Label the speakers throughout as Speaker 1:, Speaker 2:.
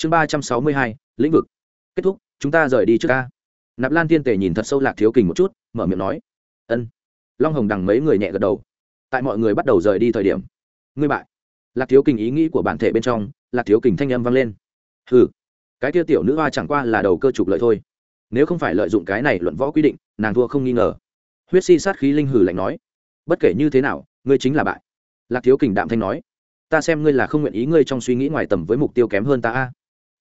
Speaker 1: chương ba trăm sáu mươi hai, lĩnh vực. Kết thúc, chúng ta rời đi trước ca. Nạp lan thiên tề nhìn thật sâu lạc thiếu kình một chút, mở miệng nói. Ân. Long hồng đằng mấy người nhẹ gật đầu. Tại mọi người bắt đầu rời đi thời điểm, ngươi bại. Lạc thiếu kình ý nghĩ của bản thể bên trong, lạc thiếu kình thanh âm vang lên. Hừ, cái tiêu tiểu nữ hoa chẳng qua là đầu cơ trục lợi thôi. Nếu không phải lợi dụng cái này luận võ quy định, nàng thua không nghi ngờ. Huyết si sát khí linh hử lạnh nói. Bất kể như thế nào, ngươi chính là bại. Lạc thiếu kình đạm thanh nói. Ta xem ngươi là không nguyện ý ngươi trong suy nghĩ ngoài tầm với mục tiêu kém hơn ta a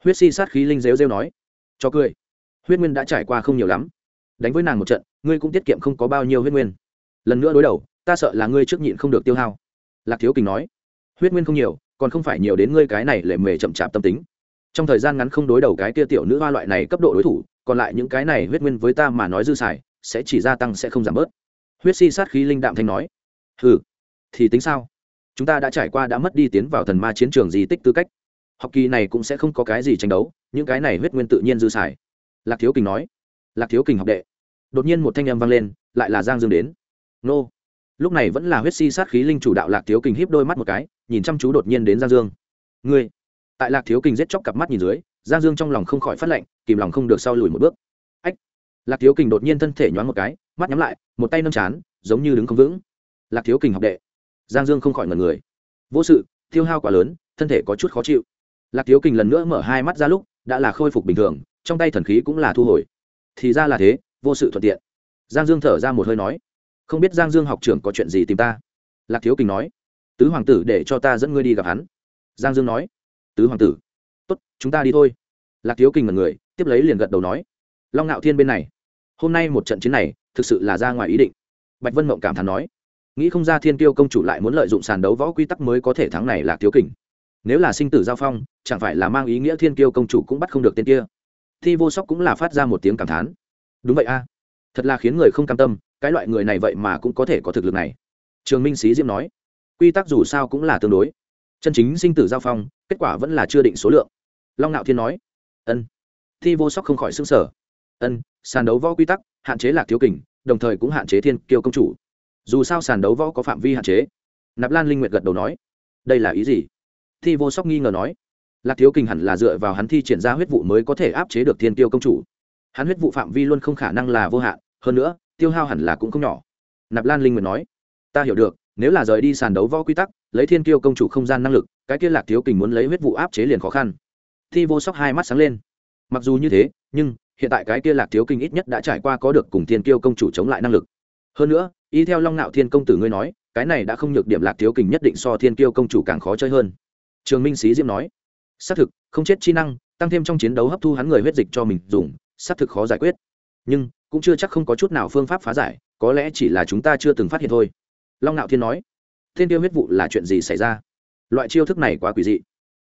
Speaker 1: huyết si sát khí linh rêu rêu nói. Cho cười. Huyết nguyên đã trải qua không nhiều lắm. Đánh với nàng một trận, ngươi cũng tiết kiệm không có bao nhiêu huyết nguyên. Lần nữa đối đầu, ta sợ là ngươi trước nhịn không được tiêu hao. Lạc thiếu kình nói. Huyết nguyên không nhiều, còn không phải nhiều đến ngươi cái này lệ mề chậm chạp tâm tính. Trong thời gian ngắn không đối đầu cái kia tiểu nữ hoa loại này cấp độ đối thủ, còn lại những cái này huyết nguyên với ta mà nói dư xài, sẽ chỉ gia tăng sẽ không giảm bớt. Huyết si sát khí linh đạm thanh nói. Hừ, thì tính sao? Chúng ta đã trải qua đã mất đi tiến vào thần ma chiến trường di tích tư cách học kỳ này cũng sẽ không có cái gì tranh đấu, những cái này huyết nguyên tự nhiên dư xài. Lạc thiếu kình nói. Lạc thiếu kình học đệ. Đột nhiên một thanh âm vang lên, lại là giang dương đến. Nô. Lúc này vẫn là huyết si sát khí linh chủ đạo lạc thiếu kình híp đôi mắt một cái, nhìn chăm chú đột nhiên đến giang dương. Ngươi. Tại lạc thiếu kình giết chóc cặp mắt nhìn dưới, giang dương trong lòng không khỏi phát lệnh, kìm lòng không được sau lùi một bước. Ách. Lạc thiếu kình đột nhiên thân thể nhoáng một cái, mắt nhắm lại, một tay nâng chán, giống như đứng không vững. Lạc thiếu kình học đệ. Giang dương không khỏi ngần người. Vô sự, tiêu hao quá lớn, thân thể có chút khó chịu lạc thiếu kình lần nữa mở hai mắt ra lúc, đã là khôi phục bình thường, trong tay thần khí cũng là thu hồi. Thì ra là thế, vô sự thuận tiện. Giang dương thở ra một hơi nói, không biết giang dương học trưởng có chuyện gì tìm ta? Lạc thiếu kình nói, tứ hoàng tử để cho ta dẫn ngươi đi gặp hắn. Giang dương nói, tứ hoàng tử. Tốt, chúng ta đi thôi. Lạc thiếu kình mật người, tiếp lấy liền gật đầu nói, long ngạo thiên bên này, hôm nay một trận chiến này, thực sự là ra ngoài ý định. Bạch vân mộng cảm thán nói, nghĩ không ra thiên tiêu công chủ lại muốn lợi dụng sàn đấu võ quy tắc mới có thể thắng này lạc thiếu kình nếu là sinh tử giao phong, chẳng phải là mang ý nghĩa thiên kiêu công chủ cũng bắt không được tên kia. Thi vô sóc cũng là phát ra một tiếng cảm thán. Đúng vậy a. Thật là khiến người không cam tâm, cái loại người này vậy mà cũng có thể có thực lực này. Trường minh sĩ diễm nói, quy tắc dù sao cũng là tương đối. Chân chính sinh tử giao phong, kết quả vẫn là chưa định số lượng. Long ngạo thiên nói, ân. Thi vô sóc không khỏi xứng sở ân, sàn đấu võ quy tắc, hạn chế lạc thiếu kình, đồng thời cũng hạn chế thiên kiêu công chủ. Dù sao sàn đấu võ có phạm vi hạn chế. Nạp lan linh nguyệt gật đầu nói, đây là ý gì? Thi vô sóc nghi ngờ nói, lạc thiếu kình hẳn là dựa vào hắn thi triển ra huyết vụ mới có thể áp chế được thiên tiêu công chủ. Hắn huyết vụ phạm vi luôn không khả năng là vô hạn, hơn nữa, tiêu hao hẳn là cũng không nhỏ. Nạp lan linh nguyệt nói, ta hiểu được, nếu là rời đi sàn đấu võ quy tắc, lấy thiên tiêu công chủ không gian năng lực, cái kia lạc thiếu kình muốn lấy huyết vụ áp chế liền khó khăn. Thi vô sóc hai mắt sáng lên. Mặc dù như thế, nhưng, hiện tại cái kia lạc thiếu kinh ít nhất đã trải qua có được cùng thiên tiêu công chủ chống lại năng lực. Hơn nữa, y theo long nạo thiên công tử ngươi nói, cái này đã không nhược điểm lạc thiếu kình nhất định so thiên tiêu công chủ càng khó chơi hơn trường minh sĩ diễm nói, xác thực, không chết chi năng, tăng thêm trong chiến đấu hấp thu hắn người huyết dịch cho mình dùng, xác thực khó giải quyết. Nhưng, cũng chưa chắc không có chút nào phương pháp phá giải, có lẽ chỉ là chúng ta chưa từng phát hiện thôi. Long nạo thiên nói, thiên tiêu huyết vụ là chuyện gì xảy ra? Loại chiêu thức này quá quỷ dị.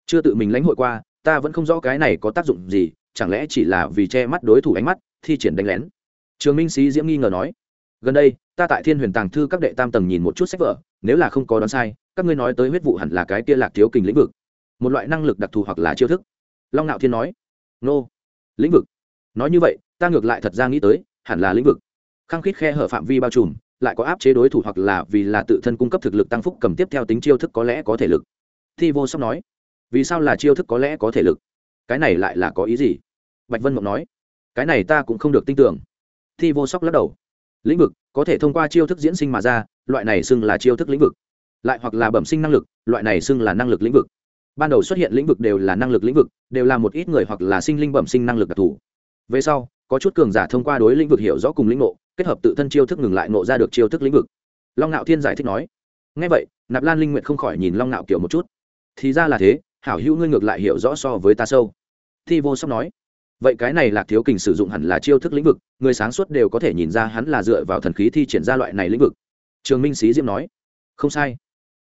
Speaker 1: Chưa tự mình lãnh hội qua, ta vẫn không rõ cái này có tác dụng gì, chẳng lẽ chỉ là vì che mắt đối thủ ánh mắt, thi triển đánh lén? Trường minh sĩ diễm nghi ngờ nói, gần đây, ta tại thiên huyền tàng thư các đệ tam tầng nhìn một chút sách vở nếu là không có đoán sai, các ngươi nói tới huyết vụ hẳn là cái kia lạc thiếu kình lĩnh vực. Một loại năng lực đặc thù hoặc là chiêu thức. Long ngạo thiên nói. Nô. Lĩnh vực. Nói như vậy, ta ngược lại thật ra nghĩ tới, hẳn là lĩnh vực. Khăng khít khe hở phạm vi bao trùm, lại có áp chế đối thủ hoặc là vì là tự thân cung cấp thực lực tăng phúc cầm tiếp theo tính chiêu thức có lẽ có thể lực. Thi vô sóc nói. Vì sao là chiêu thức có lẽ có thể lực? Cái này lại là có ý gì? Bạch vân mộng nói. Cái này ta cũng không được tin tưởng. Thi vô sóc lắc đầu. Lĩnh vực, có thể thông qua chiêu thức diễn sinh mà ra loại này xưng là chiêu thức lĩnh vực. Lại hoặc là bẩm sinh năng lực, loại này xưng là năng lực lĩnh vực. Ban đầu xuất hiện lĩnh vực đều là năng lực lĩnh vực, đều là một ít người hoặc là sinh linh bẩm sinh năng lực đặc thù. Về sau, có chút cường giả thông qua đối lĩnh vực hiểu rõ cùng lĩnh ngộ, kết hợp tự thân chiêu thức ngừng lại ngộ ra được chiêu thức lĩnh vực. Long ngạo thiên giải thích nói ngay vậy, nạp lan linh nguyện không khỏi nhìn long ngạo kiểu một chút. Thì ra là thế, hảo hữu ngươi ngược lại hiểu rõ so với ta sâu. Thi vô sóc nói, vậy cái này lạc thiếu kình sử dụng hẳn là chiêu thức lĩnh vực, người sáng suốt đều có thể nhìn ra hắn là dựa vào thần khí thi triển ra loại này lĩnh vực trường minh sĩ diễm nói, không sai.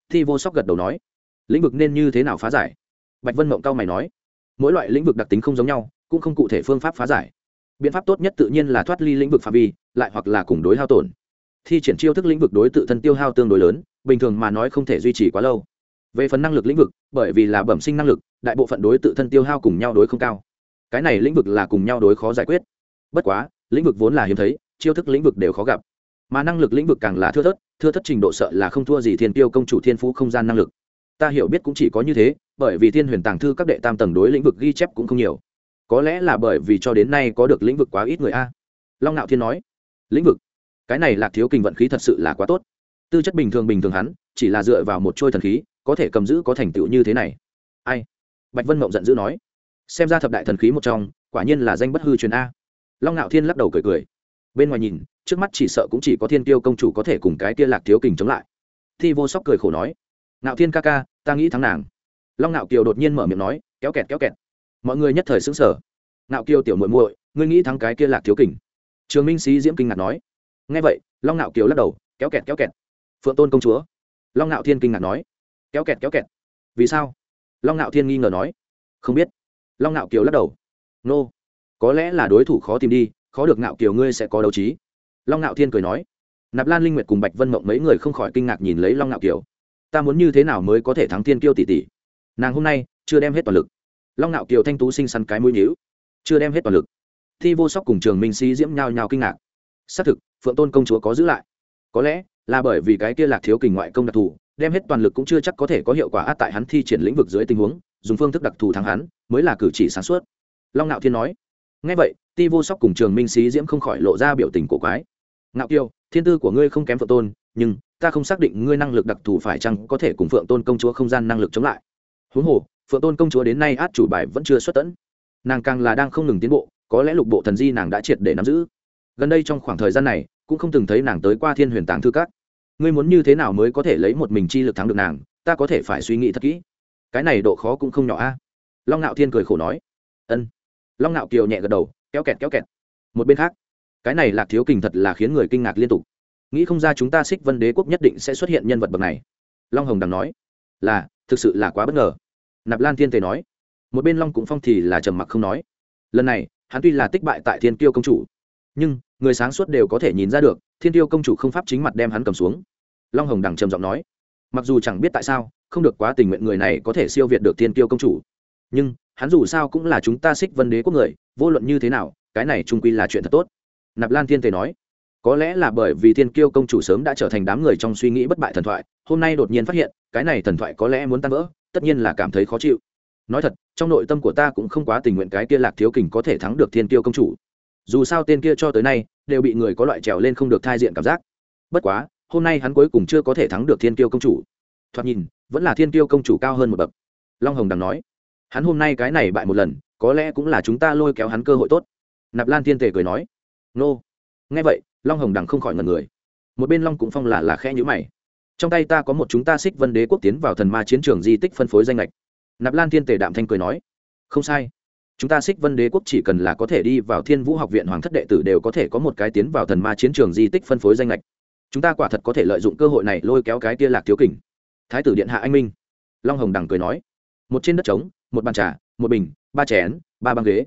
Speaker 1: Thi vô sóc gật đầu nói, lĩnh vực nên như thế nào phá giải? Bạch vân mộng cao mày nói, mỗi loại lĩnh vực đặc tính không giống nhau, cũng không cụ thể phương pháp phá giải. Biện pháp tốt nhất tự nhiên là thoát ly lĩnh vực phạm vi, lại hoặc là cùng đối hao tổn. Thi triển chiêu thức lĩnh vực đối tự thân tiêu hao tương đối lớn, bình thường mà nói không thể duy trì quá lâu. Về phần năng lực lĩnh vực, bởi vì là bẩm sinh năng lực, đại bộ phận đối tự thân tiêu hao cùng nhau đối không cao. Cái này lĩnh vực là cùng nhau đối khó giải quyết. Bất quá, lĩnh vực vốn là hiếm thấy, chiêu thức lĩnh vực đều khó gặp. Mà năng lực lĩnh vực càng là thưa thớt thưa thất trình độ sợ là không thua gì thiên tiêu công chủ thiên phú không gian năng lực. Ta hiểu biết cũng chỉ có như thế, bởi vì thiên huyền tàng thư các đệ tam tầng đối lĩnh vực ghi chép cũng không nhiều. Có lẽ là bởi vì cho đến nay có được lĩnh vực quá ít người a. Long nạo thiên nói, lĩnh vực? Cái này lạc thiếu kinh vận khí thật sự là quá tốt. Tư chất bình thường bình thường hắn, chỉ là dựa vào một trôi thần khí, có thể cầm giữ có thành tựu như thế này. Ai? Bạch vân mộng giận dữ nói, xem ra thập đại thần khí một trong, quả nhiên là danh bất hư truyền a. Long nạo thiên lắc đầu cười cười bên ngoài nhìn, trước mắt chỉ sợ cũng chỉ có thiên tiêu công chủ có thể cùng cái kia lạc thiếu kình chống lại. Thi vô sóc cười khổ nói, ngạo thiên ca ca, ta nghĩ thắng nàng. Long ngạo kiều đột nhiên mở miệng nói, kéo kẹt kéo kẹt. Mọi người nhất thời xứng sở ngạo kiều tiểu muội muội, ngươi nghĩ thắng cái kia lạc thiếu kình? Trường minh sĩ diễm kinh ngạc nói. Ngay vậy, long ngạo kiều lắc đầu, kéo kẹt kéo kẹt. Phượng tôn công chúa. Long ngạo thiên kinh ngạc nói, kéo kẹt kéo kẹt. Vì sao? Long ngạo thiên nghi ngờ nói, không biết. Long ngạo kiều lắc đầu, nô、no. có lẽ là đối thủ khó tìm đi khó được ngạo kiều ngươi sẽ có đấu trí. Long ngạo thiên cười nói. Nạp lan linh nguyệt cùng bạch vân mộng mấy người không khỏi kinh ngạc nhìn lấy long ngạo kiều. Ta muốn như thế nào mới có thể thắng thiên kiêu tỷ tỷ? Nàng hôm nay chưa đem hết toàn lực. Long ngạo kiều thanh tú sinh sắn cái mũi nhíu. Chưa đem hết toàn lực. Thi vô sóc cùng trường minh sĩ diễm nhao nhao kinh ngạc. Xác thực, phượng tôn công chúa có giữ lại. Có lẽ là bởi vì cái kia lạc thiếu kình ngoại công đặc thù, đem hết toàn lực cũng chưa chắc có thể có hiệu quả át tại hắn thi triển lĩnh vực dưới tình huống, dùng phương thức đặc thù thắng hắn, mới là cử chỉ sáng suốt. Long ngạo thiên nói. Ngay vậy ti vô sóc cùng trường minh sĩ diễm không khỏi lộ ra biểu tình cổ quái. Ngạo kiêu, thiên tư của ngươi không kém phượng tôn, nhưng ta không xác định ngươi năng lực đặc thù phải chăng có thể cùng phượng tôn công chúa không gian năng lực chống lại. Huống hồ, phượng tôn công chúa đến nay át chủ bài vẫn chưa xuất tẫn nàng càng là đang không ngừng tiến bộ, có lẽ lục bộ thần di nàng đã triệt để nắm giữ. Gần đây trong khoảng thời gian này, cũng không từng thấy nàng tới qua thiên huyền tàng thư các. Ngươi muốn như thế nào mới có thể lấy một mình chi lực thắng được nàng, ta có thể phải suy nghĩ thật kỹ. Cái này độ khó cũng không nhỏ a. Long ngạo thiên cười khổ nói. Ân. Long ngạo kiều nhẹ gật đầu kéo kẹt kéo kẹt. Một bên khác, cái này lạc thiếu kình thật là khiến người kinh ngạc liên tục. Nghĩ không ra chúng ta xích vân đế quốc nhất định sẽ xuất hiện nhân vật bậc này. Long hồng đằng nói, là, thực sự là quá bất ngờ. Nạp lan thiên tề nói, một bên long cũng phong thì là trầm mặc không nói. Lần này, hắn tuy là tích bại tại thiên tiêu công chủ, nhưng người sáng suốt đều có thể nhìn ra được, thiên tiêu công chủ không pháp chính mặt đem hắn cầm xuống. Long hồng đằng trầm giọng nói, mặc dù chẳng biết tại sao, không được quá tình nguyện người này có thể siêu việt được thiên tiêu công chủ, nhưng hắn dù sao cũng là chúng ta xích vân đế quốc người, vô luận như thế nào, cái này trung quy là chuyện thật tốt. Nạp lan thiên tề nói. Có lẽ là bởi vì thiên kiêu công chủ sớm đã trở thành đám người trong suy nghĩ bất bại thần thoại, hôm nay đột nhiên phát hiện, cái này thần thoại có lẽ muốn tan vỡ, tất nhiên là cảm thấy khó chịu. Nói thật, trong nội tâm của ta cũng không quá tình nguyện cái kia lạc thiếu kình có thể thắng được thiên kiêu công chủ. Dù sao tên kia cho tới nay, đều bị người có loại trèo lên không được thai diện cảm giác. Bất quá, hôm nay hắn cuối cùng chưa có thể thắng được thiên kiêu công chủ. Thoạt nhìn, vẫn là thiên kiêu công chủ cao hơn một bậc. Long hồng đằng nói hắn hôm nay cái này bại một lần, có lẽ cũng là chúng ta lôi kéo hắn cơ hội tốt. Nạp lan thiên tề cười nói, nô. Nghe vậy, long hồng đằng không khỏi ngần người. Một bên long cũng phong là là khe nhữ mày. Trong tay ta có một chúng ta xích vân đế quốc tiến vào thần ma chiến trường di tích phân phối danh lệch nạp lan thiên tề đạm thanh cười nói, không sai. Chúng ta xích vân đế quốc chỉ cần là có thể đi vào thiên vũ học viện hoàng thất đệ tử đều có thể có một cái tiến vào thần ma chiến trường di tích phân phối danh lệch chúng ta quả thật có thể lợi dụng cơ hội này lôi kéo cái tia lạc thiếu kình. Thái tử điện hạ anh minh. Long hồng đằng cười nói, một trên đất trống một bàn trà, một bình, ba chén, ba băng ghế.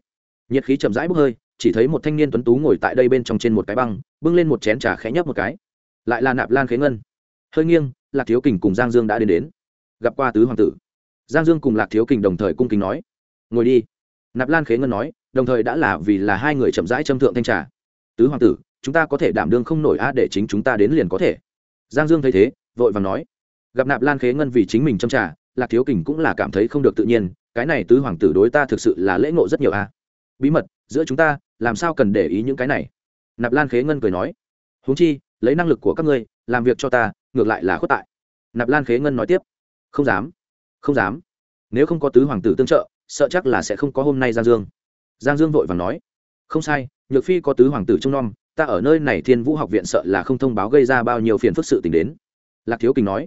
Speaker 1: Nhiệt khí chậm rãi bốc hơi, chỉ thấy một thanh niên tuấn tú ngồi tại đây bên trong trên một cái băng, bưng lên một chén trà khẽ nhấp một cái. Lại là nạp lan khế ngân. Hơi nghiêng, lạc thiếu kình cùng giang dương đã đến đến. Gặp qua tứ hoàng tử. Giang dương cùng lạc thiếu kình đồng thời cung kính nói, ngồi đi. Nạp lan khế ngân nói, đồng thời đã là vì là hai người chậm rãi châm thượng thanh trà. Tứ hoàng tử, chúng ta có thể đảm đương không nổi a, để chính chúng ta đến liền có thể. Giang dương thấy thế, vội vàng nói, gặp nạp lan khế ngân vì chính mình châm trà, lạc thiếu kình cũng là cảm thấy không được tự nhiên cái này tứ hoàng tử đối ta thực sự là lễ ngộ rất nhiều a bí mật, giữa chúng ta, làm sao cần để ý những cái này? Nạp lan khế ngân cười nói. Huống chi, lấy năng lực của các ngươi, làm việc cho ta, ngược lại là khuất tại. Nạp lan khế ngân nói tiếp. Không dám không dám. Nếu không có tứ hoàng tử tương trợ, sợ chắc là sẽ không có hôm nay giang dương. Giang dương vội vàng nói. Không sai, nhược phi có tứ hoàng tử trông nom, ta ở nơi này thiên vũ học viện sợ là không thông báo gây ra bao nhiêu phiền phức sự t ì n h đến. Lạc thiếu kình nói.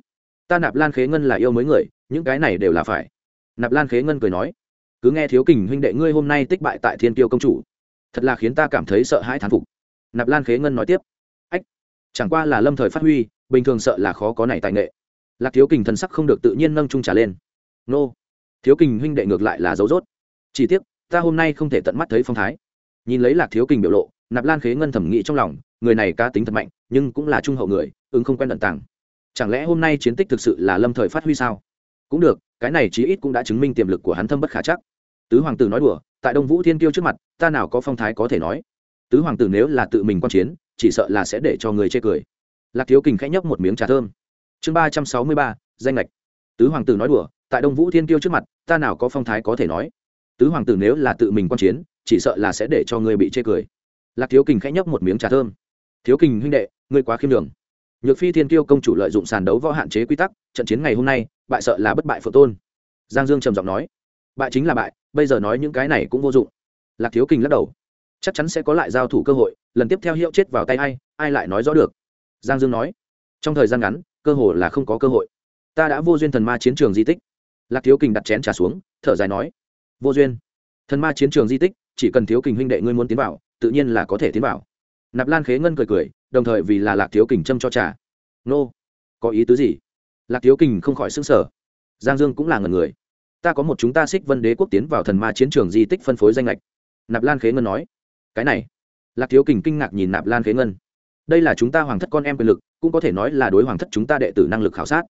Speaker 1: Ta nạp lan khế ngân là yêu mấy người, những cái này đều là phải nạp lan khế ngân cười nói, cứ nghe thiếu kình huynh đệ ngươi hôm nay tích bại tại thiên tiêu công chủ, thật là khiến ta cảm thấy sợ hãi thán phục. Nạp lan khế ngân nói tiếp, ách, chẳng qua là lâm thời phát huy, bình thường sợ là khó có này tài nghệ. Lạc thiếu kình thần sắc không được tự nhiên nâng trung trả lên, nô, thiếu kình huynh đệ ngược lại là dấu dốt chỉ tiếc, ta hôm nay không thể tận mắt thấy phong thái. Nhìn lấy lạc thiếu kình biểu lộ, nạp lan khế ngân thẩm nghĩ trong lòng, người này cá tính thật mạnh, nhưng cũng là trung hậu người, ứng không quen tận tàng. Chẳng lẽ hôm nay chiến tích thực sự là lâm thời phát huy sao? Cũng được, cái này chí ít cũng đã chứng minh tiềm lực của hắn thâm bất khả chắc. Tứ hoàng tử nói đùa, tại đông vũ thiên kiêu trước mặt, ta nào có phong thái có thể nói. Tứ hoàng tử nếu là tự mình quan chiến, chỉ sợ là sẽ để cho người chê cười. Lạc thiếu kình khẽ nhấp một miếng trà thơm. Chương ba trăm sáu mươi ba, danh lệch tứ hoàng tử nói đùa, tại đông vũ thiên kiêu trước mặt, ta nào có phong thái có thể nói. Tứ hoàng tử nếu là tự mình quan chiến, chỉ sợ là sẽ để cho người bị chê cười. Lạc thiếu kình khẽ nhấp một miếng trà thơm. Thiếu kình huynh đệ, ngươi quá khiêm đường nhược phi thiên kiêu công chủ lợi dụng sàn đấu võ hạn chế quy tắc, trận chiến ngày hôm nay bại sợ là bất bại phượng tôn. Giang dương trầm giọng nói, bại chính là bại, bây giờ nói những cái này cũng vô dụng. Lạc thiếu kình lắc đầu, chắc chắn sẽ có lại giao thủ cơ hội, lần tiếp theo hiệu chết vào tay ai ai lại nói rõ được. Giang dương nói, trong thời gian ngắn, cơ hội là không có cơ hội. Ta đã vô duyên thần ma chiến trường di tích. Lạc thiếu kình đặt chén trà xuống, thở dài nói, vô duyên. Thần ma chiến trường di tích, chỉ cần thiếu kình huynh đệ ngươi muốn tiến vào, tự nhiên là có thể tiến vào. Nạp lan khế ngân cười cười, đồng thời vì là lạc thiếu kình châm cho trà. Nô, có ý tứ gì? Lạc thiếu kình không khỏi xứng sở giang dương cũng là ngần người. Ta có một chúng ta xích vân đế quốc tiến vào thần ma chiến trường di tích phân phối danh lệch nạp lan khế ngân nói. Cái này. Lạc thiếu kình kinh ngạc nhìn nạp lan khế ngân. Đây là chúng ta hoàng thất con em quyền lực, cũng có thể nói là đối hoàng thất chúng ta đệ tử năng lực khảo sát.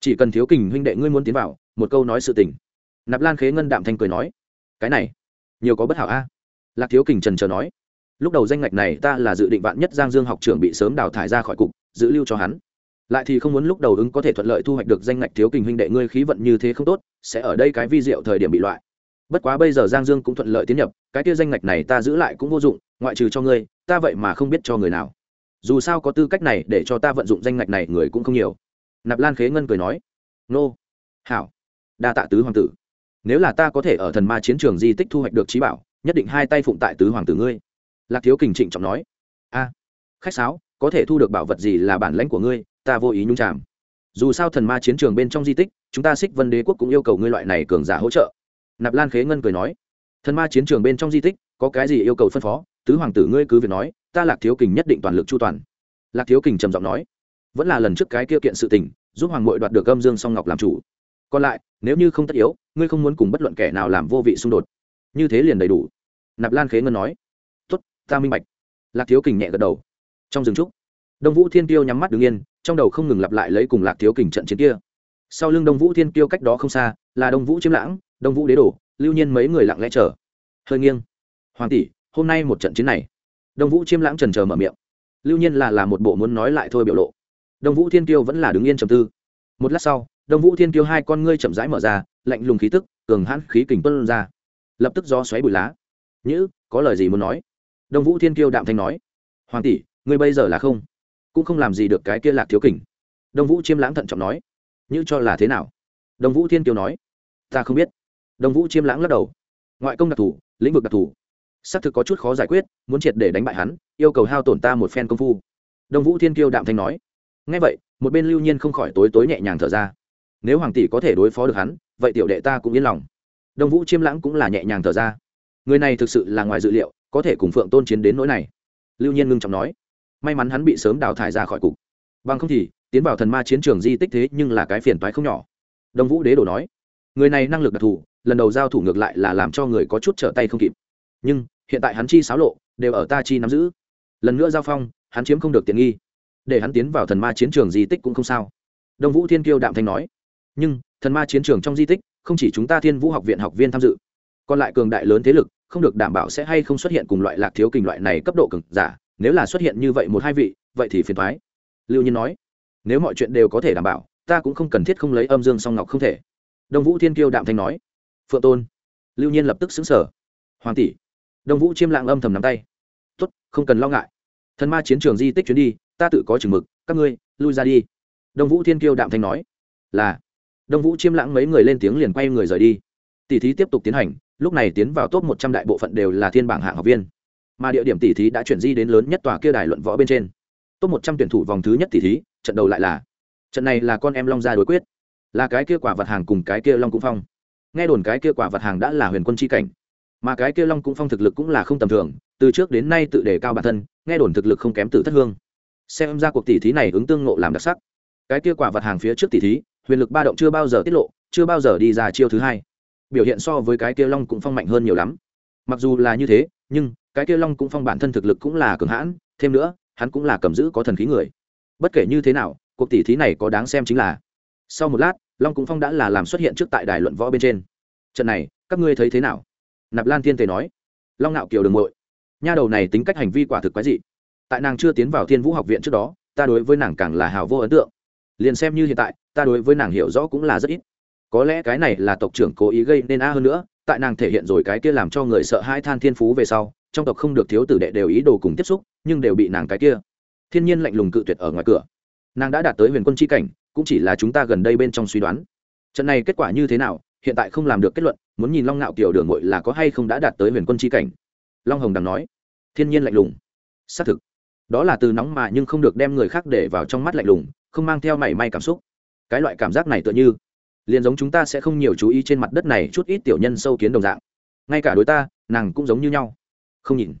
Speaker 1: Chỉ cần thiếu kình huynh đệ ngươi muốn tiến vào, một câu nói sự tình. Nạp lan khế ngân đạm thanh cười nói. Cái này, nhiều có bất hảo a. Lạc thiếu kình trần trờ nói. Lúc đầu danh ngạch này ta là dự định vạn nhất giang dương học trưởng bị sớm đào thải ra khỏi cục, giữ lưu cho hắn lại thì không muốn lúc đầu ứng có thể thuận lợi thu hoạch được danh ngạch thiếu kình huynh đệ ngươi khí vận như thế không tốt, sẽ ở đây cái vi diệu thời điểm bị loại. Bất quá bây giờ giang dương cũng thuận lợi tiến nhập, cái kia danh ngạch này ta giữ lại cũng vô dụng, ngoại trừ cho ngươi, ta vậy mà không biết cho người nào. Dù sao có tư cách này để cho ta vận dụng danh ngạch này người cũng không nhiều. Nạp lan khế ngân cười nói, nô, hảo, đa tạ tứ hoàng tử. Nếu là ta có thể ở thần ma chiến trường di tích thu hoạch được trí bảo, nhất định hai tay phụng tại tứ hoàng tử ngươi. Lạc thiếu kình trịnh trọng nói, a, khách sáo, có thể thu được bảo vật gì là bản lãnh của ngươi? Ta vô ý nhung chạm. Dù sao thần ma chiến trường bên trong di tích, chúng ta xích vân đế quốc cũng yêu cầu ngươi loại này cường giả hỗ trợ. Nạp lan khế ngân cười nói, thần ma chiến trường bên trong di tích, có cái gì yêu cầu phân phó? Tứ hoàng tử ngươi cứ việc nói, ta lạc thiếu kình nhất định toàn lực chu toàn. Lạc thiếu kình trầm giọng nói, vẫn là lần trước cái kia kiện sự tình, giúp hoàng mội đoạt được âm dương song ngọc làm chủ. Còn lại, nếu như không tất yếu, ngươi không muốn cùng bất luận kẻ nào làm vô vị xung đột. Như thế liền đầy đủ. Nạp lan khế ngân nói tuất ta minh bạch. Lạc thiếu kình nhẹ gật đầu. Trong rừng trúc, đông vũ thiên tiêu nhắm mắt đứng yên trong đầu không ngừng lặp lại lấy cùng lạc thiếu kình trận chiến kia. Sau lưng đông vũ thiên tiêu cách đó không xa, là đông vũ chiếm lãng, đông vũ đế đồ lưu nhiên mấy người lặng lẽ chờ. Hơi nghiêng. Hoàng tỷ, hôm nay một trận chiến này. Đông vũ chiêm lãng trần chờ mở miệng. Lưu nhiên là là một bộ muốn nói lại thôi biểu lộ. Đông vũ thiên tiêu vẫn là đứng yên trầm tư. Một lát sau, đông vũ thiên tiêu hai con ngươi chậm rãi mở ra, lạnh lùng khí tức, cường hãn khí kình tuân ra. Lập tức do xoáy bụi lá. Nhữ, có lời gì muốn nói? Đông vũ thiên tiêu đạm thanh nói. Hoàng tỷ, ngươi bây giờ là không cũng không làm gì được cái kia lạc thiếu kình. Đông vũ chiêm lãng thận trọng nói, như cho là thế nào? Đông vũ thiên tiêu nói, ta không biết. Đông vũ chiêm lãng lắc đầu, ngoại công đặc thù, lĩnh vực đặc thù, xác thực có chút khó giải quyết, muốn triệt để đánh bại hắn, yêu cầu hao tổn ta một phen công phu. Đông vũ thiên kiêu đạm thanh nói ngay vậy, một bên lưu nhiên không khỏi tối tối nhẹ nhàng thở ra. Nếu hoàng tỷ có thể đối phó được hắn, vậy tiểu đệ ta cũng yên lòng. Đông vũ chiêm lãng cũng là nhẹ nhàng thở ra, người này thực sự là ngoài dự liệu, có thể cùng phượng tôn chiến đến nỗi này. Lưu nhiên ngưng trọng nói may mắn hắn bị sớm đào thải ra khỏi cục. Bằng không thì, tiến vào thần ma chiến trường di tích thế nhưng là cái phiền toái không nhỏ. Đông vũ đế đồ nói, người này năng lực đặc thù, lần đầu giao thủ ngược lại là làm cho người có chút trở tay không kịp. Nhưng, hiện tại hắn chi xáo lộ, đều ở ta chi nắm giữ. Lần nữa giao phong, hắn chiếm không được tiện nghi. Để hắn tiến vào thần ma chiến trường di tích cũng không sao. Đông vũ thiên kiêu đạm thanh nói, nhưng, thần ma chiến trường trong di tích, không chỉ chúng ta thiên vũ học viện học viên tham dự, còn lại cường đại lớn thế lực, không được đảm bảo sẽ hay không xuất hiện cùng loại lạc thiếu kình loại này cấp độ cường giả nếu là xuất hiện như vậy một hai vị, vậy thì phiền thoái lưu nhiên nói, nếu mọi chuyện đều có thể đảm bảo, ta cũng không cần thiết không lấy âm dương song ngọc không thể. Đông vũ thiên kiêu đạm thanh nói, phượng tôn. Lưu nhiên lập tức xứng sở hoàng tỷ. Đông vũ chiêm lạng âm thầm nắm tay. Tốt, không cần lo ngại. Thần ma chiến trường di tích chuyến đi, ta tự có chừng mực, các ngươi, lui ra đi. Đông vũ thiên kiêu đạm thanh nói, là. Đông vũ chiêm lãng mấy người lên tiếng liền quay người rời đi. Tỷ thí tiếp tục tiến hành, lúc này tiến vào top một trăm đại bộ phận đều là thiên bảng hạng học viên mà địa điểm tỷ thí đã chuyển di đến lớn nhất tòa kia đài luận võ bên trên. Top một trăm tuyển thủ vòng thứ nhất tỷ thí, trận đầu lại là, trận này là con em long gia đối quyết. Là cái kia quả vật hàng cùng cái kia long cũng phong. Nghe đồn cái kia quả vật hàng đã là huyền quân c h i cảnh, mà cái kia long cũng phong thực lực cũng là không tầm thường, từ trước đến nay tự đề cao bản thân, nghe đồn thực lực không kém từ thất hương. Xem ra cuộc tỷ thí này ứng tương ngộ làm đặc sắc. Cái kia quả vật hàng phía trước tỷ thí, huyền lực ba động chưa bao giờ tiết lộ, chưa bao giờ đi ra chiêu thứ hai. Biểu hiện so với cái kia long cũng phong mạnh hơn nhiều lắm. Mặc dù là như thế, nhưng cái kia long cũng phong bản thân thực lực cũng là cường hãn, thêm nữa, hắn cũng là cầm giữ có thần khí người. Bất kể như thế nào, cuộc tỷ thí này có đáng xem chính là, sau một lát, long cũng phong đã là làm xuất hiện trước tại đài luận võ bên trên. Trận này, các ngươi thấy thế nào? Nạp lan thiên tề nói. Long nạo kiều đường mội nha đầu này tính cách hành vi quả thực quái dị. Tại nàng chưa tiến vào thiên vũ học viện trước đó, ta đối với nàng càng là hào vô ấn tượng. Liền xem như hiện tại, ta đối với nàng hiểu rõ cũng là rất ít. Có lẽ cái này là tộc trưởng cố ý gây nên a hơn nữa tại nàng thể hiện rồi cái kia làm cho người sợ hãi than thiên phú về sau, trong tộc không được thiếu tử đệ đều ý đồ cùng tiếp xúc, nhưng đều bị nàng cái kia thiên nhiên lạnh lùng cự tuyệt ở ngoài cửa. Nàng đã đạt tới huyền quân c cảnh, cũng chỉ là chúng ta gần đây bên trong suy đoán. Trận này kết quả như thế nào, hiện tại không làm được kết luận, muốn nhìn long ngạo kiểu đường ngội là có hay không đã đạt tới huyền quân c cảnh. Long hồng đằng nói, thiên nhiên lạnh lùng. Xác thực. Đó là từ nóng mà nhưng không được đem người khác để vào trong mắt lạnh lùng, không mang theo mảy may cảm xúc. Cái loại cảm giác này tựa như liền giống chúng ta sẽ không nhiều chú ý trên mặt đất này chút ít tiểu nhân sâu kiến đồng dạng. Ngay cả đối ta, nàng cũng giống như nhau. Không nhìn.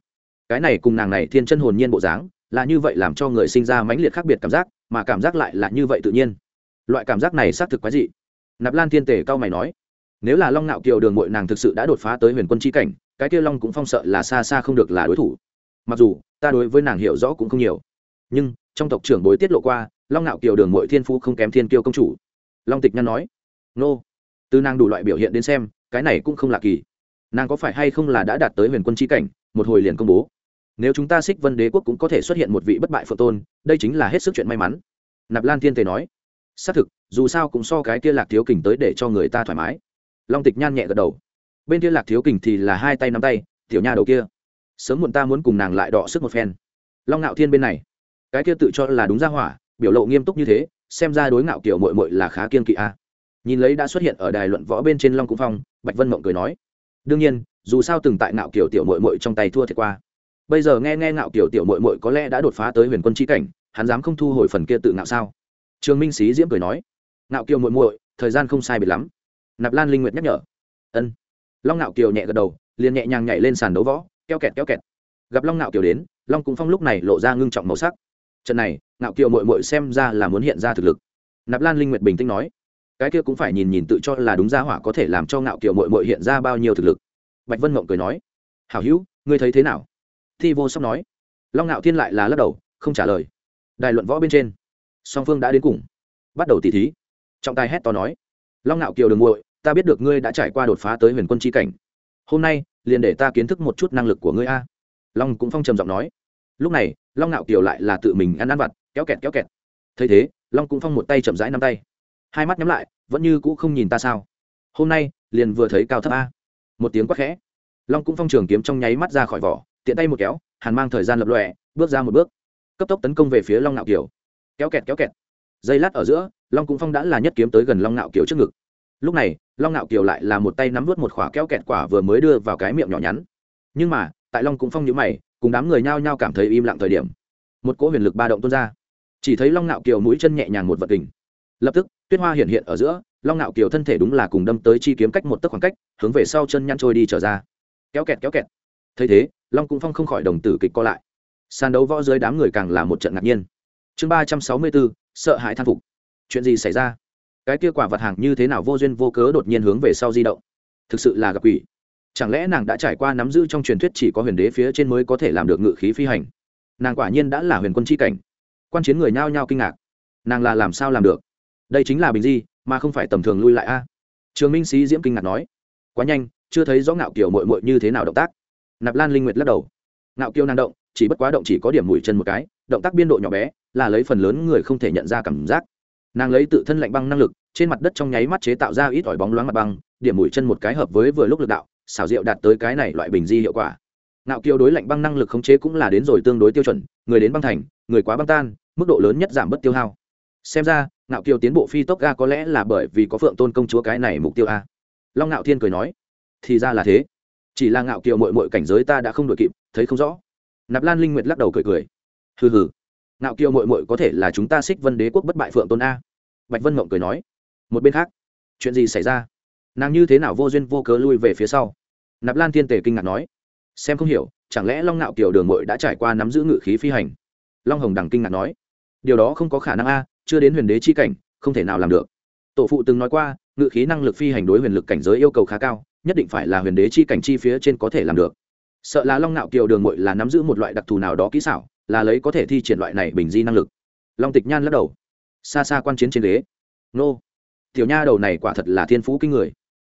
Speaker 1: Cái này cùng nàng này thiên chân hồn nhiên bộ dáng, là như vậy làm cho người sinh ra mãnh liệt khác biệt cảm giác, mà cảm giác lại là như vậy tự nhiên. Loại cảm giác này xác thực quái dị. Nạp lan thiên tề cao mày nói, nếu là long nạo kiều đường mội nàng thực sự đã đột phá tới huyền quân c cảnh, cái kia long cũng phong sợ là xa xa không được là đối thủ. Mặc dù, ta đối với nàng hiểu rõ cũng không nhiều. Nhưng, trong tộc trưởng bối tiết lộ qua, long nạo kiều đường mội thiên phú không kém thiên kiêu công chủ. Long tịch nhan nói nô. Từ nàng đủ loại biểu hiện đến xem, cái này cũng không lạ kỳ. Nàng có phải hay không là đã đạt tới huyền quân tri cảnh, một hồi liền công bố. Nếu chúng ta xích vân đế quốc cũng có thể xuất hiện một vị bất bại phượng tôn, đây chính là hết sức chuyện may mắn. Nạp lan thiên tề nói. Xác thực, dù sao cũng so cái kia lạc thiếu kình tới để cho người ta thoải mái. Long tịch nhan nhẹ gật đầu. Bên kia lạc thiếu kình thì là hai tay nắm tay, tiểu nha đầu kia, sớm muộn ta muốn cùng nàng lại đọ sức một phen. Long ngạo thiên bên này, cái kia tự cho là đúng ra hỏa, biểu lộ nghiêm túc như thế, xem ra đối ngạo kiểu mội mội là khá kiên kỵ a nhìn lấy đã xuất hiện ở đài luận võ bên trên long cung phong, bạch vân mộng cười nói, đương nhiên, dù sao từng tại ngạo kiểu tiểu mội mội trong tay thua thiệt qua. Bây giờ nghe nghe ngạo kiểu tiểu mội mội có lẽ đã đột phá tới huyền quân tri cảnh, hắn dám không thu hồi phần kia tự ngạo sao? Trường minh sĩ diễm cười nói, ngạo kiều Mội Mội thời gian không sai biệt lắm. Nạp lan linh nguyệt nhắc nhở, ân. Long ngạo kiều nhẹ gật đầu, liền nhẹ nhàng nhảy lên sàn đấu võ, keo kẹt keo kẹt. Gặp long ngạo kiều đến, long Cung phong lúc này lộ ra ngưng trọng màu sắc. Trận này, ngạo kiều Mội Mội xem ra là muốn hiện ra thực lực. Nạp lan linh nguyệt bình tĩnh nói cái kia cũng phải nhìn nhìn tự cho là đúng ra hỏa có thể làm cho ngạo kiều muội muội hiện ra bao nhiêu thực lực. Bạch vân mộng cười nói, hảo hữu, ngươi thấy thế nào? Thi vô sóc nói, long ngạo thiên lại là lắc đầu, không trả lời. Đài luận võ bên trên, song phương đã đến cùng. Bắt đầu tỉ thí. Trọng tài hét to nói, long ngạo kiều đường muội, ta biết được ngươi đã trải qua đột phá tới huyền quân tri cảnh. Hôm nay, liền để ta kiến thức một chút năng lực của ngươi a. Long cũng phong trầm giọng nói, lúc này, long ngạo kiều lại là tự mình ăn ăn vặt, kéo kẹt kéo kẹt. Thấy thế, long cũng phong một tay chậm rãi năm tay hai mắt nhắm lại, vẫn như cũ không nhìn ta sao? Hôm nay, liền vừa thấy cao thấp a. Một tiếng quát khẽ. Long cũng phong trường kiếm trong nháy mắt ra khỏi vỏ, tiện tay một kéo, hàn mang thời gian lập lòe, bước ra một bước. Cấp tốc tấn công về phía long Nạo kiều. Kéo kẹt kéo kẹt. Giây lát ở giữa, long cũng phong đã là nhất kiếm tới gần long Nạo kiều trước ngực. Lúc này, long Nạo kiều lại là một tay nắm vớt một khỏa kéo kẹt quả vừa mới đưa vào cái miệng nhỏ nhắn. Nhưng mà, tại long cũng phong nhữ mày, cùng đám người nhao nhao cảm thấy im lặng thời điểm. Một cỗ huyền lực ba động tuôn ra. Chỉ thấy long Nạo kiều mũi chân nhẹ nhàng một vật tình lập tức, tuyết hoa hiện hiện ở giữa, long ngạo kiều thân thể đúng là cùng đâm tới chi kiếm cách một tấc khoảng cách, hướng về sau chân nhăn trôi đi trở ra. Kéo kẹt kéo kẹt. Thấy thế, long cũng phong không khỏi đồng tử kịch co lại. Sàn đấu võ dưới đám người càng là một trận ngạc nhiên. Chương ba trăm sáu mươi bốn, sợ hãi than phục. Chuyện gì xảy ra? Cái kia quả vật hàng như thế nào vô duyên vô cớ đột nhiên hướng về sau di động? Thực sự là gặp quỷ. Chẳng lẽ nàng đã trải qua nắm giữ trong truyền thuyết chỉ có huyền đế phía trên mới có thể làm được ngự khí phi hành? Nàng quả nhiên đã là huyền quân c cảnh. Quan chiến người nhao nhao kinh ngạc. Nàng là làm sao làm được? Đây chính là bình di, mà không phải tầm thường lui lại a. Trường minh sĩ diễm kinh ngạc nói. Quá nhanh, chưa thấy rõ ngạo kiểu mội mội như thế nào động tác. Nạp lan linh nguyệt lắc đầu. Ngạo kiêu năng động, chỉ bất quá động chỉ có điểm mũi chân một cái, động tác biên độ nhỏ bé, là lấy phần lớn người không thể nhận ra cảm giác. Nàng lấy tự thân lạnh băng năng lực, trên mặt đất trong nháy mắt chế tạo ra ít ỏi bóng loáng mặt băng, điểm mũi chân một cái hợp với vừa lúc lực đạo, xảo diệu đạt tới cái này loại bình di hiệu quả. Ngạo kiêu đối lạnh băng năng lực khống chế cũng là đến rồi tương đối tiêu chuẩn, người đến băng thành, người quá băng tan, mức độ lớn nhất giảm bớt tiêu hao xem ra, ngạo kiêu tiến bộ phi tốc ga có lẽ là bởi vì có phượng tôn công chúa cái này mục tiêu a. Long ngạo thiên cười nói, thì ra là thế. Chỉ là ngạo kiều mội mội cảnh giới ta đã không đội kịp, thấy không rõ. Nạp lan linh nguyệt lắc đầu cười cười, hừ hừ, ngạo kiều mội mội có thể là chúng ta xích vân đế quốc bất bại phượng tôn a. Bạch vân mộng cười nói, một bên khác, chuyện gì xảy ra? Nàng như thế nào vô duyên vô cớ lui về phía sau? Nạp lan thiên tề kinh ngạc nói, xem không hiểu, chẳng lẽ long ngạo kiều đường mội đã trải qua nắm giữ ngự khí phi hành? Long hồng đằng kinh ngạc nói, điều đó không có khả năng a chưa đến huyền đế chi cảnh, không thể nào làm được. Tổ phụ từng nói qua, ngự khí năng lực phi hành đối huyền lực cảnh giới yêu cầu khá cao, nhất định phải là huyền đế chi cảnh chi phía trên có thể làm được. Sợ là long nạo kiều đường mội là nắm giữ một loại đặc thù nào đó kỹ xảo, là lấy có thể thi triển loại này bình di năng lực. Long tịch nhan lắc đầu. Xa xa quan chiến trên ghế. Nô, tiểu nha đầu này quả thật là thiên phú kinh người.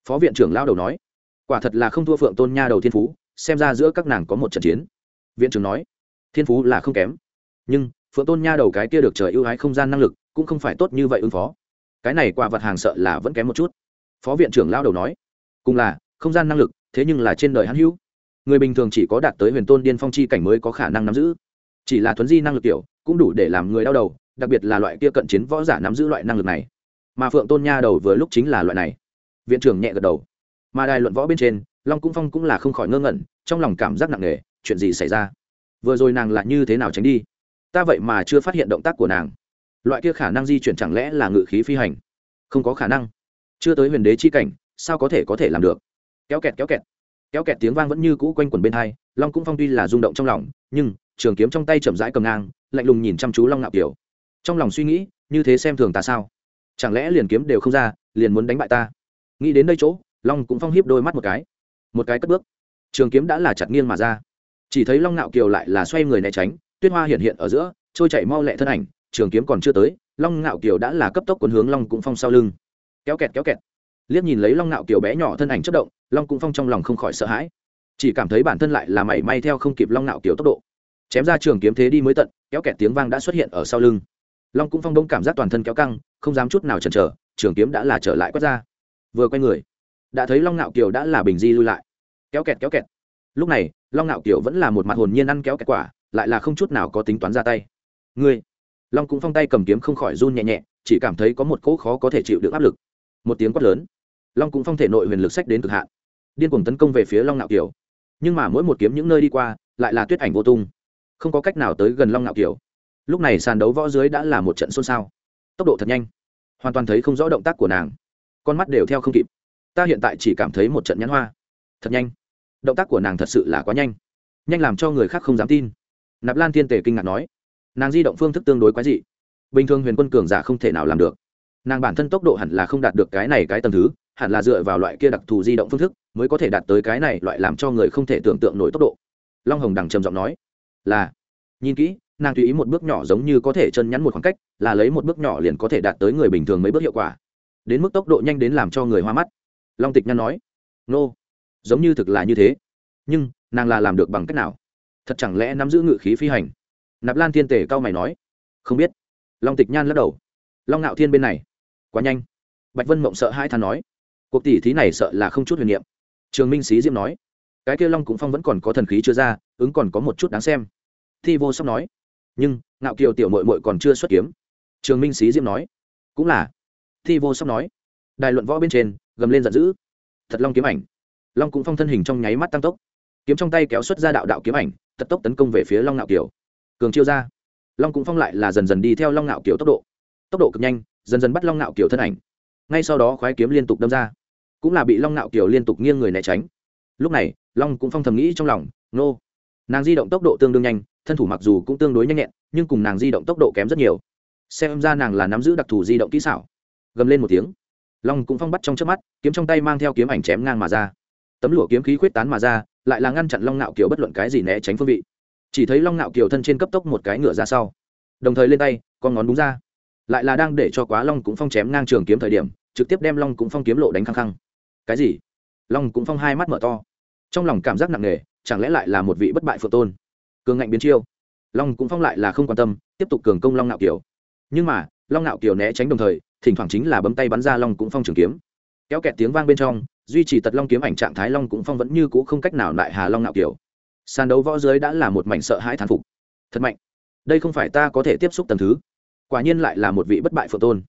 Speaker 1: Phó viện trưởng lao đầu nói. Quả thật là không thua phượng tôn nha đầu thiên phú, xem ra giữa các nàng có một trận chiến. Viện trưởng nói. Thiên phú là không kém. Nhưng phượng tôn nha đầu cái kia được trời ưu ái không gian năng lực, cũng không phải tốt như vậy ứng phó. Cái này quả vật hàng sợ là vẫn kém một chút. Phó viện trưởng lao đầu nói, cùng là, không gian năng lực, thế nhưng là trên đời hắn hữu. Người bình thường chỉ có đạt tới huyền tôn điên phong chi cảnh mới có khả năng nắm giữ. Chỉ là thuấn di năng lực kiểu, cũng đủ để làm người đau đầu, đặc biệt là loại kia cận chiến võ giả nắm giữ loại năng lực này. Mà phượng tôn nha đầu vừa lúc chính là loại này. Viện trưởng nhẹ gật đầu. Mà đài luận võ bên trên, long cung phong cũng là không khỏi ngơ ngẩn, trong lòng cảm giác nặng nề, chuyện gì xảy ra? Vừa rồi nàng lại như thế nào tránh đi? Ta vậy mà chưa phát hiện động tác của nàng. Loại kia khả năng di chuyển chẳng lẽ là ngự khí phi hành? Không có khả năng. Chưa tới huyền đế chi cảnh, sao có thể có thể làm được? Kéo kẹt kéo kẹt. Kéo kẹt tiếng vang vẫn như cũ quanh quẩn bên hai, long cũng phong tuy là rung động trong lòng, nhưng trường kiếm trong tay chậm rãi cầm ngang, lạnh lùng nhìn chăm chú long ngạo kiều. Trong lòng suy nghĩ, như thế xem thường ta sao? Chẳng lẽ liền kiếm đều không ra, liền muốn đánh bại ta? Nghĩ đến đây chỗ, long cũng phong hiếp đôi mắt một cái. Một cái cất bước. Trường kiếm đã là chặt nghiêng mà ra. Chỉ thấy long ngạo kiều lại là xoay người né tránh tuyết hoa hiện hiện ở giữa, trôi chạy mau lẹ thân ảnh, trường kiếm còn chưa tới, long ngạo kiều đã là cấp tốc cuốn hướng long cũng phong sau lưng. Kéo kẹt kéo kẹt. Liếc nhìn lấy long ngạo kiều bé nhỏ thân ảnh chất động, long cũng phong trong lòng không khỏi sợ hãi. Chỉ cảm thấy bản thân lại là mảy may theo không kịp long ngạo kiều tốc độ. Chém ra trường kiếm thế đi mới tận, kéo kẹt tiếng vang đã xuất hiện ở sau lưng. Long cũng phong đông cảm giác toàn thân kéo căng, không dám chút nào chần chờ, trường kiếm đã là trở lại quét ra. Vừa quay người, đã thấy long ngạo kiều đã là bình di lui lại. Kéo kẹt kéo kẹt. Lúc này, long ngạo kiều vẫn là một mặt hồn nhiên ăn kéo kẹt quả lại là không chút nào có tính toán ra tay. Ngươi, long cũng phong tay cầm kiếm không khỏi run nhẹ nhẹ, chỉ cảm thấy có một cỗ khó có thể chịu được áp lực. Một tiếng quát lớn, long cũng phong thể nội huyền lực sách đến cực hạn. Điên cuồng tấn công về phía long ngạo kiều. Nhưng mà mỗi một kiếm những nơi đi qua, lại là tuyết ảnh vô tung. Không có cách nào tới gần long ngạo kiều. Lúc này sàn đấu võ dưới đã là một trận xôn xao. Tốc độ thật nhanh. Hoàn toàn thấy không rõ động tác của nàng. Con mắt đều theo không kịp. Ta hiện tại chỉ cảm thấy một trận nhãn hoa. Thật nhanh. Động tác của nàng thật sự là quá nhanh. Nhanh làm cho người khác không dám tin nạp lan thiên tề kinh ngạc nói, nàng di động phương thức tương đối quái dị, bình thường huyền quân cường giả không thể nào làm được, nàng bản thân tốc độ hẳn là không đạt được cái này cái tầm thứ, hẳn là dựa vào loại kia đặc thù di động phương thức mới có thể đạt tới cái này loại làm cho người không thể tưởng tượng nổi tốc độ. Long hồng đằng trầm giọng nói, là. Nhìn kỹ, nàng tùy ý một bước nhỏ giống như có thể chân nhắn một khoảng cách, là lấy một bước nhỏ liền có thể đạt tới người bình thường mấy bước hiệu quả. Đến mức tốc độ nhanh đến làm cho người hoa mắt. Long tịch nhăn nói, nô、no. giống như thực là như thế, nhưng nàng là làm được bằng cách nào? Thật chẳng lẽ nắm giữ ngự khí phi hành? Nạp lan thiên tể cao mày nói. Không biết. Long tịch nhan lắc đầu. Long ngạo thiên bên này. Quá nhanh. Bạch vân mộng sợ hai than nói. Cuộc tỷ thí này sợ là không chút huyền niệm. Trường minh sĩ diễm nói. Cái kia long cũng phong vẫn còn có thần khí chưa ra, ứng còn có một chút đáng xem. Thi vô sóc nói. Nhưng, ngạo kiều tiểu mội mội còn chưa xuất kiếm. Trường minh sĩ diễm nói. Cũng là. Thi vô sóc nói. Đài luận võ bên trên, gầm lên giận dữ. Thật long kiếm ảnh. Long cũng phong thân hình trong nháy mắt tăng tốc kiếm trong tay kéo xuất ra đạo đạo kiếm ảnh, tật tốc tấn công về phía long ngạo kiều. Cường chiêu ra. Long cũng phong lại là dần dần đi theo long ngạo kiều tốc độ. Tốc độ cực nhanh, dần dần bắt long ngạo kiều thân ảnh. Ngay sau đó khoái kiếm liên tục đâm ra. Cũng là bị long ngạo kiều liên tục nghiêng người né tránh. Lúc này, long cũng phong thầm nghĩ trong lòng, nô. Nàng di động tốc độ tương đương nhanh, thân thủ mặc dù cũng tương đối nhanh nhẹn, nhưng cùng nàng di động tốc độ kém rất nhiều. Xem ra nàng là nắm giữ đặc thù di động kỹ xảo. Gầm lên một tiếng, long cũng phong bắt trong trước mắt, kiếm trong tay mang theo kiếm ảnh chém ngang mà ra. Tấm lụa kiếm khí khuyết tán mà ra lại là ngăn chặn long nạo kiều bất luận cái gì né tránh phương vị. Chỉ thấy long nạo kiều thân trên cấp tốc một cái ngựa ra sau. Đồng thời lên tay, con ngón đúng ra. Lại là đang để cho quá long cũng phong chém ngang trường kiếm thời điểm, trực tiếp đem long cũng phong kiếm lộ đánh khăng khăng. Cái gì? Long cũng phong hai mắt mở to. Trong lòng cảm giác nặng nề, chẳng lẽ lại là một vị bất bại phượng tôn? Cường ngạnh biến chiêu. Long cũng phong lại là không quan tâm, tiếp tục cường công long nạo kiều. Nhưng mà, long nạo kiều né tránh đồng thời, thỉnh thoảng chính là bấm tay bắn ra long cũng phong trường kiếm. Kéo kẹt tiếng vang bên trong duy trì tật long kiếm ảnh trạng thái long cũng phong vẫn như cũ không cách nào lại hà long nạo kiều sàn đấu võ dưới đã là một mảnh sợ hãi thán phục. Thật mạnh. Đây không phải ta có thể tiếp xúc tầm thứ. Quả nhiên lại là một vị bất bại phượng tôn.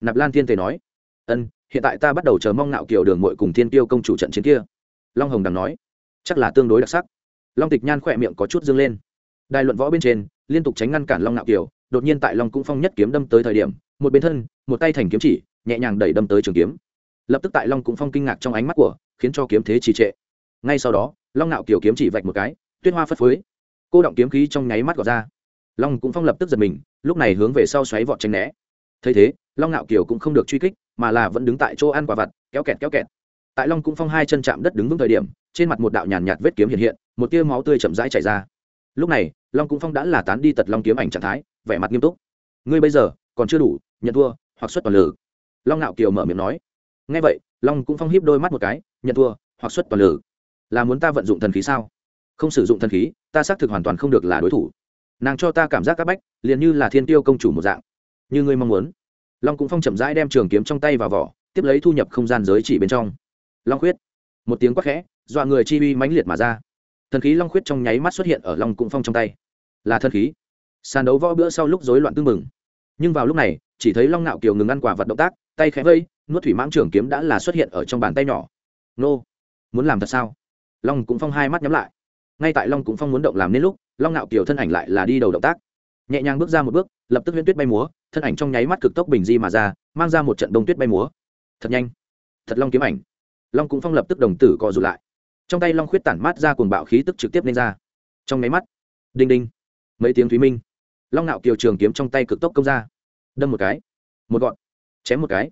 Speaker 1: Nạp lan thiên tề nói, ân, hiện tại ta bắt đầu chờ mong nạo kiều đường mội cùng thiên tiêu công chủ trận chiến kia. Long hồng đằng nói, chắc là tương đối đặc sắc. Long tịch nhan khỏe miệng có chút dâng lên. Đài luận võ bên trên, liên tục tránh ngăn cản long nạo kiều, đột nhiên tại long cũng phong nhất kiếm đâm tới thời điểm, một bên thân, một tay thành kiếm chỉ, nhẹ nhàng đẩy đâm tới trường kiếm lập tức tại long cũng phong kinh ngạc trong ánh mắt của, khiến cho kiếm thế trì trệ. Ngay sau đó, long nạo kiểu kiếm chỉ vạch một cái, tuyết hoa phất phới. Cô động kiếm khí trong nháy mắt gọt ra. Long cũng phong lập tức giật mình, lúc này hướng về sau xoáy vọt tranh né. Thấy thế, long nạo kiểu cũng không được truy kích, mà là vẫn đứng tại chỗ ăn quả vặt, kéo kẹt kéo kẹt. Tại long cũng phong hai chân chạm đất đứng vững thời điểm, trên mặt một đạo nhàn nhạt vết kiếm hiện hiện, một tia máu tươi chậm rãi chảy ra. Lúc này, long cũng phong đã là tán đi tật long kiếm ảnh trạng thái, vẻ mặt nghiêm túc. Ngươi bây giờ còn chưa đủ, nhận thua, hoặc xuất toàn lử long ngạo kiều mở miệng nói ngay vậy, long cũng phong híp đôi mắt một cái, nhận thua, hoặc xuất toàn lử. Là muốn ta vận dụng thần khí sao? Không sử dụng thần khí, ta xác thực hoàn toàn không được là đối thủ. Nàng cho ta cảm giác các bách, liền như là thiên tiêu công chủ một dạng. Như ngươi mong muốn. Long cũng phong chậm rãi đem trường kiếm trong tay vào vỏ, tiếp lấy thu nhập không gian giới chỉ bên trong. Long khuyết. Một tiếng quát khẽ, dọa người chi uy mãnh liệt mà ra. Thần khí long khuyết trong nháy mắt xuất hiện ở long cung phong trong tay. Là thần khí. Sàn đấu võ bữa sau lúc rối loạn tương mừng nhưng vào lúc này, chỉ thấy long nạo kiều ngừng ăn quả vật động tác, tay khẽ vây nuốt thủy mãng trường kiếm đã là xuất hiện ở trong bàn tay nhỏ. Nô, muốn làm thật sao? Long cũng phong hai mắt nhắm lại. Ngay tại long cũng phong muốn động làm nên lúc, long nạo kiều thân ảnh lại là đi đầu động tác. Nhẹ nhàng bước ra một bước, lập tức huyễn tuyết bay múa, thân ảnh trong nháy mắt cực tốc bình di mà ra, mang ra một trận đông tuyết bay múa. Thật nhanh. Thật long kiếm ảnh. Long cũng phong lập tức đồng tử co rụt lại. Trong tay long khuyết tản mát ra cuồng bạo khí tức trực tiếp lên ra. Trong nháy mắt, đinh đinh. Mấy tiếng thúy minh. Long nạo kiều trường kiếm trong tay cực tốc công ra. Đâm một cái. Một gọn. Chém một cái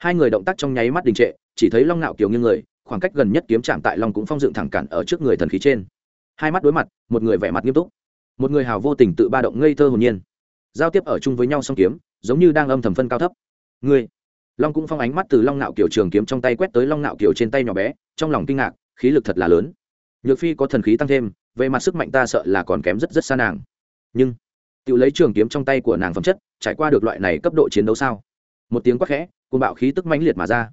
Speaker 1: hai người động tác trong nháy mắt đình trệ, chỉ thấy long nạo kiều nghiêng người, khoảng cách gần nhất kiếm chạm tại long cũng phong dựng thẳng cản ở trước người thần khí trên. Hai mắt đối mặt, một người vẻ mặt nghiêm túc. Một người hào vô tình tự ba động ngây thơ hồn nhiên. Giao tiếp ở chung với nhau song kiếm, giống như đang âm thầm phân cao thấp. Người long cũng phong ánh mắt từ long nạo kiểu trường kiếm trong tay quét tới long nạo kiểu trên tay nhỏ bé, trong lòng kinh ngạc, khí lực thật là lớn. Nhược phi có thần khí tăng thêm, về mặt sức mạnh ta sợ là còn kém rất rất xa nàng. Nhưng, tự lấy trường kiếm trong tay của nàng phẩm chất, trải qua được loại này cấp độ chiến đấu sao? Một tiếng quát khẽ côn bạo khí tức mãnh liệt mà ra.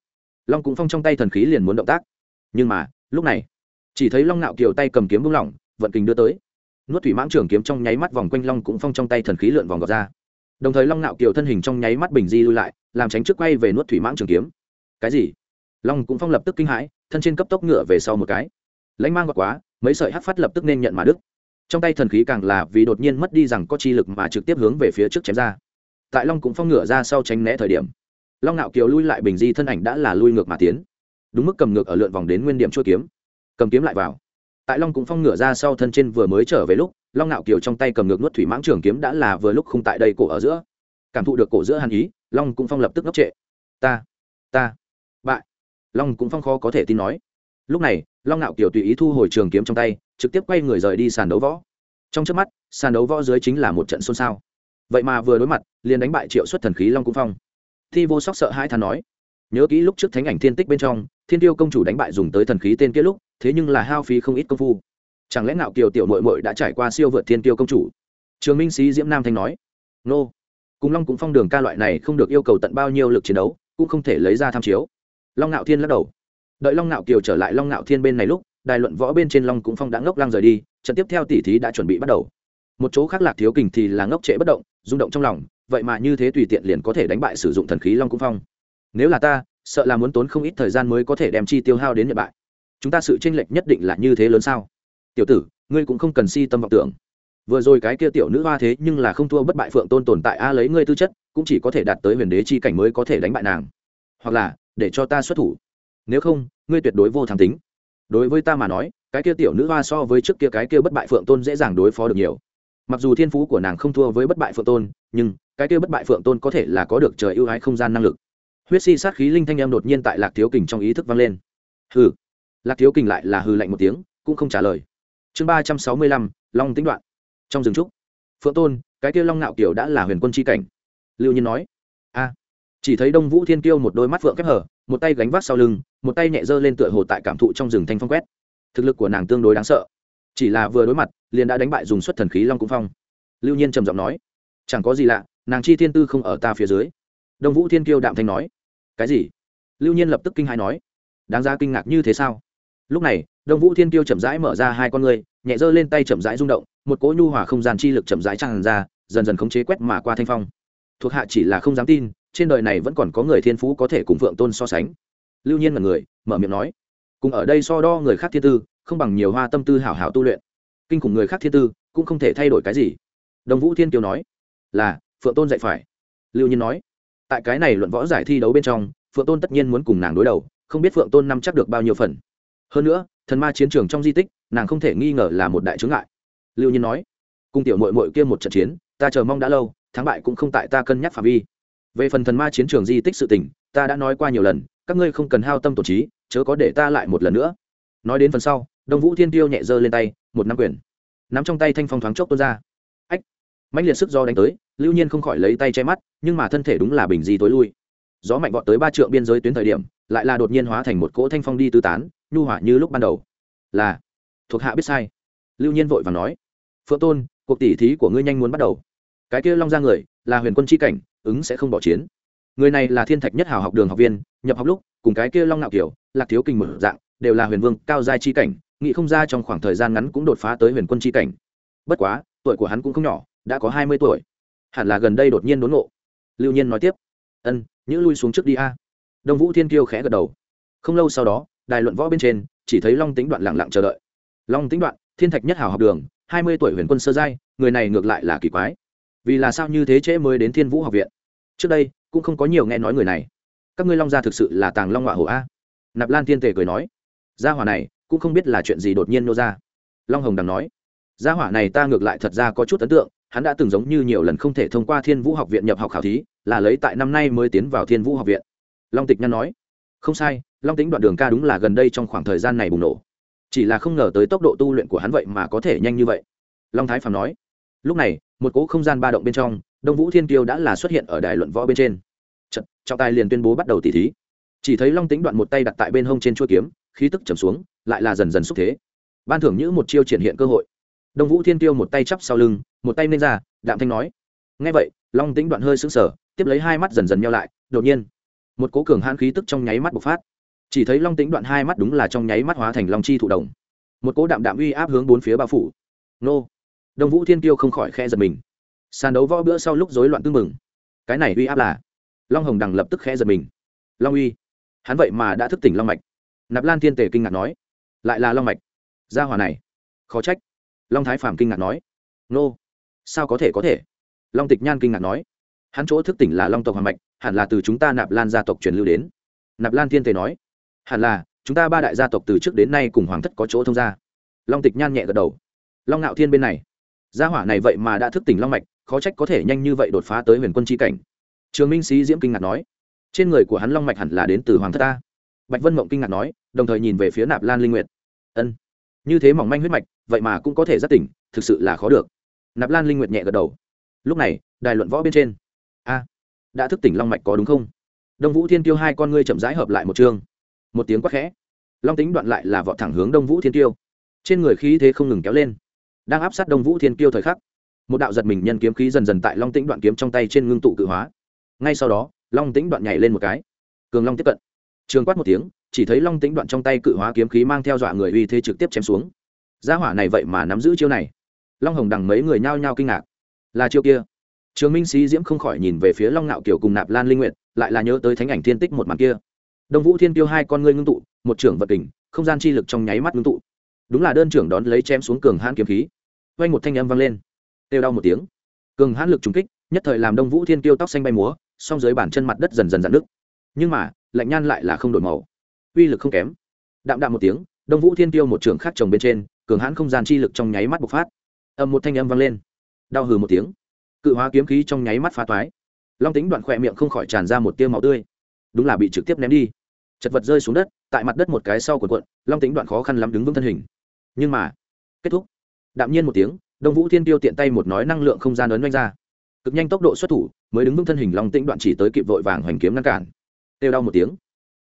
Speaker 1: Long cũng phong trong tay thần khí liền muốn động tác. Nhưng mà, lúc này, chỉ thấy long nạo kiều tay cầm kiếm buông lỏng, vận kình đưa tới. Nuốt thủy mãng trường kiếm trong nháy mắt vòng quanh long cũng phong trong tay thần khí lượn vòng gọt ra. Đồng thời long nạo kiều thân hình trong nháy mắt bình di lui lại, làm tránh trước quay về nuốt thủy mãng trường kiếm. Cái gì? Long cũng phong lập tức kinh hãi, thân trên cấp tốc ngựa về sau một cái. Lãnh mang gọt quá, mấy sợi hắc phát lập tức nên nhận mà đức trong tay thần khí càng là vì đột nhiên mất đi rằng có chi lực mà trực tiếp hướng về phía trước chém ra tại long cũng phong ngửa ra sau tránh né thời điểm. Long nạo kiều lui lại bình di thân ảnh đã là lui ngược mà tiến. Đúng mức cầm ngược ở lượn vòng đến nguyên điểm chua kiếm. Cầm kiếm lại vào. Tại long cũng phong ngửa ra sau thân trên vừa mới trở về lúc, long nạo kiều trong tay cầm ngược nuốt thủy mãng trường kiếm đã là vừa lúc không tại đây cổ ở giữa. Cảm thụ được cổ giữa hàn ý, long cũng phong lập tức ngốc trệ. Ta ta, bại. Long cũng phong khó có thể tin nói. Lúc này, long nạo kiều tùy ý thu hồi trường kiếm trong tay, trực tiếp quay người rời đi sàn đấu võ. Trong trước mắt, sàn đấu võ dưới chính là một trận xôn xao vậy mà vừa đối mặt, liền đánh bại triệu xuất thần khí long cung phong. Thi vô sóc sợ hai thằng nói, nhớ kỹ lúc trước thánh ảnh thiên tích bên trong, thiên tiêu công chủ đánh bại dùng tới thần khí tên kia lúc, thế nhưng là hao phí không ít công phu. Chẳng lẽ nào kiều tiểu mội mội đã trải qua siêu vượt thiên tiêu công chủ? Trường minh sĩ diễm nam thanh nói, nô. Cùng long cũng phong đường ca loại này không được yêu cầu tận bao nhiêu lực chiến đấu, cũng không thể lấy ra tham chiếu. Long ngạo thiên lắc đầu. Đợi long ngạo kiều trở lại long ngạo thiên bên này lúc, đài luận võ bên trên long cũng phong đã ngốc lăng rời đi, trận tiếp theo tỷ thí đã chuẩn bị bắt đầu. Một chỗ khác lạc thiếu kình thì là ngốc trễ bất động rung động trong lòng, vậy mà như thế tùy tiện liền có thể đánh bại sử dụng thần khí long cung phong. Nếu là ta, sợ là muốn tốn không ít thời gian mới có thể đem chi tiêu hao đến nhật bại. Chúng ta sự tranh lệch nhất định là như thế lớn sao? Tiểu tử, ngươi cũng không cần si tâm vọng tưởng. Vừa rồi cái kia tiểu nữ hoa thế nhưng là không thua bất bại phượng tôn tồn tại a lấy ngươi tư chất, cũng chỉ có thể đạt tới huyền đế chi cảnh mới có thể đánh bại nàng. Hoặc là, để cho ta xuất thủ. Nếu không, ngươi tuyệt đối vô tham tính. Đối với ta mà nói, cái kia tiểu nữ hoa so với trước kia cái kia bất bại phượng tôn dễ dàng đối phó được nhiều mặc dù thiên phú của nàng không thua với bất bại phượng tôn, nhưng cái kia bất bại phượng tôn có thể là có được trời ưu ái không gian năng lực. Huyết si sát khí linh thanh em đột nhiên tại lạc thiếu kình trong ý thức vang lên. Hừ. Lạc thiếu kình lại là hừ lạnh một tiếng, cũng không trả lời. Chương ba trăm sáu mươi lăm, long tính đoạn. Trong rừng trúc. Phượng tôn, cái kia long nạo kiểu đã là huyền quân c cảnh. Lưu nhiên nói. A. Chỉ thấy đông vũ thiên kiêu một đôi mắt phượng khép hở một tay gánh vác sau lưng, một tay nhẹ dơ lên tựa hồ tại cảm thụ trong rừng thanh phong quét. Thực lực của nàng tương đối đáng sợ. Chỉ là vừa đối mặt liền đã đánh bại dùng xuất thần khí long cung phong. Lưu nhiên trầm giọng nói, chẳng có gì lạ, nàng chi thiên tư không ở ta phía dưới. Đông vũ thiên kiêu đạm thanh nói, cái gì? Lưu nhiên lập tức kinh hãi nói, đáng ra kinh ngạc như thế sao? Lúc này, đông vũ thiên kiêu chậm rãi mở ra hai con người nhẹ giơ lên tay chậm rãi rung động, một cỗ nhu hòa không gian chi lực chậm rãi tràn ra, dần dần khống chế quét mà qua thanh phong. Thuộc hạ chỉ là không dám tin, trên đời này vẫn còn có người thiên phú có thể cùng phượng tôn so sánh. Lưu nhiên là người, mở miệng nói, cùng ở đây so đo người khác thiên tư, không bằng nhiều hoa tâm tư hảo hảo tu luyện kinh khủng người khác thiên tư, cũng không thể thay đổi cái gì. Đồng vũ thiên kiều nói, là, phượng tôn dạy phải. Lưu nhiên nói, tại cái này luận võ giải thi đấu bên trong, phượng tôn tất nhiên muốn cùng nàng đối đầu, không biết phượng tôn nắm chắc được bao nhiêu phần. Hơn nữa, thần ma chiến trường trong di tích, nàng không thể nghi ngờ là một đại chướng ngại. Lưu nhiên nói, cùng tiểu mội mội kia một trận chiến, ta chờ mong đã lâu, thắng bại cũng không tại ta cân nhắc phạm vi. Về phần thần ma chiến trường di tích sự tình, ta đã nói qua nhiều lần, các ngươi không cần hao tâm tổ trí, chớ có để ta lại một lần nữa. Nói đến phần sau đông vũ thiên tiêu nhẹ giơ lên tay, một năm quyền. Nắm trong tay thanh phong thoáng chốc tuôn ra. Ách! Mạnh liệt sức do đánh tới, lưu nhiên không khỏi lấy tay che mắt, nhưng mà thân thể đúng là bình di tối lui. Gió mạnh vọt tới ba trượng biên giới tuyến thời điểm, lại là đột nhiên hóa thành một cỗ thanh phong đi tư tán, nhu hỏa như lúc ban đầu. Là, thuộc hạ biết sai. Lưu nhiên vội và nói, phượng tôn, cuộc tỉ thí của ngươi nhanh muốn bắt đầu. Cái kia long ra người, là huyền quân c cảnh, ứng sẽ không bỏ chiến. Người này là thiên thạch nhất hào học đường học viên, nhập học lúc, cùng cái kia long nạo kiểu lạc thiếu kinh mở dạng, đều là huyền vương cao giai chi cảnh nghĩ không ra trong khoảng thời gian ngắn cũng đột phá tới huyền quân chi cảnh. Bất quá, tuổi của hắn cũng không nhỏ, đã có hai mươi tuổi. Hẳn là gần đây đột nhiên đốn ngộ. Lưu nhiên nói tiếp, ân, nhữ lui xuống trước đi a. Đông vũ thiên kiêu khẽ gật đầu. Không lâu sau đó, đài luận võ bên trên, chỉ thấy long tính đoạn lặng lặng chờ đợi. Long tính đoạn, thiên thạch nhất hảo học đường, hai mươi tuổi huyền quân sơ giai, người này ngược lại là kỳ quái. Vì là sao như thế trễ mới đến thiên vũ học viện? Trước đây, cũng không có nhiều nghe nói người này. Các ngươi long gia thực sự là tàng long họa hổ a. Nạp lan thiên tề cười nói, gia hỏa này cũng không biết là chuyện gì đột nhiên nô ra. Long hồng đằng nói gia hỏa này ta ngược lại thật ra có chút ấn tượng hắn đã từng giống như nhiều lần không thể thông qua thiên vũ học viện nhập học khảo thí là lấy tại năm nay mới tiến vào thiên vũ học viện. Long tịch nhan nói không sai long tính đoạn đường ca đúng là gần đây trong khoảng thời gian này bùng nổ. Chỉ là không ngờ tới tốc độ tu luyện của hắn vậy mà có thể nhanh như vậy. Long thái phạm nói lúc này một cỗ không gian ba động bên trong đông vũ thiên kiêu đã là xuất hiện ở đài luận võ bên trên. Trận, trọng tài liền tuyên bố bắt đầu tỉ thí. Chỉ thấy long tính đoạn một tay đặt tại bên hông trên chuôi kiếm khí tức trầm xuống lại là dần dần xúc thế. Ban thưởng như một chiêu triển hiện cơ hội. Đông vũ thiên tiêu một tay chắp sau lưng, một tay nên ra, đạm thanh nói. Ngay vậy, long tính đoạn hơi sững sờ, tiếp lấy hai mắt dần dần nhau lại, đột nhiên, một cố cường hãn khí tức trong nháy mắt bộc phát. Chỉ thấy long tính đoạn hai mắt đúng là trong nháy mắt hóa thành long chi thụ đồng một cố đạm đạm uy áp hướng bốn phía bao phủ. Nô! Đông vũ thiên tiêu không khỏi khe giật mình. Sàn đấu võ bữa sau lúc rối loạn tưng mừng cái này uy áp là? Long hồng đằng lập tức khẽ giật mình. Long uy! Hắn vậy mà đã thức tỉnh long mạch. Nạp lan thiên tề kinh ngạc nói lại là long mạch. Gia hỏa này, khó trách. Long thái phạm kinh ngạc nói. Nô, sao có thể có thể? Long tịch nhan kinh ngạc nói. Hắn chỗ thức tỉnh là long tộc hoàng mạch, hẳn là từ chúng ta nạp lan gia tộc truyền lưu đến. Nạp lan thiên tề nói. Hẳn là, chúng ta ba đại gia tộc từ trước đến nay cùng hoàng thất có chỗ thông gia. Long tịch nhan nhẹ gật đầu. Long ngạo thiên bên này. Gia hỏa này vậy mà đã thức tỉnh long mạch, khó trách có thể nhanh như vậy đột phá tới huyền quân tri cảnh. Trường minh sĩ diễm kinh ngạc nói. Trên người của hắn long mạch hẳn là đến từ hoàng thất ta. Bạch vân mộng kinh ngạc nói đồng thời nhìn về phía nạp lan linh nguyệt. Ân, như thế mỏng manh huyết mạch, vậy mà cũng có thể giác tỉnh, thực sự là khó được. Nạp lan linh nguyệt nhẹ gật đầu. Lúc này, đài luận võ bên trên. A, đã thức tỉnh long mạch có đúng không? Đông vũ thiên tiêu hai con ngươi chậm rãi hợp lại một chương một tiếng quát khẽ. Long tính đoạn lại là vọt thẳng hướng đông vũ thiên tiêu trên người khí thế không ngừng kéo lên. Đang áp sát đông vũ thiên tiêu thời khắc, một đạo giật mình nhân kiếm khí dần dần tại long tĩnh đoạn kiếm trong tay trên ngưng tụ cự hóa. Ngay sau đó, long tĩnh đoạn nhảy lên một cái. Cường long tiếp cận. Trường quát một tiếng chỉ thấy long tĩnh đoạn trong tay cự hóa kiếm khí mang theo dọa người uy thế trực tiếp chém xuống. Gia hỏa này vậy mà nắm giữ chiêu này. Long hồng đằng mấy người nhao nhao kinh ngạc. Là chiêu kia. Trường minh sĩ diễm không khỏi nhìn về phía long ngạo kiều cùng nạp lan linh nguyệt, lại là nhớ tới thánh ảnh thiên tích một màn kia. Đông vũ thiên tiêu hai con ngươi ngưng tụ, một trưởng vật kình, không gian chi lực trong nháy mắt ngưng tụ. Đúng là đơn trưởng đón lấy chém xuống cường hãn kiếm khí. Quanh một thanh âm vang lên. Têu đau một tiếng. Cường hãn lực trùng kích, nhất thời làm đông vũ thiên tiêu tóc xanh bay múa, song dưới bàn chân mặt đất dần dần dạn nước nhưng mà, lạnh nhan lại là không đổi màu uy lực không kém. Đạm đạm một tiếng, đông vũ thiên tiêu một trường khác trồng bên trên, cường hãn không gian chi lực trong nháy mắt bộc phát. Ầm một thanh âm vang lên. Đau hừ một tiếng. Cự hóa kiếm khí trong nháy mắt phá toái. Long tính đoạn khỏe miệng không khỏi tràn ra một tiêu máu tươi. Đúng là bị trực tiếp ném đi. Chật vật rơi xuống đất, tại mặt đất một cái sau của quận long tính đoạn khó khăn lắm đứng vững thân hình. Nhưng mà, kết thúc. Đạm nhiên một tiếng, đông vũ thiên tiêu tiện tay một nói năng lượng không gian ấn oanh ra. Cực nhanh tốc độ xuất thủ, mới đứng vững thân hình long tĩnh đoạn chỉ tới kịp vội vàng hoành kiếm ngăn cản. Têu đau một tiếng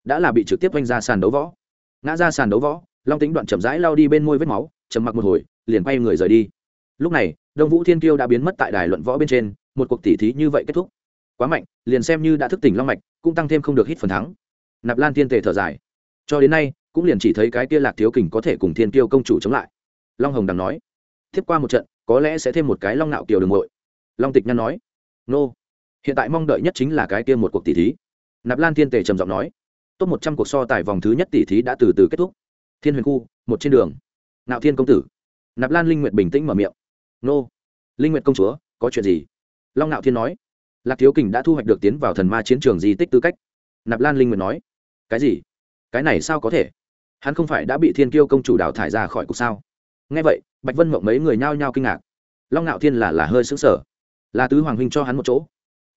Speaker 1: đã là bị trực tiếp vanh ra sàn đấu võ. Ngã ra sàn đấu võ, long tĩnh đoạn chậm rãi lao đi bên môi vết máu chầm mặc một hồi, liền quay người rời đi. Lúc này, đông vũ thiên kiêu đã biến mất tại đài luận võ bên trên, một cuộc tỉ thí như vậy kết thúc. Quá mạnh, liền xem như đã thức tỉnh long mạch, cũng tăng thêm không được hít phần thắng. Nạp lan thiên tề thở dài. Cho đến nay, cũng liền chỉ thấy cái kia lạc thiếu kình có thể cùng thiên kiêu công chủ chống lại. Long hồng đằng nói, tiếp qua một trận, có lẽ sẽ thêm một cái long nạo kiều đường ngội long tịch nhăn nói, nô. Hiện tại mong đợi nhất chính là cái kia một cuộc tỷ thí. Nạp lan thiên tề trầm giọng nói top một trăm cuộc so tài vòng thứ nhất tỷ thí đã từ từ kết thúc. Thiên huyền khu, một trên đường. Nạo thiên công tử. Nạp lan linh nguyệt bình tĩnh mở miệng. Nô. Linh nguyệt công chúa, có chuyện gì? Long nạo thiên nói. Lạc thiếu kình đã thu hoạch được tiến vào thần ma chiến trường di tích tư cách. Nạp lan linh nguyệt nói. Cái gì? Cái này sao có thể? Hắn không phải đã bị thiên kiêu công chủ đào thải ra khỏi cuộc sao? Nghe vậy, bạch vân mộng mấy người nhao nhao kinh ngạc. Long nạo thiên là là hơi xứng sở là tứ hoàng huynh cho hắn một chỗ.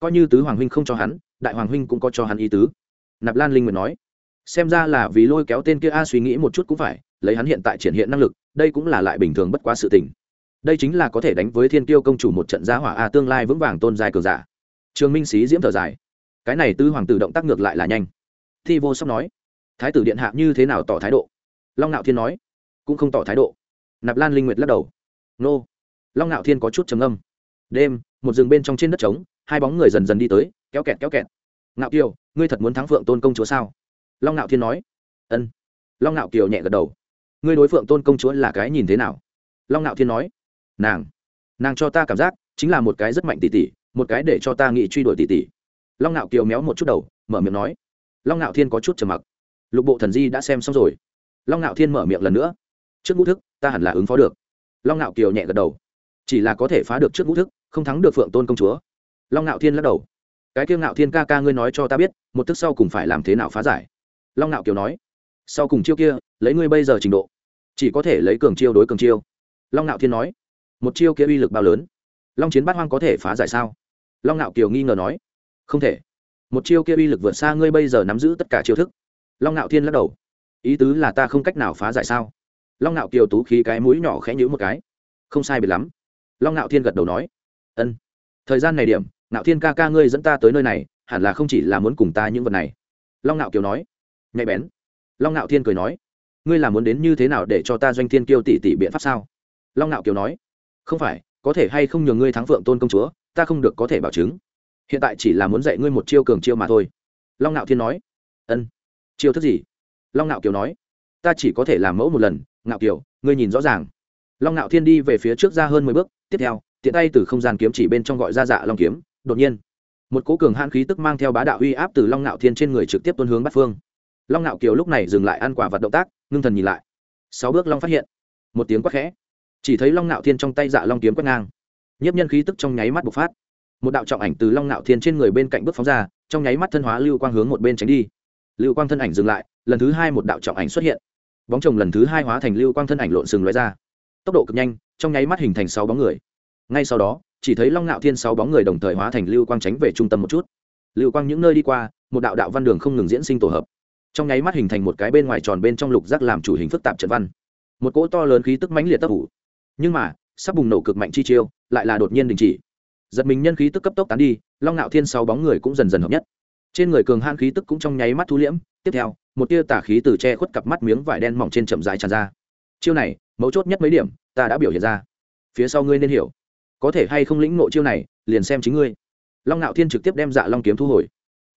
Speaker 1: Coi như tứ hoàng huynh không cho hắn, đại hoàng huynh cũng có cho hắn ý tứ nạp lan linh nguyệt nói, xem ra là vì lôi kéo tên kia a suy nghĩ một chút cũng phải, lấy hắn hiện tại triển hiện năng lực, đây cũng là lại bình thường bất quá sự tình. Đây chính là có thể đánh với thiên tiêu công chủ một trận giá hỏa a tương lai vững vàng tôn dài cường giả. Trường minh sĩ diễm thở dài, cái này Tư hoàng tử động tác ngược lại là nhanh. Thi vô sóc nói, thái tử điện hạ như thế nào tỏ thái độ? Long nạo thiên nói, cũng không tỏ thái độ. Nạp lan linh nguyệt lắc đầu, nô. Long nạo thiên có chút trầm âm đêm, một rừng bên trong trên đất trống, hai bóng người dần dần đi tới, kéo kẹt kéo kẹt ngạo kiều, ngươi thật muốn thắng phượng tôn công chúa sao? Long ngạo thiên nói. Ân. Long ngạo kiều nhẹ gật đầu. Ngươi đối phượng tôn công chúa là cái nhìn thế nào? Long ngạo thiên nói. Nàng. Nàng cho ta cảm giác chính là một cái rất mạnh tỉ tỉ một cái để cho ta nghĩ truy đuổi tỉ tỉ long ngạo kiều méo một chút đầu, mở miệng nói. Long ngạo thiên có chút trầm mặc. Lục bộ thần di đã xem xong rồi. Long ngạo thiên mở miệng lần nữa. Trước ngũ thức, ta hẳn là ứng phó được. Long ngạo kiều nhẹ gật đầu. Chỉ là có thể phá được trước ngũ thức, không thắng được phượng tôn công chúa. Long ngạo thiên lắc đầu cái kiêu ngạo thiên ca ca ngươi nói cho ta biết, một thức sau cùng phải làm thế nào phá giải? Long ngạo kiều nói, sau cùng chiêu kia, lấy ngươi bây giờ trình độ, chỉ có thể lấy cường chiêu đối cường chiêu. Long ngạo thiên nói, một chiêu kia uy lực bao lớn, long chiến bát hoang có thể phá giải sao? Long ngạo kiều nghi ngờ nói, không thể. Một chiêu kia uy lực vượt xa ngươi bây giờ nắm giữ tất cả chiêu thức. Long ngạo thiên lắc đầu, ý tứ là ta không cách nào phá giải sao? Long ngạo kiều tú khí cái mũi nhỏ khẽ nhữ một cái, không sai biệt lắm. Long ngạo thiên gật đầu nói, ân. Thời gian này điểm ngạo thiên ca ca ngươi dẫn ta tới nơi này, hẳn là không chỉ là muốn cùng ta những vật này. Long ngạo kiều nói. Nhạy bén. Long ngạo thiên cười nói. Ngươi là muốn đến như thế nào để cho ta doanh thiên kiêu tỷ tỷ biện pháp sao? Long ngạo kiều nói. Không phải, có thể hay không nhường ngươi thắng phượng tôn công chúa, ta không được có thể bảo chứng. Hiện tại chỉ là muốn dạy ngươi một chiêu cường chiêu mà thôi. Long ngạo thiên nói. Ân. Chiêu thức gì? Long ngạo kiều nói. Ta chỉ có thể làm mẫu một lần ngạo kiều, ngươi nhìn rõ ràng. Long ngạo thiên đi về phía trước ra hơn mười bước, tiếp theo, tiện tay từ không gian kiếm chỉ bên trong gọi ra dạ long kiếm đột nhiên, một cố cường hãn khí tức mang theo bá đạo uy áp từ long ngạo thiên trên người trực tiếp tuân hướng bắt phương. Long ngạo kiều lúc này dừng lại ăn quả vật động tác, ngưng thần nhìn lại. Sáu bước long phát hiện, một tiếng quát khẽ. Chỉ thấy long ngạo thiên trong tay dạ long kiếm quét ngang. Nhiếp nhân khí tức trong nháy mắt bộc phát. Một đạo trọng ảnh từ long ngạo thiên trên người bên cạnh bước phóng ra, trong nháy mắt thân hóa lưu quang hướng một bên tránh đi. Lưu quang thân ảnh dừng lại, lần thứ hai một đạo trọng ảnh xuất hiện. Bóng chồng lần thứ hai hóa thành lưu quang thân ảnh lộn sừng loại ra. Tốc độ cực nhanh, trong nháy mắt hình thành sáu bóng người. Ngay sau đó chỉ thấy long ngạo thiên sáu bóng người đồng thời hóa thành lưu quang tránh về trung tâm một chút. Lưu quang những nơi đi qua, một đạo đạo văn đường không ngừng diễn sinh tổ hợp. Trong nháy mắt hình thành một cái bên ngoài tròn bên trong lục giác làm chủ hình phức tạp trận văn. Một cỗ to lớn khí tức mãnh liệt tấp ủ. Nhưng mà, sắp bùng nổ cực mạnh chi chiêu, lại là đột nhiên đình chỉ. Giật mình nhân khí tức cấp tốc tán đi, long ngạo thiên sáu bóng người cũng dần dần hợp nhất. Trên người cường han khí tức cũng trong nháy mắt thu liễm, tiếp theo, một tia tả khí từ che khuất cặp mắt miếng vải đen mỏng trên chậm dài tràn ra. Chiêu này, mấu chốt nhất mấy điểm, ta đã biểu hiện ra. Phía sau ngươi nên hiểu có thể hay không lĩnh ngộ chiêu này, liền xem chính ngươi. Long ngạo thiên trực tiếp đem dạ long kiếm thu hồi.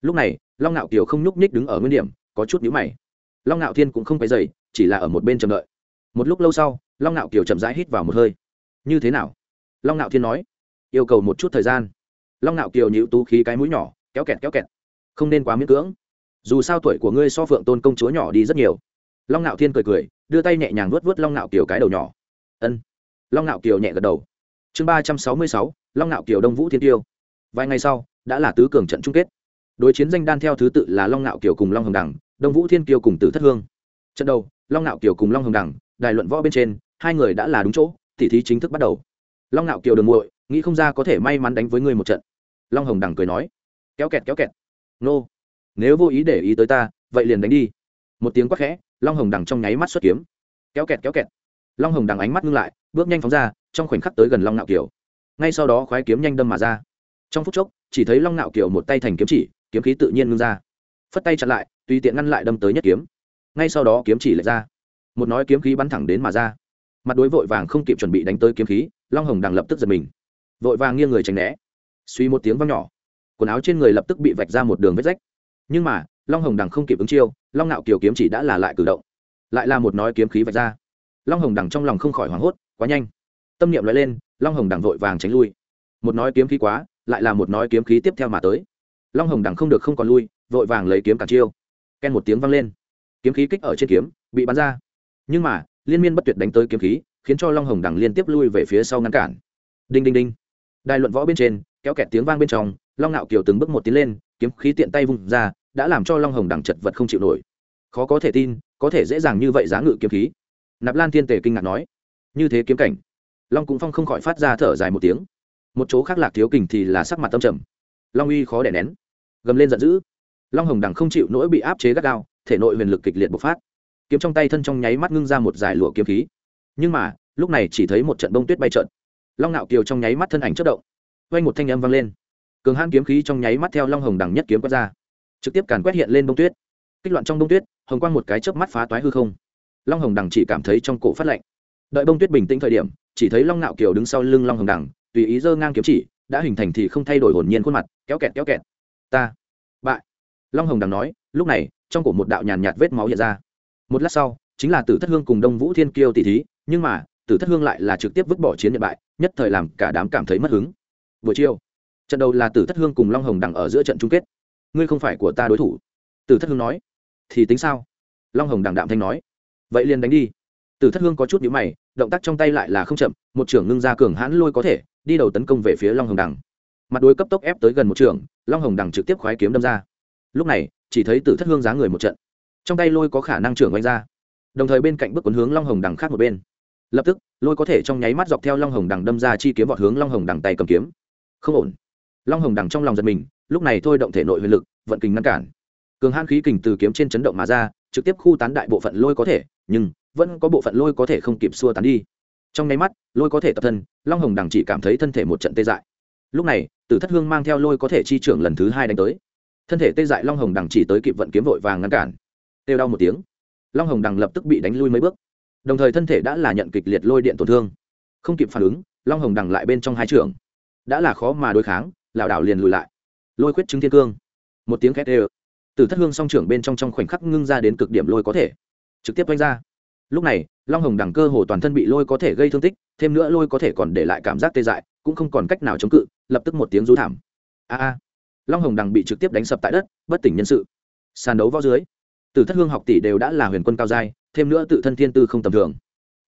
Speaker 1: Lúc này, long ngạo kiều không nhúc nhích đứng ở nguyên điểm, có chút nhíu mày. Long ngạo thiên cũng không phải dậy chỉ là ở một bên chờ đợi. Một lúc lâu sau, long ngạo kiều chậm rãi hít vào một hơi. Như thế nào? Long ngạo thiên nói. Yêu cầu một chút thời gian. Long ngạo kiều nhịu tú khí cái mũi nhỏ, kéo kẹt kéo kẹt. Không nên quá miễn cưỡng. Dù sao tuổi của ngươi so phượng tôn công chúa nhỏ đi rất nhiều. Long ngạo thiên cười cười, đưa tay nhẹ nhàng vuốt vuốt long ngạo kiều cái đầu nhỏ. Ân. Long ngạo kiều nhẹ gật đầu chương ba trăm sáu mươi sáu, long ngạo kiều đông vũ thiên tiêu. Vài ngày sau, đã là tứ cường trận chung kết. Đối chiến danh đan theo thứ tự là long ngạo kiều cùng long hồng đẳng, đông vũ thiên kiêu cùng tử thất hương. Trận đầu, long ngạo kiều cùng long hồng đẳng, đài luận võ bên trên, hai người đã là đúng chỗ, tỉ thí chính thức bắt đầu. Long ngạo kiều đường muội, nghĩ không ra có thể may mắn đánh với ngươi một trận. Long hồng đẳng cười nói, kéo kẹt kéo kẹt. Nô, nếu vô ý để ý tới ta, vậy liền đánh đi. Một tiếng quát khẽ, long hồng đằng trong nháy mắt xuất kiếm. Kéo kẹt kéo kẹt long hồng đằng ánh mắt ngưng lại, bước nhanh phóng ra, trong khoảnh khắc tới gần long nạo kiều. Ngay sau đó khoái kiếm nhanh đâm mà ra. Trong phút chốc, chỉ thấy long nạo kiều một tay thành kiếm chỉ, kiếm khí tự nhiên ngưng ra. Phất tay chặn lại, tùy tiện ngăn lại đâm tới nhất kiếm. Ngay sau đó kiếm chỉ lệch ra. Một nói kiếm khí bắn thẳng đến mà ra. Mặt đối vội vàng không kịp chuẩn bị đánh tới kiếm khí, long hồng đằng lập tức giật mình. Vội vàng nghiêng người tránh né. Suy một tiếng văng nhỏ. Quần áo trên người lập tức bị vạch ra một đường vết rách. Nhưng mà, long hồng đằng không kịp ứng chiêu, long nạo kiều kiếm chỉ đã là lại cử động. Lại là một nói kiếm khí vạch ra long hồng đằng trong lòng không khỏi hoảng hốt, quá nhanh. Tâm niệm nói lên, long hồng đằng vội vàng tránh lui. Một nói kiếm khí quá, lại là một nói kiếm khí tiếp theo mà tới. Long hồng đằng không được không còn lui, vội vàng lấy kiếm cả chiêu. Ken một tiếng vang lên. Kiếm khí kích ở trên kiếm, bị bắn ra. Nhưng mà, liên miên bất tuyệt đánh tới kiếm khí, khiến cho long hồng đằng liên tiếp lui về phía sau ngăn cản. Đinh đinh đinh. Đài luận võ bên trên, kéo kẹt tiếng vang bên trong, long nạo kiều từng bước một tiến lên, kiếm khí tiện tay vung ra, đã làm cho long hồng đằng chật vật không chịu nổi. Khó có thể tin, có thể dễ dàng như vậy giá ngự kiếm khí nạp lan thiên tề kinh ngạc nói, như thế kiếm cảnh. Long cũng phong không khỏi phát ra thở dài một tiếng. Một chỗ khác lạc thiếu kình thì là sắc mặt tâm trầm. Long uy khó đè nén, gầm lên giận dữ. Long hồng đằng không chịu nỗi bị áp chế gắt gao, thể nội huyền lực kịch liệt bộc phát. Kiếm trong tay thân trong nháy mắt ngưng ra một giải lụa kiếm khí. Nhưng mà, lúc này chỉ thấy một trận bông tuyết bay trận long nạo kiều trong nháy mắt thân ảnh chất động. Quanh một thanh âm vang lên. Cường hãn kiếm khí trong nháy mắt theo long hồng đằng nhất kiếm quét ra. Trực tiếp càn quét hiện lên bông tuyết. Kích loạn trong bông tuyết, hồng quang một cái chớp mắt phá toái hư không long hồng đằng chỉ cảm thấy trong cổ phát lạnh. Đợi bông tuyết bình tĩnh thời điểm, chỉ thấy long nạo kiều đứng sau lưng long hồng đằng, tùy ý giơ ngang kiếm chỉ, đã hình thành thì không thay đổi hồn nhiên khuôn mặt, kéo kẹt kéo kẹt. Ta, bại. Long hồng đằng nói, lúc này, trong cổ một đạo nhàn nhạt vết máu hiện ra. Một lát sau, chính là tử thất hương cùng đông vũ thiên kiêu tỷ thí, nhưng mà, tử thất hương lại là trực tiếp vứt bỏ chiến nhận bại, nhất thời làm cả đám cảm thấy mất hứng. Buổi chiều, trận đầu là tử thất hương cùng long hồng đằng ở giữa trận chung kết. Ngươi không phải của ta đối thủ. Tử thất hương nói. Thì tính sao? Long hồng đằng đạm thanh nói vậy liền đánh đi. Tử thất hương có chút nhữ mày động tác trong tay lại là không chậm một trưởng ngưng ra cường hãn lôi có thể đi đầu tấn công về phía long hồng đằng. Mặt đuôi cấp tốc ép tới gần một trưởng, long hồng đằng trực tiếp khoái kiếm đâm ra. Lúc này chỉ thấy tử thất hương giá người một trận. Trong tay lôi có khả năng trưởng oanh ra. Đồng thời bên cạnh bước quấn hướng long hồng đằng khác một bên. Lập tức lôi có thể trong nháy mắt dọc theo long hồng đằng đâm ra chi kiếm vọt hướng long hồng đằng tay cầm kiếm. Không ổn. Long hồng đằng trong lòng giật mình lúc này thôi động thể nội huyền lực vận kình ngăn cản cường hãn khí kình từ kiếm trên chấn động mà ra, trực tiếp khu tán đại bộ phận lôi có thể, nhưng vẫn có bộ phận lôi có thể không kịp xua tán đi. Trong nháy mắt, lôi có thể tập thân, long hồng đằng chỉ cảm thấy thân thể một trận tê dại. Lúc này, tử thất hương mang theo lôi có thể chi trưởng lần thứ hai đánh tới. Thân thể tê dại long hồng đằng chỉ tới kịp vận kiếm vội vàng ngăn cản. Têu đau một tiếng, long hồng đằng lập tức bị đánh lui mấy bước. Đồng thời thân thể đã là nhận kịch liệt lôi điện tổn thương. Không kịp phản ứng, long hồng đằng lại bên trong hai trường đã là khó mà đối kháng, lảo đảo liền lùi lại. Lôi quyết chứng thiên cương. Một tiếng khét ê từ thất hương song trưởng bên trong trong khoảnh khắc ngưng ra đến cực điểm lôi có thể. Trực tiếp quanh ra. Lúc này, long hồng đẳng cơ hồ toàn thân bị lôi có thể gây thương tích, thêm nữa lôi có thể còn để lại cảm giác tê dại, cũng không còn cách nào chống cự, lập tức một tiếng rú thảm. A a. Long hồng đằng bị trực tiếp đánh sập tại đất, bất tỉnh nhân sự. Sàn đấu võ dưới, từ thất hương học tỷ đều đã là huyền quân cao giai, thêm nữa tự thân thiên tư không tầm thường.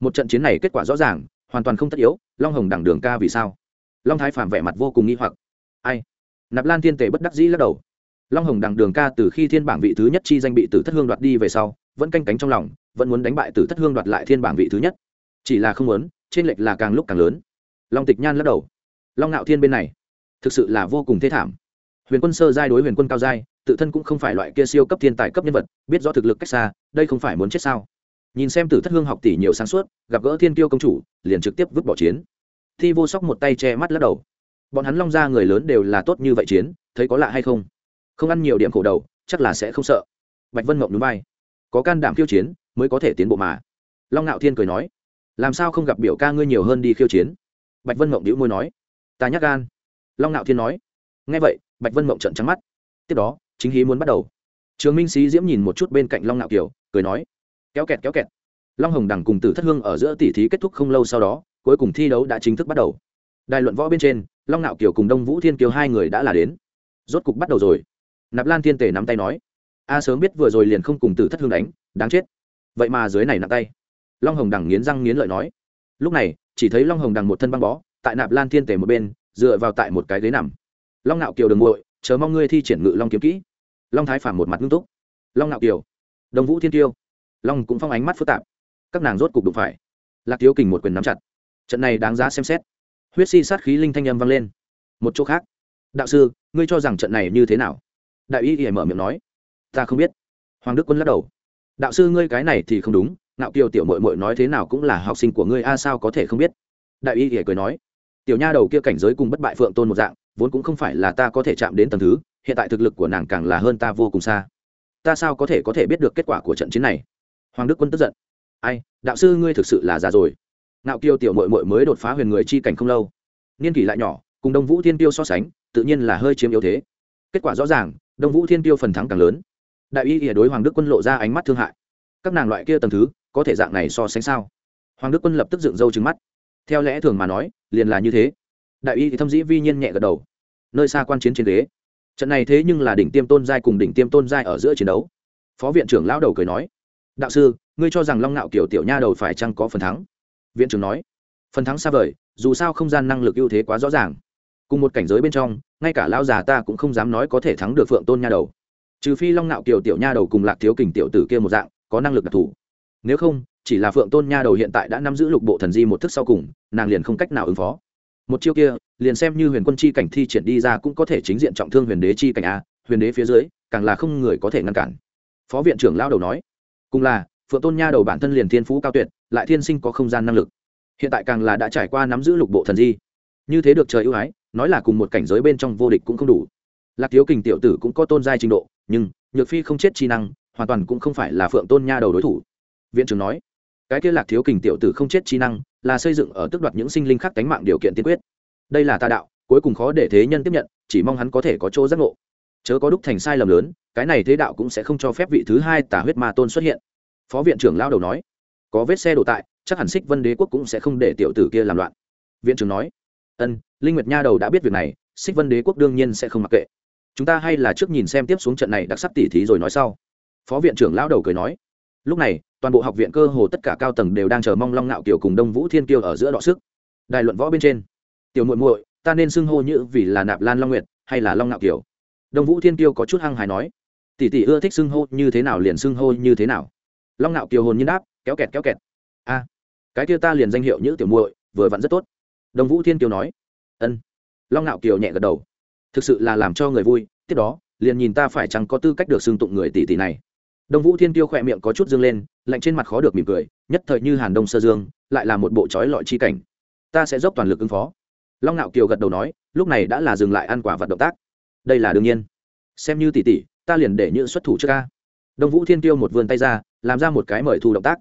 Speaker 1: Một trận chiến này kết quả rõ ràng, hoàn toàn không tất yếu, long hồng đẳng đường ca vì sao? Long thái phàm vẻ mặt vô cùng nghi hoặc. Ai? Nạp lan thiên tề bất đắc dĩ lắc đầu long hồng đằng đường ca từ khi thiên bảng vị thứ nhất chi danh bị tử thất hương đoạt đi về sau, vẫn canh cánh trong lòng, vẫn muốn đánh bại tử thất hương đoạt lại thiên bảng vị thứ nhất. Chỉ là không muốn, trên lệch là càng lúc càng lớn. Long tịch nhan lắc đầu. Long ngạo thiên bên này, thực sự là vô cùng thê thảm. Huyền quân sơ giai đối huyền quân cao giai, tự thân cũng không phải loại kia siêu cấp thiên tài cấp nhân vật, biết rõ thực lực cách xa, đây không phải muốn chết sao? Nhìn xem tử thất hương học tỷ nhiều sáng suốt, gặp gỡ thiên kiêu công chủ, liền trực tiếp vứt bỏ chiến. Thi vô sóc một tay che mắt lắc đầu. Bọn hắn long ra người lớn đều là tốt như vậy chiến, thấy có lạ hay không? Không ăn nhiều điểm khổ đầu, chắc là sẽ không sợ. Bạch vân mộng núi bay có can đảm khiêu chiến, mới có thể tiến bộ mà. Long ngạo thiên cười nói. Làm sao không gặp biểu ca ngươi nhiều hơn đi khiêu chiến? Bạch vân mộng đĩu môi nói. Ta nhắc gan. Long ngạo thiên nói. Nghe vậy, bạch vân mộng trận trắng mắt. Tiếp đó, chính hí muốn bắt đầu. Trường minh sĩ diễm nhìn một chút bên cạnh long ngạo kiều, cười nói. Kéo kẹt kéo kẹt. Long hồng đằng cùng tử thất hương ở giữa tỷ thí kết thúc không lâu sau đó, cuối cùng thi đấu đã chính thức bắt đầu. Đài luận võ bên trên, long ngạo kiều cùng đông vũ thiên kiều hai người đã là đến. Rốt cục bắt đầu rồi nạp lan thiên tể nắm tay nói, a sớm biết vừa rồi liền không cùng tử thất hương đánh, đáng chết. Vậy mà dưới này nặng tay. Long hồng đằng nghiến răng nghiến lợi nói, lúc này, chỉ thấy long hồng đằng một thân băng bó, tại nạp lan thiên tể một bên, dựa vào tại một cái ghế nằm. Long Nạo kiều đường muội, chờ mong ngươi thi triển ngự long kiếm kỹ. Long thái phàm một mặt ngưng túc, long Nạo kiều, đồng vũ thiên tiêu. Long cũng phong ánh mắt phức tạp, các nàng rốt cục đụng phải. Lạc thiếu kình một quyền nắm chặt, trận này đáng giá xem xét. Huyết si sát khí linh thanh âm vang lên, một chỗ khác. Đạo sư, ngươi cho rằng trận này như thế nào? Đại y y mở miệng nói, ta không biết. Hoàng đức quân lắc đầu, đạo sư ngươi cái này thì không đúng, ngạo kiều tiểu mội mội nói thế nào cũng là học sinh của ngươi, a sao có thể không biết? Đại y y cười nói, tiểu nha đầu kia cảnh giới cùng bất bại phượng tôn một dạng, vốn cũng không phải là ta có thể chạm đến tầng thứ, hiện tại thực lực của nàng càng là hơn ta vô cùng xa. Ta sao có thể có thể biết được kết quả của trận chiến này? Hoàng đức quân tức giận, ai, đạo sư ngươi thực sự là già rồi. Nạo kiều tiểu mội mội mới đột phá huyền người chi cảnh không lâu, niên kỷ lại nhỏ, cùng đông vũ thiên tiêu so sánh, tự nhiên là hơi chiếm yếu thế. Kết quả rõ ràng đông vũ thiên tiêu phần thắng càng lớn. Đại y đối hoàng đức quân lộ ra ánh mắt thương hại. Các nàng loại kia tầm thứ, có thể dạng này so sánh sao? Hoàng đức quân lập tức dựng râu trứng mắt. Theo lẽ thường mà nói, liền là như thế. Đại y thì thâm dĩ vi nhiên nhẹ gật đầu. Nơi xa quan chiến trên ghế. Trận này thế nhưng là đỉnh tiêm tôn giai cùng đỉnh tiêm tôn giai ở giữa chiến đấu. Phó viện trưởng lão đầu cười nói, đạo sư, ngươi cho rằng long nạo kiểu tiểu nha đầu phải chăng có phần thắng? Viện trưởng nói, phần thắng xa vời, dù sao không gian năng lực ưu thế quá rõ ràng cùng một cảnh giới bên trong, ngay cả lão già ta cũng không dám nói có thể thắng được phượng tôn nha đầu. Trừ phi long nạo kiều tiểu nha đầu cùng lạc thiếu kình tiểu tử kia một dạng, có năng lực đặc thù. Nếu không, chỉ là phượng tôn nha đầu hiện tại đã nắm giữ lục bộ thần di một thức sau cùng, nàng liền không cách nào ứng phó. Một chiêu kia, liền xem như huyền quân chi cảnh thi triển đi ra cũng có thể chính diện trọng thương huyền đế chi cảnh a, huyền đế phía dưới, càng là không người có thể ngăn cản. Phó viện trưởng lao đầu nói, cùng là, phượng tôn nha đầu bản thân liền thiên phú cao tuyệt, lại thiên sinh có không gian năng lực. Hiện tại càng là đã trải qua nắm giữ lục bộ thần di. Như thế được trời ưu ái nói là cùng một cảnh giới bên trong vô địch cũng không đủ. Lạc thiếu kình tiểu tử cũng có tôn giai trình độ, nhưng nhược phi không chết chi năng, hoàn toàn cũng không phải là phượng tôn nha đầu đối thủ. Viện trưởng nói, cái kia lạc thiếu kình tiểu tử không chết chi năng là xây dựng ở tước đoạt những sinh linh khác tánh mạng điều kiện tiên quyết. Đây là tà đạo, cuối cùng khó để thế nhân tiếp nhận, chỉ mong hắn có thể có chỗ giác ngộ. Chớ có đúc thành sai lầm lớn, cái này thế đạo cũng sẽ không cho phép vị thứ hai tà huyết ma tôn xuất hiện. Phó viện trưởng lao đầu nói, có vết xe đổ tại, chắc hẳn xích vân đế quốc cũng sẽ không để tiểu tử kia làm loạn. Viện trưởng nói ân, linh nguyệt nha đầu đã biết việc này, xích vân đế quốc đương nhiên sẽ không mặc kệ. Chúng ta hay là trước nhìn xem tiếp xuống trận này đặc sắc tỉ thí rồi nói sau. Phó viện trưởng lão đầu cười nói. Lúc này, toàn bộ học viện cơ hồ tất cả cao tầng đều đang chờ mong long ngạo kiều cùng đông vũ thiên kiêu ở giữa đọ sức. Đài luận võ bên trên. Tiểu muội muội, ta nên xưng hô như vì là nạp lan long nguyệt hay là long ngạo kiều? Đông vũ thiên kiêu có chút hăng hài nói. Tỷ tỷ ưa thích xưng hô như thế nào liền xưng hô như thế nào. Long ngạo kiều hồn nhiên đáp, kéo kẹt kéo kẹt. A, cái kia ta liền danh hiệu như tiểu muội, vừa vặn rất tốt đông vũ thiên kiều nói. Ân. Long ngạo kiều nhẹ gật đầu. Thực sự là làm cho người vui, tiếp đó, liền nhìn ta phải chăng có tư cách được xưng tụng người tỷ tỷ này. Đông vũ thiên tiêu khỏe miệng có chút dương lên, lạnh trên mặt khó được mỉm cười, nhất thời như hàn đông sơ dương, lại là một bộ trói lọi chi cảnh. Ta sẽ dốc toàn lực ứng phó. Long ngạo kiều gật đầu nói, lúc này đã là dừng lại ăn quả vật động tác. Đây là đương nhiên. Xem như tỷ tỷ, ta liền để như xuất thủ trước ca. Đông vũ thiên tiêu một vươn tay ra, làm ra một cái mời thu động tác.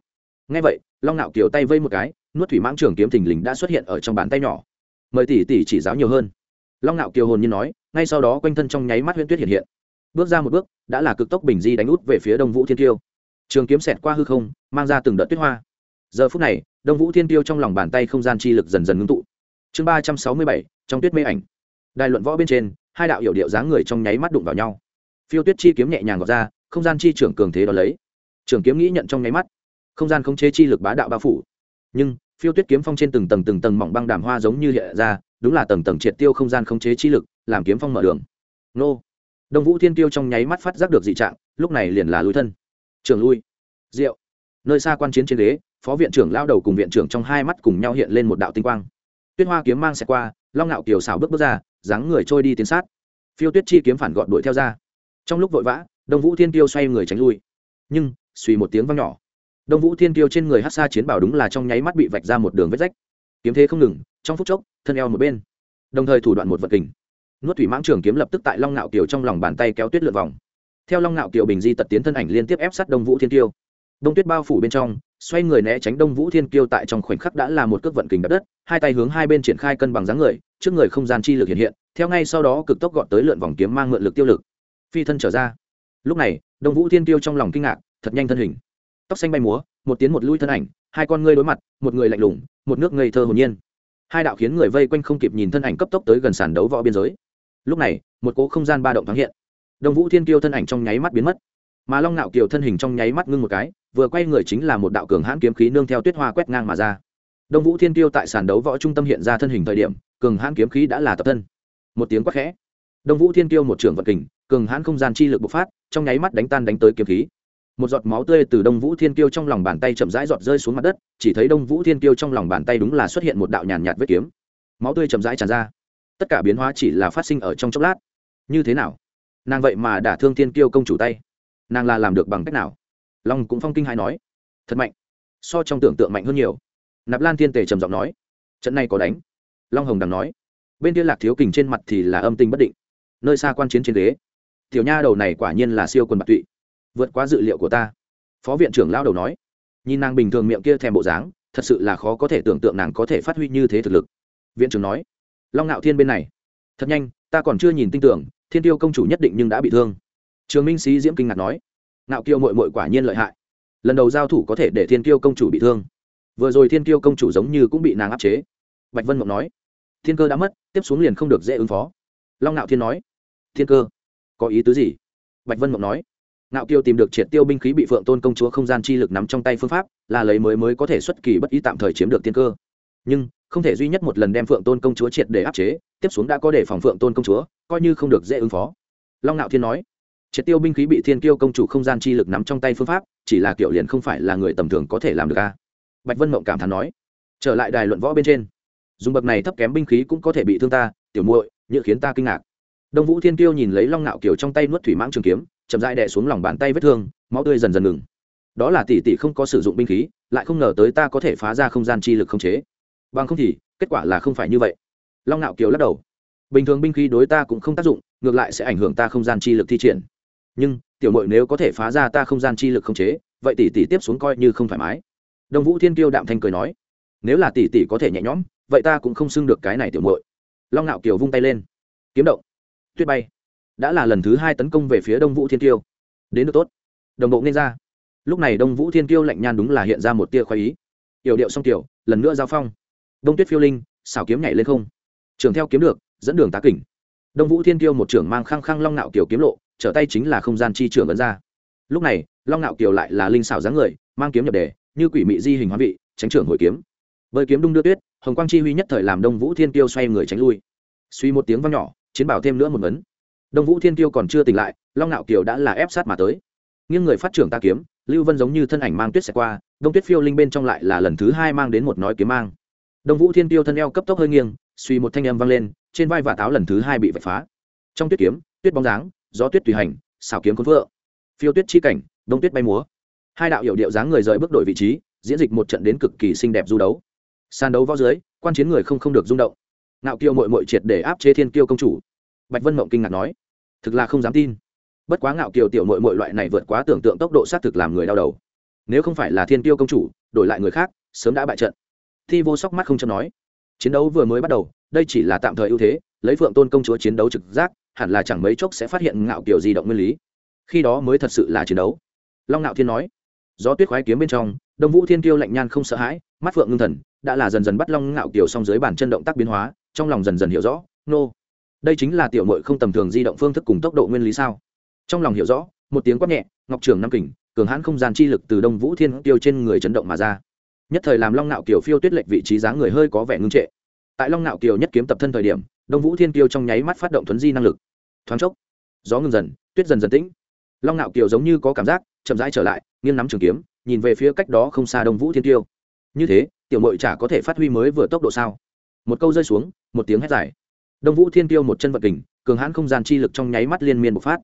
Speaker 1: Ngay vậy, long ngạo kiều tay vây một cái nuốt thủy mãng trường kiếm thình lình đã xuất hiện ở trong bàn tay nhỏ. Mời tỷ tỷ chỉ giáo nhiều hơn. Long ngạo kiều hồn như nói, ngay sau đó quanh thân trong nháy mắt huyễn tuyết hiện hiện. Bước ra một bước, đã là cực tốc bình di đánh út về phía đông vũ thiên tiêu. Trường kiếm xẹt qua hư không, mang ra từng đợt tuyết hoa. Giờ phút này, đông vũ thiên tiêu trong lòng bàn tay không gian chi lực dần dần ngưng tụ. Chương ba trăm sáu mươi bảy, trong tuyết mê ảnh. Đài luận võ bên trên, hai đạo hiệu điệu dáng người trong nháy mắt đụng vào nhau. Phiêu tuyết chi kiếm nhẹ nhàng gọt ra, không gian chi trưởng cường thế đ ó lấy. Trường kiếm nghĩ nhận trong nháy mắt. Không gian khống chế chi lực bá đạo bao phủ. Nhưng phiêu tuyết kiếm phong trên từng tầng từng tầng mỏng băng đàm hoa giống như hiện ra, đúng là tầng tầng triệt tiêu không gian khống chế chi lực, làm kiếm phong mở đường. Nô. Đông vũ thiên tiêu trong nháy mắt phát giác được dị trạng, lúc này liền là lui thân. Trường lui. Diệu. nơi xa quan chiến trên ghế, phó viện trưởng lao đầu cùng viện trưởng trong hai mắt cùng nhau hiện lên một đạo tinh quang. Tuyết hoa kiếm mang xe qua, long ngạo kiều xảo bước bước ra, dáng người trôi đi tiến sát. Phiêu tuyết chi kiếm phản gọn đuổi theo ra. Trong lúc vội vã, đông vũ thiên tiêu xoay người tránh lui. Nhưng, suy một tiếng văng nhỏ đông vũ thiên tiêu trên người hát xa chiến bảo đúng là trong nháy mắt bị vạch ra một đường vết rách. Kiếm thế không ngừng, trong phút chốc, thân eo một bên. Đồng thời thủ đoạn một vật kình. Nuốt thủy mãng trường kiếm lập tức tại long ngạo kiều trong lòng bàn tay kéo tuyết lượt vòng. Theo long ngạo kiều bình di tật tiến thân ảnh liên tiếp ép sát đông vũ thiên tiêu đông tuyết bao phủ bên trong, xoay người né tránh đông vũ thiên kiêu tại trong khoảnh khắc đã là một cước vận kình đập đất, hai tay hướng hai bên triển khai cân bằng dáng người, trước người không gian chi lực hiện hiện, theo ngay sau đó cực tốc gọn tới lượn vòng kiếm mang mượn lực tiêu lực. Phi thân trở ra. Lúc này, đông vũ thiên kiêu trong lòng kinh ngạc, thật nhanh thân hình tóc xanh bay múa, một tiến một lui thân ảnh, hai con ngươi đối mặt, một người lạnh lùng, một nước ngây thơ hồn nhiên. Hai đạo khiến người vây quanh không kịp nhìn thân ảnh cấp tốc tới gần sàn đấu võ biên giới. Lúc này, một cỗ không gian ba động thoáng hiện. Đông vũ thiên kiêu thân ảnh trong nháy mắt biến mất. Mà long nạo kiều thân hình trong nháy mắt ngưng một cái, vừa quay người chính là một đạo cường hãn kiếm khí nương theo tuyết hoa quét ngang mà ra. Đông vũ thiên kiêu tại sàn đấu võ trung tâm hiện ra thân hình thời điểm, cường hãn kiếm khí đã là tập thân. Một tiếng quát khẽ. Đông vũ thiên kiêu một trưởng vật kình, cường hãn không gian chi lực bộc phát, trong nháy mắt đánh tan đánh tới kiếm khí một giọt máu tươi từ đông vũ thiên kiêu trong lòng bàn tay chậm rãi giọt rơi xuống mặt đất, chỉ thấy đông vũ thiên kiêu trong lòng bàn tay đúng là xuất hiện một đạo nhàn nhạt vết kiếm. Máu tươi chậm rãi tràn ra. Tất cả biến hóa chỉ là phát sinh ở trong chốc lát. Như thế nào? Nàng vậy mà đả thương thiên kiêu công chủ tay. Nàng là làm được bằng cách nào? Long cũng phong kinh hai nói. Thật mạnh. So trong tưởng tượng mạnh hơn nhiều. Nạp lan thiên tề trầm giọng nói. Trận này có đánh. Long hồng đằng nói. Bên kia lạc thiếu kình trên mặt thì là âm tình bất định. Nơi xa quan chiến trên ghế tiểu nha đầu này quả nhiên là siêu quần bạc tụy vượt qua dự liệu của ta. Phó viện trưởng lao đầu nói. Nhìn nàng bình thường miệng kia thèm bộ dáng, thật sự là khó có thể tưởng tượng nàng có thể phát huy như thế thực lực. Viện trưởng nói. Long ngạo thiên bên này. Thật nhanh, ta còn chưa nhìn tin tưởng, thiên tiêu công chủ nhất định nhưng đã bị thương. Trường minh sĩ diễm kinh ngạc nói. Ngạo kiêu mội mội quả nhiên lợi hại. Lần đầu giao thủ có thể để thiên tiêu công chủ bị thương. Vừa rồi thiên tiêu công chủ giống như cũng bị nàng áp chế. Bạch vân mộng nói. Thiên cơ đã mất, tiếp xuống liền không được dễ ứng phó. Long ngạo thiên nói. Thiên cơ, có ý tứ gì? Bạch vân mộng nói ngạo kiêu tìm được triệt tiêu binh khí bị phượng tôn công chúa không gian chi lực nắm trong tay phương pháp, là lấy mới mới có thể xuất kỳ bất ý tạm thời chiếm được thiên cơ. Nhưng, không thể duy nhất một lần đem phượng tôn công chúa triệt để áp chế, tiếp xuống đã có để phòng phượng tôn công chúa, coi như không được dễ ứng phó. Long ngạo thiên nói, triệt tiêu binh khí bị thiên kiêu công chủ không gian chi lực nắm trong tay phương pháp, chỉ là kiểu liền không phải là người tầm thường có thể làm được a. Bạch vân mộng cảm thán nói, trở lại đài luận võ bên trên. Dùng bậc này thấp kém binh khí cũng có thể bị thương ta, tiểu muội, như khiến ta kinh ngạc. Đông vũ thiên kiêu nhìn lấy long ngạo kiều trong tay nuốt thủy mãng trường kiếm chậm rãi đè xuống lòng bàn tay vết thương, máu tươi dần dần ngừng. Đó là tỷ tỷ không có sử dụng binh khí, lại không ngờ tới ta có thể phá ra không gian chi lực không chế. Bằng không thì, kết quả là không phải như vậy. Long nạo kiều lắc đầu. Bình thường binh khí đối ta cũng không tác dụng, ngược lại sẽ ảnh hưởng ta không gian chi lực thi triển. Nhưng, tiểu mội nếu có thể phá ra ta không gian chi lực không chế, vậy tỷ tỷ tiếp xuống coi như không thoải mái. Đông vũ thiên kiêu đạm thanh cười nói. Nếu là tỷ tỷ có thể nhẹ nhõm, vậy ta cũng không xưng được cái này tiểu mội long nạo kiều vung tay lên. Kiếm động. Tuyết bay đã là lần thứ hai tấn công về phía đông vũ thiên tiêu đến được tốt. Đồng bộ nên ra. Lúc này đông vũ thiên tiêu lạnh nhan đúng là hiện ra một tia khoái ý. Yểu điệu song tiểu, lần nữa giao phong. Đông tuyết phiêu linh, xảo kiếm nhảy lên không. Trường theo kiếm được, dẫn đường tá kỉnh. Đông vũ thiên tiêu một trưởng mang khăng khăng long nạo kiểu kiếm lộ, trở tay chính là không gian chi trưởng ấn ra. Lúc này, long nạo kiều lại là linh xảo dáng người, mang kiếm nhập đề, như quỷ mị di hình hóa vị, tránh trưởng hồi kiếm. Bơi kiếm đung đưa tuyết, hồng quang chi huy nhất thời làm đông vũ thiên tiêu xoay người tránh lui. Suy một tiếng vang nhỏ, chiến bảo thêm nữa một vấn đông vũ thiên tiêu còn chưa tỉnh lại, long nạo kiều đã là ép sát mà tới. Nghiêng người phát trưởng ta kiếm, lưu vân giống như thân ảnh mang tuyết xẹt qua, đông tuyết phiêu linh bên trong lại là lần thứ hai mang đến một nói kiếm mang. Đông vũ thiên tiêu thân eo cấp tốc hơi nghiêng, suy một thanh âm vang lên, trên vai và táo lần thứ hai bị vạch phá. Trong tuyết kiếm, tuyết bóng dáng, gió tuyết tùy hành, xảo kiếm cuốn vợ phiêu tuyết chi cảnh, đông tuyết bay múa. Hai đạo hiệu điệu dáng người rời bước đổi vị trí, diễn dịch một trận đến cực kỳ xinh đẹp du đấu. Sàn đấu võ dưới, quan chiến người không không được rung động. Ngạo kiêu mội mội triệt để áp chế thiên kiêu công chủ. Bạch vân mộng kinh ngạc nói thực là không dám tin. Bất quá ngạo kiều tiểu mội mội loại này vượt quá tưởng tượng tốc độ xác thực làm người đau đầu. Nếu không phải là thiên tiêu công chủ, đổi lại người khác, sớm đã bại trận. Thi vô sóc mắt không cho nói, chiến đấu vừa mới bắt đầu, đây chỉ là tạm thời ưu thế, lấy phượng tôn công chúa chiến đấu trực giác, hẳn là chẳng mấy chốc sẽ phát hiện ngạo kiều di động nguyên lý. Khi đó mới thật sự là chiến đấu. Long ngạo thiên nói, gió tuyết khoái kiếm bên trong, đông vũ thiên kiêu lạnh nhan không sợ hãi, mắt phượng ngưng thần, đã là dần dần bắt long ngạo kiều xong dưới bàn chân động tác biến hóa, trong lòng dần dần hiểu rõ, nô、no đây chính là tiểu mội không tầm thường di động phương thức cùng tốc độ nguyên lý sao? Trong lòng hiểu rõ, một tiếng quát nhẹ, ngọc trường nam kình, cường hãn không gian chi lực từ đông vũ thiên tiêu trên người chấn động mà ra. Nhất thời làm long nạo kiều phiêu tuyết lệch vị trí dáng người hơi có vẻ ngưng trệ. Tại long nạo kiều nhất kiếm tập thân thời điểm, đông vũ thiên tiêu trong nháy mắt phát động thuấn di năng lực. Thoáng chốc, gió ngừng dần, tuyết dần dần tĩnh. Long nạo kiều giống như có cảm giác, chậm rãi trở lại, nghiêng nắm trường kiếm, nhìn về phía cách đó không xa đông vũ thiên tiêu như thế, tiểu mội chả có thể phát huy mới vừa tốc độ sao? Một câu rơi xuống, một tiếng hét dài đông vũ thiên kiêu một chân vật kình, cường hãn không gian chi lực trong nháy mắt liên miên bộc phát.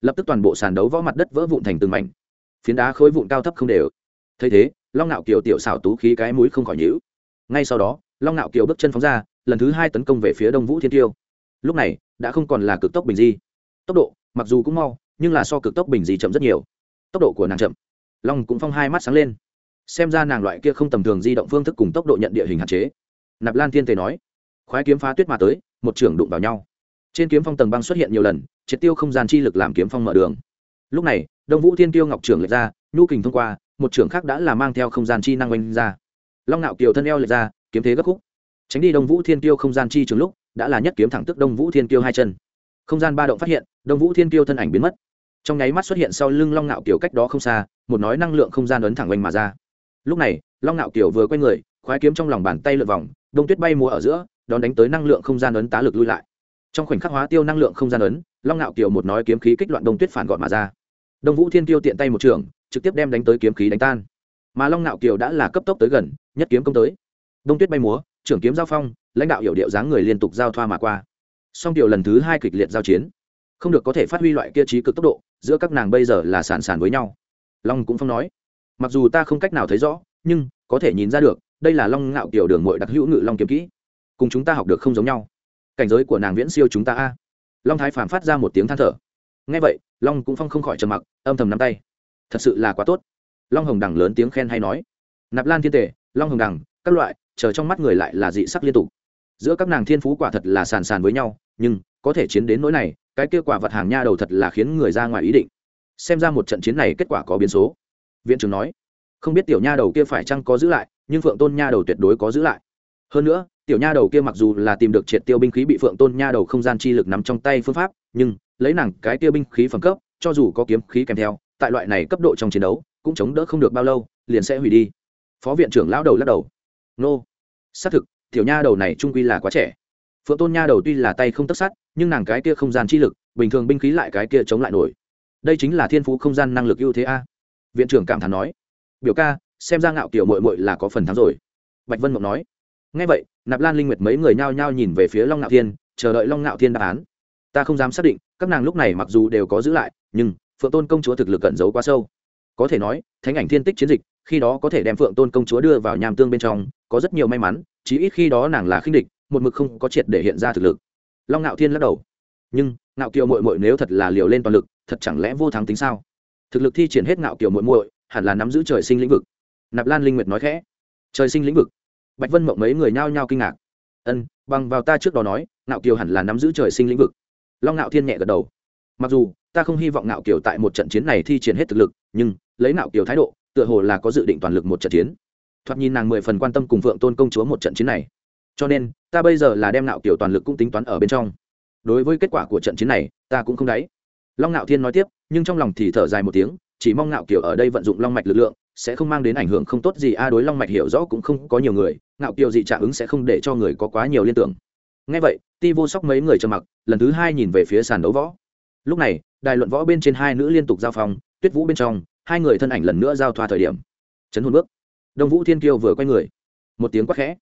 Speaker 1: Lập tức toàn bộ sàn đấu võ mặt đất vỡ vụn thành từng mảnh. Phiến đá khối vụn cao thấp không đều. Thấy thế, long Nạo kiều tiểu xảo tú khí cái mũi không khỏi nhữ ngay sau đó, long Nạo kiều bước chân phóng ra, lần thứ hai tấn công về phía đông vũ thiên tiêu lúc này, đã không còn là cực tốc bình di. Tốc độ, mặc dù cũng mau, nhưng là so cực tốc bình di chậm rất nhiều. Tốc độ của nàng chậm. Long cũng phong hai mắt sáng lên. Xem ra nàng loại kia không tầm thường di động phương thức cùng tốc độ nhận địa hình hạn chế. Nạp lan thiên tề nói. Khoái kiếm phá tuyết mà tới một trưởng đụng vào nhau. Trên kiếm phong tầng băng xuất hiện nhiều lần, triệt tiêu không gian chi lực làm kiếm phong mở đường. Lúc này, đông vũ thiên tiêu ngọc trưởng lệch ra, nhu kình thông qua, một trưởng khác đã là mang theo không gian chi năng oanh ra. Long nạo kiều thân eo lệch ra, kiếm thế gấp khúc. Tránh đi đông vũ thiên tiêu không gian chi trường lúc, đã là nhất kiếm thẳng tức đông vũ thiên tiêu hai chân. Không gian ba động phát hiện, đông vũ thiên tiêu thân ảnh biến mất. Trong nháy mắt xuất hiện sau lưng long nạo kiều cách đó không xa, một nói năng lượng không gian ấn thẳng oanh mà ra. Lúc này, long nạo kiều vừa quay người, khoái kiếm trong lòng bàn tay lượt vòng đông tuyết bay múa ở giữa, đón đánh tới năng lượng không gian ấn tá lực lui lại. Trong khoảnh khắc hóa tiêu năng lượng không gian ấn, long nạo kiều một nói kiếm khí kích loạn đông tuyết phản gọn mà ra. Đông vũ thiên tiêu tiện tay một trường, trực tiếp đem đánh tới kiếm khí đánh tan. Mà long nạo kiều đã là cấp tốc tới gần, nhất kiếm công tới. Đông tuyết bay múa, trưởng kiếm giao phong, lãnh đạo hiểu điệu dáng người liên tục giao thoa mà qua. Song tiểu lần thứ hai kịch liệt giao chiến. Không được có thể phát huy loại kia trí cực tốc độ, giữa các nàng bây giờ là sàn sàn với nhau. Long cũng phong nói. Mặc dù ta không cách nào thấy rõ, nhưng có thể nhìn ra được đây là long ngạo kiểu đường mội đặc hữu ngự long kiếm kỹ. Cùng chúng ta học được không giống nhau. Cảnh giới của nàng viễn siêu chúng ta a. Long thái phản phát ra một tiếng than thở. Ngay vậy, long cũng phong không khỏi trầm mặc, âm thầm nắm tay. Thật sự là quá tốt. Long hồng đằng lớn tiếng khen hay nói. Nạp lan thiên tể long hồng đằng, các loại, chờ trong mắt người lại là dị sắc liên tục. Giữa các nàng thiên phú quả thật là sàn sàn với nhau, nhưng có thể chiến đến nỗi này, cái kia quả vật hàng nha đầu thật là khiến người ra ngoài ý định. Xem ra một trận chiến này kết quả có biến số. Viện trưởng nói không biết tiểu nha đầu kia phải chăng có giữ lại, nhưng phượng tôn nha đầu tuyệt đối có giữ lại. Hơn nữa, tiểu nha đầu kia mặc dù là tìm được triệt tiêu binh khí bị phượng tôn nha đầu không gian chi lực nắm trong tay phương pháp, nhưng lấy nàng cái tiêu binh khí phẩm cấp, cho dù có kiếm khí kèm theo, tại loại này cấp độ trong chiến đấu, cũng chống đỡ không được bao lâu, liền sẽ hủy đi. Phó viện trưởng lão đầu lắc đầu. Nô. Xác thực, tiểu nha đầu này trung quy là quá trẻ. Phượng tôn nha đầu tuy là tay không tất sát, nhưng nàng cái kia không gian chi lực, bình thường binh khí lại cái kia chống lại nổi. Đây chính là thiên phú không gian năng lực ưu thế a. Viện trưởng cảm thán nói biểu ca, xem ra ngạo kiểu mội mội là có phần thắng rồi. Bạch vân mộng nói. Ngay vậy, nạp lan linh nguyệt mấy người nhao nhao nhìn về phía long ngạo thiên, chờ đợi long ngạo thiên đáp án. Ta không dám xác định, các nàng lúc này mặc dù đều có giữ lại, nhưng phượng tôn công chúa thực lực cẩn giấu quá sâu. Có thể nói, thánh ảnh thiên tích chiến dịch, khi đó có thể đem phượng tôn công chúa đưa vào nham tương bên trong, có rất nhiều may mắn, chí ít khi đó nàng là khinh địch, một mực không có triệt để hiện ra thực lực. Long ngạo thiên lắc đầu. Nhưng, ngạo kiều mội mội nếu thật là liều lên toàn lực, thật chẳng lẽ vô thắng tính sao? Thực lực thi triển hết ngạo kiều mội mội hẳn là nắm giữ trời sinh lĩnh vực. Nạp lan linh nguyệt nói khẽ. Trời sinh lĩnh vực. Bạch vân mộng mấy người nhao nhao kinh ngạc. Ân, bằng vào ta trước đó nói, ngạo kiều hẳn là nắm giữ trời sinh lĩnh vực. Long ngạo thiên nhẹ gật đầu. Mặc dù, ta không hy vọng ngạo kiều tại một trận chiến này thi triển hết thực lực, nhưng, lấy ngạo kiều thái độ, tựa hồ là có dự định toàn lực một trận chiến. Thoạt nhìn nàng mười phần quan tâm cùng phượng tôn công chúa một trận chiến này. Cho nên, ta bây giờ là đem ngạo kiều toàn lực cũng tính toán ở bên trong. Đối với kết quả của trận chiến này, ta cũng không đáy. Long ngạo thiên nói tiếp, nhưng trong lòng thì thở dài một tiếng chỉ mong ngạo kiều ở đây vận dụng long mạch lực lượng, sẽ không mang đến ảnh hưởng không tốt gì. A, đối long mạch hiểu rõ cũng không có nhiều người, ngạo kiều dị trả ứng sẽ không để cho người có quá nhiều liên tưởng. Ngay vậy, ti vô sóc mấy người trầm mặc, lần thứ hai nhìn về phía sàn đấu võ. Lúc này, đài luận võ bên trên hai nữ liên tục giao phong, tuyết vũ bên trong, hai người thân ảnh lần nữa giao thoa thời điểm. Chấn hồn bước. Đông vũ thiên kiêu vừa quay người. Một tiếng quát khẽ.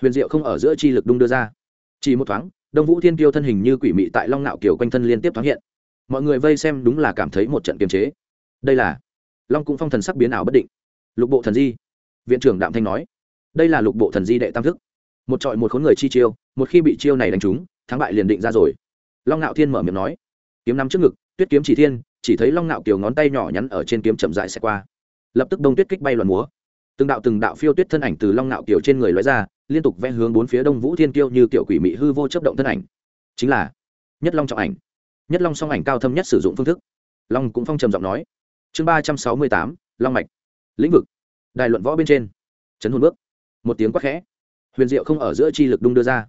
Speaker 1: Huyền diệu không ở giữa chi lực đung đưa ra. Chỉ một thoáng, đông vũ thiên kiêu thân hình như quỷ mị tại long nạo kiều quanh thân liên tiếp thoáng hiện. Mọi người vây xem đúng là cảm thấy một trận kiềm chế đây là long cung phong thần sắc biến ảo bất định lục bộ thần di viện trưởng đạm thanh nói đây là lục bộ thần di đệ tam thức một trọi một khốn người chi chiêu một khi bị chiêu này đánh trúng thắng bại liền định ra rồi long ngạo thiên mở miệng nói kiếm nắm trước ngực tuyết kiếm chỉ thiên chỉ thấy long ngạo kiều ngón tay nhỏ nhắn ở trên kiếm chậm dại xẹt qua lập tức đông tuyết kích bay loạn múa từng đạo từng đạo phiêu tuyết thân ảnh từ long ngạo kiều trên người lóe ra liên tục vẽ hướng bốn phía đông vũ thiên kiêu như kiểu quỷ mị hư vô chấp động thân ảnh chính là nhất long trọng ảnh nhất long song ảnh cao thâm nhất sử dụng phương thức long cũng phong trầm giọng nói chương ba trăm sáu mươi tám, long mạch. Lĩnh vực. Đài luận võ bên trên. Chấn hồn bước. Một tiếng quát khẽ. Huyền diệu không ở giữa chi lực đung đưa ra.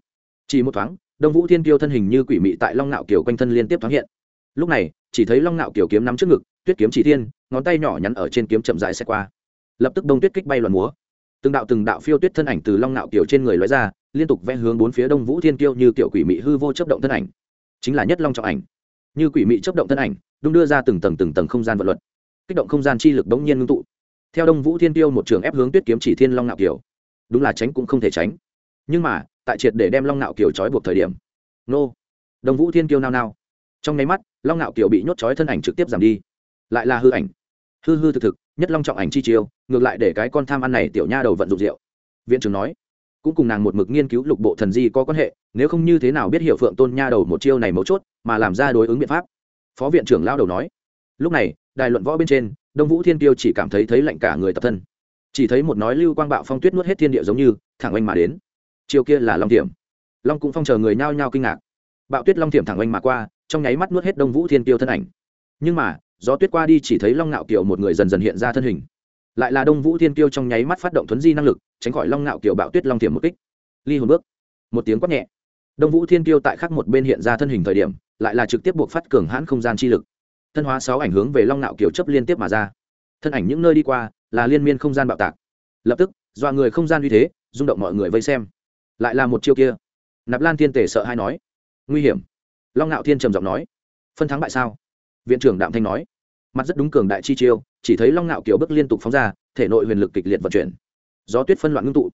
Speaker 1: Chỉ một thoáng, đông vũ thiên kiêu thân hình như quỷ mị tại long nạo kiều quanh thân liên tiếp thoáng hiện. Lúc này, chỉ thấy long nạo kiều kiếm nắm trước ngực, tuyết kiếm chỉ thiên, ngón tay nhỏ nhắn ở trên kiếm chậm dài xe qua. Lập tức đông tuyết kích bay loạn múa. Từng đạo từng đạo phiêu tuyết thân ảnh từ long nạo kiều trên người lóe ra, liên tục vẽ hướng bốn phía đông vũ thiên kiêu như kiểu quỷ mị hư vô chấp động thân ảnh. Chính là nhất long trọng ảnh. Như quỷ mị chấp động thân ảnh, đung đưa ra từng tầng từng tầng không gian vật luật kích động không gian chi lực bỗng nhiên ngưng tụ. Theo đông vũ thiên tiêu một trường ép hướng tuyết kiếm chỉ thiên long nạo kiều. Đúng là tránh cũng không thể tránh. Nhưng mà, tại triệt để đem long nạo kiều trói buộc thời điểm, nô, đông vũ thiên kiêu nao nao. Trong nháy mắt, long nạo kiều bị nhốt trói thân ảnh trực tiếp giảm đi. Lại là hư ảnh. Hư hư thực thực, nhất long trọng ảnh chi chiêu, ngược lại để cái con tham ăn này tiểu nha đầu vận dụng rượu. Viện trưởng nói, cũng cùng nàng một mực nghiên cứu lục bộ thần di có quan hệ, nếu không như thế nào biết hiểu phượng tôn nha đầu một chiêu này mấu chốt, mà làm ra đối ứng biện pháp. Phó viện trưởng lao đầu nói lúc này, đài luận võ bên trên, đông vũ thiên tiêu chỉ cảm thấy thấy lạnh cả người tập thân. Chỉ thấy một nói lưu quang bạo phong tuyết nuốt hết thiên địa giống như, thẳng oanh mà đến. Chiều kia là long tiệm. Long cũng phong chờ người nhao nhao kinh ngạc. Bạo tuyết long tiệm thẳng oanh mà qua, trong nháy mắt nuốt hết đông vũ thiên tiêu thân ảnh. Nhưng mà, gió tuyết qua đi chỉ thấy long ngạo kiều một người dần dần hiện ra thân hình. Lại là đông vũ thiên tiêu trong nháy mắt phát động thuấn di năng lực, tránh khỏi long ngạo kiều bạo tuyết long tiệm một kích. Ly hồn bước. Một tiếng quát nhẹ. Đông vũ thiên tiêu tại khắc một bên hiện ra thân hình thời điểm, lại là trực tiếp buộc phát cường hãn không gian chi lực thân hóa sáu ảnh hướng về long nạo kiều chấp liên tiếp mà ra. Thân ảnh những nơi đi qua là liên miên không gian bạo tạc. Lập tức, dọa người không gian uy thế, rung động mọi người vây xem. Lại là một chiêu kia. Nạp lan thiên tể sợ hay nói. Nguy hiểm. Long nạo thiên trầm giọng nói. Phân thắng bại sao? Viện trưởng đạm thanh nói. Mặt rất đúng cường đại chi chiêu, chỉ thấy long nạo kiều bước liên tục phóng ra, thể nội huyền lực kịch liệt vận chuyển. Gió tuyết phân loạn ngưng tụ.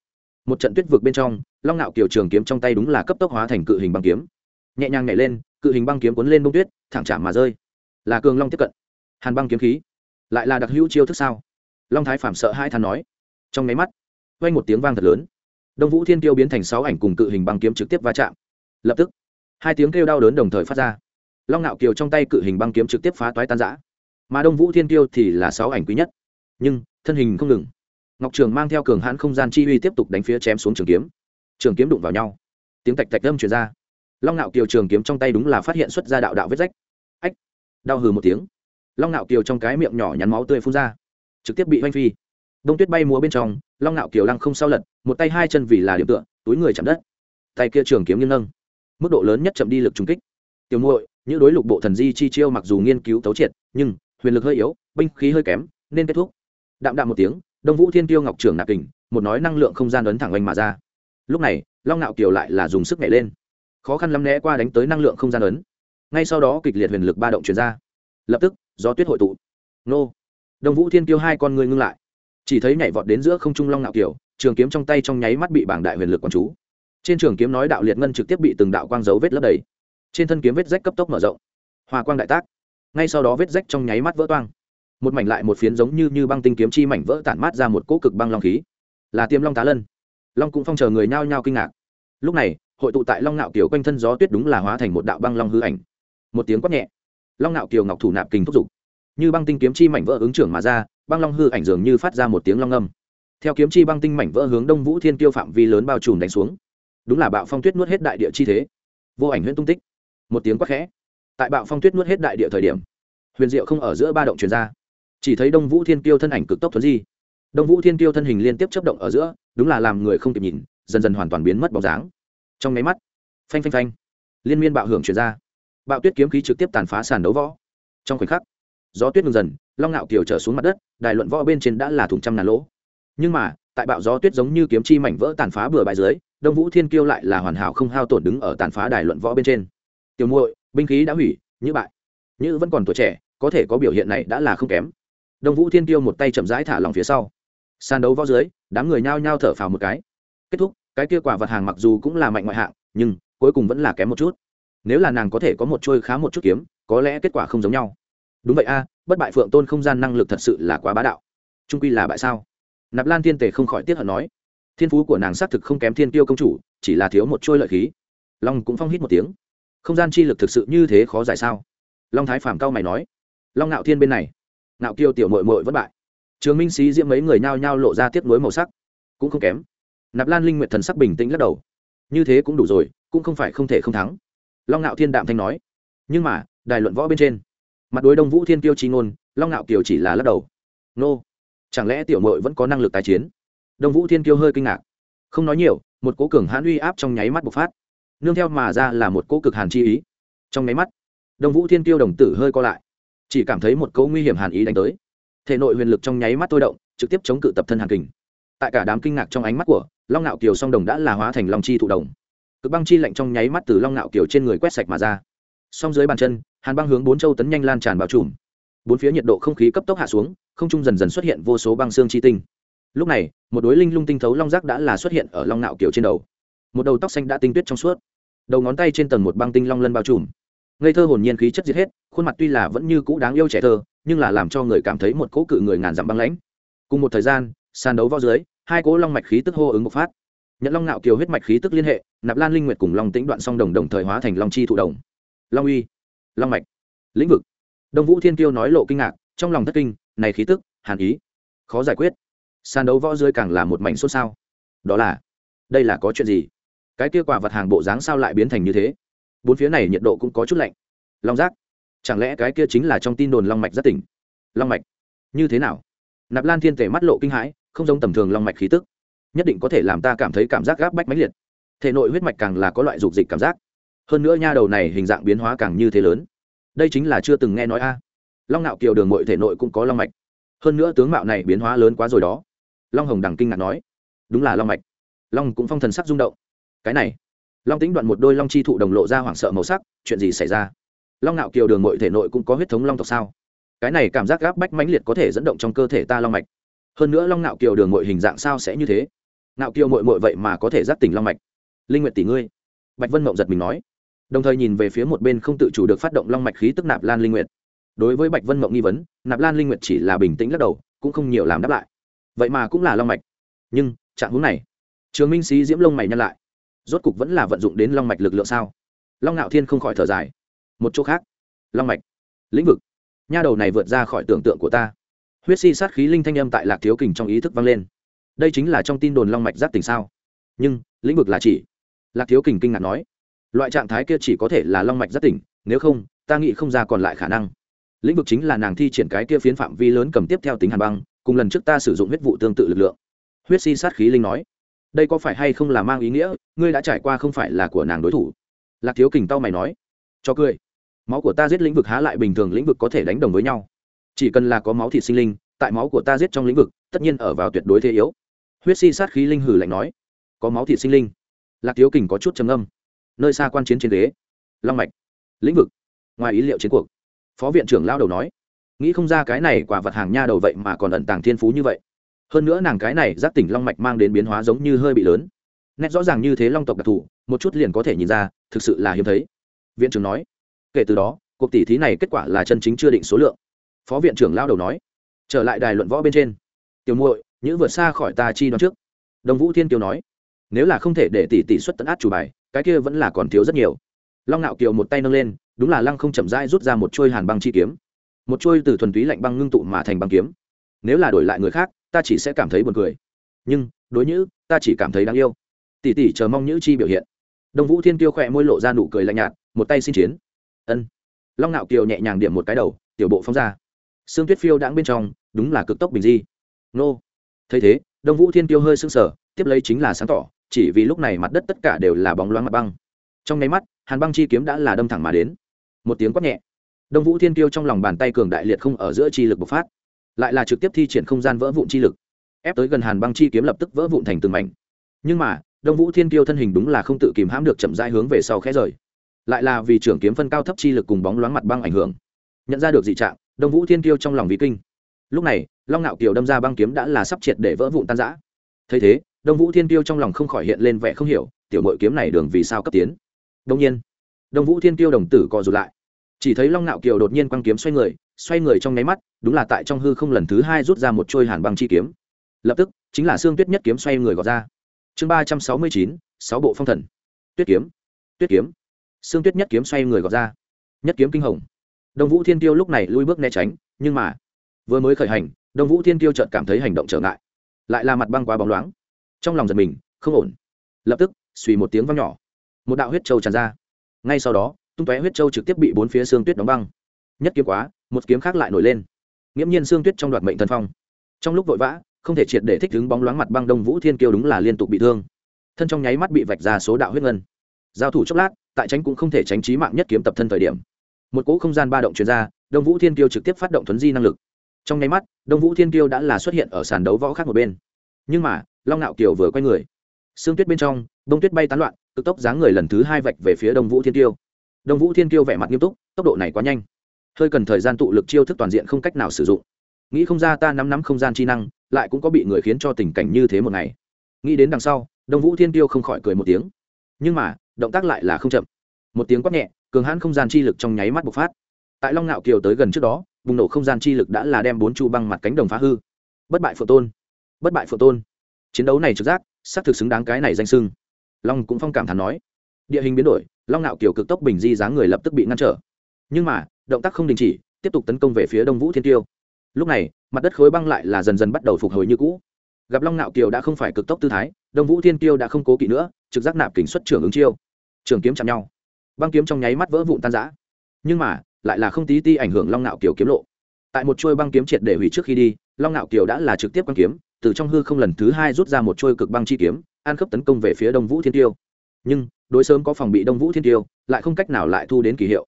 Speaker 1: Một trận tuyết vực bên trong, long nạo kiều trường kiếm trong tay đúng là cấp tốc hóa thành cự hình băng kiếm. Nhẹ nhàng nhảy lên, cự hình băng kiếm cuốn lên bông tuyết, thẳng chạm mà rơi là cường long tiếp cận. Hàn băng kiếm khí, lại là đặc hữu chiêu thức sao? Long thái phạm sợ hai than nói. Trong máy mắt quanh một tiếng vang thật lớn. Đông vũ thiên tiêu biến thành sáu ảnh cùng cự hình băng kiếm trực tiếp va chạm. Lập tức, hai tiếng kêu đau đớn đồng thời phát ra. Long ngạo kiều trong tay cự hình băng kiếm trực tiếp phá toái tan giã mà đông vũ thiên tiêu thì là sáu ảnh quý nhất. Nhưng, thân hình không ngừng. Ngọc trường mang theo cường hãn không gian chi uy tiếp tục đánh phía chém xuống trường kiếm. Trường kiếm đụng vào nhau. Tiếng tạch tạch âm chuyển ra. Long ngạo kiều trường kiếm trong tay đúng là phát hiện xuất ra đạo đạo vết rách đau hừ một tiếng. Long ngạo kiều trong cái miệng nhỏ nhắn máu tươi phun ra. Trực tiếp bị oanh phi. Đông tuyết bay múa bên trong, long ngạo kiều lăng không sao lật, một tay hai chân vì là điểm tựa, túi người chạm đất. Tay kia trường kiếm nghiêng nâng. Mức độ lớn nhất chậm đi lực trung kích. Tiểu muội, những đối lục bộ thần di chi chiêu mặc dù nghiên cứu tấu triệt, nhưng huyền lực hơi yếu, binh khí hơi kém, nên kết thúc. Đạm đạm một tiếng, đông vũ thiên tiêu ngọc trường nạp kình, một nói năng lượng không gian ấn thẳng oanh mà ra. Lúc này, long ngạo kiều lại là dùng sức nhảy lên. Khó khăn lắm né qua đánh tới năng lượng không gian ấn ngay sau đó kịch liệt huyền lực ba động chuyển ra. Lập tức, gió tuyết hội tụ. Nô. Đồng vũ thiên tiêu hai con người ngưng lại. Chỉ thấy nhảy vọt đến giữa không trung long ngạo kiều, trường kiếm trong tay trong nháy mắt bị bảng đại huyền lực quán chú. Trên trường kiếm nói đạo liệt ngân trực tiếp bị từng đạo quang dấu vết lấp đầy. Trên thân kiếm vết rách cấp tốc mở rộng. Hòa quang đại tác. Ngay sau đó vết rách trong nháy mắt vỡ toang. Một mảnh lại một phiến giống như như băng tinh kiếm chi mảnh vỡ tản mát ra một cỗ cực băng long khí. Là tiêm long tá lân. Long cũng phong chờ người nhao nhao kinh ngạc. Lúc này, hội tụ tại long nạo kiều quanh thân gió tuyết đúng là hóa thành một đạo băng long hư ảnh một tiếng quát nhẹ. Long nạo kiều ngọc thủ nạp kình thúc giục. Như băng tinh kiếm chi mảnh vỡ ứng trưởng mà ra, băng long hư ảnh dường như phát ra một tiếng long âm. Theo kiếm chi băng tinh mảnh vỡ hướng đông vũ thiên tiêu phạm vi lớn bao trùm đánh xuống. Đúng là bạo phong tuyết nuốt hết đại địa chi thế. Vô ảnh huyễn tung tích. Một tiếng quát khẽ. Tại bạo phong tuyết nuốt hết đại địa thời điểm, huyền diệu không ở giữa ba động truyền ra. Chỉ thấy đông vũ thiên tiêu thân ảnh cực tốc thuấn di. Đông vũ thiên tiêu thân hình liên tiếp chấp động ở giữa, đúng là làm người không kịp nhìn, dần dần hoàn toàn biến mất bóng dáng. Trong nháy mắt, phanh phanh phanh, liên miên bạo hưởng truyền ra bạo tuyết kiếm khí trực tiếp tàn phá sàn đấu võ. Trong khoảnh khắc, gió tuyết ngừng dần, long ngạo kiều trở xuống mặt đất, đài luận võ bên trên đã là thùng trăm ngàn lỗ. Nhưng mà, tại bạo gió tuyết giống như kiếm chi mảnh vỡ tàn phá bừa bãi dưới, đông vũ thiên kiêu lại là hoàn hảo không hao tổn đứng ở tàn phá đài luận võ bên trên. Tiểu muội, binh khí đã hủy như bại. Như vẫn còn tuổi trẻ, có thể có biểu hiện này đã là không kém. Đông vũ thiên kiêu một tay chậm rãi thả lòng phía sau. Sàn đấu võ dưới, đám người nhao nhao thở phào một cái. Kết thúc, cái kia quả vật hàng mặc dù cũng là mạnh ngoại hạng, nhưng cuối cùng vẫn là kém một chút nếu là nàng có thể có một trôi khá một chút kiếm, có lẽ kết quả không giống nhau. Đúng vậy a, bất bại phượng tôn không gian năng lực thật sự là quá bá đạo. Trung quy là bại sao? Nạp lan thiên tề không khỏi tiếc hận nói. Thiên phú của nàng xác thực không kém thiên tiêu công chủ, chỉ là thiếu một trôi lợi khí. Long cũng phong hít một tiếng. Không gian chi lực thực sự như thế khó giải sao? Long thái phàm cao mày nói. Long ngạo thiên bên này. Ngạo kiêu tiểu mội mội vất bại. Trường minh sĩ diễm mấy người nhao nhao lộ ra tiếp nối màu sắc. Cũng không kém. Nạp lan linh nguyện thần sắc bình tĩnh lắc đầu. Như thế cũng đủ rồi, cũng không phải không thể không thắng long ngạo thiên đạm thanh nói. Nhưng mà, đài luận võ bên trên, mặt đối đông vũ thiên kiêu trí ngôn, long ngạo kiều chỉ là lắc đầu. Nô, chẳng lẽ tiểu mội vẫn có năng lực tái chiến? Đông vũ thiên kiêu hơi kinh ngạc. Không nói nhiều, một cố cường hãn uy áp trong nháy mắt bộc phát. Nương theo mà ra là một cố cực hàn chi ý. Trong nháy mắt, đông vũ thiên kiêu đồng tử hơi co lại. Chỉ cảm thấy một cố nguy hiểm hàn ý đánh tới. Thể nội huyền lực trong nháy mắt tôi động, trực tiếp chống cự tập thân hàn kình. Tại cả đám kinh ngạc trong ánh mắt của long nạo kiều song đồng đã là hóa thành long chi thụ đồng cực băng chi lạnh trong nháy mắt từ long nạo kiểu trên người quét sạch mà ra. Song dưới bàn chân, hàn băng hướng bốn châu tấn nhanh lan tràn bao trùm. Bốn phía nhiệt độ không khí cấp tốc hạ xuống, không trung dần dần xuất hiện vô số băng xương chi tinh. Lúc này, một đối linh lung tinh thấu long giác đã là xuất hiện ở long nạo kiểu trên đầu. Một đầu tóc xanh đã tinh tuyết trong suốt. Đầu ngón tay trên tầng một băng tinh long lân bao trùm. Ngây thơ hồn nhiên khí chất diệt hết, khuôn mặt tuy là vẫn như cũ đáng yêu trẻ thơ, nhưng là làm cho người cảm thấy một cỗ cự người ngàn dặm băng lãnh. Cùng một thời gian, sàn đấu võ dưới, hai cỗ long mạch khí tức hô ứng một phát nhận long nạo kiều huyết mạch khí tức liên hệ, nạp lan linh nguyệt cùng long tĩnh đoạn song đồng đồng thời hóa thành long chi thụ đồng. Long uy, long mạch, lĩnh vực. Đông vũ thiên kiêu nói lộ kinh ngạc, trong lòng thất kinh, này khí tức, hàn ý, khó giải quyết. Sàn đấu võ dưới càng là một mảnh xôn xao. Đó là, đây là có chuyện gì? Cái kia quả vật hàng bộ dáng sao lại biến thành như thế? Bốn phía này nhiệt độ cũng có chút lạnh. Long giác, chẳng lẽ cái kia chính là trong tin đồn long mạch rất tỉnh? Long mạch, như thế nào? Nạp lan thiên tể mắt lộ kinh hãi, không giống tầm thường long mạch khí tức nhất định có thể làm ta cảm thấy cảm giác gáp bách mãnh liệt. Thể nội huyết mạch càng là có loại dục dịch cảm giác. Hơn nữa nha đầu này hình dạng biến hóa càng như thế lớn. Đây chính là chưa từng nghe nói a. Long nạo kiều đường mội thể nội cũng có long mạch. Hơn nữa tướng mạo này biến hóa lớn quá rồi đó. Long hồng đằng kinh ngạc nói. Đúng là long mạch. Long cũng phong thần sắc rung động. Cái này. Long tính đoạn một đôi long chi thụ đồng lộ ra hoảng sợ màu sắc, chuyện gì xảy ra? Long nạo kiều đường mội thể nội cũng có huyết thống long tộc sao? Cái này cảm giác gáp bách mãnh liệt có thể dẫn động trong cơ thể ta long mạch. Hơn nữa long nạo kiều đường mội hình dạng sao sẽ như thế? Nạo kiều mội mội vậy mà có thể giác tỉnh long mạch. Linh nguyện tỷ ngươi. Bạch vân mộng giật mình nói, đồng thời nhìn về phía một bên không tự chủ được phát động long mạch khí tức nạp lan linh nguyệt. Đối với bạch vân mộng nghi vấn, nạp lan linh nguyệt chỉ là bình tĩnh lắc đầu, cũng không nhiều làm đáp lại. Vậy mà cũng là long mạch. Nhưng, trạng hướng này, trường minh sĩ diễm lông mày nhăn lại. Rốt cục vẫn là vận dụng đến long mạch lực lượng sao? Long ngạo thiên không khỏi thở dài. Một chỗ khác. Long mạch. Lĩnh vực. Nha đầu này vượt ra khỏi tưởng tượng của ta. Huyết si sát khí linh thanh âm tại lạc thiếu kình trong ý thức vang lên đây chính là trong tin đồn long mạch giác tỉnh sao? Nhưng, lĩnh vực là chỉ. Lạc thiếu kình kinh ngạc nói, loại trạng thái kia chỉ có thể là long mạch giác tỉnh, nếu không, ta nghĩ không ra còn lại khả năng. Lĩnh vực chính là nàng thi triển cái kia phiến phạm vi lớn cầm tiếp theo tính hàn băng, cùng lần trước ta sử dụng huyết vụ tương tự lực lượng. Huyết si sát khí linh nói, đây có phải hay không là mang ý nghĩa, ngươi đã trải qua không phải là của nàng đối thủ? Lạc thiếu kình tao mày nói, cho cười. Máu của ta giết lĩnh vực há lại bình thường lĩnh vực có thể đánh đồng với nhau. Chỉ cần là có máu thịt sinh linh, tại máu của ta giết trong lĩnh vực, tất nhiên ở vào tuyệt đối thế yếu huyết si sát khí linh hử lạnh nói, có máu thịt sinh linh. Lạc thiếu kình có chút trầm âm nơi xa quan chiến trên ghế, long mạch, lĩnh vực, ngoài ý liệu chiến cuộc. Phó viện trưởng lao đầu nói, nghĩ không ra cái này quả vật hàng nha đầu vậy mà còn ẩn tàng thiên phú như vậy. Hơn nữa nàng cái này giác tỉnh long mạch mang đến biến hóa giống như hơi bị lớn. Nét rõ ràng như thế long tộc đặc thù, một chút liền có thể nhìn ra, thực sự là hiếm thấy. Viện trưởng nói, kể từ đó, cuộc tỉ thí này kết quả là chân chính chưa định số lượng. Phó viện trưởng lao đầu nói, trở lại đài luận võ bên trên. Tiểu muội những vượt xa khỏi ta chi đoán trước. Đồng vũ thiên kiều nói, nếu là không thể để tỷ tỷ xuất tận át chủ bài, cái kia vẫn là còn thiếu rất nhiều. Long ngạo kiều một tay nâng lên, đúng là lăng không chậm rãi rút ra một trôi hàn băng chi kiếm. Một trôi từ thuần túy lạnh băng ngưng tụ mà thành băng kiếm. Nếu là đổi lại người khác, ta chỉ sẽ cảm thấy buồn cười. Nhưng, đối nhữ, ta chỉ cảm thấy đáng yêu. Tỷ tỷ chờ mong nhữ chi biểu hiện. Đồng vũ thiên tiêu khỏe môi lộ ra nụ cười lạnh nhạt, một tay xin chiến. Ân. Long ngạo kiều nhẹ nhàng điểm một cái đầu, tiểu bộ phóng ra. Sương tuyết phiêu đãng bên trong, đúng là cực tốc bình di. Nô thấy thế, đông vũ thiên tiêu hơi sưng sở tiếp lấy chính là sáng tỏ, chỉ vì lúc này mặt đất tất cả đều là bóng loáng mặt băng. Trong nháy mắt, hàn băng chi kiếm đã là đâm thẳng mà đến. Một tiếng quát nhẹ. Đông vũ thiên tiêu trong lòng bàn tay cường đại liệt không ở giữa chi lực bộc phát, lại là trực tiếp thi triển không gian vỡ vụn chi lực, ép tới gần hàn băng chi kiếm lập tức vỡ vụn thành từng mảnh. Nhưng mà, đông vũ thiên tiêu thân hình đúng là không tự kìm hãm được chậm rãi hướng về sau khẽ rời. Lại là vì trưởng kiếm phân cao thấp chi lực cùng bóng loáng mặt băng ảnh hưởng. Nhận ra được dị trạng, đông vũ thiên tiêu trong lòng vì kinh. Lúc này long ngạo kiều đâm ra băng kiếm đã là sắp triệt để vỡ vụn tan giã thấy thế, đông vũ thiên tiêu trong lòng không khỏi hiện lên vẻ không hiểu, tiểu mội kiếm này đường vì sao cấp tiến? Đông nhiên, đông vũ thiên tiêu đồng tử co rụt lại. Chỉ thấy long ngạo kiều đột nhiên quăng kiếm xoay người xoay người trong nháy mắt, đúng là tại trong hư không lần thứ hai rút ra một trôi hàn băng chi kiếm. Lập tức, chính là xương tuyết nhất kiếm xoay người gọt ra. Chương ba trăm sáu mươi chín, sáu bộ phong thần. Tuyết kiếm tuyết kiếm. Xương tuyết nhất kiếm xoay người gọt ra. Nhất kiếm kinh hồng. Đông vũ thiên tiêu lúc này lui bước né tránh, nhưng mà, vừa mới khởi hành đông vũ thiên tiêu chợt cảm thấy hành động trở ngại. Lại là mặt băng quá bóng loáng. Trong lòng giật mình, không ổn. Lập tức suy một tiếng văng nhỏ. Một đạo huyết trâu tràn ra. Ngay sau đó, tung tóe huyết trâu trực tiếp bị bốn phía xương tuyết đóng băng. Nhất kiếm quá, một kiếm khác lại nổi lên. Nghiễm nhiên xương tuyết trong đoạt mệnh thần phong. Trong lúc vội vã, không thể triệt để thích ứng bóng loáng mặt băng đông vũ thiên kiêu đúng là liên tục bị thương. Thân trong nháy mắt bị vạch ra số đạo huyết ngân. Giao thủ chốc lát, tại tránh cũng không thể tránh trí mạng nhất kiếm tập thân thời điểm. Một cỗ không gian ba động chuyển ra, đông vũ thiên kiêu trực tiếp phát động thuấn di năng lực trong nháy mắt, đông vũ thiên kiêu đã là xuất hiện ở sàn đấu võ khác một bên. Nhưng mà, long nạo kiều vừa quay người. Xương tuyết bên trong đông tuyết bay tán loạn, cực tốc dáng người lần thứ hai vạch về phía đông vũ thiên kiêu. Đông vũ thiên kiêu vẻ mặt nghiêm túc, tốc độ này quá nhanh. Hơi cần thời gian tụ lực chiêu thức toàn diện không cách nào sử dụng. Nghĩ không ra ta nắm nắm không gian chi năng, lại cũng có bị người khiến cho tình cảnh như thế một ngày. Nghĩ đến đằng sau, đông vũ thiên tiêu không khỏi cười một tiếng. Nhưng mà, động tác lại là không chậm. Một tiếng quát nhẹ, cường hãn không gian chi lực trong nháy mắt bộc phát. Tại long ngạo kiều tới gần trước đó bùng nổ không gian chi lực đã là đem bốn chu băng mặt cánh đồng phá hư. Bất bại phượng tôn. Bất bại phượng tôn. Chiến đấu này trực giác, xác thực xứng đáng cái này danh sưng. Long cũng phong cảm thán nói. Địa hình biến đổi, long nạo kiểu cực tốc bình di dáng người lập tức bị ngăn trở. Nhưng mà, động tác không đình chỉ, tiếp tục tấn công về phía đông vũ thiên tiêu. Lúc này, mặt đất khối băng lại là dần dần bắt đầu phục hồi như cũ. Gặp long nạo kiều đã không phải cực tốc tư thái, đông vũ thiên kiêu đã không cố kỵ nữa, trực giác nạp kính xuất trưởng ứng chiêu. Trường kiếm chạm nhau. Băng kiếm trong nháy mắt vỡ vụn tan giã nhưng mà lại là không tí ti ảnh hưởng long nạo kiều kiếm lộ. Tại một chuôi băng kiếm triệt để hủy trước khi đi, long nạo kiều đã là trực tiếp băng kiếm, từ trong hư không lần thứ hai rút ra một chuôi cực băng chi kiếm, an khớp tấn công về phía đông vũ thiên tiêu. Nhưng, đối sớm có phòng bị đông vũ thiên tiêu, lại không cách nào lại thu đến kỳ hiệu.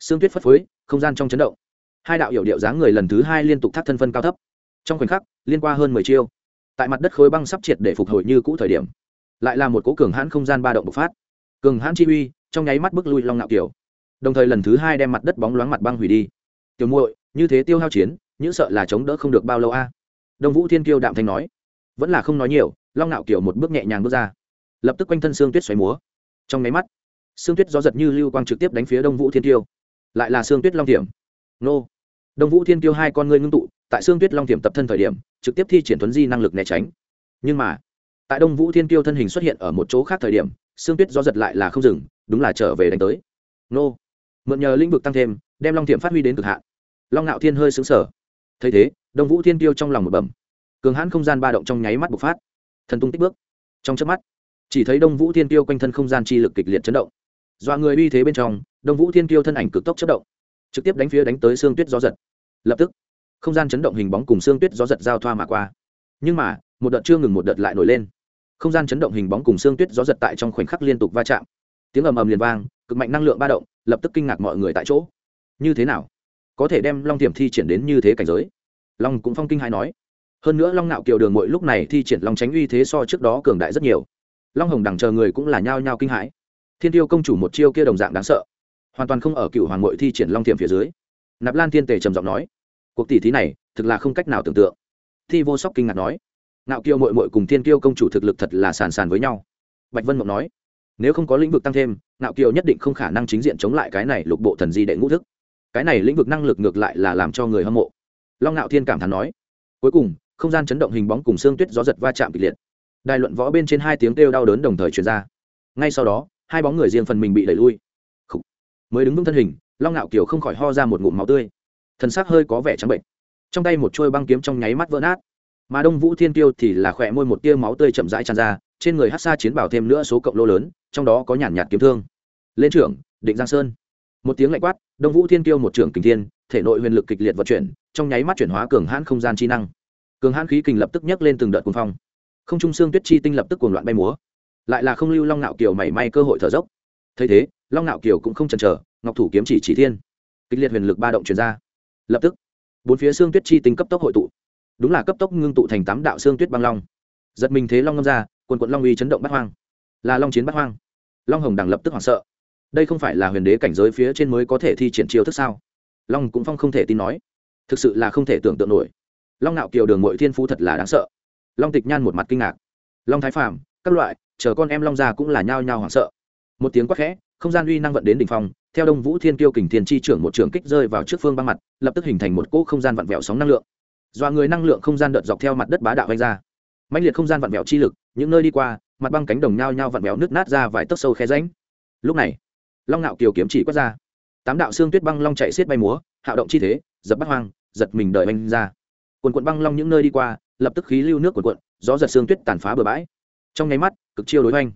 Speaker 1: Sương tuyết phất phới, không gian trong chấn động. Hai đạo hiệu điệu dáng người lần thứ hai liên tục thắt thân phân cao thấp. Trong khoảnh khắc, liên qua hơn mười chiêu, tại mặt đất khối băng sắp triệt để phục hồi như cũ thời điểm, lại là một cố cường hãn không gian ba động bộc phát. Cường hãn chi uy, trong nháy mắt bước lui long ngạo kiều đồng thời lần thứ hai đem mặt đất bóng loáng mặt băng hủy đi. Tiểu muội, như thế tiêu hao chiến, những sợ là chống đỡ không được bao lâu a? Đông vũ thiên kiêu đạm thanh nói. Vẫn là không nói nhiều, long nạo kiểu một bước nhẹ nhàng bước ra. Lập tức quanh thân xương tuyết xoáy múa. Trong nháy mắt, xương tuyết gió giật như lưu quang trực tiếp đánh phía đông vũ thiên tiêu lại là xương tuyết long thiểm. Nô! Đông vũ thiên tiêu hai con ngươi ngưng tụ, tại xương tuyết long tiềm tập thân thời điểm, trực tiếp thi triển tuấn di năng lực né tránh. Nhưng mà, tại đông vũ thiên tiêu thân hình xuất hiện ở một chỗ khác thời điểm, xương tuyết gió giật lại là không dừng, đúng là trở về đánh tới. Nô! Mượn nhờ lĩnh vực tăng thêm, đem long thiệm phát huy đến cực hạn. Long ngạo thiên hơi xứng sở thấy thế, đông vũ thiên tiêu trong lòng một bẩm. Cường hãn không gian ba động trong nháy mắt bộc phát. Thần tung tích bước. Trong chớp mắt, chỉ thấy đông vũ thiên tiêu quanh thân không gian chi lực kịch liệt chấn động. Dọa người uy thế bên trong, đông vũ thiên tiêu thân ảnh cực tốc chất động, trực tiếp đánh phía đánh tới xương tuyết gió giật. Lập tức, không gian chấn động hình bóng cùng xương tuyết gió giật giao thoa mà qua. Nhưng mà, một đợt chưa ngừng một đợt lại nổi lên. Không gian chấn động hình bóng cùng xương tuyết gió giật tại trong khoảnh khắc liên tục va chạm. Tiếng ầm ầm liền vang, cực mạnh năng lượng ba động lập tức kinh ngạc mọi người tại chỗ. Như thế nào? Có thể đem long tiềm thi triển đến như thế cảnh giới? Long cũng phong kinh hai nói. Hơn nữa long nạo kiều đường mỗi lúc này thi triển long tránh uy thế so trước đó cường đại rất nhiều. Long hồng đằng chờ người cũng là nhao nhao kinh hãi. Thiên tiêu công chủ một chiêu kia đồng dạng đáng sợ. Hoàn toàn không ở cựu hoàng mội thi triển long tiềm phía dưới. Nạp lan thiên tề trầm giọng nói. Cuộc tỷ thí này, thực là không cách nào tưởng tượng. Thi vô sóc kinh ngạc nói. Nạo Kiều mội mội cùng thiên Tiêu công chủ thực lực thật là sàn sàn với nhau. Bạch vân mộng nói nếu không có lĩnh vực tăng thêm nạo kiều nhất định không khả năng chính diện chống lại cái này lục bộ thần di đệ ngũ thức. Cái này lĩnh vực năng lực ngược lại là làm cho người hâm mộ. Long nạo thiên cảm thán nói. Cuối cùng, không gian chấn động hình bóng cùng xương tuyết gió giật va chạm kịch liệt. Đài luận võ bên trên hai tiếng kêu đau đớn đồng thời truyền ra. Ngay sau đó, hai bóng người riêng phần mình bị đẩy lui. Mới đứng vững thân hình, long nạo kiều không khỏi ho ra một ngụm máu tươi. Thân xác hơi có vẻ trắng bệnh. Trong tay một trôi băng kiếm trong nháy mắt vỡ nát. Mà đông vũ thiên tiêu thì là khỏe môi một tia máu tươi chậm rãi tràn ra trên người hát xa chiến bảo thêm nữa số cộng lô lớn, trong đó có nhàn nhạt kiếm thương. Lên trưởng, định giang sơn. Một tiếng lạnh quát, đông vũ thiên tiêu một trưởng kình thiên, thể nội huyền lực kịch liệt vận chuyển, trong nháy mắt chuyển hóa cường hãn không gian chi năng. Cường hãn khí kình lập tức nhấc lên từng đợt cuồng phong. Không trung xương tuyết chi tinh lập tức cuồng loạn bay múa. Lại là không lưu long nạo kiều mảy may cơ hội thở dốc. Thấy thế, long nạo kiều cũng không chần chờ, ngọc thủ kiếm chỉ chỉ thiên. Kịch liệt huyền lực ba động truyền ra. Lập tức, bốn phía xương tuyết chi tinh cấp tốc hội tụ. Đúng là cấp tốc ngưng tụ thành tám đạo xương tuyết băng long. Giật mình thế long ngâm ra quần quận long uy chấn động bắt hoang. Là long chiến bắt hoang. Long hồng đằng lập tức hoảng sợ. Đây không phải là huyền đế cảnh giới phía trên mới có thể thi triển chiêu thức sao? Long cũng phong không thể tin nói. Thực sự là không thể tưởng tượng nổi. Long nạo kiều đường mội thiên phú thật là đáng sợ. Long tịch nhan một mặt kinh ngạc. Long thái Phàm, các loại chờ con em long già cũng là nhao nhao hoảng sợ. Một tiếng quát khẽ không gian uy năng vận đến đ ỉ n h phong theo đông vũ thiên kiêu kình thiên tri trưởng một trường kích rơi vào trước phương băng mặt lập tức hình thành một cỗ không gian vặn vẹo sóng năng lượng. Dọa người năng lượng không gian đợt dọc theo mặt đất bá đạo vanh ra. Mạnh liệt không gian vặn vẹo chi lực những nơi đi qua, mặt băng cánh đồng nhao nhao vặn béo nước nát ra vài tấc sâu khe ránh lúc này, long ngạo kiều kiếm chỉ quát ra. Tám đạo xương tuyết băng long chạy xiết bay múa, hạo động chi thế dập bắt hoang, giật mình đợi anh ra. Quần quận băng long những nơi đi qua, lập tức khí lưu nước quần quận gió giật xương tuyết tàn phá bờ bãi. Trong nháy mắt, cực chiêu đối oanh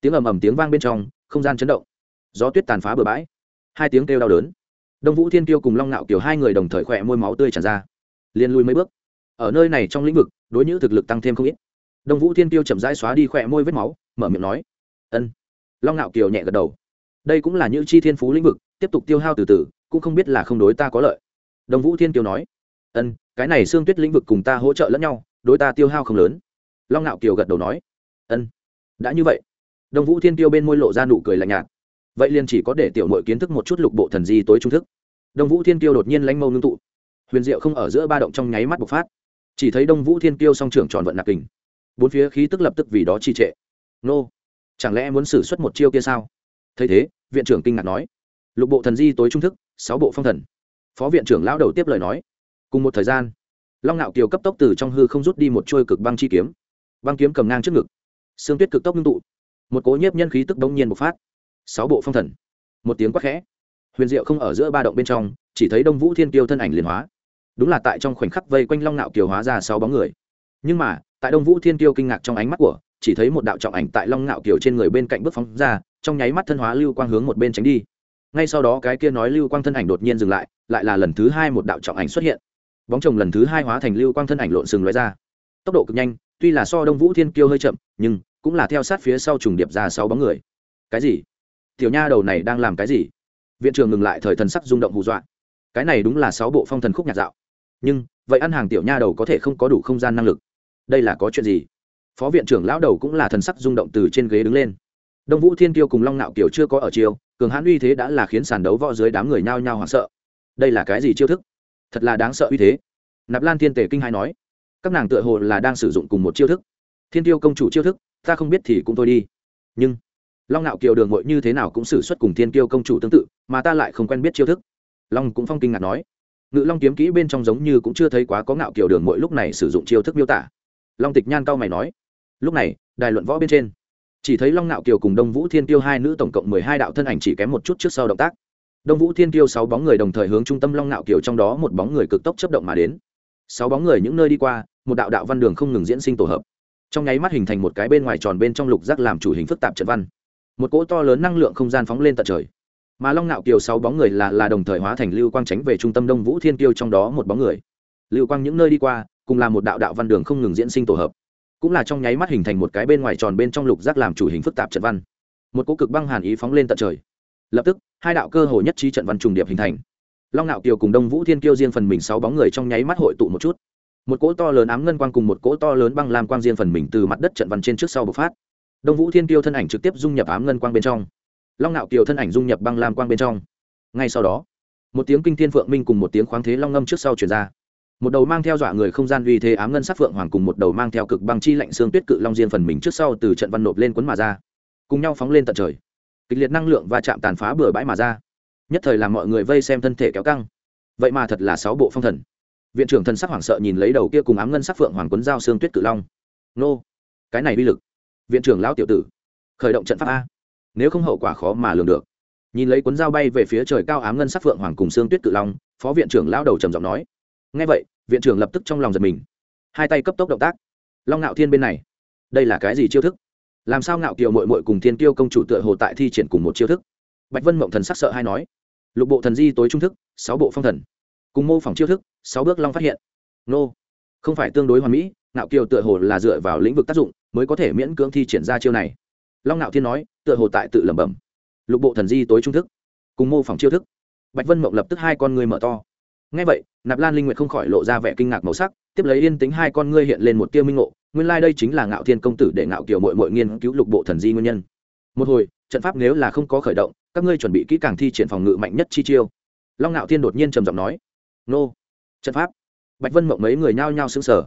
Speaker 1: tiếng ầm ầm tiếng vang bên trong, không gian chấn động. Gió tuyết tàn phá bờ bãi. Hai tiếng kêu đau đớn. Đông vũ thiên kiêu cùng long ngạo kiều hai người đồng thời khỏe môi máu tươi tràn ra. Liền lùi mấy bước. Ở nơi này trong lĩnh vực, đối nhữ thực lực tăng thêm không ít đông vũ thiên Tiêu chậm rãi xóa đi khỏe môi vết máu, mở miệng nói, ân. Long ngạo kiều nhẹ gật đầu. Đây cũng là những chi thiên phú lĩnh vực, tiếp tục tiêu hao từ từ, cũng không biết là không đối ta có lợi. Đông vũ thiên Tiêu nói, ân, cái này xương tuyết lĩnh vực cùng ta hỗ trợ lẫn nhau, đối ta tiêu hao không lớn. Long ngạo kiều gật đầu nói, ân, đã như vậy. Đông vũ thiên Tiêu bên môi lộ ra nụ cười lạnh nhạt. Vậy liền chỉ có để tiểu mội kiến thức một chút lục bộ thần di tối trung thức. Đông vũ thiên Tiêu đột nhiên lánh mâu ngưng tụ. Huyền diệu không ở giữa ba động trong nháy mắt bộc phát. Chỉ thấy đông vũ thiên Tiêu song trưởng tròn vận nạp kình bốn phía khí tức lập tức vì đó trì trệ. Nô, chẳng lẽ muốn xử suất một chiêu kia sao? Thấy thế, viện trưởng kinh ngạc nói. Lục bộ thần di tối trung thức, sáu bộ phong thần. Phó viện trưởng lão đầu tiếp lời nói. Cùng một thời gian, long ngạo kiều cấp tốc từ trong hư không rút đi một trôi cực băng chi kiếm. Băng kiếm cầm ngang trước ngực, xương tuyết cực tốc ngưng tụ. Một cố nhiếp nhân khí tức đông nhiên bộc phát. Sáu bộ phong thần. Một tiếng quát khẽ. Huyền diệu không ở giữa ba động bên trong, chỉ thấy đông vũ thiên kiêu thân ảnh liền hóa. Đúng là tại trong khoảnh khắc vây quanh long ngạo kiều hóa ra sáu bóng người. Nhưng mà tại đông vũ thiên Tiêu kinh ngạc trong ánh mắt của, chỉ thấy một đạo trọng ảnh tại long ngạo kiều trên người bên cạnh bước phóng ra, trong nháy mắt thân hóa lưu quang hướng một bên tránh đi. Ngay sau đó cái kia nói lưu quang thân ảnh đột nhiên dừng lại lại là lần thứ hai một đạo trọng ảnh xuất hiện. Bóng chồng lần thứ hai hóa thành lưu quang thân ảnh lộn sừng loại ra. Tốc độ cực nhanh, tuy là so đông vũ thiên kiêu hơi chậm, nhưng cũng là theo sát phía sau trùng điệp ra sáu bóng người. Cái gì? Tiểu nha đầu này đang làm cái gì? Viện trưởng ngừng lại, thời thần sắc rung động hù dọa. Cái này đúng là sáu bộ phong thần khúc nhạc dạo. Nhưng, vậy ăn hàng tiểu nha đầu có thể không có đủ không gian năng lực đây là có chuyện gì? Phó viện trưởng lão đầu cũng là thần sắc rung động từ trên ghế đứng lên. Đông vũ thiên kiêu cùng long nạo kiều chưa có ở chiều cường hãn uy thế đã là khiến sàn đấu võ dưới đám người nhao nhao hoảng sợ. Đây là cái gì chiêu thức? Thật là đáng sợ uy thế. Nạp lan thiên tể kinh hai nói, các nàng tựa hồ là đang sử dụng cùng một chiêu thức. Thiên tiêu công chủ chiêu thức, ta không biết thì cũng thôi đi. Nhưng, long nạo kiều đường mội như thế nào cũng xử suất cùng thiên tiêu công chủ tương tự, mà ta lại không quen biết chiêu thức. Long cũng phong kinh ngạc nói, ngự long kiếm kỹ bên trong giống như cũng chưa thấy quá có ngạo kiều đường mội lúc này sử dụng chiêu thức miêu tả long tịch nhan cao mày nói, lúc này, đài luận võ bên trên, chỉ thấy long nạo kiều cùng đông vũ thiên tiêu hai nữ tổng cộng mười hai đạo thân ảnh chỉ kém một chút trước sau động tác. Đông vũ thiên tiêu sáu bóng người đồng thời hướng trung tâm long nạo kiều trong đó một bóng người cực tốc chấp động mà đến. Sáu bóng người những nơi đi qua, một đạo đạo văn đường không ngừng diễn sinh tổ hợp. Trong nháy mắt hình thành một cái bên ngoài tròn bên trong lục giác làm chủ hình phức tạp trận văn. Một cỗ to lớn năng lượng không gian phóng lên tận trời. Mà long nạo kiều sáu bóng người là là đồng thời hóa thành lưu quang tránh về trung tâm đông vũ thiên tiêu trong đó một bóng người. Lưu quang những nơi đi qua cùng là một đạo đạo văn đường không ngừng diễn sinh tổ hợp. Cũng là trong nháy mắt hình thành một cái bên ngoài tròn bên trong lục giác làm chủ hình phức tạp trận văn. Một cỗ cực băng hàn ý phóng lên tận trời. Lập tức, hai đạo cơ hồ nhất trí trận văn trùng điệp hình thành. Long nạo kiều cùng đông vũ thiên kiêu riêng phần mình sáu bóng người trong nháy mắt hội tụ một chút. Một cỗ to lớn ám ngân quang cùng một cỗ to lớn băng lam quang riêng phần mình từ mặt đất trận văn trên trước sau bộc phát. Đông vũ thiên kiêu thân ảnh trực tiếp dung nhập ám ngân quang bên trong. Long nạo kiều thân ảnh dung nhập băng lam quang bên trong. Ngay sau đó, một tiếng kinh thiên phượng minh cùng một tiếng khoáng thế long ngâm trước sau chuyển ra một đầu mang theo dọa người không gian uy thế ám ngân sắc phượng hoàng cùng một đầu mang theo cực băng chi lạnh xương tuyết cự long diên phần mình trước sau từ trận văn nộp lên quấn mà ra. Cùng nhau phóng lên tận trời. Kịch liệt năng lượng và chạm tàn phá bừa bãi mà ra. Nhất thời làm mọi người vây xem thân thể kéo căng. Vậy mà thật là sáu bộ phong thần. Viện trưởng thần sắc hoảng sợ nhìn lấy đầu kia cùng ám ngân sắc phượng hoàng quấn dao xương tuyết cự long. Nô, cái này uy lực. Viện trưởng lão tiểu tử, khởi động trận pháp a. Nếu không hậu quả khó mà lường được. Nhìn lấy cuốn dao bay về phía trời cao ám ngân sắc phượng hoàng cùng xương tuyết cự long, phó viện trưởng lão đầu trầm giọng nói ngay vậy, viện trưởng lập tức trong lòng giật mình. Hai tay cấp tốc động tác. Long ngạo thiên bên này, đây là cái gì chiêu thức? Làm sao ngạo kiều mội mội cùng thiên tiêu công chủ tựa hồ tại thi triển cùng một chiêu thức? Bạch vân mộng thần sắc sợ hay nói. Lục bộ thần di tối trung thức, sáu bộ phong thần. Cùng mô phỏng chiêu thức, sáu bước long phát hiện. Nô, không phải tương đối hoàn mỹ, Ngạo kiều tựa hồ là dựa vào lĩnh vực tác dụng mới có thể miễn cưỡng thi triển ra chiêu này. Long nạo thiên nói, tựa hồ tại tự lẩm bẩm. Lục bộ thần di tối trung thức, cùng mô phỏng chiêu thức. Bạch vân mộng lập tức hai con ngươi mở to ngay vậy, nạp lan linh nguyệt không khỏi lộ ra vẻ kinh ngạc màu sắc, tiếp lấy yên tính hai con ngươi hiện lên một tia minh ngộ, nguyên lai、like、đây chính là ngạo thiên công tử để ngạo kiều mội mội nghiên cứu lục bộ thần di nguyên nhân. Một hồi, trận pháp nếu là không có khởi động, các ngươi chuẩn bị kỹ càng thi triển phòng ngự mạnh nhất chi chiêu. Long ngạo thiên đột nhiên trầm giọng nói, nô, trận pháp. Bạch vân mộng mấy người nhao nhao xứng sở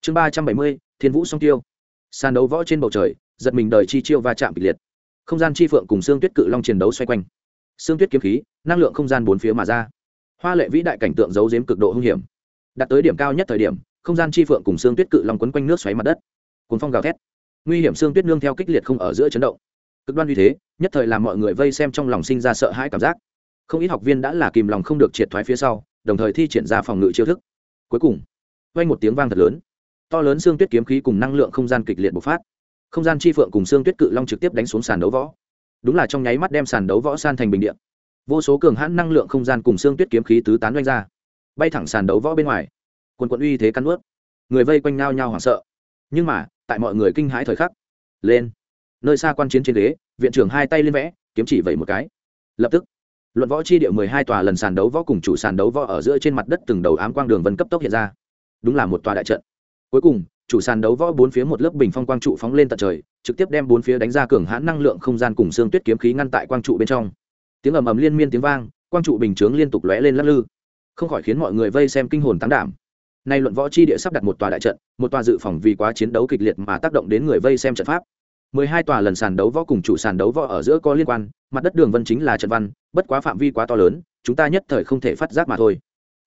Speaker 1: chương ba trăm bảy mươi, thiên vũ song tiêu. Sàn đấu võ trên bầu trời, giật mình đời chi chiêu va chạm kịch liệt. Không gian chi phượng cùng xương tuyết cự long chiến đấu xoay quanh. Xương tuyết kiếm khí, năng lượng không gian bốn phía mà ra hoa lệ vĩ đại cảnh tượng giấu giếm cực độ hung hiểm. Đạt tới điểm cao nhất thời điểm, không gian chi phượng cùng xương tuyết cự long quấn quanh nước xoáy mặt đất. Cuốn phong gào thét. Nguy hiểm xương tuyết nương theo kích liệt không ở giữa chấn động. Cực đoan như thế, nhất thời làm mọi người vây xem trong lòng sinh ra sợ hãi cảm giác. Không ít học viên đã là kìm lòng không được triệt thoái phía sau, đồng thời thi triển ra phòng ngự chiêu thức. Cuối cùng, vang một tiếng vang thật lớn. To lớn xương tuyết kiếm khí cùng năng lượng không gian kịch liệt bộc phát. Không gian chi phượng cùng xương tuyết cự long trực tiếp đánh xuống sàn đấu võ. Đúng là trong nháy mắt đem sàn đấu võ san thành bình điện vô số cường hãn năng lượng không gian cùng xương tuyết kiếm khí tứ tán doanh ra, bay thẳng sàn đấu võ bên ngoài. Quần quận uy thế căn ướt người vây quanh nhau nhau hoảng sợ. Nhưng mà, tại mọi người kinh hãi thời khắc, lên. Nơi xa quan chiến trên ghế, viện trưởng hai tay lên vẽ, kiếm chỉ vậy một cái. Lập tức, luận võ chi địa mười hai tòa lần sàn đấu võ cùng chủ sàn đấu võ ở giữa trên mặt đất từng đầu ám quang đường vân cấp tốc hiện ra. Đúng là một tòa đại trận. Cuối cùng, chủ sàn đấu võ bốn phía một lớp bình phong quang trụ phóng lên tận trời, trực tiếp đem bốn phía đánh ra cường hãn năng lượng không gian cùng xương tuyết kiếm khí ngăn tại quang trụ bên trong tiếng ầm ầm liên miên tiếng vang, quang trụ bình chướng liên tục lóe lên lắc lư. Không khỏi khiến mọi người vây xem kinh hồn tán đảm. Nay luận võ chi địa sắp đặt một tòa đại trận, một tòa dự phòng vì quá chiến đấu kịch liệt mà tác động đến người vây xem trận pháp. Mười hai tòa lần sàn đấu võ cùng chủ sàn đấu võ ở giữa có liên quan, mặt đất đường vân chính là trận văn, bất quá phạm vi quá to lớn, chúng ta nhất thời không thể phát giác mà thôi.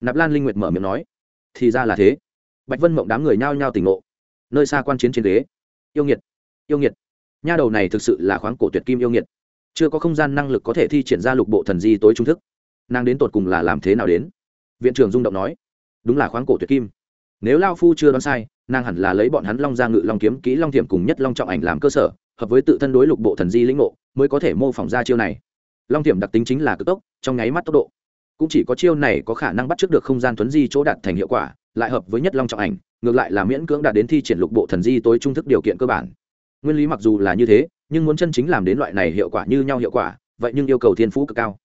Speaker 1: Nạp lan linh nguyệt mở miệng nói, thì ra là thế. Bạch vân mộng đám người nhao nhao tỉnh ngộ. Nơi xa quan chiến trên đế. Yêu nghiệt yêu nghiệt. Nha đầu này thực sự là khoáng cổ tuyệt kim yêu nghiệt chưa có không gian năng lực có thể thi triển ra lục bộ thần di tối trung thức. Nàng đến tột cùng là làm thế nào đến? Viện trưởng rung động nói. Đúng là khoáng cổ tuyệt kim. Nếu lao phu chưa đoán sai, nàng hẳn là lấy bọn hắn long ra ngự long kiếm, kỹ long thiểm cùng nhất long trọng ảnh làm cơ sở, hợp với tự thân đối lục bộ thần di lĩnh ngộ, mới có thể mô phỏng ra chiêu này. Long thiểm đặc tính chính là cực tốc, trong nháy mắt tốc độ. Cũng chỉ có chiêu này có khả năng bắt trước được không gian tuấn di chỗ đạt thành hiệu quả, lại hợp với nhất long trọng ảnh, ngược lại là miễn cưỡng đạt đến thi triển lục bộ thần di tối trung thức điều kiện cơ bản nguyên lý mặc dù là như thế, nhưng muốn chân chính làm đến loại này hiệu quả như nhau hiệu quả, vậy nhưng yêu cầu thiên phú cực cao.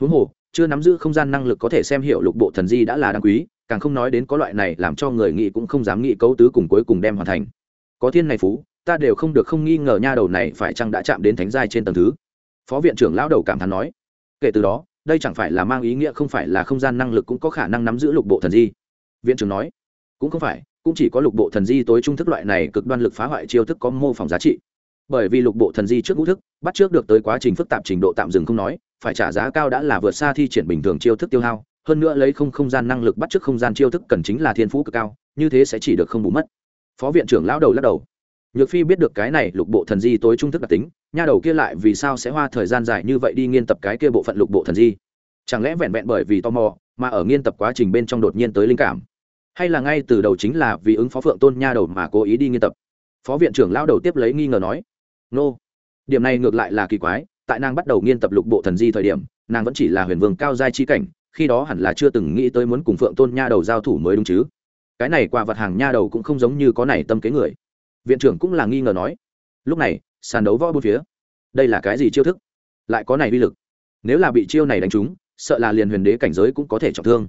Speaker 1: Huống hồ, chưa nắm giữ không gian năng lực có thể xem hiệu lục bộ thần di đã là đáng quý, càng không nói đến có loại này làm cho người nghĩ cũng không dám nghĩ cấu tứ cùng cuối cùng đem hoàn thành. Có thiên này phú, ta đều không được không nghi ngờ nha đầu này phải chăng đã chạm đến thánh giai trên tầng thứ. Phó viện trưởng lão đầu cảm thán nói. Kể từ đó, đây chẳng phải là mang ý nghĩa không phải là không gian năng lực cũng có khả năng nắm giữ lục bộ thần di. Viện trưởng nói cũng không phải, cũng chỉ có lục bộ thần di tối trung thức loại này cực đoan lực phá hoại chiêu thức có mô phỏng giá trị. Bởi vì lục bộ thần di trước ngũ thức, bắt trước được tới quá trình phức tạp trình độ tạm dừng không nói, phải trả giá cao đã là vượt xa thi triển bình thường chiêu thức tiêu hao. Hơn nữa lấy không không gian năng lực bắt trước không gian chiêu thức cần chính là thiên phú cực cao, như thế sẽ chỉ được không bù mất. Phó viện trưởng lão đầu lắc đầu. Nhược phi biết được cái này lục bộ thần di tối trung thức đặc tính, nha đầu kia lại vì sao sẽ hoa thời gian dài như vậy đi nghiên tập cái kia bộ phận lục bộ thần di? Chẳng lẽ vẹn vẹn bởi vì tò mò, mà ở nghiên tập quá trình bên trong đột nhiên tới linh cảm? Hay là ngay từ đầu chính là vì ứng phó phượng tôn nha đầu mà cố ý đi nghiên tập? Phó viện trưởng lão đầu tiếp lấy nghi ngờ nói, nô, điểm này ngược lại là kỳ quái, tại nàng bắt đầu nghiên tập lục bộ thần di thời điểm, nàng vẫn chỉ là huyền vương cao giai chi cảnh, khi đó hẳn là chưa từng nghĩ tới muốn cùng phượng tôn nha đầu giao thủ mới đúng chứ. Cái này qua vật hàng nha đầu cũng không giống như có này tâm kế người. Viện trưởng cũng là nghi ngờ nói, lúc này, sàn đấu võ bốn phía, đây là cái gì chiêu thức? Lại có này uy lực. Nếu là bị chiêu này đánh trúng, sợ là liền huyền đế cảnh giới cũng có thể trọng thương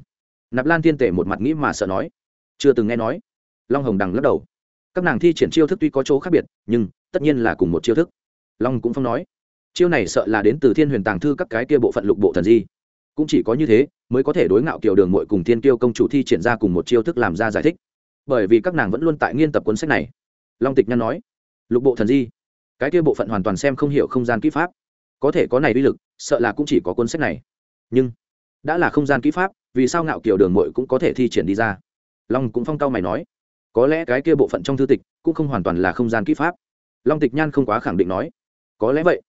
Speaker 1: nạp lan thiên tể một mặt nghĩ mà sợ nói. Chưa từng nghe nói. Long hồng đằng lắc đầu. Các nàng thi triển chiêu thức tuy có chỗ khác biệt, nhưng tất nhiên là cùng một chiêu thức. Long cũng phong nói. Chiêu này sợ là đến từ thiên huyền tàng thư các cái kia bộ phận lục bộ thần di. Cũng chỉ có như thế mới có thể đối ngạo kiểu đường mội cùng thiên kiêu công chủ thi triển ra cùng một chiêu thức làm ra giải thích. Bởi vì các nàng vẫn luôn tại nghiên tập cuốn sách này. Long tịch nhan nói, lục bộ thần di, cái kia bộ phận hoàn toàn xem không hiểu không gian kỹ pháp. Có thể có này uy lực, sợ là cũng chỉ có cuốn sách này. Nhưng đã là không gian kỹ pháp vì sao ngạo kiểu đường mội cũng có thể thi triển đi ra? Long cũng phong cao mày nói, có lẽ cái kia bộ phận trong thư tịch cũng không hoàn toàn là không gian kỹ pháp. Long tịch nhan không quá khẳng định nói, có lẽ vậy.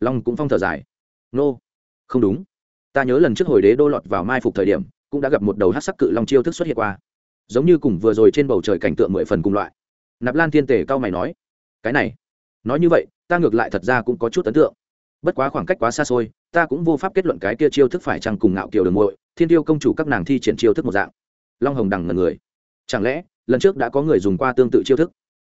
Speaker 1: Long cũng phong thở dài, nô、no. không đúng. Ta nhớ lần trước hồi đế đô lọt vào mai phục thời điểm cũng đã gặp một đầu hát sắc cự long chiêu thức xuất hiện qua. Giống như cùng vừa rồi trên bầu trời cảnh tượng mười phần cùng loại. Nạp lan thiên tề cao mày nói, cái này, nói như vậy, ta ngược lại thật ra cũng có chút ấn tượng bất quá khoảng cách quá xa xôi, ta cũng vô pháp kết luận cái kia chiêu thức phải chăng cùng ngạo kiều đường muội, thiên tiêu công chủ các nàng thi triển chiêu thức một dạng. Long hồng đằng là người. Chẳng lẽ, lần trước đã có người dùng qua tương tự chiêu thức?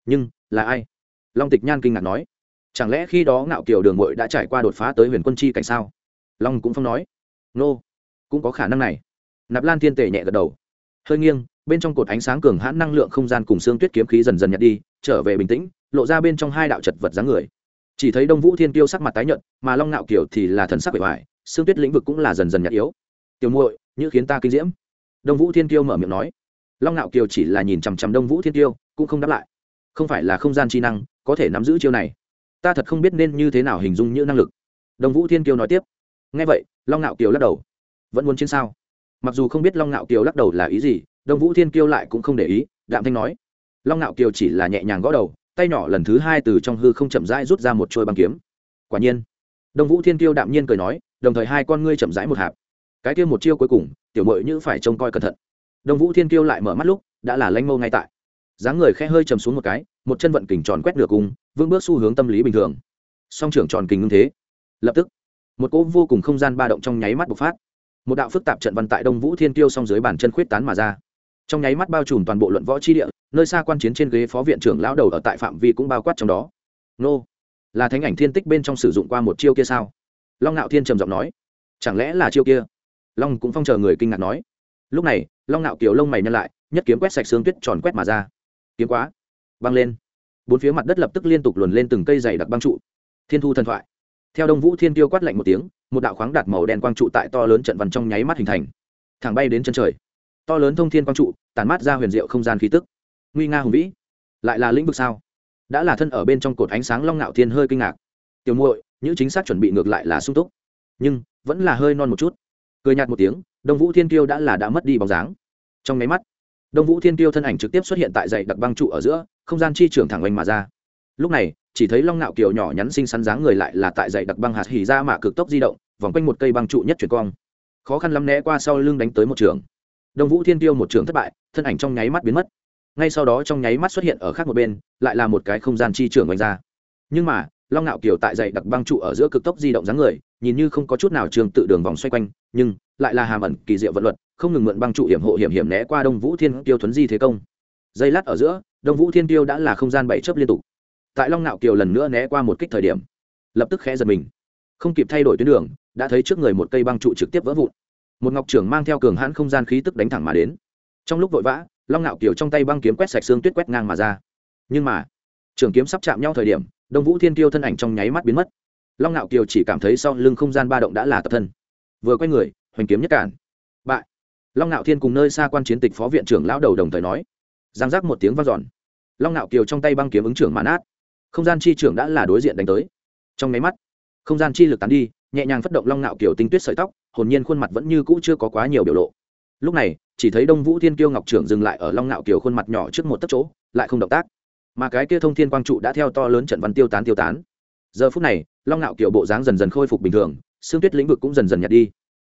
Speaker 1: Nhưng, là ai? Long tịch nhan kinh ngạc nói. Chẳng lẽ khi đó ngạo kiều đường muội đã trải qua đột phá tới huyền quân chi cảnh sao? Long cũng phong nói. Nô, cũng có khả năng này. Nạp lan thiên tể nhẹ gật đầu. Hơi nghiêng, bên trong cột ánh sáng cường hãn năng lượng không gian cùng xương tuyết kiếm khí dần dần nhạt đi, trở về bình tĩnh, lộ ra bên trong hai đạo chật vật dáng người chỉ thấy đông vũ thiên tiêu sắc mặt tái nhợt, mà long nạo kiều thì là thần sắc bề ngoài, xương tuyết lĩnh vực cũng là dần dần nhạt yếu. Tiểu muội, như khiến ta kinh diễm. Đông vũ thiên tiêu mở miệng nói. Long nạo kiều chỉ là nhìn chằm chằm đông vũ thiên tiêu cũng không đáp lại. Không phải là không gian chi năng có thể nắm giữ chiêu này. Ta thật không biết nên như thế nào hình dung như năng lực. Đông vũ thiên kiêu nói tiếp. Ngay vậy, long ngạo kiều lắc đầu. Vẫn muốn chiến sao? Mặc dù không biết long ngạo kiều lắc đầu là ý gì, đông vũ thiên kiêu lại cũng không để ý, đạm thanh nói. Long ngạo kiều chỉ là nhẹ nhàng gõ đầu tay nhỏ lần thứ hai từ trong hư không chậm rãi rút ra một chuôi băng kiếm. Quả nhiên, đông vũ thiên tiêu đạm nhiên cười nói, đồng thời hai con ngươi chậm rãi một hạp. Cái kia một chiêu cuối cùng, tiểu mội như phải trông coi cẩn thận. Đông vũ thiên tiêu lại mở mắt lúc, đã là lanh mâu ngay tại. Dáng người khe hơi chầm xuống một cái, một chân vận kình tròn quét nửa cung, vững bước xu hướng tâm lý bình thường. Song trưởng tròn kình ngưng thế. Lập tức, một cỗ vô cùng không gian ba động trong nháy mắt bộc phát. Một đạo phức tạp trận văn tại đông vũ thiên tiêu song dưới bàn chân khuyết tán mà ra trong nháy mắt bao trùm toàn bộ luận võ chi địa, nơi xa quan chiến trên ghế phó viện trưởng lão đầu ở tại phạm vi cũng bao quát trong đó. Nô, là thánh ảnh thiên tích bên trong sử dụng qua một chiêu kia sao? Long ngạo thiên trầm giọng nói. Chẳng lẽ là chiêu kia? Long cũng phong chờ người kinh ngạc nói. Lúc này, long ngạo kiều lông mày nhăn lại, nhất kiếm quét sạch xương tuyết tròn quét mà ra. Kiếm quá băng lên. Bốn phía mặt đất lập tức liên tục luồn lên từng cây dày đặc băng trụ. Thiên thu thần thoại. Theo đông vũ thiên tiêu quát lạnh một tiếng, một đạo khoáng đạt màu đen quang trụ tại to lớn trận văn trong nháy mắt hình thành. Thẳng bay đến chân trời to lớn thông thiên quang trụ tàn mát ra huyền diệu không gian khí tức. Nguy nga hùng vĩ. Lại là lĩnh vực sao? Đã là thân ở bên trong cột ánh sáng long ngạo thiên hơi kinh ngạc. Tiểu muội, những chính xác chuẩn bị ngược lại là sung túc. Nhưng, vẫn là hơi non một chút. Cười nhạt một tiếng, đông vũ thiên tiêu đã là đã mất đi bóng dáng. Trong máy mắt, đông vũ thiên tiêu thân ảnh trực tiếp xuất hiện tại dãy đặc băng trụ ở giữa, không gian chi trưởng thẳng oanh mà ra. Lúc này, chỉ thấy long ngạo kiều nhỏ nhắn xinh xắn dáng người lại là tại dãy đặc băng hạt hỉ ra mà cực tốc di động, vòng quanh một cây băng trụ nhất chuyển cong khó khăn lắm né qua sau lưng đánh tới một trường đông vũ thiên tiêu một trường thất bại, thân ảnh trong nháy mắt biến mất. Ngay sau đó trong nháy mắt xuất hiện ở khác một bên, lại là một cái không gian chi trưởng oanh ra. Nhưng mà, long nạo kiều tại dậy đặc băng trụ ở giữa cực tốc di động dáng người, nhìn như không có chút nào trường tự đường vòng xoay quanh, nhưng lại là hàm ẩn kỳ diệu vận luật, không ngừng mượn băng trụ hiểm hộ hiểm hiểm né qua đông vũ thiên tiêu thuấn di thế công. Giây lát ở giữa, đông vũ thiên tiêu đã là không gian bảy chớp liên tục. Tại long nạo kiều lần nữa né qua một kích thời điểm, lập tức khẽ giật mình. Không kịp thay đổi tuyến đường, đã thấy trước người một cây băng trụ trực tiếp vỡ vụn một ngọc trưởng mang theo cường hãn không gian khí tức đánh thẳng mà đến. Trong lúc vội vã, long nạo kiều trong tay băng kiếm quét sạch xương tuyết quét ngang mà ra. Nhưng mà, trường kiếm sắp chạm nhau thời điểm, đông vũ thiên tiêu thân ảnh trong nháy mắt biến mất. Long nạo kiều chỉ cảm thấy sau lưng không gian ba động đã là tập thân. Vừa quay người, hoành kiếm nhất cản. Bại. Long nạo thiên cùng nơi xa quan chiến tịch phó viện trưởng lão đầu đồng thời nói. Giang giác một tiếng vang dọn. Long nạo kiều trong tay băng kiếm ứng trưởng mãn át không gian chi trưởng đã là đối diện đánh tới. Trong nháy mắt, không gian chi lực tán đi, nhẹ nhàng phất động long nạo kiều tinh tuyết sợi tóc hồn nhiên khuôn mặt vẫn như cũ chưa có quá nhiều biểu lộ. Lúc này, chỉ thấy đông vũ thiên kiêu ngọc trưởng dừng lại ở long nạo kiều khuôn mặt nhỏ trước một tấc chỗ, lại không động tác. Mà cái kia thông thiên quang trụ đã theo to lớn trận văn tiêu tán tiêu tán. Giờ phút này, long nạo kiều bộ dáng dần dần khôi phục bình thường, xương tuyết lĩnh vực cũng dần dần nhạt đi.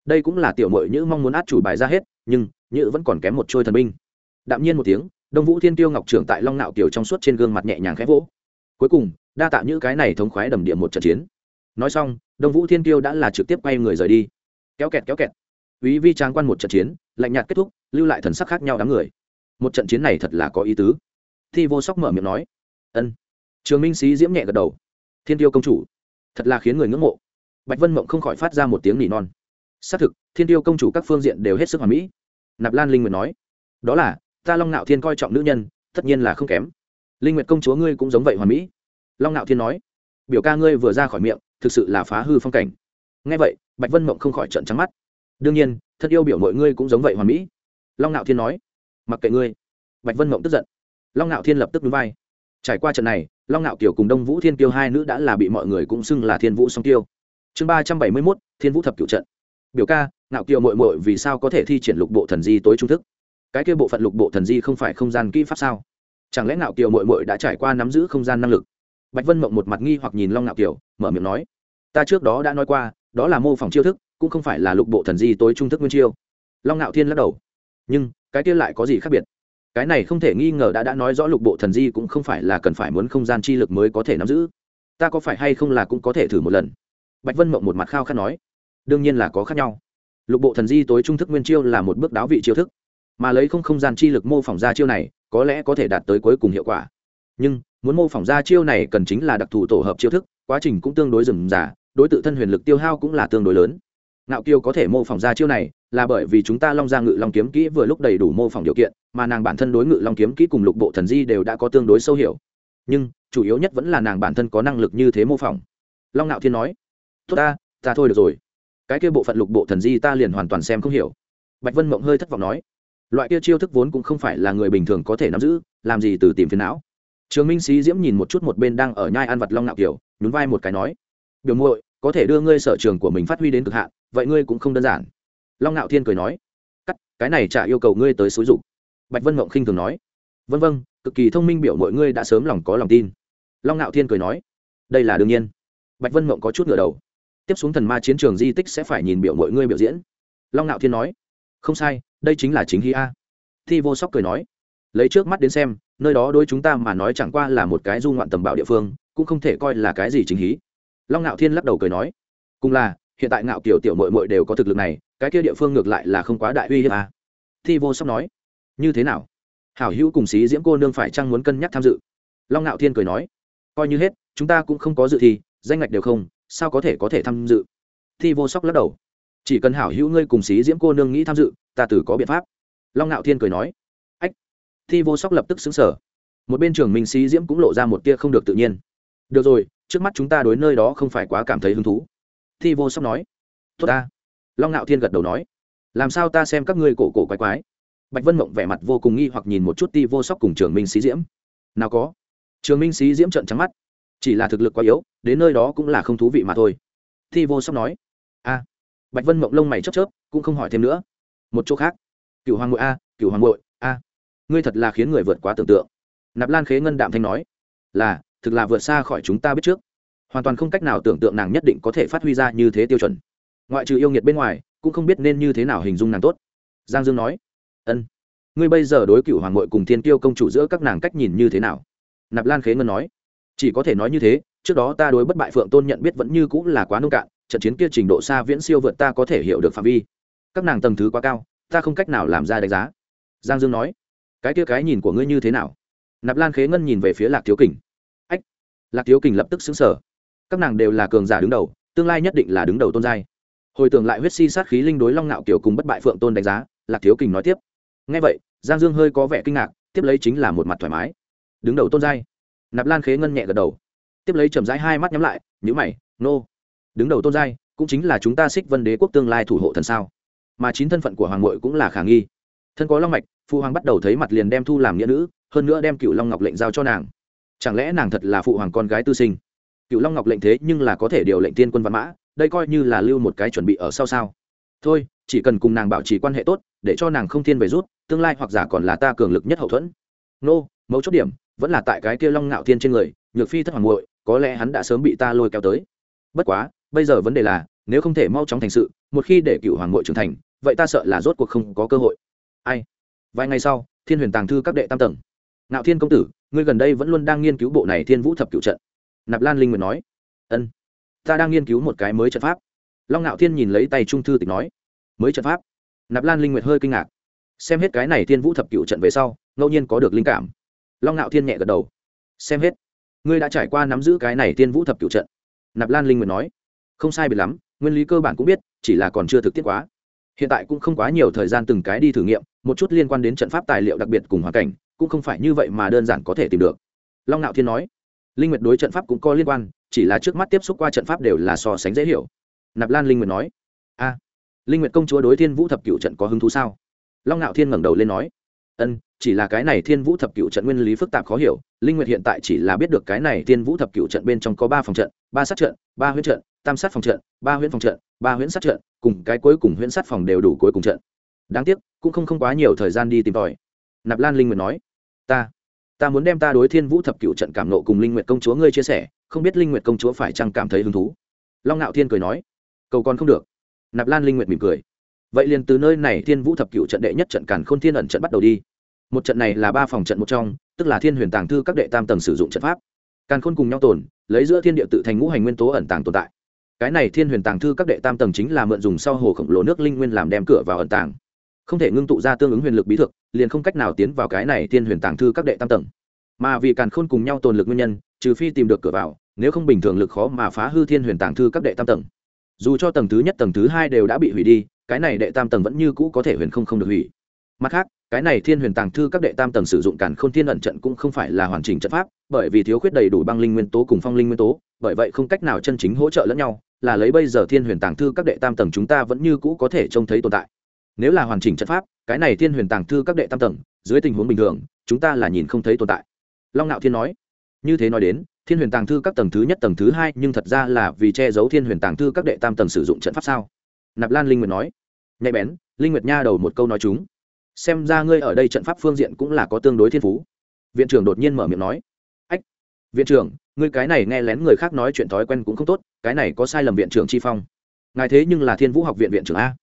Speaker 1: Đây cũng là tiểu mội nhữ mong muốn át chủ bài ra hết, nhưng nhữ vẫn còn kém một trôi thần binh. Đạm nhiên một tiếng, đông vũ thiên tiêu ngọc trưởng tại long nạo kiều trong suốt trên gương mặt nhẹ nhàng khẽ vỗ. Cuối cùng, đa tạm như cái này thống khoái đầm địa một trận chiến. Nói xong, đông vũ thiên tiêu đã là trực tiếp quay người rời đi kéo kẹt kéo kẹt. Quý vi tráng quan một trận chiến, lạnh nhạt kết thúc, lưu lại thần sắc khác nhau đám người. Một trận chiến này thật là có ý tứ. Thi vô sóc mở miệng nói, ân. Trường minh sĩ diễm nhẹ gật đầu, thiên tiêu công chủ, thật là khiến người ngưỡng mộ. Bạch vân mộng không khỏi phát ra một tiếng nỉ non. Xác thực, thiên tiêu công chủ các phương diện đều hết sức hoàn mỹ. Nạp lan linh nguyệt nói, đó là, ta long ngạo thiên coi trọng nữ nhân, tất nhiên là không kém. Linh nguyệt công chúa ngươi cũng giống vậy hoàn mỹ. Long ngạo thiên nói, biểu ca ngươi vừa ra khỏi miệng, thực sự là phá hư phong cảnh nghe vậy, bạch vân mộng không khỏi trận trắng mắt. Đương nhiên, thân yêu biểu mọi ngươi cũng giống vậy hoàn mỹ. Long ngạo thiên nói. Mặc kệ ngươi. Bạch vân mộng tức giận. Long ngạo thiên lập tức núi vai. Trải qua trận này, long ngạo kiều cùng đông vũ thiên kiêu hai nữ đã là bị mọi người cũng xưng là thiên vũ song tiêu chương ba trăm bảy mươi mốt, thiên vũ thập cựu trận. Biểu ca ngạo kiều mội mội vì sao có thể thi triển lục bộ thần di tối trung thức? Cái kia bộ phận lục bộ thần di không phải không gian kỹ pháp sao? Chẳng lẽ ngạo kiều mội mội đã trải qua nắm giữ không gian năng lực? Bạch vân mộng một mặt nghi hoặc nhìn long ngạo kiều, mở miệng nói. Ta trước đó đã nói qua đó là mô phỏng chiêu thức, cũng không phải là lục bộ thần di tối trung thức nguyên chiêu. Long ngạo thiên lắc đầu. Nhưng, cái kia lại có gì khác biệt? Cái này không thể nghi ngờ đã đã nói rõ lục bộ thần di cũng không phải là cần phải muốn không gian chi lực mới có thể nắm giữ. Ta có phải hay không là cũng có thể thử một lần? Bạch vân mộng một mặt khao khát nói. Đương nhiên là có khác nhau. Lục bộ thần di tối trung thức nguyên chiêu là một bước đáo vị chiêu thức. Mà lấy không không gian chi lực mô phỏng ra chiêu này, có lẽ có thể đạt tới cuối cùng hiệu quả. Nhưng, muốn mô phỏng ra chiêu này cần chính là đặc thù tổ hợp chiêu thức, quá trình cũng tương đối rườm rà đối tự thân huyền lực tiêu hao cũng là tương đối lớn. Ngạo kiêu có thể mô phỏng ra chiêu này, là bởi vì chúng ta long ra ngự long kiếm kỹ vừa lúc đầy đủ mô phỏng điều kiện, mà nàng bản thân đối ngự long kiếm kỹ cùng lục bộ thần di đều đã có tương đối sâu hiểu. Nhưng, chủ yếu nhất vẫn là nàng bản thân có năng lực như thế mô phỏng. Long ngạo thiên nói, tốt ta ta thôi được rồi. Cái kia bộ phận lục bộ thần di ta liền hoàn toàn xem không hiểu. Bạch vân mộng hơi thất vọng nói, loại kia chiêu thức vốn cũng không phải là người bình thường có thể nắm giữ, làm gì từ tìm phiền não? Trường minh sĩ diễm nhìn một chút một bên đang ở nhai ăn vặt long ngạo kiều, nhún vai một cái nói biểu muội, có thể đưa ngươi sở trường của mình phát huy đến cực hạn, vậy ngươi cũng không đơn giản. Long ngạo thiên cười nói. Cắt, cái này chả yêu cầu ngươi tới xúi dục. Bạch vân mộng khinh thường nói. Vân vân cực kỳ thông minh biểu mọi ngươi đã sớm lòng có lòng tin. Long ngạo thiên cười nói. Đây là đương nhiên. Bạch vân mộng có chút ngửa đầu. Tiếp xuống thần ma chiến trường di tích sẽ phải nhìn biểu mọi ngươi biểu diễn. Long ngạo thiên nói. Không sai, đây chính là chính hi a. Thi vô sóc cười nói. Lấy trước mắt đến xem, nơi đó đối chúng ta mà nói chẳng qua là một cái du ngoạn tầm bảo địa phương, cũng không thể coi là cái gì chính hí long ngạo thiên lắc đầu cười nói, cùng là, hiện tại ngạo kiểu tiểu mội mội đều có thực lực này, cái kia địa phương ngược lại là không quá đại uy hiếp à. thi vô sóc nói, như thế nào? Hảo hữu cùng xí diễm cô nương phải chăng muốn cân nhắc tham dự? Long ngạo thiên cười nói, coi như hết, chúng ta cũng không có dự thi, danh ngạch đều không, sao có thể có thể tham dự? Thi vô sóc lắc đầu, chỉ cần hảo hữu ngươi cùng xí diễm cô nương nghĩ tham dự, ta tử có biện pháp. Long ngạo thiên cười nói, ách. Thi vô sóc lập tức xứng sở một bên trường minh xí diễm cũng lộ ra một tia không được tự nhiên. Được rồi trước mắt chúng ta đối nơi đó không phải quá cảm thấy hứng thú. Thi vô sóc nói. Tốt ta. Long ngạo thiên gật đầu nói. Làm sao ta xem các ngươi cổ cổ quái quái? Bạch vân mộng vẻ mặt vô cùng nghi hoặc nhìn một chút ti vô sóc cùng trường minh xí diễm. Nào có. Trường minh xí diễm trận trắng mắt. Chỉ là thực lực quá yếu, đến nơi đó cũng là không thú vị mà thôi. Thi vô sóc nói. A. Bạch vân mộng lông mày chớp chớp, cũng không hỏi thêm nữa. Một chỗ khác. Cựu hoàng ngội a cựu hoàng ngội a. Ngươi thật là khiến người vượt quá tưởng tượng. Nạp lan khế ngân đạm thanh nói. Là thực là vượt xa khỏi chúng ta biết trước. Hoàn toàn không cách nào tưởng tượng nàng nhất định có thể phát huy ra như thế tiêu chuẩn. Ngoại trừ yêu nghiệt bên ngoài, cũng không biết nên như thế nào hình dung nàng tốt. Giang dương nói, ân, ngươi bây giờ đối cựu hoàng ngội cùng thiên tiêu công chủ giữa các nàng cách nhìn như thế nào? Nạp lan khế ngân nói, chỉ có thể nói như thế, trước đó ta đối bất bại phượng tôn nhận biết vẫn như cũng là quá nông cạn, trận chiến kia trình độ xa viễn siêu vượt ta có thể hiểu được phạm vi. Các nàng tầng thứ quá cao, ta không cách nào làm ra đánh giá. Giang dương nói, cái kia cái nhìn của ngươi như thế nào? Nạp lan khế ngân nhìn về phía lạc thiếu kình lạc thiếu kình lập tức xứng sở các nàng đều là cường giả đứng đầu, tương lai nhất định là đứng đầu tôn giai. Hồi tưởng lại huyết si sát khí linh đối long ngạo kiểu cùng bất bại phượng tôn đánh giá, lạc thiếu kình nói tiếp. Ngay vậy, giang dương hơi có vẻ kinh ngạc, tiếp lấy chính là một mặt thoải mái. Đứng đầu tôn giai. Nạp lan khế ngân nhẹ gật đầu. Tiếp lấy chầm rãi hai mắt nhắm lại nhữ mày, nô, đứng đầu tôn giai, cũng chính là chúng ta xích vân đế quốc tương lai thủ hộ thần sao? Mà chín thân phận của hoàng nội cũng là khả nghi. Thân có long mạch phụ hoàng bắt đầu thấy mặt liền đem thu làm nghĩa nữ, hơn nữa đem cựu long ngọc lệnh giao cho nàng chẳng lẽ nàng thật là phụ hoàng con gái tư sinh? Cựu long ngọc lệnh thế nhưng là có thể điều lệnh tiên quân văn mã, đây coi như là lưu một cái chuẩn bị ở sau sao. Thôi, chỉ cần cùng nàng bảo trì quan hệ tốt, để cho nàng không thiên về rút, tương lai hoặc giả còn là ta cường lực nhất hậu thuẫn. Nô, mấu chốt điểm, vẫn là tại cái kia long ngạo thiên trên người, nhược phi thất hoàng muội, có lẽ hắn đã sớm bị ta lôi kéo tới. Bất quá, bây giờ vấn đề là, nếu không thể mau chóng thành sự, một khi để cựu hoàng muội trưởng thành, vậy ta sợ là rốt cuộc không có cơ hội. Ai? Vài ngày sau, thiên huyền tàng thư các đệ tam tầng. Ngạo thiên công tử ngươi gần đây vẫn luôn đang nghiên cứu bộ này thiên vũ thập cựu trận. Nạp lan linh nguyện nói. Ân, ta đang nghiên cứu một cái mới trận pháp. Long ngạo thiên nhìn lấy tay trung thư tịch nói. Mới trận pháp? Nạp lan linh nguyệt hơi kinh ngạc. Xem hết cái này thiên vũ thập cựu trận về sau, ngẫu nhiên có được linh cảm. Long ngạo thiên nhẹ gật đầu. Xem hết. Ngươi đã trải qua nắm giữ cái này thiên vũ thập cựu trận. Nạp lan linh nguyệt nói. Không sai biệt lắm, nguyên lý cơ bản cũng biết, chỉ là còn chưa thực tiết quá. Hiện tại cũng không quá nhiều thời gian từng cái đi thử nghiệm, một chút liên quan đến trận pháp tài liệu đặc biệt cùng hoàn cảnh cũng không phải như vậy mà đơn giản có thể tìm được. Long Nạo thiên nói, linh nguyệt đối trận pháp cũng có liên quan, chỉ là trước mắt tiếp xúc qua trận pháp đều là so sánh dễ hiểu. Nạp lan linh nguyệt nói, a, linh nguyệt công chúa đối thiên vũ thập cựu trận có hứng thú sao? Long Nạo thiên ngẩng đầu lên nói, ân, chỉ là cái này thiên vũ thập cựu trận nguyên lý phức tạp khó hiểu, linh nguyệt hiện tại chỉ là biết được cái này thiên vũ thập cựu trận bên trong có ba phòng trận, ba sát trận, ba huyễn trận, tam sát phòng trận, ba huyễn phòng trận, ba huyễn sát trận, cùng cái cuối cùng huyễn sát phòng đều đủ cuối cùng trận. Đáng tiếc, cũng không không quá nhiều thời gian đi tìm tòi. Nạp lan linh nguyệt nói ta. Ta muốn đem ta đối thiên vũ thập cựu trận cảm nộ cùng linh nguyệt công chúa ngươi chia sẻ, không biết linh nguyệt công chúa phải chăng cảm thấy hứng thú. Long ngạo thiên cười nói, cầu còn không được. Nạp lan linh nguyệt mỉm cười. Vậy liền từ nơi này thiên vũ thập cựu trận đệ nhất trận càn khôn thiên ẩn trận bắt đầu đi. Một trận này là ba phòng trận một trong, tức là thiên huyền tàng thư các đệ tam tầng sử dụng trận pháp. Càn khôn cùng nhau tồn, lấy giữa thiên địa tự thành ngũ hành nguyên tố ẩn tàng tồn tại. Cái này thiên huyền tàng thư các đệ tam tầng chính là mượn dùng sau hồ khổng lồ nước linh nguyên làm đem cửa vào ẩn tàng. Không thể ngưng tụ ra tương ứng huyền lực bí thực liền không cách nào tiến vào cái này thiên huyền tàng thư các đệ tam tầng. Mà vì càn khôn cùng nhau tồn lực nguyên nhân, trừ phi tìm được cửa vào, nếu không bình thường lực khó mà phá hư thiên huyền tàng thư các đệ tam tầng. Dù cho tầng thứ nhất, tầng thứ hai đều đã bị hủy đi, cái này đệ tam tầng vẫn như cũ có thể huyền không không được hủy. Mặt khác, cái này thiên huyền tàng thư các đệ tam tầng sử dụng càn khôn thiên ẩn trận cũng không phải là hoàn chỉnh trận pháp, bởi vì thiếu khuyết đầy đủ băng linh nguyên tố cùng phong linh nguyên tố, bởi vậy không cách nào chân chính hỗ trợ lẫn nhau, là lấy bây giờ thiên huyền tàng thư các đệ tam tầng chúng ta vẫn như cũ có thể trông thấy tồn tại nếu là hoàn chỉnh trận pháp, cái này thiên huyền tàng thư các đệ tam tầng, dưới tình huống bình thường, chúng ta là nhìn không thấy tồn tại. Long nạo thiên nói. Như thế nói đến, thiên huyền tàng thư các tầng thứ nhất, tầng thứ hai, nhưng thật ra là vì che giấu thiên huyền tàng thư các đệ tam tầng sử dụng trận pháp sao? Nạp lan linh nguyệt nói. Nhạy bén, linh nguyệt nha đầu một câu nói chúng. Xem ra ngươi ở đây trận pháp phương diện cũng là có tương đối thiên phú. Viện trưởng đột nhiên mở miệng nói. Ách, viện trưởng, ngươi cái này nghe lén người khác nói chuyện thói quen cũng không tốt, cái này có sai lầm viện trưởng chi phong. Ngài thế nhưng là thiên vũ học viện viện trưởng a.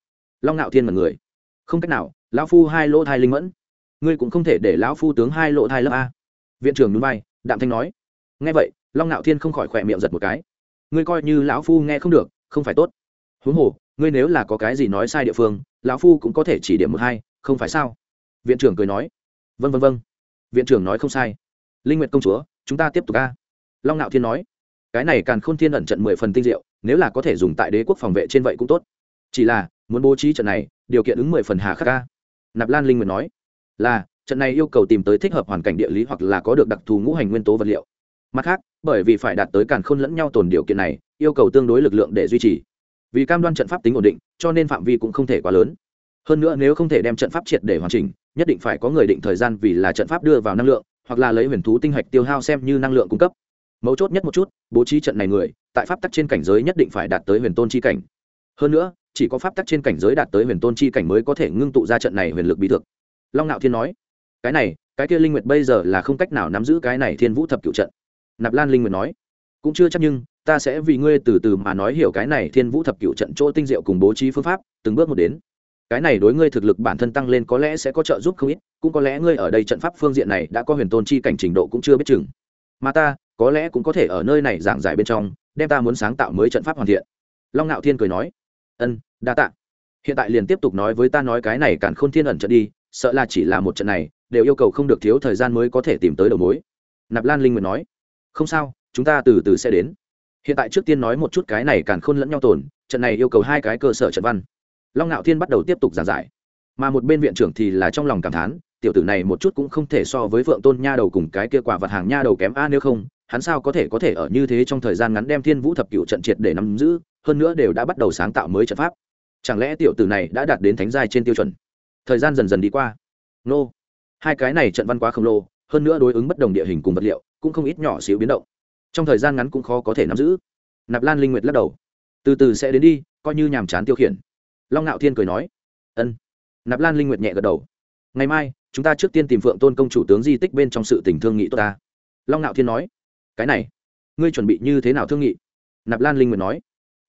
Speaker 1: Long ngạo thiên là người không cách nào, lão phu hai lỗ thai linh mẫn. Ngươi cũng không thể để lão phu tướng hai lỗ thai lớp a. Viện trưởng núi bay đạm thanh nói. Nghe vậy, long ngạo thiên không khỏi khỏe miệng giật một cái. Ngươi coi như lão phu nghe không được, không phải tốt. Huống hồ, ngươi nếu là có cái gì nói sai địa phương, lão phu cũng có thể chỉ điểm một hai, không phải sao? Viện trưởng cười nói. Vân vân vân viện trưởng nói không sai. Linh nguyệt công chúa, chúng ta tiếp tục ca long ngạo thiên nói. Cái này càng khôn thiên ẩn trận mười phần tinh diệu, nếu là có thể dùng tại đế quốc phòng vệ trên vậy cũng tốt. Chỉ là muốn bố trí trận này, điều kiện ứng mười phần hà khắc ca. Nạp lan linh nguyện nói, là, trận này yêu cầu tìm tới thích hợp hoàn cảnh địa lý hoặc là có được đặc thù ngũ hành nguyên tố vật liệu. Mặt khác, bởi vì phải đạt tới càn khôn lẫn nhau tồn điều kiện này, yêu cầu tương đối lực lượng để duy trì. Vì cam đoan trận pháp tính ổn định, cho nên phạm vi cũng không thể quá lớn. Hơn nữa nếu không thể đem trận pháp triệt để hoàn chỉnh, nhất định phải có người định thời gian vì là trận pháp đưa vào năng lượng, hoặc là lấy huyền thú tinh hạch tiêu hao xem như năng lượng cung cấp. Mấu chốt nhất một chút, bố trí trận này người, tại pháp tắc trên cảnh giới nhất định phải đạt tới huyền tôn chi cảnh. Hơn nữa chỉ có pháp tắc trên cảnh giới đạt tới huyền tôn chi cảnh mới có thể ngưng tụ ra trận này huyền lực bí thực long ngạo thiên nói, cái này, cái kia linh nguyệt bây giờ là không cách nào nắm giữ cái này thiên vũ thập cựu trận. Nạp lan linh nguyệt nói, cũng chưa chắc nhưng ta sẽ vì ngươi từ từ mà nói hiểu cái này thiên vũ thập cựu trận chỗ tinh diệu cùng bố trí phương pháp, từng bước một đến. Cái này đối ngươi thực lực bản thân tăng lên có lẽ sẽ có trợ giúp không ít, cũng có lẽ ngươi ở đây trận pháp phương diện này đã có huyền tôn chi cảnh trình độ cũng chưa biết chừng. Mà ta, có lẽ cũng có thể ở nơi này giảng giải bên trong, đem ta muốn sáng tạo mới trận pháp hoàn thiện. Long ngạo thiên cười nói ân, đa tạ. Hiện tại liền tiếp tục nói với ta nói cái này cản khôn thiên ẩn trận đi, sợ là chỉ là một trận này, đều yêu cầu không được thiếu thời gian mới có thể tìm tới đầu mối. Nạp lan linh nguyện nói. Không sao, chúng ta từ từ sẽ đến. Hiện tại trước tiên nói một chút cái này càn khôn lẫn nhau tồn, trận này yêu cầu hai cái cơ sở trận văn. Long ngạo thiên bắt đầu tiếp tục giảng giải. Mà một bên viện trưởng thì là trong lòng cảm thán, tiểu tử này một chút cũng không thể so với vượng tôn nha đầu cùng cái kia quả vật hàng nha đầu kém a nếu không, hắn sao có thể có thể ở như thế trong thời gian ngắn đem thiên vũ thập cựu trận triệt để nắm giữ hơn nữa đều đã bắt đầu sáng tạo mới trận pháp. Chẳng lẽ tiểu tử này đã đạt đến thánh giai trên tiêu chuẩn? Thời gian dần dần đi qua. Nô. Hai cái này trận văn quá khổng lồ, hơn nữa đối ứng bất đồng địa hình cùng vật liệu, cũng không ít nhỏ xíu biến động. Trong thời gian ngắn cũng khó có thể nắm giữ. Nạp lan linh nguyệt lắc đầu. Từ từ sẽ đến đi, coi như nhàm chán tiêu khiển. Long ngạo thiên cười nói. Ân. Nạp lan linh nguyệt nhẹ gật đầu. Ngày mai, chúng ta trước tiên tìm phượng tôn công chủ tướng di tích bên trong sự tình thương nghị tốt ta. Long ngạo thiên nói. Cái này, ngươi chuẩn bị như thế nào thương nghị? Nạp lan linh nguyệt nói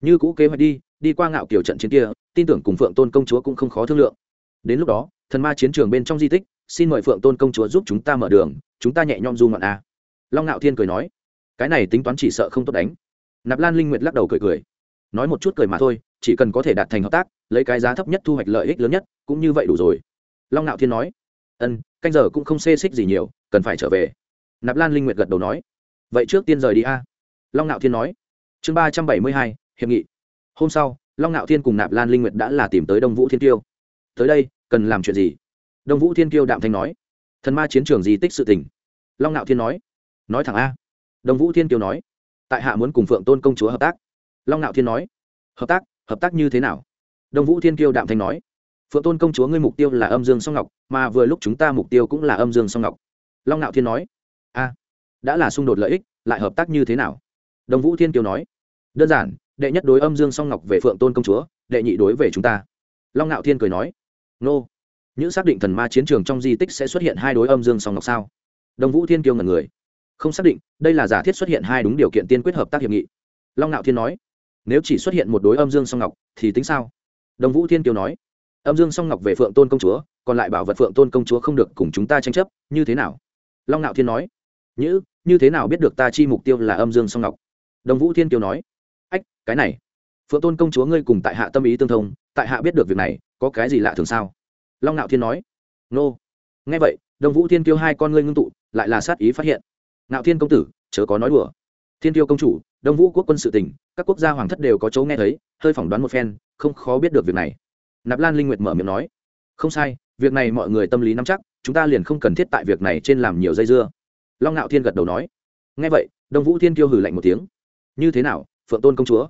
Speaker 1: như cũ kế hoạch đi đi qua ngạo kiểu trận chiến kia, tin tưởng cùng phượng tôn công chúa cũng không khó thương lượng. Đến lúc đó, thần ma chiến trường bên trong di tích, xin mời phượng tôn công chúa giúp chúng ta mở đường, chúng ta nhẹ nhõm du ngoạn a. Long ngạo thiên cười nói. Cái này tính toán chỉ sợ không tốt đánh. Nạp lan linh nguyệt lắc đầu cười cười. Nói một chút cười mà thôi, chỉ cần có thể đạt thành hợp tác, lấy cái giá thấp nhất thu hoạch lợi ích lớn nhất, cũng như vậy đủ rồi. Long ngạo thiên nói. Ân, canh giờ cũng không xê xích gì nhiều, cần phải trở về. Nạp lan linh nguyệt gật đầu nói. Vậy trước tiên rời đi a. Long ngạo thiên nói. Chương ba trăm bảy mươi hai hiệp nghị. Hôm sau, long ngạo thiên cùng nạp lan linh nguyệt đã là tìm tới đông vũ thiên tiêu tới đây, cần làm chuyện gì? Đông vũ thiên tiêu đạm thanh nói. Thần ma chiến trường di tích sự tình. Long ngạo thiên nói. Nói thẳng a. Đông vũ thiên tiêu nói. Tại hạ muốn cùng phượng tôn công chúa hợp tác. Long ngạo thiên nói. Hợp tác? Hợp tác như thế nào? Đông vũ thiên tiêu đạm thanh nói. Phượng tôn công chúa ngươi mục tiêu là âm dương song ngọc, mà vừa lúc chúng ta mục tiêu cũng là âm dương song ngọc. Long ngạo thiên nói. A. Đã là xung đột lợi ích, lại hợp tác như thế nào? Đồng vũ thiên kiều nói. Đơn giản đệ nhất đối âm dương song ngọc về phượng tôn công chúa, đệ nhị đối về chúng ta. Long ngạo thiên cười nói, nô những xác định thần ma chiến trường trong di tích sẽ xuất hiện hai đối âm dương song ngọc sao? Đồng vũ thiên kiêu ngần người. Không xác định, đây là giả thiết xuất hiện hai đúng điều kiện tiên quyết hợp tác hiệp nghị. Long ngạo thiên nói, nếu chỉ xuất hiện một đối âm dương song ngọc, thì tính sao? Đồng vũ thiên kiêu nói, âm dương song ngọc về phượng tôn công chúa, còn lại bảo vật phượng tôn công chúa không được cùng chúng ta tranh chấp, như thế nào? Long ngạo thiên nói như như thế nào biết được ta chi mục tiêu là âm dương song ngọc? Đồng vũ thiên kiều nói cái này. Phượng tôn công chúa ngươi cùng tại hạ tâm ý tương thông, tại hạ biết được việc này, có cái gì lạ thường sao? Long ngạo thiên nói. Nô. Nghe vậy đồng vũ thiên kiêu hai con ngươi ngưng tụ, lại là sát ý phát hiện. Ngạo thiên công tử, chớ có nói đùa. Thiên tiêu công chủ, đông vũ quốc quân sự tỉnh, các quốc gia hoàng thất đều có chỗ nghe thấy, hơi phỏng đoán một phen, không khó biết được việc này. Nạp lan linh nguyệt mở miệng nói. Không sai, việc này mọi người tâm lý nắm chắc, chúng ta liền không cần thiết tại việc này trên làm nhiều dây dưa. Long ngạo thiên gật đầu nói. Nghe vậy, đông vũ thiên tiêu hử lạnh một tiếng. Như thế nào, phượng tôn công chúa?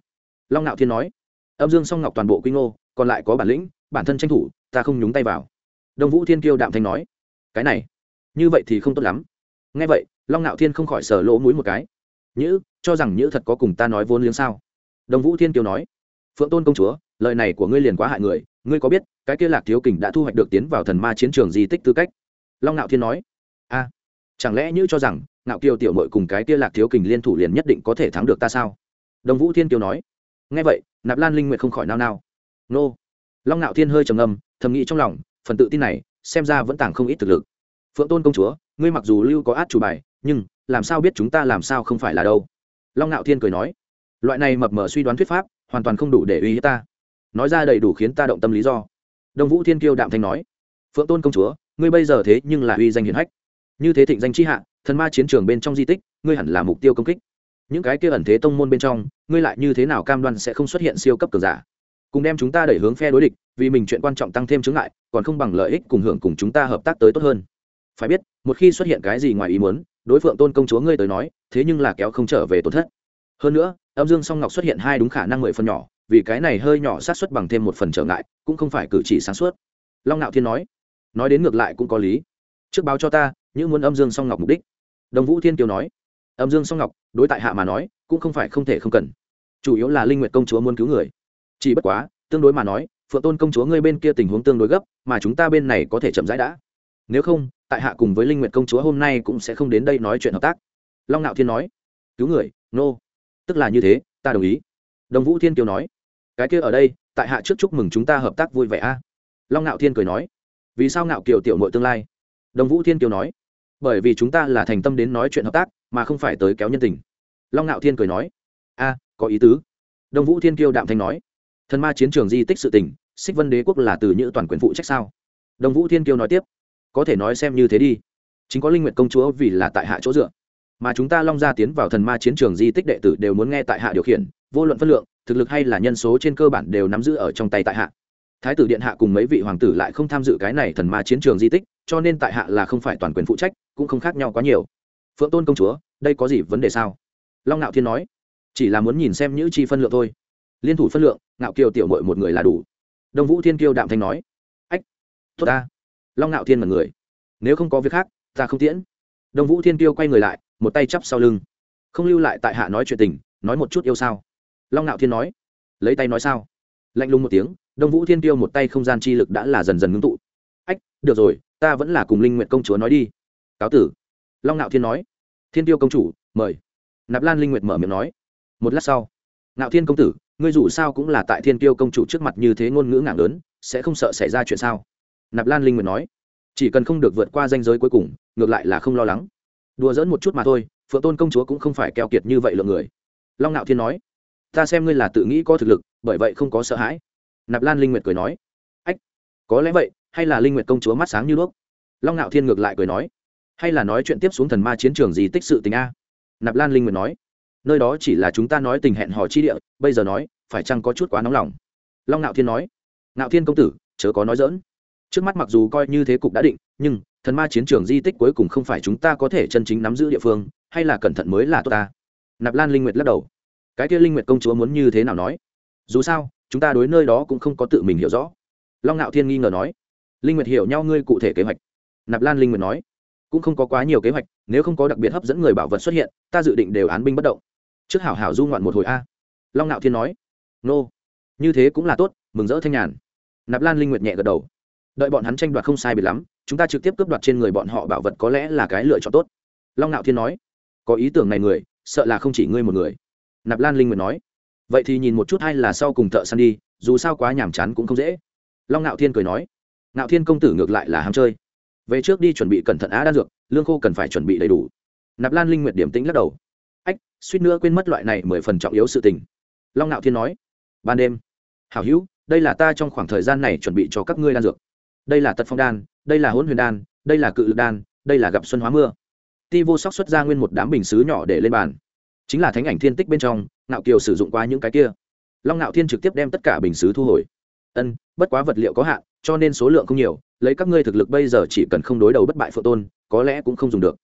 Speaker 1: Long ngạo thiên nói, âm dương song ngọc toàn bộ quy ngô, còn lại có bản lĩnh, bản thân tranh thủ, ta không nhúng tay vào. Đông vũ thiên kiêu đạm thanh nói, cái này, như vậy thì không tốt lắm. Nghe vậy, long ngạo thiên không khỏi sờ lỗ mũi một cái. Nhữ, cho rằng nhữ thật có cùng ta nói vốn liếng sao? Đồng vũ thiên Kiêu nói, phượng tôn công chúa, lời này của ngươi liền quá hại người, ngươi có biết, cái kia lạc thiếu kình đã thu hoạch được tiến vào thần ma chiến trường di tích tư cách? Long ngạo thiên nói, a, chẳng lẽ nhữ cho rằng ngạo kiều tiểu mội cùng cái kia lạc thiếu kình liên thủ liền nhất định có thể thắng được ta sao? Đồng vũ thiên kiều nói nghe vậy, nạp lan linh nguyện không khỏi nao nao. Nô. Long ngạo thiên hơi trầm ngâm, thầm nghĩ trong lòng, phần tự tin này, xem ra vẫn tàng không ít thực lực. Phượng tôn công chúa, ngươi mặc dù lưu có át chủ bài, nhưng, làm sao biết chúng ta làm sao không phải là đâu? Long ngạo thiên cười nói. Loại này mập mờ suy đoán thuyết pháp, hoàn toàn không đủ để uy hiếp ta. Nói ra đầy đủ khiến ta động tâm lý do. Đông vũ thiên kiêu đạm thanh nói. Phượng tôn công chúa, ngươi bây giờ thế nhưng là uy danh hiển hách. Như thế thịnh danh chi hạ, thần ma chiến trường bên trong di tích, ngươi hẳn là mục tiêu công kích những cái kia ẩn thế tông môn bên trong, ngươi lại như thế nào cam đoan sẽ không xuất hiện siêu cấp cường giả? Cùng đem chúng ta đẩy hướng phe đối địch, vì mình chuyện quan trọng tăng thêm chứng ngại, còn không bằng lợi ích cùng hưởng cùng chúng ta hợp tác tới tốt hơn. Phải biết, một khi xuất hiện cái gì ngoài ý muốn, đối phượng tôn công chúa ngươi tới nói, thế nhưng là kéo không trở về tổn thất. Hơn nữa, âm dương song ngọc xuất hiện hai đúng khả năng mười phần nhỏ, vì cái này hơi nhỏ sát xuất bằng thêm một phần trở ngại, cũng không phải cử chỉ sáng suốt. Long ngạo thiên nói nói đến ngược lại cũng có lý. Trước báo cho ta, những muốn âm dương song ngọc mục đích. Đồng vũ thiên kiều nói âm dương song ngọc, đối tại hạ mà nói, cũng không phải không thể không cần. Chủ yếu là linh nguyệt công chúa muốn cứu người. Chỉ bất quá, tương đối mà nói, phượng tôn công chúa ngươi bên kia tình huống tương đối gấp, mà chúng ta bên này có thể chậm rãi đã. Nếu không, tại hạ cùng với linh nguyệt công chúa hôm nay cũng sẽ không đến đây nói chuyện hợp tác. Long nạo thiên nói, cứu người, nô、no. tức là như thế, ta đồng ý. Đồng vũ thiên kiều nói, cái kia ở đây, tại hạ trước chúc mừng chúng ta hợp tác vui vẻ a. Long nạo thiên cười nói, vì sao ngạo kiều tiểu nội tương lai? Đồng vũ thiên kiều nói, bởi vì chúng ta là thành tâm đến nói chuyện hợp tác mà không phải tới kéo nhân tình. Long nạo thiên cười nói, a, có ý tứ. Đông vũ thiên kiêu đạm thanh nói, thần ma chiến trường di tích sự tình, xích vân đế quốc là từ những toàn quyền phụ trách sao? Đông vũ thiên kiêu nói tiếp, có thể nói xem như thế đi. Chính có linh nguyện công chúa vì là tại hạ chỗ dựa, mà chúng ta long gia tiến vào thần ma chiến trường di tích đệ tử đều muốn nghe tại hạ điều khiển, vô luận phân lượng, thực lực hay là nhân số trên cơ bản đều nắm giữ ở trong tay tại hạ. Thái tử điện hạ cùng mấy vị hoàng tử lại không tham dự cái này thần ma chiến trường di tích, cho nên tại hạ là không phải toàn quyền phụ trách, cũng không khác nhau quá nhiều phượng tôn công chúa, đây có gì vấn đề sao? Long ngạo thiên nói, chỉ là muốn nhìn xem những chi phân lượng thôi. Liên thủ phân lượng, ngạo kiều tiểu mội một người là đủ. Đông vũ thiên kiêu đạm thanh nói, ách, tốt ta. Long ngạo thiên mật người, nếu không có việc khác, ta không tiễn. Đông vũ thiên kiêu quay người lại, một tay chắp sau lưng, không lưu lại tại hạ nói chuyện tình, nói một chút yêu sao? Long ngạo thiên nói, lấy tay nói sao? Lạnh lùng một tiếng, đông vũ thiên kiêu một tay không gian chi lực đã là dần dần ngưng tụ. Ách, được rồi, ta vẫn là cùng linh nguyện công chúa nói đi. Cáo tử. Long ngạo thiên nói thiên tiêu công chủ, mời. Nạp lan linh nguyệt mở miệng nói. Một lát sau, ngạo thiên công tử, ngươi dù sao cũng là tại thiên tiêu công chủ trước mặt như thế ngôn ngữ ngạc lớn, sẽ không sợ xảy ra chuyện sao? Nạp lan linh nguyệt nói. Chỉ cần không được vượt qua danh giới cuối cùng, ngược lại là không lo lắng. Đùa dỡn một chút mà thôi, phượng tôn công chúa cũng không phải keo kiệt như vậy lượng người. Long nạo thiên nói. Ta xem ngươi là tự nghĩ có thực lực, bởi vậy không có sợ hãi. Nạp lan linh nguyệt cười nói. Ách, có lẽ vậy, hay là linh nguyệt công chúa mắt sáng như đuốc? Long nạo thiên ngược lại cười nói hay là nói chuyện tiếp xuống thần ma chiến trường gì tích sự tình a? Nạp lan linh nguyệt nói. Nơi đó chỉ là chúng ta nói tình hẹn hò chi địa, bây giờ nói, phải chăng có chút quá nóng lòng? Long nạo thiên nói. Nạo thiên công tử, chớ có nói dỡn trước mắt mặc dù coi như thế cục đã định, nhưng thần ma chiến trường di tích cuối cùng không phải chúng ta có thể chân chính nắm giữ địa phương, hay là cẩn thận mới là tốt ta? Nạp lan linh nguyệt lắc đầu. Cái kia linh nguyệt công chúa muốn như thế nào nói? Dù sao, chúng ta đối nơi đó cũng không có tự mình hiểu rõ. Long ngạo thiên nghi ngờ nói. Linh nguyệt hiểu nhau ngươi cụ thể kế hoạch. Nạp lan linh nguyệt nói cũng không có quá nhiều kế hoạch, nếu không có đặc biệt hấp dẫn người bảo vật xuất hiện, ta dự định đều án binh bất động. Trước hảo hảo du ngoạn một hồi a. Long nạo thiên nói. Nô, như thế cũng là tốt, mừng rỡ thanh nhàn. Nạp lan linh nguyệt nhẹ gật đầu. Đợi bọn hắn tranh đoạt không sai biệt lắm, chúng ta trực tiếp cướp đoạt trên người bọn họ bảo vật có lẽ là cái lựa chọn tốt. Long nạo thiên nói. Có ý tưởng này người, sợ là không chỉ ngươi một người. Nạp lan linh nguyệt nói. Vậy thì nhìn một chút hay là sau cùng thợ săn đi, dù sao quá nhàm chán cũng không dễ. Long nạo thiên cười nói. Nạo thiên công tử ngược lại là ham chơi về trước đi chuẩn bị cẩn thận á đan dược, lương khô cần phải chuẩn bị đầy đủ. Nạp lan linh nguyệt điểm tĩnh lắc đầu. Ách, suýt nữa quên mất loại này mười phần trọng yếu sự tình. Long nạo thiên nói, ban đêm, hảo hữu, đây là ta trong khoảng thời gian này chuẩn bị cho các ngươi đan dược. Đây là tật phong đan, đây là hôn huyền đan, đây là cự lực đan, đây là gặp xuân hóa mưa. Ti vô sóc xuất ra nguyên một đám bình xứ nhỏ để lên bàn. Chính là thánh ảnh thiên tích bên trong, nạo kiều sử dụng qua những cái kia. Long nạo thiên trực tiếp đem tất cả bình xứ thu hồi. Ân, bất quá vật liệu có hạn cho nên số lượng không nhiều, lấy các ngươi thực lực bây giờ chỉ cần không đối đầu bất bại phượng tôn, có lẽ cũng không dùng được.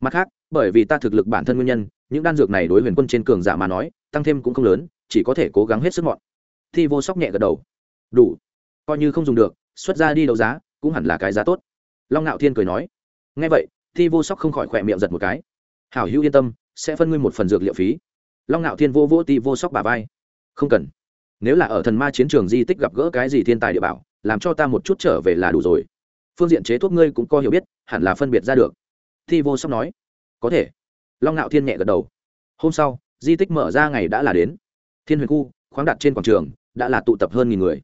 Speaker 1: Mặt khác, bởi vì ta thực lực bản thân nguyên nhân, những đan dược này đối huyền quân trên cường giả mà nói, tăng thêm cũng không lớn, chỉ có thể cố gắng hết sức mọn. Thi vô sóc nhẹ gật đầu. Đủ. Coi như không dùng được, xuất ra đi đấu giá, cũng hẳn là cái giá tốt. Long ngạo thiên cười nói. Ngay vậy, thi vô sóc không khỏi khỏe miệng giật một cái. Hảo hữu yên tâm, sẽ phân ngươi một phần dược liệu phí. Long ngạo thiên vô vô ti vô sóc bà vai. Không cần. Nếu là ở thần ma chiến trường di tích gặp gỡ cái gì thiên tài địa bảo làm cho ta một chút trở về là đủ rồi. Phương diện chế thuốc ngươi cũng có hiểu biết, hẳn là phân biệt ra được. Thi vô sóc nói. Có thể. Long ngạo thiên nhẹ gật đầu. Hôm sau, di tích mở ra ngày đã là đến. Thiên huyền khu, khoáng đặt trên quảng trường, đã là tụ tập hơn nghìn người.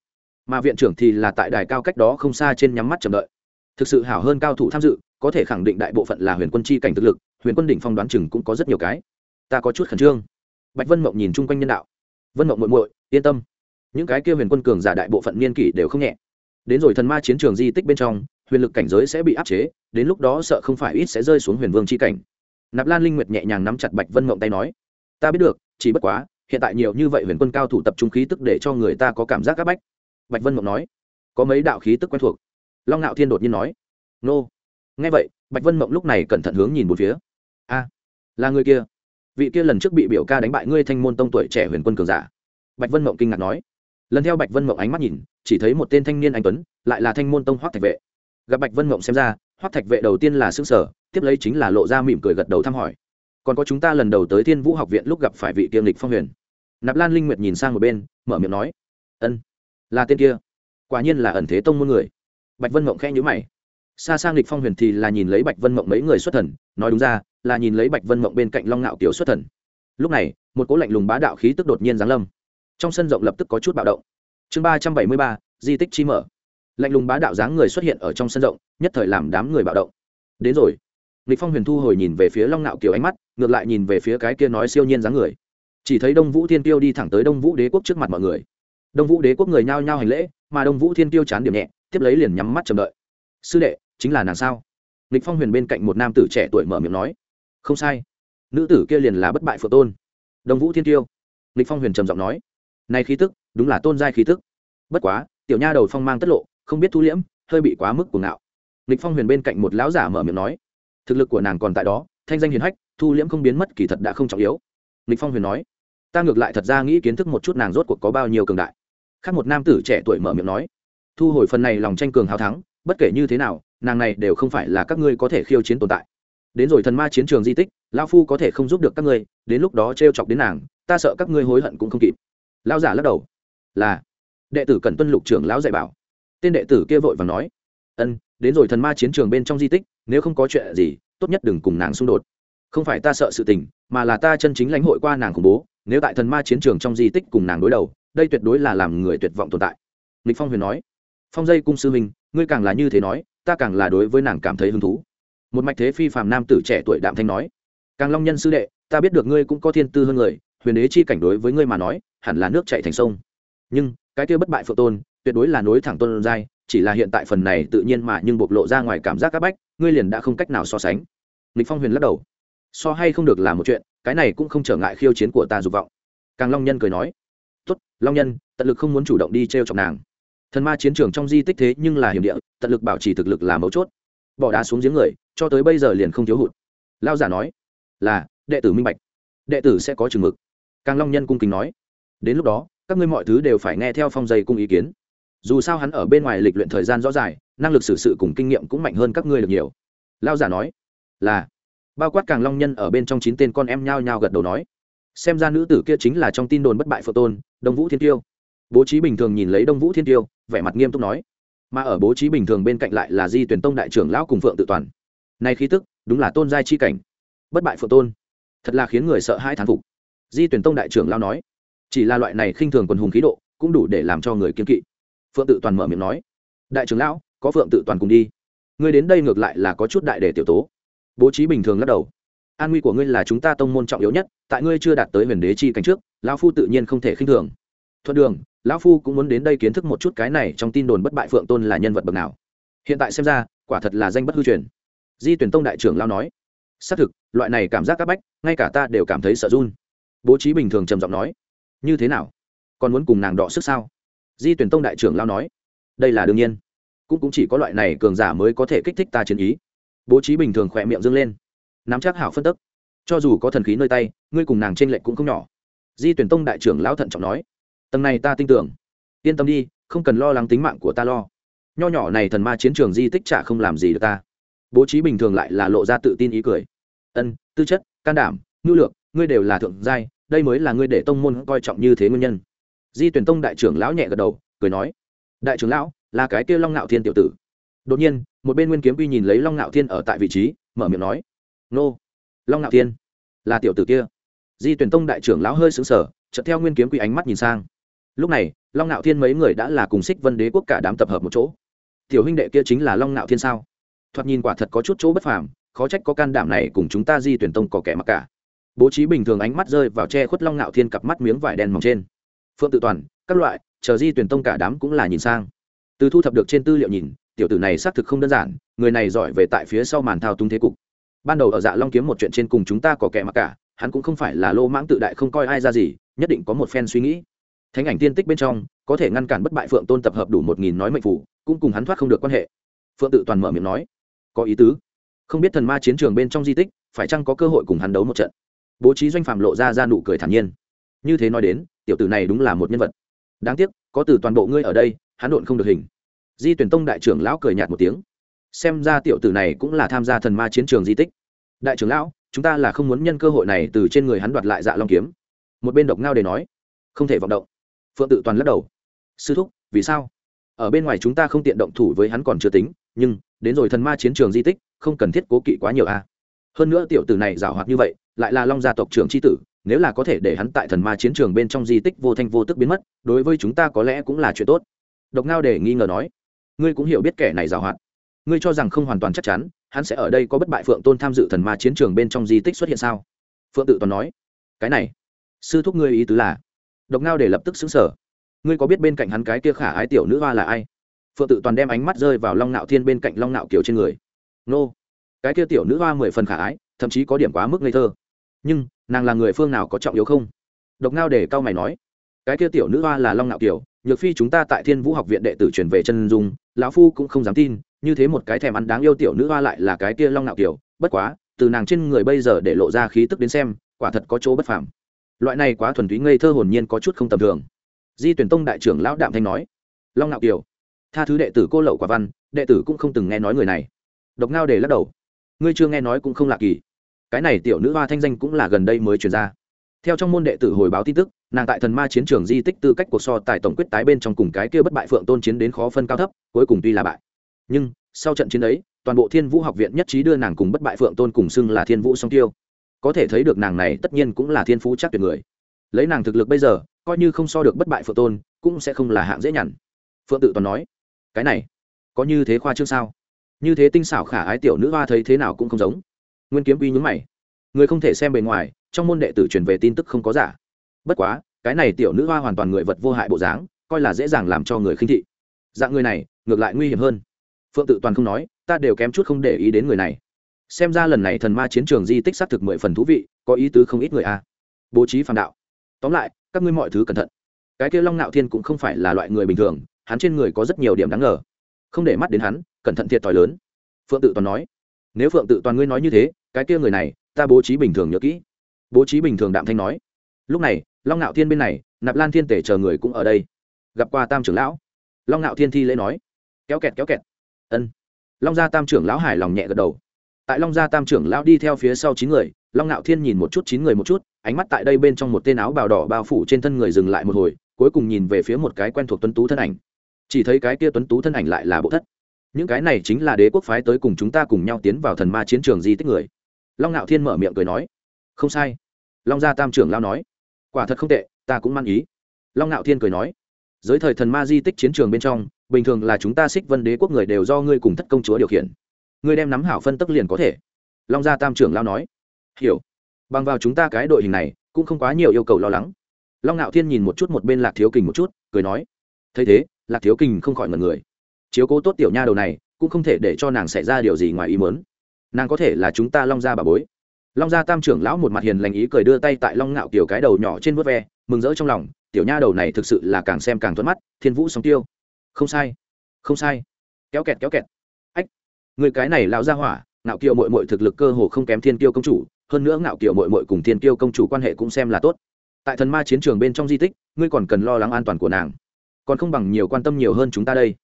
Speaker 1: Mà viện trưởng thì là tại đài cao cách đó không xa trên nhắm mắt chờ đợi. Thực sự hảo hơn cao thủ tham dự, có thể khẳng định đại bộ phận là huyền quân chi cảnh thực lực, huyền quân đỉnh phong đoán chừng cũng có rất nhiều cái. Ta có chút khẩn trương. Bạch vân mộng nhìn chung quanh nhân đạo. Vân mộng muội muội, yên tâm. Những cái kia huyền quân cường giả đại bộ phận niên kỷ đều không nhẹ đến rồi thần ma chiến trường di tích bên trong, huyền lực cảnh giới sẽ bị áp chế, đến lúc đó sợ không phải ít sẽ rơi xuống huyền vương chi cảnh. Nạp lan linh nguyệt nhẹ nhàng nắm chặt bạch vân mộng tay nói, ta biết được, chỉ bất quá, hiện tại nhiều như vậy huyền quân cao thủ tập trung khí tức để cho người ta có cảm giác áp bách. Bạch vân mộng nói, có mấy đạo khí tức quen thuộc. Long ngạo thiên đột nhiên nói, nô. Nghe vậy, bạch vân mộng lúc này cẩn thận hướng nhìn một phía. A, là người kia. Vị kia lần trước bị biểu ca đánh bại ngươi thanh môn tông tuổi trẻ huyền quân cường giả. Bạch vân mộng kinh ngạc nói. Lần theo bạch vân mộng ánh mắt nhìn chỉ thấy một tên thanh niên anh tuấn, lại là thanh môn tông hoác thạch vệ. Gặp bạch vân mộng xem ra, hoác thạch vệ đầu tiên là xương sở tiếp lấy chính là lộ ra mỉm cười gật đầu thăm hỏi. Còn có chúng ta lần đầu tới thiên vũ học viện lúc gặp phải vị kiêm lịch phong huyền. Nạp lan linh nguyệt nhìn sang một bên, mở miệng nói, ân, là tên kia. Quả nhiên là ẩn thế tông môn người. Bạch vân mộng khẽ nhữ mày. Xa sang lịch phong huyền thì là nhìn lấy bạch vân mộng mấy người xuất thần, nói đúng ra, là nhìn lấy bạch vân mộng bên cạnh long ngạo tiểu xuất thần. Lúc này, một cỗ lạnh lùng bá đạo khí tức đột nhiên giáng lâm. Trong sân rộng lập tức có chút bạo động chương ba trăm bảy mươi ba, di tích chi mở. Lạnh lùng bá đạo dáng người xuất hiện ở trong sân rộng, nhất thời làm đám người bạo động. Đến rồi. Lịch phong huyền thu hồi nhìn về phía long nạo kiểu ánh mắt, ngược lại nhìn về phía cái kia nói siêu nhiên dáng người. Chỉ thấy đông vũ thiên tiêu đi thẳng tới đông vũ đế quốc trước mặt mọi người. Đông vũ đế quốc người nhao nhao hành lễ, mà đông vũ thiên tiêu chán điểm nhẹ, tiếp lấy liền nhắm mắt chờ đợi. Sư đệ, chính là nàng sao? Lịch phong huyền bên cạnh một nam tử trẻ tuổi mở miệng nói. Không sai. Nữ tử kia liền là bất bại phượng tôn. Đông vũ thiên tiêu. Lịch phong huyền trầm giọng nói này khí tức, đúng là tôn giai khí tức. Bất quá, tiểu nha đầu phong mang tất lộ, không biết thu liễm, hơi bị quá mức cuồng ngạo. Lịch phong huyền bên cạnh một lão giả mở miệng nói, thực lực của nàng còn tại đó, thanh danh hiền hách, thu liễm không biến mất kỳ thật đã không trọng yếu. Lịch phong huyền nói, ta ngược lại thật ra nghĩ kiến thức một chút nàng rốt cuộc có bao nhiêu cường đại. Khác một nam tử trẻ tuổi mở miệng nói, thu hồi phần này lòng tranh cường hào thắng, bất kể như thế nào, nàng này đều không phải là các ngươi có thể khiêu chiến tồn tại. Đến rồi thần ma chiến trường di tích, lão phu có thể không giúp được các ngươi, đến lúc đó trêu chọc đến nàng, ta sợ các ngươi hối hận cũng không kịp lão giả lắc đầu. Là, đệ tử cần tuân lục trưởng lão dạy bảo. Tên đệ tử kia vội và nói, ân, đến rồi thần ma chiến trường bên trong di tích, nếu không có chuyện gì, tốt nhất đừng cùng nàng xung đột. Không phải ta sợ sự tình, mà là ta chân chính lãnh hội qua nàng khủng bố, nếu tại thần ma chiến trường trong di tích cùng nàng đối đầu, đây tuyệt đối là làm người tuyệt vọng tồn tại. Lịch phong huyền nói, phong dây cung sư minh, ngươi càng là như thế nói, ta càng là đối với nàng cảm thấy hứng thú. Một mạch thế phi phàm nam tử trẻ tuổi đạm thanh nói, càng long nhân sư đệ, ta biết được ngươi cũng có thiên tư hơn người huyền đế chi cảnh đối với ngươi mà nói, hẳn là nước chạy thành sông. Nhưng, cái kia bất bại phượng tôn, tuyệt đối là nối thẳng tôn giai, chỉ là hiện tại phần này tự nhiên mà nhưng bộc lộ ra ngoài cảm giác áp bách, ngươi liền đã không cách nào so sánh. Lịch phong huyền lắc đầu. So hay không được là một chuyện, cái này cũng không trở ngại khiêu chiến của ta dục vọng. Càng long nhân cười nói. Tốt, long nhân, tận lực không muốn chủ động đi t r e o chọc nàng. Thần ma chiến trường trong di tích thế nhưng là hiểm địa, tận lực bảo trì thực lực là mấu chốt. Bỏ đá xuống giếng người, cho tới bây giờ liền không thiếu hụt. Lao giả nói. Là, đệ tử minh bạch. Đệ tử sẽ có chừng mực càng long nhân cung kính nói, đến lúc đó, các ngươi mọi thứ đều phải nghe theo phong dây cung ý kiến. Dù sao hắn ở bên ngoài lịch luyện thời gian rõ dài, năng lực xử sự cùng kinh nghiệm cũng mạnh hơn các ngươi được nhiều. Lao giả nói, là. Bao quát càng long nhân ở bên trong chín tên con em nhao nhao gật đầu nói, xem ra nữ tử kia chính là trong tin đồn bất bại phật tôn, đông vũ thiên tiêu. Bố trí bình thường nhìn lấy đông vũ thiên tiêu, vẻ mặt nghiêm túc nói, mà ở bố trí bình thường bên cạnh lại là di tuyển tông đại trưởng lão cùng phượng tự toàn. Này khí tức, đúng là tôn giai chi cảnh. Bất bại phượng tôn. Thật là khiến người sợ hai thán phục di tuyển tông đại trưởng lão nói, chỉ là loại này khinh thường quần hùng khí độ cũng đủ để làm cho người kiên kỵ. Phượng tự toàn mở miệng nói, đại trưởng lão, có phượng tự toàn cùng đi. Ngươi đến đây ngược lại là có chút đại để tiểu tố. Bố trí bình thường lắc đầu. An nguy của ngươi là chúng ta tông môn trọng yếu nhất, tại ngươi chưa đạt tới huyền đế chi cảnh trước, lão phu tự nhiên không thể khinh thường. Thuận đường, lão phu cũng muốn đến đây kiến thức một chút cái này trong tin đồn bất bại phượng tôn là nhân vật bậc nào. Hiện tại xem ra, quả thật là danh bất hư truyền. Di tuyển tông đại trưởng lao nói, xác thực, loại này cảm giác c áp bách, ngay cả ta đều cảm thấy sợ run bố trí bình thường trầm giọng nói, như thế nào? Còn muốn cùng nàng đọ sức sao? Di tuyển tông đại trưởng lao nói, đây là đương nhiên. Cũng cũng chỉ có loại này cường giả mới có thể kích thích ta chiến ý. Bố trí bình thường khỏe miệng dâng lên, nắm chắc hảo phân tức. Cho dù có thần khí nơi tay, ngươi cùng nàng t r ê n lệch cũng không nhỏ. Di tuyển tông đại trưởng lão thận trọng nói, tầng này ta tin tưởng. Yên tâm đi, không cần lo lắng tính mạng của ta lo. Nho nhỏ này thần ma chiến trường di tích chả không làm gì được ta. Bố trí bình thường lại là lộ ra tự tin ý cười. Ân, tư chất, can đảm ngưu lượng ngươi đều là thượng giai, đây mới là ngươi để tông môn coi trọng như thế nguyên nhân. Di tuyển tông đại trưởng lão nhẹ gật đầu, cười nói, đại trưởng lão, là cái kia long ngạo thiên tiểu tử. Đột nhiên, một bên nguyên kiếm quy nhìn lấy long ngạo thiên ở tại vị trí, mở miệng nói, nô, long ngạo thiên, là tiểu tử kia. Di tuyển tông đại trưởng lão hơi xứng sở chợt theo nguyên kiếm quy ánh mắt nhìn sang. Lúc này, long ngạo thiên mấy người đã là cùng xích vân đế quốc cả đám tập hợp một chỗ. Tiểu huynh đệ kia chính là long ngạo thiên sao? Thoạt nhìn quả thật có chút chỗ bất phàm, khó trách có can đảm này cùng chúng ta di tuyển tông có kẻ mặc cả bố trí bình thường ánh mắt rơi vào che khuất long ngạo thiên cặp mắt miếng vải đen mỏng trên. Phượng tự toàn, các loại, chờ di tuyển tông cả đám cũng là nhìn sang. Từ thu thập được trên tư liệu nhìn, tiểu tử này xác thực không đơn giản, người này giỏi về tại phía sau màn thao túng thế cục. Ban đầu ở dạ long kiếm một chuyện trên cùng chúng ta có kẻ mặc cả, hắn cũng không phải là lô mãng tự đại không coi ai ra gì, nhất định có một phen suy nghĩ. Thánh ảnh tiên tích bên trong, có thể ngăn cản bất bại phượng tôn tập hợp đủ một nghìn nói mệnh phủ, cũng cùng hắn thoát không được quan hệ. Phượng tự toàn mở miệng nói, có ý tứ. Không biết thần ma chiến trường bên trong di tích, phải chăng có cơ hội cùng hắn đấu một trận? Bố trí doanh phạm lộ ra ra nụ cười thản nhiên. Như thế nói đến, tiểu tử này đúng là một nhân vật. Đáng tiếc, có từ toàn bộ ngươi ở đây, hắn độn không được hình. Di tuyển tông đại trưởng lão cười nhạt một tiếng. Xem ra tiểu tử này cũng là tham gia thần ma chiến trường di tích. Đại trưởng lão, chúng ta là không muốn nhân cơ hội này từ trên người hắn đoạt lại dạ long kiếm. Một bên độc ngao để nói. Không thể vọng động. Phượng tự toàn lắc đầu. Sư thúc, vì sao? Ở bên ngoài chúng ta không tiện động thủ với hắn còn chưa tính, nhưng, đến rồi thần ma chiến trường di tích, không cần thiết cố kỵ quá nhiều a hơn nữa tiểu tử này giảo hoạt như vậy lại là long gia tộc trưởng tri tử, nếu là có thể để hắn tại thần ma chiến trường bên trong di tích vô thanh vô tức biến mất, đối với chúng ta có lẽ cũng là chuyện tốt. Độc ngao để nghi ngờ nói. Ngươi cũng hiểu biết kẻ này giàu hạn. Ngươi cho rằng không hoàn toàn chắc chắn, hắn sẽ ở đây có bất bại phượng tôn tham dự thần ma chiến trường bên trong di tích xuất hiện sao? Phượng tự toàn nói. Cái này, sư thúc ngươi ý tứ là? Độc ngao để lập tức xứng sở ngươi có biết bên cạnh hắn cái kia khả ái tiểu nữ hoa là ai? Phượng tự toàn đem ánh mắt rơi vào long nạo thiên bên cạnh long nạo kiều trên người. Nô, cái kia tiểu nữ hoa mười phần khả ái, thậm chí có điểm quá mức ngây thơ nhưng, nàng là người phương nào có trọng yếu không? Độc ngao để cao mày nói, cái kia tiểu nữ hoa là long nạo kiều, nhược phi chúng ta tại thiên vũ học viện đệ tử truyền về chân dung, lão phu cũng không dám tin, như thế một cái thèm ăn đáng yêu tiểu nữ hoa lại là cái kia long nạo kiều, bất quá, từ nàng trên người bây giờ để lộ ra khí tức đến xem, quả thật có chỗ bất phàm. Loại này quá thuần túy ngây thơ hồn nhiên có chút không tầm thường. Di tuyển tông đại trưởng lão đạm thanh nói, long nạo kiều, tha thứ đệ tử cô lậu quả văn, đệ tử cũng không từng nghe nói người này. Độc ngao để lắc đầu, ngươi chưa nghe nói cũng không lạ kỳ cái này tiểu nữ hoa thanh danh cũng là gần đây mới truyền ra. Theo trong môn đệ tử hồi báo tin tức, nàng tại thần ma chiến trường di tích tư cách cuộc so tài tổng quyết tái bên trong cùng cái kia bất bại phượng tôn chiến đến khó phân cao thấp, cuối cùng tuy là bại. Nhưng, sau trận chiến ấy, toàn bộ thiên vũ học viện nhất trí đưa nàng cùng bất bại phượng tôn cùng xưng là thiên vũ song tiêu. Có thể thấy được nàng này tất nhiên cũng là thiên phú chắc tuyệt người. Lấy nàng thực lực bây giờ, coi như không so được bất bại phượng tôn, cũng sẽ không là hạng dễ nhằn. Phượng tự toàn nói, cái này, có như thế khoa trương sao? Như thế tinh xảo khả ái tiểu nữ hoa thấy thế nào cũng không giống nguyên kiếm uy nhúng mày. Người không thể xem bề ngoài, trong môn đệ tử truyền về tin tức không có giả. Bất quá, cái này tiểu nữ hoa hoàn toàn người vật vô hại bộ dáng, coi là dễ dàng làm cho người khinh thị. Dạng người này, ngược lại nguy hiểm hơn. Phượng tự toàn không nói, ta đều kém chút không để ý đến người này. Xem ra lần này thần ma chiến trường di tích xác thực mười phần thú vị, có ý tứ không ít người a. Bố trí phàm đạo. Tóm lại, các ngươi mọi thứ cẩn thận. Cái kia long nạo thiên cũng không phải là loại người bình thường, hắn trên người có rất nhiều điểm đáng ngờ. Không để mắt đến hắn, cẩn thận thiệt thòi lớn. Phượng tự toàn nói nếu phượng tự toàn ngươi nói như thế, cái kia người này, ta bố trí bình thường nhớ kỹ. Bố trí bình thường đạm thanh nói. Lúc này, long ngạo thiên bên này, nạp lan thiên tể chờ người cũng ở đây. Gặp qua tam trưởng lão. Long ngạo thiên thi lễ nói. Kéo kẹt kéo kẹt. Ân. Long gia tam trưởng lão hài lòng nhẹ gật đầu. Tại long gia tam trưởng lão đi theo phía sau chín người, long ngạo thiên nhìn một chút chín người một chút, ánh mắt tại đây bên trong một tên áo bào đỏ bao phủ trên thân người dừng lại một hồi, cuối cùng nhìn về phía một cái quen thuộc tuấn tú thân ảnh. Chỉ thấy cái kia tuấn tú thân ảnh lại là bộ thất những cái này chính là đế quốc phái tới cùng chúng ta cùng nhau tiến vào thần ma chiến trường di tích người. Long ngạo thiên mở miệng cười nói. Không sai. Long gia tam trưởng lao nói. Quả thật không tệ, ta cũng mang ý. Long ngạo thiên cười nói. Dưới thời thần ma di tích chiến trường bên trong, bình thường là chúng ta xích vân đế quốc người đều do ngươi cùng thất công chúa điều khiển. Ngươi đem nắm hảo phân tức liền có thể. Long gia tam trưởng lao nói. Hiểu. Bằng vào chúng ta cái đội hình này, cũng không quá nhiều yêu cầu lo lắng. Long ngạo thiên nhìn một chút một bên lạc thiếu kình một chút, cười nói. Thấy thế, lạc thiếu kình không khỏi ngần người chiếu cố tốt tiểu nha đầu này, cũng không thể để cho nàng xảy ra điều gì ngoài ý mớn nàng có thể là chúng ta long gia bà bối. Long gia tam trưởng lão một mặt hiền lành ý cười đưa tay tại long ngạo kiểu cái đầu nhỏ trên vớt ve, mừng rỡ trong lòng, tiểu nha đầu này thực sự là càng xem càng thuận mắt, thiên vũ sóng tiêu. Không sai không sai. Kéo kẹt kéo kẹt. Ách, người cái này lão gia hỏa, ngạo kiều mội mội thực lực cơ hồ không kém thiên kiêu công chủ, hơn nữa ngạo kiều mội mội cùng thiên kiêu công chủ quan hệ cũng xem là tốt. Tại thần ma chiến trường bên trong di tích, ngươi còn cần lo lắng an toàn của nàng. Còn không bằng nhiều quan tâm nhiều hơn chúng ta đây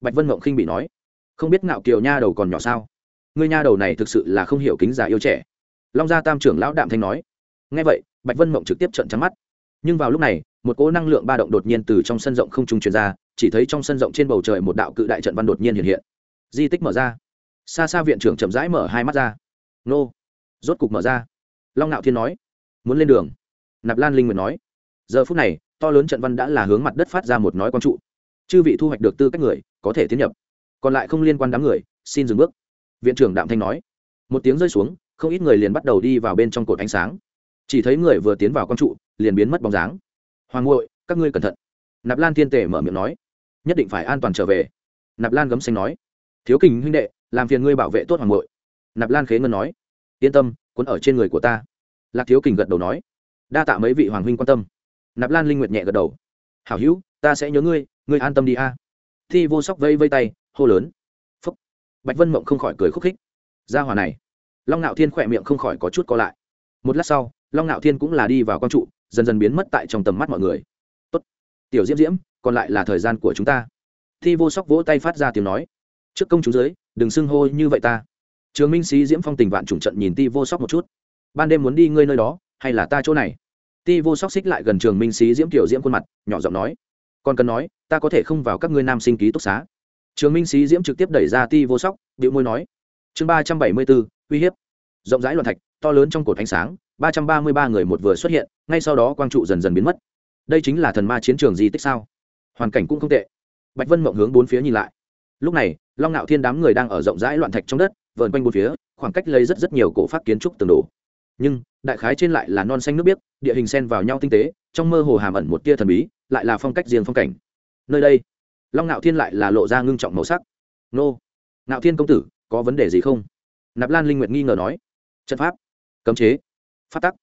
Speaker 1: bạch vân mộng khinh bị nói, không biết ngạo kiều nha đầu còn nhỏ sao? Ngươi nha đầu này thực sự là không hiểu kính già yêu trẻ. Long gia tam trưởng lão đạm thanh nói ngay vậy, bạch vân mộng trực tiếp trận trắng mắt. Nhưng vào lúc này, một cỗ năng lượng ba động đột nhiên từ trong sân rộng không trung truyền ra, chỉ thấy trong sân rộng trên bầu trời một đạo cự đại trận văn đột nhiên hiện hiện. Di tích mở ra. Xa xa viện trưởng chậm rãi mở hai mắt ra. Nô, rốt cục mở ra. Long nạo thiên nói, muốn lên đường. Nạp lan linh nguyện nói, giờ phút này, to lớn trận văn đã là hướng mặt đất phát ra một nói quang trụ. Chư vị thu hoạch được tư cách người có thể tiến nhập. Còn lại không liên quan đám người, xin dừng bước. Viện trưởng đạm thanh nói. Một tiếng rơi xuống, không ít người liền bắt đầu đi vào bên trong cột ánh sáng. Chỉ thấy người vừa tiến vào con trụ, liền biến mất bóng dáng. Hoàng ngội các ngươi cẩn thận. Nạp lan thiên tể mở miệng nói. Nhất định phải an toàn trở về. Nạp lan gấm xanh nói. Thiếu kình huynh đệ, làm phiền ngươi bảo vệ tốt hoàng ngội nạp lan khế ngân nói. Yên tâm, cuốn ở trên người của ta. Lạc thiếu kình gật đầu nói. Đa tạ mấy vị hoàng huynh quan tâm. Nạp lan linh nguyệt nhẹ gật đầu. Hảo hữu, ta sẽ nhớ ngươi ngươi an tâm đi a thi vô sóc vây vây tay, hô lớn. Phúc. Bạch vân mộng không khỏi cười khúc khích. Ra hòa này. Long ngạo thiên khỏe miệng không khỏi có chút co lại. Một lát sau, long ngạo thiên cũng là đi vào con trụ, dần dần biến mất tại trong tầm mắt mọi người. Tốt. Tiểu diễm diễm, còn lại là thời gian của chúng ta. Thi vô sóc vỗ tay phát ra tiếng nói. Trước công chúng dưới, đừng xưng hô như vậy ta. Trường minh sĩ diễm phong tình vạn trùng trận nhìn ti vô sóc một chút. Ban đêm muốn đi ngươi nơi đó, hay là ta chỗ này? Ti vô sóc xích lại gần trường minh sĩ diễm tiểu diễm khuôn mặt, nhỏ giọng nói còn cần nói, ta có thể không vào các ngươi nam sinh ký túc xá. Trường minh sĩ diễm trực tiếp đẩy ra ti vô sóc điệu môi nói. Chương ba trăm bảy mươi bốn, uy hiếp. Rộng rãi loạn thạch, to lớn trong cột ánh sáng, ba trăm ba mươi ba người một vừa xuất hiện, ngay sau đó quang trụ dần dần biến mất. Đây chính là thần ma chiến trường di tích sao? Hoàn cảnh cũng không tệ. Bạch vân mộng hướng bốn phía nhìn lại. Lúc này, long ngạo thiên đám người đang ở rộng rãi loạn thạch trong đất vợn quanh bốn phía, khoảng cách lấy rất rất nhiều cổ phát kiến trúc tường đổ. Nhưng, đại khái trên lại là non xanh nước biếc, địa hình xen vào nhau tinh tế, trong mơ hồ hàm ẩn một tia thần bí lại là phong cách riêng phong cảnh. Nơi đây, long ngạo thiên lại là lộ ra ngưng trọng màu sắc. Nô, ngạo thiên công tử, có vấn đề gì không? Nạp lan linh nguyệt nghi ngờ nói. Trận pháp, cấm chế phát tắc.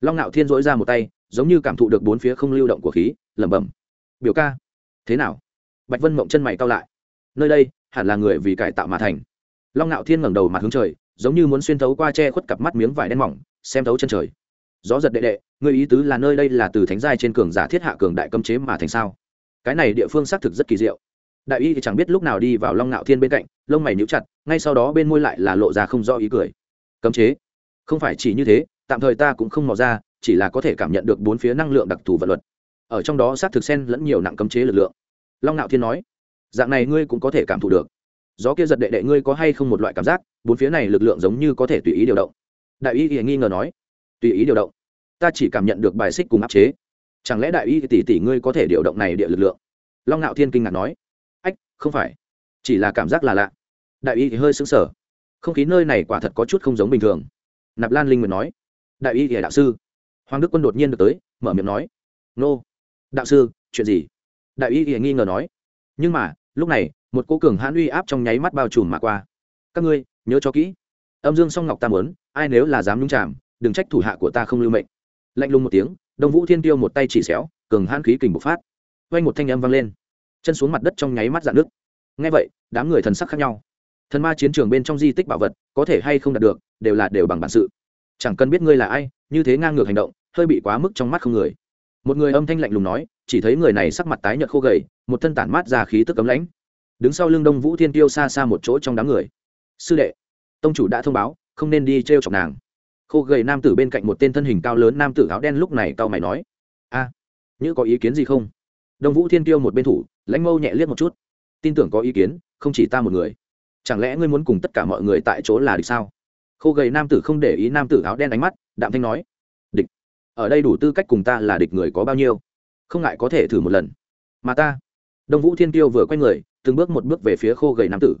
Speaker 1: Long ngạo thiên dỗi ra một tay, giống như cảm thụ được bốn phía không lưu động của khí, lẩm bẩm. Biểu ca, thế nào? Bạch vân mộng chân mày cao lại. Nơi đây, hẳn là người vì cải tạo mà thành. Long ngạo thiên ngẩng đầu mặt hướng trời, giống như muốn xuyên thấu qua che khuất cặp mắt miếng vải đen mỏng, xem thấu chân trời. Gió giật đệ đệ người ý tứ là nơi đây là từ thánh giai trên cường giả thiết hạ cường đại cấm chế mà thành sao? Cái này địa phương xác thực rất kỳ diệu. Đại y thì chẳng biết lúc nào đi vào long ngạo thiên bên cạnh, lông mày níu chặt, ngay sau đó bên môi lại là lộ ra không rõ ý cười. Cấm chế? Không phải chỉ như thế, tạm thời ta cũng không mò ra, chỉ là có thể cảm nhận được bốn phía năng lượng đặc thù vật luật. Ở trong đó xác thực xen lẫn nhiều nặng cấm chế lực lượng. Long ngạo thiên nói, dạng này ngươi cũng có thể cảm thụ được. Gió kia giật đệ đệ ngươi có hay không một loại cảm giác, bốn phía này lực lượng giống như có thể tùy ý điều động. Đại y thì nghi ngờ nói, tùy ý điều động? Ta chỉ cảm nhận được bài xích cùng áp chế. Chẳng lẽ đại y tỷ tỷ ngươi có thể điều động này địa lực lượng? Long ngạo thiên kinh ngạc nói. Ách, không phải. Chỉ là cảm giác là lạ. Đại y thì hơi xứng sở không khí nơi này quả thật có chút không giống bình thường. Nạp lan linh nguyện nói. Đại y thì đạo sư. Hoàng đức quân đột nhiên được tới, mở miệng nói. Nô. Đạo sư, chuyện gì? Đại y thì nghi ngờ nói. Nhưng mà, lúc này, một cô cường hãn uy áp trong nháy mắt bao trùm mà qua. Các ngươi, nhớ cho kỹ. Âm dương song ngọc ta muốn, ai nếu là dám nhung chạm đừng trách thủ hạ của ta không lưu mệnh lạnh lùng một tiếng, đông vũ thiên tiêu một tay chỉ xéo, cường hãn khí kình bộc phát. Quanh một thanh âm vang lên. Chân xuống mặt đất trong nháy mắt dạn nước ngay vậy, đám người thần sắc khác nhau. Thần ma chiến trường bên trong di tích bảo vật, có thể hay không đạt được, đều là đều bằng bản sự. Chẳng cần biết ngươi là ai, như thế ngang ngược hành động, hơi bị quá mức trong mắt không người. Một người âm thanh lạnh lùng nói, chỉ thấy người này sắc mặt tái nhợt khô gầy, một thân tản mát ra khí tức cấm lãnh. Đứng sau lưng đông vũ thiên tiêu xa xa một chỗ trong đám người. Sư đệ, tông chủ đã thông báo, không nên đi t r e o chọc nàng khô gầy nam tử bên cạnh một tên thân hình cao lớn nam tử áo đen lúc này cao mày nói a à, như có ý kiến gì không? Đông vũ thiên tiêu một bên thủ lãnh mâu nhẹ liếc một chút tin tưởng có ý kiến không chỉ ta một người. Chẳng lẽ ngươi muốn cùng tất cả mọi người tại chỗ là địch sao? Khô gầy nam tử không để ý nam tử áo đen ánh mắt đạm thanh nói địch ở đây đủ tư cách cùng ta là địch người có bao nhiêu? Không ngại có thể thử một lần. Mà ta? Đông vũ thiên tiêu vừa quay người từng bước một bước về phía khô gầy nam tử.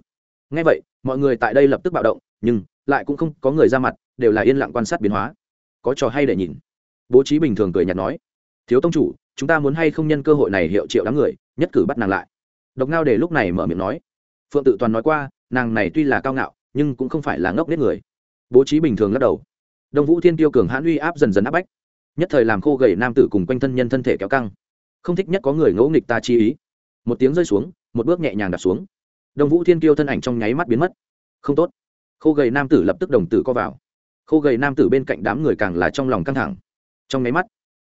Speaker 1: Ngay vậy mọi người tại đây lập tức bạo động nhưng lại cũng không có người ra mặt đều là yên lặng quan sát biến hóa. Có trò hay để nhìn. Bố trí bình thường cười nhạt nói, thiếu tông chủ, chúng ta muốn hay không nhân cơ hội này hiệu triệu đám người, nhất cử bắt nàng lại. Độc ngao để lúc này mở miệng nói, phượng tự toàn nói qua, nàng này tuy là cao ngạo, nhưng cũng không phải là ngốc nết người. Bố trí bình thường lắc đầu. Đông vũ thiên tiêu cường hãn uy áp dần dần áp bách, nhất thời làm khô gầy nam tử cùng quanh thân nhân thân thể kéo căng. Không thích nhất có người ngẫu nghịch ta chi ý. Một tiếng rơi xuống, một bước nhẹ nhàng đặt xuống. Đông vũ thiên tiêu thân ảnh trong nháy mắt biến mất. Không tốt. Khô gầy nam tử lập tức đồng tử co vào khô gầy nam tử bên cạnh đám người càng là trong lòng căng thẳng. Trong máy mắt,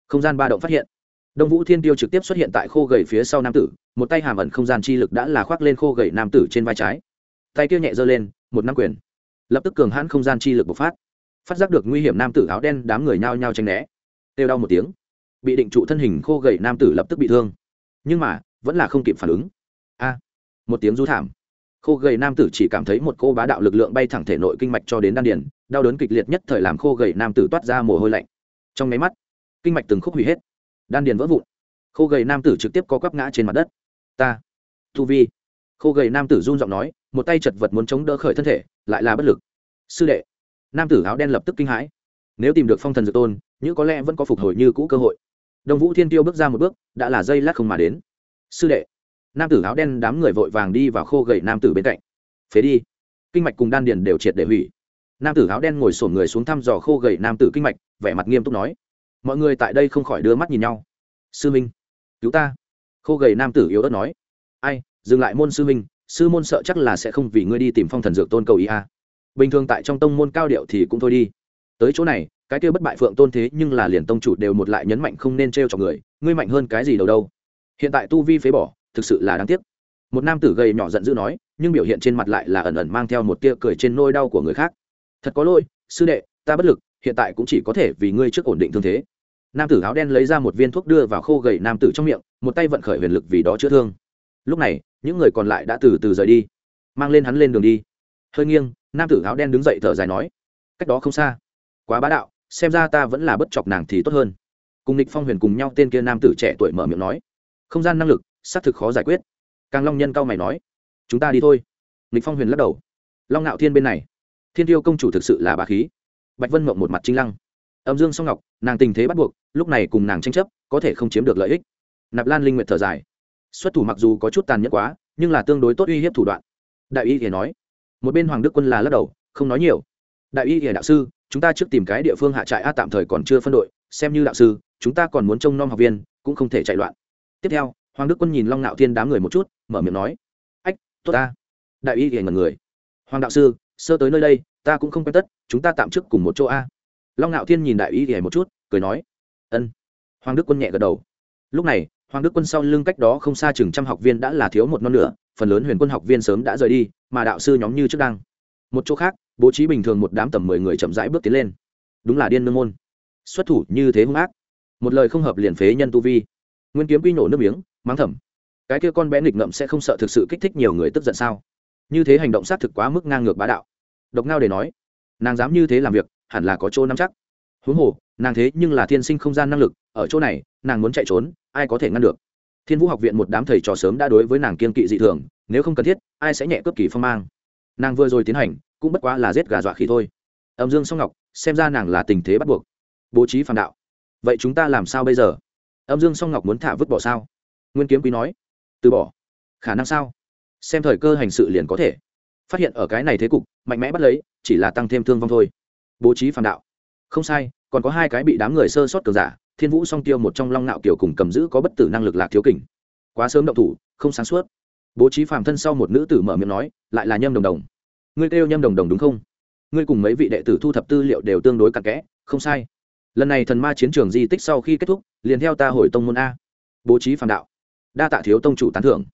Speaker 1: không gian ba động phát hiện. Đông vũ thiên tiêu trực tiếp xuất hiện tại khô gầy phía sau nam tử, một tay hàm ẩn không gian chi lực đã là khoác lên khô gầy nam tử trên vai trái. Tay kia nhẹ giơ lên, một năm quyền. Lập tức cường hãn không gian chi lực bộc phát. Phát giác được nguy hiểm nam tử áo đen đám người nhao nhao tranh né. Têu đau một tiếng. Bị định trụ thân hình khô gầy nam tử lập tức bị thương. Nhưng mà, vẫn là không kịp phản ứng. A! Một tiếng rú thảm khô gầy nam tử chỉ cảm thấy một cô bá đạo lực lượng bay thẳng thể nội kinh mạch cho đến đan điền, đau đớn kịch liệt nhất thời làm khô gầy nam tử toát ra mồ hôi lạnh. Trong máy mắt, kinh mạch từng khúc hủy hết, đan điền vỡ vụn. Khô gầy nam tử trực tiếp có quắp ngã trên mặt đất. Ta thu vi. Khô gầy nam tử run giọng nói, một tay chật vật muốn chống đỡ khởi thân thể, lại là bất lực. Sư đệ. Nam tử áo đen lập tức kinh hãi. Nếu tìm được phong thần dược tôn, như có lẽ vẫn có phục hồi như cũ cơ hội. Đồng vũ thiên tiêu bước ra một bước, đã là dây lát không mà đến. Sư đệ nam tử áo đen đám người vội vàng đi vào khô gậy nam tử bên cạnh. Phế đi. Kinh mạch cùng đan điền đều triệt để hủy. Nam tử áo đen ngồi sổn người xuống thăm dò khô gậy nam tử kinh mạch, vẻ mặt nghiêm túc nói. Mọi người tại đây không khỏi đưa mắt nhìn nhau. Sư minh, cứu ta. Khô gầy nam tử yếu ớt nói. Ai, dừng lại môn sư minh, sư môn sợ chắc là sẽ không vì ngươi đi tìm phong thần dược tôn cầu ý a. Bình thường tại trong tông môn cao điệu thì cũng thôi đi. Tới chỗ này, cái kia bất bại phượng tôn thế nhưng là liền tông chủ đều một lại nhấn mạnh không nên t r e o cho người, ngươi mạnh hơn cái gì đâu đâu. Hiện tại tu vi phế bỏ thực sự là đáng tiếc. Một nam tử gầy nhỏ giận dữ nói, nhưng biểu hiện trên mặt lại là ẩn ẩn mang theo một tia cười trên nôi đau của người khác. Thật có lỗi, sư đệ, ta bất lực, hiện tại cũng chỉ có thể vì ngươi trước ổn định thương thế. Nam tử áo đen lấy ra một viên thuốc đưa vào khô gầy nam tử trong miệng, một tay vận khởi huyền lực vì đó chữa thương. Lúc này, những người còn lại đã từ từ rời đi. Mang lên hắn lên đường đi. Hơi nghiêng, nam tử áo đen đứng dậy thở dài nói, cách đó không xa. Quá bá đạo, xem ra ta vẫn là bất chọc nàng thì tốt hơn. Cùng nịch phong huyền cùng nhau tên kia nam tử trẻ tuổi mở miệng nói, không gian năng lực xác thực khó giải quyết. Càng long nhân cao mày nói, chúng ta đi thôi. Nịch phong huyền lắc đầu, long ngạo thiên bên này, thiên tiêu công chủ thực sự là bà khí. Bạch vân mộng một mặt trinh lăng, âm dương song ngọc, nàng tình thế bắt buộc, lúc này cùng nàng tranh chấp, có thể không chiếm được lợi ích. Nạp lan linh nguyện thở dài, xuất thủ mặc dù có chút tàn nhẫn quá, nhưng là tương đối tốt uy hiếp thủ đoạn. Đại y thì nói, một bên hoàng đức quân là lắc đầu, không nói nhiều. Đại y thì đạo sư, chúng ta trước tìm cái địa phương hạ trại a tạm thời còn chưa phân đội, xem như đạo sư, chúng ta còn muốn trông nom học viên, cũng không thể chạy loạn. Tiếp theo hoàng đức quân nhìn long nạo thiên đám người một chút, mở miệng nói, ách, tốt ta. Đại y hiền mật người. Hoàng đạo sư, sơ tới nơi đây, ta cũng không quen tất, chúng ta tạm trước cùng một chỗ a. Long ngạo thiên nhìn đại y hiền một chút, cười nói, ân. Hoàng đức quân nhẹ gật đầu. Lúc này, hoàng đức quân sau lưng cách đó không xa chừng trăm học viên đã là thiếu một non nửa, phần lớn huyền quân học viên sớm đã rời đi, mà đạo sư nhóm như trước đang. Một chỗ khác, bố trí bình thường một đám tầm mười người chậm rãi bước tiến lên. Đúng là điên nương môn. Xuất thủ như thế hung ác. Một lời không hợp liền phế nhân tu vi. Nguyên kiếm quy nổ nước miếng mắng thầm. Cái kia con bé nghịch ngậm sẽ không sợ thực sự kích thích nhiều người tức giận sao? Như thế hành động xác thực quá mức ngang ngược bá đạo. Độc ngao để nói, nàng dám như thế làm việc, hẳn là có chỗ nắm chắc. Huống hồ, nàng thế nhưng là thiên sinh không gian năng lực, ở chỗ này, nàng muốn chạy trốn, ai có thể ngăn được? Thiên vũ học viện một đám thầy trò sớm đã đối với nàng kiên kỵ dị thường, nếu không cần thiết, ai sẽ nhẹ cướp kỳ phong mang? Nàng vừa rồi tiến hành, cũng bất quá là giết gà dọa khỉ thôi. Âm dương song ngọc, xem ra nàng là tình thế bắt buộc. Bố trí phản đạo. Vậy chúng ta làm sao bây giờ? Âm dương song ngọc muốn thả vứt bỏ sao? Nguyên kiếm quý nói, từ bỏ. Khả năng sao? Xem thời cơ hành sự liền có thể. Phát hiện ở cái này thế cục, mạnh mẽ bắt lấy, chỉ là tăng thêm thương vong thôi. Bố trí phản đạo. Không sai, còn có hai cái bị đám người sơ sót cường giả, thiên vũ song tiêu một trong long nạo kiểu cùng cầm giữ có bất tử năng lực lạc thiếu kình. Quá sớm động thủ, không sáng suốt. Bố trí phàm thân sau một nữ tử mở miệng nói, lại là nhâm đồng đồng. Ngươi kêu nhâm đồng đồng đúng không? Ngươi cùng mấy vị đệ tử thu thập tư liệu đều tương đối cặn kẽ, không sai. Lần này thần ma chiến trường di tích sau khi kết thúc, liền theo ta hồi tông môn a. Bố trí phàm đạo đa tạ thiếu tông chủ tán thưởng.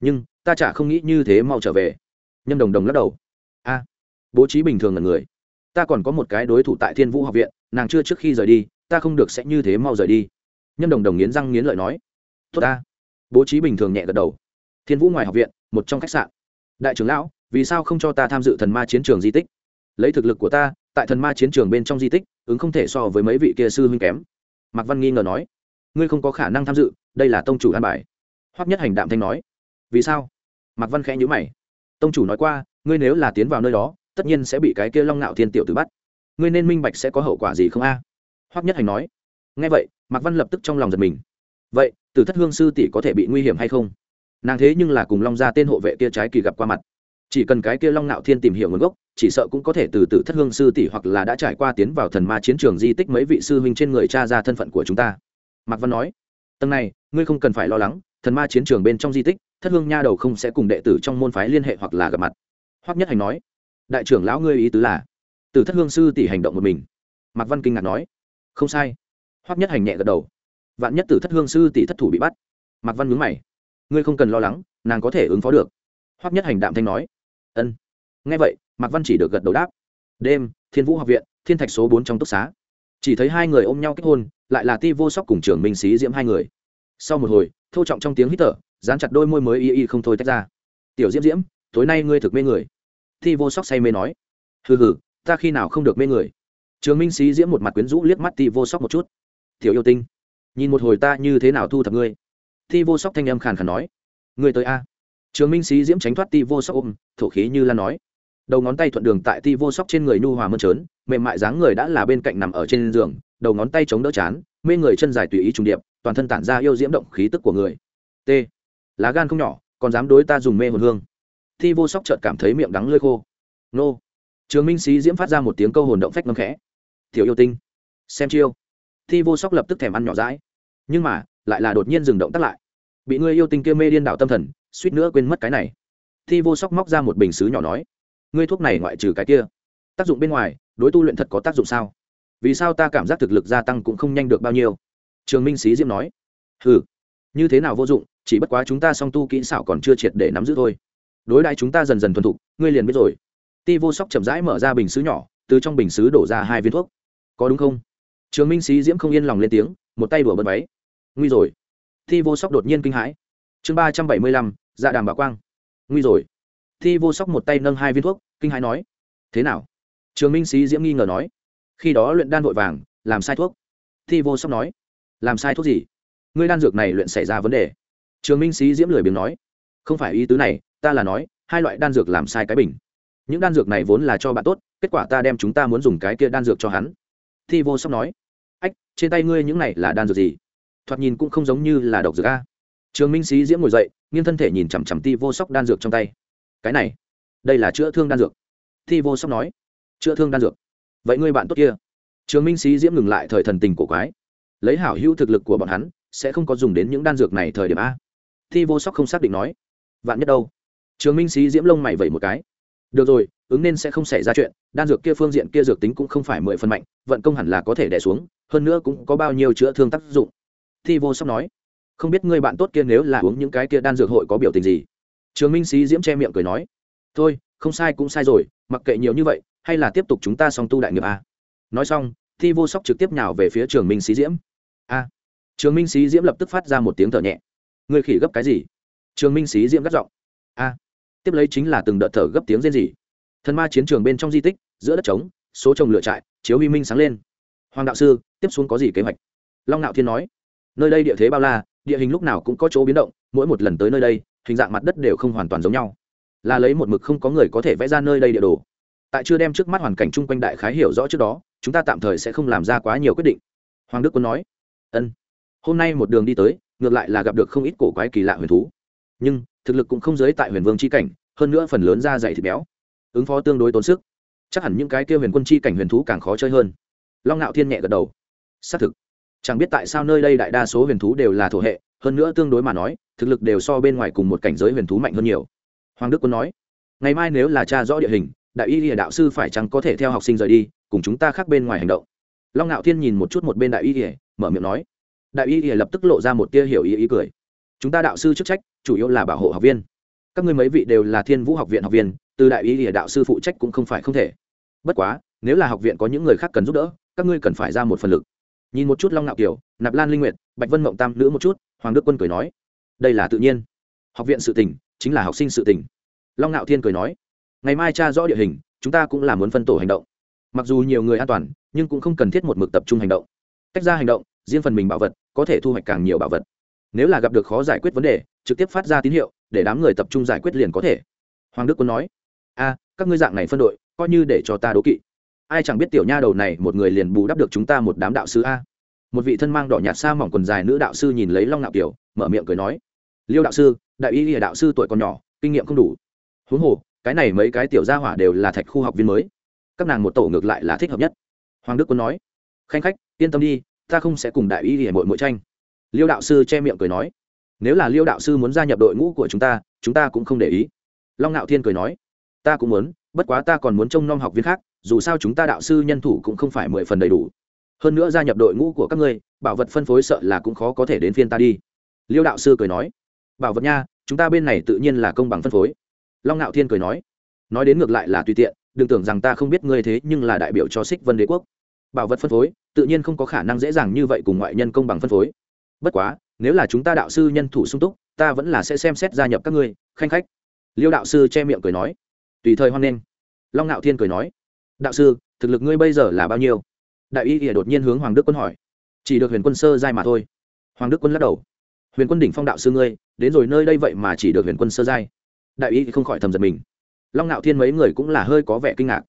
Speaker 1: Nhưng, ta chả không nghĩ như thế mau trở về. Nhâm đồng đồng lắc đầu. A, bố trí bình thường là người. Ta còn có một cái đối thủ tại thiên vũ học viện, nàng chưa trước khi rời đi, ta không được sẽ như thế mau rời đi. Nhâm đồng đồng nghiến răng nghiến lợi nói. Tốt ta. Bố trí bình thường nhẹ gật đầu. Thiên vũ ngoài học viện, một trong khách sạn. Đại trưởng lão, vì sao không cho ta tham dự thần ma chiến trường di tích? Lấy thực lực của ta, tại thần ma chiến trường bên trong di tích, ứng không thể so với mấy vị kia sư huynh kém. Mạc văn nghi ngờ nói. Ngươi không có khả năng tham dự, đây là tông chủ an bài hoắc nhất hành đạm thanh nói. Vì sao? Mạc văn khẽ nhữ mày. Tông chủ nói qua, ngươi nếu là tiến vào nơi đó, tất nhiên sẽ bị cái kia long ngạo thiên tiểu tử bắt. Ngươi nên minh bạch sẽ có hậu quả gì không a? À? hoắc nhất hành nói. Nghe vậy, mạc văn lập tức trong lòng giật mình. Vậy từ thất hương sư tỷ có thể bị nguy hiểm hay không? Nàng thế nhưng là cùng long gia tên hộ vệ kia trái kỳ gặp qua mặt. Chỉ cần cái kia long nạo thiên tìm hiểu nguồn gốc, chỉ sợ cũng có thể từ từ thất hương sư tỷ hoặc là đã trải qua tiến vào thần ma chiến trường di tích mấy vị sư huynh trên người cha ra thân phận của chúng ta. Mạc văn nói. Tầng này, ngươi không cần phải lo lắng thần ma chiến trường bên trong di tích, thất hương nha đầu không sẽ cùng đệ tử trong môn phái liên hệ hoặc là gặp mặt. Hoắc nhất hành nói, đại trưởng lão ngươi ý tứ là? Từ thất hương sư tỷ hành động một mình. Mạc văn kinh ngạc nói, không sai. Hoắc nhất hành nhẹ gật đầu. Vạn nhất từ thất hương sư tỷ thất thủ bị bắt. Mạc văn nhướng mày, ngươi không cần lo lắng, nàng có thể ứng phó được. Hoắc nhất hành đạm thanh nói, ân. Nghe vậy, mạc văn chỉ được gật đầu đáp, đêm, thiên vũ học viện, thiên thạch số bốn trong túc xá. Chỉ thấy hai người ôm nhau kết hôn, lại là ti vô sóc cùng trường minh sĩ diễm hai người. Sau một hồi thô trọng trong tiếng hít thở, dán chặt đôi môi mới y y không thôi tách ra. Tiểu diễm diễm, tối nay ngươi thực mê người. Thi vô sóc say mê nói. Hừ hừ, ta khi nào không được mê người? Trường minh sĩ diễm một mặt quyến rũ liếc mắt ti vô sóc một chút. Tiểu yêu tinh, nhìn một hồi ta như thế nào thu thập ngươi? Thi vô sóc thanh âm khàn khàn nói. Ngươi tới a. Trường minh sĩ diễm tránh thoát ti vô sóc ôm, thổ khí như lan nói. Đầu ngón tay thuận đường tại ti vô sóc trên người nhu hòa mơn trớn, mềm mại dáng người đã là bên cạnh nằm ở trên giường đầu ngón tay chống đỡ chán, mê người chân dài tùy ý trùng điệp, toàn thân tản ra yêu diễm động khí tức của người. T. Lá gan không nhỏ, còn dám đối ta dùng mê hồn hương. Thi vô sóc chợt cảm thấy miệng đắng lơi khô. Nô. Trường minh sĩ diễm phát ra một tiếng câu hồn động phách ngâm khẽ. Tiểu yêu tinh. Xem chiêu. Thi vô sóc lập tức thèm ăn nhỏ rãi nhưng mà, lại là đột nhiên dừng động tắt lại. Bị ngươi yêu tinh kia mê điên đảo tâm thần, suýt nữa quên mất cái này. Thi vô sóc móc ra một bình xứ nhỏ nói. Ngươi thuốc này ngoại trừ cái kia. Tác dụng bên ngoài, đối tu luyện thật có tác dụng sao? Vì sao ta cảm giác thực lực gia tăng cũng không nhanh được bao nhiêu? Trường minh sĩ diễm nói. Ừ như thế nào vô dụng, chỉ bất quá chúng ta song tu kỹ xảo còn chưa triệt để nắm giữ thôi. Đối đại chúng ta dần dần thuần thục, ngươi liền biết rồi. Ti vô sóc chậm rãi mở ra bình xứ nhỏ, từ trong bình xứ đổ ra hai viên thuốc. Có đúng không? Trường minh sĩ diễm không yên lòng lên tiếng, một tay đùa bật váy. Nguy rồi. Ti vô sóc đột nhiên kinh hãi. Chương ba trăm bảy mươi lăm dạ đàm bà quang. Nguy rồi. Thi vô sóc một tay nâng hai viên thuốc, kinh hãi nói. Thế nào? Trường minh sĩ diễm nghi ngờ nói khi đó luyện đan vội vàng, làm sai thuốc. Thi vô sóc nói, làm sai thuốc gì? Ngươi đan dược này luyện xảy ra vấn đề. Trường minh sĩ diễm lười biếng nói, không phải ý tứ này, ta là nói, hai loại đan dược làm sai cái bình. Những đan dược này vốn là cho bạn tốt, kết quả ta đem chúng ta muốn dùng cái kia đan dược cho hắn. Thi vô sóc nói, ách, trên tay ngươi những này là đan dược gì? Thoạt nhìn cũng không giống như là độc dược a. Trường minh sĩ diễm ngồi dậy, nghiêng thân thể nhìn chằm chằm ti vô sóc đan dược trong tay. Cái này, đây là chữa thương đan dược. Thi vô sóc nói, chữa thương đan dược vậy ngươi bạn tốt kia. Trường minh sĩ diễm ngừng lại thời thần tình của quái. Lấy hảo hữu thực lực của bọn hắn, sẽ không có dùng đến những đan dược này thời điểm a. Thi vô sóc không xác định nói. Vạn nhất đâu? Trường minh sĩ diễm lông mày vẩy một cái. Được rồi, ứng nên sẽ không xảy ra chuyện, đan dược kia phương diện kia dược tính cũng không phải mười phần mạnh, vận công hẳn là có thể đẻ xuống, hơn nữa cũng có bao nhiêu chữa thương tác dụng. Thi vô sóc nói. Không biết ngươi bạn tốt kia nếu là uống những cái kia đan dược hội có biểu tình gì? Trường minh sĩ diễm che miệng cười nói. Thôi, không sai cũng sai rồi, mặc kệ nhiều như vậy hay là tiếp tục chúng ta song tu đại nghiệp a nói xong, thi vô sóc trực tiếp nhào về phía trường minh sĩ diễm. A trường minh sĩ diễm lập tức phát ra một tiếng thở nhẹ. Người khỉ gấp cái gì? Trường minh sĩ diễm gắt giọng. A tiếp lấy chính là từng đợt thở gấp tiếng rên rỉ. Thân ma chiến trường bên trong di tích, giữa đất trống, số trồng lựa trại, chiếu huy minh sáng lên. Hoàng đạo sư, tiếp xuống có gì kế hoạch? Long nạo thiên nói. Nơi đây địa thế bao la, địa hình lúc nào cũng có chỗ biến động, mỗi một lần tới nơi đây, hình dạng mặt đất đều không hoàn toàn giống nhau. Là lấy một mực không có người có thể vẽ ra nơi đây địa đồ tại chưa đem trước mắt hoàn cảnh chung quanh đại khái hiểu rõ trước đó, chúng ta tạm thời sẽ không làm ra quá nhiều quyết định. Hoàng đức quân nói. Ân, hôm nay một đường đi tới, ngược lại là gặp được không ít cổ quái kỳ lạ huyền thú. Nhưng, thực lực cũng không giới tại huyền vương c h i cảnh, hơn nữa phần lớn da dày thịt béo, ứng phó tương đối tốn sức. Chắc hẳn những cái kia huyền quân c h i cảnh huyền thú càng khó chơi hơn. Long ngạo thiên nhẹ gật đầu. Xác thực. Chẳng biết tại sao nơi đây đại đa số huyền thú đều là thổ hệ, hơn nữa tương đối mà nói, thực lực đều so bên ngoài cùng một cảnh giới huyền thú mạnh hơn nhiều. Hoàng đức quân nói. Ngày mai nếu là cha rõ địa hình đại y đạo sư phải chăng có thể theo học sinh rời đi, cùng chúng ta khác bên ngoài hành động. Long ngạo thiên nhìn một chút một bên đại y lìa, mở miệng nói. Đại y lìa lập tức lộ ra một tia hiểu ý ý cười. Chúng ta đạo sư chức trách, chủ yếu là bảo hộ học viên. Các ngươi mấy vị đều là thiên vũ học viện học viên, từ đại y lìa đạo sư phụ trách cũng không phải không thể. Bất quá, nếu là học viện có những người khác cần giúp đỡ, các ngươi cần phải ra một phần lực. Nhìn một chút long ngạo kiều, nạp lan linh nguyệt, bạch vân mộng tam nữ một chút, hoàng đức quân cười nói. Đây là tự nhiên. Học viện sự tình, chính là học sinh sự tình. Long ngạo thiên cười nói ngày mai tra rõ địa hình, chúng ta cũng là muốn phân tổ hành động. Mặc dù nhiều người an toàn, nhưng cũng không cần thiết một mực tập trung hành động. Tách ra hành động, riêng phần mình bảo vật, có thể thu hoạch càng nhiều bảo vật. Nếu là gặp được khó giải quyết vấn đề, trực tiếp phát ra tín hiệu, để đám người tập trung giải quyết liền có thể. Hoàng đức quân nói. A, các ngươi dạng này phân đội, coi như để cho ta đố kỵ. Ai chẳng biết tiểu nha đầu này một người liền bù đắp được chúng ta một đám đạo sư a. Một vị thân mang đỏ nhạt xa mỏng quần dài nữ đạo sư nhìn lấy long ngạo kiều, mở miệng cười nói. Liêu đạo sư, đại y lìa đạo sư tuổi còn nhỏ, kinh nghiệm không đủ. Huống hồ cái này mấy cái tiểu gia hỏa đều là thạch khu học viên mới. Các nàng một tổ ngược lại là thích hợp nhất. Hoàng đức quân nói. Khanh khách, yên tâm đi, ta không sẽ cùng đại ý hiểm mội mội tranh. Liêu đạo sư che miệng cười nói. Nếu là liêu đạo sư muốn gia nhập đội ngũ của chúng ta chúng ta cũng không để ý. Long ngạo thiên cười nói. Ta cũng muốn, bất quá ta còn muốn trông nom học viên khác, dù sao chúng ta đạo sư nhân thủ cũng không phải mười phần đầy đủ. Hơn nữa gia nhập đội ngũ của các ngươi, bảo vật phân phối sợ là cũng khó có thể đến phiên ta đi. Liêu đạo sư cười nói. Bảo vật nha, chúng ta bên này tự nhiên là công bằng phân phối long ngạo thiên cười nói nói đến ngược lại là tùy tiện, đừng tưởng rằng ta không biết ngươi thế nhưng là đại biểu cho xích vân đế quốc. Bảo vật phân phối, tự nhiên không có khả năng dễ dàng như vậy cùng ngoại nhân công bằng phân phối. Bất quá, nếu là chúng ta đạo sư nhân thủ sung túc, ta vẫn là sẽ xem xét gia nhập các ngươi, khanh khách. Liêu đạo sư che miệng cười nói, tùy thời hoan nghênh. Long ngạo thiên cười nói, đạo sư, thực lực ngươi bây giờ là bao nhiêu? Đại y ỉa đột nhiên hướng hoàng đức quân hỏi, chỉ được huyền quân sơ giai mà thôi. Hoàng đức quân lắc đầu, huyền quân đỉnh phong đạo sư ngươi, đến rồi nơi đây vậy mà chỉ được huyền quân sơ giai đại y không khỏi thầm giật mình. Long ngạo thiên mấy người cũng là hơi có vẻ kinh ngạc.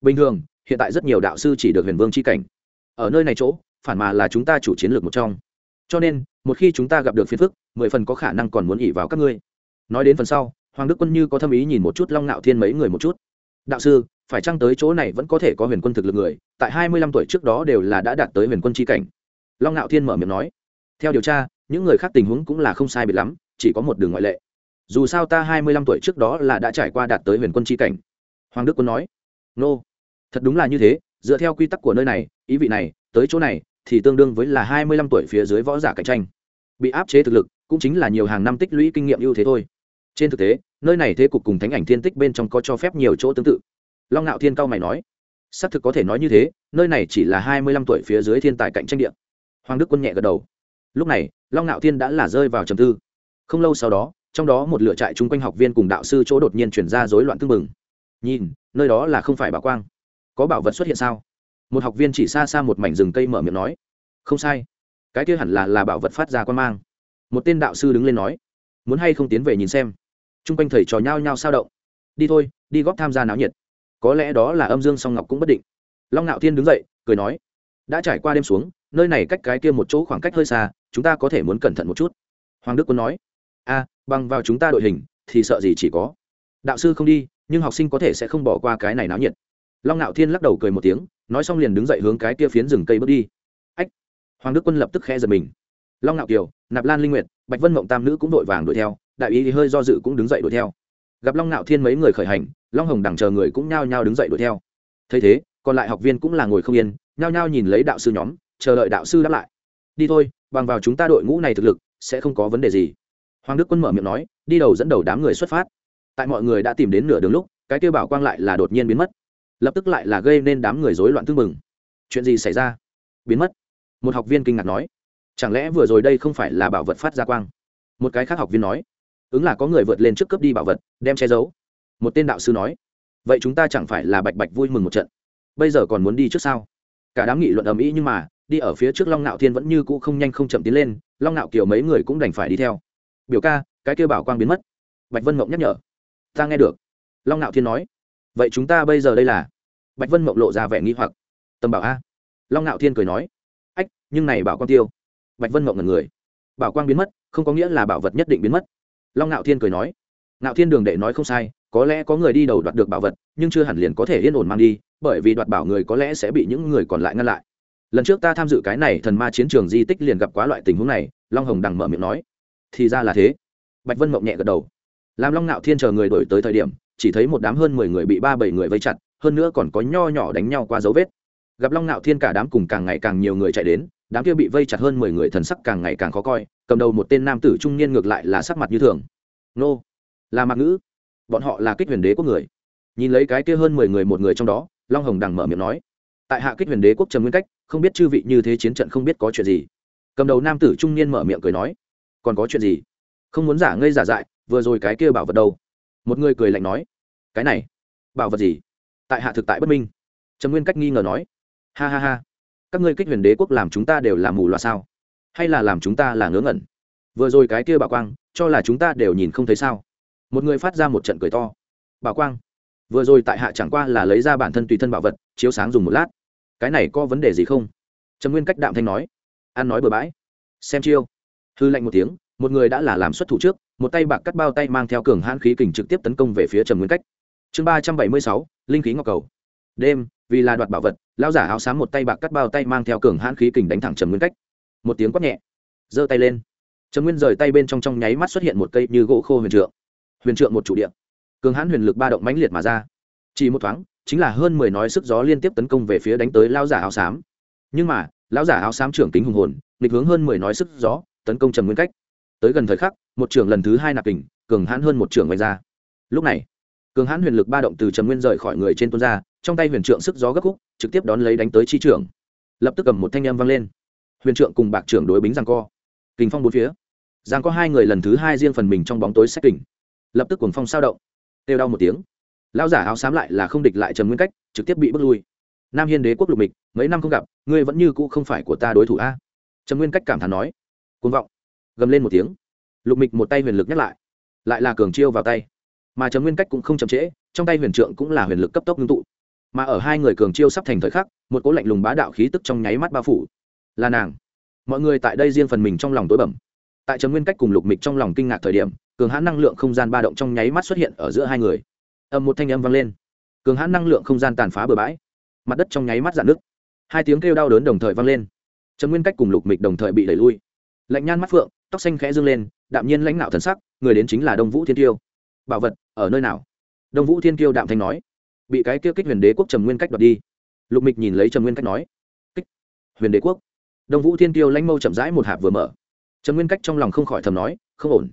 Speaker 1: Bình thường, hiện tại rất nhiều đạo sư chỉ được huyền vương c h i cảnh. Ở nơi này chỗ, phản mà là chúng ta chủ chiến lược một trong. Cho nên, một khi chúng ta gặp được phiền phức, mười phần có khả năng còn muốn ỉ vào các ngươi. Nói đến phần sau, hoàng đức quân như có thâm ý nhìn một chút long ngạo thiên mấy người một chút. Đạo sư, phải chăng tới chỗ này vẫn có thể có huyền quân thực lực người? Tại hai mươi lăm tuổi trước đó đều là đã đạt tới huyền quân tri cảnh. Long ngạo thiên mở miệng nói. Theo điều tra, những người khác tình huống cũng là không sai biệt lắm, chỉ có một đường ngoại lệ dù sao ta hai mươi lăm tuổi trước đó là đã trải qua đạt tới huyền quân tri cảnh. Hoàng đức quân nói, nô、no. thật đúng là như thế, dựa theo quy tắc của nơi này, ý vị này, tới chỗ này, thì tương đương với là hai mươi lăm tuổi phía dưới võ giả cạnh tranh. Bị áp chế thực lực, cũng chính là nhiều hàng năm tích lũy kinh nghiệm ưu thế thôi. Trên thực tế, nơi này thế cục cùng thánh ảnh thiên tích bên trong có cho phép nhiều chỗ tương tự. Long ngạo thiên cao mày nói, xác thực có thể nói như thế, nơi này chỉ là hai mươi lăm tuổi phía dưới thiên tài cạnh tranh điện hoàng đức quân nhẹ gật đầu. Lúc này, long ngạo thiên đã là rơi vào trầm tư. Không lâu sau đó trong đó một lửa trại chung quanh học viên cùng đạo sư chỗ đột nhiên chuyển ra rối loạn tương mừng nhìn, nơi đó là không phải bảo quang. Có bảo vật xuất hiện sao? Một học viên chỉ xa xa một mảnh rừng cây mở miệng nói. Không sai. Cái kia hẳn là là bảo vật phát ra quan mang. Một tên đạo sư đứng lên nói. Muốn hay không tiến về nhìn xem? T r u n g quanh thầy trò nhao nhao sao động. Đi thôi, đi góp tham gia náo nhiệt. Có lẽ đó là âm dương song ngọc cũng bất định. Long ngạo thiên đứng dậy, cười nói. Đã trải qua đêm xuống, nơi này cách cái kia một chỗ khoảng cách hơi xa, chúng ta có thể muốn cẩn thận một chút. Hoàng đức quân nói a, bằng vào chúng ta đội hình, thì sợ gì chỉ có. Đạo sư không đi, nhưng học sinh có thể sẽ không bỏ qua cái này náo nhiệt. Long ngạo thiên lắc đầu cười một tiếng, nói xong liền đứng dậy hướng cái kia phiến rừng cây bước đi. Ách! Hoàng đức quân lập tức khe giật mình. Long ngạo kiều, nạp lan linh nguyệt, bạch vân mộng tam nữ cũng đội vàng đuổi theo, đại ý thì hơi do dự cũng đứng dậy đuổi theo. Gặp long ngạo thiên mấy người khởi hành, long hồng đằng chờ người cũng nhao nhao đứng dậy đuổi theo. Thấy thế, còn lại học viên cũng là ngồi không yên, nhao nhao nhìn lấy đạo sư nhóm, chờ đợi đạo sư đáp lại. Đi thôi, bằng vào chúng ta đội ngũ này thực lực, sẽ không có vấn đề gì hoàng đức quân mở miệng nói, đi đầu dẫn đầu đám người xuất phát. Tại mọi người đã tìm đến nửa đường lúc, cái kêu bảo quang lại là đột nhiên biến mất. Lập tức lại là gây nên đám người rối loạn tương mừng chuyện gì xảy ra? Biến mất. Một học viên kinh ngạc nói, chẳng lẽ vừa rồi đây không phải là bảo vật phát ra quang? Một cái khác học viên nói, ứng là có người vượt lên trước cướp đi bảo vật, đem che giấu. Một tên đạo sư nói, vậy chúng ta chẳng phải là bạch bạch vui mừng một trận? Bây giờ còn muốn đi trước sao? Cả đám nghị luận ầm ĩ nhưng mà, đi ở phía trước long nạo thiên vẫn như cũ không nhanh không chậm tiến lên, long nạo kiều mấy người cũng đành phải đi theo biểu ca, cái kêu bảo quang biến mất. Bạch vân mộng nhắc nhở. Ta nghe được. Long ngạo thiên nói. Vậy chúng ta bây giờ đây là? Bạch vân mộng lộ ra vẻ nghi hoặc. Tầm bảo a. Long ngạo thiên cười nói. Ách, nhưng này bảo quang tiêu. Bạch vân mộng ngần người. Bảo quang biến mất, không có nghĩa là bảo vật nhất định biến mất. Long ngạo thiên cười nói. Ngạo thiên đường đệ nói không sai, có lẽ có người đi đầu đoạt được bảo vật, nhưng chưa hẳn liền có thể yên ổn mang đi, bởi vì đoạt bảo người có lẽ sẽ bị những người còn lại ngăn lại. Lần trước ta tham dự cái này thần ma chiến trường di tích liền gặp quá loại tình huống này, long hồng đằng mở miệng nói thì ra là thế. Bạch vân mộng nhẹ gật đầu. Làm long ngạo thiên chờ người đổi tới thời điểm, chỉ thấy một đám hơn mười người bị ba bảy người vây chặt, hơn nữa còn có nho nhỏ đánh nhau qua dấu vết. Gặp long nạo thiên cả đám cùng càng ngày càng nhiều người chạy đến, đám kia bị vây chặt hơn mười người thần sắc càng ngày càng khó coi, cầm đầu một tên nam tử trung niên ngược lại là sắc mặt như thường. Nô, là mạc ngữ. Bọn họ là kích huyền đế quốc người. Nhìn lấy cái kia hơn mười người một người trong đó, long hồng đằng mở miệng nói. Tại hạ kích huyền đế quốc trầm nguyên cách, không biết chư vị như thế chiến trận không biết có chuyện gì. Cầm đầu nam tử trung niên mở miệng cười nói còn có chuyện gì? Không muốn giả ngây giả dại, vừa rồi cái kia bảo vật đâu? Một người cười lạnh nói. Cái này, bảo vật gì? Tại hạ thực tại bất minh. Trầm nguyên cách nghi ngờ nói. Ha ha ha. Các ngươi kích huyền đế quốc làm chúng ta đều làm mù loà sao? Hay là làm chúng ta là ngớ ngẩn? Vừa rồi cái kia bảo quang, cho là chúng ta đều nhìn không thấy sao? Một người phát ra một trận cười to. Bảo quang, vừa rồi tại hạ chẳng qua là lấy ra bản thân tùy thân bảo vật, chiếu sáng dùng một lát. Cái này có vấn đề gì không? Trầm nguyên cách đạm thanh nói. Ăn nói bừa bãi. Xem chiêu hư lạnh một tiếng, một người đã là làm xuất thủ trước, một tay bạc cắt bao tay mang theo cường hãn khí kình trực tiếp tấn công về phía trầm nguyên cách. Chương ba trăm bảy mươi sáu, linh khí ngọc cầu. Đêm, vì là đoạt bảo vật lao giả áo xám một tay bạc cắt bao tay mang theo cường hãn khí kình đánh thẳng trầm nguyên cách. Một tiếng quát nhẹ, giơ tay lên. Trầm nguyên rời tay bên trong trong nháy mắt xuất hiện một cây như gỗ khô huyền trượng. Huyền trượng một chủ điện cường hãn huyền lực ba động mãnh liệt mà ra. Chỉ một thoáng, chính là hơn mười nói sức gió liên tiếp tấn công về phía đánh tới lao giả áo xám. Nhưng mà, lão giả áo xám trưởng kính hùng hồn, nghịch hướng hơn mười nói sức gió tấn công trầm nguyên cách. Tới gần thời khắc, một trưởng lần thứ hai nạp kình, cường hãn hơn một trưởng ngoài ra. Lúc này, cường hãn huyền lực ba động từ trầm nguyên rời khỏi người trên tuôn ra, trong tay huyền trượng sức gió gấp khúc, trực tiếp đón lấy đánh tới chi trưởng lập tức cầm một thanh em vang lên. Huyền trượng cùng bạc trưởng đối bính giang co. Kình phong bốn phía. Giang có hai người lần thứ hai riêng phần mình trong bóng tối sách kình. Lập tức cuồng phong sao động. Têu đau một tiếng. Lão giả áo xám lại là không địch lại trầm nguyên cách, trực tiếp bị bước lui. Nam hiên đế quốc lục mịch, mấy năm không gặp, ngươi vẫn như cũ không phải của ta đối thủ a. Trầm nguyên cách cảm thán nói côn vọng. Gầm lên một tiếng. Lục mịch một tay huyền lực nhắc lại. Lại là cường chiêu vào tay. Mà chấm nguyên cách cũng không chậm trễ, trong tay huyền trượng cũng là huyền lực cấp tốc ngưng tụ. Mà ở hai người cường chiêu sắp thành thời khắc, một cố lạnh lùng bá đạo khí tức trong nháy mắt bao phủ. Là nàng. Mọi người tại đây riêng phần mình trong lòng tối bẩm tại chấm nguyên cách cùng lục mịch trong lòng kinh ngạc thời điểm, cường hãn năng lượng không gian ba động trong nháy mắt xuất hiện ở giữa hai người. Ầm một thanh âm vang lên. Cường hãn năng lượng không gian tàn phá bừa bãi. Mặt đất trong nháy mắt dạn nước hai tiếng kêu đau đớn đồng thời vang lên. Chấm nguyên cách cùng lục mịch đồng thời bị đẩy lui lạnh nhan mắt phượng, tóc xanh khẽ dương lên, đạm nhiên lãnh đạo thần sắc, người đến chính là đông vũ thiên tiêu bảo vật, ở nơi nào? Đông vũ thiên tiêu đạm thanh nói. Bị cái kia kích huyền đế quốc trầm nguyên cách đoạt đi. Lục mịch nhìn lấy trầm nguyên cách nói. Kích huyền đế quốc? Đông vũ thiên tiêu lãnh mâu chậm rãi một hạp vừa mở. Trầm nguyên cách trong lòng không khỏi thầm nói, không ổn.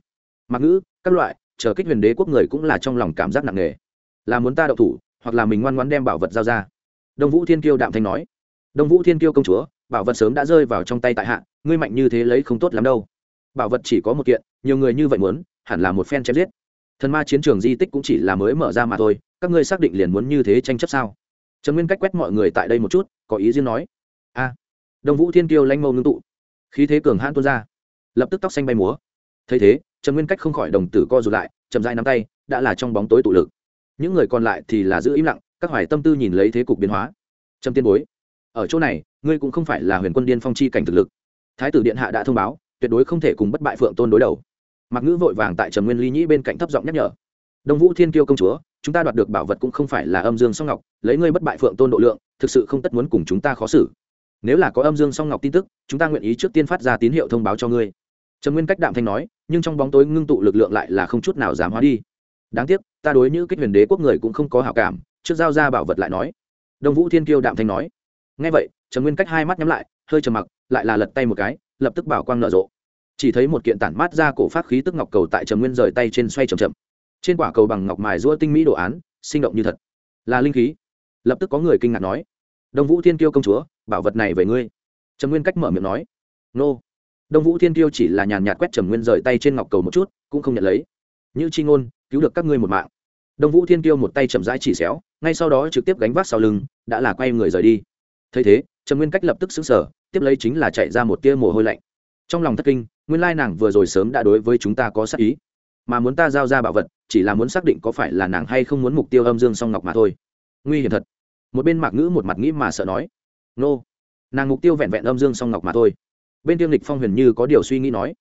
Speaker 1: Mặc ngữ, các loại, chờ kích huyền đế quốc người cũng là trong lòng cảm giác nặng nề. Là muốn ta đậu thủ, hoặc là mình ngoan ngoan đem bảo vật giao ra. Đông vũ thiên Tiêu đạm thanh nói. Đông vũ thiên Tiêu công chúa bảo vật sớm đã rơi vào trong tay tại hạ, ngươi mạnh như thế lấy không tốt lắm đâu. Bảo vật chỉ có một kiện, nhiều người như vậy muốn, hẳn là một phen chém giết. Thần ma chiến trường di tích cũng chỉ là mới mở ra mà thôi, các ngươi xác định liền muốn như thế tranh chấp sao? Trần nguyên cách quét mọi người tại đây một chút, có ý riêng nói. A. Đông vũ thiên kiêu lanh mâu ngưng tụ. Khí thế cường hãn tuôn ra. Lập tức tóc xanh bay múa. Thấy thế, trần nguyên cách không khỏi đồng tử co rụt lại, chậm dai nắm tay, đã là trong bóng tối tụ lực. Những người còn lại thì là giữ im lặng, các hoài tâm tư nhìn lấy thế cục biến hóa. Trâm tiên bối, ở chỗ này ngươi cũng không phải là huyền quân điên phong chi cảnh thực lực. Thái tử điện hạ đã thông báo, tuyệt đối không thể cùng bất bại phượng tôn đối đầu. Mặc ngữ vội vàng tại trầm nguyên ly nhĩ bên cạnh thấp giọng nhắc nhở. Đông vũ thiên kiêu công chúa, chúng ta đoạt được bảo vật cũng không phải là âm dương song ngọc, lấy ngươi bất bại phượng tôn độ lượng, thực sự không tất muốn cùng chúng ta khó xử. Nếu là có âm dương song ngọc tin tức, chúng ta nguyện ý trước tiên phát ra tín hiệu thông báo cho ngươi. Trầm nguyên cách đạm thanh nói, nhưng trong bóng tối ngưng tụ lực lượng lại là không chút nào dám hóa đi. Đáng tiếc, ta đối như kích huyền đế quốc người cũng không có hảo cảm, trước giao ra bảo vật lại nói. Đông vũ thiên kiêu đạm thanh nói ngay vậy trầm nguyên cách hai mắt nhắm lại, hơi trầm mặc, lại là lật tay một cái, lập tức bảo quang nở rộ. Chỉ thấy một kiện tản mát ra cổ phát khí tức ngọc cầu tại trầm nguyên rời tay trên xoay chậm chậm. Trên quả cầu bằng ngọc mài rũa tinh mỹ đồ án, sinh động như thật. Là linh khí. Lập tức có người kinh ngạc nói, đông vũ thiên kiêu công chúa, bảo vật này về ngươi. Trầm nguyên cách mở miệng nói, nô. Đông vũ thiên kiêu chỉ là nhàn nhạt quét trầm nguyên rời tay trên ngọc cầu một chút, cũng không nhận lấy. Như chi ngôn, cứu được các ngươi một mạng. Đông vũ thiên kiêu một tay chậm rãi chỉ xéo, ngay sau đó trực tiếp gánh vác sau lưng, đã là quay người rời đi thấy thế trần nguyên cách lập tức xứng sở tiếp lấy chính là chạy ra một tia mồ hôi lạnh. Trong lòng thất kinh, nguyên lai nàng vừa rồi sớm đã đối với chúng ta có sắc ý. Mà muốn ta giao ra bảo vật, chỉ là muốn xác định có phải là nàng hay không muốn mục tiêu âm dương song ngọc mà thôi. Nguy hiểm thật. Một bên mạc ngữ một mặt nghĩ mà sợ nói, nô. Nàng mục tiêu vẹn vẹn âm dương song ngọc mà thôi. Bên tiêu lịch phong huyền như có điều suy nghĩ nói,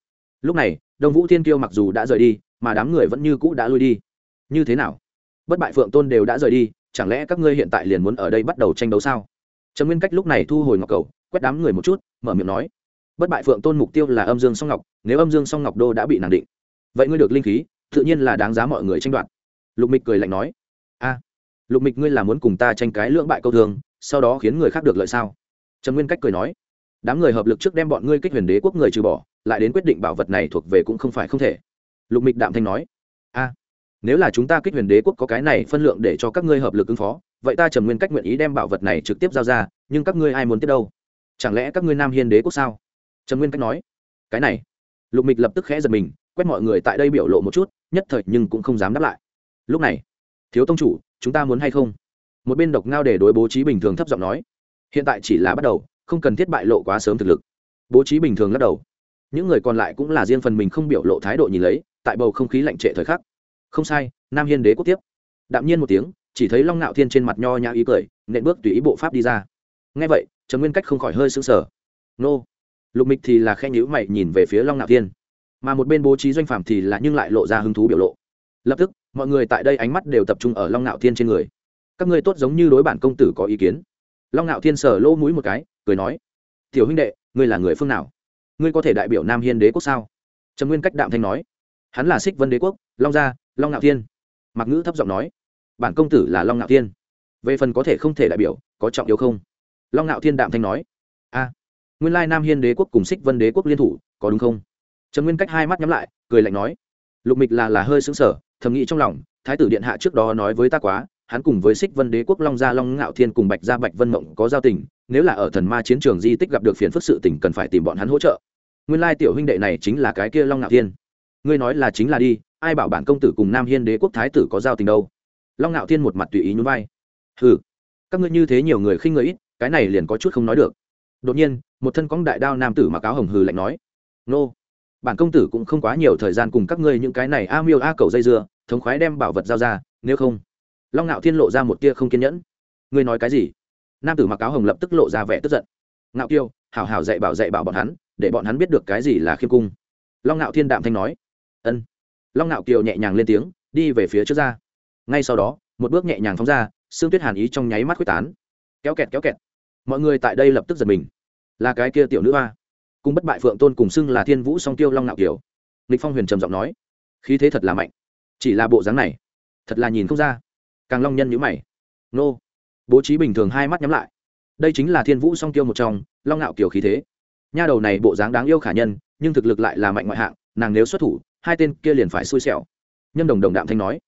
Speaker 1: lúc này, đông vũ thiên kiêu mặc dù đã rời đi, mà đám người vẫn như cũ đã lui đi. Như thế nào? Bất bại phượng tôn đều đã rời đi, chẳng lẽ các ngươi hiện tại liền muốn ở đây bắt đầu tranh đấu sao? Trần nguyên cách lúc này thu hồi ngọc cầu, quét đám người một chút, mở miệng nói, bất bại phượng tôn mục tiêu là âm dương song ngọc, nếu âm dương song ngọc đô đã bị nàng định, vậy ngươi được linh khí, tự nhiên là đáng giá mọi người tranh đoạt. Lục mịch cười lạnh nói, a, lục mịch ngươi là muốn cùng ta tranh cái lưỡng bại câu thường, sau đó khiến người khác được lợi sao? Trần nguyên cách cười nói, đám người hợp lực trước đem bọn ngươi kích huyền đế quốc người trừ bỏ, lại đến quyết định bảo vật này thuộc về cũng không phải không thể. Lục mịch đạm thanh nói, a, nếu là chúng ta kích huyền đế quốc có cái này phân lượng để cho các ngươi hợp lực ứng phó vậy ta trầm nguyên cách nguyện ý đem bảo vật này trực tiếp giao ra, nhưng các ngươi ai muốn tiếp đâu? Chẳng lẽ các ngươi nam hiên đế quốc sao? Trầm nguyên cách nói. Cái này. Lục mịch lập tức khẽ giật mình, quét mọi người tại đây biểu lộ một chút, nhất thời nhưng cũng không dám đáp lại. Lúc này, thiếu tông chủ, chúng ta muốn hay không? Một bên độc ngao để đối bố trí bình thường thấp giọng nói. Hiện tại chỉ là bắt đầu, không cần thiết bại lộ quá sớm thực lực. Bố trí bình thường lắc đầu. Những người còn lại cũng là riêng phần mình không biểu lộ thái độ nhìn lấy, tại bầu không khí lạnh trệ thời khắc. Không sai, nam hiên đế quốc tiếp. Đạm nhiên một tiếng chỉ thấy long ngạo thiên trên mặt nho nhã ý cười, nện bước tùy ý bộ pháp đi ra. Ngay vậy, trần nguyên cách không khỏi hơi sững sờ. Nô! Lục mịch thì là khe nhữ mày nhìn về phía long ngạo thiên. Mà một bên bố trí doanh phạm thì là nhưng lại lộ ra hứng thú biểu lộ. Lập tức, mọi người tại đây ánh mắt đều tập trung ở long ngạo thiên trên người. Các ngươi tốt giống như đối bản công tử có ý kiến. Long ngạo thiên sờ lỗ mũi một cái, cười nói. Tiểu huynh đệ, ngươi là người phương nào? Ngươi có thể đại biểu nam hiên đế quốc sao? Trầm nguyên cách đạm thanh nói. Hắn là xích vân đế quốc, long gia, long ngạo thiên. Mặc ngữ thấp giọng nói bản công tử là long ngạo thiên. Về phần có thể không thể đại biểu, có trọng yếu không? Long ngạo thiên đạm thanh nói. A, nguyên lai nam hiên đế quốc cùng xích vân đế quốc liên thủ, có đúng không? Trần nguyên cách hai mắt nhắm lại, cười lạnh nói. Lục mịch là là hơi xứng sở thầm nghĩ trong lòng, thái tử điện hạ trước đó nói với ta quá, hắn cùng với xích vân đế quốc long gia, long ngạo thiên cùng bạch gia, bạch vân mộng có giao tình, nếu là ở thần ma chiến trường di tích gặp được phiền phức sự tình cần phải tìm bọn hắn hỗ trợ. Nguyên lai tiểu huynh đệ này chính là cái kia long ngạo thiên. Ngươi nói là chính là đi, ai bảo bản công tử cùng nam hiên đế quốc thái tử có giao tình đâu? Long ngạo thiên một mặt tùy ý nhún vai. Hừ, các ngươi như thế nhiều người khinh người ít, cái này liền có chút không nói được. Đột nhiên, một thân cóng đại đao nam tử mặc áo hồng hừ lạnh nói, nô, bản công tử cũng không quá nhiều thời gian cùng các ngươi những cái này a miêu a cầu dây dưa, thống khoái đem bảo vật giao ra, nếu không. Long ngạo thiên lộ ra một tia không kiên nhẫn. Ngươi nói cái gì? Nam tử mặc áo hồng lập tức lộ ra vẻ tức giận. Ngạo kiêu, hảo hảo dạy bảo dạy bảo bọn hắn, để bọn hắn biết được cái gì là khiêm cung. Long ngạo thiên đạm thanh nói. Ân. Long ngạo kiều nhẹ nhàng lên tiếng, đi về phía trước ra ngay sau đó, một bước nhẹ nhàng phóng ra, xương tuyết hàn ý trong nháy mắt quyết tán. Kéo kẹt kéo kẹt. Mọi người tại đây lập tức giật mình. Là cái kia tiểu nữ hoa. Cùng bất bại phượng tôn cùng xưng là thiên vũ song tiêu long nạo kiều. Lịch phong huyền trầm giọng nói, khí thế thật là mạnh. Chỉ là bộ dáng này, thật là nhìn không ra. Càng long nhân nhữ mày. Nô. Bố trí bình thường hai mắt nhắm lại. Đây chính là thiên vũ song tiêu một trong, long nạo kiều khí thế. Nha đầu này bộ dáng đáng yêu khả nhân, nhưng thực lực lại là mạnh ngoại hạng, nàng nếu xuất thủ, hai tên kia liền phải xui xẻo. Nhâm đồng đồng đạm thanh nói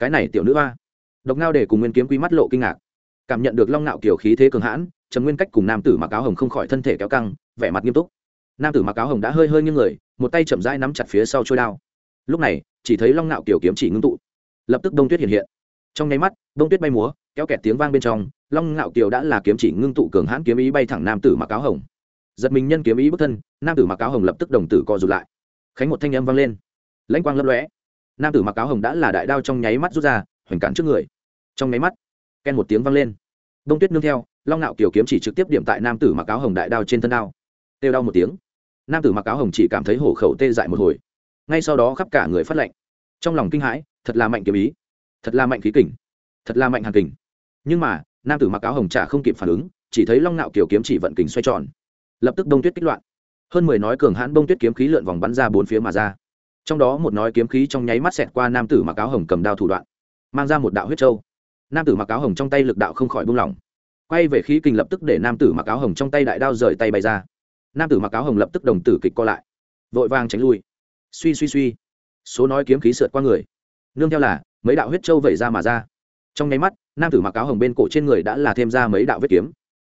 Speaker 1: cái này tiểu nữ hoa. Độc ngao để cùng nguyên kiếm quý mắt lộ kinh ngạc. Cảm nhận được long ngạo kiểu khí thế cường hãn, trầm nguyên cách cùng nam tử mặc áo hồng không khỏi thân thể kéo căng, vẻ mặt nghiêm túc. Nam tử mặc áo hồng đã hơi hơi nghiêng người, một tay chậm rãi nắm chặt phía sau trôi đao. Lúc này, chỉ thấy long ngạo kiểu kiếm chỉ ngưng tụ. Lập tức đông tuyết hiện hiện. Trong nháy mắt, đông tuyết bay múa, kéo kẹt tiếng vang bên trong, long ngạo kiều đã là kiếm chỉ ngưng tụ cường hãn kiếm ý bay thẳng nam tử mặc áo hồng. Giật mình nhân kiếm ý bước thân, nam tử mặc áo hồng lập tức đồng tử co rụt lại. Khánh một thanh âm vang lên. Lãnh quang lấp lóe nam tử mặc áo hồng đã là đại đao trong nháy mắt rút ra, hoành cản trước người. Trong nháy mắt, ken một tiếng vang lên. Đông tuyết nương theo, long ngạo kiều kiếm chỉ trực tiếp điểm tại nam tử mặc áo hồng đại đao trên thân đao. Têu đau một tiếng. Nam tử mặc áo hồng chỉ cảm thấy hổ khẩu tê dại một hồi. Ngay sau đó khắp cả người phát lạnh. Trong lòng kinh hãi, thật là mạnh kiếm ý. Thật là mạnh khí kình. Thật là mạnh hàn kình. Nhưng mà, nam tử mặc áo hồng chả không kịp phản ứng, chỉ thấy long ngạo kiều kiếm chỉ vận kình xoay tròn. Lập tức đông tuyết kích loạn. Hơn mười nói cường hãn bông tuyết kiếm khí lượn vòng bắn ra bốn phía mà ra trong đó một nói kiếm khí trong nháy mắt xẹt qua nam tử mặc áo hồng cầm đao thủ đoạn, mang ra một đạo huyết trâu nam tử mặc áo hồng trong tay lực đạo không khỏi buông lỏng quay về khí kình lập tức để nam tử mặc áo hồng trong tay đại đao rời tay bay ra. Nam tử mặc áo hồng lập tức đồng tử kịch co lại, vội vàng tránh lui. Suy suy suy. Số nói kiếm khí sượt qua người. Nương theo là, mấy đạo huyết trâu vẩy ra mà ra. Trong nháy mắt, nam tử mặc áo hồng bên cổ trên người đã là thêm ra mấy đạo vết kiếm.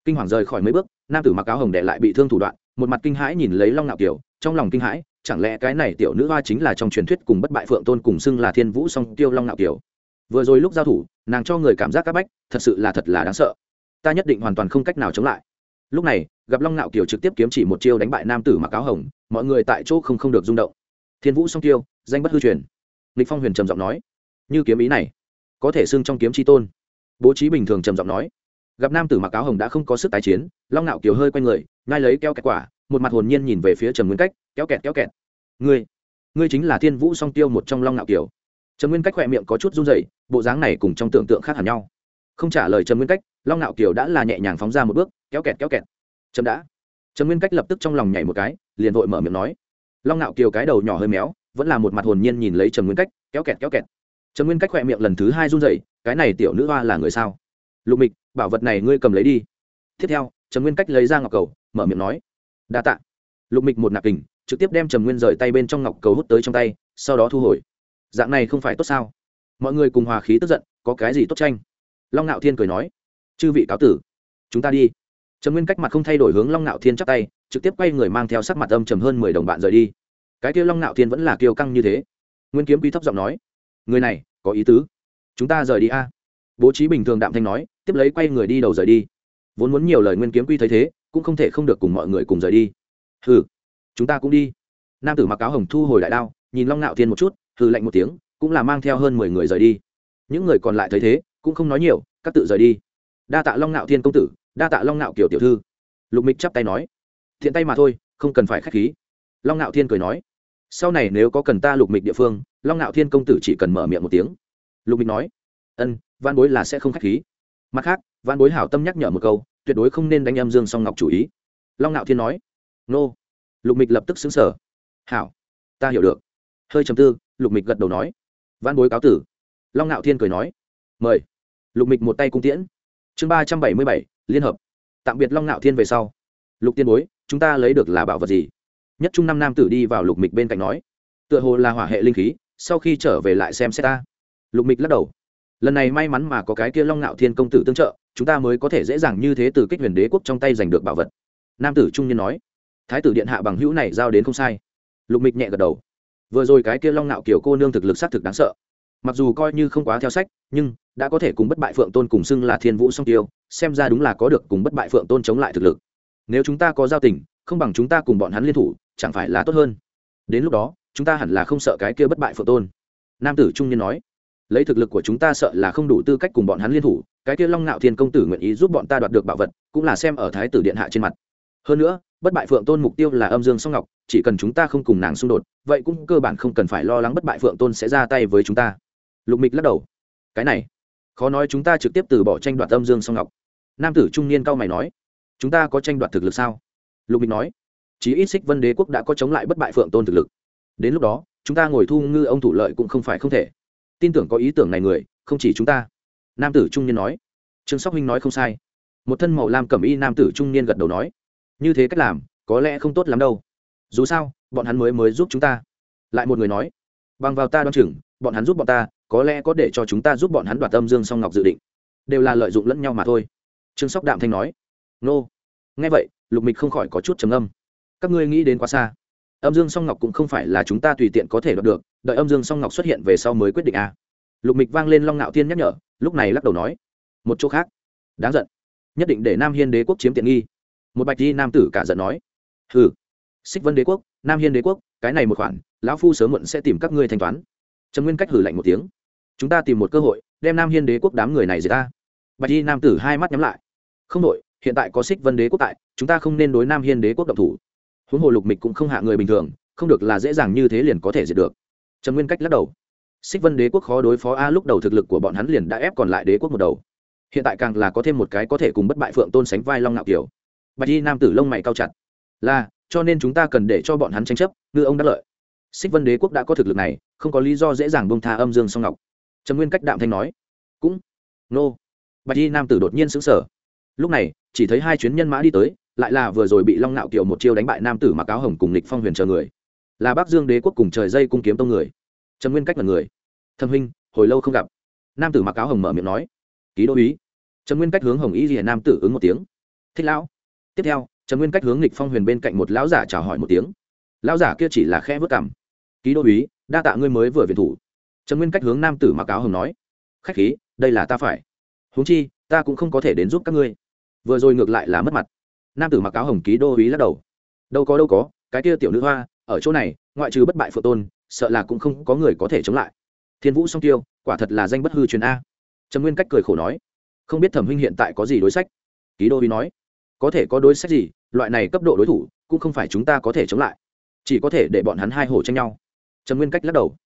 Speaker 1: Kinh hoàng rời khỏi mấy bước, nam tử mặc áo hồng để lại bị thương thủ đoạn, một mặt kinh hãi nhìn lấy long ngạo kiều, trong lòng kinh hãi chẳng lẽ cái này tiểu nữ hoa chính là trong truyền thuyết cùng bất bại phượng tôn cùng xưng là thiên vũ song tiêu long ngạo kiều? Vừa rồi lúc giao thủ, nàng cho người cảm giác áp bách, thật sự là thật là đáng sợ. Ta nhất định hoàn toàn không cách nào chống lại. Lúc này, gặp long ngạo kiều trực tiếp kiếm chỉ một chiêu đánh bại nam tử mặc áo hồng, mọi người tại chỗ không không được rung động. Thiên vũ song tiêu, danh bất hư truyền. Lịch phong huyền trầm giọng nói, như kiếm ý này, có thể xưng trong kiếm chi tôn. Bố trí bình thường trầm giọng nói, gặp nam tử mặc áo hồng đã không có sức tái chiến, long ngạo kiều hơi quay người ngay lấy keo kết quả, một mặt hồn nhiên nhìn về phía trầm nguyên cách kéo kẹt kéo kẹt. Ngươi ngươi chính là thiên vũ song tiêu một trong long ngạo kiều. Trầm nguyên cách khỏe miệng có chút run dày bộ dáng này cùng trong tưởng tượng khác hẳn nhau. Không trả lời trầm nguyên cách, long ngạo kiều đã là nhẹ nhàng phóng ra một bước, kéo kẹt kéo kẹt. Trầm đã. Trầm nguyên cách lập tức trong lòng nhảy một cái, liền vội mở miệng nói. Long ngạo kiều cái đầu nhỏ hơi méo, vẫn là một mặt hồn nhiên nhìn lấy trầm nguyên cách, kéo kẹt kéo kẹt. Trầm nguyên cách khỏe miệng lần thứ hai run dày cái này tiểu nữ hoa là người sao? Lục mịch, bảo vật này ngươi cầm lấy đi. Tiếp theo, trầm nguyên cách lấy ra ngọc cầu, mở miệng nói. Đa tạ. Lục mịch một nạp kình trực tiếp đem trầm nguyên rời tay bên trong ngọc cầu hút tới trong tay, sau đó thu hồi. Dạng này không phải tốt sao? Mọi người cùng hòa khí tức giận, có cái gì tốt tranh? Long ngạo thiên cười nói, chư vị cáo tử, chúng ta đi. Trầm nguyên cách mặt không thay đổi hướng long ngạo thiên chắp tay, trực tiếp quay người mang theo sắc mặt âm trầm hơn mười đồng bạn rời đi. Cái kia long ngạo thiên vẫn là kiêu căng như thế. Nguyên kiếm quý thấp giọng nói, người này, có ý tứ. Chúng ta rời đi a. Bố trí bình thường đạm thanh nói, tiếp lấy quay người đi đầu rời đi. Vốn muốn nhiều lời nguyên kiếm quy thấy thế, cũng không thể không được cùng mọi người cùng rời đi. Hừ chúng ta cũng đi. Nam tử mặc áo hồng thu hồi đại đao, nhìn long ngạo thiên một chút, hừ lạnh một tiếng, cũng là mang theo hơn mười người rời đi. Những người còn lại thấy thế, cũng không nói nhiều, các tự rời đi. Đa tạ long ngạo thiên công tử, đa tạ long ngạo kiểu tiểu thư. Lục mịch chắp tay nói, thiện tay mà thôi, không cần phải k h á c h khí. Long ngạo thiên cười nói, sau này nếu có cần ta lục mịch địa phương, long ngạo thiên công tử chỉ cần mở miệng một tiếng. Lục mịch nói, ân văn bối là sẽ không k h á c h khí. Mặt khác văn bối hảo tâm nhắc nhở một câu, tuyệt đối không nên đánh âm dương song ngọc chủ ý. Long ngạo thiên nói, nô lục mịch lập tức xứng sở. Hảo, ta hiểu được. Hơi chầm tư, lục mịch gật đầu nói. Văn bối cáo tử. Long ngạo thiên cười nói. Mời. Lục mịch một tay cung tiễn. Chương ba trăm bảy mươi bảy, liên hợp. Tạm biệt long ngạo thiên về sau. Lục tiên bối, chúng ta lấy được là bảo vật gì? Nhất trung năm nam tử đi vào lục mịch bên cạnh nói. Tựa hồ là hỏa hệ linh khí, sau khi trở về lại xem xét ta. Lục mịch lắc đầu. Lần này may mắn mà có cái kia long ngạo thiên công tử tương trợ, chúng ta mới có thể dễ dàng như thế từ kích huyền đế quốc trong tay giành được bảo vật. Nam tử trung nhân nói thái tử điện hạ bằng hữu này giao đến không sai. Lục mịch nhẹ gật đầu. Vừa rồi cái kia long Nạo kiểu cô nương thực lực xác thực đáng sợ. Mặc dù coi như không quá theo sách, nhưng đã có thể cùng bất bại phượng tôn cùng xưng là thiên vũ song tiêu, xem ra đúng là có được cùng bất bại phượng tôn chống lại thực lực. Nếu chúng ta có giao tình, không bằng chúng ta cùng bọn hắn liên thủ, chẳng phải là tốt hơn? Đến lúc đó, chúng ta hẳn là không sợ cái kia bất bại phượng tôn. Nam tử trung niên nói, lấy thực lực của chúng ta sợ là không đủ tư cách cùng bọn hắn liên thủ, cái kia long ngạo thiên công tử nguyện ý giúp bọn ta đoạt được bảo vật, cũng là xem ở thái tử điện hạ trên mặt. Hơn nữa bất bại phượng tôn mục tiêu là âm dương song ngọc, chỉ cần chúng ta không cùng nàng xung đột, vậy cũng cơ bản không cần phải lo lắng bất bại phượng tôn sẽ ra tay với chúng ta. Lục mịch lắc đầu. Cái này, khó nói chúng ta trực tiếp từ bỏ tranh đoạt âm dương song ngọc. Nam tử trung niên cao mày nói. Chúng ta có tranh đoạt thực lực sao? Lục mịch nói. Chí ít xích vân đế quốc đã có chống lại bất bại phượng tôn thực lực. Đến lúc đó, chúng ta ngồi thu ngư ông thủ lợi cũng không phải không thể. Tin tưởng có ý tưởng này người, không chỉ chúng ta. Nam tử trung niên nói. Trương sóc huynh nói không sai. Một thân màu lam cẩm y nam tử trung niên gật đầu nói như thế cách làm, có lẽ không tốt lắm đâu. Dù sao, bọn hắn mới mới giúp chúng ta. Lại một người nói, bằng vào ta đoan chừng, bọn hắn giúp bọn ta, có lẽ có để cho chúng ta giúp bọn hắn đoạt âm dương song ngọc dự định. Đều là lợi dụng lẫn nhau mà thôi. Trương sóc đạm thanh nói, nô. Nghe vậy, lục mịch không khỏi có chút trầm âm các ngươi nghĩ đến quá xa. Âm dương song ngọc cũng không phải là chúng ta tùy tiện có thể đoạt được, đợi âm dương song ngọc xuất hiện về sau mới quyết định a à. lục mịch vang lên long ngạo thiên nhắc nhở, lúc này lắc đầu nói, một chỗ khác. Đáng giận. Nhất định để nam hiên đế quốc chiếm tiện nghi một bạch di nam tử cả giận nói, hừ, xích vân đế quốc, nam hiên đế quốc, cái này một khoản, lão phu sớm muộn sẽ tìm các ngươi thanh toán. Trần nguyên cách hử lạnh một tiếng, chúng ta tìm một cơ hội, đem nam hiên đế quốc đám người này gì ta. Bạch di nam tử hai mắt nhắm lại, không đội hiện tại có xích vân đế quốc tại, chúng ta không nên đối nam hiên đế quốc độc thủ. Huống hồ lục mịch cũng không hạ người bình thường, không được là dễ dàng như thế liền có thể diệt được. Trần nguyên cách lắc đầu, xích vân đế quốc khó đối phó a, lúc đầu thực lực của bọn hắn liền đã ép còn lại đế quốc một đầu. Hiện tại càng là có thêm một cái có thể cùng bất bại phượng tôn sánh vai long ngạo kiều bạch y nam tử lông mày cao chặt. Là, cho nên chúng ta cần để cho bọn hắn tranh chấp, ngư ông đắc lợi. Xích vân đế quốc đã có thực lực này, không có lý do dễ dàng bông tha âm dương song ngọc. Trần nguyên cách đạm thanh nói. Cũng, nô. Bạch y nam tử đột nhiên xứng sở lúc này, chỉ thấy hai chuyến nhân mã đi tới, lại là vừa rồi bị long nạo kiều một chiêu đánh bại nam tử mặc áo hồng cùng lịch phong huyền chờ người. Là bắc dương đế quốc cùng trời dây cung kiếm tông người. Trần nguyên cách là người. Thâm huynh, hồi lâu không gặp. Nam tử mặc áo hồng mở miệng nói. Ký đô ý. Trần nguyên cách hướng hồng ý gì nam tử ứng một tiếng. Thích lão tiếp theo trần nguyên cách hướng lịch phong huyền bên cạnh một lão giả chào hỏi một tiếng. Lão giả kia chỉ là khe vớt cảm ký đô úy, đa tạ ngươi mới vừa viện thủ. Trần nguyên cách hướng nam tử mặc áo hồng nói. Khách khí đây là ta phải. Huống chi ta cũng không có thể đến giúp các ngươi. Vừa rồi ngược lại là mất mặt. Nam tử mặc áo hồng ký đô úy lắc đầu. Đâu có đâu có cái kia tiểu nữ hoa ở chỗ này ngoại trừ bất bại phượng tôn sợ là cũng không có người có thể chống lại. Thiên vũ song tiêu quả thật là danh bất hư truyền a. Trần nguyên cách cười khổ nói. Không biết thẩm huynh hiện tại có gì đối sách? Ký đô ý nói có thể có đối sách gì, loại này cấp độ đối thủ, cũng không phải chúng ta có thể chống lại. Chỉ có thể để bọn hắn hai hổ tranh nhau. Trần nguyên cách lắc đầu.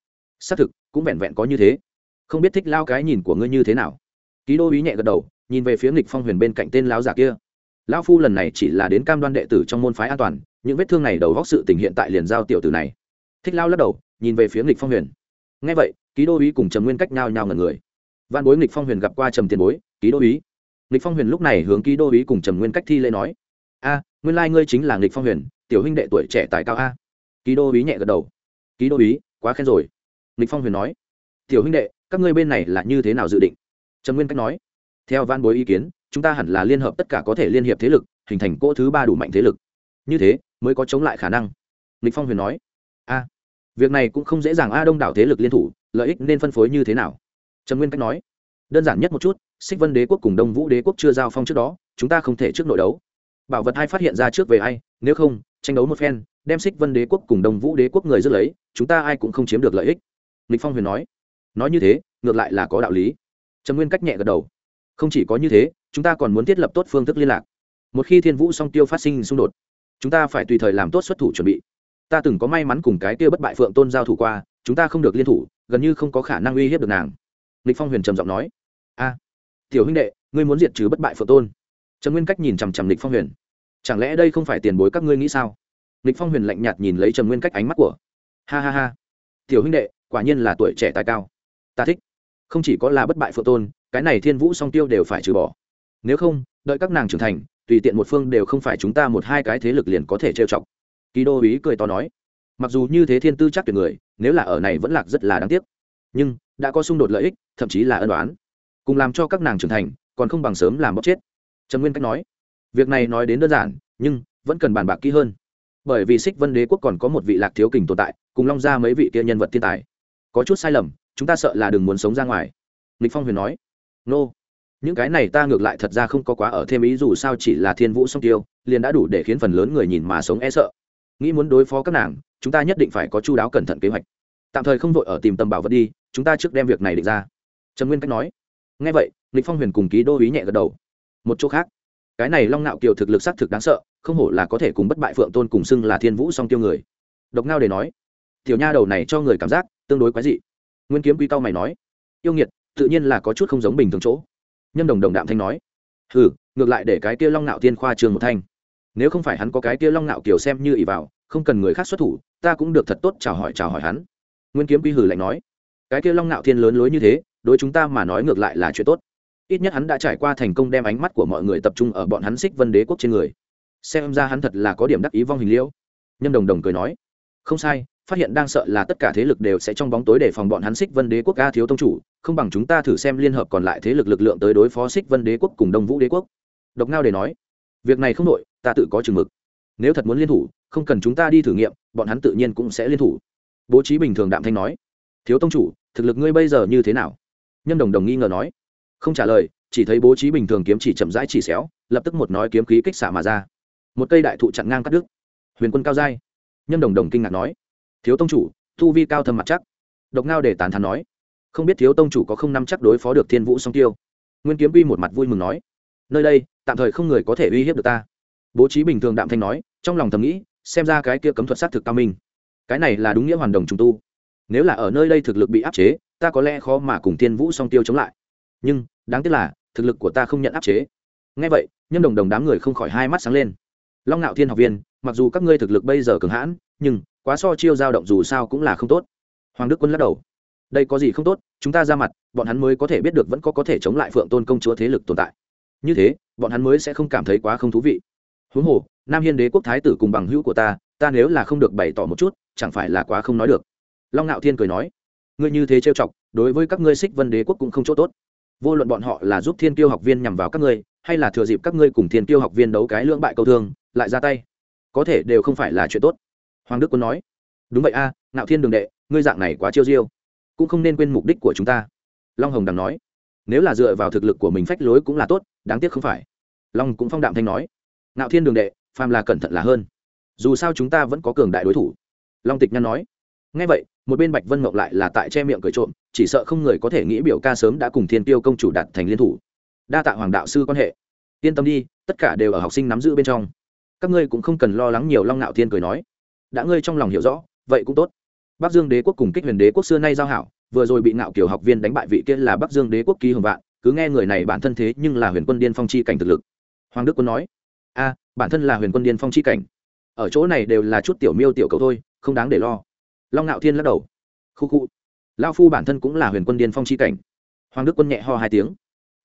Speaker 1: Xác thực, cũng vẹn vẹn có như thế. Không biết thích lao cái nhìn của ngươi như thế nào. Ký đô ý nhẹ gật đầu, nhìn về phía nghịch phong huyền bên cạnh tên lão giả kia. Lão phu lần này chỉ là đến cam đoan đệ tử trong môn phái an toàn, những vết thương này đầu góc sự tình hiện tại liền giao tiểu tử này. Thích lao lắc đầu, nhìn về phía nghịch phong huyền. Ngay vậy, ký đô ý cùng trầm nguyên cách nhao nhao ngần người. Văn bối nghịch phong huyền gặp qua trầm tiền bối, ký đô ý nghịch phong huyền lúc này hướng ký đô ý cùng trầm nguyên cách thi lễ nói, a, nguyên lai ngươi chính là nghịch phong huyền, tiểu huynh đệ tuổi trẻ tài cao a. Ký đô ý nhẹ gật đầu. Ký đô ý, quá khen rồi. Nghịch phong huyền nói, tiểu huynh đệ, các ngươi bên này là như thế nào dự định? Trầm nguyên cách nói, theo văn bối ý kiến, chúng ta hẳn là liên hợp tất cả có thể liên hiệp thế lực, hình thành cỗ thứ ba đủ mạnh thế lực. Như thế, mới có chống lại khả năng. Lịch phong huyền nói, a, việc này cũng không dễ dàng a đông đảo thế lực liên thủ, lợi ích nên phân phối như thế nào? Trần nguyên cách nói, đơn giản nhất một chút xích vân đế quốc cùng đông vũ đế quốc chưa giao phong trước đó, chúng ta không thể trước nội đấu. Bảo vật hai phát hiện ra trước về ai, nếu không, tranh đấu một phen, đem xích vân đế quốc cùng đông vũ đế quốc người dứt lấy, chúng ta ai cũng không chiếm được lợi ích. Lịch phong huyền nói. Nói như thế, ngược lại là có đạo lý. Trần nguyên cách nhẹ gật đầu. Không chỉ có như thế, chúng ta còn muốn thiết lập tốt phương thức liên lạc. Một khi thiên vũ song tiêu phát sinh xung đột, chúng ta phải tùy thời làm tốt xuất thủ chuẩn bị. Ta từng có may mắn cùng cái kia bất bại phượng tôn giao thủ qua, chúng ta không được liên thủ, gần như không có khả năng uy hiếp được nàng. Lịch phong huyền trầm giọng nói. A tiểu huynh đệ, ngươi muốn diệt trừ bất bại phượng tôn. Trần nguyên cách nhìn chằm chằm lịch phong huyền. Chẳng lẽ đây không phải tiền bối các ngươi nghĩ sao? Lịch phong huyền lạnh nhạt nhìn lấy trần nguyên cách ánh mắt của. Ha ha ha. Tiểu huynh đệ, quả nhiên là tuổi trẻ tài cao. Ta thích. Không chỉ có là bất bại phượng tôn, cái này thiên vũ song tiêu đều phải trừ bỏ. Nếu không, đợi các nàng trưởng thành, tùy tiện một phương đều không phải chúng ta một hai cái thế lực liền có thể trêu chọc. Kỳ đô ý cười to nói. Mặc dù như thế thiên tư chắc tuyệt người, nếu là ở này vẫn lạc rất là đáng tiếc. Nhưng, đã có xung đột lợi ích, thậm chí là ân đoán cùng làm cho các nàng trưởng thành, còn không bằng sớm làm bóc chết. Trần nguyên cách nói. Việc này nói đến đơn giản, nhưng vẫn cần bàn bạc kỹ hơn. Bởi vì xích vân đế quốc còn có một vị lạc thiếu kình tồn tại, cùng long ra mấy vị kia nhân vật thiên tài. Có chút sai lầm, chúng ta sợ là đừng muốn sống ra ngoài. Lịch phong huyền nói. Nô、no. những cái này ta ngược lại thật ra không có quá ở thêm ý dù sao chỉ là thiên vũ song tiêu, liền đã đủ để khiến phần lớn người nhìn mà sống e sợ. Nghĩ muốn đối phó các nàng, chúng ta nhất định phải có chu đáo cẩn thận kế hoạch. Tạm thời không vội ở tìm tâm bảo vật đi, chúng ta trước đem việc này định ra. Trần nguyên cách nói ngay vậy lịch phong huyền cùng ký đô ý nhẹ gật đầu. Một chỗ khác. Cái này long nạo kiều thực lực xác thực đáng sợ, không hổ là có thể cùng bất bại phượng tôn cùng xưng là thiên vũ song tiêu người. Độc ngao để nói, tiểu nha đầu này cho người cảm giác tương đối quái dị. Nguyên kiếm quy cao mày nói, yêu nghiệt, tự nhiên là có chút không giống bình thường chỗ. Nhâm đồng đồng đạm thanh nói ừ ngược lại để cái kia long nạo thiên khoa trường một thanh. Nếu không phải hắn có cái kia long nạo kiều xem như ỷ vào, không cần người khác xuất thủ, ta cũng được thật tốt chào hỏi chào hỏi hắn. Nguyên kiếm quy hử lạnh nói, cái kia long nạo thiên lớn lối như thế đối chúng ta mà nói ngược lại là chuyện tốt. Ít nhất hắn đã trải qua thành công đem ánh mắt của mọi người tập trung ở bọn hắn xích vân đế quốc trên người. Xem ra hắn thật là có điểm đắc ý vong hình liễu. Nhâm đồng đồng cười nói, không sai, phát hiện đang sợ là tất cả thế lực đều sẽ trong bóng tối để phòng bọn hắn xích vân đế quốc ca thiếu tông chủ, không bằng chúng ta thử xem liên hợp còn lại thế lực lực lượng tới đối phó xích vân đế quốc cùng đông vũ đế quốc. Độc ngao để nói, việc này không đội ta tự có chừng mực. Nếu thật muốn liên thủ, không cần chúng ta đi thử nghiệm, bọn hắn tự nhiên cũng sẽ liên thủ. Bố trí bình thường đạm thanh nói, thiếu tông chủ, thực lực ngươi bây giờ như thế nào? Nhâm đồng đồng nghi ngờ nói. Không trả lời, chỉ thấy bố trí bình thường kiếm chỉ chậm rãi chỉ xéo, lập tức một nói kiếm khí kích xả mà ra. Một cây đại thụ chặn ngang cắt đứt. Huyền quân cao giai nhâm đồng đồng kinh ngạc nói. Thiếu tông chủ thu vi cao thâm mặt chắc. Độc ngao để tàn thắn nói. Không biết thiếu tông chủ có không năm chắc đối phó được thiên vũ song tiêu. Nguyên kiếm uy một mặt vui mừng nói. Nơi đây, tạm thời không người có thể uy hiếp được ta. Bố trí bình thường đạm thanh nói, trong lòng thầm nghĩ, xem ra cái kia cấm thuật sát thực cao minh. Cái này là đúng nghĩa hoàn đồng trùng tu. Nếu là ở nơi đây thực lực bị áp chế ta có lẽ khó mà cùng thiên vũ song tiêu chống lại. Nhưng, đáng tiếc là, thực lực của ta không nhận áp chế. Ngay vậy, nhâm đồng đồng đám người không khỏi hai mắt sáng lên. Long ngạo thiên học viên, mặc dù các ngươi thực lực bây giờ cường hãn, nhưng, quá so chiêu dao động dù sao cũng là không tốt. Hoàng đức quân lắc đầu. Đây có gì không tốt, chúng ta ra mặt, bọn hắn mới có thể biết được vẫn có có thể chống lại phượng tôn công chúa thế lực tồn tại. Như thế, bọn hắn mới sẽ không cảm thấy quá không thú vị. Huống hồ, nam hiên đế quốc thái tử cùng bằng hữu của ta ta nếu là không được bày tỏ một chút, chẳng phải là quá không nói được. Long ngạo thiên cười nói ngươi như thế trêu chọc đối với các ngươi xích vân đế quốc cũng không chỗ tốt. Vô luận bọn họ là giúp thiên tiêu học viên nhằm vào các ngươi hay là thừa dịp các ngươi cùng thiên tiêu học viên đấu cái lưỡng bại câu thương lại ra tay có thể đều không phải là chuyện tốt. Hoàng đức quân nói. Đúng vậy a à, ngạo thiên đường đệ ngươi dạng này quá chiêu diêu cũng không nên quên mục đích của chúng ta. Long hồng đằng nói. Nếu là dựa vào thực lực của mình phách lối cũng là tốt đáng tiếc không phải. Long cũng phong đạm thanh nói. Ngạo thiên đường đệ phàm là cẩn thận là hơn. Dù sao chúng ta vẫn có cường đại đối thủ. Long tịch nhăn nói. Ngay vậy một bên bạch vân mộng lại là tại che miệng cười trộm, chỉ sợ không người có thể nghĩ biểu ca sớm đã cùng thiên tiêu công chủ đạt thành liên thủ. Đa tạ hoàng đạo sư quan hệ. Yên tâm đi, tất cả đều ở học sinh nắm giữ bên trong. Các ngươi cũng không cần lo lắng nhiều long ngạo thiên cười nói. Đã ngươi trong lòng hiểu rõ, vậy cũng tốt. Bắc dương đế quốc cùng kích huyền đế quốc xưa nay giao hảo, vừa rồi bị ngạo kiểu học viên đánh bại vị kia là bắc dương đế quốc ký hồng vạn, cứ nghe người này bản thân thế nhưng là huyền quân điên phong chi cảnh thực lực. Hoàng đức quân nói, a, bản thân là huyền quân điên phong chi cảnh. Ở chỗ này đều là chút tiểu miêu tiểu cầu thôi, không đáng để lo long ngạo thiên lắc đầu. Khu khu. Lao phu bản thân cũng là huyền quân điên phong chi cảnh. Hoàng đức quân nhẹ ho hai tiếng.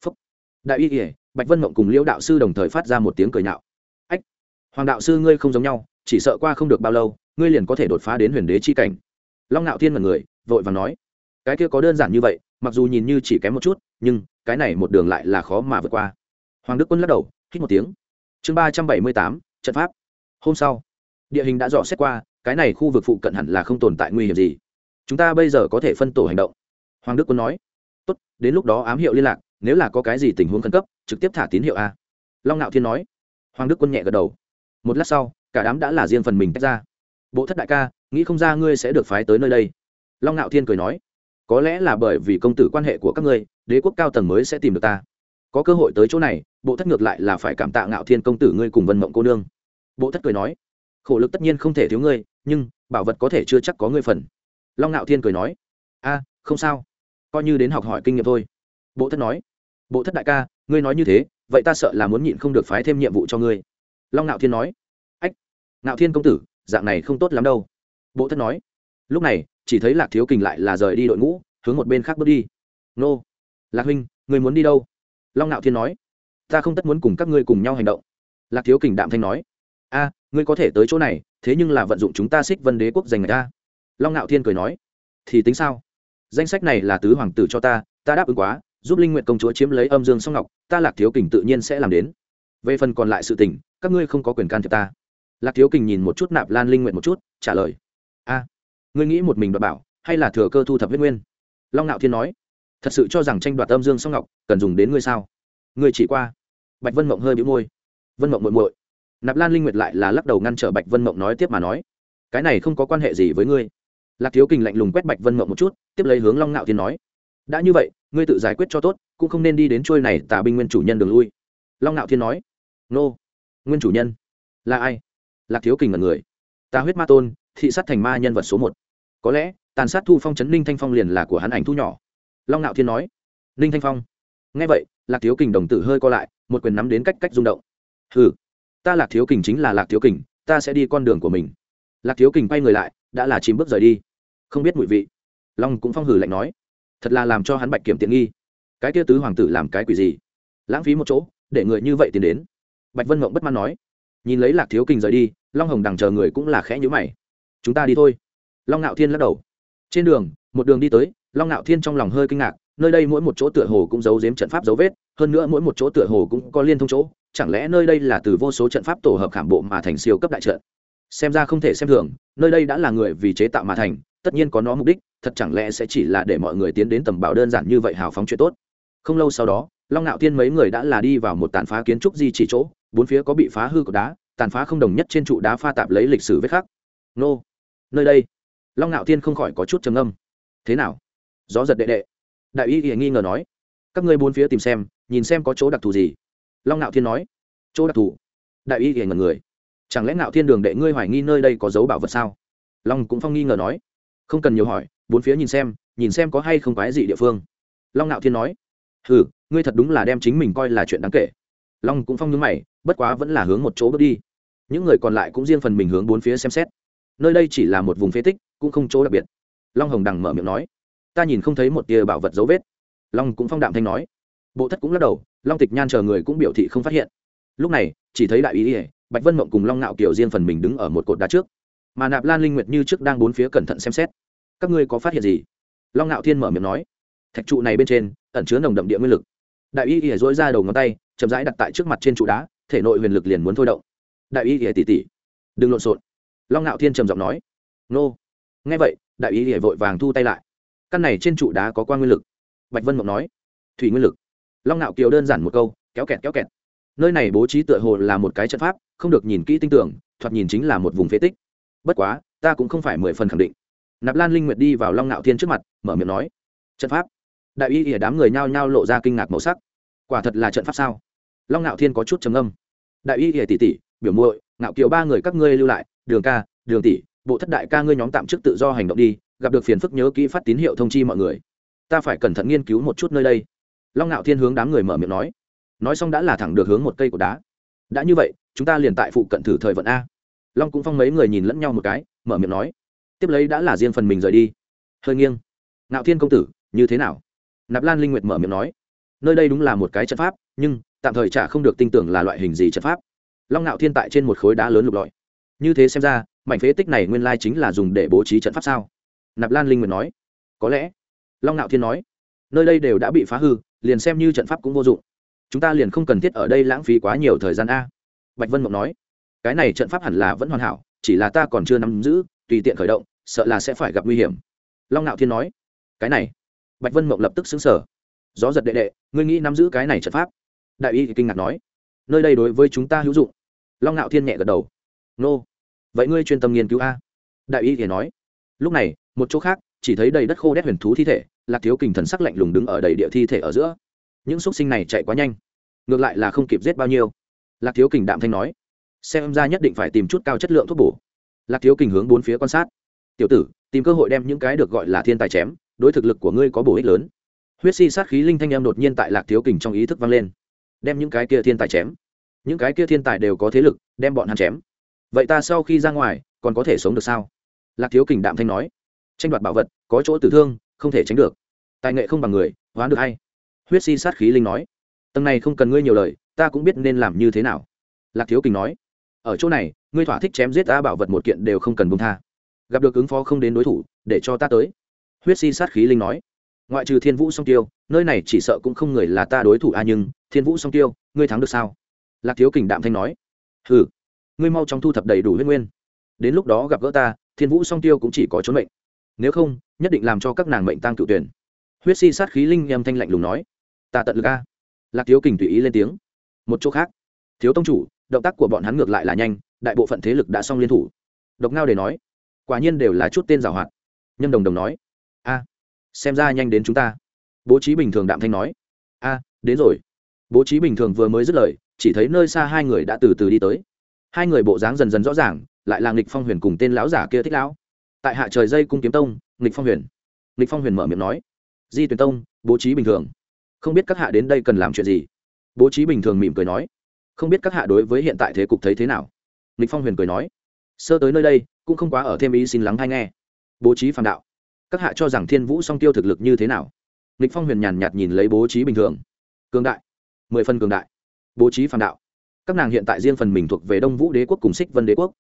Speaker 1: Phúc. Đại y kỉa bạch vân mộng cùng liễu đạo sư đồng thời phát ra một tiếng cười nhạo. Ách. Hoàng đạo sư ngươi không giống nhau, chỉ sợ qua không được bao lâu, ngươi liền có thể đột phá đến huyền đế chi cảnh. Long ngạo thiên mật người, vội và nói. Cái kia có đơn giản như vậy, mặc dù nhìn như chỉ kém một chút, nhưng cái này một đường lại là khó mà vượt qua. Hoàng đức quân lắc đầu, hít một tiếng. Chương ba trăm bảy mươi tám, trận pháp. Hôm sau, địa hình đã dò xét qua cái này khu vực phụ cận hẳn là không tồn tại nguy hiểm gì. Chúng ta bây giờ có thể phân tổ hành động. Hoàng đức quân nói. Tốt, đến lúc đó ám hiệu liên lạc, nếu là có cái gì tình huống khẩn cấp, trực tiếp thả tín hiệu a. Long ngạo thiên nói. Hoàng đức quân nhẹ gật đầu. Một lát sau, cả đám đã là riêng phần mình tách ra. Bộ thất đại ca, nghĩ không ra ngươi sẽ được phái tới nơi đây. Long ngạo thiên cười nói. Có lẽ là bởi vì công tử quan hệ của các ngươi, đế quốc cao tầng mới sẽ tìm được ta. Có cơ hội tới chỗ này, bộ thất ngược lại là phải cảm tạ ngạo thiên công tử ngươi cùng vân mộng cô nương. Bộ thất cười nói khổ lực tất nhiên không thể thiếu ngươi, nhưng bảo vật có thể chưa chắc có ngươi phần. Long ngạo thiên cười nói, a, không sao. Coi như đến học hỏi kinh nghiệm thôi. Bộ thất nói, bộ thất đại ca, ngươi nói như thế, vậy ta sợ là muốn nhịn không được phái thêm nhiệm vụ cho ngươi. Long ngạo thiên nói, ách ngạo thiên công tử, dạng này không tốt lắm đâu. Bộ thất nói, lúc này, chỉ thấy lạc thiếu kình lại là rời đi đội ngũ, hướng một bên khác bước đi. Nô, lạc huynh người muốn đi đâu? Long ngạo thiên nói, ta không tất muốn cùng các ngươi cùng nhau hành động. Lạc thiếu kình đạm thanh nói, a ngươi có thể tới chỗ này, thế nhưng là vận dụng chúng ta xích vân đế quốc giành người ta. Long ngạo thiên cười nói, thì tính sao? Danh sách này là tứ hoàng tử cho ta ta đáp ứng quá, giúp linh nguyện công chúa chiếm lấy âm dương song ngọc, ta lạc thiếu kình tự nhiên sẽ làm đến. Về phần còn lại sự tình, các ngươi không có quyền can thiệp ta. Lạc thiếu kình nhìn một chút nạp lan linh nguyện một chút, trả lời, a, ngươi nghĩ một mình đoạt bảo, hay là thừa cơ thu thập huyết nguyên? Long ngạo thiên nói, thật sự cho rằng tranh đoạt âm dương song ngọc, cần dùng đến ngươi sao? Ngươi chỉ qua. Bạch vân mộng hơi bị môi, vân mộng muội muội nạp lan linh nguyệt lại là lắc đầu ngăn trở bạch vân mộng nói tiếp mà nói, cái này không có quan hệ gì với ngươi. Lạc thiếu kình lạnh lùng quét bạch vân mộng một chút, tiếp lấy hướng long ngạo thiên nói, đã như vậy, ngươi tự giải quyết cho tốt, cũng không nên đi đến trôi này tà binh nguyên chủ nhân đường lui. Long ngạo thiên nói, nô, nguyên chủ nhân, là ai? Lạc thiếu kình là người, ta huyết ma tôn, thị sát thành ma nhân vật số một. Có lẽ, tàn sát thu phong chấn ninh thanh phong liền là của hắn ảnh thu nhỏ. Long ngạo thiên nói, ninh thanh phong. Nghe vậy, lạc thiếu kình đồng tử hơi co lại, một quyền nắm đến cách cách rung động. Hừ ta lạc thiếu kình chính là lạc thiếu kình, ta sẽ đi con đường của mình. Lạc thiếu kình quay người lại, đã là chìm bước rời đi. Không biết mùi vị. Long cũng phong hử lạnh nói, thật là làm cho hắn bạch kiểm tiện nghi. Cái kia tứ hoàng tử làm cái quỷ gì? Lãng phí một chỗ, để người như vậy tiến đến. Bạch vân mộng bất mãn nói, nhìn lấy lạc thiếu kình rời đi, long hồng đằng chờ người cũng là khẽ nhữ mày. Chúng ta đi thôi. Long ngạo thiên lắc đầu. Trên đường, một đường đi tới, long ngạo thiên trong lòng hơi kinh ngạc, nơi đây mỗi một chỗ tựa hồ cũng giấu giếm trận pháp dấu vết, hơn nữa mỗi một chỗ tựa hồ cũng có liên thông chỗ chẳng lẽ nơi đây là từ vô số trận pháp tổ hợp khảm bộ mà thành siêu cấp đại trận? Xem ra không thể xem thường, nơi đây đã là người vì chế tạo mà thành, tất nhiên có nó mục đích, thật chẳng lẽ sẽ chỉ là để mọi người tiến đến tầm bảo đơn giản như vậy hào phóng chuyện tốt? Không lâu sau đó, long nạo thiên mấy người đã là đi vào một tàn phá kiến trúc di chỉ chỗ, bốn phía có bị phá hư của đá, tàn phá không đồng nhất trên trụ đá pha tạp lấy lịch sử vết khắc. Nô, nơi đây? Long nạo thiên không khỏi có chút trầm âm thế nào? Gió giật đệ đệ. Đại y nghi ngờ nói. Các ngươi bốn phía tìm xem, nhìn xem có chỗ đặc thù gì long ngạo thiên nói, chỗ đặc thù, đại y hiển ngần người. Chẳng lẽ ngạo thiên đường đệ ngươi hoài nghi nơi đây có dấu bảo vật sao? Long cũng phong nghi ngờ nói, không cần nhiều hỏi, bốn phía nhìn xem nhìn xem có hay không quái gì địa phương. Long ngạo thiên nói ừ ngươi thật đúng là đem chính mình coi là chuyện đáng kể. Long cũng phong nhướng mày, bất quá vẫn là hướng một chỗ bước đi. Những người còn lại cũng riêng phần mình hướng bốn phía xem xét. Nơi đây chỉ là một vùng phế tích, cũng không chỗ đặc biệt. Long hồng đằng mở miệng nói, ta nhìn không thấy một tia bảo vật dấu vết. Long cũng phong đạm thanh nói bộ thất cũng lắc đầu, long tịch nhan chờ người cũng biểu thị không phát hiện. Lúc này, chỉ thấy đại ý ỉa bạch vân mộng cùng long ngạo kiều riêng phần mình đứng ở một cột đá trước. Mà nạp lan linh nguyệt như trước đang bốn phía cẩn thận xem xét. Các ngươi có phát hiện gì? Long ngạo thiên mở miệng nói. Thạch trụ này bên trên, ẩn chứa nồng đậm địa nguyên lực. Đại y ỉa dối ra đầu ngón tay, chậm rãi đặt tại trước mặt trên trụ đá, thể nội huyền lực liền muốn thôi động. Đại y ỉa tỉ tỉ. Đừng lộn xộn. Long ngạo thiên trầm giọng nói. Nô. Nghe vậy, đại y ỉa vội vàng thu tay lại. Căn này trên trụ đá có quan nguyên lực. Bạch vân mộng nói. Thủy nguyên lực long Nạo kiều đơn giản một câu, kéo kẹt kéo kẹt. Nơi này bố trí tựa hồ là một cái trận pháp, không được nhìn kỹ tinh tưởng thoạt nhìn chính là một vùng phế tích. Bất quá, ta cũng không phải mười phần khẳng định. Nạp lan linh nguyệt đi vào long Nạo thiên trước mặt, mở miệng nói, trận pháp? Đại y ỉa đám người nhao nhao lộ ra kinh ngạc màu sắc. Quả thật là trận pháp sao? Long Nạo thiên có chút trầm âm đại y ỉa tỷ tỷ, biểu muội ngạo kiều ba người các ngươi lưu lại, đường ca, đường tỷ, bộ thất đại ca ngươi nhóm tạm chức tự do hành động đi, gặp được phiền phức nhớ kỹ phát tín hiệu thông chi mọi người. Ta phải cẩn thận nghiên cứu một chút nơi đây long ngạo thiên hướng đám người mở miệng nói. Nói xong đã là thẳng được hướng một cây của đá. Đã như vậy, chúng ta liền tại phụ cận thử thời vận a. Long cũng phong mấy người nhìn lẫn nhau một cái, mở miệng nói. Tiếp lấy đã là riêng phần mình rời đi. Hơi nghiêng. Ngạo thiên công tử, như thế nào? Nạp lan linh nguyệt mở miệng nói. Nơi đây đúng là một cái trận pháp, nhưng tạm thời chả không được tin tưởng là loại hình gì trận pháp. Long ngạo thiên tại trên một khối đá lớn lục lọi. Như thế xem ra, mảnh phế tích này nguyên lai chính là dùng để bố trí trận pháp sao? Nạp lan linh nguyệt nói. Có lẽ. Long ngạo thiên nói nơi đây đều đã bị phá hư, liền xem như trận pháp cũng vô dụng. Chúng ta liền không cần thiết ở đây lãng phí quá nhiều thời gian a. Bạch vân mộng nói. Cái này trận pháp hẳn là vẫn hoàn hảo, chỉ là ta còn chưa nắm giữ, tùy tiện khởi động, sợ là sẽ phải gặp nguy hiểm. Long ngạo thiên nói. Cái này? Bạch vân mộng lập tức xứng sở gió giật đệ đệ, ngươi nghĩ nắm giữ cái này trận pháp? Đại y kinh ngạc nói. Nơi đây đối với chúng ta hữu dụng. Long ngạo thiên nhẹ gật đầu. Nô, vậy ngươi chuyên tâm nghiên cứu a? Đại y thì nói. Lúc này, một chỗ khác chỉ thấy đầy đất khô đét huyền thú thi thể, lạc thiếu kình thần sắc lạnh lùng đứng ở đầy địa thi thể ở giữa. Những xúc sinh này chạy quá nhanh, ngược lại là không kịp giết bao nhiêu. Lạc thiếu kình đạm thanh nói, xem ra nhất định phải tìm chút cao chất lượng thuốc bổ. Lạc thiếu kình hướng bốn phía quan sát, tiểu tử, tìm cơ hội đem những cái được gọi là thiên tài chém, đối thực lực của ngươi có bổ ích lớn. Huyết si sát khí linh thanh em đột nhiên tại lạc thiếu kình trong ý thức vang lên, đem những cái kia thiên tài chém, những cái kia thiên tài đều có thế lực, đem bọn hắn chém. Vậy ta sau khi ra ngoài, còn có thể sống được sao? Lạc thiếu kình đạm thanh nói tranh đoạt bảo vật, có chỗ tử thương, không thể tránh được. Tài nghệ không bằng người hoán được hay? Huyết si sát khí linh nói. Tầng này không cần ngươi nhiều lời, ta cũng biết nên làm như thế nào. Lạc thiếu kình nói. Ở chỗ này, ngươi thỏa thích chém giết ta bảo vật một kiện đều không cần bông tha. Gặp được ứng phó không đến đối thủ, để cho ta tới. Huyết si sát khí linh nói. Ngoại trừ thiên vũ song tiêu, nơi này chỉ sợ cũng không người là ta đối thủ a nhưng, thiên vũ song tiêu, ngươi thắng được sao? Lạc thiếu kình đạm thanh nói. Ừ ngươi mau chóng thu thập đầy đủ huyết nguyên. Đến lúc đó gặp gỡ ta, thiên vũ song tiêu cũng chỉ có trốn mệnh nếu không, nhất định làm cho các nàng mệnh tăng cựu tuyển. Huyết si sát khí linh em thanh lạnh lùng nói. Ta tận lực a. Lạc thiếu kình tùy ý lên tiếng. Một chỗ khác. Thiếu tông chủ, động tác của bọn hắn ngược lại là nhanh, đại bộ phận thế lực đã xong liên thủ. Độc ngao để nói. Quả nhiên đều là chút tên giảo hoạt. Nhân đồng đồng nói. A, xem ra nhanh đến chúng ta. Bố trí bình thường đạm thanh nói. A, đến rồi. Bố trí bình thường vừa mới dứt lời, chỉ thấy nơi xa hai người đã từ từ đi tới. Hai người bộ dáng dần dần rõ ràng, lại là nghịch phong huyền cùng tên lão giả kia thích lão tại hạ trời dây cung kiếm tông, nghịch phong huyền. Nghịch phong huyền mở miệng nói, di tuyển tông, bố trí bình thường. Không biết các hạ đến đây cần làm chuyện gì? Bố trí bình thường mỉm cười nói, không biết các hạ đối với hiện tại thế cục thấy thế nào? Nghịch phong huyền cười nói, sơ tới nơi đây, cũng không quá ở thêm ý xin lắng hay nghe. Bố trí phàm đạo. Các hạ cho rằng thiên vũ song tiêu thực lực như thế nào? Nghịch phong huyền nhàn nhạt nhìn lấy bố trí bình thường. Cường đại. Mười phân cường đại. Bố trí phàm đạo. Các nàng hiện tại riêng phần mình thuộc về đông vũ đế quốc cùng xích vân đế quốc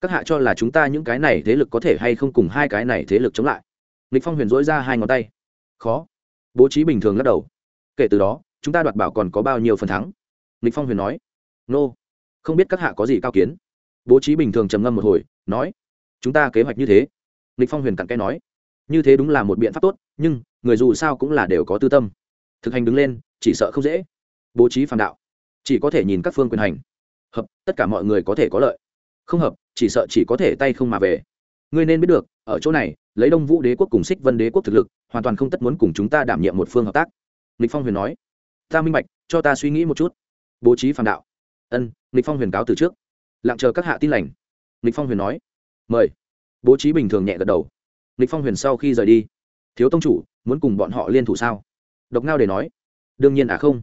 Speaker 1: các hạ cho là chúng ta những cái này thế lực có thể hay không cùng hai cái này thế lực chống lại. Lịch phong huyền dỗi ra hai ngón tay. Khó. Bố trí bình thường lắc đầu. Kể từ đó, chúng ta đoạt bảo còn có bao nhiêu phần thắng? Lịch phong huyền nói. Nô、no. không biết các hạ có gì cao kiến? Bố trí bình thường trầm ngâm một hồi, nói. Chúng ta kế hoạch như thế. Lịch phong huyền cặn cái nói. Như thế đúng là một biện pháp tốt, nhưng người dù sao cũng là đều có tư tâm. Thực hành đứng lên, chỉ sợ không dễ. Bố trí phàm đạo. Chỉ có thể nhìn các phương quyền hành. Hợp, tất cả mọi người có thể có lợi không hợp, chỉ sợ chỉ có thể tay không mà về. Ngươi nên biết được, ở chỗ này, lấy đông vũ đế quốc cùng xích vân đế quốc thực lực, hoàn toàn không tất muốn cùng chúng ta đảm nhiệm một phương hợp tác. Nghịch phong huyền nói. Ta minh bạch, cho ta suy nghĩ một chút. Bố trí phàm đạo. Ân, nghịch phong huyền cáo từ trước. Lặng chờ các hạ tin lành. Nghịch phong huyền nói. Mời. Bố trí bình thường nhẹ gật đầu. Nghịch phong huyền sau khi rời đi. Thiếu tông chủ, muốn cùng bọn họ liên thủ sao? Độc ngao để nói. Đương nhiên à không.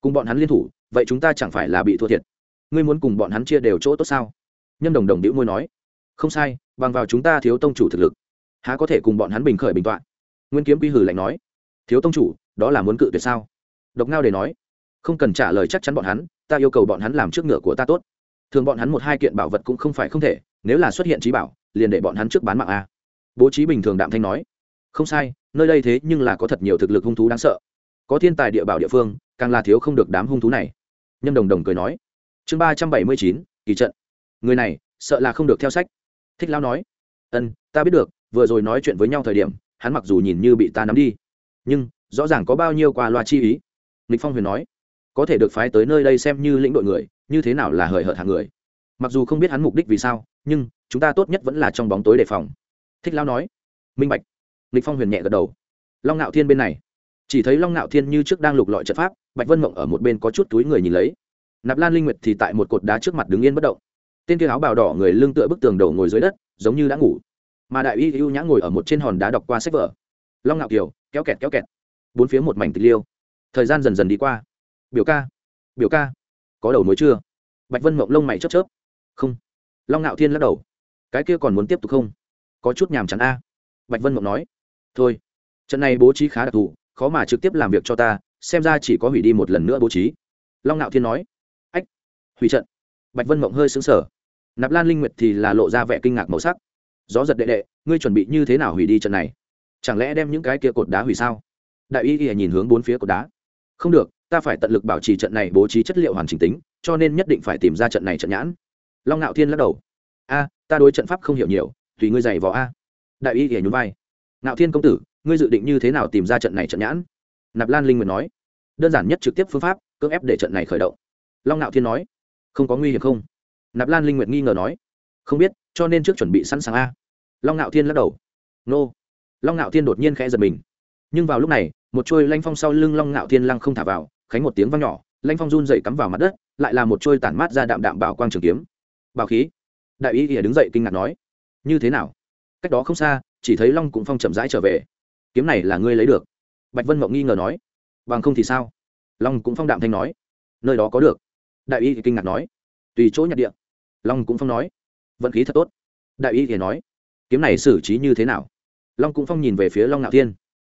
Speaker 1: Cùng bọn hắn liên thủ, vậy chúng ta chẳng phải là bị thua thiệt. Ngươi muốn cùng bọn hắn chia đều chỗ tốt sao? Nhâm đồng đồng đĩu môi nói, không sai, bằng vào chúng ta thiếu tông chủ thực lực, há có thể cùng bọn hắn bình khởi bình tọa? Nguyên kiếm quy hử lạnh nói, thiếu tông chủ, đó là muốn cự tuyệt sao? Độc ngao để nói, không cần trả lời chắc chắn bọn hắn, ta yêu cầu bọn hắn làm trước ngựa của ta tốt. Thường bọn hắn một hai kiện bảo vật cũng không phải không thể, nếu là xuất hiện trí bảo, liền để bọn hắn trước bán mạng a. Bố trí bình thường đạm thanh nói, không sai, nơi đây thế nhưng là có thật nhiều thực lực hung thú đáng sợ. Có thiên tài địa bảo địa phương, càng là thiếu không được đám hung thú này. Nhâm đồng đồng cười nói, chương ba trăm bảy mươi chín, kỳ trận người này, sợ là không được theo sách. Thích lao nói. Ân, ta biết được, vừa rồi nói chuyện với nhau thời điểm, hắn mặc dù nhìn như bị ta nắm đi, nhưng, rõ ràng có bao nhiêu qua loa chi ý. Nghịch phong huyền nói. Có thể được phái tới nơi đây xem như lĩnh đội người, như thế nào là hời hợt hàng người. Mặc dù không biết hắn mục đích vì sao, nhưng, chúng ta tốt nhất vẫn là trong bóng tối đề phòng. Thích lao nói. Minh bạch. Nghịch phong huyền nhẹ gật đầu. Long ngạo thiên bên này. Chỉ thấy long ngạo thiên như trước đang lục lọi trận pháp, bạch vân mộng ở một bên có chút túi người nhìn lấy. Nạp lan linh nguyệt thì tại một cột đá trước mặt đứng yên bất động tên kia áo bào đỏ người lưng tựa bức tường đầu ngồi dưới đất, giống như đã ngủ. Mà đại y ưu nhã ngồi ở một trên hòn đá đọc qua sách vở. Long ngạo kiều, kéo kẹt kéo kẹt. Bốn phía một mảnh tịch liêu. Thời gian dần dần đi qua. Biểu ca biểu ca, có đầu mối chưa? Bạch vân mộng lông mày chớp chớp. Không. Long ngạo thiên lắc đầu. Cái kia còn muốn tiếp tục không? Có chút nhàm chán a. Bạch vân mộng nói. Thôi. Trận này bố trí khá đặc thù, khó mà trực tiếp làm việc cho ta, xem ra chỉ có hủy đi một lần nữa bố trí. Long ngạo thiên nói. Ách, hủy trận. Bạch vân mộng hơi xứng sở nạp lan linh nguyệt thì là lộ ra vẻ kinh ngạc màu sắc. Gió giật đệ đệ, ngươi chuẩn bị như thế nào hủy đi trận này? Chẳng lẽ đem những cái kia cột đá hủy sao? Đại y y nhìn hướng bốn phía cột đá. Không được, ta phải tận lực bảo trì trận này bố trí chất liệu hoàn chỉnh tính, cho nên nhất định phải tìm ra trận này trận nhãn. Long ngạo thiên lắc đầu. A, ta đối trận pháp không hiểu nhiều, tùy ngươi giày vò a. Đại y y nhún vai. Ngạo thiên công tử, ngươi dự định như thế nào tìm ra trận này trận nhãn? Nạp lan linh nguyệt nói. Đơn giản nhất trực tiếp phương pháp, cưỡng ép để trận này khởi động. Long ngạo thiên nói. Không có nguy hiểm không? Nạp lan linh nguyệt nghi ngờ nói, không biết, cho nên trước chuẩn bị sẵn sàng a. Long ngạo thiên lắc đầu, nô. Long ngạo thiên đột nhiên khẽ giật mình. Nhưng vào lúc này, một trôi lanh phong sau lưng long ngạo thiên lăng không thả vào, khánh một tiếng vang nhỏ, lanh phong run dậy cắm vào mặt đất, lại là một trôi tản mát ra đạm đạm bảo quang trường kiếm. Bảo khí. Đại y ỉa đứng dậy kinh ngạc nói, như thế nào? Cách đó không xa, chỉ thấy long cũng phong chậm rãi trở về. Kiếm này là ngươi lấy được? Bạch vân mộng nghi ngờ nói, bằng không thì sao? Long cũng phong đạm thanh nói, nơi đó có được. Đại y thì kinh ngạc nói, tùy chỗ nhặt địa long cũng phong nói, vận khí thật tốt. Đại y thì nói, kiếm này xử trí như thế nào? Long cũng phong nhìn về phía long ngạo thiên,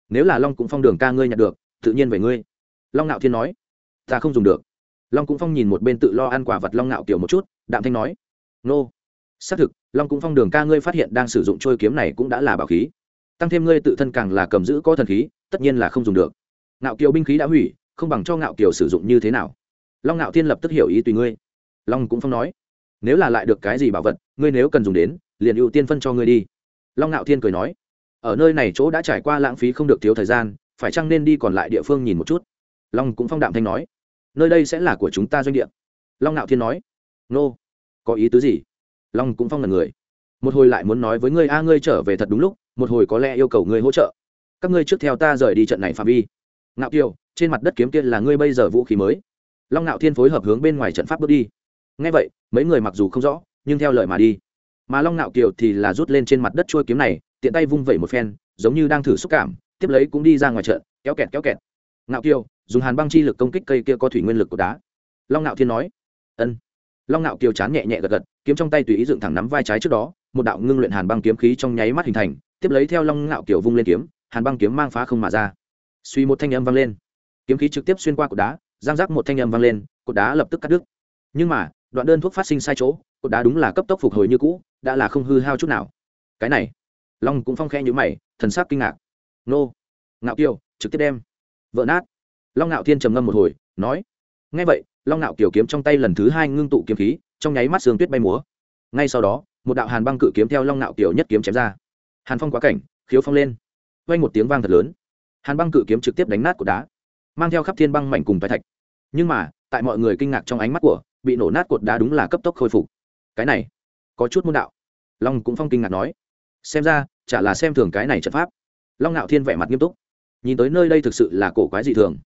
Speaker 1: nếu là long cũng phong đường ca ngươi nhặt được, tự nhiên về ngươi. Long ngạo thiên nói, ta không dùng được. Long cũng phong nhìn một bên tự lo ăn quả vật long ngạo kiểu một chút, đạm thanh nói, nô, xác thực, long cũng phong đường ca ngươi phát hiện đang sử dụng trôi kiếm này cũng đã là bảo khí. Tăng thêm ngươi tự thân càng là cầm giữ có thần khí, tất nhiên là không dùng được. Ngạo kiều binh khí đã hủy, không bằng cho ngạo kiều sử dụng như thế nào. Long ngạo thiên lập tức hiểu ý tùy ngươi. Long cũng phong nói nếu là lại được cái gì bảo vật, ngươi nếu cần dùng đến, liền ưu tiên phân cho ngươi đi. Long ngạo thiên cười nói. Ở nơi này chỗ đã trải qua lãng phí không được thiếu thời gian, phải chăng nên đi còn lại địa phương nhìn một chút? Long cũng phong đạm thanh nói. Nơi đây sẽ là của chúng ta doanh địa. Long ngạo thiên nói. Nô, có ý tứ gì? Long cũng phong là người. Một hồi lại muốn nói với ngươi, a, ngươi trở về thật đúng lúc, một hồi có lẽ yêu cầu ngươi hỗ trợ. Các ngươi trước theo ta rời đi trận này phạm vi. Ngạo kiều, trên mặt đất kiếm kia là ngươi bây giờ vũ khí mới. Long ngạo thiên phối hợp hướng bên ngoài trận pháp bước đi ngay vậy, mấy người mặc dù không rõ, nhưng theo lời mà đi. Mà long Nạo kiều thì là rút lên trên mặt đất trôi kiếm này, tiện tay vung vẩy một phen, giống như đang thử xúc cảm, tiếp lấy cũng đi ra ngoài trận, kéo kẹt kéo kẹt. Nạo kiều, dùng hàn băng chi lực công kích cây kia có thủy nguyên lực của đá. Long Nạo thiên nói, ân. Long Nạo kiều chán nhẹ nhẹ gật gật, kiếm trong tay tùy ý dựng thẳng nắm vai trái trước đó, một đạo ngưng luyện hàn băng kiếm khí trong nháy mắt hình thành, tiếp lấy theo long Nạo kiều vung lên kiếm, hàn băng kiếm mang phá không mà ra. Suy một thanh âm vang lên. Kiếm khí trực tiếp xuyên qua cột đá, giang giác một thanh âm vang lên, cột đá lập tức cắt đứt. Nhưng mà đoạn đơn thuốc phát sinh sai chỗ, cột đá đúng là cấp tốc phục hồi như cũ, đã là không hư hao chút nào. Cái này, long cũng phong khẽ nhữ mày, thần sắc kinh ngạc. Nô, ngạo kiều, trực tiếp đem. Vỡ nát. Long ngạo thiên trầm ngâm một hồi, nói ngay vậy, long ngạo kiều kiếm trong tay lần thứ hai ngưng tụ kiếm khí, trong nháy mắt sương tuyết bay múa. Ngay sau đó, một đạo hàn băng cự kiếm theo long ngạo kiều nhất kiếm chém ra. Hàn phong quá cảnh, khiếu phong lên. Vang một tiếng vang thật lớn. Hàn băng cự kiếm trực tiếp đánh nát cột đá, mang theo khắp thiên băng mảnh cùng bài thạch. Nhưng mà, tại mọi người kinh ngạc trong ánh mắt của bị nổ nát cột đá đúng là cấp tốc khôi phục. Cái này, có chút môn đạo. Long cũng phong kinh ngạc nói, xem ra, chả là xem thường cái này trận pháp. Long ngạo thiên vẻ mặt nghiêm túc, nhìn tới nơi đây thực sự là cổ quái dị thường.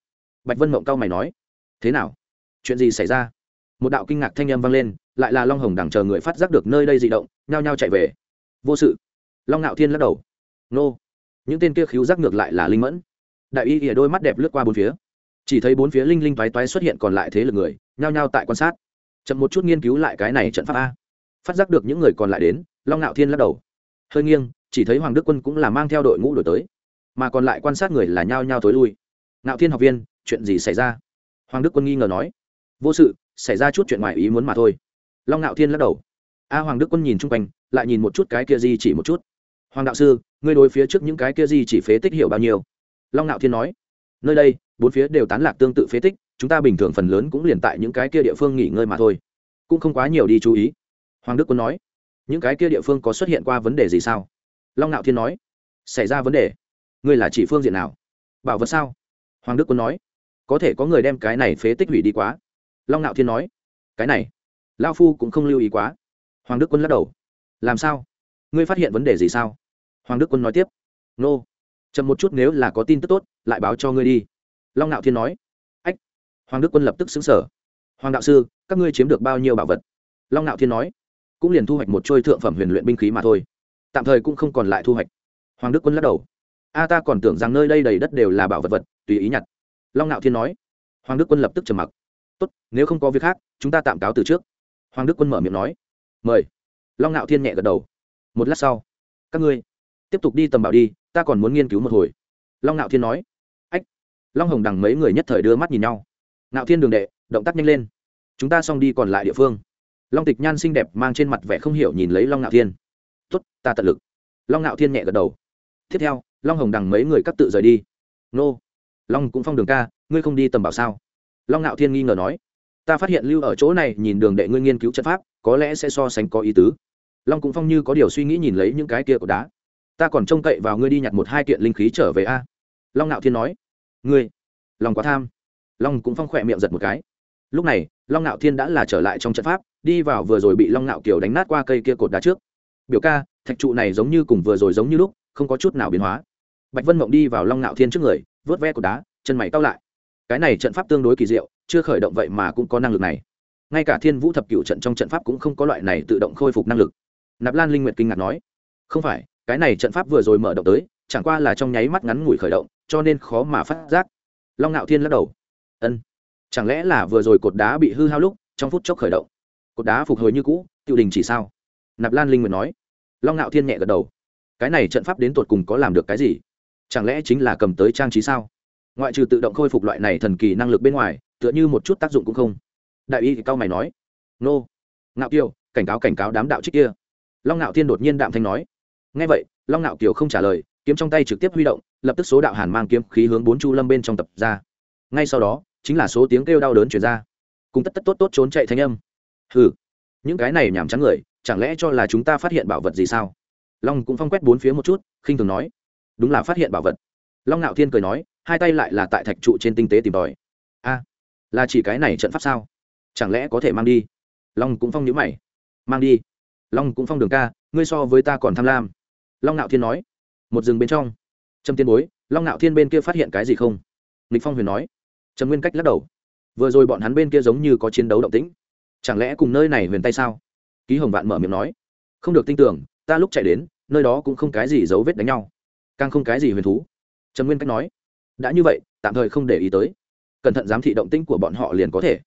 Speaker 1: Bạch vân mộng cao mày nói, thế nào? Chuyện gì xảy ra? Một đạo kinh ngạc thanh âm vang lên, lại là long hồng đằng chờ người phát giác được nơi đây dị động, nhao nhao chạy về. Vô sự. Long ngạo thiên lắc đầu, nô. Những tên kia khíu giác ngược lại là linh mẫn. Đại y ỉa đôi mắt đẹp lướt qua bốn phía. Chỉ thấy bốn phía linh linh toái toái xuất hiện còn lại thế lực người, nhao nhao tại quan sát chậm một chút nghiên cứu lại cái này trận pháp a. Phát giác được những người còn lại đến, long ngạo thiên lắc đầu. Hơi nghiêng, chỉ thấy hoàng đức quân cũng là mang theo đội ngũ đổi tới, mà còn lại quan sát người là nhao nhao tối lui. Ngạo thiên học viên, chuyện gì xảy ra? Hoàng đức quân nghi ngờ nói. Vô sự, xảy ra chút chuyện ngoài ý muốn mà thôi. Long ngạo thiên lắc đầu. A hoàng đức quân nhìn chung quanh, lại nhìn một chút cái kia gì chỉ một chút. Hoàng đạo sư, ngươi đối phía trước những cái kia gì chỉ phế tích hiểu bao nhiêu? Long ngạo thiên nói. Nơi đây, bốn phía đều tán lạc tương tự phế tích chúng ta bình thường phần lớn cũng liền tại những cái kia địa phương nghỉ ngơi mà thôi. Cũng không quá nhiều đi chú ý. Hoàng đức quân nói. Những cái kia địa phương có xuất hiện qua vấn đề gì sao? Long ngạo thiên nói. Xảy ra vấn đề? Ngươi là chỉ phương diện nào? Bảo vật sao? Hoàng đức quân nói. Có thể có người đem cái này phế tích hủy đi quá. Long ngạo thiên nói. Cái này lao phu cũng không lưu ý quá. Hoàng đức quân lắc đầu. Làm sao? Ngươi phát hiện vấn đề gì sao? Hoàng đức quân nói tiếp. Nô, chậm một chút, nếu là có tin tức tốt, lại báo cho ngươi đi. Long ngạo thiên nói hoàng đức quân lập tức xứng sở hoàng đạo sư, các ngươi chiếm được bao nhiêu bảo vật? Long ngạo thiên nói. Cũng liền thu hoạch một trôi thượng phẩm huyền luyện binh khí mà thôi. Tạm thời cũng không còn lại thu hoạch. Hoàng đức quân lắc đầu. A, ta còn tưởng rằng nơi đây đầy đất đều là bảo vật vật, tùy ý nhặt. Long ngạo thiên nói. Hoàng đức quân lập tức trầm mặc. Tốt, nếu không có việc khác, chúng ta tạm cáo từ trước. Hoàng đức quân mở miệng nói. Mời. Long ngạo thiên nhẹ gật đầu. Một lát sau, các ngươi tiếp tục đi tầm bảo đi, ta còn muốn nghiên cứu một hồi. Long ngạo thiên nói. Ách. Long hồng đằng mấy người nhất thời đưa mắt nhìn nhau ngạo thiên đường đệ, động tác nhanh lên. Chúng ta xong đi còn lại địa phương. Long tịch nhan xinh đẹp mang trên mặt vẻ không hiểu nhìn lấy long ngạo thiên. Tốt, ta tận lực. Long ngạo thiên nhẹ gật đầu. Tiếp theo, long hồng đằng mấy người cắt tự rời đi. Nô, long cũng phong đường ca, ngươi không đi tầm bảo sao? Long ngạo thiên nghi ngờ nói. Ta phát hiện lưu ở chỗ này, nhìn đường đệ ngươi nghiên cứu trận pháp, có lẽ sẽ so sánh có ý tứ. Long cũng phong như có điều suy nghĩ nhìn lấy những cái kia của đá. Ta còn trông cậy vào ngươi đi nhặt một hai kiện linh khí trở về a. Long ngạo thiên nói. Ngươi, lòng quá tham long cũng phong khỏe miệng giật một cái. Lúc này, long ngạo thiên đã là trở lại trong trận pháp, đi vào vừa rồi bị long ngạo kiều đánh nát qua cây kia cột đá trước. Biểu ca, thạch trụ này giống như cùng vừa rồi giống như lúc, không có chút nào biến hóa. Bạch vân mộng đi vào long ngạo thiên trước người vớt ve cột đá, chân mày cao lại. Cái này trận pháp tương đối kỳ diệu, chưa khởi động vậy mà cũng có năng lực này. Ngay cả thiên vũ thập cựu trận trong trận pháp cũng không có loại này tự động khôi phục năng lực. Nạp lan linh nguyệt kinh ngạc nói, không phải, cái này trận pháp vừa rồi mở động tới, chẳng qua là trong nháy mắt ngắn ngủi khởi động, cho nên khó mà phát giác. Long ngạo thiên lắc đầu ân. Chẳng lẽ là vừa rồi cột đá bị hư hao lúc, trong phút chốc khởi động? Cột đá phục hồi như cũ tiêu đình chỉ sao? Nạp lan linh nguyện nói. Long ngạo thiên nhẹ gật đầu. Cái này trận pháp đến tột cùng có làm được cái gì? Chẳng lẽ chính là cầm tới trang trí sao? Ngoại trừ tự động khôi phục loại này thần kỳ năng lực bên ngoài, tựa như một chút tác dụng cũng không. Đại y thì cao mày nói. Nô. Ngạo kiều, cảnh cáo cảnh cáo đám đạo trích kia. Long ngạo thiên đột nhiên đạm thanh nói. Ngay vậy, long ngạo kiều không trả lời, kiếm trong tay trực tiếp huy động, lập tức số đạo hàn mang kiếm khí hướng bốn chu lâm bên trong tập ra ngay sau đó, chính là số tiếng kêu đau đớn chuyển ra. Cùng tất tất tốt tốt trốn chạy thanh âm. Hừ, những cái này nhảm trắng người, chẳng lẽ cho là chúng ta phát hiện bảo vật gì sao? Long cũng phong quét bốn phía một chút, khinh thường nói. Đúng là phát hiện bảo vật. Long ngạo thiên cười nói, hai tay lại là tại thạch trụ trên tinh tế tìm tòi. A, là chỉ cái này trận pháp sao? Chẳng lẽ có thể mang đi? Long cũng phong nhữ mày. Mang đi. Long cũng phong đường ca, ngươi so với ta còn tham lam. Long ngạo thiên nói. Một rừng bên trong. Trâm tiên bối, long ngạo thiên bên kia phát hiện cái gì không? Lịch phong huyền nói. Trần nguyên cách lắc đầu. Vừa rồi bọn hắn bên kia giống như có chiến đấu động tĩnh. Chẳng lẽ cùng nơi này huyền tay sao? Ký hồng vạn mở miệng nói. Không được tin tưởng, ta lúc chạy đến, nơi đó cũng không cái gì dấu vết đánh nhau. Càng không cái gì huyền thú. Trần nguyên cách nói. Đã như vậy, tạm thời không để ý tới. Cẩn thận giám thị động tĩnh của bọn họ liền có thể.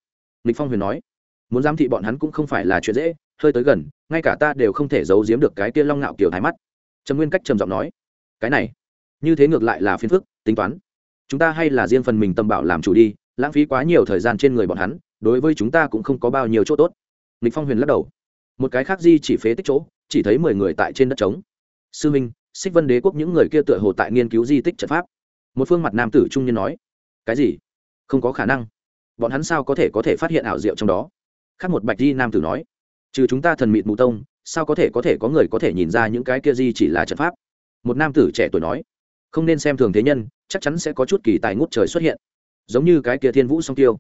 Speaker 1: Lịch phong huyền nói. Muốn giám thị bọn hắn cũng không phải là chuyện dễ, hơi tới gần, ngay cả ta đều không thể giấu giếm được cái kia long ngạo kiểu thái mắt. Trần nguyên cách trầm giọng nói. Cái này, như thế ngược lại là phiền phức, tính toán chúng ta hay là riêng phần mình tâm bảo làm chủ đi, lãng phí quá nhiều thời gian trên người bọn hắn, đối với chúng ta cũng không có bao nhiêu chỗ tốt. Lịch phong huyền lắc đầu. Một cái khác di chỉ phế tích chỗ, chỉ thấy mười người tại trên đất trống. Sư minh xích vân đế quốc những người kia tựa hồ tại nghiên cứu di tích trận pháp. Một phương mặt nam tử trung niên nói. Cái gì? Không có khả năng. Bọn hắn sao có thể có thể phát hiện ảo diệu trong đó? Khác một bạch di nam tử nói. Trừ chúng ta thần mịt mù tông, sao có thể có thể có người có thể nhìn ra những cái kia di chỉ là trận pháp? Một nam tử trẻ tuổi nói. Không nên xem thường thế nhân chắc chắn sẽ có chút kỳ tài ngút trời xuất hiện. Giống như cái kia thiên vũ song tiêu.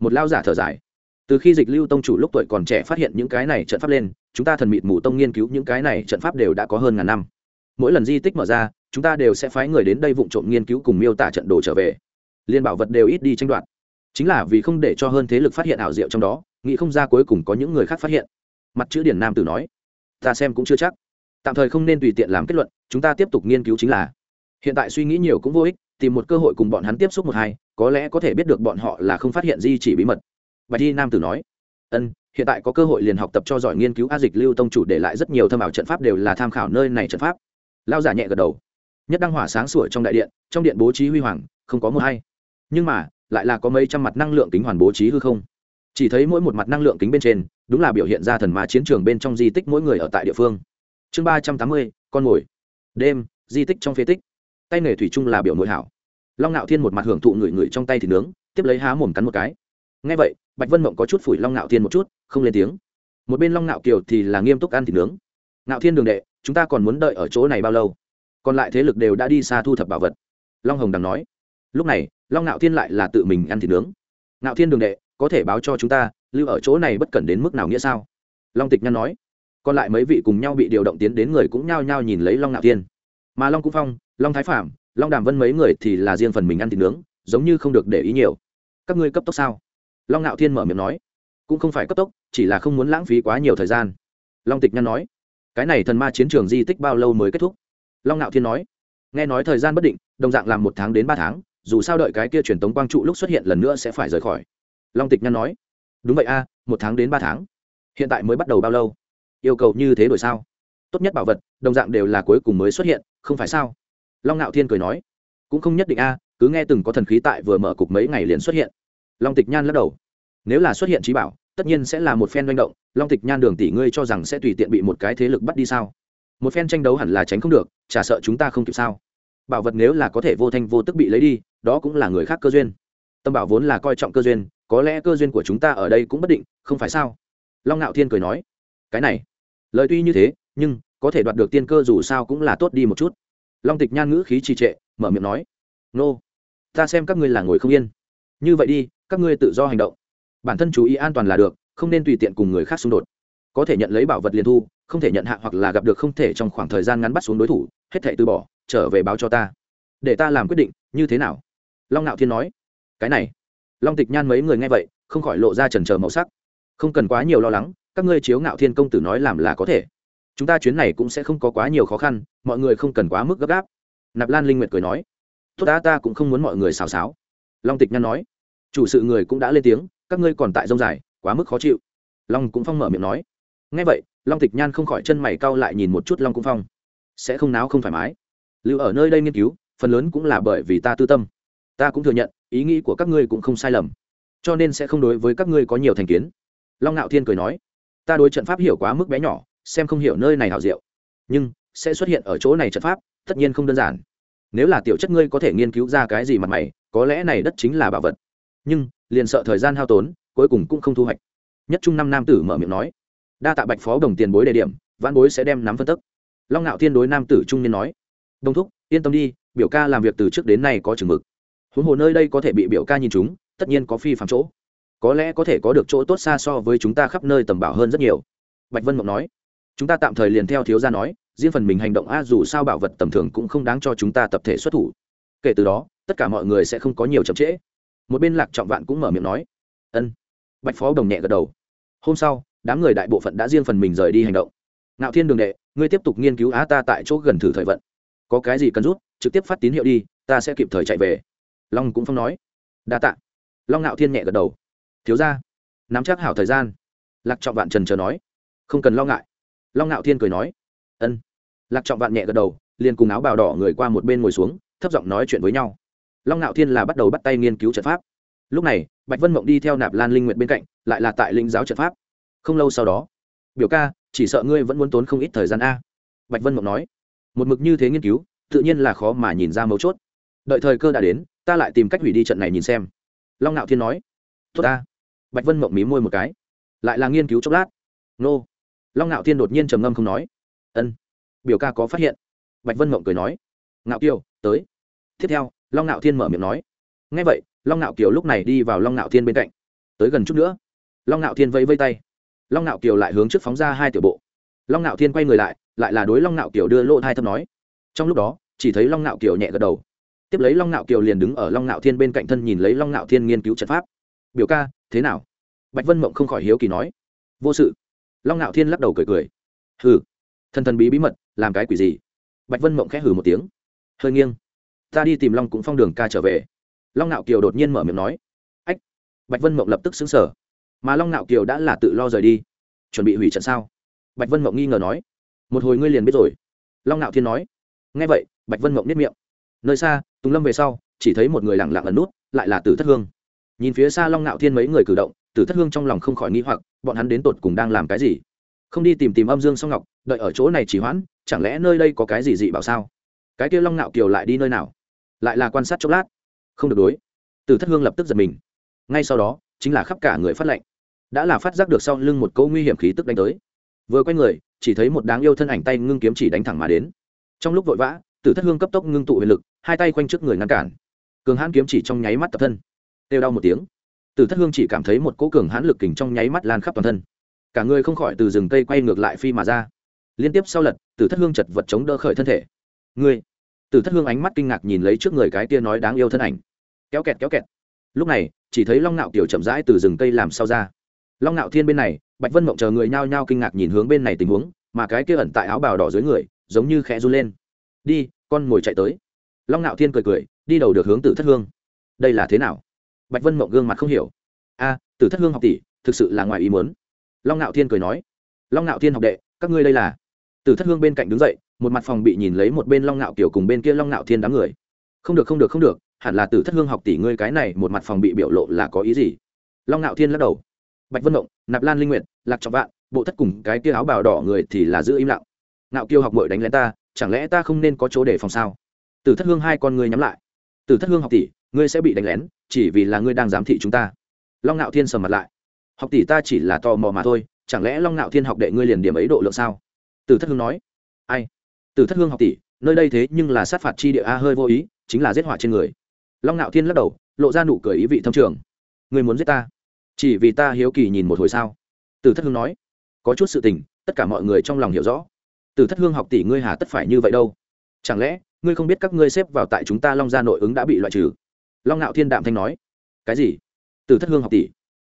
Speaker 1: Một lao giả thở dài. Từ khi dịch lưu tông chủ lúc tuổi còn trẻ phát hiện những cái này trận pháp lên, chúng ta thần mịt mù tông nghiên cứu những cái này trận pháp đều đã có hơn ngàn năm. Mỗi lần di tích mở ra, chúng ta đều sẽ phái người đến đây vụ trộm nghiên cứu cùng miêu tả trận đồ trở về. Liên bảo vật đều ít đi tranh đoạt. Chính là vì không để cho hơn thế lực phát hiện ảo diệu trong đó, nghĩ không ra cuối cùng có những người khác phát hiện. Mặt chữ điển nam tử nói, ta xem cũng chưa chắc. Tạm thời không nên tùy tiện làm kết luận, chúng ta tiếp tục nghiên cứu chính là. Hiện tại suy nghĩ nhiều cũng vô ích tìm một cơ hội cùng bọn hắn tiếp xúc một hai, có lẽ có thể biết được bọn họ là không phát hiện di chỉ bí mật. Bạch di nam tử nói, ân, hiện tại có cơ hội liền học tập cho giỏi nghiên cứu a dịch lưu tông chủ để lại rất nhiều thâm ảo trận pháp đều là tham khảo nơi này trận pháp. Lao giả nhẹ gật đầu. Nhất đăng hỏa sáng sủa trong đại điện, trong điện bố trí huy hoàng, không có một hay nhưng mà, lại là có mấy trăm mặt năng lượng kính hoàn bố trí hư không. Chỉ thấy mỗi một mặt năng lượng kính bên trên, đúng là biểu hiện ra thần ma chiến trường bên trong di tích mỗi người ở tại địa phương. Chương ba trăm tám mươi, con mồi. Đêm, di tích trong phế tích tay nghề thủy chung là biểu nội hảo. Long ngạo thiên một mặt hưởng thụ người người trong tay thì nướng, tiếp lấy há mồm cắn một cái. Ngay vậy, bạch vân mộng có chút phủi long ngạo thiên một chút, không lên tiếng. Một bên long ngạo kiều thì là nghiêm túc ăn thịt nướng. Ngạo thiên đường đệ, chúng ta còn muốn đợi ở chỗ này bao lâu? Còn lại thế lực đều đã đi xa thu thập bảo vật. Long hồng đằng nói. Lúc này, long ngạo thiên lại là tự mình ăn thịt nướng. Ngạo thiên đường đệ, có thể báo cho chúng ta, lưu ở chỗ này bất cần đến mức nào nghĩa sao? Long tịch nhan nói. Còn lại mấy vị cùng nhau bị điều động tiến đến người cũng nhao nhao nhìn lấy long ngạo thiên mà long cung phong, long thái phạm long đàm vân mấy người thì là riêng phần mình ăn thịt nướng, giống như không được để ý nhiều. Các ngươi cấp tốc sao? Long ngạo thiên mở miệng nói. Cũng không phải cấp tốc, chỉ là không muốn lãng phí quá nhiều thời gian. Long tịch nhăn nói. Cái này thần ma chiến trường di tích bao lâu mới kết thúc? Long ngạo thiên nói. Nghe nói thời gian bất định, đồng dạng làm một tháng đến ba tháng, dù sao đợi cái kia truyền tống quang trụ lúc xuất hiện lần nữa sẽ phải rời khỏi. Long tịch nhăn nói. Đúng vậy a, một tháng đến ba tháng. Hiện tại mới bắt đầu bao lâu? Yêu cầu như thế đổi sao? Tốt nhất bảo vật, đồng dạng đều là cuối cùng mới xuất hiện, không phải sao? Long ngạo thiên cười nói. Cũng không nhất định a, cứ nghe từng có thần khí tại vừa mở cục mấy ngày liền xuất hiện. Long tịch nhan lắc đầu. Nếu là xuất hiện trí bảo, tất nhiên sẽ là một phen manh động, long tịch nhan đường tỷ ngươi cho rằng sẽ tùy tiện bị một cái thế lực bắt đi sao? Một phen tranh đấu hẳn là tránh không được, chả sợ chúng ta không kịp sao? Bảo vật nếu là có thể vô thanh vô tức bị lấy đi, đó cũng là người khác cơ duyên. Tâm bảo vốn là coi trọng cơ duyên, có lẽ cơ duyên của chúng ta ở đây cũng bất định, không phải sao? Long ngạo thiên cười nói. Cái này, lời tuy như thế nhưng có thể đoạt được tiên cơ dù sao cũng là tốt đi một chút. Long tịch nhan ngữ khí trì trệ, mở miệng nói, nô, ta xem các ngươi là ngồi không yên. Như vậy đi, các ngươi tự do hành động. Bản thân chú ý an toàn là được, không nên tùy tiện cùng người khác xung đột. Có thể nhận lấy bảo vật liền thu, không thể nhận hạ hoặc là gặp được không thể trong khoảng thời gian ngắn bắt xuống đối thủ, hết thể từ bỏ, trở về báo cho ta. Để ta làm quyết định, như thế nào? Long nạo thiên nói, cái này. Long tịch nhan mấy người nghe vậy, không khỏi lộ ra trần trờ màu sắc. Không cần quá nhiều lo lắng, các ngươi chiếu ngạo thiên công tử nói làm là có thể chúng ta chuyến này cũng sẽ không có quá nhiều khó khăn, mọi người không cần quá mức gấp gáp. Nạp lan linh nguyệt cười nói. Tốt ta ta cũng không muốn mọi người xào xáo. Long tịch nhăn nói. Chủ sự người cũng đã lên tiếng, các ngươi còn tại rông dài, quá mức khó chịu. Long cũng phong mở miệng nói. Ngay vậy, long tịch nhan không khỏi chân mày cau lại nhìn một chút long cũng phong. Sẽ không náo không thoải mái. Lưu ở nơi đây nghiên cứu, phần lớn cũng là bởi vì ta tư tâm. Ta cũng thừa nhận, ý nghĩ của các ngươi cũng không sai lầm. Cho nên sẽ không đối với các ngươi có nhiều thành kiến. Long ngạo thiên cười nói. Ta đối trận pháp hiểu quá mức bé nhỏ xem không hiểu nơi này hảo diệu. Nhưng, sẽ xuất hiện ở chỗ này trận pháp, tất nhiên không đơn giản. Nếu là tiểu chất ngươi có thể nghiên cứu ra cái gì mặt mày, có lẽ này đất chính là bảo vật. Nhưng, liền sợ thời gian hao tốn, cuối cùng cũng không thu hoạch. Nhất trung năm nam tử mở miệng nói. Đa tạ bạch phó đồng tiền bối đề điểm văn bối sẽ đem nắm phân tức. Long ngạo thiên đối nam tử trung niên nói. Đông thúc, yên tâm đi, biểu ca làm việc từ trước đến nay có chừng mực. Huống hồ nơi đây có thể bị biểu ca nhìn chúng, tất nhiên có phi phạm chỗ. Có lẽ có thể có được chỗ tốt xa so với chúng ta khắp nơi tầm bảo hơn rất nhiều. Bạch vân mộng nói chúng ta tạm thời liền theo thiếu gia nói, riêng phần mình hành động a, dù sao bảo vật tầm thường cũng không đáng cho chúng ta tập thể xuất thủ. Kể từ đó, tất cả mọi người sẽ không có nhiều chậm trễ. Một bên lạc trọng vạn cũng mở miệng nói, ân. Bạch phó đồng nhẹ gật đầu. Hôm sau, đám người đại bộ phận đã riêng phần mình rời đi hành động. Ngạo thiên đường đệ, ngươi tiếp tục nghiên cứu á ta tại chỗ gần thử thời vận. Có cái gì cần rút, trực tiếp phát tín hiệu đi, ta sẽ kịp thời chạy về. Long cũng phong nói. Đa tạ. Long ngạo thiên nhẹ gật đầu. Thiếu ra nắm chắc hảo thời gian. Lạc trọng vạn trần chờ nói. Không cần lo ngại long ngạo thiên cười nói, ân. Lạc trọng vạn nhẹ gật đầu, liền cùng áo bào đỏ người qua một bên ngồi xuống, thấp giọng nói chuyện với nhau. Long ngạo thiên là bắt đầu bắt tay nghiên cứu trận pháp. Lúc này, bạch vân mộng đi theo nạp lan linh nguyện bên cạnh, lại là tại linh giáo trận pháp. Không lâu sau đó, biểu ca, chỉ sợ ngươi vẫn muốn tốn không ít thời gian a. Bạch vân mộng nói, một mực như thế nghiên cứu, tự nhiên là khó mà nhìn ra mấu chốt. Đợi thời cơ đã đến, ta lại tìm cách hủy đi trận này nhìn xem. Long ngạo thiên nói, tốt ta. Bạch vân mộng mí môi một cái, lại là nghiên cứu chốc lát. Nô long ngạo thiên đột nhiên trầm ngâm không nói ân biểu ca có phát hiện bạch vân mộng cười nói ngạo kiều tới tiếp theo long ngạo thiên mở miệng nói ngay vậy long ngạo kiều lúc này đi vào long ngạo thiên bên cạnh tới gần chút nữa long ngạo thiên vẫy vây tay long ngạo kiều lại hướng trước phóng ra hai tiểu bộ long ngạo thiên quay người lại lại là đối long ngạo kiều đưa lỗ hai thâm nói trong lúc đó chỉ thấy long ngạo kiều nhẹ gật đầu tiếp lấy long ngạo kiều liền đứng ở long ngạo thiên bên cạnh thân nhìn lấy long ngạo thiên nghiên cứu trận pháp biểu ca thế nào bạch vân mộng không khỏi hiếu kỳ nói vô sự long ngạo thiên lắc đầu cười cười. Hừ, thần thần bí bí mật, làm cái quỷ gì? Bạch vân mộng khẽ hừ một tiếng. Hơi nghiêng, ta đi tìm long cũng phong đường ca trở về. Long ngạo kiều đột nhiên mở miệng nói. Ách. Bạch vân mộng lập tức xứng sở mà long ngạo kiều đã là tự lo rời đi, chuẩn bị hủy trận sao? Bạch vân mộng nghi ngờ nói. Một hồi ngươi liền biết rồi. Long ngạo thiên nói. Nghe vậy, bạch vân mộng nếp miệng. Nơi xa, tùng lâm về sau, chỉ thấy một người lẳng lặng ẩn nút, lại là tử thất hương. Nhìn phía xa long ngạo thiên mấy người cử động tử thất hương trong lòng không khỏi nghi hoặc, bọn hắn đến tột cùng đang làm cái gì? Không đi tìm tìm âm dương song ngọc, đợi ở chỗ này chỉ hoãn, chẳng lẽ nơi đây có cái gì dị bảo sao? Cái kia long Nạo kiều lại đi nơi nào? Lại là quan sát chốc lát. Không được đối. Tử thất hương lập tức giật mình. Ngay sau đó, chính là khắp cả người phát lệnh. Đã là phát giác được sau lưng một câu nguy hiểm khí tức đánh tới. Vừa quay người, chỉ thấy một đáng yêu thân ảnh tay ngưng kiếm chỉ đánh thẳng mà đến. Trong lúc vội vã, tử thất hương cấp tốc ngưng tụ huyền lực, hai tay quanh trước người ngăn cản. Cường hãn kiếm chỉ trong nháy mắt tập thân. Têu đau một tiếng tử thất hương chỉ cảm thấy một cỗ cường hãn lực kình trong nháy mắt lan khắp toàn thân. Cả người không khỏi từ rừng cây quay ngược lại phi mà ra. Liên tiếp sau lật tử thất hương chật vật chống đỡ khởi thân thể. Ngươi! Tử thất hương ánh mắt kinh ngạc nhìn lấy trước người cái tia nói đáng yêu thân ảnh. Kéo kẹt kéo kẹt. Lúc này, chỉ thấy long nạo tiểu chậm rãi từ rừng cây làm sao ra. Long nạo thiên bên này, bạch vân mộng chờ người nhao nhao kinh ngạc nhìn hướng bên này tình huống, mà cái kia ẩn tại áo bào đỏ dưới người, giống như khẽ run lên. Đi, con ngồi chạy tới. Long nạo thiên cười cười, đi đầu được hướng tử thất hương. Đây là thế nào? Bạch vân mộng gương mặt không hiểu. A tử thất hương học tỷ thực sự là ngoài ý muốn. Long nạo thiên cười nói. Long nạo thiên học đệ các ngươi đây là? Tử thất hương bên cạnh đứng dậy một mặt phòng bị nhìn lấy một bên long nạo kiểu cùng bên kia long nạo thiên đám người. Không được không được không được hẳn là tử thất hương học tỷ ngươi cái này một mặt phòng bị biểu lộ là có ý gì? Long nạo thiên lắc đầu. Bạch vân mộng nạp lan linh nguyện, lạc trọng vạn bộ thất cùng cái kia áo bào đỏ người thì là giữ im lặng. Nạo kiêu học mội đánh lén ta chẳng lẽ ta không nên có chỗ để phòng sao? Tử thất hương hai con ngươi nhắm lại. Tử thất hương học tỷ ngươi sẽ bị đánh lén, chỉ vì là ngươi đang giám thị chúng ta. Long ngạo thiên sầm mặt lại. Học tỷ ta chỉ là tò mò mà thôi, chẳng lẽ long ngạo thiên học đệ ngươi liền điểm ấy độ lượng sao? Tử thất hương nói. Ai? Tử thất hương học tỷ, nơi đây thế nhưng là sát phạt chi địa a, hơi vô ý, chính là giết họa trên người. Long ngạo thiên lắc đầu, lộ ra nụ cười ý vị thâm trường. Ngươi muốn giết ta? Chỉ vì ta hiếu kỳ nhìn một hồi sao? Tử thất hương nói. Có chút sự tình, tất cả mọi người trong lòng hiểu rõ. Tử thất hương học tỷ ngươi hà tất phải như vậy đâu? Chẳng lẽ, ngươi không biết các ngươi xếp vào tại chúng ta long gia nội ứng đã bị loại trừ? Long ngạo thiên đạm thanh nói, cái gì? Từ thất hương học tỷ?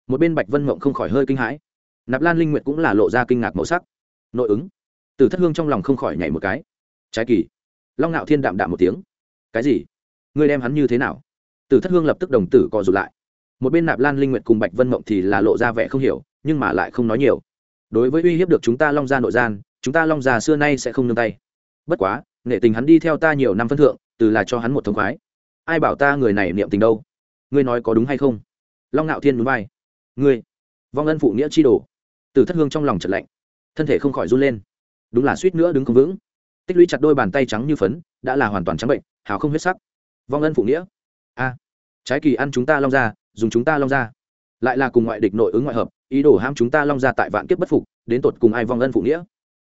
Speaker 1: Một bên bạch vân mộng không khỏi hơi kinh hãi. Nạp lan linh nguyệt cũng là lộ ra kinh ngạc màu sắc. Nội ứng. Từ thất hương trong lòng không khỏi nhảy một cái. Trái kỳ. Long ngạo thiên đạm đạm một tiếng. Cái gì? Ngươi đem hắn như thế nào? Từ thất hương lập tức đồng tử co rụt lại. Một bên nạp lan linh nguyệt cùng bạch vân mộng thì là lộ ra vẻ không hiểu, nhưng mà lại không nói nhiều. Đối với uy hiếp được chúng ta long gia nội gian, chúng ta long già xưa nay sẽ không nương tay. Bất quá nghệ tình hắn đi theo ta nhiều năm phân thượng, từ là cho hắn một thống khoái ai bảo ta người này niệm tình đâu? Ngươi nói có đúng hay không? Long ngạo thiên núi vai. Ngươi, vong ân phụ nghĩa chi đồ. Từ thất hương trong lòng chật lạnh, thân thể không khỏi run lên. Đúng là suýt nữa đứng không vững. Tích lũy chặt đôi bàn tay trắng như phấn, đã là hoàn toàn trắng bệnh, hào không huyết sắc. Vong ân phụ nghĩa. A, trái kỳ ăn chúng ta long ra dùng chúng ta long ra lại là cùng ngoại địch nội ứng ngoại hợp, ý đồ ham chúng ta long ra tại vạn kiếp bất phục, đến tột cùng ai vong ân phụ nghĩa?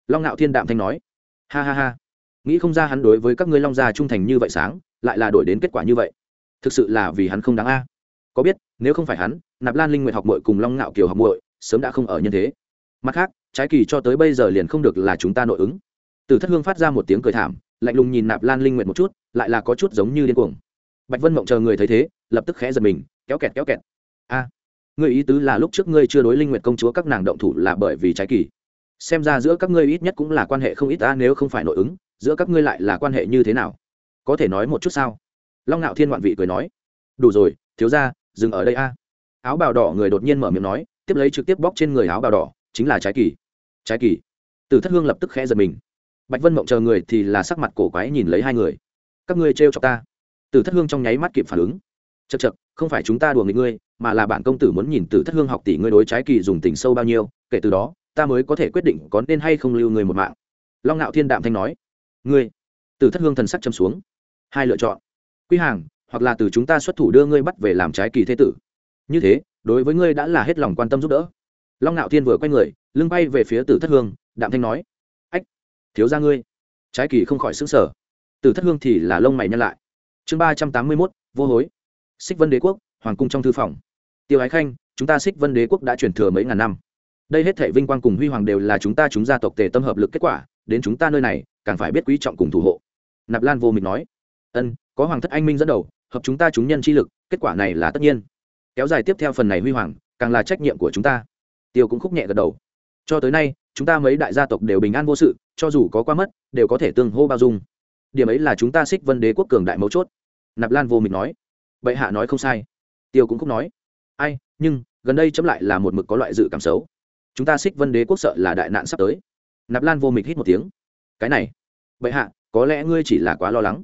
Speaker 1: Long ngạo thiên đạm thanh nói. Ha ha ha nghĩ không ra hắn đối với các ngươi long gia trung thành như vậy sáng lại là đổi đến kết quả như vậy. Thực sự là vì hắn không đáng a. Có biết nếu không phải hắn nạp lan linh nguyện học mội cùng long ngạo kiều học mội sớm đã không ở nhân thế. Mặt khác trái kỳ cho tới bây giờ liền không được là chúng ta nội ứng. Từ thất hương phát ra một tiếng cười thảm lạnh lùng nhìn nạp lan linh nguyện một chút lại là có chút giống như điên cuồng. Bạch vân mộng chờ người thấy thế lập tức khẽ giật mình kéo kẹt kéo kẹt. A à, ý tứ là lúc trước ngươi chưa đối linh nguyện công chúa các nàng động thủ là bởi vì trái kỳ xem ra giữa các ngươi ít nhất cũng là quan hệ không ít ta, nếu không phải nội ứng, giữa các ngươi lại là quan hệ như thế nào? Có thể nói một chút sao? Long ngạo thiên ngoạn vị cười nói. Đủ rồi, thiếu ra dừng ở đây a. Áo bào đỏ người đột nhiên mở miệng nói, tiếp lấy trực tiếp bóc trên người áo bào đỏ, chính là trái kỳ. Trái kỳ? Từ thất hương lập tức khẽ giật mình. Bạch vân mộng chờ người thì là sắc mặt cổ quái nhìn lấy hai người. Các ngươi trêu cho ta? Từ thất hương trong nháy mắt kịp phản ứng. Chật chật không phải chúng ta đùa nghịch ngươi, mà là bản công tử muốn nhìn từ thất hương học tỷ ngươi đối trái kỳ dùng tình sâu bao nhiêu, kể từ đó ta mới có thể quyết định có nên hay không lưu người một mạng. Long ngạo thiên đạm thanh nói. Ngươi, từ thất hương thần sắc châm xuống. Hai lựa chọn. Quy hàng, hoặc là từ chúng ta xuất thủ đưa ngươi bắt về làm trái kỳ thế tử. Như thế, đối với ngươi đã là hết lòng quan tâm giúp đỡ. Long ngạo thiên vừa quay người, lưng bay về phía tử thất hương, đạm thanh nói. Ách, thiếu ra ngươi. Trái kỳ không khỏi xứng sở tử thất hương thì là lông mày nhăn lại. Chương ba trăm tám mươi mốt, vô hối. Xích vân đế quốc, hoàng cung trong thư phòng. Tiêu ái khanh, chúng ta xích vân đế quốc đã truyền thừa mấy ngàn năm đây hết thể vinh quang cùng huy hoàng đều là chúng ta chúng gia tộc tề tâm hợp lực kết quả, đến chúng ta nơi này, càng phải biết quý trọng cùng thủ hộ. Nạp lan vô mình nói. Ân, có hoàng thất anh minh dẫn đầu, hợp chúng ta chúng nhân chi lực, kết quả này là tất nhiên. Kéo dài tiếp theo phần này huy hoàng, càng là trách nhiệm của chúng ta. Tiêu cũng khúc nhẹ gật đầu. Cho tới nay, chúng ta mấy đại gia tộc đều bình an vô sự, cho dù có qua mất, đều có thể tương hô bao dung. Điểm ấy là chúng ta xích vân đế quốc cường đại mấu chốt. Nạp lan vô mình nói. Bệ hạ nói không sai. Tiêu cũng khúc nói. Ai, nhưng, gần đây chấm lại là một mực có loại dự cảm xấu chúng ta xích vân đế quốc sợ là đại nạn sắp tới. Nạp lan vô mịch hít một tiếng. Cái này, bệ hạ, có lẽ ngươi chỉ là quá lo lắng.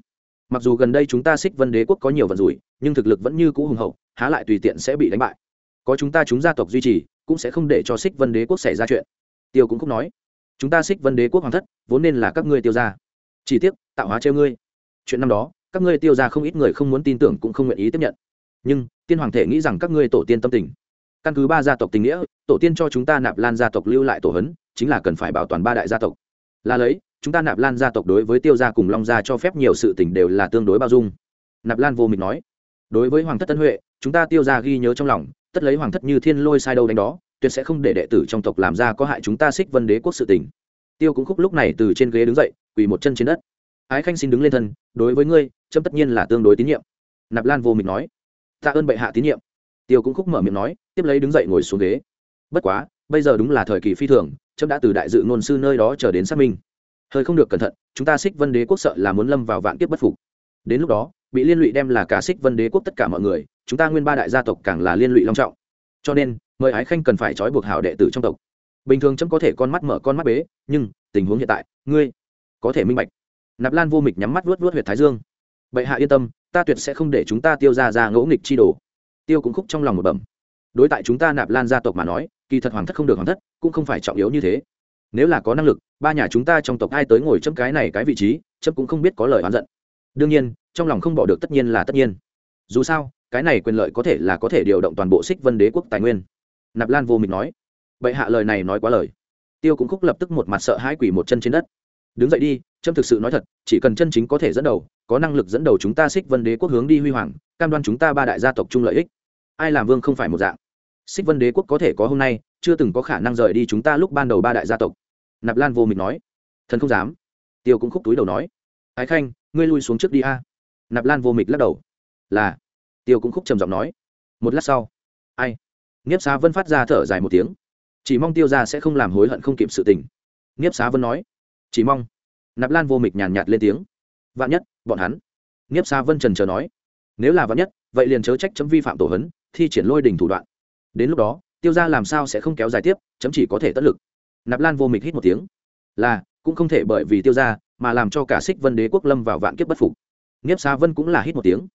Speaker 1: Mặc dù gần đây chúng ta xích vân đế quốc có nhiều vận rủi, nhưng thực lực vẫn như cũ hùng hậu, há lại tùy tiện sẽ bị đánh bại. Có chúng ta chúng gia tộc duy trì, cũng sẽ không để cho xích vân đế quốc xảy ra chuyện. Tiêu cũng không nói, chúng ta xích vân đế quốc hoàng thất, vốn nên là các ngươi tiêu gia. Chỉ tiếc, tạo hóa treo ngươi. Chuyện năm đó, các ngươi tiêu gia không ít người không muốn tin tưởng cũng không nguyện ý tiếp nhận. Nhưng, tiên hoàng thể nghĩ rằng các ngươi tổ tiên tâm tình căn cứ ba gia tộc tình nghĩa, tổ tiên cho chúng ta nạp lan gia tộc lưu lại tổ hấn, chính là cần phải bảo toàn ba đại gia tộc. Là lấy, chúng ta nạp lan gia tộc đối với tiêu gia cùng long gia cho phép nhiều sự tình đều là tương đối bao dung. Nạp lan vô mình nói, đối với hoàng thất tân huệ, chúng ta tiêu gia ghi nhớ trong lòng, tất lấy hoàng thất như thiên lôi sai đâu đánh đó, tuyệt sẽ không để đệ tử trong tộc làm ra có hại chúng ta xích vân đế quốc sự tình. Tiêu cũng khúc lúc này từ trên ghế đứng dậy, quỳ một chân trên đất. Ái khanh xin đứng lên thân, đối với ngươi trâm tất nhiên là tương đối tín nhiệm. Nạp lan vô mình nói, tạ ơn bệ hạ tín nhiệm tiêu cũng khúc mở miệng nói, tiếp lấy đứng dậy ngồi xuống ghế. Bất quá, bây giờ đúng là thời kỳ phi thường trâm đã từ đại dự ngôn sư nơi đó trở đến xác minh. Hơi không được cẩn thận, chúng ta xích vân đế quốc sợ là muốn lâm vào vạn kiếp bất phục. Đến lúc đó, bị liên lụy đem là cả xích vân đế quốc tất cả mọi người, chúng ta nguyên ba đại gia tộc càng là liên lụy long trọng. Cho nên, mời ái khanh cần phải trói buộc hảo đệ tử trong tộc. Bình thường chấm có thể con mắt mở con mắt bế, nhưng, tình huống hiện tại, ngươi có thể minh bạch. Nạp lan vô mịch nhắm mắt vuốt vuốt huyệt thái dương. Bệ hạ yên tâm, ta tuyệt sẽ không để chúng ta tiêu ra ra ngỗ nghịch chi đồ tiêu cũng khúc trong lòng một bẩm. Đối tại chúng ta nạp lan gia tộc mà nói, kỳ thật hoàng thất không được hoàng thất, cũng không phải trọng yếu như thế. Nếu là có năng lực, ba nhà chúng ta trong tộc ai tới ngồi chấm cái này cái vị trí, chấm cũng không biết có lời oán giận. Đương nhiên, trong lòng không bỏ được tất nhiên là tất nhiên. Dù sao, cái này quyền lợi có thể là có thể điều động toàn bộ xích vân đế quốc tài nguyên. Nạp lan vô mịch nói. Bệ hạ lời này nói quá lời. Tiêu cũng khúc lập tức một mặt sợ hãi quỷ một chân trên đất. Đứng dậy đi trâm thực sự nói thật, chỉ cần chân chính có thể dẫn đầu, có năng lực dẫn đầu chúng ta xích vân đế quốc hướng đi huy hoàng, cam đoan chúng ta ba đại gia tộc chung lợi ích ai làm vương không phải một dạng. Xích vân đế quốc có thể có hôm nay, chưa từng có khả năng rời đi chúng ta lúc ban đầu ba đại gia tộc. Nạp lan vô mịch nói. Thần không dám. Tiêu cũng khúc túi đầu nói. Ái khanh, ngươi lui xuống trước đi a. Nạp lan vô mịch lắc đầu. Là. Tiêu cũng khúc trầm giọng nói. Một lát sau, ai? Nghiếp xá vân phát ra thở dài một tiếng. Chỉ mong tiêu ra sẽ không làm hối hận không kịp sự tình. Nghiếp xá vân nói. Chỉ mong. Nạp lan vô mịch nhàn nhạt lên tiếng. Vạn nhất, bọn hắn. Nghiếp xá vân trần chờ nói. Nếu là vạn nhất, vậy liền chớ trách chấm vi phạm tổ hấn thi triển lôi đình thủ đoạn. Đến lúc đó, tiêu ra làm sao sẽ không kéo dài tiếp, chấm chỉ có thể tất lực. Nạp lan vô mịch hít một tiếng. Là, cũng không thể bởi vì tiêu ra mà làm cho cả xích vân đế quốc lâm vào vạn kiếp bất phục. Nghiếp xá vân cũng là hít một tiếng.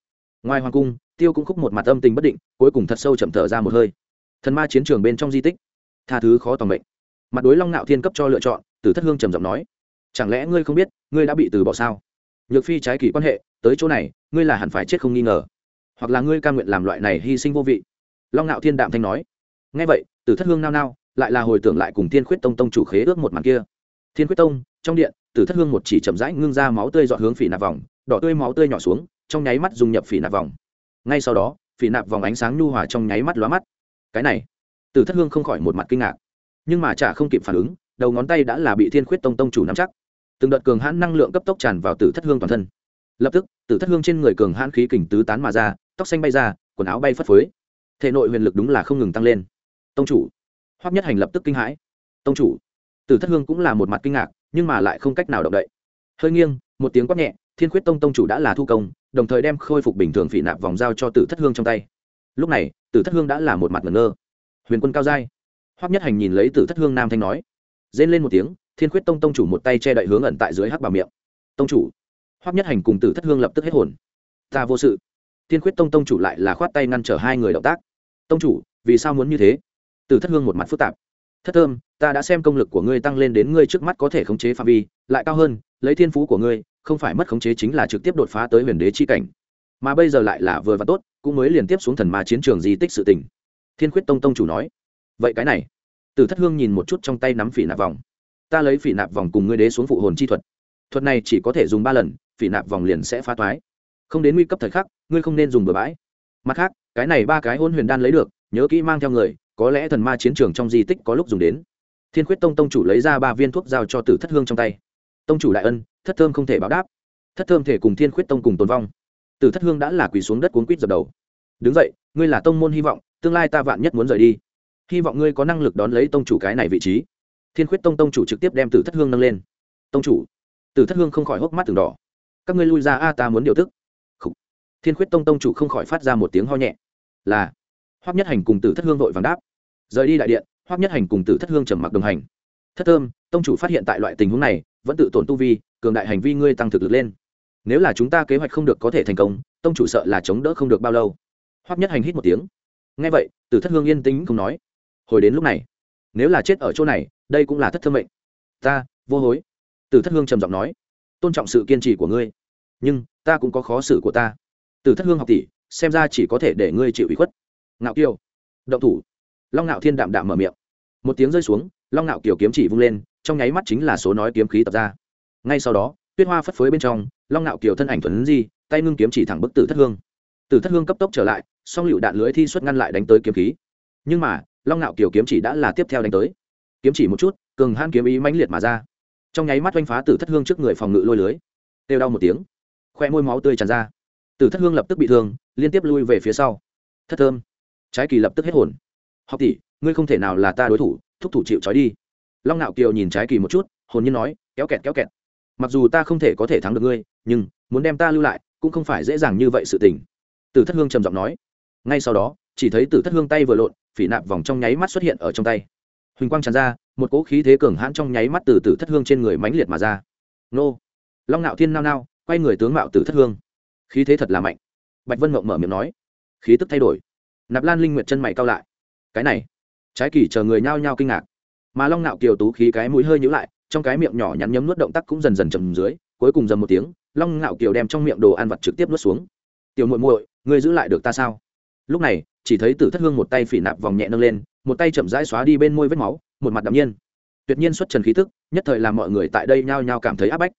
Speaker 1: Ngoài hoàng cung, tiêu cũng khúc một mặt âm tình bất định, cuối cùng thật sâu chậm thở ra một hơi. Thần ma chiến trường bên trong di tích, tha thứ khó tòng mệnh. Mặt đối long nạo thiên cấp cho lựa chọn từ thất hương trầm giọng nói, chẳng lẽ ngươi không biết, ngươi đã bị từ bỏ sao? Nhược phi trái kỳ quan hệ, tới chỗ này, ngươi là hẳn phải chết không nghi ngờ hoặc là ngươi ca nguyện làm loại này hy sinh vô vị. Long nạo thiên đạm thanh nói. Ngay vậy từ thất hương nao nao, lại là hồi tưởng lại cùng thiên khuyết tông tông chủ khế ước một màn kia. Thiên khuyết tông, trong điện từ thất hương một chỉ chậm rãi ngưng ra máu tươi dọn hướng phỉ nạp vòng, đỏ tươi máu tươi nhỏ xuống, trong nháy mắt dùng nhập phỉ nạp vòng. Ngay sau đó, phỉ nạp vòng ánh sáng nhu hòa trong nháy mắt lóa mắt. Cái này từ thất hương không khỏi một mặt kinh ngạc. Nhưng mà chả không kịp phản ứng, đầu ngón tay đã là bị thiên khuyết tông tông chủ nắm chắc. Từng đợt cường hãn năng lượng cấp tốc tràn vào từ thất hương toàn thân. Lập tức từ thất hương trên người cường hãn khí kình tứ tán mà ra tóc xanh bay ra, quần áo bay phất phới. Thể nội huyền lực đúng là không ngừng tăng lên. Tông chủ. Hoắc nhất hành lập tức kinh hãi. Tông chủ. Tử thất hương cũng là một mặt kinh ngạc, nhưng mà lại không cách nào động đậy. Hơi nghiêng, một tiếng quát nhẹ, thiên khuyết tông tông chủ đã là thu công, đồng thời đem khôi phục bình thường phỉ nạp vòng dao cho tử thất hương trong tay. Lúc này, tử thất hương đã là một mặt ngẩn ngơ. Huyền quân cao giai hoắc nhất hành nhìn lấy tử thất hương nam thanh nói, rên lên một tiếng, thiên khuyết tông tông chủ một tay che đậy hướng ẩn tại dưới hắc bà miệng. Tông chủ. Hoắc nhất hành cùng tử thất hương lập tức hết hồn. Ta vô sự thiên khuyết tông tông chủ lại là khoát tay ngăn trở hai người động tác. Tông chủ, vì sao muốn như thế? Từ thất hương một mặt phức tạp. Thất thơm, ta đã xem công lực của ngươi tăng lên đến ngươi trước mắt có thể khống chế phạm vi, lại cao hơn, lấy thiên phú của ngươi, không phải mất khống chế chính là trực tiếp đột phá tới huyền đế chi cảnh. Mà bây giờ lại là vừa và tốt, cũng mới liền tiếp xuống thần ma chiến trường di tích sự tình. Thiên khuyết tông tông chủ nói. Vậy cái này? Từ thất hương nhìn một chút trong tay nắm phỉ nạp vòng. Ta lấy phỉ nạp vòng cùng ngươi đế xuống phụ hồn chi thuật. Thuật này chỉ có thể dùng ba lần, phỉ nạp vòng liền sẽ phá toái không đến nguy cấp thời khắc, ngươi không nên dùng bừa bãi. Mặt khác, cái này ba cái hôn huyền đan lấy được, nhớ kỹ mang theo người, có lẽ thần ma chiến trường trong di tích có lúc dùng đến. Thiên khuyết tông tông chủ lấy ra ba viên thuốc giao cho tử thất hương trong tay. Tông chủ đại ân, thất thơm không thể báo đáp. Thất thơm thể cùng thiên khuyết tông cùng tồn vong. Tử thất hương đã là quỳ xuống đất cuốn quýt dập đầu. Đứng dậy, ngươi là tông môn hy vọng, tương lai ta vạn nhất muốn rời đi. Hy vọng ngươi có năng lực đón lấy tông chủ cái này vị trí. Thiên khuyết tông tông chủ trực tiếp đem tử thất hương nâng lên. Tông chủ, tử thất hương không khỏi hốc mắt từng đỏ. Các ngươi lui ra, a, ta muốn điều tức thiên khuyết tông tông chủ không khỏi phát ra một tiếng ho nhẹ. Là, hoắc nhất hành cùng tử thất hương vội vàng đáp. Rời đi đại điện, hoắc nhất hành cùng tử thất hương trầm mặc đồng hành. Thất thơm, tông chủ phát hiện tại loại tình huống này, vẫn tự tổn tu vi, cường đại hành vi ngươi tăng thực lực lên. Nếu là chúng ta kế hoạch không được có thể thành công, tông chủ sợ là chống đỡ không được bao lâu. Hoắc nhất hành hít một tiếng. Ngay vậy, tử thất hương yên tĩnh không nói. Hồi đến lúc này, nếu là chết ở chỗ này, đây cũng là thất thơm mệnh. Ta, vô hối. Tử thất hương trầm giọng nói. Tôn trọng sự kiên trì của ngươi, nhưng ta cũng có khó xử của ta. Từ thất hương học tỷ, xem ra chỉ có thể để ngươi chịu ủy khuất. Ngạo kiêu động thủ. Long ngạo thiên đạm đạm mở miệng. Một tiếng rơi xuống, long ngạo kiều kiếm chỉ vung lên, trong nháy mắt chính là số nói kiếm khí tập ra. Ngay sau đó, tuyết hoa phất phới bên trong, long ngạo kiều thân ảnh thuần di, tay ngưng kiếm chỉ thẳng bức tử thất hương. Tử thất hương cấp tốc trở lại, song lựu đạn lưới thi xuất ngăn lại đánh tới kiếm khí. Nhưng mà, long ngạo kiều kiếm chỉ đã là tiếp theo đánh tới. Kiếm chỉ một chút, cường han kiếm ý mãnh liệt mà ra. Trong nháy mắt oanh phá tử thất hương trước người phòng ngự lôi lưới. Têu đau một tiếng. Khoe môi máu tươi tràn ra tử thất hương lập tức bị thương, liên tiếp lui về phía sau. Thất thơm, trái kỳ lập tức hết hồn. Học tỷ, ngươi không thể nào là ta đối thủ, thúc thủ chịu trói đi. Long Nạo kiều nhìn trái kỳ một chút, hồn nhiên nói, kéo kẹt kéo kẹt. Mặc dù ta không thể có thể thắng được ngươi, nhưng muốn đem ta lưu lại cũng không phải dễ dàng như vậy sự tình. Tử thất hương trầm giọng nói. Ngay sau đó, chỉ thấy tử thất hương tay vừa lộn, phỉ nạp vòng trong nháy mắt xuất hiện ở trong tay. Huỳnh quang tràn ra, một cỗ khí thế cường hãn trong nháy mắt từ tử thất hương trên người mãnh liệt mà ra. Nô! Long Nạo thiên nao nao, quay người tướng mạo tử thất hương khí thế thật là mạnh. Bạch vân mộng mở miệng nói, khí tức thay đổi. Nạp lan linh nguyệt chân mày cao lại. Cái này, trái kỳ chờ người nhao nhao kinh ngạc. Mà long nạo kiều tú khí cái mũi hơi nhữ lại, trong cái miệng nhỏ nhắn nhấm nuốt động tác cũng dần dần chầm dưới, cuối cùng dầm một tiếng, long nạo kiều đem trong miệng đồ ăn vặt trực tiếp nuốt xuống. Tiểu muội muội, ngươi giữ lại được ta sao? Lúc này, chỉ thấy tử thất hương một tay phỉ nạp vòng nhẹ nâng lên, một tay chậm rãi xóa đi bên môi vết máu, một mặt đạm nhiên. Tuyệt nhiên xuất trần khí tức, nhất thời làm mọi người tại đây nhao nhao cảm thấy áp bách.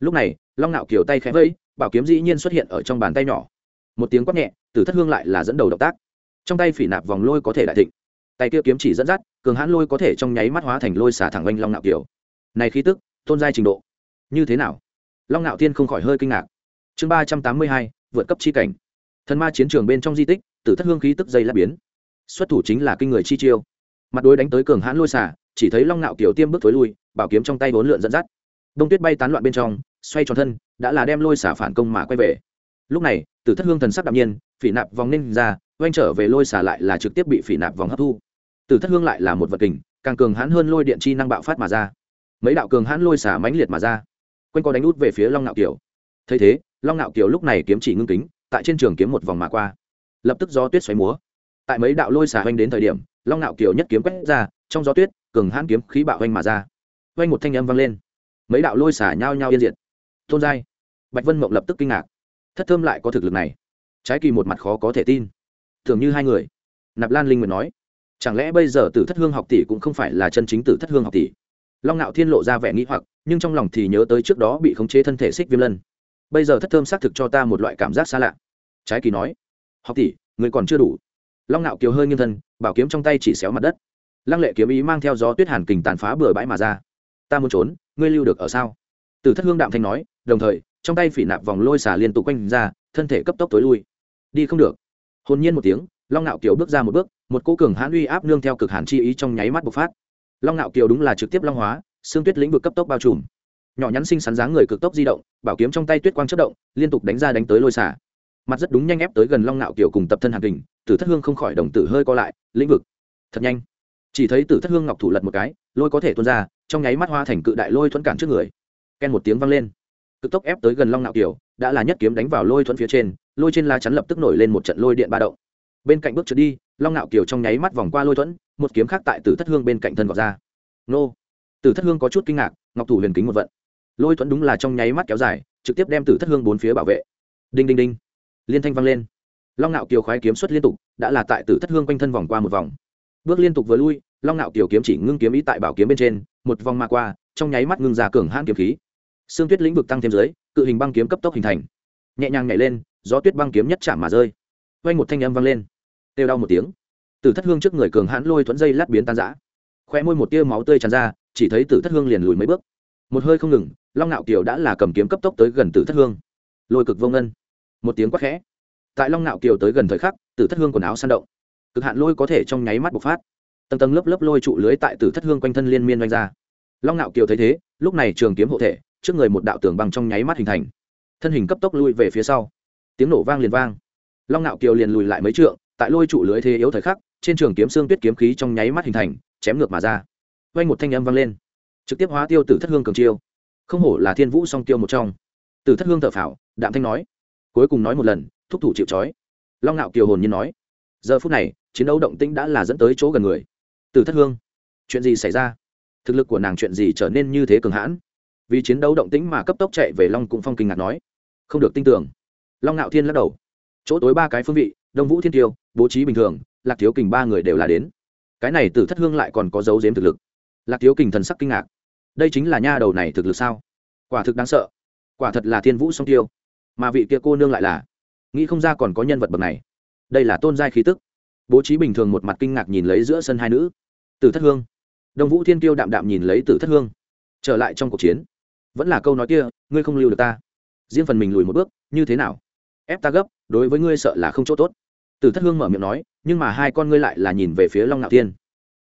Speaker 1: Lúc này, long nạo kiều tay khẽ vẫy bảo kiếm dĩ nhiên xuất hiện ở trong bàn tay nhỏ. Một tiếng quát nhẹ, tử thất hương lại là dẫn đầu động tác. Trong tay phỉ nạp vòng lôi có thể đại thịnh. Tay kia kiếm chỉ dẫn dắt, cường hãn lôi có thể trong nháy mắt hóa thành lôi xả thẳng oanh long nạo kiều. Này khí tức, tôn giai trình độ, như thế nào? Long nạo tiên không khỏi hơi kinh ngạc. Chương ba trăm tám mươi hai, vượt cấp chi cảnh. Thần ma chiến trường bên trong di tích, tử thất hương khí tức dây lát biến. Xuất thủ chính là kinh người chi chiêu. Mặt đối đánh tới cường hãn lôi xả chỉ thấy long ngạo kiều tiêm bước thối lui, bảo kiếm trong tay bốn lượn dẫn dắt đông tuyết bay tán loạn bên trong, xoay tròn thân, đã là đem lôi xả phản công mà quay về. Lúc này, tử thất hương thần sắc đạm nhiên, phỉ nạp vòng nên ra, oanh trở về lôi xả lại là trực tiếp bị phỉ nạp vòng hấp thu. Tử thất hương lại là một vật kình, càng cường hãn hơn lôi điện chi năng bạo phát mà ra. Mấy đạo cường hãn lôi xả mãnh liệt mà ra. Quanh co đánh út về phía long Nạo kiều. Thấy thế, long Nạo kiều lúc này kiếm chỉ ngưng kính, tại trên trường kiếm một vòng mà qua. Lập tức gió tuyết xoáy múa. Tại mấy đạo lôi xả hoành đến thời điểm, long Nạo kiều nhất kiếm quét ra, trong gió tuyết, cường hãn kiếm khí bạo hoành mà ra. Hoành một thanh âm vang lên mấy đạo lôi xả nhau nhau yên diệt. Tôn giai, bạch vân mộng lập tức kinh ngạc. Thất thơm lại có thực lực này. Trái kỳ một mặt khó có thể tin. Thường như hai người. Nạp lan linh nguyện nói, chẳng lẽ bây giờ tử thất hương học tỷ cũng không phải là chân chính tử thất hương học tỷ? Long ngạo thiên lộ ra vẻ nghĩ hoặc, nhưng trong lòng thì nhớ tới trước đó bị khống chế thân thể xích viêm lân. Bây giờ thất thơm xác thực cho ta một loại cảm giác xa lạ. Trái kỳ nói, học tỷ, người còn chưa đủ. Long ngạo kiều hơi nghiêng thân, bảo kiếm trong tay chỉ xéo mặt đất. Lăng lệ kiếm ý mang theo gió tuyết hàn kình tàn phá bừa bãi mà ra. Ta muốn trốn ngươi lưu được ở sao? Từ thất hương đạm thanh nói, đồng thời, trong tay phỉ nạp vòng lôi xả liên tục quanh ra, thân thể cấp tốc tối lui. Đi không được. Hồn nhiên một tiếng, long ngạo kiều bước ra một bước, một cô cường hãn uy áp nương theo cực hàn chi ý trong nháy mắt bộc phát. Long ngạo kiều đúng là trực tiếp long hóa, xương tuyết lĩnh vực cấp tốc bao trùm. Nhỏ nhắn xinh xắn dáng người cực tốc di động, bảo kiếm trong tay tuyết quang chất động, liên tục đánh ra đánh tới lôi xả mặt rất đúng nhanh ép tới gần long ngạo kiều cùng tập thân hàn kình, tử thất hương không khỏi đồng tử hơi co lại, lĩnh vực. Thật nhanh chỉ thấy tử thất hương ngọc thủ lật một cái, lôi có thể tuôn ra, trong nháy mắt hoa thành cự đại lôi thuẫn cản trước người. Ken một tiếng vang lên. Cực tốc ép tới gần long nạo kiều, đã là nhất kiếm đánh vào lôi thuẫn phía trên, lôi trên lá chắn lập tức nổi lên một trận lôi điện ba động. Bên cạnh bước trượt đi, long nạo kiều trong nháy mắt vòng qua lôi thuẫn, một kiếm khác tại tử thất hương bên cạnh thân gọt ra. Nô! Tử thất hương có chút kinh ngạc, ngọc thủ huyền kính một vận. Lôi thuẫn đúng là trong nháy mắt kéo dài, trực tiếp đem tử thất hương bốn phía bảo vệ. Đinh đinh đinh. Liên thanh vang lên. Long nạo kiều khoái kiếm xuất liên tục, đã là tại tử thất hương quanh thân vòng qua một vòng bước liên tục vừa lui long nạo kiểu kiếm chỉ ngưng kiếm ý tại bảo kiếm bên trên một vòng mà qua trong nháy mắt ngưng ra cường hãn kiếm khí. Xương tuyết lĩnh vực tăng thêm dưới cự hình băng kiếm cấp tốc hình thành. Nhẹ nhàng nhảy lên gió tuyết băng kiếm nhất chạm mà rơi. Vay một thanh âm vang lên. Têu đau một tiếng. Tử thất hương trước người cường hãn lôi thuẫn dây lát biến tan rã, khoe môi một tia máu tươi tràn ra chỉ thấy tử thất hương liền lùi mấy bước. Một hơi không ngừng long nạo kiều đã là cầm kiếm cấp tốc tới gần tử thất hương. Lôi cực vô ngân. Một tiếng quát khẽ. Tại long nạo kiều tới gần thời khắc tử thất hương quần áo san động cực hạn lôi có thể trong nháy mắt bộc phát. Tầng tầng lớp lớp lôi trụ lưới tại tử thất hương quanh thân liên miên doanh ra. Long ngạo kiều thấy thế, lúc này trường kiếm hộ thể, trước người một đạo tường bằng trong nháy mắt hình thành. Thân hình cấp tốc lui về phía sau. Tiếng nổ vang liền vang. Long ngạo kiều liền lùi lại mấy trượng, tại lôi trụ lưới thế yếu thời khắc, trên trường kiếm xương tuyết kiếm khí trong nháy mắt hình thành, chém ngược mà ra. Quanh một thanh âm vang lên. Trực tiếp hóa tiêu tử thất hương cường chiêu. Không hổ là thiên vũ song tiêu một trong. Tử thất hương thở phảo đạm thanh nói. Cuối cùng nói một lần, thúc thủ chịu trói. Long ngạo kiều hồn nhiên nói giờ phút này, chiến đấu động tĩnh đã là dẫn tới chỗ gần người. Từ thất hương, chuyện gì xảy ra? Thực lực của nàng chuyện gì trở nên như thế cường hãn? Vì chiến đấu động tĩnh mà cấp tốc chạy về long cũng phong kinh ngạc nói. Không được tin tưởng. Long ngạo thiên lắc đầu. Chỗ tối ba cái phương vị, đông vũ thiên tiêu, bố trí bình thường, lạc thiếu kình ba người đều là đến. Cái này từ thất hương lại còn có dấu dếm thực lực. Lạc thiếu kình thần sắc kinh ngạc. Đây chính là nha đầu này thực lực sao? Quả thực đáng sợ. Quả thật là thiên vũ song tiêu. Mà vị kia cô nương lại là. Nghĩ không ra còn có nhân vật bậc này đây là tôn giai khí tức. Bố trí bình thường một mặt kinh ngạc nhìn lấy giữa sân hai nữ. Tử thất hương. Đông vũ thiên tiêu đạm đạm nhìn lấy tử thất hương. Trở lại trong cuộc chiến. Vẫn là câu nói kia, ngươi không lưu được ta. Riêng phần mình lùi một bước, như thế nào? Ép ta gấp, đối với ngươi sợ là không chỗ tốt. Tử thất hương mở miệng nói, nhưng mà hai con ngươi lại là nhìn về phía long nạo thiên.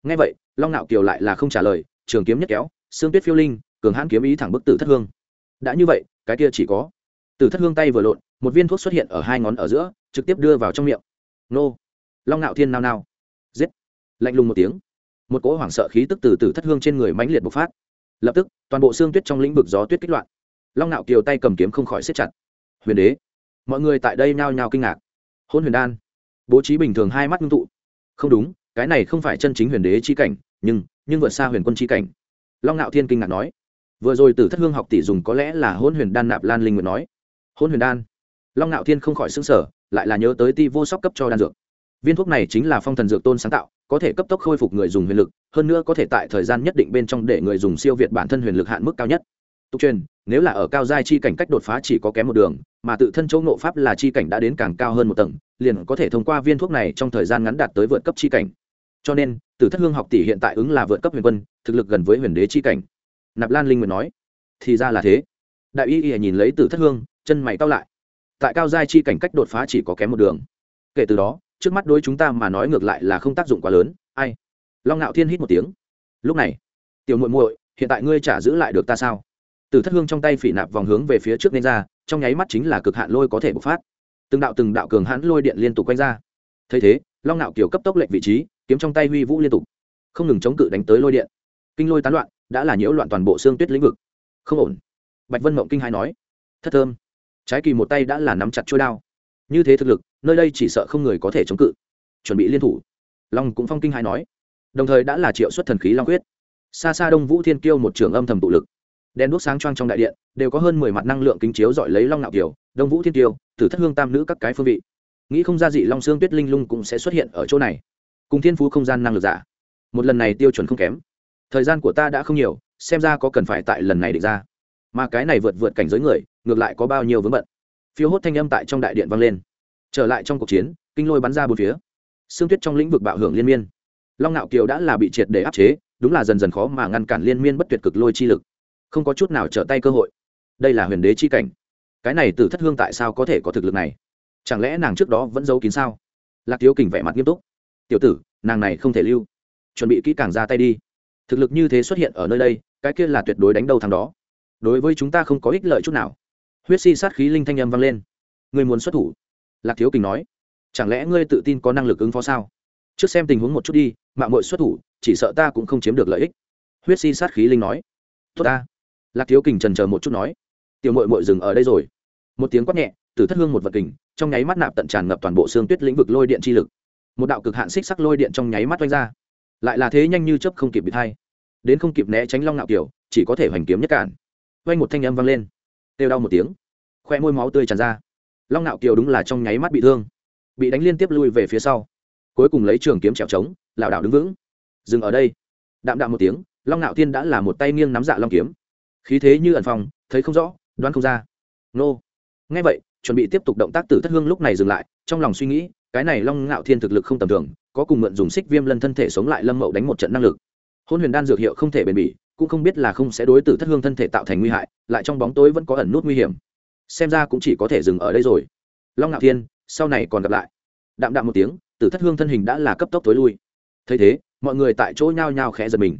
Speaker 1: Ngay vậy, long nạo kiều lại là không trả lời, trường kiếm nhất kéo, xương tuyết phiêu linh, cường hãn kiếm ý thẳng bức tử thất hương. Đã như vậy, cái kia chỉ có. Tử thất hương tay vừa lộn, một viên thuốc xuất hiện ở hai ngón ở giữa, trực tiếp đưa vào trong miệng nô. Long ngạo thiên nao nao. Giết. Lạnh lùng một tiếng. Một cỗ hoảng sợ khí tức từ từ thất hương trên người mãnh liệt bộc phát. Lập tức, toàn bộ xương tuyết trong lĩnh vực gió tuyết kích loạn. Long ngạo kiều tay cầm kiếm không khỏi xếp chặt. Huyền đế. Mọi người tại đây nhao nhao kinh ngạc. Hôn huyền đan. Bố trí bình thường hai mắt ngưng tụ. Không đúng, cái này không phải chân chính huyền đế chi cảnh, nhưng nhưng vượt xa huyền quân chi cảnh. Long ngạo thiên kinh ngạc nói. Vừa rồi từ thất hương học tỷ dùng có lẽ là hôn huyền đan nạp lan linh nguyện nói. Hôn huyền đan. Long ngạo thiên không khỏi xứng sở lại là nhớ tới ti vô sóc cấp cho đan dược. Viên thuốc này chính là phong thần dược tôn sáng tạo, có thể cấp tốc khôi phục người dùng huyền lực, hơn nữa có thể tại thời gian nhất định bên trong để người dùng siêu việt bản thân huyền lực hạn mức cao nhất. Tục truyền, nếu là ở cao giai chi cảnh cách đột phá chỉ có kém một đường, mà tự thân châu nộ pháp là chi cảnh đã đến càng cao hơn một tầng, liền có thể thông qua viên thuốc này trong thời gian ngắn đạt tới vượt cấp chi cảnh. Cho nên, tử thất hương học tỷ hiện tại ứng là vượt cấp huyền quân, thực lực gần với huyền đế chi cảnh. Nạp lan linh nguyện nói, thì ra là thế. Đại y y nhìn lấy tử thất hương, chân mày cao lại tại cao giai chi cảnh cách đột phá chỉ có kém một đường. Kể từ đó, trước mắt đối chúng ta mà nói ngược lại là không tác dụng quá lớn. Ai? Long ngạo thiên hít một tiếng. Lúc này, tiểu muội muội, hiện tại ngươi trả giữ lại được ta sao? Từ thất hương trong tay phỉ nạp vòng hướng về phía trước nên ra, trong nháy mắt chính là cực hạn lôi có thể bộc phát. Từng đạo từng đạo cường hãn lôi điện liên tục quanh ra. Thấy thế, long ngạo kiều cấp tốc lệnh vị trí, kiếm trong tay huy vũ liên tục. Không ngừng chống cự đánh tới lôi điện. Kinh lôi tán loạn, đã là nhiễu loạn toàn bộ xương tuyết lĩnh vực. Không ổn. Bạch vân mộng kinh hai nói. Thất thơm trái kỳ một tay đã là nắm chặt chuôi đao. Như thế thực lực, nơi đây chỉ sợ không người có thể chống cự. Chuẩn bị liên thủ. Long cũng phong kinh hai nói. Đồng thời đã là triệu xuất thần khí long quyết. Xa xa đông vũ thiên kiêu một trường âm thầm tụ lực. Đèn đuốc sáng choang trong đại điện, đều có hơn mười mặt năng lượng kính chiếu dọi lấy long nạo kiều, đông vũ thiên kiêu, tử thất hương tam nữ các cái phương vị. Nghĩ không ra dị long xương tuyết linh lung cũng sẽ xuất hiện ở chỗ này. Cùng thiên phú không gian năng lực giả. Một lần này tiêu chuẩn không kém. Thời gian của ta đã không nhiều, xem ra có cần phải tại lần này định ra. Mà cái này vượt vượt cảnh giới người ngược lại có bao nhiêu vướng bận. Phiếu hốt thanh âm tại trong đại điện vang lên. Trở lại trong cuộc chiến, kinh lôi bắn ra bốn phía. Xương tuyết trong lĩnh vực bạo hưởng liên miên. Long ngạo kiều đã là bị triệt để áp chế, đúng là dần dần khó mà ngăn cản liên miên bất tuyệt cực lôi chi lực. Không có chút nào trở tay cơ hội. Đây là huyền đế chi cảnh. Cái này từ thất hương tại sao có thể có thực lực này? Chẳng lẽ nàng trước đó vẫn giấu kín sao? Lạc thiếu kình vẻ mặt nghiêm túc. Tiểu tử, nàng này không thể lưu. Chuẩn bị kỹ càng ra tay đi. Thực lực như thế xuất hiện ở nơi đây, cái kia là tuyệt đối đánh đầu thằng đó. Đối với chúng ta không có ích lợi chút nào huyết si sát khí linh thanh âm vang lên. Người muốn xuất thủ? Lạc thiếu kình nói. Chẳng lẽ ngươi tự tin có năng lực ứng phó sao? Trước xem tình huống một chút đi, mạng mội xuất thủ, chỉ sợ ta cũng không chiếm được lợi ích. Huyết si sát khí linh nói. Tốt ta. Lạc thiếu kình trần chờ một chút nói. Tiểu mội mội dừng ở đây rồi. Một tiếng quát nhẹ từ thất hương một vật kình, trong nháy mắt nạp tận tràn ngập toàn bộ xương tuyết lĩnh vực lôi điện chi lực. Một đạo cực hạn xích sắc lôi điện trong nháy mắt oanh ra. Lại là thế nhanh như chớp không kịp bị thay. Đến không kịp né tránh long ngạo kiểu, chỉ có thể hoành kiếm nhất cản. Oanh một thanh âm vang lên têu đau một tiếng, khoe môi máu tươi tràn ra. Long nạo kiều đúng là trong nháy mắt bị thương, bị đánh liên tiếp lui về phía sau. Cuối cùng lấy trường kiếm trèo trống, lảo đảo đứng vững. Dừng ở đây. Đạm đạm một tiếng, long nạo thiên đã là một tay nghiêng nắm dạ long kiếm. Khí thế như ẩn phòng, thấy không rõ, đoán không ra. Nô. Ngay vậy, chuẩn bị tiếp tục động tác tử thất hương lúc này dừng lại, trong lòng suy nghĩ, cái này long ngạo thiên thực lực không tầm thường, có cùng mượn dùng xích viêm lân thân thể sống lại lâm mậu đánh một trận năng lực. Hôn huyền đan dược hiệu không thể bền bỉ cũng không biết là không sẽ đối tử thất hương thân thể tạo thành nguy hại, lại trong bóng tối vẫn có ẩn nút nguy hiểm. Xem ra cũng chỉ có thể dừng ở đây rồi. Long ngạo thiên, sau này còn gặp lại. Đạm đạm một tiếng, tử thất hương thân hình đã là cấp tốc tối lui. Thấy thế, mọi người tại chỗ nhao nhao khẽ giật mình.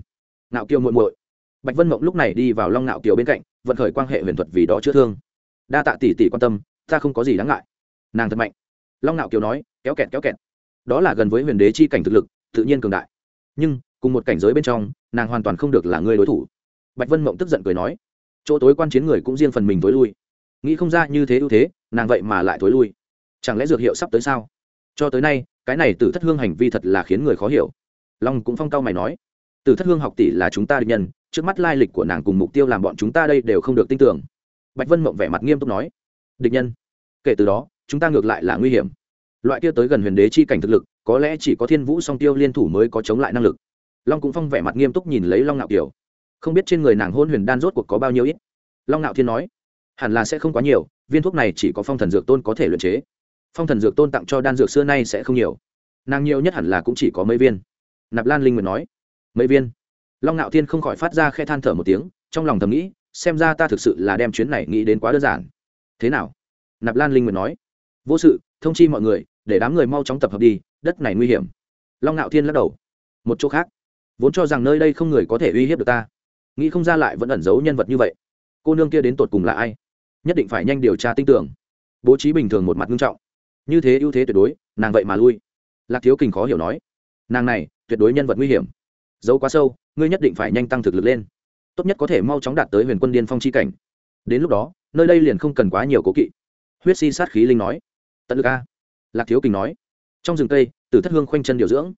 Speaker 1: Ngạo kiều muội muội. Bạch vân mộng lúc này đi vào long ngạo kiều bên cạnh, vận khởi quan hệ huyền thuật vì đó chữa thương. Đa tạ tỷ tỷ quan tâm, ta không có gì đáng ngại. Nàng thật mạnh. Long ngạo kiều nói, kéo kẹt kéo kẹt. Đó là gần với huyền đế chi cảnh thực lực, tự nhiên cường đại. Nhưng, cùng một cảnh giới bên trong nàng hoàn toàn không được là người đối thủ. Bạch vân mộng tức giận cười nói, chỗ tối quan chiến người cũng riêng phần mình tối lui. Nghĩ không ra như thế ưu thế, nàng vậy mà lại tối lui. Chẳng lẽ dược hiệu sắp tới sao? Cho tới nay, cái này từ thất hương hành vi thật là khiến người khó hiểu. Long cũng phong cao mày nói từ thất hương học tỷ là chúng ta địch nhân, trước mắt lai lịch của nàng cùng mục tiêu làm bọn chúng ta đây đều không được tin tưởng. Bạch vân mộng vẻ mặt nghiêm túc nói, địch nhân, kể từ đó, chúng ta ngược lại là nguy hiểm. Loại kia tới gần huyền đế chi cảnh thực lực, có lẽ chỉ có thiên vũ song tiêu liên thủ mới có chống lại năng lực long cũng phong vẻ mặt nghiêm túc nhìn lấy long ngạo kiều. Không biết trên người nàng hôn huyền đan rốt cuộc có bao nhiêu ít. Long ngạo thiên nói, hẳn là sẽ không quá nhiều, viên thuốc này chỉ có phong thần dược tôn có thể luyện chế. Phong thần dược tôn tặng cho đan dược xưa nay sẽ không nhiều. Nàng nhiều nhất hẳn là cũng chỉ có mấy viên. Nạp lan linh nguyệt nói, mấy viên? Long ngạo thiên không khỏi phát ra khe than thở một tiếng, trong lòng thầm nghĩ, xem ra ta thực sự là đem chuyến này nghĩ đến quá đơn giản. Thế nào? Nạp lan linh nguyệt nói, vô sự, thông chi mọi người, để đám người mau chóng tập hợp đi, đất này nguy hiểm. Long ngạo thiên lắc đầu, một chỗ khác vốn cho rằng nơi đây không người có thể uy hiếp được ta. Nghĩ không ra lại vẫn ẩn giấu nhân vật như vậy. Cô nương kia đến tột cùng là ai? Nhất định phải nhanh điều tra tin tưởng bố trí bình thường một mặt nghiêm trọng. Như thế ưu thế tuyệt đối, nàng vậy mà lui. Lạc thiếu kình khó hiểu nói. Nàng này, tuyệt đối nhân vật nguy hiểm. Giấu quá sâu, ngươi nhất định phải nhanh tăng thực lực lên. Tốt nhất có thể mau chóng đạt tới huyền quân điên phong c h i cảnh. Đến lúc đó, nơi đây liền không cần quá nhiều cố kỵ. Huyết si sát khí linh nói. Tận lực a. Lạc thiếu kình nói. Trong rừng cây từ thất hương khoanh chân điều dưỡng.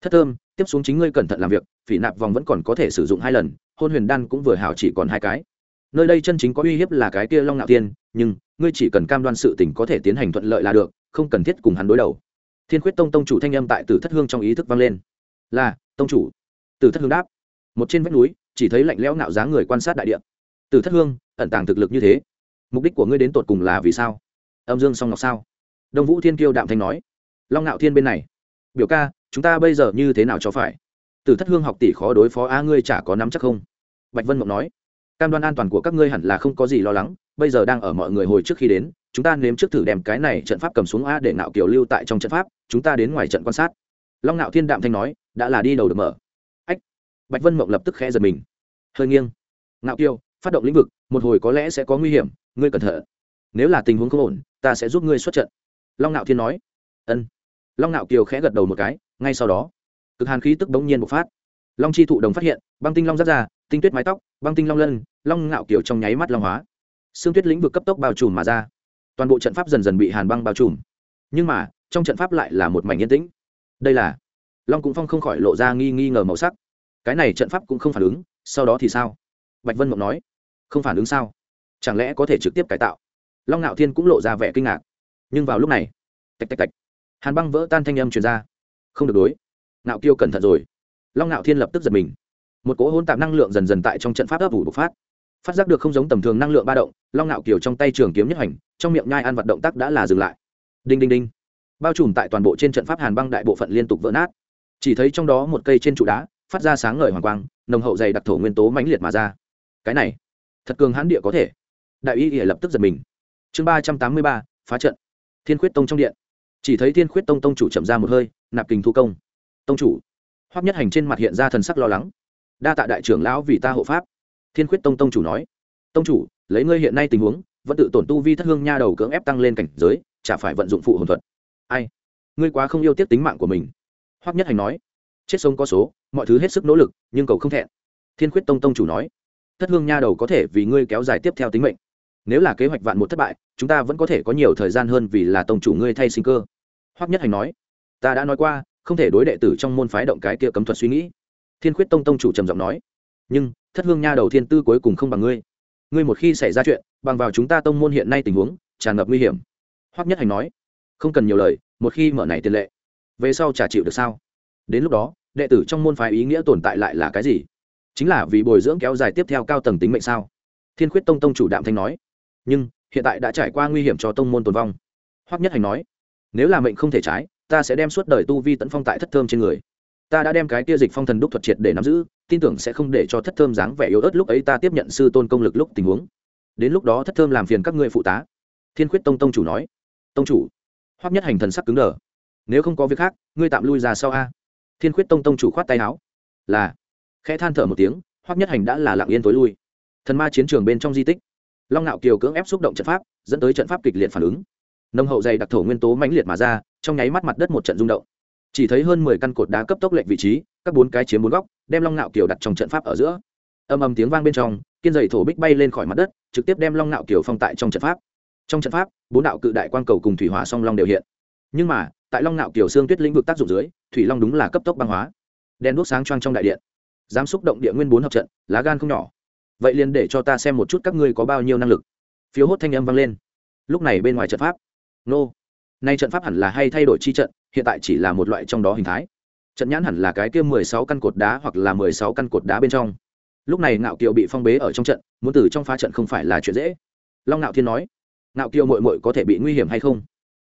Speaker 1: Thất thơm tiếp xuống chính ngươi cẩn thận làm việc, phỉ nạp vòng vẫn còn có thể sử dụng hai lần, hôn huyền đan cũng vừa hào chỉ còn hai cái. Nơi đây chân chính có uy hiếp là cái kia long ngạo tiên, nhưng ngươi chỉ cần cam đoan sự tình có thể tiến hành thuận lợi là được, không cần thiết cùng hắn đối đầu. Thiên khuyết tông tông chủ thanh âm tại tử thất hương trong ý thức vang lên. Là, tông chủ. Tử thất hương đáp. Một trên vách núi, chỉ thấy lạnh lẽo nạo dáng người quan sát đại địa. Tử thất hương, ẩn tàng thực lực như thế, mục đích của ngươi đến tột cùng là vì sao? Âm dương song ngọc sao? Đông vũ thiên kiêu đạm thanh nói. Long ngạo thiên bên này. Biểu ca chúng ta bây giờ như thế nào cho phải? Từ thất hương học tỷ khó đối phó a ngươi chả có nắm chắc không? Bạch vân mộng nói. Cam đoan an toàn của các ngươi hẳn là không có gì lo lắng, bây giờ đang ở mọi người hồi trước khi đến, chúng ta nếm trước thử đem cái này trận pháp cầm xuống a để nạo kiều lưu tại trong trận pháp, chúng ta đến ngoài trận quan sát. Long nạo thiên đạm thanh nói, đã là đi đầu được mở. Ách! Bạch vân mộng lập tức khẽ giật mình. Hơi nghiêng. Nạo kiều, phát động lĩnh vực, một hồi có lẽ sẽ có nguy hiểm, ngươi cẩn thận. Nếu là tình huống không ổn, ta sẽ giúp ngươi xuất trận. Long nạo thiên nói. Ân long ngạo kiều khẽ gật đầu một cái, ngay sau đó, cực hàn khí tức bỗng nhiên bộc phát. Long chi thụ đồng phát hiện, băng tinh long rắt ra, tinh tuyết mái tóc, băng tinh long lân, long ngạo kiều trong nháy mắt long hóa. Xương tuyết lĩnh vực cấp tốc bao trùm mà ra. Toàn bộ trận pháp dần dần bị hàn băng bao trùm. Nhưng mà, trong trận pháp lại là một mảnh yên tĩnh. Đây là, long cũng phong không khỏi lộ ra nghi nghi ngờ màu sắc. Cái này trận pháp cũng không phản ứng, sau đó thì sao? Bạch vân mộng nói. Không phản ứng sao? Chẳng lẽ có thể trực tiếp cải tạo? Long ngạo thiên cũng lộ ra vẻ kinh ngạc. Nhưng vào lúc này, tạch tạch tạch hàn băng vỡ tan thanh âm truyền ra. Không được đối. Nạo kiêu cẩn thận rồi. Long nạo thiên lập tức giật mình. Một cỗ hôn tạp năng lượng dần dần tại trong trận pháp ấp ủ bộc phát. Phát giác được không giống tầm thường năng lượng ba động, long nạo kiều trong tay trường kiếm nhất hành, trong miệng nhai ăn vật động tác đã là dừng lại. Đinh đinh đinh. Bao trùm tại toàn bộ trên trận pháp hàn băng đại bộ phận liên tục vỡ nát. Chỉ thấy trong đó một cây trên trụ đá, phát ra sáng ngời hoàng quang, nồng hậu dày đặc thổ nguyên tố mãnh liệt mà ra. Cái này, thật cường hãn địa có thể. Đại y lập tức giật mình. Chương ba trăm tám mươi ba, phá trận. Thiên khuyết tông trong điện chỉ thấy thiên khuyết tông tông chủ chậm ra một hơi, nạp kình thu công. Tông chủ, hoắc nhất hành trên mặt hiện ra thần sắc lo lắng. Đa tạ đại trưởng lão vì ta hộ pháp. Thiên khuyết tông tông chủ nói. Tông chủ, lấy ngươi hiện nay tình huống, vẫn tự tổn tu vi thất hương nha đầu cưỡng ép tăng lên cảnh giới, chả phải vận dụng phụ hồn thuật. Ai? Ngươi quá không yêu tiếc tính mạng của mình. Hoắc nhất hành nói. Chết sống có số, mọi thứ hết sức nỗ lực, nhưng cầu không thẹn. Thiên khuyết tông tông chủ nói. Thất hương nha đầu có thể vì ngươi kéo dài tiếp theo tính mệnh nếu là kế hoạch vạn một thất bại, chúng ta vẫn có thể có nhiều thời gian hơn vì là tông chủ ngươi thay sinh cơ. Hoắc nhất hành nói, ta đã nói qua, không thể đối đệ tử trong môn phái động cái kia cấm thuật suy nghĩ. Thiên khuyết tông tông chủ trầm giọng nói, nhưng, thất hương nha đầu thiên tư cuối cùng không bằng ngươi. Ngươi một khi xảy ra chuyện, bằng vào chúng ta tông môn hiện nay tình huống, tràn ngập nguy hiểm. Hoắc nhất hành nói, không cần nhiều lời, một khi mở này tiền lệ, về sau trả chịu được sao? Đến lúc đó, đệ tử trong môn phái ý nghĩa tồn tại lại là cái gì? Chính là vì bồi dưỡng kéo dài tiếp theo cao tầng tính mệnh sao? Thiên khuyết tông tông chủ đạm thanh nói nhưng hiện tại đã trải qua nguy hiểm cho tông môn tồn vong. Hoắc nhất hành nói, nếu là mệnh không thể trái, ta sẽ đem suốt đời tu vi tấn phong tại thất thơm trên người. Ta đã đem cái kia dịch phong thần đúc thuật triệt để nắm giữ, tin tưởng sẽ không để cho thất thơm dáng vẻ yếu ớt lúc ấy ta tiếp nhận sư tôn công lực lúc tình huống. Đến lúc đó thất thơm làm phiền các ngươi phụ tá. Thiên khuyết tông tông chủ nói, tông chủ. Hoắc nhất hành thần sắc cứng đờ, nếu không có việc khác, ngươi tạm lui ra sau a. Thiên khuyết tông tông chủ khoát tay áo, là. Khẽ than thở một tiếng, hoắc nhất hành đã là lặng yên tối lui. Thần ma chiến trường bên trong di tích long ngạo kiều cưỡng ép xúc động trận pháp, dẫn tới trận pháp kịch liệt phản ứng. Nông hậu dày đặc thổ nguyên tố mãnh liệt mà ra, trong nháy mắt mặt đất một trận rung động. Chỉ thấy hơn mười căn cột đá cấp tốc lệch vị trí, các bốn cái chiếm bốn góc, đem long ngạo kiều đặt trong trận pháp ở giữa. Âm âm tiếng vang bên trong, kiên dày thổ bích bay lên khỏi mặt đất, trực tiếp đem long ngạo kiều phong tại trong trận pháp. Trong trận pháp, bốn đạo cự đại quang cầu cùng thủy hỏa song long đều hiện. Nhưng mà, tại long ngạo kiều xương tuyết lĩnh vực tác dụng dưới, thủy long đúng là cấp tốc băng hóa. Đen đuốc sáng choang trong đại điện. Dám xúc động địa nguyên bốn hợp trận, lá gan không nhỏ vậy liền để cho ta xem một chút các ngươi có bao nhiêu năng lực. Phiếu hốt thanh âm vang lên. Lúc này bên ngoài trận pháp. Nô. Nay trận pháp hẳn là hay thay đổi chi trận, hiện tại chỉ là một loại trong đó hình thái. Trận nhãn hẳn là cái kia mười sáu căn cột đá hoặc là mười sáu căn cột đá bên trong. Lúc này ngạo kiều bị phong bế ở trong trận, muốn từ trong phá trận không phải là chuyện dễ. Long ngạo thiên nói, ngạo kiều mội mội có thể bị nguy hiểm hay không?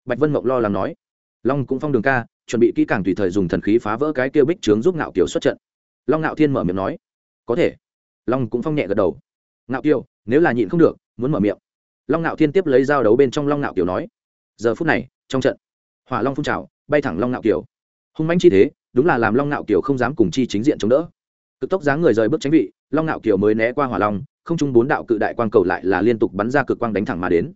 Speaker 1: Bạch vân mộng lo lắng nói, long cũng phong đường ca, chuẩn bị kỹ càng tùy thời dùng thần khí phá vỡ cái kia bích trướng giúp ngạo kiều xuất trận. Long ngạo thiên mở miệng nói, có thể long cũng phong nhẹ gật đầu. Ngạo kiều, nếu là nhịn không được, muốn mở miệng. Long ngạo thiên tiếp lấy dao đấu bên trong long ngạo kiều nói. Giờ phút này, trong trận, hỏa long phun trào, bay thẳng long ngạo kiều. Hung mãnh chi thế, đúng là làm long ngạo kiều không dám cùng chi chính diện chống đỡ. Cực tốc dáng người rời bước tránh vị, long ngạo kiều mới né qua hỏa long, không chung bốn đạo cự đại quang cầu lại là liên tục bắn ra cực quang đánh thẳng mà đến.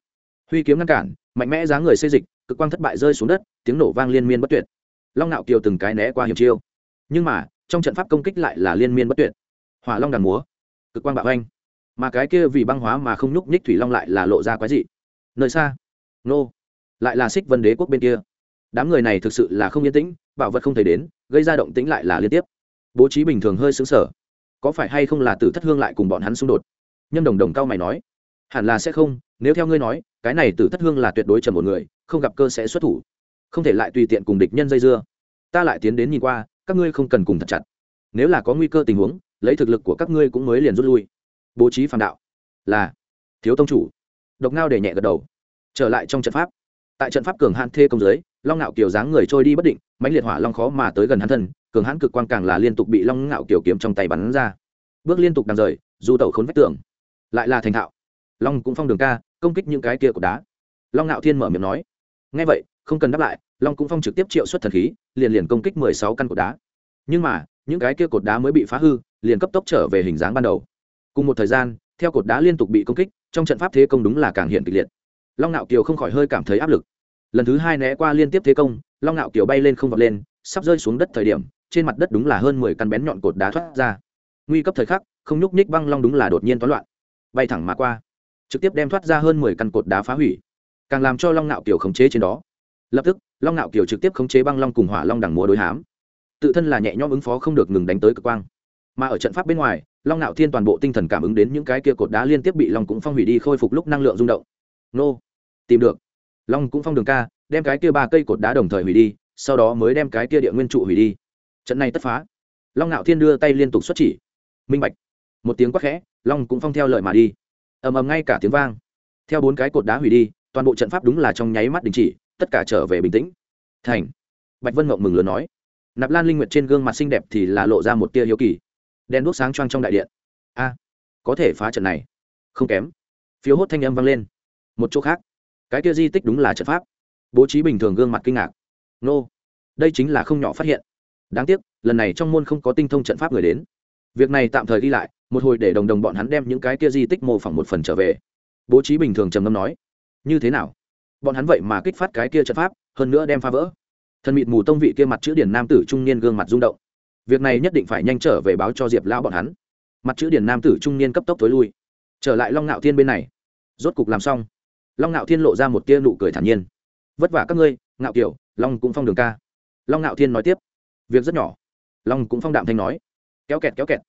Speaker 1: Huy kiếm ngăn cản, mạnh mẽ dáng người xây dịch, cực quang thất bại rơi xuống đất, tiếng nổ vang liên miên bất tuyệt. Long ngạo kiều từng cái né qua hiểm chiêu. Nhưng mà, trong trận pháp công kích lại là liên miên bất tuyệt. Hỏa long đàn múa cực quang bạo anh mà cái kia vì băng hóa mà không nhúc nhích thủy long lại là lộ ra quái dị. Nơi xa. Nô. Lại là xích vân đế quốc bên kia. Đám người này thực sự là không yên tĩnh, bảo vật không thể đến, gây ra động tĩnh lại là liên tiếp. Bố trí bình thường hơi xứng sở có phải hay không là tử thất hương lại cùng bọn hắn xung đột? Nhâm đồng đồng cao mày nói. Hẳn là sẽ không, nếu theo ngươi nói, cái này tử thất hương là tuyệt đối trầm một người, không gặp cơ sẽ xuất thủ. Không thể lại tùy tiện cùng địch nhân dây dưa. Ta lại tiến đến nhìn qua, các ngươi không cần cùng thật chặt. Nếu là có nguy cơ tình huống lấy thực lực của các ngươi cũng mới liền rút lui. Bố trí phản đạo là thiếu tông chủ. Độc ngao để nhẹ gật đầu. Trở lại trong trận pháp. Tại trận pháp cường hãn thê công giới, long ngạo kiều dáng người trôi đi bất định, mãnh liệt hỏa long khó mà tới gần hắn thân, cường hãn cực quang càng là liên tục bị long ngạo kiều kiếm trong tay bắn ra. Bước liên tục đằng rời du tẩu khốn vách tường, lại là thành thạo. Long cũng phong đường ca, công kích những cái kia của đá. Long ngạo thiên mở miệng nói ngay vậy, không cần đáp lại, long cũng phong trực tiếp triệu xuất thần khí, liền liền công kích mười sáu căn cột đá. Nhưng mà, những cái kia cột đá mới bị phá hư liền cấp tốc trở về hình dáng ban đầu. Cùng một thời gian, theo cột đá liên tục bị công kích, trong trận pháp thế công đúng là càng hiện kịch liệt. Long nạo kiều không khỏi hơi cảm thấy áp lực. Lần thứ hai né qua liên tiếp thế công, long nạo kiều bay lên không vọt lên, sắp rơi xuống đất thời điểm, trên mặt đất đúng là hơn mười căn bén nhọn cột đá thoát ra. Nguy cấp thời khắc, không nhúc nhích băng long đúng là đột nhiên toán loạn. Bay thẳng mà qua, trực tiếp đem thoát ra hơn mười căn cột đá phá hủy. Càng làm cho long nạo kiều khống chế trên đó. Lập tức, long nạo kiều trực tiếp khống chế băng long cùng hỏa long đằng múa đối hám. Tự thân là nhẹ nhõm ứng phó không được ngừng đánh tới cực quang mà ở trận pháp bên ngoài, long nạo thiên toàn bộ tinh thần cảm ứng đến những cái kia cột đá liên tiếp bị long cũng phong hủy đi khôi phục lúc năng lượng rung động. Nô, tìm được. Long cũng phong đường ca, đem cái kia ba cây cột đá đồng thời hủy đi, sau đó mới đem cái kia địa nguyên trụ hủy đi. Trận này tất phá. Long nạo thiên đưa tay liên tục xuất chỉ. Minh bạch. Một tiếng quắc khẽ, long cũng phong theo lời mà đi. Ầm ầm ngay cả tiếng vang. Theo bốn cái cột đá hủy đi, toàn bộ trận pháp đúng là trong nháy mắt đình chỉ, tất cả trở về bình tĩnh. Thành. Bạch vân mộng mừng lớn nói. Nạp lan linh nguyệt trên gương mặt xinh đẹp thì là lộ ra một tia hiếu kỳ đen đuốc sáng choang trong đại điện. A, có thể phá trận này. Không kém. Phiếu hốt thanh âm vang lên. Một chỗ khác. Cái kia di tích đúng là trận pháp. Bố trí bình thường gương mặt kinh ngạc. Nô, đây chính là không nhỏ phát hiện. Đáng tiếc, lần này trong môn không có tinh thông trận pháp người đến. Việc này tạm thời đi lại, một hồi để đồng đồng bọn hắn đem những cái kia di tích mô phỏng một phần trở về. Bố trí bình thường trầm ngâm nói, như thế nào? Bọn hắn vậy mà kích phát cái kia trận pháp, hơn nữa đem phá vỡ. Thần mịt mù tông vị kia mặt chữ điển nam tử trung niên gương mặt rung động việc này nhất định phải nhanh trở về báo cho diệp lão bọn hắn mặt chữ điển nam tử trung niên cấp tốc tối lui trở lại long ngạo thiên bên này rốt cục làm xong long ngạo thiên lộ ra một tia nụ cười thản nhiên vất vả các ngươi ngạo kiểu long cũng phong đường ca long ngạo thiên nói tiếp việc rất nhỏ long cũng phong đạm thanh nói kéo kẹt kéo kẹt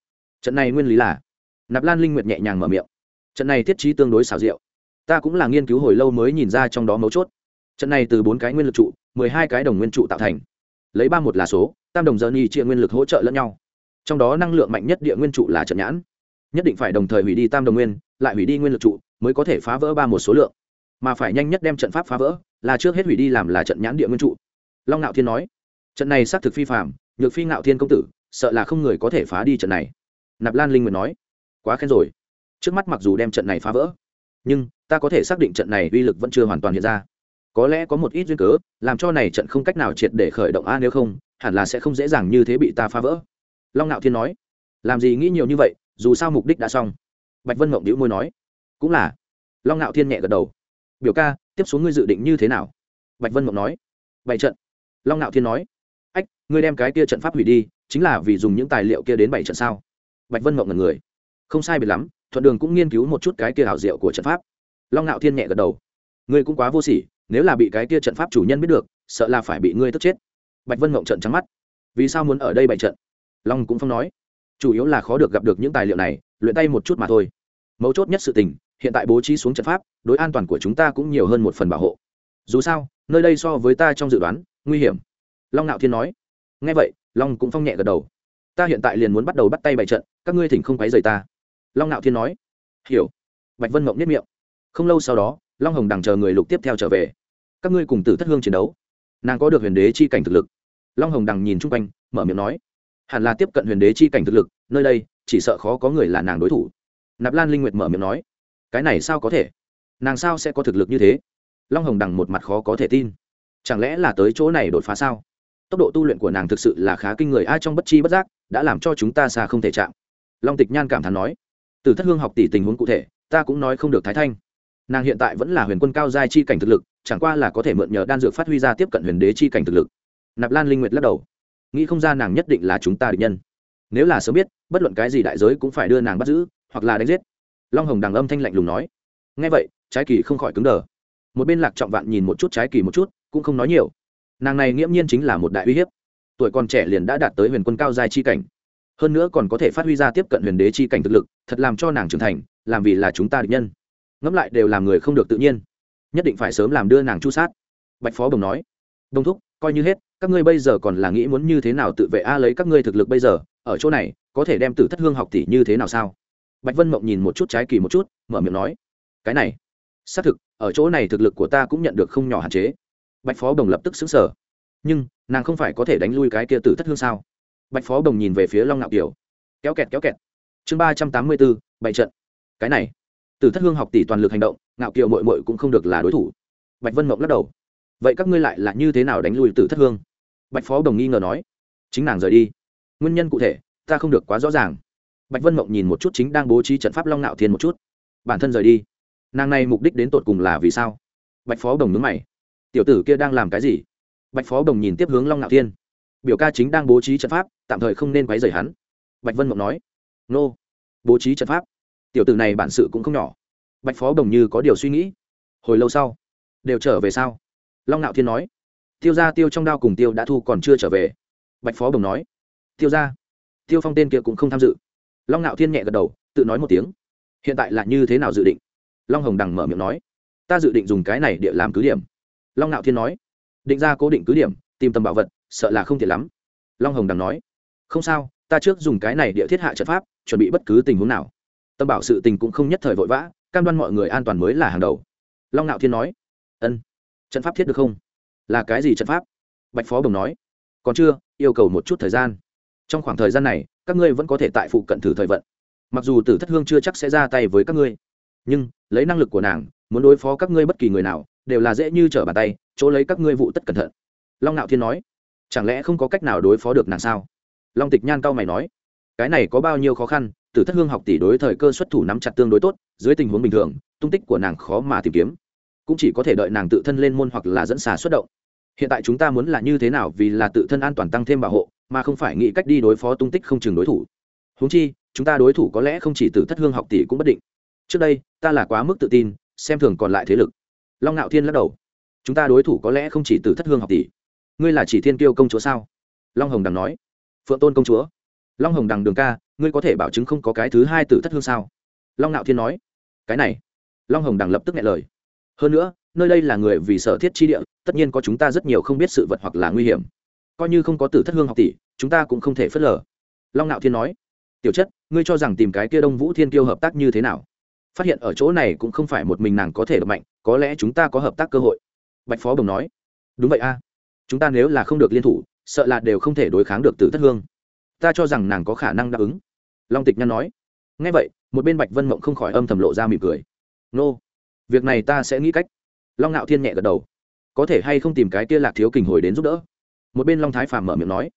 Speaker 1: trận này nguyên lý là nạp lan linh nguyệt nhẹ nhàng mở miệng trận này thiết trí tương đối xảo diệu ta cũng là nghiên cứu hồi lâu mới nhìn ra trong đó mấu chốt trận này từ bốn cái nguyên lực trụ mười hai cái đồng nguyên trụ tạo thành lấy ba một là số tam đồng giờ nhi chia nguyên lực hỗ trợ lẫn nhau. Trong đó năng lượng mạnh nhất địa nguyên trụ là trận nhãn. Nhất định phải đồng thời hủy đi tam đồng nguyên, lại hủy đi nguyên lực trụ, mới có thể phá vỡ ba một số lượng. Mà phải nhanh nhất đem trận pháp phá vỡ, là trước hết hủy đi làm là trận nhãn địa nguyên trụ. Long ngạo thiên nói, trận này xác thực phi phạm nhược phi ngạo thiên công tử, sợ là không người có thể phá đi trận này. Nạp lan linh nguyện nói, quá khen rồi. Trước mắt mặc dù đem trận này phá vỡ, nhưng ta có thể xác định trận này uy lực vẫn chưa hoàn toàn hiện ra có lẽ có một ít duyên cớ, làm cho này trận không cách nào triệt để khởi động a, nếu không, hẳn là sẽ không dễ dàng như thế bị ta phá vỡ. Long ngạo thiên nói. Làm gì nghĩ nhiều như vậy, dù sao mục đích đã xong. Bạch vân mộng đĩu môi nói. Cũng là. Long ngạo thiên nhẹ gật đầu. Biểu ca, tiếp xuống ngươi dự định như thế nào? Bạch vân mộng nói. Bảy trận. Long ngạo thiên nói. Ách, ngươi đem cái kia trận pháp hủy đi, chính là vì dùng những tài liệu kia đến bảy trận sao? Bạch vân mộng là người. Không sai biệt lắm, thuận đường cũng nghiên cứu một chút cái kia hảo diệu của trận pháp. Long ngạo thiên nhẹ gật đầu. Ngươi cũng quá vô sỉ nếu là bị cái kia trận pháp chủ nhân biết được, sợ là phải bị ngươi tức chết. Bạch vân mộng trận trắng mắt. Vì sao muốn ở đây bày trận? Long cũng không nói. Chủ yếu là khó được gặp được những tài liệu này, luyện tay một chút mà thôi. Mấu chốt nhất sự tình, hiện tại bố trí xuống trận pháp, đối an toàn của chúng ta cũng nhiều hơn một phần bảo hộ. Dù sao, nơi đây so với ta trong dự đoán, nguy hiểm. Long nạo thiên nói. Ngay vậy, long cũng phong nhẹ gật đầu. Ta hiện tại liền muốn bắt đầu bắt tay bày trận, các ngươi thỉnh không quấy rầy ta. Long nạo thiên nói. Hiểu. Bạch vân mộng nhất miệng. Không lâu sau đó, long hồng đằng chờ người lục tiếp theo trở về các ngươi cùng tử thất hương chiến đấu. Nàng có được huyền đế chi cảnh thực lực. Long hồng đằng nhìn chung quanh, mở miệng nói, hẳn là tiếp cận huyền đế chi cảnh thực lực, nơi đây, chỉ sợ khó có người là nàng đối thủ. Nạp lan linh nguyệt mở miệng nói, cái này sao có thể? Nàng sao sẽ có thực lực như thế? Long hồng đằng một mặt khó có thể tin, chẳng lẽ là tới chỗ này đột phá sao? Tốc độ tu luyện của nàng thực sự là khá kinh người, ai trong bất chi bất giác đã làm cho chúng ta xa không thể chạm. Long tịch nhan cảm thán nói từ thất hương học tỷ tình huống cụ thể, ta cũng nói không được thái thanh nàng hiện tại vẫn là huyền quân cao giai chi cảnh thực lực, chẳng qua là có thể mượn nhờ đan dược phát huy ra tiếp cận huyền đế chi cảnh thực lực. Nạp lan linh nguyệt lắc đầu. Nghĩ không ra nàng nhất định là chúng ta địch nhân. Nếu là sớm biết, bất luận cái gì đại giới cũng phải đưa nàng bắt giữ, hoặc là đánh giết. Long hồng đằng âm thanh lạnh lùng nói. Ngay vậy, trái kỳ không khỏi cứng đờ. Một bên lạc trọng vạn nhìn một chút trái kỳ một chút, cũng không nói nhiều. Nàng này nghiễm nhiên chính là một đại uy hiếp. Tuổi còn trẻ liền đã đạt tới huyền quân cao giai chi cảnh. Hơn nữa còn có thể phát huy ra tiếp cận huyền đế chi cảnh thực lực, thật làm cho nàng trưởng thành, làm vì là chúng ta địch nhân ngẫm lại đều làm người không được tự nhiên. Nhất định phải sớm làm đưa nàng chu sát. Bạch phó đồng nói. Đông thúc, coi như hết, các ngươi bây giờ còn là nghĩ muốn như thế nào tự vệ a à lấy các ngươi thực lực bây giờ, ở chỗ này, có thể đem tử thất hương học tỷ như thế nào sao? Bạch vân mộng nhìn một chút trái kỳ một chút, mở miệng nói. Cái này, xác thực, ở chỗ này thực lực của ta cũng nhận được không nhỏ hạn chế. Bạch phó đồng lập tức xứng sở nhưng, nàng không phải có thể đánh lui cái kia tử thất hương sao? Bạch phó đồng nhìn về phía long ngạo kiều. Kéo kẹt kéo kẹt. Chương ba trăm tám mươi bốn bảy trận. Cái này tử thất hương học tỷ toàn lực hành động, ngạo kiều mội mội cũng không được là đối thủ. Bạch vân mộng lắc đầu. Vậy các ngươi lại là như thế nào đánh lui tử thất hương? Bạch phó đồng nghi ngờ nói. Chính nàng rời đi. Nguyên nhân cụ thể, ta không được quá rõ ràng. Bạch vân mộng nhìn một chút chính đang bố trí trận pháp long nạo thiên một chút. Bản thân rời đi. Nàng này mục đích đến tột cùng là vì sao? Bạch phó đồng nhướng mày. Tiểu tử kia đang làm cái gì? Bạch phó đồng nhìn tiếp hướng long nạo thiên. Biểu ca chính đang bố trí trận pháp, tạm thời không nên quấy rầy hắn. Bạch vân mộng nói. Nô. Bố trí trận pháp tiểu tử này bản sự cũng không nhỏ. Bạch phó đồng như có điều suy nghĩ. Hồi lâu sau, đều trở về sao? Long nạo thiên nói. Tiêu ra tiêu trong đao cùng tiêu đã thu còn chưa trở về. Bạch phó đồng nói. Tiêu ra tiêu phong tên kia cũng không tham dự. Long nạo thiên nhẹ gật đầu, tự nói một tiếng. Hiện tại là như thế nào dự định? Long hồng đằng mở miệng nói. Ta dự định dùng cái này địa làm cứ điểm. Long nạo thiên nói. Định ra cố định cứ điểm, tìm tầm bảo vật, sợ là không thể lắm. Long hồng đằng nói. Không sao, ta trước dùng cái này địa thiết hạ trận pháp, chuẩn bị bất cứ tình huống nào tâm bảo sự tình cũng không nhất thời vội vã, cam đoan mọi người an toàn mới là hàng đầu. Long ngạo thiên nói, ân, trận pháp thiết được không? Là cái gì trận pháp? Bạch phó đồng nói, còn chưa, yêu cầu một chút thời gian. Trong khoảng thời gian này, các ngươi vẫn có thể tại phụ cận thử thời vận. Mặc dù tử thất hương chưa chắc sẽ ra tay với các ngươi, nhưng lấy năng lực của nàng, muốn đối phó các ngươi bất kỳ người nào, đều là dễ như trở bàn tay, chỗ lấy các ngươi vụ tất cẩn thận. Long nạo thiên nói, chẳng lẽ không có cách nào đối phó được nàng sao? Long tịch nhan cao mày nói, cái này có bao nhiêu khó khăn tử thất hương học tỷ đối thời cơ xuất thủ nắm chặt tương đối tốt, dưới tình huống bình thường, tung tích của nàng khó mà tìm kiếm. Cũng chỉ có thể đợi nàng tự thân lên môn hoặc là dẫn xà xuất động. Hiện tại chúng ta muốn là như thế nào vì là tự thân an toàn tăng thêm bảo hộ, mà không phải nghĩ cách đi đối phó tung tích không chừng đối thủ. Húng chi, chúng ta đối thủ có lẽ không chỉ từ thất hương học tỷ cũng bất định. Trước đây, ta là quá mức tự tin, xem thường còn lại thế lực. Long ngạo thiên lắc đầu. Chúng ta đối thủ có lẽ không chỉ từ thất hương học tỷ. Ngươi là chỉ thiên kiêu công chúa sao? Long hồng đằng nói. Phượng tôn công chúa. Long hồng đằng đường ca ngươi có thể bảo chứng không có cái thứ hai từ thất hương sao? Long ngạo thiên nói. Cái này. Long hồng đằng lập tức nghe lời. Hơn nữa, nơi đây là người vì sở thiết chi địa, tất nhiên có chúng ta rất nhiều không biết sự vật hoặc là nguy hiểm. Coi như không có tử thất hương học tỷ, chúng ta cũng không thể phớt lờ. Long nạo thiên nói. Tiểu chất, ngươi cho rằng tìm cái kia đông vũ thiên kiêu hợp tác như thế nào? Phát hiện ở chỗ này cũng không phải một mình nàng có thể đ mạnh, có lẽ chúng ta có hợp tác cơ hội. Bạch phó bồng nói. Đúng vậy a. Chúng ta nếu là không được liên thủ, sợ là đều không thể đối kháng được tử thất hương ta cho rằng nàng có khả năng đáp ứng. Long tịch nhan nói. Ngay vậy, một bên bạch vân mộng không khỏi âm thầm lộ ra mỉm cười. Nô, việc này ta sẽ nghĩ cách. Long ngạo thiên nhẹ gật đầu. Có thể hay không tìm cái kia lạc thiếu kình hồi đến giúp đỡ? Một bên long thái phàm mở miệng nói.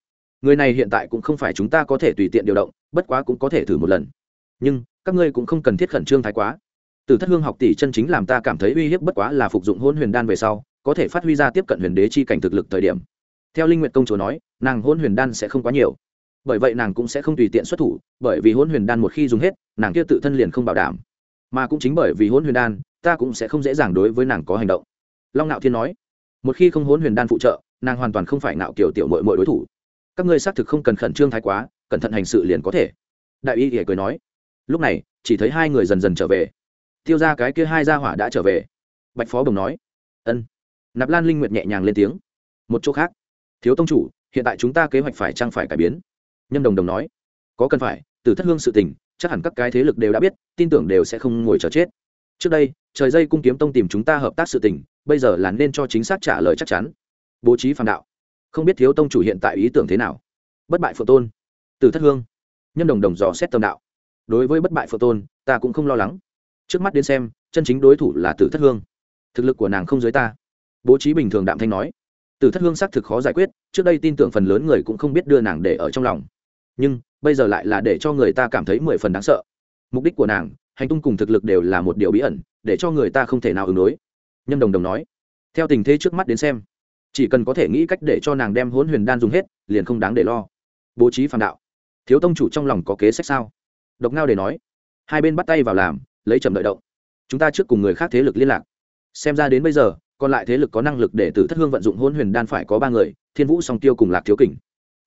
Speaker 1: Người này hiện tại cũng không phải chúng ta có thể tùy tiện điều động, bất quá cũng có thể thử một lần. Nhưng, các ngươi cũng không cần thiết khẩn trương thái quá. Từ thất hương học tỷ chân chính làm ta cảm thấy uy hiếp bất quá là phục dụng hôn huyền đan về sau, có thể phát huy ra tiếp cận huyền đế chi cảnh thực lực thời điểm. Theo linh nguyện công chúa nói, nàng hôn huyền đan sẽ không quá nhiều bởi vậy nàng cũng sẽ không tùy tiện xuất thủ, bởi vì hôn huyền đan một khi dùng hết, nàng kia tự thân liền không bảo đảm. Mà cũng chính bởi vì hôn huyền đan, ta cũng sẽ không dễ dàng đối với nàng có hành động. Long nạo thiên nói. Một khi không hôn huyền đan phụ trợ, nàng hoàn toàn không phải nạo kiểu tiểu mội mội đối thủ. Các ngươi xác thực không cần khẩn trương thái quá, cẩn thận hành sự liền có thể. Đại y thì cười nói. Lúc này, chỉ thấy hai người dần dần trở về. Tiêu ra cái kia hai gia hỏa đã trở về. Bạch phó đồng nói. Ân. Nạp lan linh nguyệt nhẹ nhàng lên tiếng. Một chỗ khác. Thiếu tông chủ, hiện tại chúng ta kế hoạch phải trang phải cải biến? Nhâm đồng đồng nói, có cần phải, từ thất hương sự tình, chắc hẳn các cái thế lực đều đã biết, tin tưởng đều sẽ không ngồi chờ chết. Trước đây, trời dây cung kiếm tông tìm chúng ta hợp tác sự tình, bây giờ là nên cho chính xác trả lời chắc chắn. Bố trí phản đạo. Không biết thiếu tông chủ hiện tại ý tưởng thế nào. Bất bại phượng tôn. Từ thất hương. Nhâm đồng đồng dò xét tâm đạo. Đối với bất bại phượng tôn, ta cũng không lo lắng. Trước mắt đến xem, chân chính đối thủ là tử thất hương. Thực lực của nàng không dưới ta. Bố trí bình thường đạm thanh nói. Tử thất hương xác thực khó giải quyết, trước đây tin tưởng phần lớn người cũng không biết đưa nàng để ở trong lòng nhưng bây giờ lại là để cho người ta cảm thấy mười phần đáng sợ. Mục đích của nàng, hành tung cùng thực lực đều là một điều bí ẩn, để cho người ta không thể nào ứng đối. Nhâm đồng đồng nói. Theo tình thế trước mắt đến xem, chỉ cần có thể nghĩ cách để cho nàng đem hỗn huyền đan dùng hết, liền không đáng để lo. Bố trí phàm đạo. Thiếu tông chủ trong lòng có kế sách sao? Độc ngao để nói. Hai bên bắt tay vào làm, lấy trầm đợi động. Chúng ta trước cùng người khác thế lực liên lạc. Xem ra đến bây giờ, còn lại thế lực có năng lực để tử thất hương vận dụng hôn huyền đan phải có ba người, thiên vũ song tiêu cùng lạc thiếu kình.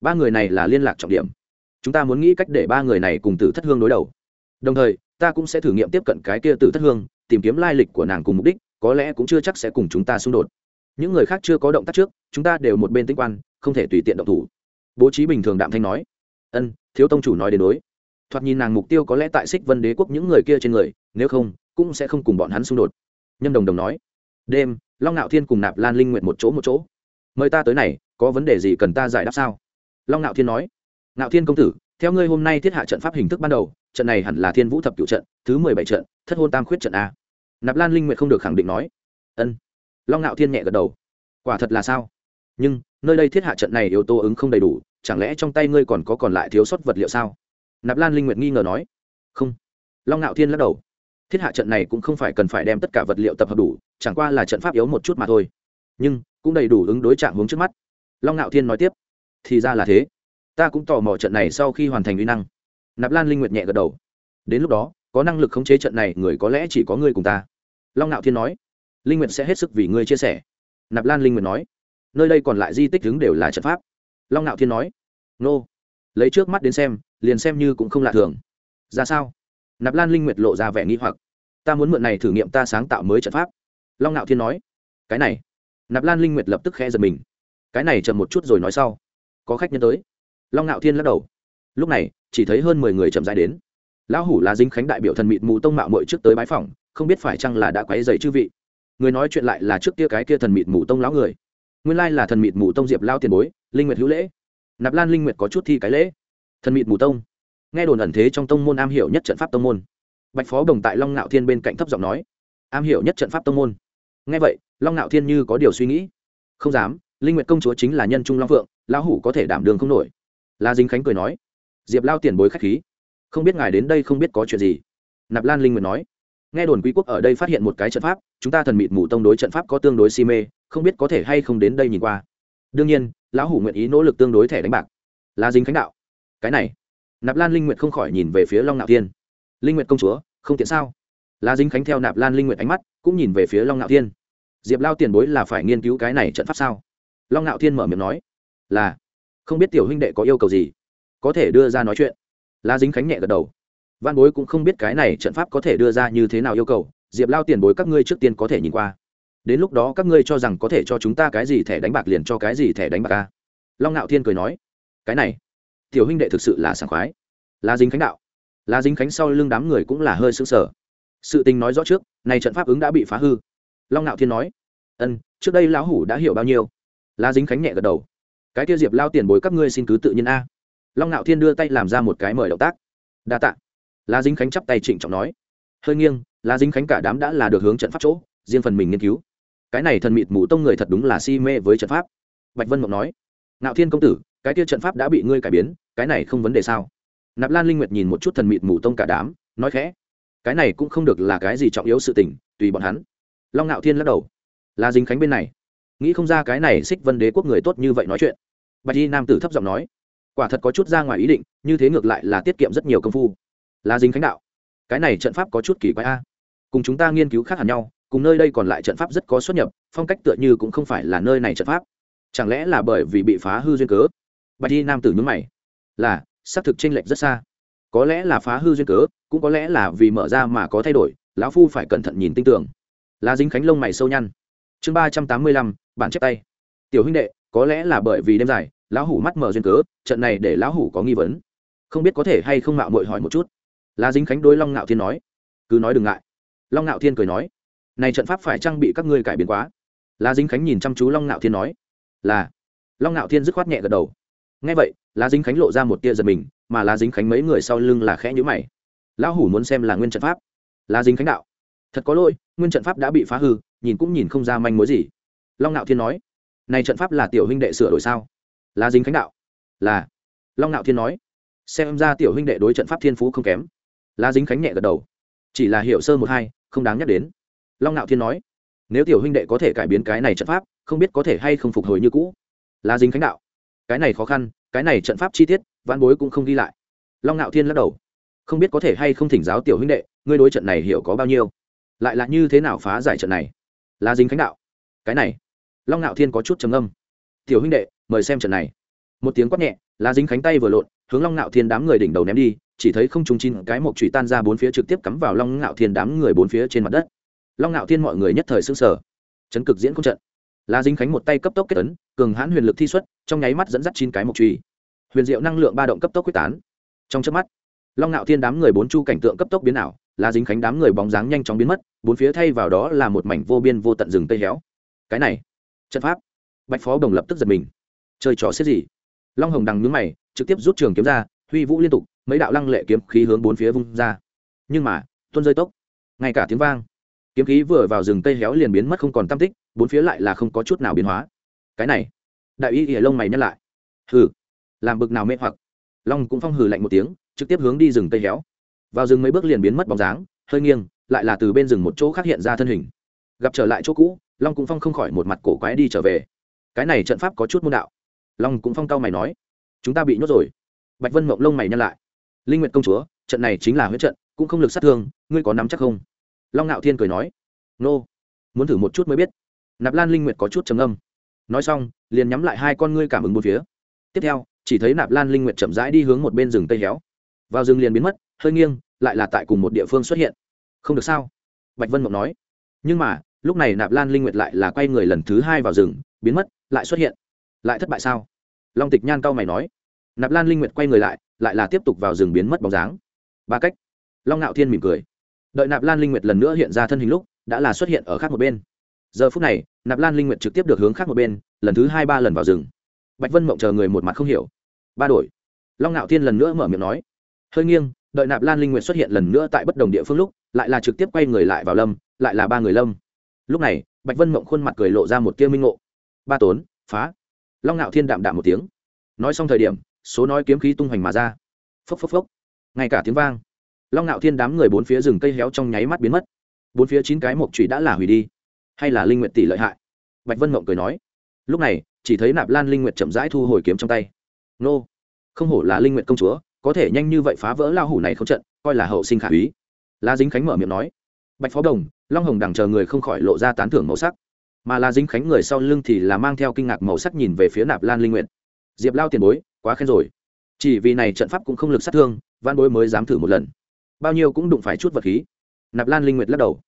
Speaker 1: Ba người này là liên lạc trọng điểm chúng ta muốn nghĩ cách để ba người này cùng tử thất hương đối đầu. Đồng thời, ta cũng sẽ thử nghiệm tiếp cận cái kia tử thất hương, tìm kiếm lai lịch của nàng cùng mục đích, có lẽ cũng chưa chắc sẽ cùng chúng ta xung đột. Những người khác chưa có động tác trước, chúng ta đều một bên tinh quan, không thể tùy tiện động thủ. Bố trí bình thường đạm thanh nói. Ân, thiếu tông chủ nói đến đối. Thoạt nhìn nàng mục tiêu có lẽ tại xích vân đế quốc những người kia trên người, nếu không, cũng sẽ không cùng bọn hắn xung đột. Nhâm đồng đồng nói. Đêm, long ngạo thiên cùng nạp lan linh nguyện một chỗ một chỗ. Mời ta tới này, có vấn đề gì cần ta giải đáp sao? Long ngạo thiên nói ngạo thiên công tử, theo ngươi hôm nay thiết hạ trận pháp hình thức ban đầu, trận này hẳn là thiên vũ thập cựu trận, thứ mười bảy trận, thất hôn tam khuyết trận a. Nạp lan linh nguyện không được khẳng định nói. Ân. Long ngạo thiên nhẹ gật đầu. Quả thật là sao? Nhưng, nơi đây thiết hạ trận này yếu tố ứng không đầy đủ, chẳng lẽ trong tay ngươi còn có còn lại thiếu sót vật liệu sao? Nạp lan linh nguyệt nghi ngờ nói. Không. Long ngạo thiên lắc đầu. Thiết hạ trận này cũng không phải cần phải đem tất cả vật liệu tập hợp đủ, chẳng qua là trận pháp yếu một chút mà thôi. Nhưng, cũng đầy đủ ứng đối trạng hướng trước mắt. Long ngạo thiên nói tiếp. Thì ra là thế ta cũng tò mò trận này sau khi hoàn thành uy năng. Nạp lan linh nguyệt nhẹ gật đầu. Đến lúc đó, có năng lực khống chế trận này, người có lẽ chỉ có ngươi cùng ta. Long ngạo thiên nói. Linh nguyệt sẽ hết sức vì ngươi chia sẻ. Nạp lan linh nguyệt nói. Nơi đây còn lại di tích đứng đều là trận pháp. Long ngạo thiên nói. Nô. Lấy trước mắt đến xem, liền xem như cũng không lạ thường. Ra sao? Nạp lan linh nguyệt lộ ra vẻ nghi hoặc. Ta muốn mượn này thử nghiệm ta sáng tạo mới trận pháp. Long ngạo thiên nói. Cái này. Nạp lan linh nguyệt lập tức khẽ giật mình. Cái này chậm một chút rồi nói sau. Có khách nhân tới long ngạo thiên lắc đầu lúc này chỉ thấy hơn mười người chậm dài đến lão hủ là dính khánh đại biểu thần mịt mù tông mạo mội trước tới bái phòng không biết phải chăng là đã quấy dày chư vị người nói chuyện lại là trước kia cái kia thần mịt mù tông lão người nguyên lai là thần mịt mù tông diệp lao tiền bối linh nguyệt hữu lễ nạp lan linh nguyệt có chút thi cái lễ thần mịt mù tông nghe đồn ẩn thế trong tông môn am hiểu nhất trận pháp tông môn bạch phó đồng tại long ngạo thiên bên cạnh thấp giọng nói am hiểu nhất trận pháp tông môn nghe vậy long ngạo thiên như có điều suy nghĩ không dám linh nguyệt công chúa chính là nhân trung long phượng lão hủ có thể đảm đường không nổi la dính khánh cười nói, diệp lao tiền bối khách khí. Không biết ngài đến đây không biết có chuyện gì. Nạp lan linh nguyệt nói, nghe đồn quý quốc ở đây phát hiện một cái trận pháp, chúng ta thần mịt mù tông đối trận pháp có tương đối si mê, không biết có thể hay không đến đây nhìn qua. Đương nhiên, lão hủ nguyện ý nỗ lực tương đối thẻ đánh bạc. La dính khánh đạo, cái này. Nạp lan linh nguyệt không khỏi nhìn về phía long nạo thiên. Linh nguyệt công chúa, không tiện sao? La dính khánh theo nạp lan linh nguyệt ánh mắt, cũng nhìn về phía long nạo thiên. Diệp lao tiền bối là phải nghiên cứu cái này trận pháp sao? Long nạo thiên mở miệng nói, là không biết tiểu huynh đệ có yêu cầu gì. Có thể đưa ra nói chuyện. La dính khánh nhẹ gật đầu. Văn bối cũng không biết cái này trận pháp có thể đưa ra như thế nào yêu cầu. Diệp lao tiền bối các ngươi trước tiên có thể nhìn qua. Đến lúc đó các ngươi cho rằng có thể cho chúng ta cái gì thẻ đánh bạc liền cho cái gì thẻ đánh bạc ca long ngạo thiên cười nói, cái này, tiểu huynh đệ thực sự là sảng khoái. La dính khánh đạo. La dính khánh sau lưng đám người cũng là hơi sững sờ. Sự tình nói rõ trước này trận pháp ứng đã bị phá hư. Long ngạo thiên nói, ân, trước đây lão hủ đã hiểu bao nhiêu? La dính khánh nhẹ gật đầu cái kia diệp lao tiền bối các ngươi xin cứ tự nhiên a. Long ngạo thiên đưa tay làm ra một cái mời động tác. Đa tạ. La dính khánh chắp tay trịnh trọng nói. Hơi nghiêng la dính khánh cả đám đã là được hướng trận pháp chỗ, riêng phần mình nghiên cứu. Cái này thần mịt mù tông người thật đúng là si mê với trận pháp. Bạch vân mộng nói. Ngạo thiên công tử, cái kia trận pháp đã bị ngươi cải biến, cái này không vấn đề sao? Nạp lan linh nguyệt nhìn một chút thần mịt mù tông cả đám, nói khẽ. Cái này cũng không được là cái gì trọng yếu sự tình, tùy bọn hắn. Long ngạo thiên lắc đầu. La dính khánh bên này. Nghĩ không ra cái này xích vân đế quốc người tốt như vậy nói chuyện bạch y nam tử thấp giọng nói, quả thật có chút ra ngoài ý định, như thế ngược lại là tiết kiệm rất nhiều công phu. Là dính khánh đạo, cái này trận pháp có chút kỳ quái a. Cùng chúng ta nghiên cứu khác hẳn nhau, cùng nơi đây còn lại trận pháp rất có xuất nhập, phong cách tựa như cũng không phải là nơi này trận pháp. Chẳng lẽ là bởi vì bị phá hư duyên cớ? Bạch y nam tử nhúng mày, là, xác thực tranh lệch rất xa. Có lẽ là phá hư duyên cớ, cũng có lẽ là vì mở ra mà có thay đổi, lão phu phải cẩn thận nhìn tinh tưởng là dính khánh lông mày sâu nhăn. Chương ba trăm tám mươi lăm, bản chép tay. Tiểu huynh đệ có lẽ là bởi vì đêm dài, lão hủ mắt mở duyên cớ, trận này để lão hủ có nghi vấn. Không biết có thể hay không mạo mội hỏi một chút. Là dính khánh đối long ngạo thiên nói. Cứ nói đừng ngại. Long ngạo thiên cười nói. Này trận pháp phải trang bị các ngươi cải biến quá? Là dính khánh nhìn chăm chú long ngạo thiên nói. Là. Long ngạo thiên dứt khoát nhẹ gật đầu. Ngay vậy la dính khánh lộ ra một tia giật mình, mà la dính khánh mấy người sau lưng là khẽ nhữ mày. Lão hủ muốn xem là nguyên trận pháp. La dính khánh đạo. Thật có lỗi, nguyên trận pháp đã bị phá hư, nhìn cũng nhìn không ra manh mối gì. Long ngạo thiên nói này trận pháp là tiểu huynh đệ sửa đổi sao? Là dính khánh đạo. Là. Long nạo thiên nói. Xem ra tiểu huynh đệ đối trận pháp thiên phú không kém. La dính khánh nhẹ gật đầu. Chỉ là hiểu sơ một hai, không đáng nhắc đến. Long nạo thiên nói. Nếu tiểu huynh đệ có thể cải biến cái này trận pháp, không biết có thể hay không phục hồi như cũ. La dính khánh đạo. Cái này khó khăn, cái này trận pháp chi tiết văn bối cũng không ghi lại. Long nạo thiên lắc đầu. Không biết có thể hay không thỉnh giáo tiểu huynh đệ, ngươi đối trận này hiểu có bao nhiêu? Lại là như thế nào phá giải trận này? La dính khánh đạo. Cái này long ngạo thiên có chút trầm âm tiểu huynh đệ, mời xem trận này. Một tiếng quát nhẹ la dính khánh tay vừa lộn, hướng long ngạo thiên đám người đỉnh đầu ném đi, chỉ thấy không trùng chín cái mộc trụy tan ra bốn phía trực tiếp cắm vào long ngạo thiên đám người bốn phía trên mặt đất. Long ngạo thiên mọi người nhất thời s ư n g sở chấn cực diễn không trận. La dính khánh một tay cấp tốc kết tấn, cường hãn huyền lực thi xuất, trong nháy mắt dẫn dắt chín cái mộc trụy huyền diệu năng lượng ba động cấp tốc quyết tán. Trong chớp mắt, long ngạo thiên đám người bốn chu cảnh tượng cấp tốc biến ảo la dính khánh đám người bóng dáng nhanh chóng biến mất, bốn phía thay vào đó là một mảnh vô biên vô tận rừng tây héo. Cái này trận pháp. Bạch phó đồng lập tức giật mình. Chơi trò xếp gì? Long hồng đằng nhướng mày, trực tiếp rút trường kiếm ra, huy vũ liên tục, mấy đạo lăng lệ kiếm khí hướng bốn phía vung ra. Nhưng mà, tuôn rơi tốc. Ngay cả tiếng vang, kiếm khí vừa vào rừng cây héo liền biến mất không còn tam tích, bốn phía lại là không có chút nào biến hóa. Cái này, đại y ỉa lông mày nhắc lại. Hừ, làm bực nào mê hoặc. Long cũng phong hừ lạnh một tiếng, trực tiếp hướng đi rừng cây héo. Vào rừng mấy bước liền biến mất bóng dáng, hơi nghiêng, lại là từ bên rừng một chỗ khác hiện ra thân hình. Gặp trở lại chỗ cũ long cũng phong không khỏi một mặt cổ quái đi trở về. Cái này trận pháp có chút môn đạo. Long cũng phong cao mày nói, chúng ta bị nhốt rồi. Bạch vân mộng lông mày nhăn lại. Linh nguyệt công chúa, trận này chính là huyết trận, cũng không lực sát thương, ngươi có nắm chắc không? Long ngạo thiên cười nói, nô, muốn thử một chút mới biết. Nạp lan linh nguyệt có chút trầm âm nói xong, liền nhắm lại hai con ngươi cảm ứng một phía. Tiếp theo, chỉ thấy nạp lan linh nguyệt chậm rãi đi hướng một bên rừng tây héo. Vào rừng liền biến mất, hơi nghiêng, lại là tại cùng một địa phương xuất hiện. Không được sao? Bạch vân mộng nói. Nhưng mà lúc này nạp lan linh nguyệt lại là quay người lần thứ hai vào rừng, biến mất, lại xuất hiện. Lại thất bại sao? Long tịch nhan cao mày nói. Nạp lan linh nguyệt quay người lại lại là tiếp tục vào rừng biến mất bóng dáng. Ba cách. Long ngạo thiên mỉm cười. Đợi nạp lan linh nguyệt lần nữa hiện ra thân hình lúc, đã là xuất hiện ở khác một bên. Giờ phút này, nạp lan linh nguyệt trực tiếp được hướng khác một bên, lần thứ hai ba lần vào rừng. Bạch vân mộng chờ người một mặt không hiểu. Ba đổi. Long ngạo thiên lần nữa mở miệng nói. Hơi nghiêng, đợi nạp lan linh nguyệt xuất hiện lần nữa tại bất đồng địa phương lúc, lại là trực tiếp quay người lại vào lâm, lại là ba người lâm lúc này, bạch vân mộng khuôn mặt cười lộ ra một tia minh ngộ. Ba tốn, phá. Long ngạo thiên đạm đạm một tiếng. Nói xong thời điểm, số nói kiếm khí tung hoành mà ra. Phốc phốc phốc. Ngay cả tiếng vang, long ngạo thiên đám người bốn phía rừng cây héo trong nháy mắt biến mất. Bốn phía chín cái mộc trụy đã là hủy đi, hay là linh nguyện tỷ lợi hại? Bạch vân mộng cười nói. Lúc này, chỉ thấy nạp lan linh nguyện chậm rãi thu hồi kiếm trong tay. Nô, không hổ là linh nguyện công chúa, có thể nhanh như vậy phá vỡ lao hủ này không trận, coi là hậu sinh khả úy. La dính khánh mở miệng nói bạch phó đồng, long hồng đằng chờ người không khỏi lộ ra tán thưởng màu sắc. Mà la dính khánh người sau lưng thì là mang theo kinh ngạc màu sắc nhìn về phía nạp lan linh nguyện diệp lao tiền bối, quá khen rồi. Chỉ vì này trận pháp cũng không lực sát thương văn bối mới dám thử một lần. Bao nhiêu cũng đụng phải chút vật khí. Nạp lan linh nguyệt lắc đầu.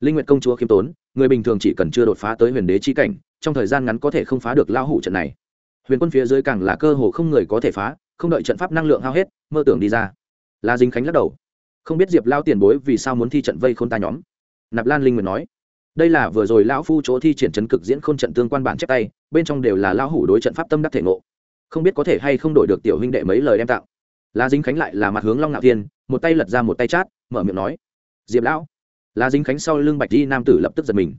Speaker 1: Linh nguyệt công chúa khiêm tốn, người bình thường chỉ cần chưa đột phá tới huyền đế chi cảnh, trong thời gian ngắn có thể không phá được lao hủ trận này. Huyền quân phía dưới càng là cơ hồ không người có thể phá, không đợi trận pháp năng lượng hao hết, mơ tưởng đi ra. La dính khánh lắc đầu không biết diệp lao tiền bối vì sao muốn thi trận vây khôn ta nhóm nạp lan linh nguyệt nói đây là vừa rồi lão phu chỗ thi triển trấn cực diễn khôn trận tương quan bản chép tay bên trong đều là lão hủ đối trận pháp tâm đắc thể ngộ không biết có thể hay không đổi được tiểu huynh đệ mấy lời đem tạo la dính khánh lại là mặt hướng long ngạo thiên một tay lật ra một tay chát mở miệng nói diệp lão la dính khánh sau lưng bạch di nam tử lập tức giật mình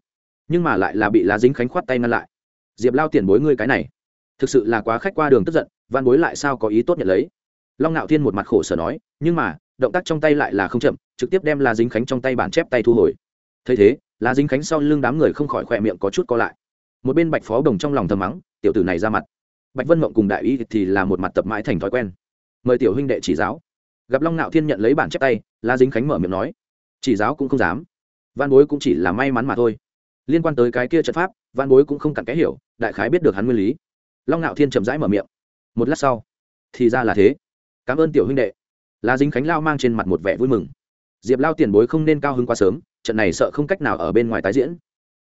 Speaker 1: nhưng mà lại là bị la dính khánh khoát tay ngăn lại diệp lao tiền bối ngươi cái này thực sự là quá khách qua đường tức giận văn bối lại sao có ý tốt nhận lấy long ngạo thiên một mặt khổ sở nói nhưng mà động tác trong tay lại là không chậm, trực tiếp đem la dính khánh trong tay bản chép tay thu hồi. Thấy thế, la dính khánh sau lưng đám người không khỏi khỏe miệng có chút co lại. Một bên bạch phó đồng trong lòng thầm mắng, tiểu tử này ra mặt. Bạch vân mộng cùng đại y thì là một mặt tập mãi thành thói quen. Mời tiểu huynh đệ chỉ giáo. Gặp long Nạo thiên nhận lấy bản chép tay, la dính khánh mở miệng nói, chỉ giáo cũng không dám. Văn bối cũng chỉ là may mắn mà thôi. Liên quan tới cái kia trận pháp, văn bối cũng không cặn cái hiểu, đại khái biết được hắn nguyên lý. Long Nạo thiên chậm rãi mở miệng. Một lát sau, thì ra là thế. Cảm ơn tiểu huynh đệ la dính khánh lao mang trên mặt một vẻ vui mừng. Diệp lao tiền bối không nên cao hứng quá sớm, trận này sợ không cách nào ở bên ngoài tái diễn.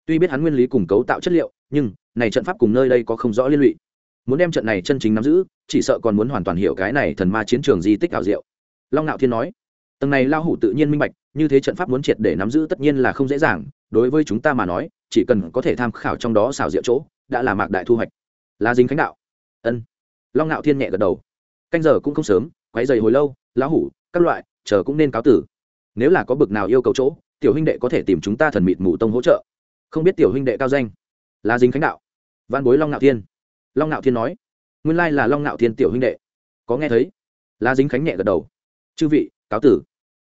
Speaker 1: Tuy biết hắn nguyên lý cùng cấu tạo chất liệu, nhưng này trận pháp cùng nơi đây có không rõ liên lụy. Muốn đem trận này chân chính nắm giữ, chỉ sợ còn muốn hoàn toàn hiểu cái này thần ma chiến trường di tích ảo diệu. Long ngạo thiên nói, tầng này lao hủ tự nhiên minh bạch, như thế trận pháp muốn triệt để nắm giữ tất nhiên là không dễ dàng, đối với chúng ta mà nói, chỉ cần có thể tham khảo trong đó xảo diệu chỗ, đã là mạc đại thu hoạch. Là dính khánh đạo, ân. Long ngạo thiên nhẹ gật đầu, canh giờ cũng không sớm quấy dày hồi lâu, lão hủ, các loại, chờ cũng nên cáo tử. Nếu là có bực nào yêu cầu chỗ, tiểu huynh đệ có thể tìm chúng ta thần mịt mù tông hỗ trợ. Không biết tiểu huynh đệ cao danh là dính khánh đạo. Văn bối long ngạo thiên. Long ngạo thiên nói, nguyên lai là long ngạo thiên tiểu huynh đệ. Có nghe thấy? La dính khánh nhẹ gật đầu. Chư vị, cáo tử.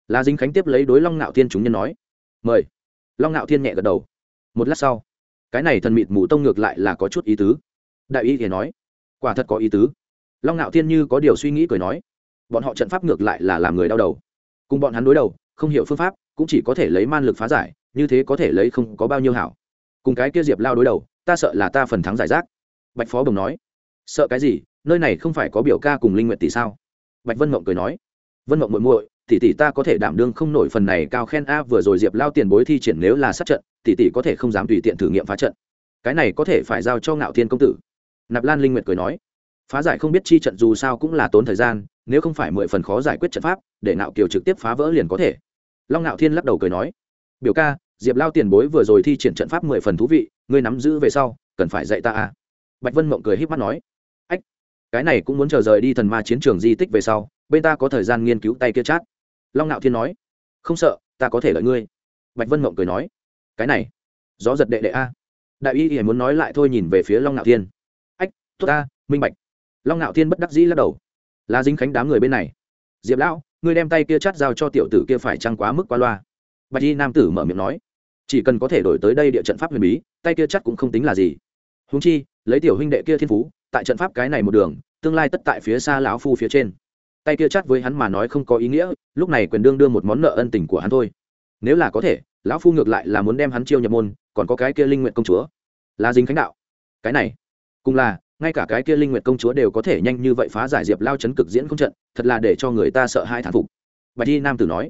Speaker 1: La dính khánh tiếp lấy đối long ngạo thiên chúng nhân nói, mời. Long ngạo thiên nhẹ gật đầu. Một lát sau, cái này thần mịt mù tông ngược lại là có chút ý tứ. Đại y thì nói, quả thật có ý tứ. Long ngạo thiên như có điều suy nghĩ cười nói bọn họ trận pháp ngược lại là làm người đau đầu. Cùng bọn hắn đối đầu, không hiểu phương pháp, cũng chỉ có thể lấy man lực phá giải, như thế có thể lấy không có bao nhiêu hảo. Cùng cái kia diệp lao đối đầu, ta sợ là ta phần thắng giải rác. Bạch phó đồng nói. Sợ cái gì? Nơi này không phải có biểu ca cùng linh nguyện tỷ sao? Bạch vân mộng cười nói. Vân mộng muội muội, tỷ tỷ ta có thể đảm đương không nổi phần này cao khen a, vừa rồi diệp lao tiền bối thi triển nếu là sát trận, tỷ tỷ có thể không dám tùy tiện thử nghiệm phá trận. Cái này có thể phải giao cho ngạo thiên công tử. Nạp lan linh nguyệt cười nói. Phá giải không biết chi trận dù sao cũng là tốn thời gian nếu không phải mười phần khó giải quyết trận pháp, để nạo kiều trực tiếp phá vỡ liền có thể. Long nạo thiên lắc đầu cười nói, biểu ca, diệp lao tiền bối vừa rồi thi triển trận pháp mười phần thú vị, ngươi nắm giữ về sau, cần phải dạy ta à? bạch vân mộng cười h í p mắt nói, ách, cái này cũng muốn chờ rời đi thần ma chiến trường di tích về sau, bên ta có thời gian nghiên cứu tay kia chát. Long nạo thiên nói, không sợ, ta có thể lợi ngươi. Bạch vân mộng cười nói, cái này, gió giật đệ đệ a. Đại y thì muốn nói lại thôi nhìn về phía long nạo thiên. Ách, tốt ta, minh bạch. Long nạo thiên bất đắc dĩ lắc đầu là dính khánh đám người bên này. Diệp lão, ngươi đem tay kia chát giao cho tiểu tử kia phải trăng quá mức qua loa? Bạch y nam tử mở miệng nói. Chỉ cần có thể đổi tới đây địa trận pháp huyền bí, tay kia chắc cũng không tính là gì. Húng chi, lấy tiểu huynh đệ kia thiên phú, tại trận pháp cái này một đường, tương lai tất tại phía xa lão phu phía trên. Tay kia chắt với hắn mà nói không có ý nghĩa, lúc này quyền đương đưa một món nợ ân tình của hắn thôi. Nếu là có thể, lão phu ngược lại là muốn đem hắn chiêu nhập môn, còn có cái kia linh nguyện công chúa. Là dính khánh đạo. Cái này, cùng là ngay cả cái kia linh nguyệt công chúa đều có thể nhanh như vậy phá giải diệp lao chấn cực diễn không trận, thật là để cho người ta sợ hai thán phục. Bạch y nam tử nói,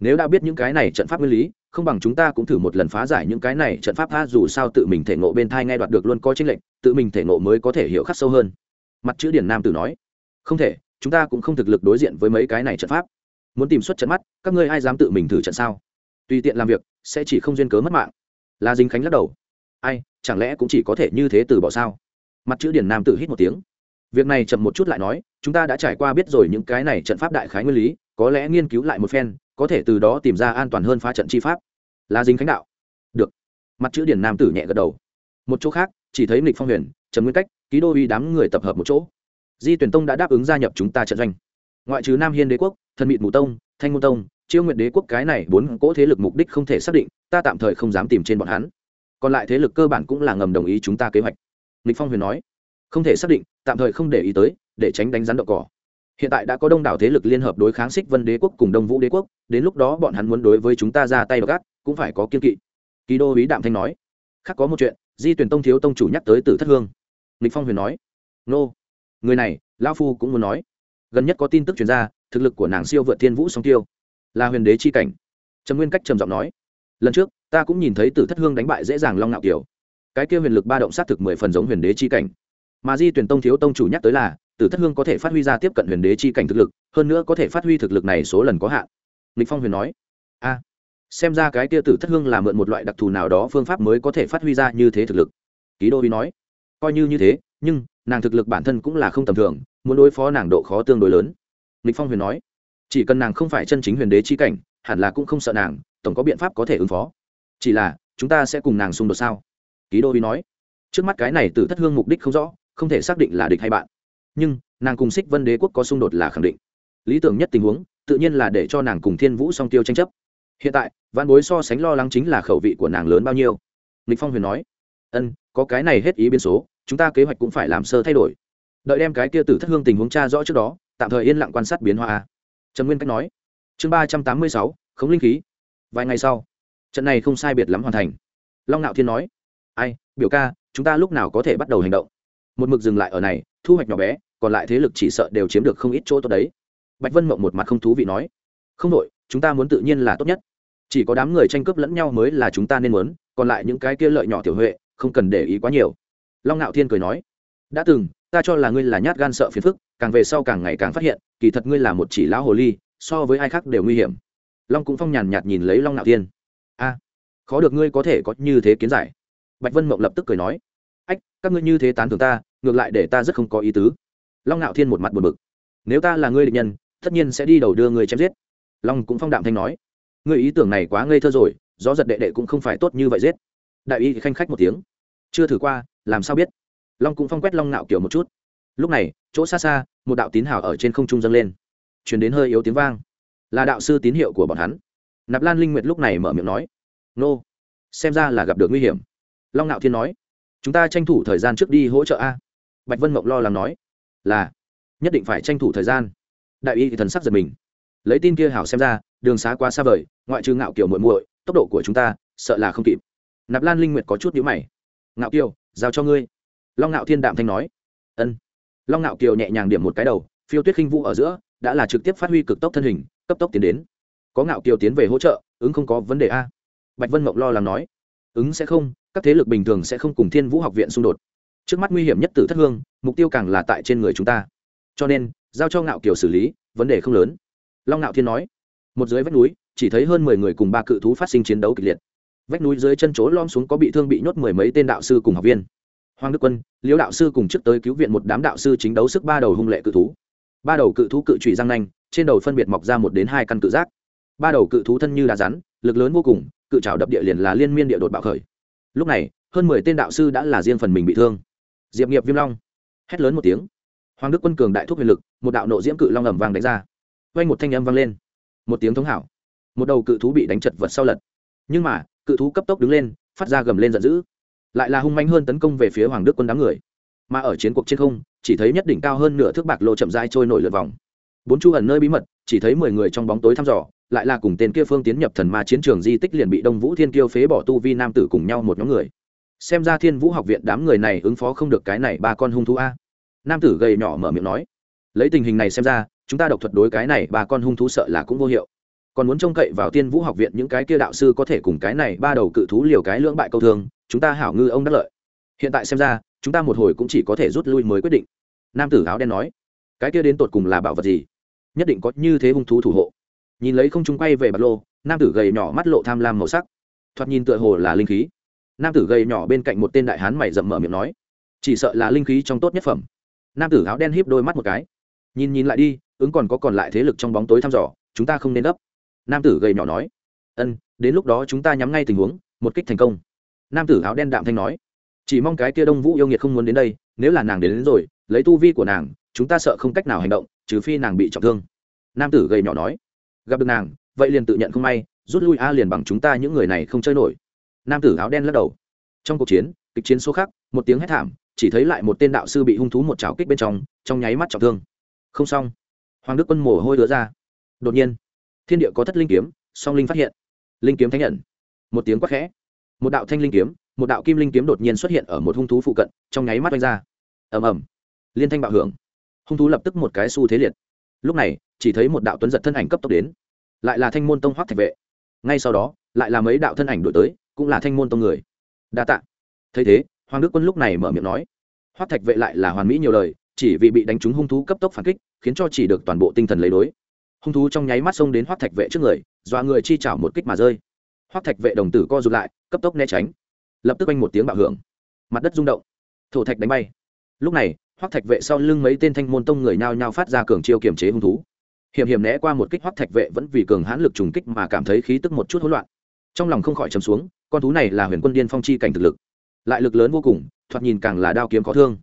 Speaker 1: nếu đã biết những cái này trận pháp nguyên lý, không bằng chúng ta cũng thử một lần phá giải những cái này trận pháp tha dù sao tự mình thể ngộ bên thai nghe đoạt được luôn có chính lệnh tự mình thể ngộ mới có thể hiểu khắc sâu hơn. Mặt chữ điển nam tử nói, không thể, chúng ta cũng không thực lực đối diện với mấy cái này trận pháp. Muốn tìm xuất trận mắt, các ngươi ai dám tự mình thử trận sao? Tùy tiện làm việc, sẽ chỉ không duyên cớ mất mạng. La dính khánh lắc đầu, ai, chẳng lẽ cũng chỉ có thể như thế từ bỏ sao? Mặt chữ điển nam tử hít một tiếng. Việc này chậm một chút lại nói, chúng ta đã trải qua biết rồi những cái này trận pháp đại khái nguyên lý, có lẽ nghiên cứu lại một phen, có thể từ đó tìm ra an toàn hơn phá trận chi pháp. La dính khánh đạo. Được. Mặt chữ điển nam tử nhẹ gật đầu. Một chỗ khác, chỉ thấy lịch phong huyền, trần nguyên cách, ký đô uy đám người tập hợp một chỗ. Di tuyển tông đã đáp ứng gia nhập chúng ta trận doanh. Ngoại trừ nam hiên đế quốc, thần mịt mù tông, thanh ngôn tông, chiêu nguyện đế quốc cái này bốn cỗ thế lực mục đích không thể xác định, ta tạm thời không dám tìm trên bọn hắn. Còn lại thế lực cơ bản cũng là ngầm đồng ý chúng ta kế hoạch lịch phong huyền nói, không thể xác định, tạm thời không để ý tới, để tránh đánh rắn đậu cỏ. Hiện tại đã có đông đảo thế lực liên hợp đối kháng xích vân đế quốc cùng đông vũ đế quốc, đến lúc đó bọn hắn muốn đối với chúng ta ra tay gác cũng phải có kiên kỵ. Kỳ đô ý đạm thanh nói, khác có một chuyện, di tuyển tông thiếu tông chủ nhắc tới tử thất hương. Lịch phong huyền nói, nô, người này, lão phu cũng muốn nói. Gần nhất có tin tức truyền ra, thực lực của nàng siêu vượt thiên vũ song tiêu, là huyền đế chi cảnh. Trầm nguyên cách trầm giọng nói, lần trước, ta cũng nhìn thấy tử thất hương đánh bại dễ dàng long ngạo kiều cái kia huyền lực ba động sát thực mười phần giống huyền đế chi cảnh. Mà di tuyển tông thiếu tông chủ nhắc tới là, tử thất hương có thể phát huy ra tiếp cận huyền đế chi cảnh thực lực, hơn nữa có thể phát huy thực lực này số lần có hạn. Lịch phong huyền nói, a, xem ra cái kia tử thất hương là mượn một loại đặc thù nào đó phương pháp mới có thể phát huy ra như thế thực lực. Ký đô huy nói, coi như như thế, nhưng nàng thực lực bản thân cũng là không tầm thường, muốn đối phó nàng độ khó tương đối lớn. Lịch phong huyền nói, chỉ cần nàng không phải chân chính huyền đế chi cảnh, hẳn là cũng không sợ nàng, tổng có biện pháp có thể ứng phó. Chỉ là, chúng ta sẽ cùng nàng xung đột sao? Ký đô uy nói, trước mắt cái này tử thất hương mục đích không rõ, không thể xác định là địch hay bạn. Nhưng, nàng cùng xích vân đế quốc có xung đột là khẳng định. Lý tưởng nhất tình huống, tự nhiên là để cho nàng cùng thiên vũ song tiêu tranh chấp. Hiện tại văn bối so sánh lo lắng chính là khẩu vị của nàng lớn bao nhiêu. Lịch phong huyền nói, ân, có cái này hết ý biến số, chúng ta kế hoạch cũng phải làm sơ thay đổi. Đợi đem cái kia tử thất hương tình huống tra rõ trước đó, tạm thời yên lặng quan sát biến hóa trần nguyên cách nói, chương ba trăm tám mươi sáu, khống linh khí. Vài ngày sau, trận này không sai biệt lắm hoàn thành. Long nạo thiên nói ai, biểu ca, chúng ta lúc nào có thể bắt đầu hành động? Một mực dừng lại ở này, thu hoạch nhỏ bé, còn lại thế lực chỉ sợ đều chiếm được không ít chỗ tốt đấy. Bạch vân mộng một mặt không thú vị nói, không đội chúng ta muốn tự nhiên là tốt nhất. Chỉ có đám người tranh cướp lẫn nhau mới là chúng ta nên muốn, còn lại những cái kia lợi nhỏ tiểu huệ, không cần để ý quá nhiều. Long ngạo thiên cười nói, đã từng, ta cho là ngươi là nhát gan sợ phiền phức, càng về sau càng ngày càng phát hiện, kỳ thật ngươi là một chỉ lão hồ ly, so với ai khác đều nguy hiểm. Long cũng phong nhàn nhạt nhìn lấy long ngạo thiên. A, khó được ngươi có thể có như thế kiến giải bạch vân mộng lập tức cười nói, ách, các ngươi như thế tán thưởng ta, ngược lại để ta rất không có ý tứ. Long ngạo thiên một mặt buồn bực, nếu ta là ngươi địch nhân, tất nhiên sẽ đi đầu đưa ngươi chém giết. Long cũng phong đạm thanh nói, ngươi ý tưởng này quá ngây thơ rồi, gió giật đệ đệ cũng không phải tốt như vậy giết. Đại y khanh khách một tiếng, chưa thử qua, làm sao biết? Long cũng phong quét long nạo kiểu một chút. Lúc này, chỗ xa xa, một đạo tín hào ở trên không trung dâng lên chuyển đến hơi yếu tiếng vang. Là đạo sư tín hiệu của bọn hắn. Nạp lan linh nguyệt lúc này mở miệng nói, nô, xem ra là gặp được nguy hiểm long nạo thiên nói, chúng ta tranh thủ thời gian trước đi hỗ trợ a. Bạch vân mộng lo lắng nói, là, nhất định phải tranh thủ thời gian. Đại y thì thần sắc giật mình. Lấy tin kia hảo xem ra, đường xá quá xa vời, ngoại trừ ngạo kiểu muội muội, tốc độ của chúng ta, sợ là không kịp. Nạp lan linh nguyệt có chút nhíu mày. Ngạo kiều, giao cho ngươi. Long ngạo thiên đạm thanh nói, ân. Long ngạo kiều nhẹ nhàng điểm một cái đầu, phiêu tuyết khinh vũ ở giữa, đã là trực tiếp phát huy cực tốc thân hình, cấp tốc tiến đến. Có ngạo kiều tiến về hỗ trợ, ứng không có vấn đề a. Bạch vân mộng lo lắng nói ứng sẽ không, các thế lực bình thường sẽ không cùng thiên vũ học viện xung đột. Trước mắt nguy hiểm nhất từ thất hương, mục tiêu càng là tại trên người chúng ta. Cho nên, giao cho ngạo kiều xử lý, vấn đề không lớn. Long ngạo thiên nói. Một dưới vách núi, chỉ thấy hơn mười người cùng ba cự thú phát sinh chiến đấu kịch liệt. Vách núi dưới chân chỗ lom xuống có bị thương bị nhốt mười mấy tên đạo sư cùng học viên. Hoàng đức quân liễu đạo sư cùng trước tới cứu viện một đám đạo sư chính đấu sức ba đầu hung lệ cự thú. Ba đầu cự thú cự trụy răng nanh, trên đầu phân biệt mọc ra một đến hai căn cự giác. Ba đầu cự thú thân như đá rắn, lực lớn vô cùng cự trào đập địa liền là liên miên địa đột bạo khởi. Lúc này, hơn mười tên đạo sư đã là riêng phần mình bị thương. Diệp nghiệp viêm long, hét lớn một tiếng. Hoàng đức quân cường đại thúc huyền lực, một đạo nộ diễm cự long ầm vang đánh ra. Quanh một thanh âm vang lên. Một tiếng thống hảo. Một đầu cự thú bị đánh chật vật sau lật. Nhưng mà, cự thú cấp tốc đứng lên, phát ra gầm lên giận dữ. Lại là hung manh hơn tấn công về phía hoàng đức quân đám người. Mà ở chiến cuộc trên không, chỉ thấy nhất đỉnh cao hơn nửa thước bạc lô chậm rãi trôi nổi lượt vòng. Bốn chu ẩn nơi bí mật, chỉ thấy mười người trong bóng tối thăm dò lại là cùng tên kia phương tiến nhập thần ma chiến trường di tích liền bị đông vũ thiên kiêu phế bỏ tu vi nam tử cùng nhau một nhóm người. Xem ra thiên vũ học viện đám người này ứng phó không được cái này ba con hung thú a. Nam tử gầy nhỏ mở miệng nói, lấy tình hình này xem ra, chúng ta độc thuật đối cái này ba con hung thú sợ là cũng vô hiệu. Còn muốn trông cậy vào tiên vũ học viện những cái kia đạo sư có thể cùng cái này ba đầu cự thú liều cái lưỡng bại câu thương, chúng ta hảo ngư ông đắc lợi. Hiện tại xem ra, chúng ta một hồi cũng chỉ có thể rút lui mới quyết định. Nam tử áo đen nói, cái kia đến tột cùng là bảo vật gì? Nhất định có như thế hung thú thủ hộ nhìn lấy không trung quay về bạc lô nam tử gầy nhỏ mắt lộ tham lam màu sắc. Thoạt nhìn tựa hồ là linh khí. Nam tử gầy nhỏ bên cạnh một tên đại hán mày rậm mở miệng nói chỉ sợ là linh khí trong tốt nhất phẩm. Nam tử áo đen híp đôi mắt một cái. Nhìn nhìn lại đi ứng còn có còn lại thế lực trong bóng tối thăm dò chúng ta không nên gấp. Nam tử gầy nhỏ nói ân đến lúc đó chúng ta nhắm ngay tình huống một kích thành công. Nam tử áo đen đạm thanh nói chỉ mong cái kia đông vũ yêu nghiệt không muốn đến đây nếu là nàng đến, đến rồi lấy tu vi của nàng chúng ta sợ không cách nào hành động trừ phi nàng bị trọng thương. Nam tử gầy nhỏ nói gặp được nàng, vậy liền tự nhận không may, rút lui a liền bằng chúng ta những người này không chơi nổi. Nam tử áo đen lắc đầu. Trong cuộc chiến, kịch chiến số khác, một tiếng hét thảm, chỉ thấy lại một tên đạo sư bị hung thú một chảo kích bên trong trong nháy mắt trọng thương. Không xong. Hoàng đức quân mồ hôi đứa ra. Đột nhiên, thiên địa có thất linh kiếm, song linh phát hiện. Linh kiếm thánh nhận. Một tiếng quát khẽ. Một đạo thanh linh kiếm, một đạo kim linh kiếm đột nhiên xuất hiện ở một hung thú phụ cận, trong nháy mắt oanh ra. Ầm ầm. Liên thanh bạo hưởng. Hung thú lập tức một cái xu thế liệt lúc này, chỉ thấy một đạo tuấn giật thân ảnh cấp tốc đến. Lại là thanh môn tông hoác thạch vệ. Ngay sau đó, lại là mấy đạo thân ảnh đổi tới, cũng là thanh môn tông người. Đa tạ. Thấy thế, hoàng đức quân lúc này mở miệng nói. Hoác thạch vệ lại là hoàn mỹ nhiều lời, chỉ vì bị đánh trúng hung thú cấp tốc phản kích, khiến cho chỉ được toàn bộ tinh thần lấy đối. Hung thú trong nháy mắt xông đến hoác thạch vệ trước người, dọa người chi chảo một kích mà rơi. Hoác thạch vệ đồng tử co rụt lại, cấp tốc né tránh. Lập tức anh một tiếng bạo hưởng. Mặt đất rung động. Thổ thạch đánh bay. Lúc này hoắc thạch vệ sau lưng mấy tên thanh môn tông người nhao nhao phát ra cường chiêu kiềm chế hung thú. Hiểm hiểm né qua một kích hoắc thạch vệ vẫn vì cường hãn lực trùng kích mà cảm thấy khí tức một chút hỗn loạn. Trong lòng không khỏi trầm xuống, con thú này là huyền quân điên phong chi cảnh thực lực. Lại lực lớn vô cùng, thoạt nhìn càng là đao kiếm có thương.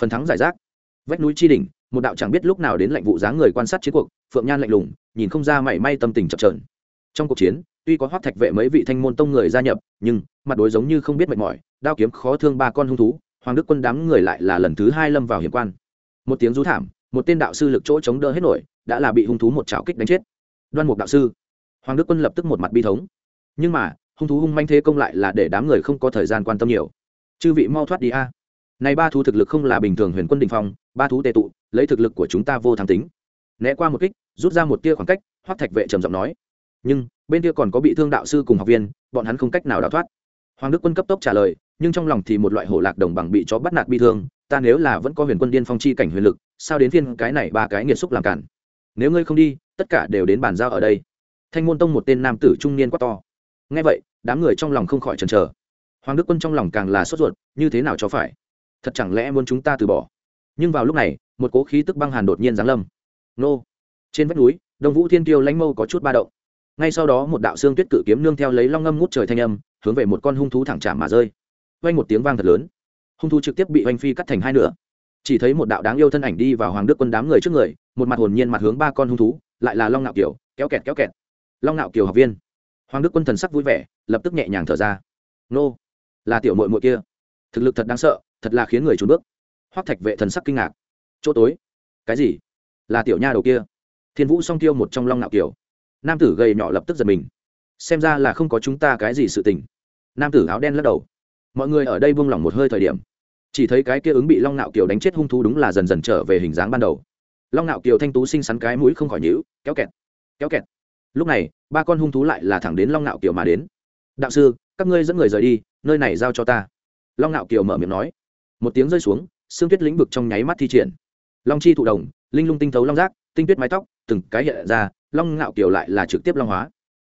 Speaker 1: Phần thắng giải rác. Vách núi chi đỉnh, một đạo chẳng biết lúc nào đến lệnh vụ dáng người quan sát chiến cuộc, phượng nhan lạnh lùng, nhìn không ra mảy may tâm tình chập trờn trong cuộc chiến, tuy có hoắc thạch vệ mấy vị thanh môn tông người gia nhập, nhưng, mặt đối giống như không biết mệt mỏi, đao kiếm khó thương ba con hung thú hoàng đức quân đám người lại là lần thứ hai lâm vào hiểm quan. Một tiếng rú thảm, một tên đạo sư lực chỗ chống đỡ hết nổi, đã là bị hung thú một chảo kích đánh chết. Đoan mục đạo sư. Hoàng đức quân lập tức một mặt bi thống. Nhưng mà, hung thú hung manh thế công lại là để đám người không có thời gian quan tâm nhiều. Chư vị mau thoát đi a. Này ba thú thực lực không là bình thường huyền quân đình phong, ba thú tệ tụ, lấy thực lực của chúng ta vô thắng tính. Né qua một kích, rút ra một tia khoảng cách, hoắc thạch vệ trầm giọng nói. Nhưng, bên kia còn có bị thương đạo sư cùng học viên, bọn hắn không cách nào đào thoát hoàng đức quân cấp tốc trả lời, nhưng trong lòng thì một loại hổ lạc đồng bằng bị chó bắt nạt bi thương, ta nếu là vẫn có huyền quân điên phong chi cảnh huyền lực, sao đến phiên cái này ba cái nghiệt xúc làm cản? Nếu ngươi không đi, tất cả đều đến bàn giao ở đây. Thanh môn tông một tên nam tử trung niên quá to. Nghe vậy, đám người trong lòng không khỏi chần chờ. Hoàng đức quân trong lòng càng là sốt ruột, như thế nào cho phải? Thật chẳng lẽ muốn chúng ta từ bỏ? Nhưng vào lúc này, một cố khí tức băng hàn đột nhiên giáng lâm. Nô! Trên vách núi, đông vũ thiên tiêu lãnh mâu có chút ba động. Ngay sau đó một đạo xương tuyết cự kiếm nương theo lấy long ngâm ngút trời thanh âm hướng về một con hung thú thẳng chạm mà rơi. Vang một tiếng vang thật lớn. Hung thú trực tiếp bị oanh phi cắt thành hai nửa. Chỉ thấy một đạo đáng yêu thân ảnh đi vào hoàng đức quân đám người trước người, một mặt hồn nhiên mặt hướng ba con hung thú, lại là long nạo kiều, kéo kẹt kéo kẹt. Long nạo kiều học viên. Hoàng đức quân thần sắc vui vẻ, lập tức nhẹ nhàng thở ra. Nô, là tiểu mội mội kia. Thực lực thật đáng sợ, thật là khiến người trốn bước. Hoắc thạch vệ thần sắc kinh ngạc. Chỗ tối. Cái gì? Là tiểu nha đầu kia. Thiên vũ song tiêu một trong long nạo kiều. Nam tử gầy nhỏ lập tức giật mình. Xem ra là không có chúng ta cái gì sự tình nam tử áo đen lắc đầu. Mọi người ở đây buông lỏng một hơi thời điểm, chỉ thấy cái kia ứng bị long nạo kiều đánh chết hung thú đúng là dần dần trở về hình dáng ban đầu. Long nạo kiều thanh tú xinh xắn cái mũi không khỏi nhữ kéo kẹt kéo kẹt. Lúc này, ba con hung thú lại là thẳng đến long nạo kiều mà đến. Đạo sư, các ngươi dẫn người rời đi, nơi này giao cho ta. Long nạo kiều mở miệng nói. Một tiếng rơi xuống, xương tuyết lĩnh vực trong nháy mắt thi triển. Long chi thụ đồng linh lung tinh thấu long giác, tinh tuyết mái tóc, từng cái hiện ra, long Nạo kiều lại là trực tiếp long hóa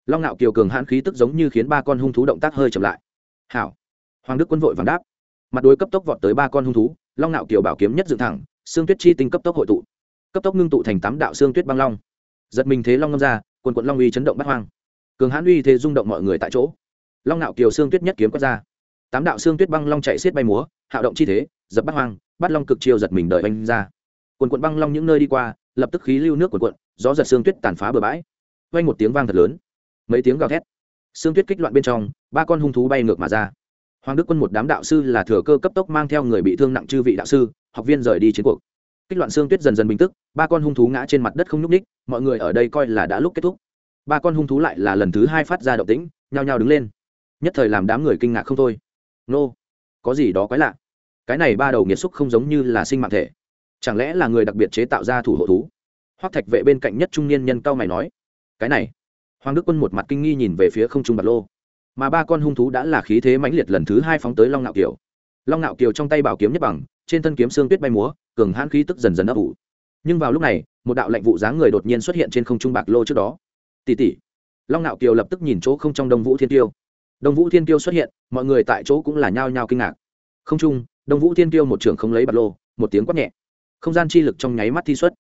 Speaker 1: long ngạo kiều cường hãn khí tức giống như khiến ba con hung thú động tác hơi chậm lại. Hảo. Hoàng đức quân vội vàng đáp. Mặt đôi cấp tốc vọt tới ba con hung thú, long ngạo kiều bảo kiếm nhất dựng thẳng, xương tuyết chi tinh cấp tốc hội tụ. Cấp tốc ngưng tụ thành tám đạo xương tuyết băng long. Giật mình thế long ngâm ra, quần quận long uy chấn động bắt hoang. Cường hãn uy thế rung động mọi người tại chỗ. Long ngạo kiều xương tuyết nhất kiếm quất ra. Tám đạo xương tuyết băng long chạy xiết bay múa, hạo động chi thế, dập bắt hoang bắt long cực chiêu giật mình đợi oanh ra. Quần quận băng long những nơi đi qua, lập tức khí lưu nước cuộn cuộn, gió giật xương tuyết tàn phá bừa bãi. Vang một tiếng vang thật lớn mấy tiếng gào thét. Xương tuyết kích loạn bên trong, ba con hung thú bay ngược mà ra. Hoàng đức quân một đám đạo sư là thừa cơ cấp tốc mang theo người bị thương nặng chư vị đạo sư, học viên rời đi chiến cuộc. Kích loạn xương tuyết dần dần bình tức, ba con hung thú ngã trên mặt đất không nhúc ních mọi người ở đây coi là đã lúc kết thúc. Ba con hung thú lại là lần thứ hai phát ra động tĩnh, nhao nhao đứng lên. Nhất thời làm đám người kinh ngạc không thôi. Nô, có gì đó quái lạ? Cái này ba đầu nghiệt xúc không giống như là sinh mạng thể. Chẳng lẽ là người đặc biệt chế tạo ra thủ hộ thú? Hoác thạch vệ bên cạnh nhất trung niên nhân cao mày nói. Cái này hoàng đức quân một mặt kinh nghi nhìn về phía không trung bạc lô. Mà ba con hung thú đã là khí thế mãnh liệt lần thứ hai phóng tới long nạo kiều. Long nạo kiều trong tay bảo kiếm nhất bằng, trên thân kiếm xương tuyết bay múa, cường hãn khí tức dần dần ấp ủ. Nhưng vào lúc này, một đạo lệnh vụ dáng người đột nhiên xuất hiện trên không trung bạc lô trước đó. Tỷ tỷ. Long nạo kiều lập tức nhìn chỗ không trong đông vũ thiên tiêu đông vũ thiên tiêu xuất hiện, mọi người tại chỗ cũng là nhao nhao kinh ngạc. Không trung, đông vũ thiên tiêu một trưởng không lấy bạc lô, một tiếng quát nhẹ. Không gian chi lực trong nháy mắt thi xuất.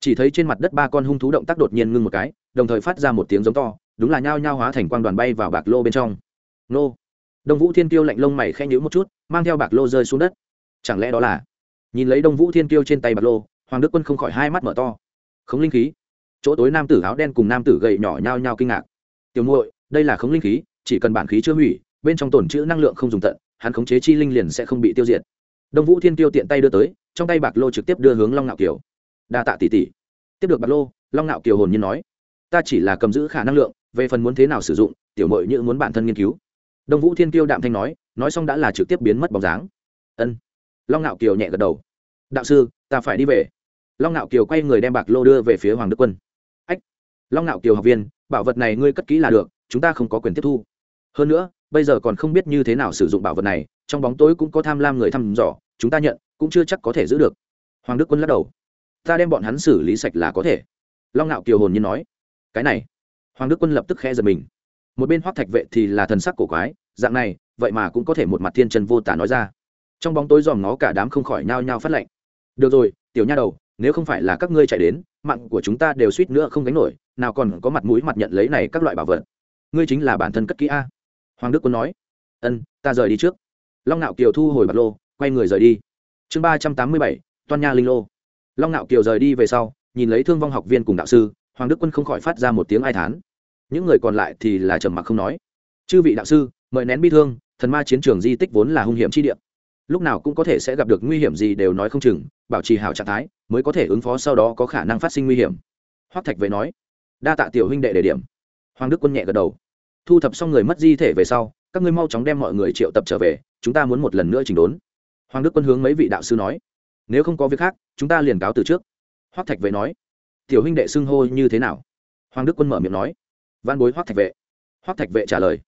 Speaker 1: Chỉ thấy trên mặt đất ba con hung thú động tác đột nhiên ngưng một cái đồng thời phát ra một tiếng giống to, đúng là nhao nhao hóa thành quang đoàn bay vào bạc lô bên trong. Nô. Đông vũ thiên tiêu lạnh lông mày khe nhữ một chút, mang theo bạc lô rơi xuống đất. Chẳng lẽ đó là? Nhìn lấy đông vũ thiên tiêu trên tay bạc lô, hoàng đức quân không khỏi hai mắt mở to. Khống linh khí. Chỗ tối nam tử áo đen cùng nam tử gậy nhỏ nhao nhao kinh ngạc. Tiểu muội, đây là khống linh khí, chỉ cần bản khí chưa hủy, bên trong tồn chữ năng lượng không dùng tận, hắn khống chế chi linh liền sẽ không bị tiêu diệt. Đông vũ thiên tiêu tiện tay đưa tới, trong tay bạc lô trực tiếp đưa hướng long ngạo kiều. Đa tạ tỷ tỷ. Tiếp được bạc lô, long ngạo kiều hồn nhiên nói ta chỉ là cầm giữ khả năng lượng, về phần muốn thế nào sử dụng, tiểu mội như muốn bản thân nghiên cứu. Đông vũ thiên kiêu đạm thanh nói nói xong đã là trực tiếp biến mất bóng dáng. Ân. Long ngạo kiều nhẹ gật đầu. Đạo sư, ta phải đi về. Long ngạo kiều quay người đem bạc lô đưa về phía hoàng đức quân. Ách. Long ngạo kiều học viên, bảo vật này ngươi cất kỹ là được, chúng ta không có quyền tiếp thu. Hơn nữa, bây giờ còn không biết như thế nào sử dụng bảo vật này, trong bóng tối cũng có tham lam người thăm dò, chúng ta nhận, cũng chưa chắc có thể giữ được. Hoàng đức quân lắc đầu. Ta đem bọn hắn xử lý sạch là có thể. Long ngạo kiều hồn nhiên nói cái này. Hoàng đức quân lập tức khẽ giật mình. Một bên hoác thạch vệ thì là thần sắc cổ quái, dạng này, vậy mà cũng có thể một mặt thiên trần vô tả nói ra. Trong bóng tối dòm nó cả đám không khỏi nhao nhao phát lệnh. Được rồi, tiểu nha đầu, nếu không phải là các ngươi chạy đến, mạng của chúng ta đều suýt nữa không gánh nổi, nào còn có mặt mũi mặt nhận lấy này các loại bảo vật. Ngươi chính là bản thân cất kỹ a. Hoàng đức quân nói. Ân, ta rời đi trước. Long nạo kiều thu hồi bạc lô, quay người rời đi. Chương ba trăm tám mươi bảy, toan nha linh lô. Long nạo kiều rời đi về sau, nhìn lấy thương vong học viên cùng đạo sư hoàng đức quân không khỏi phát ra một tiếng ai thán. Những người còn lại thì là trầm mặc không nói. Chư vị đạo sư, mời nén bi thương, thần ma chiến trường di tích vốn là hung hiểm chi địa. Lúc nào cũng có thể sẽ gặp được nguy hiểm gì đều nói không chừng, bảo trì hảo trạng thái, mới có thể ứng phó sau đó có khả năng phát sinh nguy hiểm. Hoắc thạch về nói, đa tạ tiểu huynh đệ đề điểm. Hoàng đức quân nhẹ gật đầu. Thu thập xong người mất di thể về sau, các ngươi mau chóng đem mọi người triệu tập trở về, chúng ta muốn một lần nữa chỉnh đốn. Hoàng đức quân hướng mấy vị đạo sư nói, nếu không có việc khác, chúng ta liền cáo từ trước. Hoắc thạch vệ nói tiểu huynh đệ xưng hô như thế nào? Hoàng đức quân mở miệng nói. Văn bối hoắc thạch vệ. Hoắc thạch vệ trả lời.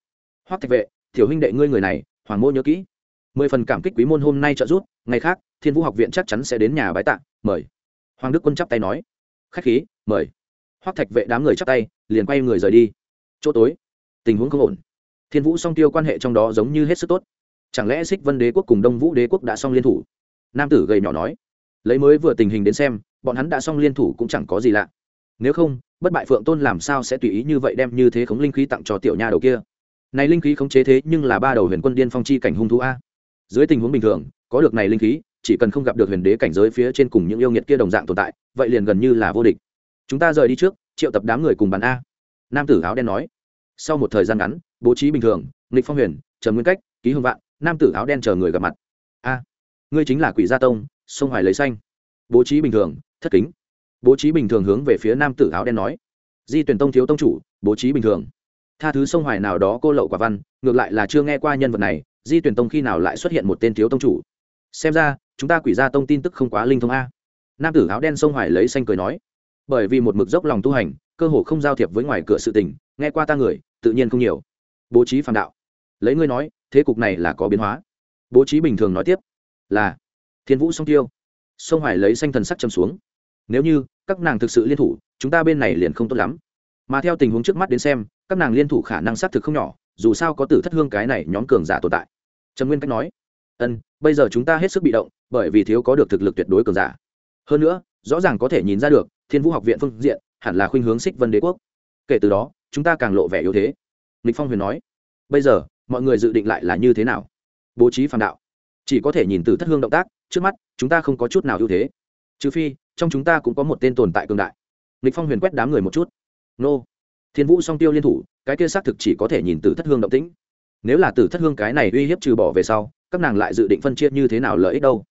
Speaker 1: Hoắc thạch vệ, tiểu huynh đệ ngươi người này, hoàng mô nhớ kỹ. Mười phần cảm kích quý môn hôm nay trợ giúp, ngày khác, thiên vũ học viện chắc chắn sẽ đến nhà bái tạ, mời. Hoàng đức quân chắp tay nói. Khách khí, mời. Hoắc thạch vệ đám người chắp tay, liền quay người rời đi. Chỗ tối. Tình huống không ổn. Thiên vũ song tiêu quan hệ trong đó giống như hết sức tốt. Chẳng lẽ xích vân đế quốc cùng đông vũ đế quốc đã xong liên thủ? Nam tử gầy nhỏ nói. Lấy mới vừa tình hình đến xem bọn hắn đã xong liên thủ cũng chẳng có gì lạ. Nếu không, bất bại phượng tôn làm sao sẽ tùy ý như vậy đem như thế khống linh khí tặng cho tiểu nha đầu kia? Này linh khí khống chế thế nhưng là ba đầu huyền quân điên phong chi cảnh hung thú a. Dưới tình huống bình thường, có được này linh khí, chỉ cần không gặp được huyền đế cảnh giới phía trên cùng những yêu nghiệt kia đồng dạng tồn tại, vậy liền gần như là vô địch. Chúng ta rời đi trước, triệu tập đám người cùng bàn a. Nam tử áo đen nói. Sau một thời gian ngắn, bố trí bình thường, nghịch phong huyền trần nguyên cách, ký hương vạn, nam tử áo đen chờ người gặp mặt. A, ngươi chính là quỷ gia tông, sông hoài lấy xanh. Bố trí bình thường thất kính. Bố trí bình thường hướng về phía nam tử áo đen nói. Di tuyển tông thiếu tông chủ, bố trí bình thường. Tha thứ sông hoài nào đó cô lậu quả văn, ngược lại là chưa nghe qua nhân vật này, di tuyển tông khi nào lại xuất hiện một tên thiếu tông chủ? Xem ra, chúng ta quỷ ra tông tin tức không quá linh thông a. Nam tử áo đen sông hoài lấy xanh cười nói. Bởi vì một mực dốc lòng tu hành, cơ hồ không giao thiệp với ngoài cửa sự tình, nghe qua ta người, tự nhiên không nhiều. Bố trí phàm đạo. Lấy ngươi nói, thế cục này là có biến hóa. Bố trí bình thường nói tiếp, là thiên vũ song tiêu. Sông hoài lấy xanh thần sắc châm xuống nếu như các nàng thực sự liên thủ, chúng ta bên này liền không tốt lắm. Mà theo tình huống trước mắt đến xem, các nàng liên thủ khả năng xác thực không nhỏ, dù sao có tử thất hương cái này nhóm cường giả tồn tại. Trần nguyên cách nói, ân, bây giờ chúng ta hết sức bị động, bởi vì thiếu có được thực lực tuyệt đối cường giả. Hơn nữa, rõ ràng có thể nhìn ra được, thiên vũ học viện phương diện, hẳn là khuynh hướng xích vân đế quốc. Kể từ đó, chúng ta càng lộ vẻ yếu thế. Lịch phong huyền nói, bây giờ, mọi người dự định lại là như thế nào? Bố trí phản đạo. Chỉ có thể nhìn từ thất hương động tác, trước mắt, chúng ta không có chút nào ưu thế. Trừ phi trong chúng ta cũng có một tên tồn tại cường đại. Lịch phong huyền quét đám người một chút. Nô. Thiên vũ song tiêu liên thủ, cái kia xác thực chỉ có thể nhìn từ thất hương động tĩnh. Nếu là từ thất hương cái này uy hiếp trừ bỏ về sau, các nàng lại dự định phân chia như thế nào lợi ích đâu?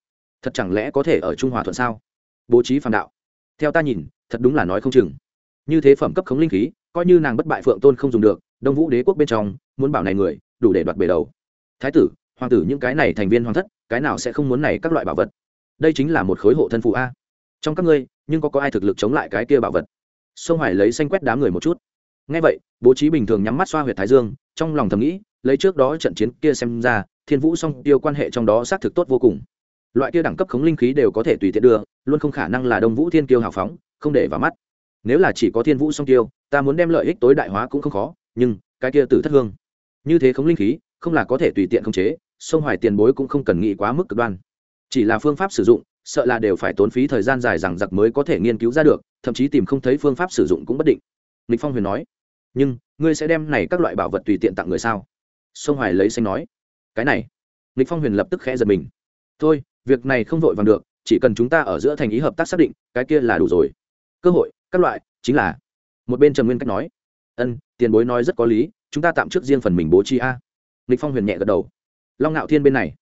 Speaker 1: Thật chẳng lẽ có thể ở trung hòa thuận sao? Bố trí phàm đạo. Theo ta nhìn, thật đúng là nói không chừng. Như thế phẩm cấp khống linh khí, coi như nàng bất bại phượng tôn không dùng được, đông vũ đế quốc bên trong, muốn bảo này người, đủ để đoạt bể đầu. Thái tử, hoàng tử những cái này thành viên hoàng thất, cái nào sẽ không muốn này các loại bảo vật? Đây chính là một khối hộ thân phụ a trong các ngươi, nhưng có có ai thực lực chống lại cái kia bảo vật? Sông hoài lấy xanh quét đám người một chút. Ngay vậy, bố trí bình thường nhắm mắt xoa huyệt thái dương, trong lòng thầm nghĩ, lấy trước đó trận chiến kia xem ra, thiên vũ song tiêu quan hệ trong đó xác thực tốt vô cùng. Loại kia đẳng cấp khống linh khí đều có thể tùy tiện đưa, luôn không khả năng là đông vũ thiên kiêu hào phóng, không để vào mắt. Nếu là chỉ có thiên vũ song tiêu, ta muốn đem lợi ích tối đại hóa cũng không khó, nhưng cái kia tử thất hương, như thế khống linh khí, không là có thể tùy tiện khống chế, sông hoài tiền bối cũng không cần nghĩ quá mức cực đoan. Chỉ là phương pháp sử dụng sợ là đều phải tốn phí thời gian dài rằng giặc mới có thể nghiên cứu ra được, thậm chí tìm không thấy phương pháp sử dụng cũng bất định. Lịch phong huyền nói. Nhưng, ngươi sẽ đem này các loại bảo vật tùy tiện tặng người sao? Sông hoài lấy xanh nói. Cái này. Lịch phong huyền lập tức khẽ giật mình. Thôi, việc này không vội vàng được, chỉ cần chúng ta ở giữa thành ý hợp tác xác định, cái kia là đủ rồi. Cơ hội, các loại, chính là. Một bên trầm nguyên cách nói. Ân, tiền bối nói rất có lý, chúng ta tạm trước riêng phần mình bố trí a. Lịch phong huyền nhẹ gật đầu. Long ngạo thiên bên này,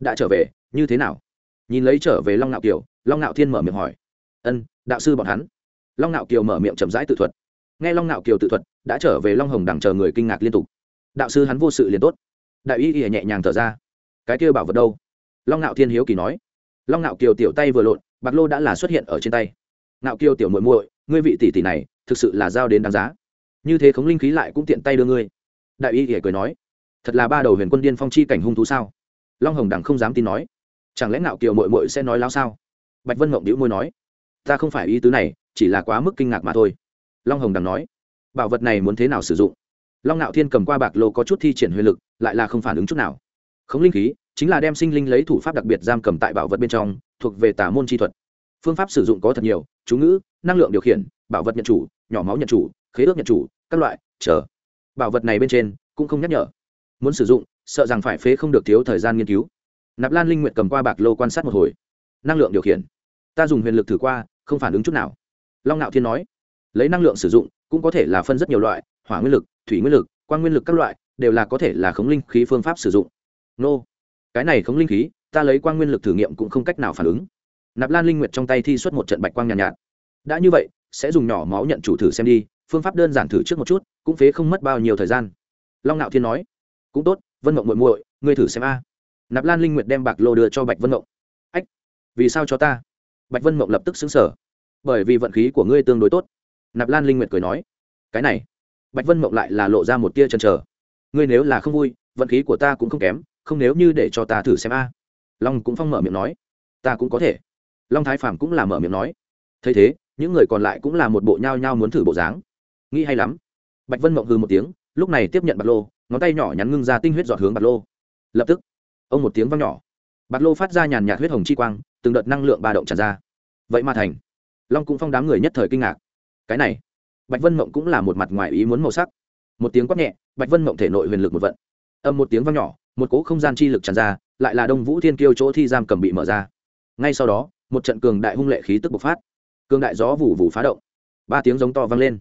Speaker 1: đã trở về, như thế nào? Nhìn lấy trở về long Nạo kiều, long Nạo thiên mở miệng hỏi. Ân, đạo sư bọn hắn. Long Nạo kiều mở miệng chậm rãi tự thuật. Nghe long Nạo kiều tự thuật, đã trở về long hồng đằng chờ người kinh ngạc liên tục. Đạo sư hắn vô sự liền tốt. Đại y ỉa nhẹ nhàng thở ra. Cái kia bảo vật đâu? Long Nạo thiên hiếu kỳ nói. Long Nạo kiều tiểu tay vừa lộn, bạc lô đã là xuất hiện ở trên tay. Nạo kiều tiểu muội muội, ngươi vị tỷ tỷ này, thực sự là giao đến đáng giá. Như thế khống linh khí lại cũng tiện tay đưa ngươi. Đại y ỉa cười nói. Thật là ba đầu huyền quân điên phong chi cảnh hung thú sao? Long hồng đằng không dám tin nói chẳng lẽ ngạo kiều muội muội sẽ nói láo sao? Bạch vân mộng đĩu môi nói, ta không phải ý tứ này, chỉ là quá mức kinh ngạc mà thôi. Long hồng đằng nói, bảo vật này muốn thế nào sử dụng? Long ngạo thiên cầm qua bạc lô có chút thi triển huyền lực, lại là không phản ứng chút nào. Khống linh khí chính là đem sinh linh lấy thủ pháp đặc biệt giam cầm tại bảo vật bên trong, thuộc về tả môn chi thuật. Phương pháp sử dụng có thật nhiều, chú ngữ, năng lượng điều khiển, bảo vật nhận chủ, nhỏ máu nhận chủ, khế ước nhận chủ, các loại, chờ. Bảo vật này bên trên cũng không nhắc nhở. Muốn sử dụng, sợ rằng phải phế không được thiếu thời gian nghiên cứu nạp lan linh nguyện cầm qua bạc lô quan sát một hồi. Năng lượng điều khiển. Ta dùng huyền lực thử qua không phản ứng chút nào. Long ngạo thiên nói lấy năng lượng sử dụng cũng có thể là phân rất nhiều loại hỏa nguyên lực thủy nguyên lực quan nguyên lực các loại đều là có thể là khống linh khí phương pháp sử dụng. Nô cái này khống linh khí ta lấy quan nguyên lực thử nghiệm cũng không cách nào phản ứng. Nạp lan linh nguyệt trong tay thi xuất một trận bạch quang nhàn nhạt, nhạt. Đã như vậy sẽ dùng nhỏ máu nhận chủ thử xem đi phương pháp đơn giản thử trước một chút cũng phế không mất bao nhiêu thời gian. Long nạo thiên nói cũng tốt vân mộng muội muội ngươi thử xem a nạp lan linh nguyệt đem bạc lô đưa cho bạch vân mộng. Ách, vì sao cho ta? Bạch vân mộng lập tức xứng sở bởi vì vận khí của ngươi tương đối tốt. Nạp lan linh nguyệt cười nói. Cái này, bạch vân mộng lại là lộ ra một tia chần chờ. Ngươi nếu là không vui, vận khí của ta cũng không kém, không nếu như để cho ta thử xem a. Long cũng phong mở miệng nói. Ta cũng có thể. Long thái phàm cũng là mở miệng nói. Thấy thế, những người còn lại cũng là một bộ nhao nhao muốn thử bộ dáng. Nghĩ hay lắm. Bạch vân mộng hư một tiếng, lúc này tiếp nhận bạc lô, ngón tay nhỏ nhắn ngưng ra tinh huyết dọn hướng bạc lô. Lập tức ông một tiếng vang nhỏ. Bạc lô phát ra nhàn nhạt huyết hồng chi quang, từng đợt năng lượng ba động tràn ra. Vậy mà thành. Long cũng phong đám người nhất thời kinh ngạc. Cái này, bạch vân mộng cũng là một mặt ngoài ý muốn màu sắc. Một tiếng quát nhẹ, bạch vân mộng thể nội huyền lực một vận. Âm một tiếng vang nhỏ, một cỗ không gian chi lực tràn ra, lại là đông vũ thiên kiêu chỗ thi giam cầm bị mở ra. Ngay sau đó, một trận cường đại hung lệ khí tức bộc phát. Cường đại gió vù vù phá động. Ba tiếng giống to vang lên.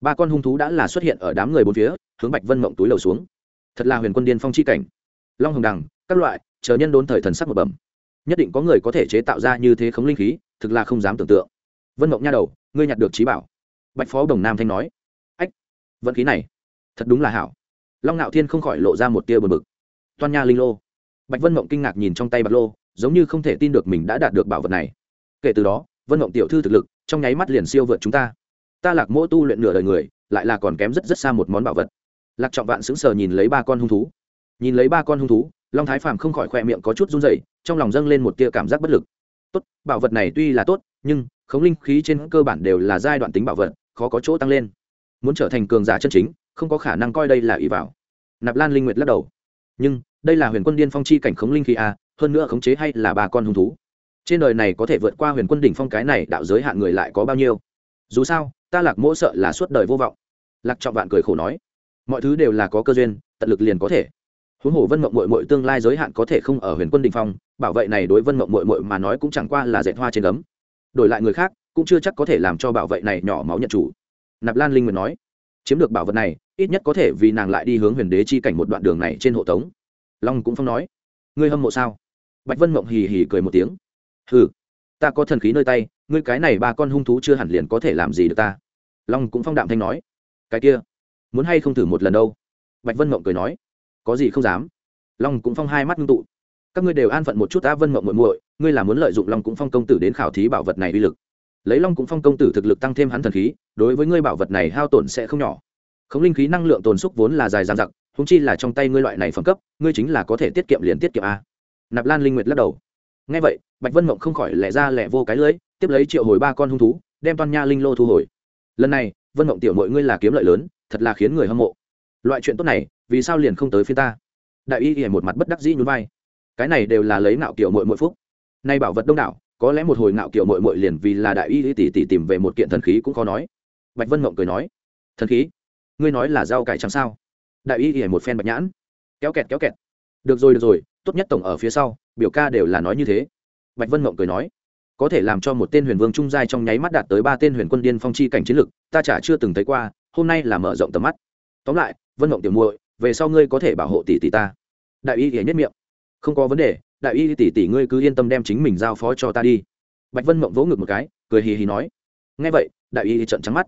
Speaker 1: Ba con hung thú đã là xuất hiện ở đám người bốn phía, hướng bạch vân mộng túi lầu xuống. Thật là huyền quân điên phong chi cảnh. Long hồng đằng các loại, chờ nhân đốn thời thần sắc một bẩm. Nhất định có người có thể chế tạo ra như thế khống linh khí, thực là không dám tưởng tượng. Vân mộng nha đầu, ngươi nhặt được trí bảo. Bạch phó đồng nam thanh nói. Ách, vận khí này, thật đúng là hảo. Long ngạo thiên không khỏi lộ ra một tia bờ bực. Toan nha linh lô. Bạch vân mộng kinh ngạc nhìn trong tay bạc lô, giống như không thể tin được mình đã đạt được bảo vật này. Kể từ đó, vân mộng tiểu thư thực lực, trong nháy mắt liền siêu vượt chúng ta. Ta lạc mỗ tu luyện nửa đời người, lại là còn kém rất rất xa một món bảo vật. Lạc trọng vạn sững sờ nhìn lấy ba con hung thú. Nhìn lấy ba con hung thú long thái phàm không khỏi khoe miệng có chút run dày trong lòng dâng lên một tia cảm giác bất lực. Tốt, bảo vật này tuy là tốt, nhưng khống linh khí trên cơ bản đều là giai đoạn tính bảo vật, khó có chỗ tăng lên. Muốn trở thành cường giả chân chính, không có khả năng coi đây là ý vào. Nạp lan linh nguyệt lắc đầu. Nhưng, đây là huyền quân điên phong chi cảnh khống linh khí a hơn nữa khống chế hay là ba con hung thú? Trên đời này có thể vượt qua huyền quân đỉnh phong cái này, đạo giới hạn người lại có bao nhiêu? Dù sao, ta lạc mỗ sợ là suốt đời vô vọng. Lạc trọng vạn cười khổ nói. Mọi thứ đều là có cơ duyên, tận lực liền có thể huống hồ vân mộng mội mội tương lai giới hạn có thể không ở huyền quân đình phong, bảo vệ này đối vân mộng mội mội mà nói cũng chẳng qua là dạy hoa trên gấm. Đổi lại người khác, cũng chưa chắc có thể làm cho bảo vệ này nhỏ máu nhận chủ. Nạp lan linh nguyện nói, chiếm được bảo vật này, ít nhất có thể vì nàng lại đi hướng huyền đế chi cảnh một đoạn đường này trên hộ tống. Long cũng phong nói, ngươi hâm mộ sao? Bạch vân mộng hì hì cười một tiếng. Hừ, ta có thần khí nơi tay, ngươi cái này ba con hung thú chưa hẳn liền có thể làm gì được ta. Long cũng phong đạm thanh nói, cái kia, muốn hay không thử một lần đâu? Bạch vân mộng cười nói có gì không dám. Long cũng phong hai mắt ngưng tụ. Các ngươi đều an phận một chút ta vân mộng muội muội, ngươi là muốn lợi dụng long cũng phong công tử đến khảo thí bảo vật này uy lực. Lấy long cũng phong công tử thực lực tăng thêm hắn thần khí, đối với ngươi bảo vật này hao tổn sẽ không nhỏ. Khống linh khí năng lượng tồn xúc vốn là dài dàn dặc húng chi là trong tay ngươi loại này phẩm cấp, ngươi chính là có thể tiết kiệm liền tiết kiệm a. Nạp lan linh nguyệt lắc đầu. Ngay vậy, bạch vân mộng không khỏi lẻ ra lẻ vô cái lưới tiếp lấy triệu hồi ba con hung thú, đem toàn nha linh lô thu hồi. Lần này, vân mộng tiểu mọi ngươi là kiếm lợi lớn, thật là khiến người hâm mộ loại chuyện tốt này, vì sao liền không tới phía ta? Đại y hiển một mặt bất đắc dĩ nhún vai. Cái này đều là lấy ngạo kiểu mội mội phúc. Nay bảo vật đông đảo, có lẽ một hồi ngạo kiểu mội mội liền vì là đại y tỷ tỷ tìm về một kiện thần khí cũng khó nói. Bạch vân mộng cười nói, thần khí? Ngươi nói là rau cải trắng sao? Đại y hiển một phen bạch nhãn. Kéo kẹt kéo kẹt. Được rồi được rồi, tốt nhất tổng ở phía sau, biểu ca đều là nói như thế. Bạch vân mộng cười nói, có thể làm cho một tên huyền vương trung giai trong nháy mắt đạt tới ba tên huyền quân điên phong chi cảnh chiến lực, ta chả chưa từng thấy qua, hôm nay là mở rộng tầm mắt. Tóm lại vân mộng tiểu muội, về sau ngươi có thể bảo hộ tỷ tỷ ta. Đại y thì nhất miệng. Không có vấn đề, đại y tỷ tỷ ngươi cứ yên tâm đem chính mình giao phó cho ta đi. Bạch vân mộng vỗ ngực một cái, cười hì hì nói. Nghe vậy, đại y thì trận trắng mắt.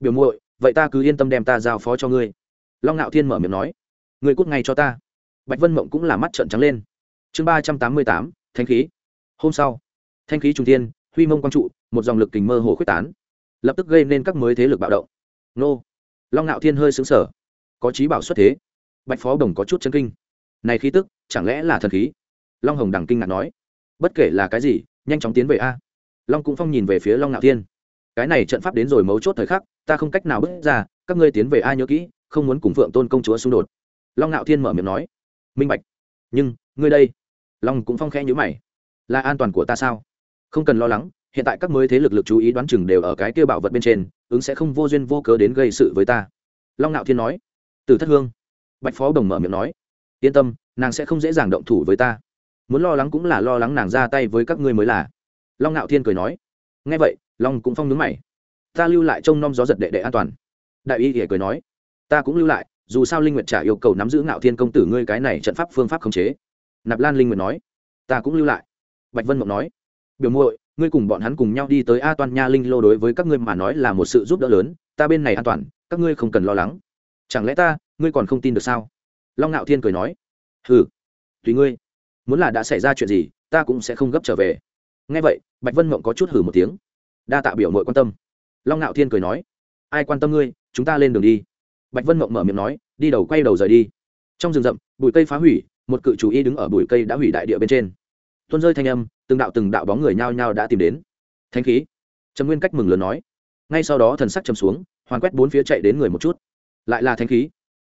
Speaker 1: Biểu muội, vậy ta cứ yên tâm đem ta giao phó cho ngươi. Long ngạo thiên mở miệng nói. Ngươi cút ngay cho ta. Bạch vân mộng cũng là mắt trận trắng lên. Chương ba trăm tám mươi tám, thanh khí. Hôm sau, thanh khí trung tiên huy mông quang trụ, một dòng lực kình mơ hồ quyết tán. Lập tức gây nên các mới thế lực bạo động. Nô. Long ngạo thiên hơi xứng sở có trí bảo xuất thế. Bạch phó đồng có chút chân kinh. Này khí tức, chẳng lẽ là thần khí? Long hồng đằng kinh ngạc nói. Bất kể là cái gì, nhanh chóng tiến về a. Long cũng phong nhìn về phía long ngạo thiên. Cái này trận pháp đến rồi mấu chốt thời khắc, ta không cách nào bước ra, các ngươi tiến về a nhớ kỹ, không muốn cùng phượng tôn công chúa xung đột. Long ngạo thiên mở miệng nói. Minh bạch. Nhưng, ngươi đây. Long cũng phong khẽ nhữ mày. Là an toàn của ta sao? Không cần lo lắng, hiện tại các mới thế lực lực chú ý đoán chừng đều ở cái kia bảo vật bên trên, ứng sẽ không vô duyên vô cớ đến gây sự với ta. Long ngạo thiên nói từ thất hương. Bạch phó đồng mở miệng nói, yên tâm, nàng sẽ không dễ dàng động thủ với ta. Muốn lo lắng cũng là lo lắng nàng ra tay với các ngươi mới là. Long ngạo thiên cười nói ngay vậy, long cũng phong nướng mày. Ta lưu lại trông nom gió giật đệ đệ an toàn. Đại y thì cười nói, ta cũng lưu lại, dù sao linh nguyệt trả yêu cầu nắm giữ ngạo thiên công tử ngươi cái này trận pháp phương pháp khống chế. Nạp lan linh nguyệt nói, ta cũng lưu lại. Bạch vân mộng nói, biểu muội, ngươi cùng bọn hắn cùng nhau đi tới a toàn nha linh lô đối với các ngươi mà nói là một sự giúp đỡ lớn. Ta bên này an toàn, các ngươi không cần lo lắng chẳng lẽ ta, ngươi còn không tin được sao? Long ngạo thiên cười nói. Hừ, tùy ngươi. Muốn là đã xảy ra chuyện gì, ta cũng sẽ không gấp trở về. Ngay vậy, bạch vân mộng có chút hử một tiếng. Đa tạ biểu mội quan tâm. Long ngạo thiên cười nói. Ai quan tâm ngươi, chúng ta lên đường đi. Bạch vân mộng mở miệng nói, đi đầu quay đầu rời đi. Trong rừng rậm, bụi cây phá hủy, một cự chủ y đứng ở bụi cây đã hủy đại địa bên trên. Tuôn rơi thanh âm, từng đạo từng đạo bóng người nhao nhao đã tìm đến. Thanh khí. Trầm nguyên cách mừng lớn nói. Ngay sau đó thần sắc trầm xuống, hoàn quét bốn phía chạy đến người một chút lại là thanh khí.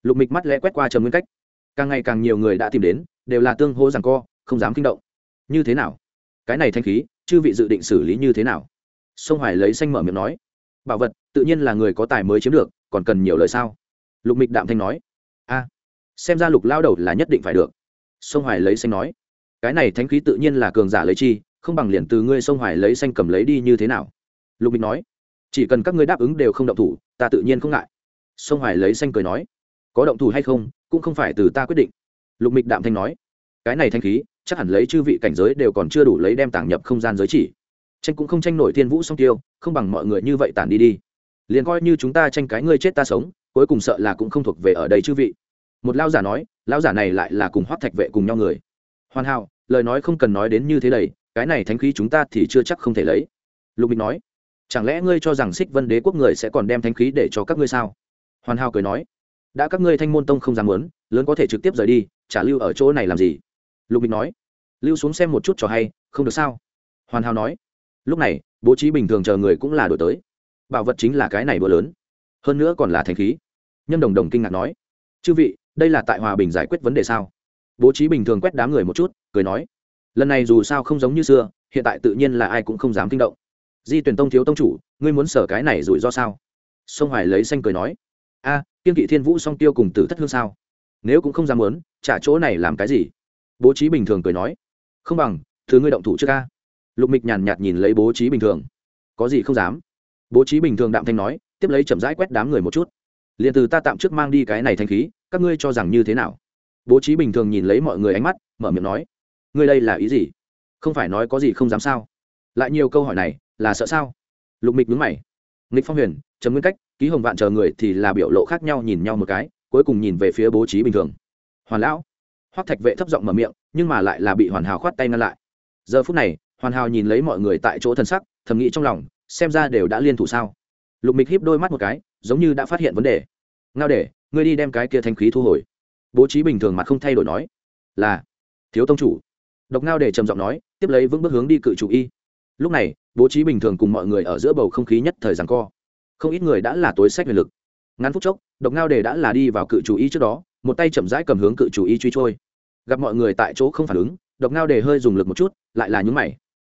Speaker 1: Lục mịch mắt lẽ quét qua trầm nguyên cách. Càng ngày càng nhiều người đã tìm đến, đều là tương hô rằng co, không dám kinh động. Như thế nào? Cái này thanh khí, chư vị dự định xử lý như thế nào? Sông hoài lấy xanh mở miệng nói. Bảo vật, tự nhiên là người có tài mới chiếm được, còn cần nhiều lời sao? Lục mịch đạm thanh nói. A, xem ra lục lao đầu là nhất định phải được. Sông hoài lấy xanh nói. Cái này thánh khí tự nhiên là cường giả lấy chi, không bằng liền từ ngươi sông hoài lấy xanh cầm lấy đi như thế nào? Lục mịch nói. Chỉ cần các ngươi đáp ứng đều không động thủ, ta tự nhiên không ngại sông hoài lấy xanh cười nói, có động thủ hay không, cũng không phải từ ta quyết định. Lục mịch đạm thanh nói, cái này thanh khí, chắc hẳn lấy chư vị cảnh giới đều còn chưa đủ lấy đem tàng nhập không gian giới chỉ. Tranh cũng không tranh nổi thiên vũ song tiêu, không bằng mọi người như vậy tản đi đi. Liền coi như chúng ta tranh cái ngươi chết ta sống, cuối cùng sợ là cũng không thuộc về ở đây chư vị. Một lao giả nói lao giả này lại là cùng hoác thạch vệ cùng nhau người. Hoàn hảo, lời nói không cần nói đến như thế đầy, cái này thánh khí chúng ta thì chưa chắc không thể lấy. Lục mịch nói, chẳng lẽ ngươi cho rằng xích vân đế quốc người sẽ còn đem thánh khí để cho các ngươi sao? Hoàn Hào cười nói, đã các ngươi thanh môn tông không dám muốn, lớn có thể trực tiếp rời đi trả lưu ở chỗ này làm gì? Lục bình nói, lưu xuống xem một chút cho hay, không được sao? Hoàn Hào nói, lúc này, bố trí bình thường chờ người cũng là đổi tới. Bảo vật chính là cái này bữa lớn. Hơn nữa còn là thanh khí. Nhâm đồng đồng kinh ngạc nói, chư vị, đây là tại hòa bình giải quyết vấn đề sao? Bố trí bình thường quét đám người một chút, cười nói, lần này dù sao không giống như xưa, hiện tại tự nhiên là ai cũng không dám kinh động. Di tuyển tông thiếu tông chủ, ngươi muốn sở cái này rủi ro sao? Sông hoài lấy xanh cười nói a à, kiên kỵ thiên vũ song tiêu cùng tử thất hương sao? Nếu cũng không dám muốn trả chỗ này làm cái gì? Bố trí bình thường cười nói. Không bằng thứ ngươi động thủ trước ca lục mịch nhàn nhạt nhìn lấy bố trí bình thường. Có gì không dám? Bố trí bình thường đạm thanh nói tiếp lấy chậm rãi quét đám người một chút. Liền từ ta tạm trước mang đi cái này thanh khí các ngươi cho rằng như thế nào? Bố trí bình thường nhìn lấy mọi người ánh mắt mở miệng nói. Ngươi đây là ý gì? Không phải nói có gì không dám sao? Lại nhiều câu hỏi này là sợ sao? Lục mịch đứng mày nghịch phong huyền, trầm nguyên cách, ký hồng vạn chờ người thì là biểu lộ khác nhau nhìn nhau một cái, cuối cùng nhìn về phía bố trí bình thường. Hoàn lão, hoắc thạch vệ thấp giọng mở miệng, nhưng mà lại là bị hoàn hảo khoát tay ngăn lại. Giờ phút này, hoàn hảo nhìn lấy mọi người tại chỗ thân sắc, thầm nghĩ trong lòng, xem ra đều đã liên thủ sao? Lục mịch híp đôi mắt một cái, giống như đã phát hiện vấn đề. Ngao để ngươi đi đem cái kia thanh khí thu hồi. Bố trí bình thường mặt không thay đổi nói, là, thiếu tông chủ. Độc ngao để trầm giọng nói, tiếp lấy vững bước hướng đi cự chủ y. Lúc này bố trí bình thường cùng mọi người ở giữa bầu không khí nhất thời rằng co. Không ít người đã là tối sách huyền lực. Ngắn phút chốc, độc ngao đề đã là đi vào cự chủ y trước đó, một tay chậm rãi cầm hướng cự chủ y truy trôi. Gặp mọi người tại chỗ không phản ứng, độc ngao đề hơi dùng lực một chút, lại là nhúng mày.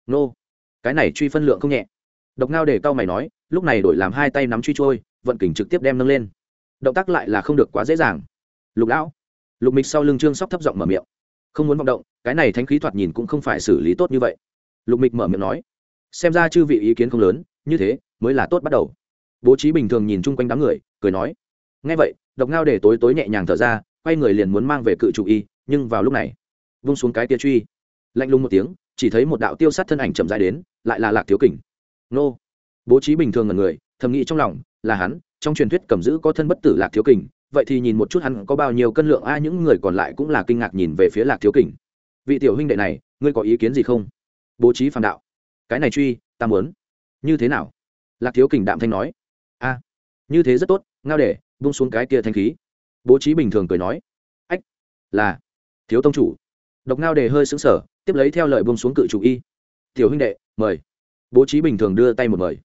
Speaker 1: Nô, cái này truy phân lượng không nhẹ. Độc ngao đề cao mày nói, lúc này đổi làm hai tay nắm truy trôi, vận kình trực tiếp đem nâng lên. Động tác lại là không được quá dễ dàng. Lục lão. Lục mịch sau lưng trương sóc thấp giọng mở miệng. Không muốn vọng động, cái này thánh khí thoạt nhìn cũng không phải xử lý tốt như vậy. Lục mịch mở miệng nói xem ra chư vị ý kiến không lớn, như thế mới là tốt bắt đầu. Bố trí bình thường nhìn chung quanh đám người, cười nói ngay vậy, độc ngao để tối tối nhẹ nhàng thở ra, quay người liền muốn mang về cự chủ y, nhưng vào lúc này, vung xuống cái tia truy. Lạnh lùng một tiếng, chỉ thấy một đạo tiêu sát thân ảnh chậm dài đến, lại là lạc thiếu kình. Nô. Bố trí bình thường ngần người, thầm nghĩ trong lòng, là hắn, trong truyền thuyết cầm giữ có thân bất tử lạc thiếu kình, vậy thì nhìn một chút hắn có bao nhiêu cân lượng, a à, những người còn lại cũng là kinh ngạc nhìn về phía lạc thiếu kình. Vị tiểu huynh đệ này, ngươi có ý kiến gì không? Bố trí phản đạo cái này truy, ta muốn. Như thế nào? Lạc thiếu kình đạm thanh nói. A, như thế rất tốt, ngao để bung xuống cái kia thanh khí. Bố trí bình thường cười nói. Ách, là, thiếu tông chủ. Độc ngao đề hơi xứng sở tiếp lấy theo lời bung xuống cự chủ y. Tiểu huynh đệ, mời. Bố trí bình thường đưa tay một mời.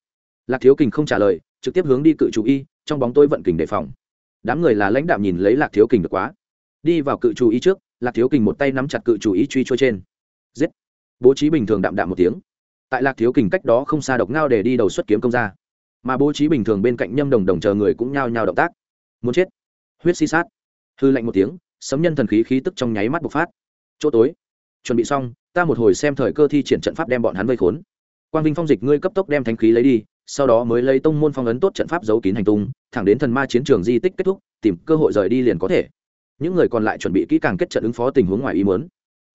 Speaker 1: Lạc thiếu kình không trả lời, trực tiếp hướng đi cự chủ y, trong bóng tối vận kình đề phòng. Đám người là lãnh đạo nhìn lấy lạc thiếu kình được quá. Đi vào cự chủ y trước, lạc thiếu kình một tay nắm chặt cự chủ y truy trôi trên. Giết. Bố trí bình thường đạm đạm một tiếng tại lạc thiếu kình cách đó không xa độc ngao để đi đầu xuất kiếm công ra mà bố trí bình thường bên cạnh nhâm đồng đồng chờ người cũng nhao nhao động tác. Muốn chết. Huyết si sát. Hư lạnh một tiếng, sấm nhân thần khí khí tức trong nháy mắt bộc phát. Chỗ tối. Chuẩn bị xong, ta một hồi xem thời cơ thi triển trận pháp đem bọn hắn vây khốn. Quang vinh phong dịch ngươi cấp tốc đem thánh khí lấy đi, sau đó mới lấy tông môn phong ấn tốt trận pháp giấu kín hành tung, thẳng đến thần ma chiến trường di tích kết thúc, tìm cơ hội rời đi liền có thể. Những người còn lại chuẩn bị kỹ càng kết trận ứng phó tình huống ngoài ý muốn.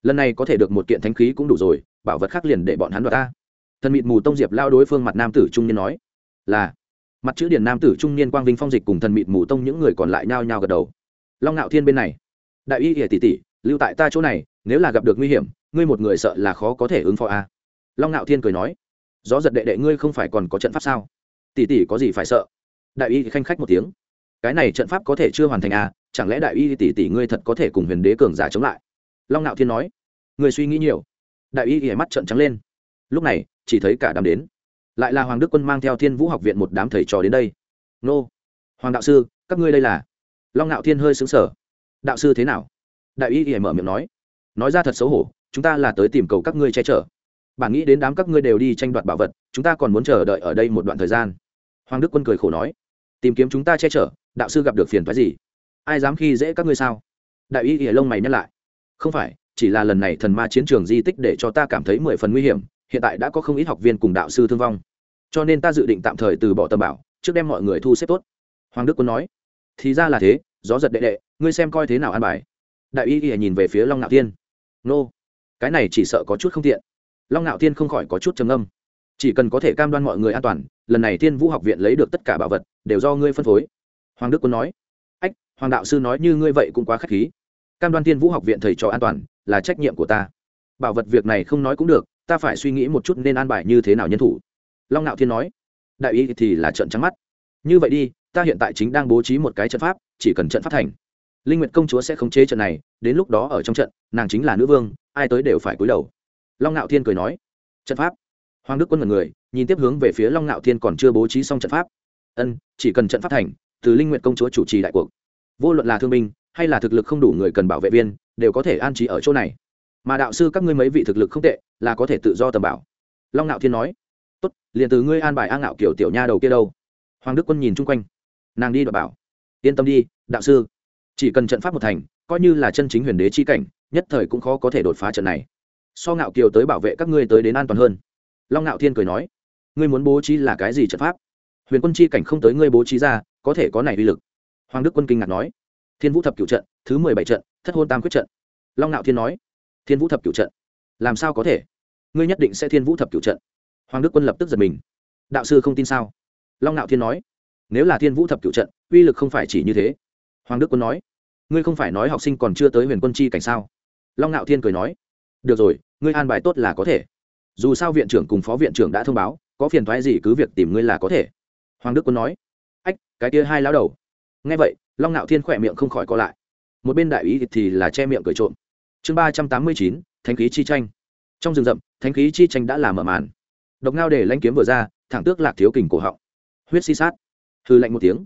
Speaker 1: Lần này có thể được một kiện thánh khí cũng đủ rồi, bảo vật khác liền để bọn hắn đoạt ta thần mịt mù tông diệp lao đối phương mặt nam tử trung niên nói, là. Mặt chữ điển nam tử trung niên quang vinh phong dịch cùng thần mịt mù tông những người còn lại nhao nhao gật đầu. Long ngạo thiên bên này, đại y ỉa tỷ tỷ, lưu tại ta chỗ này, nếu là gặp được nguy hiểm, ngươi một người sợ là khó có thể ứng phó a. Long ngạo thiên cười nói, gió giật đệ đệ ngươi không phải còn có trận pháp sao? Tỷ tỷ có gì phải sợ? Đại y khanh khách một tiếng, cái này trận pháp có thể chưa hoàn thành à chẳng lẽ đại y tỷ tỷ ngươi thật có thể cùng huyền đế cường giả chống lại? Long ngạo thiên nói người suy nghĩ nhiều. Đại y ghé mắt trận trắng lên lúc này, chỉ thấy cả đám đến. Lại là hoàng đức quân mang theo thiên vũ học viện một đám thầy trò đến đây. Nô, hoàng đạo sư, các ngươi đây là? Long ngạo thiên hơi xứng sở đạo sư thế nào? Đại y ghé mở miệng nói. Nói ra thật xấu hổ, chúng ta là tới tìm cầu các ngươi che chở. Bản nghĩ đến đám các ngươi đều đi tranh đoạt bảo vật, chúng ta còn muốn chờ đợi ở đây một đoạn thời gian. Hoàng đức quân cười khổ nói. Tìm kiếm chúng ta che chở, đạo sư gặp được phiền phái gì? Ai dám khi dễ các ngươi sao? Đại y ỉa lông mày nhắc lại. Không phải, chỉ là lần này thần ma chiến trường di tích để cho ta cảm thấy mười phần nguy hiểm hiện tại đã có không ít học viên cùng đạo sư thương vong. Cho nên ta dự định tạm thời từ bỏ tầm bảo, trước đem mọi người thu xếp tốt. Hoàng đức quân nói. Thì ra là thế, gió giật đệ đệ, ngươi xem coi thế nào an bài. Đại y Y nhìn về phía long ngạo thiên. Nô, cái này chỉ sợ có chút không tiện. Long ngạo thiên không khỏi có chút trầm âm chỉ cần có thể cam đoan mọi người an toàn, lần này thiên vũ học viện lấy được tất cả bảo vật, đều do ngươi phân phối. Hoàng đức quân nói. Ách, hoàng đạo sư nói như ngươi vậy cũng quá k h á c h khí. Cam đoan thiên vũ học viện thầy trò an toàn, là trách nhiệm của ta. Bảo vật việc này không nói cũng được ta phải suy nghĩ một chút nên an bài như thế nào nhân thủ. Long ngạo thiên nói, đại ý thì là trận trắng mắt. Như vậy đi, ta hiện tại chính đang bố trí một cái trận pháp, chỉ cần trận pháp thành, linh nguyệt công chúa sẽ không chế trận này, đến lúc đó ở trong trận, nàng chính là nữ vương, ai tới đều phải cúi đầu. Long ngạo thiên cười nói, trận pháp. Hoàng đức quân là người, nhìn tiếp hướng về phía long ngạo thiên còn chưa bố trí xong trận pháp. Ân, chỉ cần trận pháp thành, từ linh Nguyệt công chúa chủ trì đại cuộc. Vô luận là thương binh, hay là thực lực không đủ người cần bảo vệ viên, đều có thể an trí ở chỗ này mà đạo sư các ngươi mấy vị thực lực không tệ, là có thể tự do tầm bảo. Long ngạo thiên nói, tốt, liền từ ngươi an bài a ngạo kiểu tiểu nha đầu kia đâu. Hoàng đức quân nhìn chung quanh, nàng đi đọc bảo. Yên tâm đi, đạo sư, chỉ cần trận pháp một thành, coi như là chân chính huyền đế chi cảnh, nhất thời cũng khó có thể đột phá trận này. So ngạo kiều tới bảo vệ các ngươi tới đến an toàn hơn. Long ngạo thiên cười nói, ngươi muốn bố trí là cái gì trận pháp? Huyền quân chi cảnh không tới ngươi bố trí ra, có thể có này uy lực. Hoàng đức quân kinh ngạc nói, thiên vũ thập cửu trận, thứ mười bảy trận, thất hôn tam quyết trận. Long nạo thiên nói thiên vũ thập cửu trận. Làm sao có thể? Ngươi nhất định sẽ thiên vũ thập cửu trận. Hoàng đức quân lập tức giật mình. Đạo sư không tin sao? Long nạo thiên nói. Nếu là thiên vũ thập cửu trận, uy lực không phải chỉ như thế. Hoàng đức quân nói. Ngươi không phải nói học sinh còn chưa tới huyền quân chi cảnh sao? Long nạo thiên cười nói. Được rồi, ngươi an bài tốt là có thể. Dù sao viện trưởng cùng phó viện trưởng đã thông báo, có phiền thoái gì cứ việc tìm ngươi là có thể. Hoàng đức quân nói. Ách, cái kia hai lao đầu. Nghe vậy, long nạo thiên khỏe miệng không khỏi có lại. Một bên đại ý thì là che miệng cười trộm chương ba trăm tám mươi chín, thánh khí chi tranh. Trong rừng rậm, thánh khí chi tranh đã làm mở màn. Độc ngao để lanh kiếm vừa ra, thẳng tước lạc thiếu kình cổ họng. Huyết si sát. Hư lạnh một tiếng.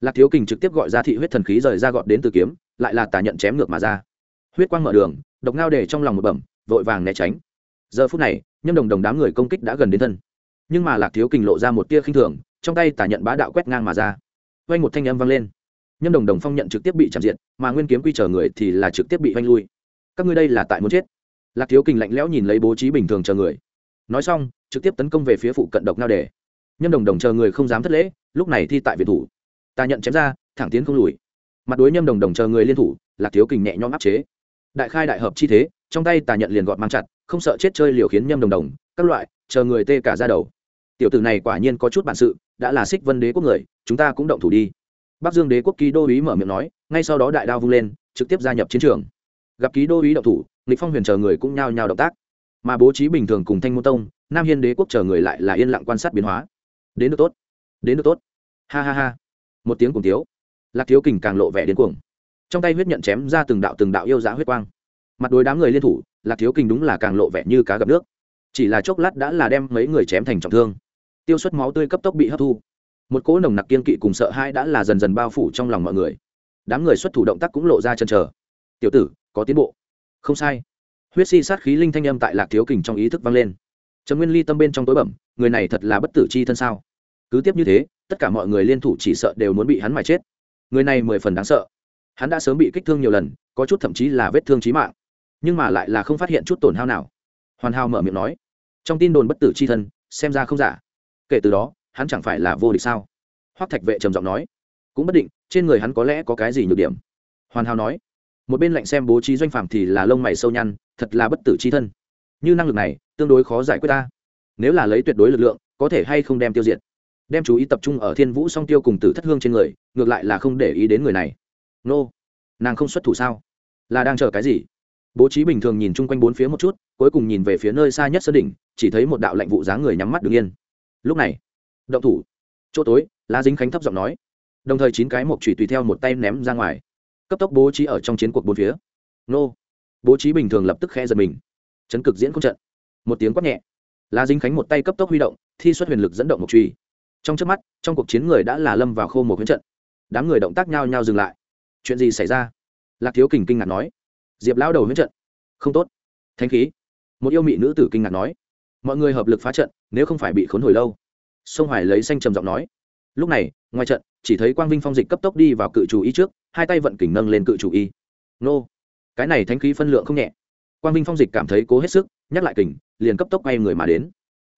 Speaker 1: Lạc thiếu kình trực tiếp gọi ra thị huyết thần khí rời ra gọn đến từ kiếm, lại là tà nhận chém ngược mà ra. Huyết quang mở đường, độc ngao để trong lòng một bẩm, vội vàng né tránh. Giờ phút này, nhâm đồng đồng đám người công kích đã gần đến thân. Nhưng mà lạc thiếu kình lộ ra một tia khinh thường, trong tay tà nhận bá đạo quét ngang mà ra. Quanh một thanh âm vang lên. Nhâm đồng đồng phong nhận trực tiếp bị chạm diện, mà nguyên kiếm quy chờ người thì là trực tiếp bị oanh lui các ngươi đây là tại muốn chết. Lạc thiếu kình lạnh lẽo nhìn lấy bố trí bình thường chờ người. Nói xong, trực tiếp tấn công về phía phụ cận độc ngao đề. Nhâm đồng đồng chờ người không dám thất lễ, lúc này thi tại việt thủ. Ta nhận chém ra, thẳng tiến không lùi. Mặt đối nhâm đồng đồng chờ người liên thủ, lạc thiếu kình nhẹ nhõm áp chế. Đại khai đại hợp chi thế, trong tay tà nhận liền gọt mang chặt, không sợ chết chơi liều khiến nhâm đồng đồng, các loại, chờ người tê cả ra đầu. Tiểu tử này quả nhiên có chút bản sự, đã là xích vân đế quốc người, chúng ta cũng động thủ đi. Bắc dương đế quốc ký đô ý mở miệng nói, ngay sau đó đại đao vung lên, trực tiếp gia nhập chiến trường gặp ký đô ý đậu thủ lịch phong huyền chờ người cũng nhao nhao động tác. Mà bố trí bình thường cùng thanh môn tông, nam hiên đế quốc chờ người lại là yên lặng quan sát biến hóa. Đến được tốt, đến được tốt. Ha ha ha. Một tiếng cùng tiếu lạc thiếu kình càng lộ vẻ đến cuồng. Trong tay huyết nhận chém ra từng đạo từng đạo yêu giá huyết quang. Mặt đối đám người liên thủ, lạc thiếu kình đúng là càng lộ vẻ như cá gặp nước. Chỉ là chốc lát đã là đem mấy người chém thành trọng thương. Tiêu suất máu tươi cấp tốc bị hấp thu. Một cỗ nồng nặc kiên kỵ cùng sợ hãi đã là dần dần bao phủ trong lòng mọi người. Đám người xuất thủ động tác cũng lộ ra chân chờ. Tiểu tử có tiến bộ. Không sai. Huyết si sát khí linh thanh âm tại lạc thiếu kình trong ý thức vang lên. Trần nguyên ly tâm bên trong tối bẩm, người này thật là bất tử c h i thân sao? Cứ tiếp như thế, tất cả mọi người liên thủ chỉ sợ đều muốn bị hắn mà chết. Người này mười phần đáng sợ. Hắn đã sớm bị kích thương nhiều lần, có chút thậm chí là vết thương trí mạng, nhưng mà lại là không phát hiện chút tổn hao nào. Hoàn hào mở miệng nói, trong tin đồn bất tử c h i thân, xem ra không giả. Kể từ đó, hắn chẳng phải là vô địch sao? Hoắc thạch vệ trầm giọng nói, cũng bất định, trên người hắn có lẽ có cái gì nhược điểm. Hoàn hào nói một bên lạnh xem bố trí doanh phạm thì là lông mày sâu nhăn, thật là bất tử c h i thân. Như năng lực này, tương đối khó giải quyết ta. Nếu là lấy tuyệt đối lực lượng, có thể hay không đem tiêu diệt. Đem chú ý tập trung ở thiên vũ song tiêu cùng tử thất hương trên người, ngược lại là không để ý đến người này. Nô, nàng không xuất thủ sao? Là đang chờ cái gì? Bố trí bình thường nhìn chung quanh bốn phía một chút, cuối cùng nhìn về phía nơi xa nhất sơn đỉnh, chỉ thấy một đạo lạnh vụ dáng người nhắm mắt đứng yên. Lúc này, động thủ. Chỗ tối, lá dính khánh thấp giọng nói. Đồng thời chín cái mộc chủy tùy theo một tay ném ra ngoài cấp tốc bố trí ở trong chiến cuộc bốn phía. Nô. Bố trí bình thường lập tức khe giật mình. Chấn cực diễn không trận. Một tiếng quát nhẹ. Lá dính khánh một tay cấp tốc huy động, thi xuất huyền lực dẫn động một truy. Trong trước mắt, trong cuộc chiến người đã là lâm vào khô một huyễn trận. Đám người động tác nhau nhau dừng lại. Chuyện gì xảy ra? Lạc thiếu kình kinh ngạc nói. Diệp lao đầu huyễn trận. Không tốt. Thanh khí. Một yêu mị nữ tử kinh ngạc nói. Mọi người hợp lực phá trận, nếu không phải bị khốn hồi lâu. Sông hoài lấy xanh trầm giọng nói. Lúc này, ngoài trận, chỉ thấy quang vinh phong dịch cấp tốc đi vào cự chủ y trước hai tay vận kình nâng lên cự chủ y. Nô. Cái này thánh khí phân lượng không nhẹ. Quang vinh phong dịch cảm thấy cố hết sức, nhắc lại kình, liền cấp tốc quay người mà đến.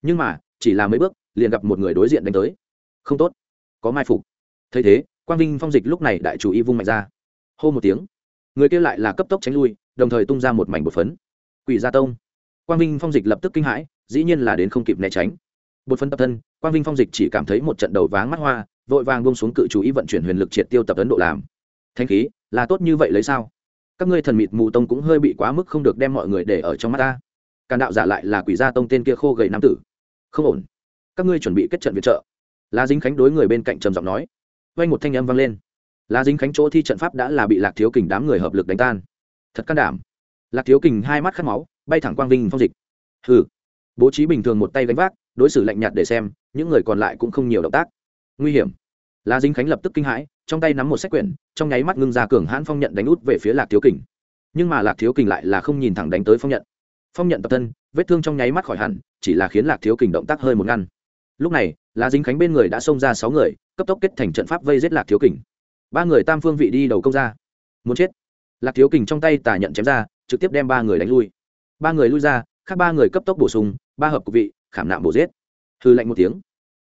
Speaker 1: Nhưng mà, chỉ là mấy bước, liền gặp một người đối diện đánh tới. Không tốt. Có mai phục. Thấy thế, quang vinh phong dịch lúc này đại chủ y vung mạnh ra. Hô một tiếng. Người kia lại là cấp tốc tránh lui, đồng thời tung ra một mảnh bột phấn. Quỷ gia tông. Quang vinh phong dịch lập tức kinh hãi, dĩ nhiên là đến không kịp né tránh. Bột phấn tập thân, quang vinh phong dịch chỉ cảm thấy một trận đầu váng mắt hoa, vội vàng bông xuống cự chú ý vận chuyển huyền lực triệt tiêu tập ấn độ làm thanh khí, là tốt như vậy lấy sao? Các ngươi thần mịt mù tông cũng hơi bị quá mức không được đem mọi người để ở trong mắt ta. Càn đạo giả lại là quỷ gia tông tên kia khô gầy nam tử. Không ổn. Các ngươi chuẩn bị kết trận viện trợ. La dính khánh đối người bên cạnh trầm giọng nói. Vay một thanh âm vang lên. La dính khánh chỗ thi trận pháp đã là bị lạc thiếu kình đám người hợp lực đánh tan. Thật can đảm. Lạc thiếu kình hai mắt khát máu, bay thẳng quang vinh phong dịch. Hừ. Bố trí bình thường một tay gánh vác, đối xử lạnh nhạt để xem, những người còn lại cũng không nhiều động tác. Nguy hiểm la dính khánh lập tức kinh hãi, trong tay nắm một sách quyển, trong nháy mắt ngưng ra cường hãn phong nhận đánh út về phía lạc thiếu kình. Nhưng mà lạc thiếu kình lại là không nhìn thẳng đánh tới phong nhận. Phong nhận tập thân, vết thương trong nháy mắt khỏi hẳn, chỉ là khiến lạc thiếu kình động tác hơi một ngăn. Lúc này la dính khánh bên người đã xông ra sáu người, cấp tốc kết thành trận pháp vây giết lạc thiếu kình. Ba người tam phương vị đi đầu công ra. Muốn chết. Lạc thiếu kình trong tay tả nhận chém ra, trực tiếp đem ba người đánh lui. Ba người lui ra, khác ba người cấp tốc bổ sung, ba hợp cục vị, khảm nạm bổ giết. Hư lạnh một tiếng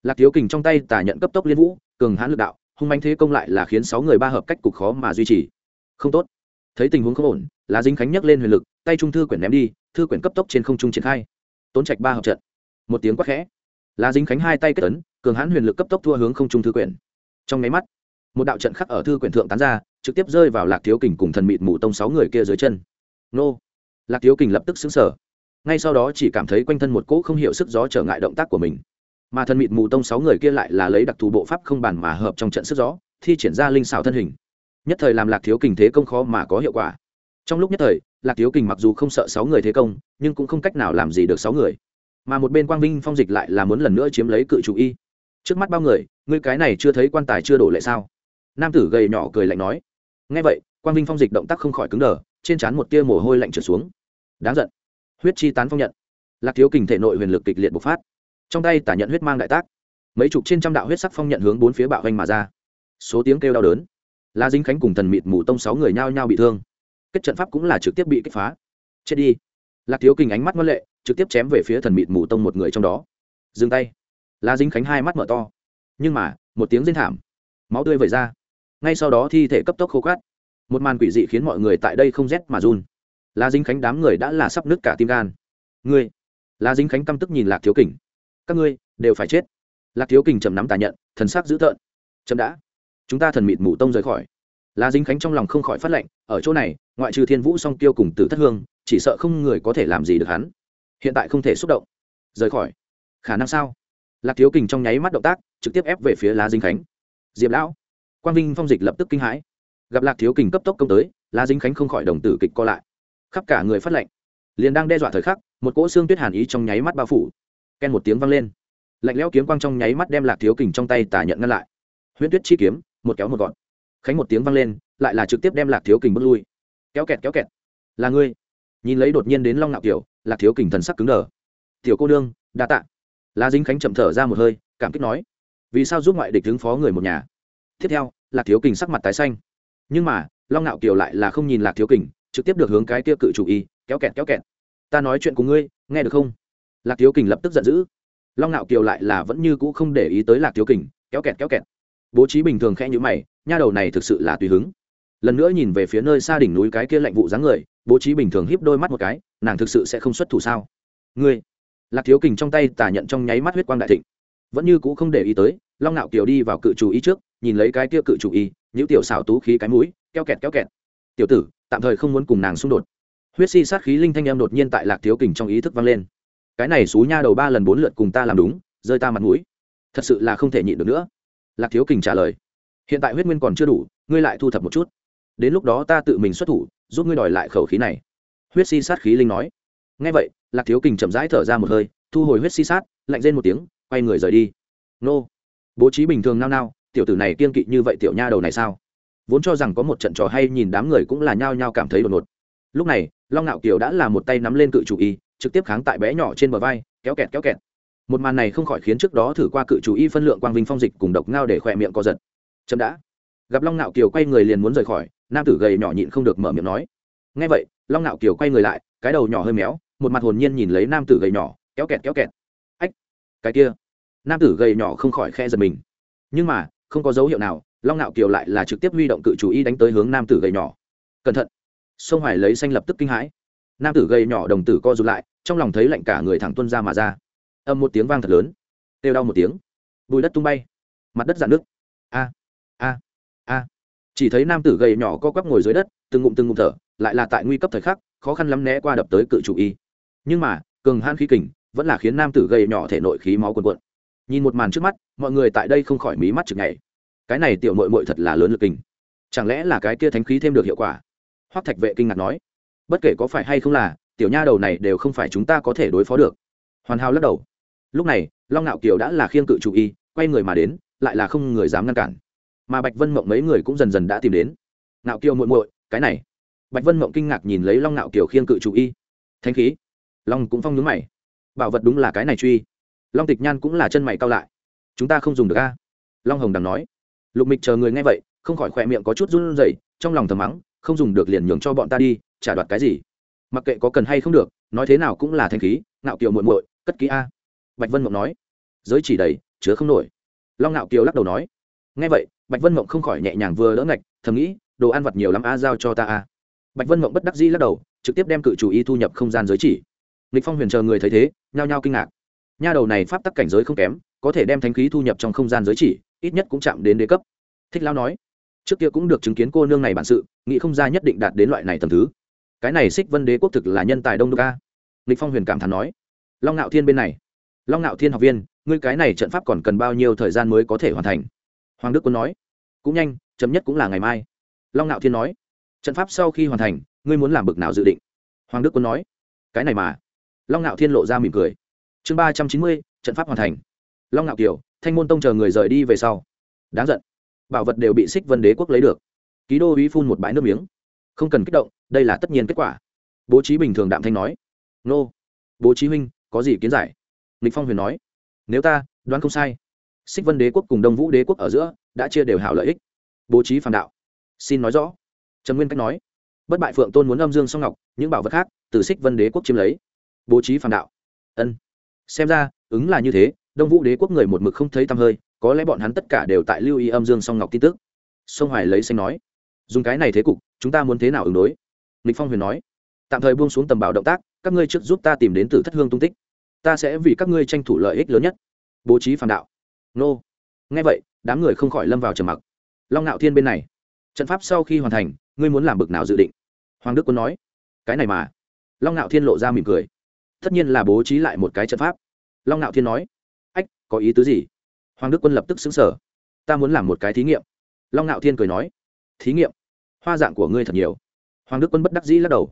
Speaker 1: lạc thiếu kình trong tay tả nhận cấp tốc liên vũ cường hãn lực đạo hung manh thế công lại là khiến sáu người ba hợp cách cục khó mà duy trì. Không tốt. Thấy tình huống không ổn lá dính khánh nhấc lên huyền lực tay trung thư quyển ném đi thư quyển cấp tốc trên không trung triển khai. Tốn trạch ba hợp trận. Một tiếng quát khẽ. Lá dính khánh hai tay kết tấn, cường hãn huyền lực cấp tốc thua hướng không trung thư quyển. Trong nháy mắt một đạo trận khắc ở thư quyển thượng tán ra trực tiếp rơi vào lạc thiếu kình cùng thần mịt mù tông sáu người kia dưới chân. Nô. Lạc thiếu kình lập tức xứng sở ngay sau đó chỉ cảm thấy quanh thân một cỗ không hiểu sức gió trở ngại động tác của mình mà thần mịt mù tông sáu người kia lại là lấy đặc thù bộ pháp không bàn mà hợp trong trận sức gió, thi triển ra linh xào thân hình. Nhất thời làm lạc thiếu kình thế công khó mà có hiệu quả. Trong lúc nhất thời, lạc thiếu kình mặc dù không sợ sáu người thế công, nhưng cũng không cách nào làm gì được sáu người. Mà một bên quang vinh phong dịch lại là muốn lần nữa chiếm lấy cự chủ y. Trước mắt bao người, ngươi cái này chưa thấy quan tài chưa đổ lệ sao? Nam tử gầy nhỏ cười lạnh nói. Ngay vậy, quang vinh phong dịch động tác không khỏi cứng đờ, trên trán một tia mồ hôi lạnh trở xuống. Đáng giận. Huyết chi tán phong nhận. Lạc thiếu kình thể nội huyền lực kịch liệt bộc phát trong tay tả nhận huyết mang đại tác. Mấy chục trên trăm đạo huyết sắc phong nhận hướng bốn phía bạo hoành mà ra. Số tiếng kêu đau đớn. La dính khánh cùng thần mịt mù tông sáu người nhao nhao bị thương. Kết trận pháp cũng là trực tiếp bị kích phá. Chết đi. Lạc thiếu kình ánh mắt ngân lệ, trực tiếp chém về phía thần mịt mù tông một người trong đó. Dừng tay. La dính khánh hai mắt mở to. Nhưng mà, một tiếng rên thảm. Máu tươi vẩy ra. Ngay sau đó thi thể cấp tốc khô cát một màn quỷ dị khiến mọi người tại đây không rét mà run. La dính khánh đám người đã là sắp nứt cả tim gan. Người la dính khánh căm tức nhìn lạc thiếu kình các ngươi đều phải chết. Lạc thiếu kình chầm nắm tà nhận, thần sắc dữ tợn. Chậm đã. Chúng ta thần mịt mù tông rời khỏi. La dính khánh trong lòng không khỏi phát lệnh, ở chỗ này, ngoại trừ thiên vũ song tiêu cùng tử thất hương, chỉ sợ không người có thể làm gì được hắn. Hiện tại không thể xúc động. Rời khỏi. Khả năng sao? Lạc thiếu kình trong nháy mắt động tác, trực tiếp ép về phía la dính khánh. Diệp lão, quang vinh phong dịch lập tức kinh hãi. Gặp lạc thiếu kình cấp tốc công tới la dính khánh không khỏi đồng tử kịch co lại. Khắp cả người phát lệnh. Liền đang đe dọa thời khắc, một cỗ xương tuyết hàn ý trong nháy mắt bao phủ ken một tiếng vang lên. Lạnh lẽo kiếm quang trong nháy mắt đem lạc thiếu kình trong tay tà nhận ngăn lại. Huyễn tuyết chi kiếm, một kéo một gọn. Khánh một tiếng vang lên, lại là trực tiếp đem lạc thiếu kình bước lui. Kéo kẹt kéo kẹt. Là ngươi. Nhìn lấy đột nhiên đến long ngạo kiểu lạc thiếu kình thần sắc cứng đờ. Tiểu cô nương, đa tạ. La dính khánh chậm thở ra một hơi, cảm kích nói. Vì sao giúp ngoại địch ứng phó người một nhà? Tiếp theo, lạc thiếu kình sắc mặt tái xanh. Nhưng mà, long ngạo kiều lại là không nhìn lạc thiếu kình, trực tiếp được hướng cái kia cự chủ y, kéo kẹt kéo kẹt. Ta nói chuyện cùng ngươi, nghe được không? Lạc thiếu kình lập tức giận dữ. Long ngạo kiều lại là vẫn như cũ không để ý tới lạc thiếu kình kéo kẹt kéo kẹt. Bố trí bình thường khẽ nhữ mày nha đầu này thực sự là tùy hứng. Lần nữa nhìn về phía nơi xa đỉnh núi cái kia lạnh vụ dáng người bố trí bình thường híp đôi mắt một cái nàng thực sự sẽ không xuất thủ sao? Ngươi! Lạc thiếu kình trong tay tả nhận trong nháy mắt huyết quang đại thịnh. Vẫn như cũ không để ý tới long ngạo kiều đi vào cự chủ ý trước nhìn lấy cái kia cự chủ ý, những tiểu xảo tú khí cái mũi keo kẹt kéo kẹt. Tiểu tử tạm thời không muốn cùng nàng xung đột. Huyết si sát khí linh thanh em đột nhiên tại lạc thiếu kình trong ý thức vang lên cái này xú nha đầu ba lần bốn lượt cùng ta làm đúng, rơi ta mặt mũi. Thật sự là không thể nhịn được nữa. Lạc thiếu kình trả lời. Hiện tại huyết nguyên còn chưa đủ, ngươi lại thu thập một chút. Đến lúc đó ta tự mình xuất thủ, giúp ngươi đòi lại khẩu khí này. Huyết si sát khí linh nói. Ngay vậy, lạc thiếu kình chậm rãi thở ra một hơi, thu hồi huyết si sát, lạnh rên một tiếng, quay người rời đi. Nô. Bố trí bình thường nao nao, tiểu tử này kiên kỵ như vậy tiểu nha đầu này sao? Vốn cho rằng có một trận trò hay nhìn đám người cũng là nhao nhao cảm thấy đột ngột. Lúc này, long ngạo kiều đã là một tay nắm lên cự chủ y trực tiếp kháng tại bé nhỏ trên bờ vai, kéo kẹt kéo kẹt. Một màn này không khỏi khiến trước đó thử qua cự chủ y phân lượng quang vinh phong dịch cùng độc ngao để khỏe miệng co giật. Chậm đã. Gặp long nạo kiều quay người liền muốn rời khỏi, nam tử gầy nhỏ nhịn không được mở miệng nói. Ngay vậy, long nạo kiều quay người lại, cái đầu nhỏ hơi méo, một mặt hồn nhiên nhìn lấy nam tử gầy nhỏ, kéo kẹt kéo kẹt. Ách, cái kia. Nam tử gầy nhỏ không khỏi khe giật mình. Nhưng mà, không có dấu hiệu nào, long nạo kiều lại là trực tiếp huy động cự chủ y đánh tới hướng nam tử gầy nhỏ. Cẩn thận. Sông hoài lấy xanh lập tức kinh hãi nam tử gầy nhỏ đồng tử co rụt lại, trong lòng thấy lạnh cả người thẳng tuân ra mà ra. Âm một tiếng vang thật lớn. Têu đau một tiếng. Bùi đất tung bay. Mặt đất dạn nước a a a. Chỉ thấy nam tử gầy nhỏ co quắp ngồi dưới đất, từng ngụm từng ngụm thở, lại là tại nguy cấp thời khắc, khó khăn lắm né qua đập tới cự chủ y. Nhưng mà, cường han khí kình vẫn là khiến nam tử gầy nhỏ thể nội khí máu cuồn cuộn. Nhìn một màn trước mắt, mọi người tại đây không khỏi mí mắt chực nhảy. Cái này tiểu mội mội thật là lớn lực kình. Chẳng lẽ là cái kia thánh khí thêm được hiệu quả? Hoắc thạch vệ kinh ngạc nói bất kể có phải hay không là, tiểu nha đầu này đều không phải chúng ta có thể đối phó được. Hoàn hao lắc đầu. Lúc này, long ngạo kiều đã là khiêng cự chủ y, quay người mà đến, lại là không người dám ngăn cản. Mà bạch vân mộng mấy người cũng dần dần đã tìm đến. Ngạo kiều muội muội, cái này. Bạch vân mộng kinh ngạc nhìn lấy long ngạo kiều khiêng cự chủ y. Thanh khí. Long cũng phong nhướng mày. Bảo vật đúng là cái này truy. Long tịch nhan cũng là chân mày cao lại. Chúng ta không dùng được a. Long hồng đằng nói. Lục mịch chờ người nghe vậy, không khỏi khỏe miệng có chút run rẩy, trong lòng thầm mắng, không dùng được liền nhường cho bọn ta đi trả đoạt cái gì? Mặc kệ có cần hay không được, nói thế nào cũng là thanh khí, ngạo kiều muội muội, cất ký a. Bạch vân mộng nói. Giới chỉ đầy, chứa không nổi. Long ngạo kiều lắc đầu nói. Ngay vậy, bạch vân mộng không khỏi nhẹ nhàng vừa đỡ ngạch, thầm nghĩ, đồ ăn vặt nhiều lắm a, giao cho ta a. Bạch vân mộng bất đắc dĩ lắc đầu, trực tiếp đem cự chủ y thu nhập không gian giới chỉ. Lịch phong huyền chờ người thấy thế, nhao nhao kinh ngạc. Nha đầu này pháp tắc cảnh giới không kém, có thể đem thánh khí thu nhập trong không gian giới chỉ, ít nhất cũng chạm đến đế cấp. Thích lao nói. Trước kia cũng được chứng kiến cô nương này bản sự, nghĩ không ra nhất định đạt đến loại này tầm thứ cái này xích vân đế quốc thực là nhân tài đông đô ca lịch phong huyền cảm thán nói. Long ngạo thiên bên này. Long ngạo thiên học viên, ngươi cái này trận pháp còn cần bao nhiêu thời gian mới có thể hoàn thành? Hoàng đức quân nói. Cũng nhanh chấm nhất cũng là ngày mai. Long ngạo thiên nói. Trận pháp sau khi hoàn thành, ngươi muốn làm bực nào dự định? Hoàng đức quân nói. Cái này mà. Long ngạo thiên lộ ra mỉm cười. Chương ba trăm chín mươi, trận pháp hoàn thành. Long ngạo kiều, thanh môn tông chờ người rời đi về sau. Đáng giận. Bảo vật đều bị xích vân đế quốc lấy được. Ký đô uy phun một bãi nước miếng không cần kích động, đây là tất nhiên kết quả. Bố trí bình thường đạm thanh nói. Nô. Bố trí huynh, có gì kiến giải? Lịch phong huyền nói. Nếu ta, đoán không sai, xích vân đế quốc cùng đông vũ đế quốc ở giữa đã chia đều hảo lợi ích. Bố trí phàm đạo. Xin nói rõ. Trần nguyên cách nói. Bất bại phượng tôn muốn âm dương song ngọc, những bảo vật khác từ xích vân đế quốc chiếm lấy. Bố trí phàm đạo. Ân. Xem ra, ứng là như thế, đông vũ đế quốc người một mực không thấy tăm hơi, có lẽ bọn hắn tất cả đều tại lưu ý âm dương song ngọc tin tức. Sông hoài lấy xanh nói dùng cái này thế cục, chúng ta muốn thế nào ứng đối? Lịch phong huyền nói. Tạm thời buông xuống tầm bảo động tác, các ngươi trước giúp ta tìm đến tử thất hương tung tích. Ta sẽ vì các ngươi tranh thủ lợi ích lớn nhất. Bố trí phản đạo. Nô. Nghe vậy, đám người không khỏi lâm vào trầm mặc. Long ngạo thiên bên này. Trận pháp sau khi hoàn thành, ngươi muốn làm bực nào dự định? Hoàng đức quân nói. Cái này mà. Long ngạo thiên lộ ra mỉm cười. Tất nhiên là bố trí lại một cái trận pháp. Long ngạo thiên nói. Ách, có ý tứ gì? Hoàng đức quân lập tức xứng sở ta muốn làm một cái thí nghiệm. Long ngạo thiên cười nói thí nghiệm. Hoa dạng của ngươi thật nhiều. Hoàng đức quân bất đắc dĩ lắc đầu.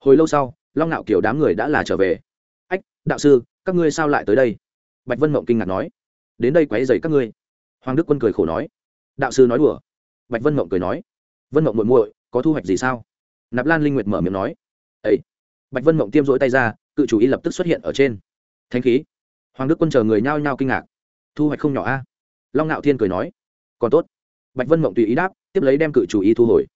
Speaker 1: Hồi lâu sau, long ngạo kiểu đám người đã là trở về. Ách, đạo sư, các ngươi sao lại tới đây? Bạch vân mộng kinh ngạc nói. Đến đây quấy dày các ngươi. Hoàng đức quân cười khổ nói. Đạo sư nói đùa. Bạch vân mộng cười nói. Vân mộng muội muội, có thu hoạch gì sao? Nạp lan linh nguyệt mở miệng nói. Ấy bạch vân mộng tiêm rỗi tay ra, cự chủ y lập tức xuất hiện ở trên. Thanh khí. Hoàng đức quân chờ người nhao nhao kinh ngạc. Thu hoạch không nhỏ a. Long ngạo thiên cười nói. Còn tốt. Bạch vân mộng tùy ý đáp tiếp lấy đem cự chủ y thu hồi.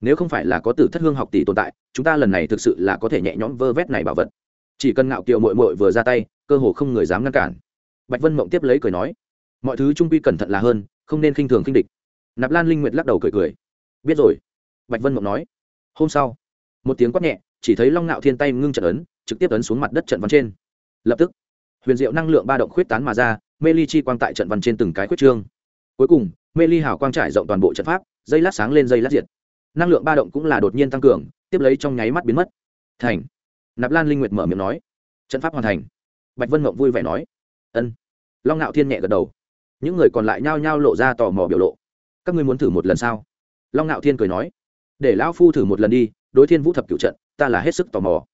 Speaker 1: Nếu không phải là có tử thất hương học tỷ tồn tại, chúng ta lần này thực sự là có thể nhẹ nhõm vơ vét này bảo vật. Chỉ cần ngạo kiều mội mội vừa ra tay, cơ hồ không người dám ngăn cản. Bạch vân mộng tiếp lấy cười nói, mọi thứ trung quy cẩn thận là hơn, không nên khinh thường khinh địch. Nạp lan linh nguyệt lắc đầu cười cười. Biết rồi, bạch vân mộng nói. Hôm sau, một tiếng quát nhẹ, chỉ thấy long ngạo thiên tay ngưng trận ấn, trực tiếp ấn xuống mặt đất trận văn trên. Lập tức, huyền diệu năng lượng ba động khuyết tán mà ra, mê ly chi quang tại trận văn trên từng cái khuyết trương. Cuối cùng, mê ly hào quang trải rộng toàn bộ trận pháp dây lát sáng lên dây lát diệt. Năng lượng ba động cũng là đột nhiên tăng cường, tiếp lấy trong nháy mắt biến mất. Thành. Nạp lan linh nguyệt mở miệng nói. Trận pháp hoàn thành. Bạch vân mộng vui vẻ nói. Ân. Long ngạo thiên nhẹ gật đầu. Những người còn lại nhao nhao lộ ra tò mò biểu lộ. Các ngươi muốn thử một lần sao? Long ngạo thiên cười nói. Để lão phu thử một lần đi, đối thiên vũ thập cựu trận, ta là hết sức tò mò.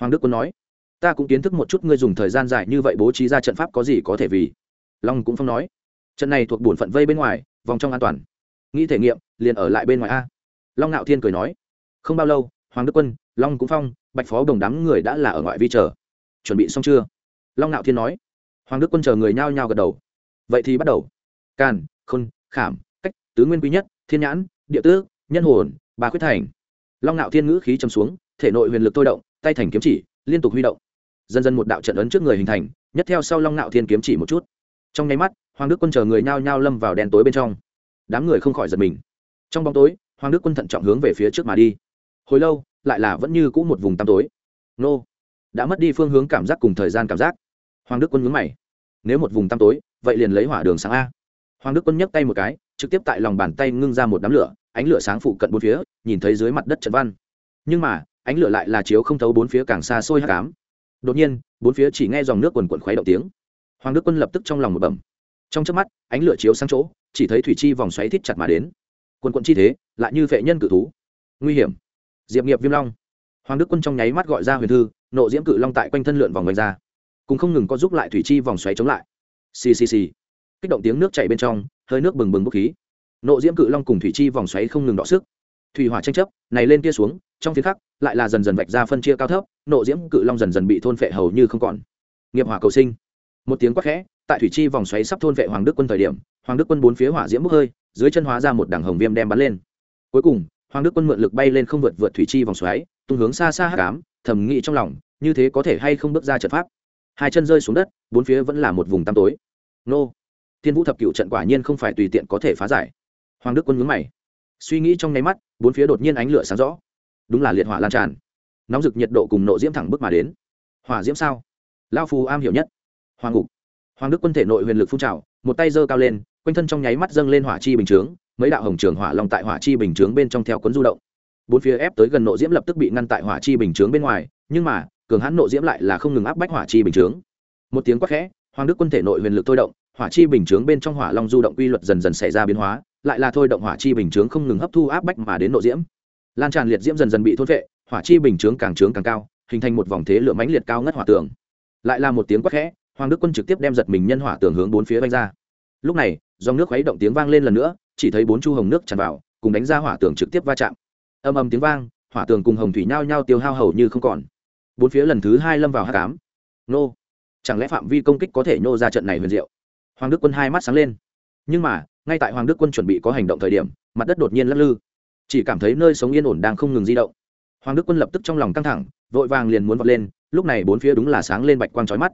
Speaker 1: Hoàng đức quân nói. Ta cũng kiến thức một chút ngươi dùng thời gian dài như vậy bố trí ra trận pháp có gì có thể vì. Long cũng phong nói. Trận này thuộc bổn phận vây bên ngoài, vòng trong an toàn nghĩ thể nghiệm, liền ở lại bên ngoài a. Long ngạo thiên cười nói, không bao lâu, hoàng đức quân, long cũng phong, bạch phó đồng đám người đã là ở ngoại vi chờ. Chuẩn bị xong chưa? Long ngạo thiên nói. Hoàng đức quân chờ người nhao nhao gật đầu. Vậy thì bắt đầu. Càn, khôn, khảm, cách, tứ nguyên quý nhất, thiên nhãn, địa tước, nhân hồn ba quyết thành. Long ngạo thiên ngữ khí trầm xuống, thể nội huyền lực tôi động, tay thành kiếm chỉ, liên tục huy động. Dần dần một đạo trận ấn trước người hình thành, nhất theo sau long ngạo thiên kiếm chỉ một chút. Trong nháy mắt, hoàng đức quân chờ người nhao nhao lâm vào đèn tối bên trong đám người không khỏi giật mình. Trong bóng tối, hoàng đức quân thận trọng hướng về phía trước mà đi. Hồi lâu, lại là vẫn như cũ một vùng tăm tối. Nô, đã mất đi phương hướng cảm giác cùng thời gian cảm giác. Hoàng đức quân nhướng mày. Nếu một vùng tăm tối, vậy liền lấy hỏa đường sáng a. Hoàng đức quân nhấc tay một cái, trực tiếp tại lòng bàn tay ngưng ra một đám lửa, ánh lửa sáng phụ cận bốn phía, nhìn thấy dưới mặt đất trận văn. Nhưng mà, ánh lửa lại là chiếu không thấu bốn phía càng xa xôi hát cám đột nhiên, bốn phía chỉ nghe dòng nước quần quần khuấy động tiếng. Hoàng đức quân lập tức trong lòng một bẩm. Trong trước mắt, ánh lửa chiếu sang chỗ chỉ thấy thủy chi vòng xoáy thít chặt mà đến. Quân quận chi thế, lại như vệ nhân cự thú. Nguy hiểm. Diệp nghiệp viêm long. Hoàng đức quân trong nháy mắt gọi ra huyền thư, nộ diễm cự long tại quanh thân lượn vòng vành ra. Cùng không ngừng có giúp lại thủy chi vòng xoáy chống lại. Ccc kích động tiếng nước chảy bên trong, hơi nước bừng bừng bốc khí. Nộ diễm cự long cùng thủy chi vòng xoáy không ngừng đọ sức. Thủy hỏa tranh chấp, này lên kia xuống, trong phía khắc, lại là dần dần vạch ra phân chia cao thấp, nộ diễm cự long dần dần bị thôn phệ hầu như không còn. Nghiệp hỏa cầu sinh. Một tiếng quát khẽ tại thủy chi vòng xoáy sắp thôn vệ hoàng đức quân thời điểm, hoàng đức quân bốn phía hỏa diễm bốc hơi, dưới chân hóa ra một đảng hồng viêm đem bắn lên. Cuối cùng, hoàng đức quân mượn lực bay lên không vượt vượt thủy chi vòng xoáy, tung hướng xa xa hát cám thầm nghĩ trong lòng, như thế có thể hay không bước ra trận pháp. Hai chân rơi xuống đất, bốn phía vẫn là một vùng tăm tối. Nô! Thiên vũ thập cựu trận quả nhiên không phải tùy tiện có thể phá giải. Hoàng đức quân nhướng mày. Suy nghĩ trong nháy mắt, bốn phía đột nhiên ánh lửa sáng rõ. Đúng là liệt hỏa lan tràn. Nóng rực nhiệt độ cùng nộ diễm thẳng bước mà đến. Hỏa diễm sao? Lao phù am hiểu nhất. Hoàng ngục hoàng đức quân thể nội huyền lực phun trào, một tay giơ cao lên, quanh thân trong nháy mắt dâng lên hỏa chi bình chướng, mấy đạo hồng trường hỏa long tại hỏa chi bình chướng bên trong theo cuốn du động. Bốn phía ép tới gần nộ diễm lập tức bị ngăn tại hỏa chi bình chướng bên ngoài, nhưng mà, cường hãn nộ diễm lại là không ngừng áp bách hỏa chi bình chướng. Một tiếng quát khẽ, hoàng đức quân thể nội huyền lực thôi động, hỏa chi bình chướng bên trong hỏa long du động quy luật dần dần xảy ra biến hóa, lại là thôi động hỏa chi bình chướng không ngừng hấp thu áp bách mà đến nộ diễm. Lan tràn liệt diễm dần dần bị thôn vệ hỏa chi bình chướng càng trướng càng cao, hình thành một vòng thế lửa mãnh liệt cao ngất hỏa tường. Lại là một tiếng quát khẽ hoàng đức quân trực tiếp đem giật mình nhân hỏa tường hướng bốn phía vanh ra. Lúc này, dòng nước khuấy động tiếng vang lên lần nữa, chỉ thấy bốn chu hồng nước tràn vào, cùng đánh ra hỏa tường trực tiếp va chạm. Âm âm tiếng vang, hỏa tường cùng hồng thủy nhao nhao tiêu hao hầu như không còn. Bốn phía lần thứ hai lâm vào h tám nô! Chẳng lẽ phạm vi công kích có thể nhô ra trận này huyền diệu? Hoàng đức quân hai mắt sáng lên. Nhưng mà, ngay tại hoàng đức quân chuẩn bị có hành động thời điểm, mặt đất đột nhiên lắc lư. Chỉ cảm thấy nơi sống yên ổn đang không ngừng di động. Hoàng đức quân lập tức trong lòng căng thẳng, vội vàng liền muốn vọt lên, lúc này bốn phía đúng là sáng lên bạch quang trói mắt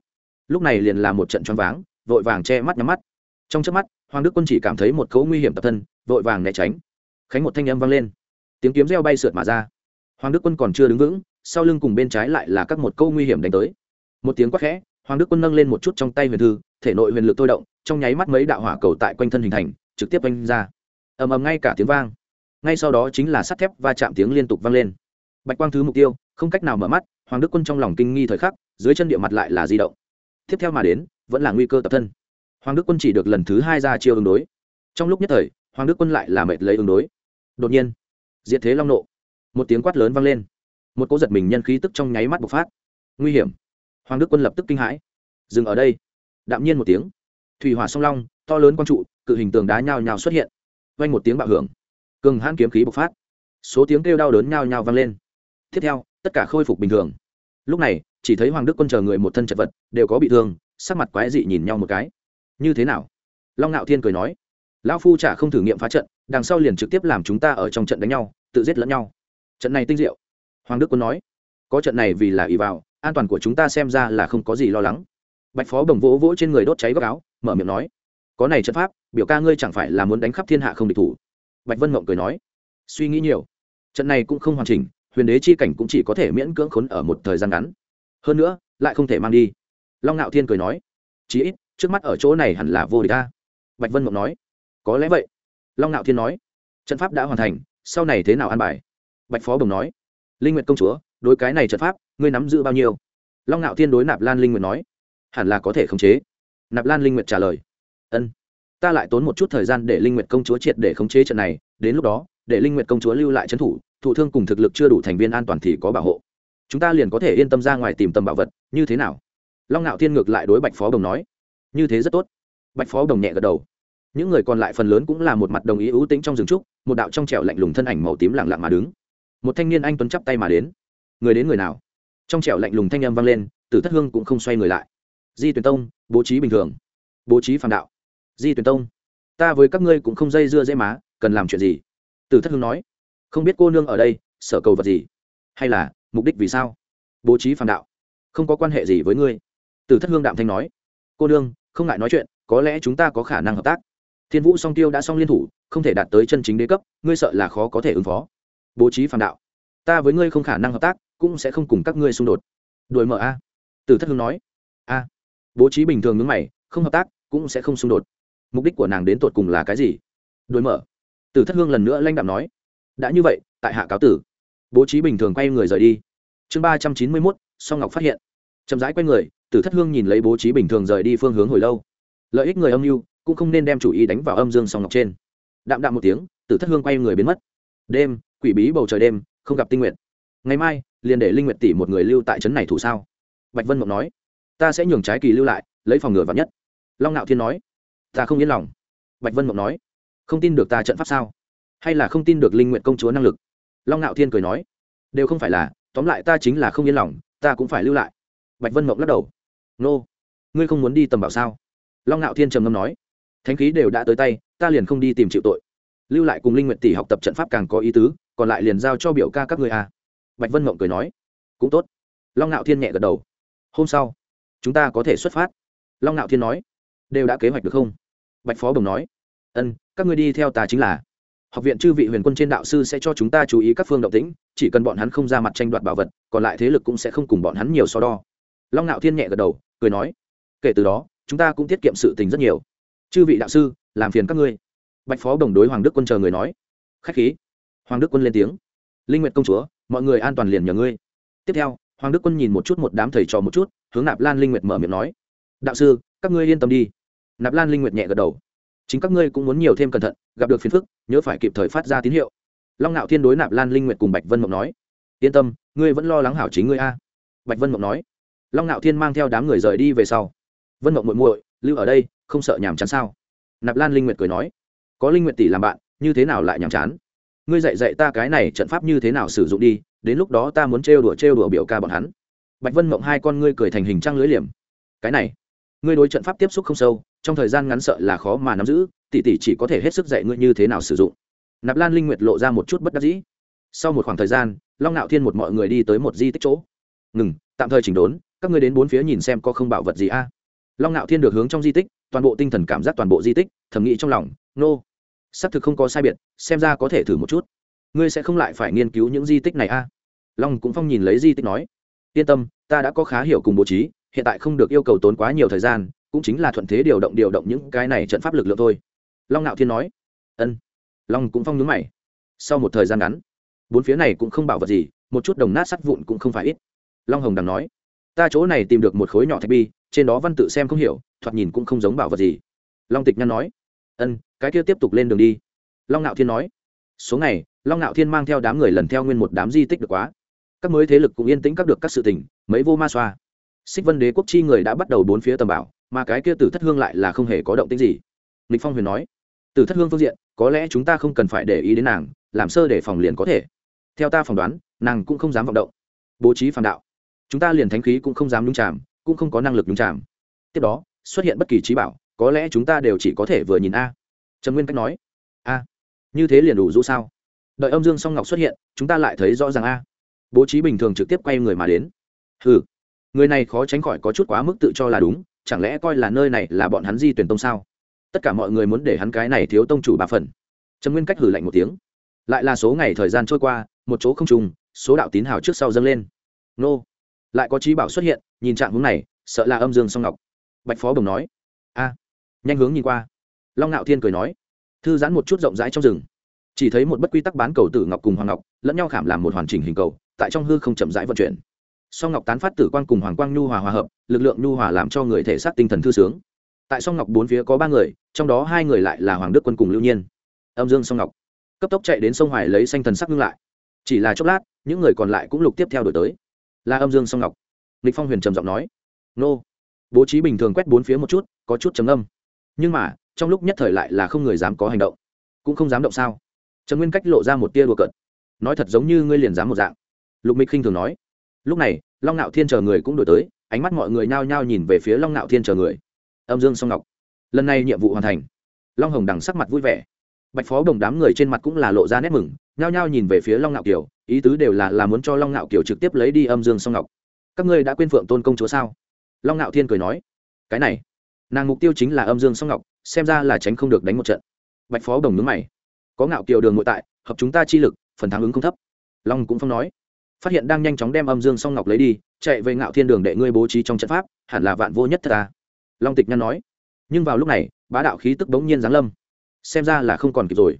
Speaker 1: lúc này liền là một trận choáng váng, vội vàng che mắt nhắm mắt. Trong trước mắt, hoàng đức quân chỉ cảm thấy một cấu nguy hiểm tập thân, vội vàng né tránh. Khánh một thanh âm vang lên. Tiếng kiếm reo bay sượt mà ra. Hoàng đức quân còn chưa đứng vững, sau lưng cùng bên trái lại là các một câu nguy hiểm đánh tới. Một tiếng quát khẽ, hoàng đức quân nâng lên một chút trong tay huyền thư, thể nội huyền lực tôi động, trong nháy mắt mấy đạo hỏa cầu tại quanh thân hình thành, trực tiếp oanh ra. Ầm ầm ngay cả tiếng vang. Ngay sau đó chính là sắt thép va chạm tiếng liên tục vang lên. Bạch quang thứ mục tiêu, không cách nào mở mắt, hoàng đức quân trong lòng kinh nghi thời khắc, dưới chân địa mặt lại là di động tiếp theo mà đến, vẫn là nguy cơ tập thân. Hoàng đức quân chỉ được lần thứ hai ra chiêu ứng đối. Trong lúc nhất thời, hoàng đức quân lại là mệt lấy ứng đối. Đột nhiên, diệt thế long nộ. Một tiếng quát lớn vang lên. Một cỗ giật mình nhân khí tức trong nháy mắt bộc phát. Nguy hiểm. Hoàng đức quân lập tức kinh hãi. Dừng ở đây. Đạm nhiên một tiếng. Thủy hỏa song long, to lớn quang trụ, cự hình tường đá nhào nhào xuất hiện. Vang một tiếng bạo hưởng. Cường hãn kiếm khí bộc phát. Số tiếng kêu đau đớn nhào nhào vang lên. Tiếp theo, tất cả khôi phục bình thường. Lúc này chỉ thấy hoàng đức quân chờ người một thân chật vật, đều có bị thương, sắc mặt quái dị nhìn nhau một cái. Như thế nào? Long ngạo thiên cười nói. Lão phu chả không thử nghiệm phá trận, đằng sau liền trực tiếp làm chúng ta ở trong trận đánh nhau, tự giết lẫn nhau. Trận này tinh diệu. Hoàng đức quân nói. Có trận này vì là ỷ vào, an toàn của chúng ta xem ra là không có gì lo lắng. Bạch phó bồng vỗ vỗ trên người đốt cháy góc áo, mở miệng nói. Có này trận pháp, biểu ca ngươi chẳng phải là muốn đánh khắp thiên hạ không địch thủ? Bạch vân mộng cười nói. Suy nghĩ nhiều. Trận này cũng không hoàn chỉnh, huyền đế chi cảnh cũng chỉ có thể miễn cưỡng khốn ở một thời gian ngắn hơn nữa, lại không thể mang đi. Long ngạo thiên cười nói, chí ít, trước mắt ở chỗ này hẳn là vô địch ta bạch vân mộng nói, có lẽ vậy. Long ngạo thiên nói, trận pháp đã hoàn thành, sau này thế nào an bài? Bạch phó bồng nói, linh nguyệt công chúa, đối cái này trận pháp, ngươi nắm giữ bao nhiêu? Long ngạo thiên đối nạp lan linh nguyệt nói, hẳn là có thể khống chế. Nạp lan linh nguyệt trả lời, ân, ta lại tốn một chút thời gian để linh nguyệt công chúa triệt để khống chế trận này, đến lúc đó, để linh nguyệt công chúa lưu lại trấn thủ, thụ thương cùng thực lực chưa đủ thành viên an toàn thì có bảo hộ chúng ta liền có thể yên tâm ra ngoài tìm tầm bảo vật, như thế nào? Long ngạo thiên ngược lại đối bạch phó đồng nói. Như thế rất tốt. Bạch phó đồng nhẹ gật đầu. Những người còn lại phần lớn cũng là một mặt đồng ý ưu tĩnh trong rừng trúc, một đạo trong trẻo lạnh lùng thân ảnh màu tím lặng lặng mà đứng. Một thanh niên anh tuấn chắp tay mà đến. Người đến người nào? Trong trẻo lạnh lùng thanh âm vang lên, tử thất hương cũng không xoay người lại. Di tuyển tông, bố trí bình thường. Bố trí phàm đạo. Di tuyển tông, ta với các ngươi cũng không dây dưa dễ má, cần làm chuyện gì? Tử thất hương nói. Không biết cô nương ở đây, sở cầu vật gì? Hay là mục đích vì sao? Bố trí phàm đạo, không có quan hệ gì với ngươi. Từ thất hương đạm thanh nói. Cô nương, không ngại nói chuyện, có lẽ chúng ta có khả năng hợp tác. Thiên vũ song tiêu đã song liên thủ, không thể đạt tới chân chính đế cấp, ngươi sợ là khó có thể ứng phó. Bố trí phàm đạo, ta với ngươi không khả năng hợp tác, cũng sẽ không cùng các ngươi xung đột. Đuổi mở a. Từ thất hương nói. A. Bố trí bình thường ngưng mày, không hợp tác, cũng sẽ không xung đột. Mục đích của nàng đến tột cùng là cái gì? Đuổi mở. Từ thất hương lần nữa lanh đạm nói. Đã như vậy, tại hạ cáo tử bố trí bình thường quay người rời đi. Chương ba trăm chín mươi mốt, song ngọc phát hiện. Chậm rãi quay người, tử thất hương nhìn lấy bố trí bình thường rời đi phương hướng hồi lâu. Lợi ích người âm mưu, cũng không nên đem chủ ý đánh vào âm dương song ngọc trên. Đạm đạm một tiếng, tử thất hương quay người biến mất. Đêm, quỷ bí bầu trời đêm, không gặp tinh nguyện ngày mai, liền để linh nguyện tỷ một người lưu tại trấn này thủ sao? Bạch vân mộng nói. Ta sẽ nhường trái kỳ lưu lại, lấy phòng ngừa vào nhất. Long ngạo thiên nói. Ta không yên lòng. Bạch vân mộng nói. Không tin được ta trận pháp sao? Hay là không tin được linh nguyện công chúa năng lực? Long ngạo thiên cười nói, đều không phải là, tóm lại ta chính là không yên lòng, ta cũng phải lưu lại. Bạch vân mộng lắc đầu, nô, ngươi không muốn đi tầm bảo sao? Long ngạo thiên trầm ngâm nói, thánh khí đều đã tới tay, ta liền không đi tìm chịu tội. Lưu lại cùng linh nguyện tỷ học tập trận pháp càng có ý tứ, còn lại liền giao cho biểu ca các người à. bạch vân mộng cười nói, cũng tốt. Long ngạo thiên nhẹ gật đầu, hôm sau, chúng ta có thể xuất phát. Long ngạo thiên nói, đều đã kế hoạch được không? Bạch phó đồng nói, ân, các ngươi đi theo ta chính là học viện chư vị huyền quân trên đạo sư sẽ cho chúng ta chú ý các phương động tĩnh, chỉ cần bọn hắn không ra mặt tranh đoạt bảo vật, còn lại thế lực cũng sẽ không cùng bọn hắn nhiều so đo. Long ngạo thiên nhẹ gật đầu, cười nói, kể từ đó, chúng ta cũng tiết kiệm sự tình rất nhiều. Chư vị đạo sư, làm phiền các ngươi. Bạch phó đồng đối hoàng đức quân chờ người nói, khách khí. Hoàng đức quân lên tiếng, linh nguyệt công chúa, mọi người an toàn liền nhờ ngươi. Tiếp theo, hoàng đức quân nhìn một chút một đám thầy trò một chút, hướng nạp lan linh nguyệt mở miệng nói, đạo sư, các ngươi yên tâm đi. Nạp lan linh nguyệt nhẹ gật đầu chính các ngươi cũng muốn nhiều thêm cẩn thận, gặp được phiền phức, nhớ phải kịp thời phát ra tín hiệu. Long ngạo thiên đối nạp lan linh nguyệt cùng bạch vân mộng nói. Yên tâm, ngươi vẫn lo lắng hảo chính ngươi a. Bạch vân mộng nói. Long ngạo thiên mang theo đám người rời đi về sau. Vân mộng muội muội, lưu ở đây, không sợ nhàm chán sao? Nạp lan linh nguyệt cười nói. Có linh nguyệt tỷ làm bạn, như thế nào lại nhàm chán? Ngươi dạy dạy ta cái này trận pháp như thế nào sử dụng đi, đến lúc đó ta muốn trêu đùa trêu đùa biểu ca bọn hắn. Bạch vân mộng hai con ngươi cười thành hình trăng lưới liềm. Cái này, ngươi đối trận pháp tiếp xúc không sâu trong thời gian ngắn sợ là khó mà nắm giữ, tỷ tỷ chỉ có thể hết sức dạy ngươi như thế nào sử dụng. Nạp lan linh nguyệt lộ ra một chút bất đắc dĩ. Sau một khoảng thời gian, long nạo thiên một mọi người đi tới một di tích chỗ. Ngừng, tạm thời chỉnh đốn, các ngươi đến bốn phía nhìn xem có không bảo vật gì a. Long nạo thiên được hướng trong di tích, toàn bộ tinh thần cảm giác toàn bộ di tích, thầm nghĩ trong lòng, nô、no. xác thực không có sai biệt, xem ra có thể thử một chút. Ngươi sẽ không lại phải nghiên cứu những di tích này a. Long cũng phong nhìn lấy di tích nói, yên tâm, ta đã có khá hiểu cùng bố trí, hiện tại không được yêu cầu tốn quá nhiều thời gian cũng chính là thuận thế điều động điều động những cái này trận pháp lực lượng thôi. Long nạo thiên nói, ân. Long cũng phong nhướng mày. Sau một thời gian ngắn, bốn phía này cũng không bảo vật gì, một chút đồng nát sắt vụn cũng không phải ít. Long hồng đằng nói, ta chỗ này tìm được một khối nhỏ thạch bi, trên đó văn tự xem không hiểu, thoạt nhìn cũng không giống bảo vật gì. Long tịch nhăn nói, ân, cái kia tiếp tục lên đường đi. Long nạo thiên nói, số ngày, long nạo thiên mang theo đám người lần theo nguyên một đám di tích được quá. Các mới thế lực cũng yên tĩnh các được các sự tình, mấy vô ma xoa. Xích vân đế quốc chi người đã bắt đầu bốn phía tầm bảo mà cái kia tử thất hương lại là không hề có động tĩnh gì. Lịch phong huyền nói, tử thất hương phương diện, có lẽ chúng ta không cần phải để ý đến nàng, làm sơ để phòng liền có thể. Theo ta phỏng đoán, nàng cũng không dám vọng động. Bố trí phản đạo, chúng ta liền thánh khí cũng không dám nhúng chạm cũng không có năng lực nhúng chạm tiếp đó, xuất hiện bất kỳ trí bảo, có lẽ chúng ta đều chỉ có thể vừa nhìn a. Trần nguyên cách nói, a, như thế liền đủ rũ sao? Đợi âm dương song ngọc xuất hiện, chúng ta lại thấy rõ ràng a. Bố trí bình thường trực tiếp quay người mà đến. Ừ người này khó tránh khỏi có chút quá mức tự cho là đúng chẳng lẽ coi là nơi này là bọn hắn di tuyển tông sao? Tất cả mọi người muốn để hắn cái này thiếu tông chủ ba phần. Trần nguyên cách hử lạnh một tiếng. Lại là số ngày thời gian trôi qua, một chỗ không trùng, số đạo tín hào trước sau dâng lên. Nô. Lại có trí bảo xuất hiện, nhìn trạng hướng này, sợ là âm dương song ngọc. Bạch phó đồng nói. A. Nhanh hướng nhìn qua. Long ngạo thiên cười nói. Thư giãn một chút rộng rãi trong rừng. Chỉ thấy một bất quy tắc bán cầu tử ngọc cùng hoàng ngọc, lẫn nhau khảm làm một hoàn chỉnh hình cầu, tại trong hư không chậm rãi vận chuyển song ngọc tán phát tử quang cùng hoàng quang nhu hòa hòa hợp, lực lượng nhu hòa làm cho người thể xác tinh thần thư sướng. Tại song ngọc bốn phía có ba người, trong đó hai người lại là hoàng đức quân cùng lưu nhiên. Âm dương song ngọc. Cấp tốc chạy đến sông hoài lấy xanh thần sắc ngưng lại. Chỉ là chốc lát, những người còn lại cũng lục tiếp theo đổi tới. Là âm dương song ngọc. Lịch phong huyền trầm giọng nói. Nô. Bố trí bình thường quét bốn phía một chút, có chút trầm âm nhưng mà, trong lúc nhất thời lại là không người dám có hành động. Cũng không dám động sao? Trần nguyên cách lộ ra một tia đùa cợt. Nói thật giống như ngươi liền dám một dạng. Lục mịch khinh thường nói lúc này, long ngạo thiên chờ người cũng đổi tới, ánh mắt mọi người nhao nhao nhìn về phía long ngạo thiên chờ người. Âm dương song ngọc, lần này nhiệm vụ hoàn thành. Long hồng đằng sắc mặt vui vẻ. Bạch phó đồng đám người trên mặt cũng là lộ ra nét mừng, nhao nhao nhìn về phía long ngạo kiều, ý tứ đều là là muốn cho long ngạo kiều trực tiếp lấy đi âm dương song ngọc. Các ngươi đã quên phượng tôn công chúa sao? Long ngạo thiên cười nói, cái này, nàng mục tiêu chính là âm dương song ngọc, xem ra là tránh không được đánh một trận. Bạch phó đồng nhướng mày, có ngạo kiều đường nội tại, hợp chúng ta chi lực, phần thắng ứng không thấp. Long cũng phong nói phát hiện đang nhanh chóng đem âm dương song ngọc lấy đi, chạy về ngạo thiên đường đệ ngươi bố trí trong trận pháp, hẳn là vạn vô nhất thật ta long tịch nhăn nói. Nhưng vào lúc này, bá đạo khí tức bỗng nhiên giáng lâm. Xem ra là không còn kịp rồi.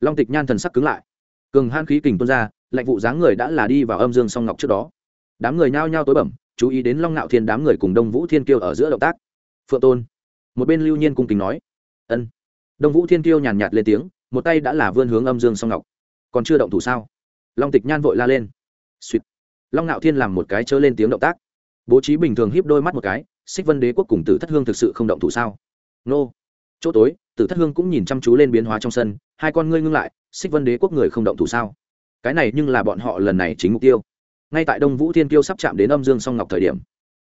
Speaker 1: Long tịch nhan thần sắc cứng lại. Cường han khí kình tuôn ra, lạnh vụ dáng người đã là đi vào âm dương song ngọc trước đó. Đám người nhao nhao tối bẩm, chú ý đến long ngạo thiên đám người cùng đông vũ thiên kiêu ở giữa động tác. Phượng tôn. Một bên lưu nhiên cung kính nói. Ân. Đông vũ thiên kiêu nhàn nhạt lên tiếng, một tay đã là vươn hướng âm dương song ngọc. Còn chưa động thủ sao? Long tịch nhan vội la lên suýt long ngạo thiên làm một cái chớ lên tiếng động tác. Bố trí bình thường híp đôi mắt một cái, xích vân đế quốc cùng tử thất hương thực sự không động thủ sao? Nô. Chỗ tối, tử thất hương cũng nhìn chăm chú lên biến hóa trong sân, hai con ngươi ngưng lại, xích vân đế quốc người không động thủ sao? Cái này nhưng là bọn họ lần này chính mục tiêu. Ngay tại đông vũ thiên kiêu sắp chạm đến âm dương song ngọc thời điểm.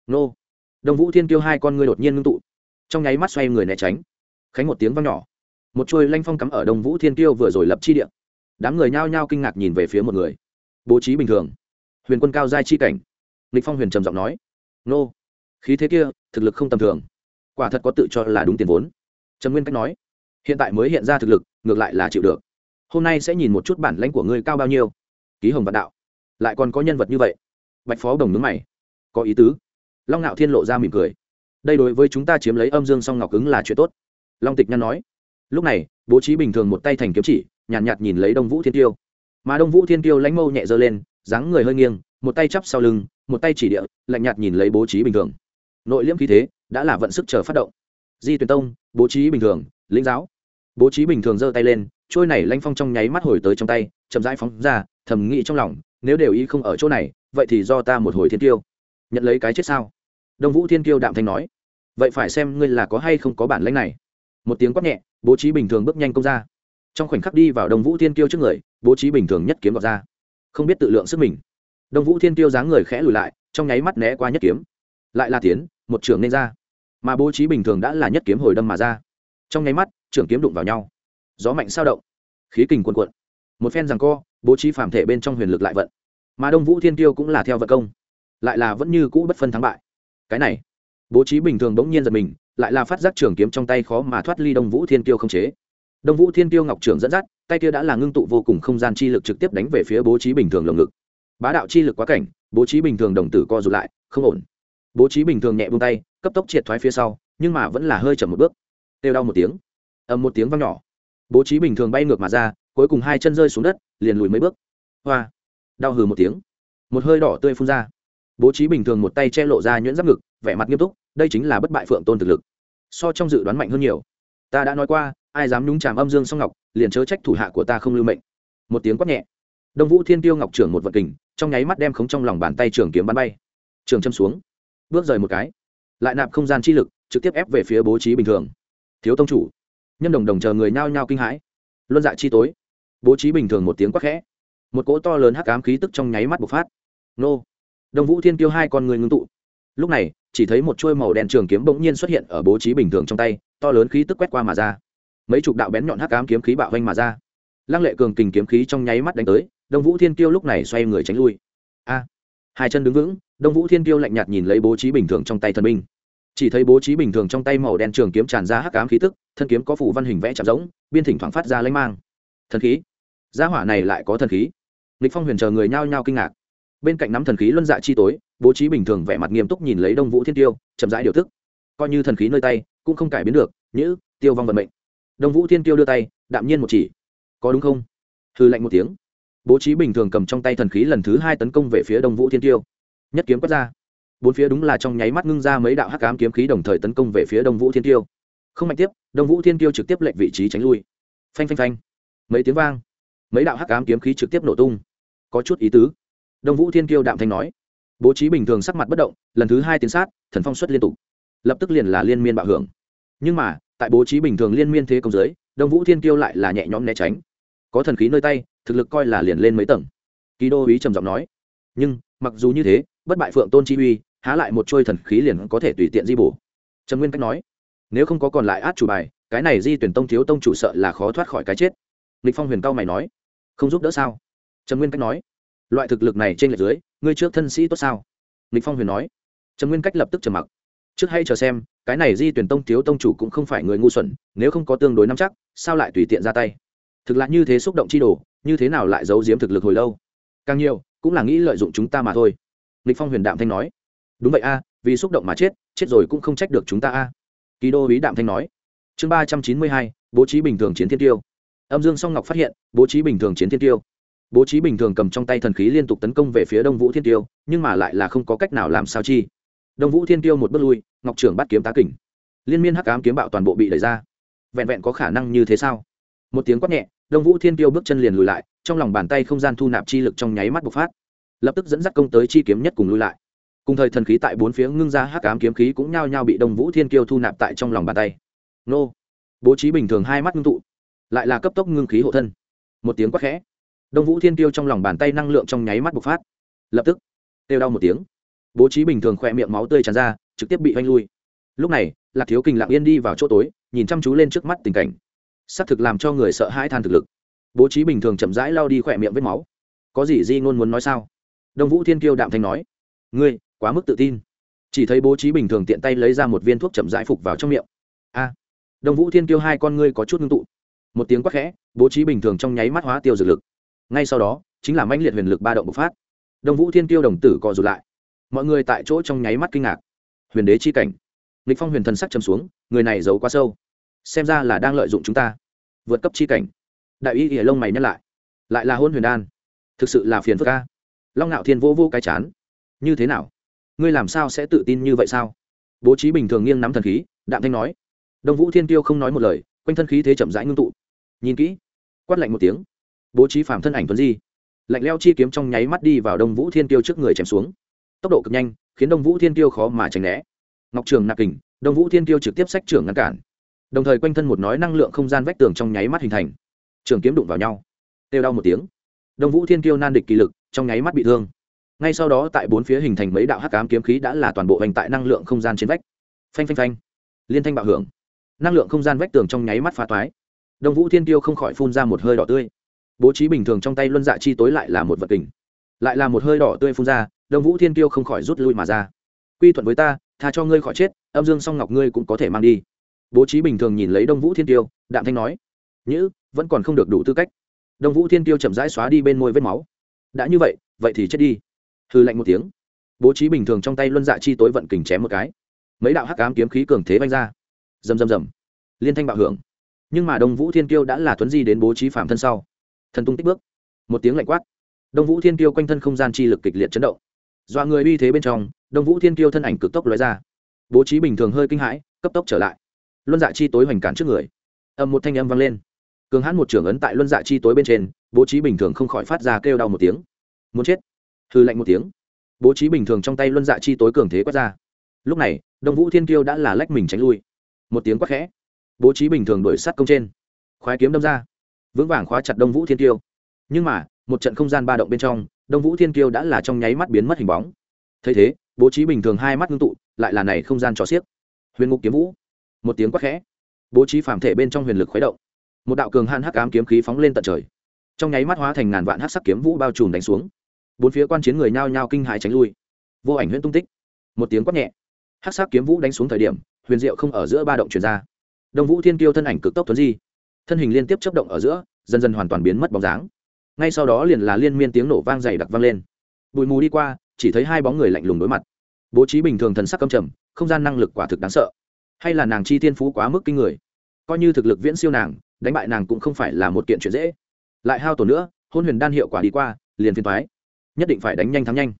Speaker 1: Nô. Đông vũ thiên kiêu hai con ngươi đột nhiên ngưng tụ. Trong nháy mắt xoay người né tránh. Khánh một tiếng vang nhỏ. Một chuôi lanh phong cắm ở đông vũ thiên kiêu vừa rồi lập chi điện đám người nhao nhao kinh ngạc nhìn về phía một người. Bố trí bình thường huyền quân cao giai chi cảnh. Lịch phong huyền trầm giọng nói nô khí thế kia thực lực không tầm thường. Quả thật có tự cho là đúng tiền vốn. Trần nguyên cách nói hiện tại mới hiện ra thực lực ngược lại là chịu được. Hôm nay sẽ nhìn một chút bản lãnh của ngươi cao bao nhiêu. Ký hồng vạn đạo lại còn có nhân vật như vậy? Bạch phó đồng nướng mày có ý tứ. Long ngạo thiên lộ ra mỉm cười đây đối với chúng ta chiếm lấy âm dương song ngọc ứng là chuyện tốt. Long tịch nhan nói lúc này bố trí bình thường một tay thành kiếm chỉ nhàn nhạt, nhạt nhìn lấy đông vũ thiên tiêu. Mà đông vũ thiên tiêu lãnh mâu nhẹ dơ lên dáng người hơi nghiêng, một tay chắp sau lưng, một tay chỉ địa, lạnh nhạt nhìn lấy bố trí bình thường. Nội liễm khí thế đã là vận sức chờ phát động. Di tuyển tông, bố trí bình thường, lĩnh giáo. Bố trí bình thường giơ tay lên, trôi này lanh phong trong nháy mắt hồi tới trong tay, chậm rãi phóng ra, thầm nghĩ trong lòng, nếu đều ý không ở chỗ này, vậy thì do ta một hồi thiên tiêu nhận lấy cái chết sao? Đông vũ thiên tiêu đạm thanh nói. Vậy phải xem ngươi là có hay không có bản lãnh này. Một tiếng quát nhẹ, bố trí bình thường bước nhanh công ra. Trong khoảnh khắc đi vào đông vũ thiên tiêu trước người, bố trí bình thường nhất kiếm gọt ra không biết tự lượng sức mình. Đông vũ thiên tiêu dáng người khẽ lùi lại, trong nháy mắt né qua nhất kiếm. Lại là tiến, một trưởng nên ra. Mà bố trí bình thường đã là nhất kiếm hồi đâm mà ra. Trong nháy mắt trưởng kiếm đụng vào nhau. Gió mạnh sao động. Khí kình cuồn cuộn. Một phen rằng co, bố trí phàm thể bên trong huyền lực lại vận. Mà đông vũ thiên tiêu cũng là theo vận công. Lại là vẫn như cũ bất phân thắng bại. Cái này, bố trí bình thường bỗng nhiên giật mình, lại là phát giác trường kiếm trong tay khó mà thoát ly đông vũ thiên tiêu không chế đông vũ thiên tiêu ngọc trưởng dẫn dắt, tay kia đã là ngưng tụ vô cùng không gian chi lực trực tiếp đánh về phía bố trí bình thường lồng ngực. Bá đạo chi lực quá cảnh, bố trí bình thường đồng tử co rụt lại, không ổn. Bố trí bình thường nhẹ buông tay, cấp tốc triệt thoái phía sau, nhưng mà vẫn là hơi chậm một bước. Têu đau một tiếng. Ầm một tiếng vang nhỏ. Bố trí bình thường bay ngược mà ra, cuối cùng hai chân rơi xuống đất, liền lùi mấy bước. Hoa. Đau hừ một tiếng. Một hơi đỏ tươi phun ra. Bố trí bình thường một tay che lộ ra nhuyễn giáp ngực, vẻ mặt nghiêm túc, đây chính là bất bại phượng tôn thực lực. So trong dự đoán mạnh hơn nhiều. Ta đã nói qua ai dám nhúng chàm âm dương song ngọc, liền chớ trách thủ hạ của ta không lưu mệnh. Một tiếng quát nhẹ. Đông vũ thiên tiêu ngọc trưởng một vật kình, trong nháy mắt đem khống trong lòng bàn tay trường kiếm bắn bay. Trường châm xuống. Bước rời một cái. Lại nạp không gian chi lực, trực tiếp ép về phía bố trí bình thường. Thiếu tông chủ. Nhân đồng đồng chờ người nhao nhao kinh hãi. Luân dạ chi tối. Bố trí bình thường một tiếng quắc khẽ. Một cỗ to lớn hắc ám khí tức trong nháy mắt bộc phát. Nô. Đông vũ thiên tiêu hai con người ngưng tụ. Lúc này, chỉ thấy một chuôi màu đen trường kiếm bỗng nhiên xuất hiện ở bố trí bình thường trong tay, to lớn khí tức quét qua mà ra mấy chục đạo bén nhọn hắc ám kiếm khí bạo vanh mà ra. Lăng lệ cường kình kiếm khí trong nháy mắt đánh tới, đông vũ thiên tiêu lúc này xoay người tránh lui. A! Hai chân đứng vững, đông vũ thiên tiêu lạnh nhạt nhìn lấy bố trí bình thường trong tay thần binh. Chỉ thấy bố trí bình thường trong tay màu đen trường kiếm tràn ra hắc ám khí tức, thân kiếm có phủ văn hình vẽ chạm giống biên thỉnh thoảng phát ra lãnh mang. Thần khí? Gia hỏa này lại có thần khí? Lịch phong huyền chờ người nhao nhao kinh ngạc. Bên cạnh nắm thần khí luân dạ chi tối, bố trí bình thường vẻ mặt nghiêm túc nhìn lấy đông vũ thiên tiêu chậm rãi điều thức coi như thần khí nơi tay, cũng không cải biến được, nhữ, tiêu vong vận mệnh đông vũ thiên tiêu đưa tay, đạm nhiên một chỉ. Có đúng không? Hư lạnh một tiếng. Bố trí bình thường cầm trong tay thần khí lần thứ hai tấn công về phía đông vũ thiên tiêu nhất kiếm quất ra. Bốn phía đúng là trong nháy mắt ngưng ra mấy đạo hắc ám kiếm khí đồng thời tấn công về phía đông vũ thiên tiêu không mạnh tiếp, đông vũ thiên tiêu trực tiếp lệnh vị trí tránh lui. Phanh phanh phanh. Mấy tiếng vang. Mấy đạo hắc ám kiếm khí trực tiếp nổ tung. Có chút ý tứ. Đông vũ thiên tiêu đạm thanh nói. Bố trí bình thường sắc mặt bất động, lần thứ hai tiến sát, thần phong xuất liên tục. Lập tức liền là liên miên bạo hưởng. Nhưng mà tại bố trí bình thường liên miên thế công giới, đông vũ thiên kiêu lại là nhẹ nhõm né tránh. Có thần khí nơi tay, thực lực coi là liền lên mấy tầng. Kỳ đô ý trầm giọng nói, nhưng, mặc dù như thế, bất bại phượng tôn chi uy, há lại một trôi thần khí liền có thể tùy tiện di bổ. Trầm nguyên cách nói, nếu không có còn lại át chủ bài, cái này di tuyển tông thiếu tông chủ sợ là khó thoát khỏi cái chết. Lịch phong huyền cao mày nói, không giúp đỡ sao? Trầm nguyên cách nói, loại thực lực này trên lệch dưới, ngươi trước thân sĩ tốt sao? Lịch phong huyền nói, trầm nguyên cách lập tức trầm mặc trước hay chờ xem, cái này di tuyển tông thiếu tông chủ cũng không phải người ngu xuẩn, nếu không có tương đối nắm chắc, sao lại tùy tiện ra tay? Thực là như thế xúc động chi đồ, như thế nào lại giấu giếm thực lực hồi lâu? Càng nhiều, cũng là nghĩ lợi dụng chúng ta mà thôi. Lịch phong huyền đạm thanh nói. Đúng vậy a, vì xúc động mà chết chết rồi cũng không trách được chúng ta a. Kỳ đô ý đạm thanh nói. Chương ba trăm chín mươi hai, bố trí bình thường chiến thiên tiêu. Âm dương song ngọc phát hiện, bố trí bình thường chiến thiên tiêu. Bố trí bình thường cầm trong tay thần khí liên tục tấn công về phía đông vũ thiên tiêu, nhưng mà lại là không có cách nào làm sao chi đông vũ thiên tiêu một bước lui, ngọc trưởng bắt kiếm tá kỉnh liên miên hắc ám kiếm bạo toàn bộ bị đẩy ra. Vẹn vẹn có khả năng như thế sao? Một tiếng quát nhẹ, đông vũ thiên tiêu bước chân liền lùi lại, trong lòng bàn tay không gian thu nạp chi lực trong nháy mắt bộc phát. Lập tức dẫn dắt công tới chi kiếm nhất cùng lùi lại. Cùng thời thần khí tại bốn phía ngưng ra hắc ám kiếm khí cũng nhao nhao bị đông vũ thiên Tiêu thu nạp tại trong lòng bàn tay. Nô. Bố trí bình thường hai mắt ngưng tụ. Lại là cấp tốc ngưng khí hộ thân. Một tiếng quát khẽ. Đông vũ thiên Tiêu trong lòng bàn tay năng lượng trong nháy mắt bộc phát. Lập tức. Kêu đau một tiếng bố trí bình thường khỏe miệng máu tươi tràn ra, trực tiếp bị oanh lui. Lúc này, lạc thiếu kình lặng yên đi vào chỗ tối, nhìn chăm chú lên trước mắt tình cảnh. Xác thực làm cho người sợ hãi than thực lực. Bố trí bình thường chậm rãi lao đi khỏe miệng vết máu. Có gì di ngôn muốn nói sao? Đông vũ thiên kiêu đạm thanh nói. Ngươi, quá mức tự tin. Chỉ thấy bố trí bình thường tiện tay lấy ra một viên thuốc chậm rãi phục vào trong miệng. A. À. Đông vũ thiên kiêu hai con ngươi có chút ngưng tụ. Một tiếng quát khẽ, bố trí bình thường trong nháy mắt hóa tiêu dược lực. Ngay sau đó, chính là mãnh liệt huyền lực ba động bộc phát. Đông vũ thiên kiêu đồng tử co rụt lại mọi người tại chỗ trong nháy mắt kinh ngạc. Huyền đế chi cảnh. Lịch phong huyền thần sắc trầm xuống, người này giấu quá sâu. Xem ra là đang lợi dụng chúng ta. Vượt cấp chi cảnh. Đại y ỉa lông mày nhắc lại. Lại là hôn huyền đan. Thực sự là phiền phức ca long ngạo thiên vô vô cái chán. Như thế nào? Ngươi làm sao sẽ tự tin như vậy sao? Bố trí bình thường nghiêng nắm thần khí, đạm thanh nói. Đông vũ thiên tiêu không nói một lời, quanh thân khí thế chậm rãi ngưng tụ. Nhìn kỹ. Quát lạnh một tiếng. Bố trí phạm thân ảnh tuấn di. Lạnh leo chi kiếm trong nháy mắt đi vào đông vũ thiên tiêu trước người chém xuống tốc độ cực nhanh, khiến đông vũ thiên tiêu khó mà tránh né. Ngọc trường nạp kình, đông vũ thiên tiêu trực tiếp sách trưởng ngăn cản. Đồng thời quanh thân một nói năng lượng không gian vách tường trong nháy mắt hình thành. Trường kiếm đụng vào nhau. Têu đau một tiếng. Đông vũ thiên tiêu nan địch kỳ lực, trong nháy mắt bị thương. Ngay sau đó tại bốn phía hình thành mấy đạo hắc ám kiếm khí đã là toàn bộ hành tại năng lượng không gian trên vách. Phanh phanh phanh. Liên thanh bạo hưởng. Năng lượng không gian vách tường trong nháy mắt phá toái. Đông vũ thiên tiêu không khỏi phun ra một hơi đỏ tươi. Bố trí bình thường trong tay luân dạ chi tối lại là một vật tình lại là một hơi đỏ tươi phun ra, đông vũ thiên tiêu không khỏi rút lui mà ra. Quy thuận với ta, tha cho ngươi khỏi chết, âm dương song ngọc ngươi cũng có thể mang đi. Bố trí bình thường nhìn lấy đông vũ thiên tiêu đạm thanh nói, nhữ, vẫn còn không được đủ tư cách. Đông vũ thiên tiêu chậm rãi xóa đi bên môi vết máu. Đã như vậy vậy thì chết đi. Hư lạnh một tiếng. Bố trí bình thường trong tay luân dạ chi tối vận kình chém một cái. Mấy đạo hắc ám kiếm khí cường thế vanh ra. Rầm rầm rầm. Liên thanh bạo hưởng. Nhưng mà đông vũ thiên kiêu đã là tuấn di đến bố trí phạm thân sau. Thần tung tích bước. Một tiếng lạnh quát đông vũ thiên kiêu quanh thân không gian chi lực kịch liệt chấn động. Dọa người uy thế bên trong, đông vũ thiên kiêu thân ảnh cực tốc lóe ra. Bố trí bình thường hơi kinh hãi, cấp tốc trở lại. Luân dạ chi tối hoành cản trước người. Ầm một thanh âm vang lên. Cường hãn một trưởng ấn tại luân dạ chi tối bên trên, bố trí bình thường không khỏi phát ra kêu đau một tiếng. Muốn chết. Hư lạnh một tiếng. Bố trí bình thường trong tay luân dạ chi tối cường thế quát ra. Lúc này, đông vũ thiên kiêu đã là lách mình tránh lui. Một tiếng quát khẽ. Bố trí bình thường đuổi sát công trên. Khoái kiếm đâm ra. Vững vàng khóa chặt đông vũ thiên kiêu nhưng mà, một trận không gian ba động bên trong, đông vũ thiên kiêu đã là trong nháy mắt biến mất hình bóng. Thấy thế, bố trí bình thường hai mắt ngưng tụ, lại là này không gian cho xiếc. Huyền ngục kiếm vũ. Một tiếng quát khẽ. Bố trí phàm thể bên trong huyền lực khuấy động. Một đạo cường hạn hắc ám kiếm khí phóng lên tận trời. Trong nháy mắt hóa thành ngàn vạn hắc sắc kiếm vũ bao trùm đánh xuống. Bốn phía quan chiến người nhao nhao kinh hãi tránh lui. Vô ảnh huyễn tung tích. Một tiếng quát nhẹ. Hắc sắc kiếm vũ đánh xuống thời điểm, huyền diệu không ở giữa ba động truyền ra. Đông vũ thiên kiêu thân ảnh cực tốc tuấn di. Thân hình liên tiếp chấp động ở giữa, dần dần hoàn toàn biến mất bóng dáng ngay sau đó liền là liên miên tiếng nổ vang dày đặc vang lên. Bụi mù đi qua, chỉ thấy hai bóng người lạnh lùng đối mặt. Bố trí bình thường thần sắc căm trầm, không gian năng lực quả thực đáng sợ. Hay là nàng chi tiên phú quá mức kinh người. Coi như thực lực viễn siêu nàng, đánh bại nàng cũng không phải là một kiện chuyện dễ. Lại hao tổn nữa, hôn huyền đan hiệu quả đi qua, liền phiền thoái nhất định phải đánh nhanh thắng nhanh.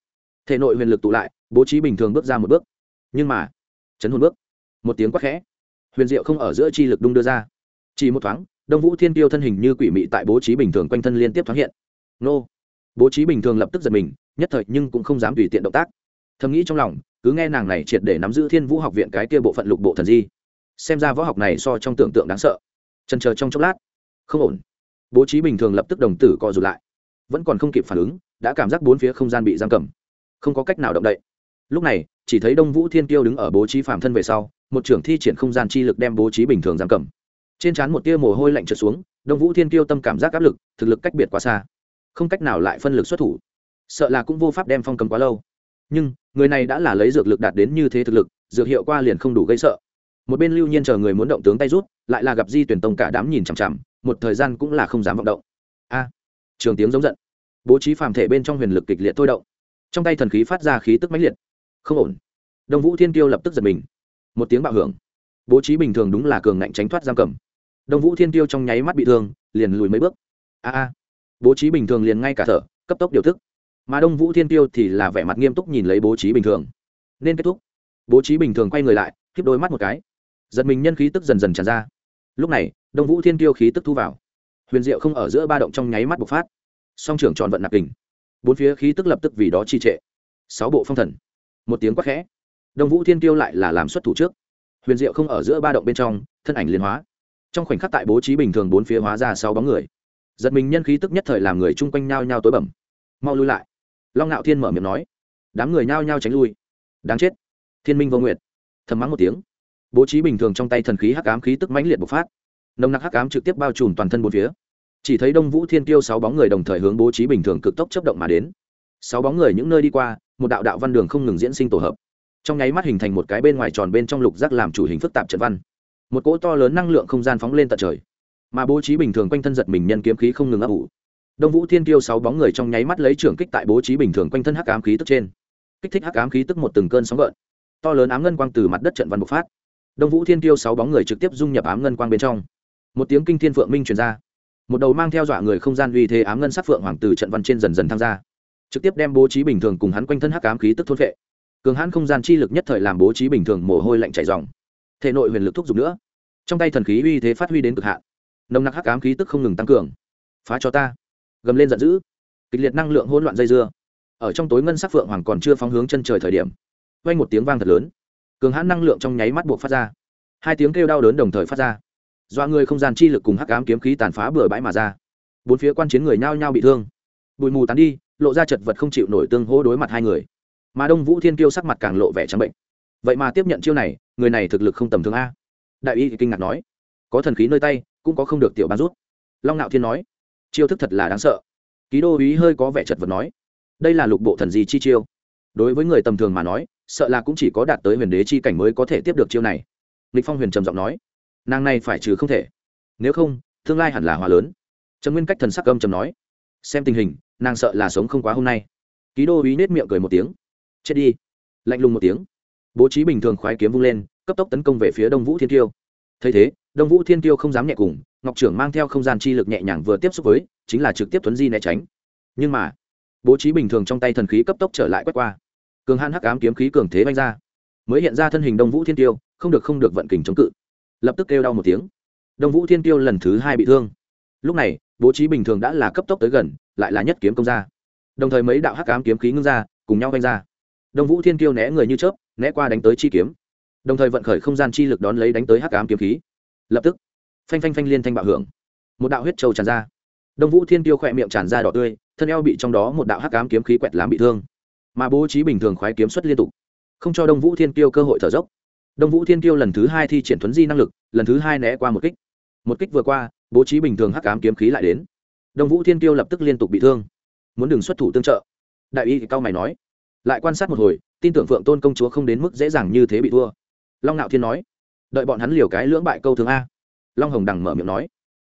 Speaker 1: Thể nội huyền lực tụ lại, bố trí bình thường bước ra một bước. Nhưng mà, chấn hồn bước. Một tiếng quát khẽ. Huyền diệu không ở giữa chi lực đung đưa ra. Chỉ một thoáng đông vũ thiên tiêu thân hình như quỷ mị tại bố trí bình thường quanh thân liên tiếp thoáng hiện. Nô. Bố trí bình thường lập tức giật mình, nhất thời nhưng cũng không dám tùy tiện động tác. Thầm nghĩ trong lòng, cứ nghe nàng này triệt để nắm giữ thiên vũ học viện cái kia bộ phận lục bộ thần di. Xem ra võ học này so trong tưởng tượng đáng sợ. Trần chờ trong chốc lát. Không ổn. Bố trí bình thường lập tức đồng tử co rụt lại. Vẫn còn không kịp phản ứng, đã cảm giác bốn phía không gian bị giam cầm. Không có cách nào động đậy. Lúc này, chỉ thấy đông vũ thiên tiêu đứng ở bố trí phạm thân về sau, một trưởng thi triển không gian chi lực đem bố trí bình thường giam cầm trên trán một tia mồ hôi lạnh trượt xuống, đông vũ thiên tiêu tâm cảm giác áp lực, thực lực cách biệt quá xa. Không cách nào lại phân lực xuất thủ. Sợ là cũng vô pháp đem phong cầm quá lâu. Nhưng, người này đã là lấy dược lực đạt đến như thế thực lực, dược hiệu qua liền không đủ gây sợ. Một bên lưu nhiên chờ người muốn động tướng tay rút, lại là gặp di tuyển tông cả đám nhìn chằm chằm, một thời gian cũng là không dám vọng động. A! Trường tiếng giống giận. Bố trí phàm thể bên trong huyền lực kịch liệt thôi động. Trong tay thần khí phát ra khí tức mãnh liệt. Không ổn. Đông vũ thiên kiêu lập tức giật mình. Một tiếng bạo hưởng. Bố trí bình thường đúng là cường ngạnh tránh thoát giam cầm đông vũ thiên Tiêu trong nháy mắt bị thương, liền lùi mấy bước. A a. Bố trí bình thường liền ngay cả thở, cấp tốc điều thức. Mà đông vũ thiên tiêu thì là vẻ mặt nghiêm túc nhìn lấy bố trí bình thường. Nên kết thúc. Bố trí bình thường quay người lại khiếp đôi mắt một cái. Giật mình nhân khí tức dần dần tràn ra. Lúc này, đông vũ thiên tiêu khí tức thu vào. Huyền diệu không ở giữa ba động trong nháy mắt bộc phát. Song trưởng tròn vận nạp kình. Bốn phía khí tức lập tức vì đó trì trệ. Sáu bộ phong thần. Một tiếng quát khẽ. Đông vũ thiên tiêu lại là làm xuất thủ trước. Huyền diệu không ở giữa ba động bên trong, thân ảnh liên hóa trong khoảnh khắc tại bố trí bình thường bốn phía hóa ra sáu bóng người. Giật mình nhân khí tức nhất thời làm người chung quanh nhao nhao tối bẩm mau lui lại. Long ngạo thiên mở miệng nói. Đám người nhao nhao tránh lui. Đáng chết. Thiên minh vô nguyệt. Thầm mắng một tiếng. Bố trí bình thường trong tay thần khí hắc ám khí tức mãnh liệt bộc phát. Nồng nặc hắc ám trực tiếp bao trùm toàn thân bốn phía. Chỉ thấy đông vũ thiên tiêu sáu bóng người đồng thời hướng bố trí bình thường cực tốc chấp động mà đến. Sáu bóng người những nơi đi qua, một đạo đạo văn đường không ngừng diễn sinh tổ hợp. Trong nháy mắt hình thành một cái bên ngoài tròn bên trong lục giác làm chủ hình phức tạp trận văn một cỗ to lớn năng lượng không gian phóng lên tận trời. Mà bố trí bình thường quanh thân giật mình nhân kiếm khí không ngừng ấp ủ. Đông vũ thiên tiêu sáu bóng người trong nháy mắt lấy trưởng kích tại bố trí bình thường quanh thân hắc ám khí tức trên. Kích thích hắc ám khí tức một từng cơn sóng gợn. To lớn ám ngân quang từ mặt đất trận văn bộc phát. Đông vũ thiên tiêu sáu bóng người trực tiếp dung nhập ám ngân quang bên trong. Một tiếng kinh thiên phượng minh truyền ra. Một đầu mang theo dọa người không gian uy thế ám ngân sắc phượng hoàng từ trận văn trên dần dần tham gia trực tiếp đem bố trí bình thường cùng hắn quanh thân hắc ám khí tức thôn vệ cường hãn không gian chi lực nhất thời làm bố trí bình thường mồ hôi lạnh chảy dòng. Thể nội huyền lực thúc giục nữa trong tay thần khí uy thế phát huy đến cực hạn. Nồng nặc hắc ám khí tức không ngừng tăng cường. Phá cho ta. Gầm lên giận dữ. Kịch liệt năng lượng hỗn loạn dây dưa. Ở trong tối ngân sắc phượng hoàng còn chưa phóng hướng chân trời thời điểm, vang một tiếng vang thật lớn. Cường hãn năng lượng trong nháy mắt buộc phát ra. Hai tiếng kêu đau đớn đồng thời phát ra. Dọa người không gian chi lực cùng hắc ám kiếm khí tàn phá bừa bãi mà ra. Bốn phía quan chiến người nhao nhao bị thương. Bụi mù tán đi, lộ ra chật vật không chịu nổi tương hỗ đối mặt hai người. Mà đông vũ thiên kiêu sắc mặt càng lộ vẻ trắng bệnh. Vậy mà tiếp nhận chiêu này, người này thực lực không tầm thường a đại y kinh ngạc nói, có thần khí nơi tay, cũng có không được tiểu ban rút. Long ngạo thiên nói, chiêu thức thật là đáng sợ. Ký đô ý hơi có vẻ chật vật nói, đây là lục bộ thần gì chi chiêu. Đối với người tầm thường mà nói, sợ là cũng chỉ có đạt tới huyền đế chi cảnh mới có thể tiếp được chiêu này. Lịch phong huyền trầm giọng nói, nàng này phải trừ không thể. Nếu không, tương lai hẳn là hòa lớn. Trần nguyên cách thần sắc âm trầm nói, xem tình hình, nàng sợ là sống không quá hôm nay. Ký đô ý nết miệng cười một tiếng, chết đi. Lạnh lùng một tiếng, bố trí bình thường khoái kiếm vung lên cấp tốc tấn công về phía đông vũ thiên tiêu thấy thế, đông vũ thiên tiêu không dám nhẹ cùng, ngọc trưởng mang theo không gian chi lực nhẹ nhàng vừa tiếp xúc với, chính là trực tiếp tuấn di né tránh. Nhưng mà, bố trí bình thường trong tay thần khí cấp tốc trở lại quét qua. Cường hãn hắc ám kiếm khí cường thế vanh ra. Mới hiện ra thân hình đông vũ thiên tiêu không được không được vận kình chống cự. Lập tức kêu đau một tiếng. Đông vũ thiên tiêu lần thứ hai bị thương. Lúc này, bố trí bình thường đã là cấp tốc tới gần, lại là nhất kiếm công ra đồng thời mấy đạo hắc ám kiếm khí ngưng ra, cùng nhau vanh ra. Đông vũ thiên tiêu né người như chớp, né qua đánh tới chi kiếm đồng thời vận khởi không gian chi lực đón lấy đánh tới hắc ám kiếm khí. Lập tức, phanh phanh phanh liên thanh bạo hưởng. Một đạo huyết trâu tràn ra. Đông vũ thiên tiêu khỏe miệng tràn ra đỏ tươi, thân eo bị trong đó một đạo hắc ám kiếm khí quẹt làm bị thương. Mà bố trí bình thường khoái kiếm xuất liên tục, không cho đông vũ thiên tiêu cơ hội thở dốc. Đông vũ thiên tiêu lần thứ hai thi triển thuấn di năng lực, lần thứ hai né qua một kích. Một kích vừa qua, bố trí bình thường hắc ám kiếm khí lại đến. Đông vũ thiên tiêu lập tức liên tục bị thương. Muốn đừng xuất thủ tương trợ. Đại y cao mày nói. Lại quan sát một hồi, tin tưởng phượng tôn công chúa không đến mức dễ dàng như thế bị thua long nạo thiên nói, đợi bọn hắn liều cái lưỡng bại câu thường a. Long hồng đằng mở miệng nói,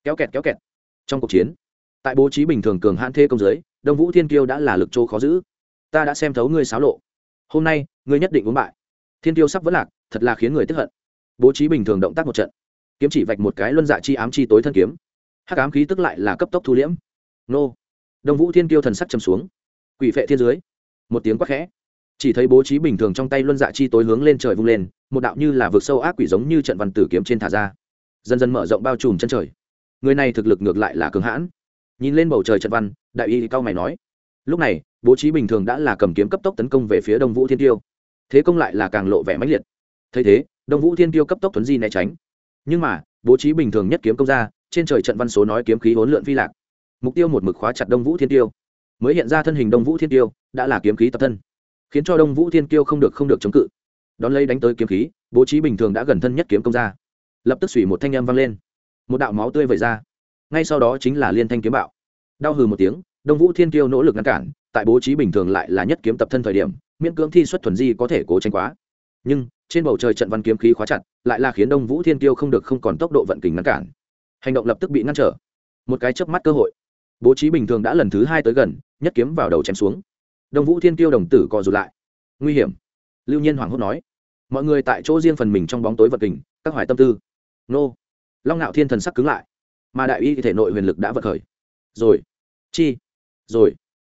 Speaker 1: kéo kẹt kéo kẹt. Trong cuộc chiến, tại bố trí bình thường cường hãn thê công giới đông vũ thiên kiêu đã là lực chỗ khó giữ. Ta đã xem thấu ngươi xáo lộ. Hôm nay, ngươi nhất định uống bại. Thiên tiêu sắp vẫn lạc, thật là khiến người tức hận. Bố trí bình thường động tác một trận, kiếm chỉ vạch một cái luân dạ chi ám chi tối thân kiếm. Hắc ám khí tức lại là cấp tốc thu liễm. Nô. Đông vũ thiên kiêu thần sắc chầm xuống. Quỷ phệ thiên dưới. Một tiếng quát khẽ chỉ thấy bố trí bình thường trong tay luân dạ chi tối hướng lên trời vung lên, một đạo như là vực sâu ác quỷ giống như trận văn tử kiếm trên thả ra. Dần dần mở rộng bao trùm chân trời. Người này thực lực ngược lại là cường hãn. Nhìn lên bầu trời trận văn, đại y cao mày nói, lúc này, bố trí bình thường đã là cầm kiếm cấp tốc tấn công về phía đông vũ thiên tiêu. Thế công lại là càng lộ vẻ mãnh liệt. Thấy thế, đông vũ thiên tiêu cấp tốc tuấn di né tránh. Nhưng mà, bố trí bình thường nhất kiếm công ra trên trời trận văn số nói kiếm khí hỗn lượn phi lạc. Mục tiêu một mực khóa chặt đông vũ thiên tiêu. Mới hiện ra thân hình đông vũ thiên tiêu, đã là kiếm khí tập thân khiến cho đông vũ thiên Kiêu không được không được chống cự. Đón lấy đánh tới kiếm khí, bố trí bình thường đã gần thân nhất kiếm công ra lập tức xủy một thanh âm vang lên. Một đạo máu tươi vẩy ra. Ngay sau đó chính là liên thanh kiếm bạo. Đau hừ một tiếng, đông vũ thiên Kiêu nỗ lực ngăn cản, tại bố trí bình thường lại là nhất kiếm tập thân thời điểm, miễn cưỡng thi xuất thuần di có thể cố tranh quá. Nhưng, trên bầu trời trận văn kiếm khí khóa chặt, lại là khiến đông vũ thiên Kiêu không được không còn tốc độ vận kình ngăn cản. Hành động lập tức bị ngăn trở. Một cái chớp mắt cơ hội. Bố trí bình thường đã lần thứ hai tới gần, nhất kiếm vào đầu chém xuống đông vũ thiên tiêu đồng tử cò rụt lại. Nguy hiểm. Lưu nhiên hoàng hốt nói. Mọi người tại chỗ riêng phần mình trong bóng tối vật kình, các hoài tâm tư. Nô. Long ngạo thiên thần sắc cứng lại. Mà đại y thể nội huyền lực đã vật khởi. Rồi. Chi. Rồi.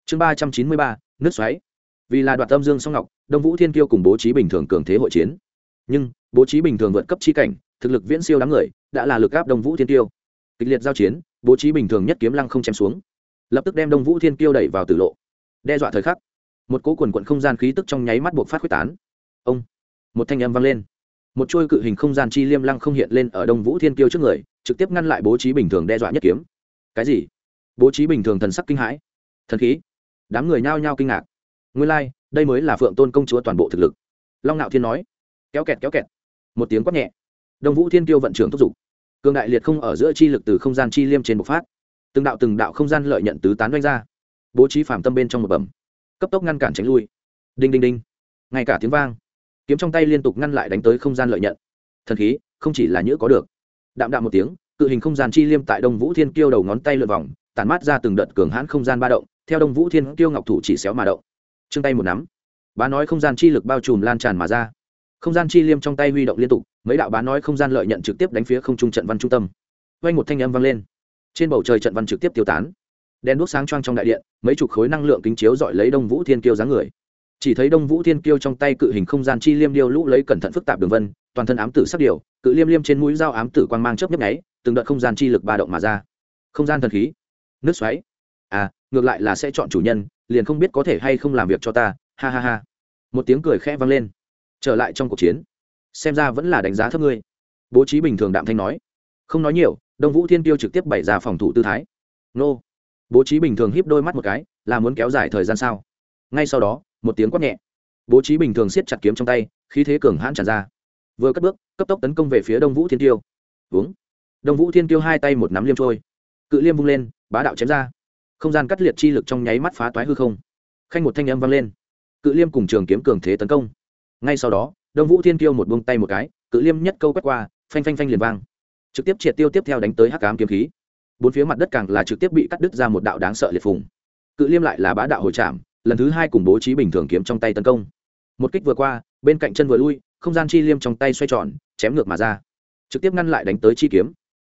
Speaker 1: Chương ba trăm chín mươi ba, nước xoáy. Vì là đoạt tâm dương song ngọc, đông vũ thiên kiêu cùng bố trí bình thường cường thế hội chiến. Nhưng, bố trí bình thường vượt cấp chi cảnh, thực lực viễn siêu đám người, đã là lực áp đông vũ thiên kiêu. Kịch liệt giao chiến, bố trí bình thường nhất kiếm lăng không chém xuống. Lập tức đem đông vũ thiên kiêu đẩy vào tử lộ đe dọa thời khắc một cỗ quần quận không gian khí tức trong nháy mắt buộc phát quyết tán. Ông một thanh âm vang lên. Một chuôi cự hình không gian chi liêm lăng không hiện lên ở đông vũ thiên kiêu trước người trực tiếp ngăn lại bố trí bình thường đe dọa nhất kiếm. Cái gì? Bố trí bình thường thần sắc kinh hãi. Thần khí? Đám người nhao nhao kinh ngạc. Nguyên lai、like, đây mới là phượng tôn công chúa toàn bộ thực lực. Long ngạo thiên nói. Kéo kẹt kéo kẹt. Một tiếng quát nhẹ. Đông vũ thiên kiêu vận trưởng thúc giục. Cường đại liệt không ở giữa chi lực từ không gian chi liêm trên bộc phát. Từng đạo từng đạo không gian lợi nhận tứ tán doanh ra bố trí phạm tâm bên trong một bẩm, cấp tốc ngăn cản tránh lui. Đinh đinh đinh. Ngay cả tiếng vang, kiếm trong tay liên tục ngăn lại đánh tới không gian lợi nhận. Thần khí, không chỉ là nhữ có được. Đạm đạm một tiếng, cự hình không gian chi liêm tại đông vũ thiên kiêu đầu ngón tay lượt vòng tàn mát ra từng đợt cường hãn không gian ba động, theo đông vũ thiên kiêu ngọc thủ chỉ xéo mà động. Chương tay một nắm. Bá nói không gian chi lực bao trùm lan tràn mà ra. Không gian chi liêm trong tay huy động liên tục, mấy đạo bá nói không gian lợi nhận trực tiếp đánh phía không trung trận văn trung tâm. Quanh một thanh âm vang lên. Trên bầu trời trận văn trực tiếp tiêu tán đèn đuốc sáng choang trong đại điện, mấy chục khối năng lượng kính chiếu dọi lấy đông vũ thiên kiêu dáng người. Chỉ thấy đông vũ thiên kiêu trong tay cự hình không gian chi liêm điêu lũ lấy cẩn thận phức tạp đường vân, toàn thân ám tử sắc điều cự liêm liêm trên mũi dao ám tử quang mang chớp nhấp nháy, từng đợt không gian chi lực ba động mà ra. Không gian thần khí nước xoáy. À ngược lại là sẽ chọn chủ nhân, liền không biết có thể hay không làm việc cho ta, ha ha ha. Một tiếng cười khẽ vang lên. Trở lại trong cuộc chiến, xem ra vẫn là đánh giá thấp ngươi. Bố trí bình thường đạm thanh nói. Không nói nhiều, đông vũ thiên tiêu trực tiếp bày ra phòng thủ tư thái. Nô bố trí bình thường híp đôi mắt một cái, là muốn kéo dài thời gian sao? Ngay sau đó, một tiếng quát nhẹ. Bố trí bình thường siết chặt kiếm trong tay, khí thế cường hãn tràn ra. Vừa cất bước, cấp tốc tấn công về phía đông vũ thiên tiêu uống. Đông vũ thiên tiêu hai tay một nắm liêm trôi. Cự liêm vung lên, bá đạo chém ra. Không gian cắt liệt chi lực trong nháy mắt phá toái hư không. Khanh một thanh âm vang lên. Cự liêm cùng trường kiếm cường thế tấn công. Ngay sau đó, đông vũ thiên tiêu một buông tay một cái, cự liêm nhất câu quét qua, phanh phanh phanh liền vang. Trực tiếp triệt tiêu tiếp theo đánh tới hắc ám kiếm khí bốn phía mặt đất càng là trực tiếp bị cắt đứt ra một đạo đáng sợ liệt phùng. Cự liêm lại là bá đạo hồi trảm, lần thứ hai cùng bố trí bình thường kiếm trong tay tấn công. Một kích vừa qua, bên cạnh chân vừa lui, không gian chi liêm trong tay xoay tròn, chém ngược mà ra. Trực tiếp ngăn lại đánh tới chi kiếm.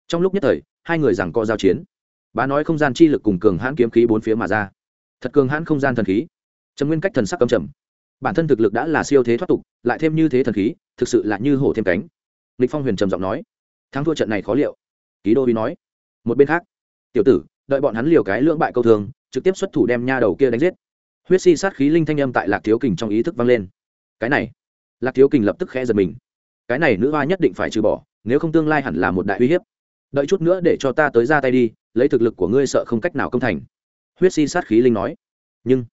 Speaker 1: Trong lúc nhất thời, hai người rằng co giao chiến. Bá nói không gian chi lực cùng cường hãn kiếm khí bốn phía mà ra. Thật cường hãn không gian thần khí. Trầm nguyên cách thần sắc cầm trầm. Bản thân thực lực đã là siêu thế thoát tục, lại thêm như thế thần khí, thực sự là như hổ thêm cánh. Lịch phong huyền trầm giọng nói. Thắng thua trận này khó liệu. Ký đô uy nói một bên khác. Tiểu tử, đợi bọn hắn liều cái lưỡng bại câu thường trực tiếp xuất thủ đem nha đầu kia đánh giết. Huyết si sát khí linh thanh âm tại lạc thiếu kình trong ý thức vang lên. Cái này, lạc thiếu kình lập tức khẽ giật mình. Cái này nữ hoa nhất định phải trừ bỏ, nếu không tương lai hẳn là một đại uy hiếp. Đợi chút nữa để cho ta tới ra tay đi, lấy thực lực của ngươi sợ không cách nào công thành. Huyết si sát khí linh nói. Nhưng,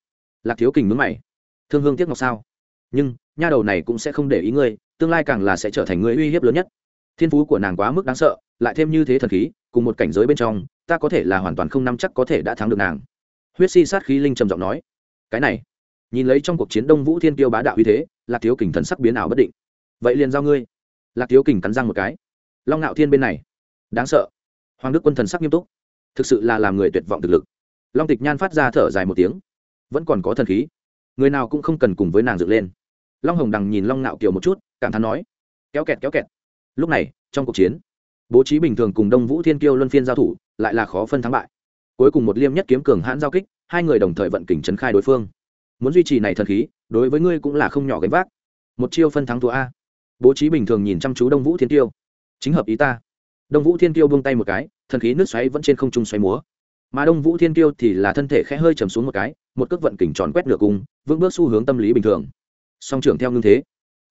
Speaker 1: lạc thiếu kình mướn mày. Thương hương tiếc ngọc sao? Nhưng, nha đầu này cũng sẽ không để ý ngươi, tương lai càng là sẽ trở thành ngươi uy hiếp lớn nhất. Thiên phú của nàng quá mức đáng sợ lại thêm như thế thần khí, cùng một cảnh giới bên trong, ta có thể là hoàn toàn không nắm chắc có thể đã thắng được nàng. Huyết si sát khí linh trầm giọng nói. Cái này, nhìn lấy trong cuộc chiến đông vũ thiên tiêu bá đạo uy thế, lạc thiếu kình thần sắc biến ảo bất định. Vậy liền giao ngươi. Lạc thiếu kình cắn răng một cái. Long ngạo thiên bên này, đáng sợ. Hoàng đức quân thần sắc nghiêm túc. Thực sự là làm người tuyệt vọng thực lực. Long tịch nhan phát ra thở dài một tiếng. Vẫn còn có thần khí. Người nào cũng không cần cùng với nàng dựng lên. Long hồng đằng nhìn long ngạo kiều một chút, cảm thán nói. Kéo kẹt kéo kẹt. Lúc này, trong cuộc chiến bố trí bình thường cùng đông vũ thiên kiêu luân phiên giao thủ, lại là khó phân thắng bại. Cuối cùng một liêm nhất kiếm cường hãn giao kích, hai người đồng thời vận kình trấn khai đối phương. Muốn duy trì này thần khí, đối với ngươi cũng là không nhỏ gánh vác. Một chiêu phân thắng thua a. Bố trí bình thường nhìn chăm chú đông vũ thiên tiêu chính hợp ý ta. Đông vũ thiên tiêu buông tay một cái, thần khí nước xoáy vẫn trên không trung xoáy múa. Mà đông vũ thiên tiêu thì là thân thể khẽ hơi chầm xuống một cái, một cước vận kình tròn quét nửa cung, vững bước xu hướng tâm lý bình thường. Song trưởng theo ngưng thế.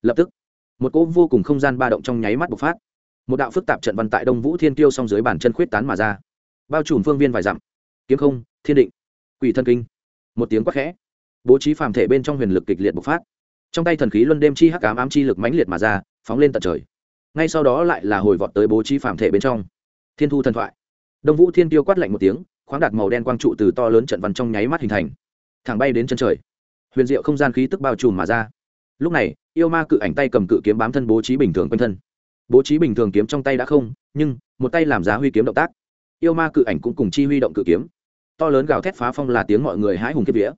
Speaker 1: Lập tức, một cỗ vô cùng không gian ba động trong nháy mắt bộc phát một đạo phức tạp trận văn tại đông vũ thiên tiêu song dưới bàn chân khuyết tán mà ra. Bao trùm phương viên vài dặm. Kiếm không, thiên định, quỷ thân kinh. Một tiếng quắc khẽ. Bố trí phàm thể bên trong huyền lực kịch liệt bộc phát. Trong tay thần khí luân đêm chi hắc ám ám chi lực mãnh liệt mà ra, phóng lên tận trời. Ngay sau đó lại là hồi vọt tới bố trí phàm thể bên trong. Thiên thu thần thoại. Đông vũ thiên tiêu quát lạnh một tiếng, khoáng đạt màu đen quang trụ từ to lớn trận văn trong nháy mắt hình thành. Thẳng bay đến chân trời. Huyền diệu không gian khí tức bao trùm mà ra. Lúc này, yêu ma cự ảnh tay cầm cự kiếm bám thân bố trí bình thường quanh thân bố trí bình thường kiếm trong tay đã không, nhưng, một tay làm giá huy kiếm động tác. Yêu ma cự ảnh cũng cùng chi huy động cự kiếm. To lớn gào thét phá phong là tiếng mọi người hái hùng kiếp vía.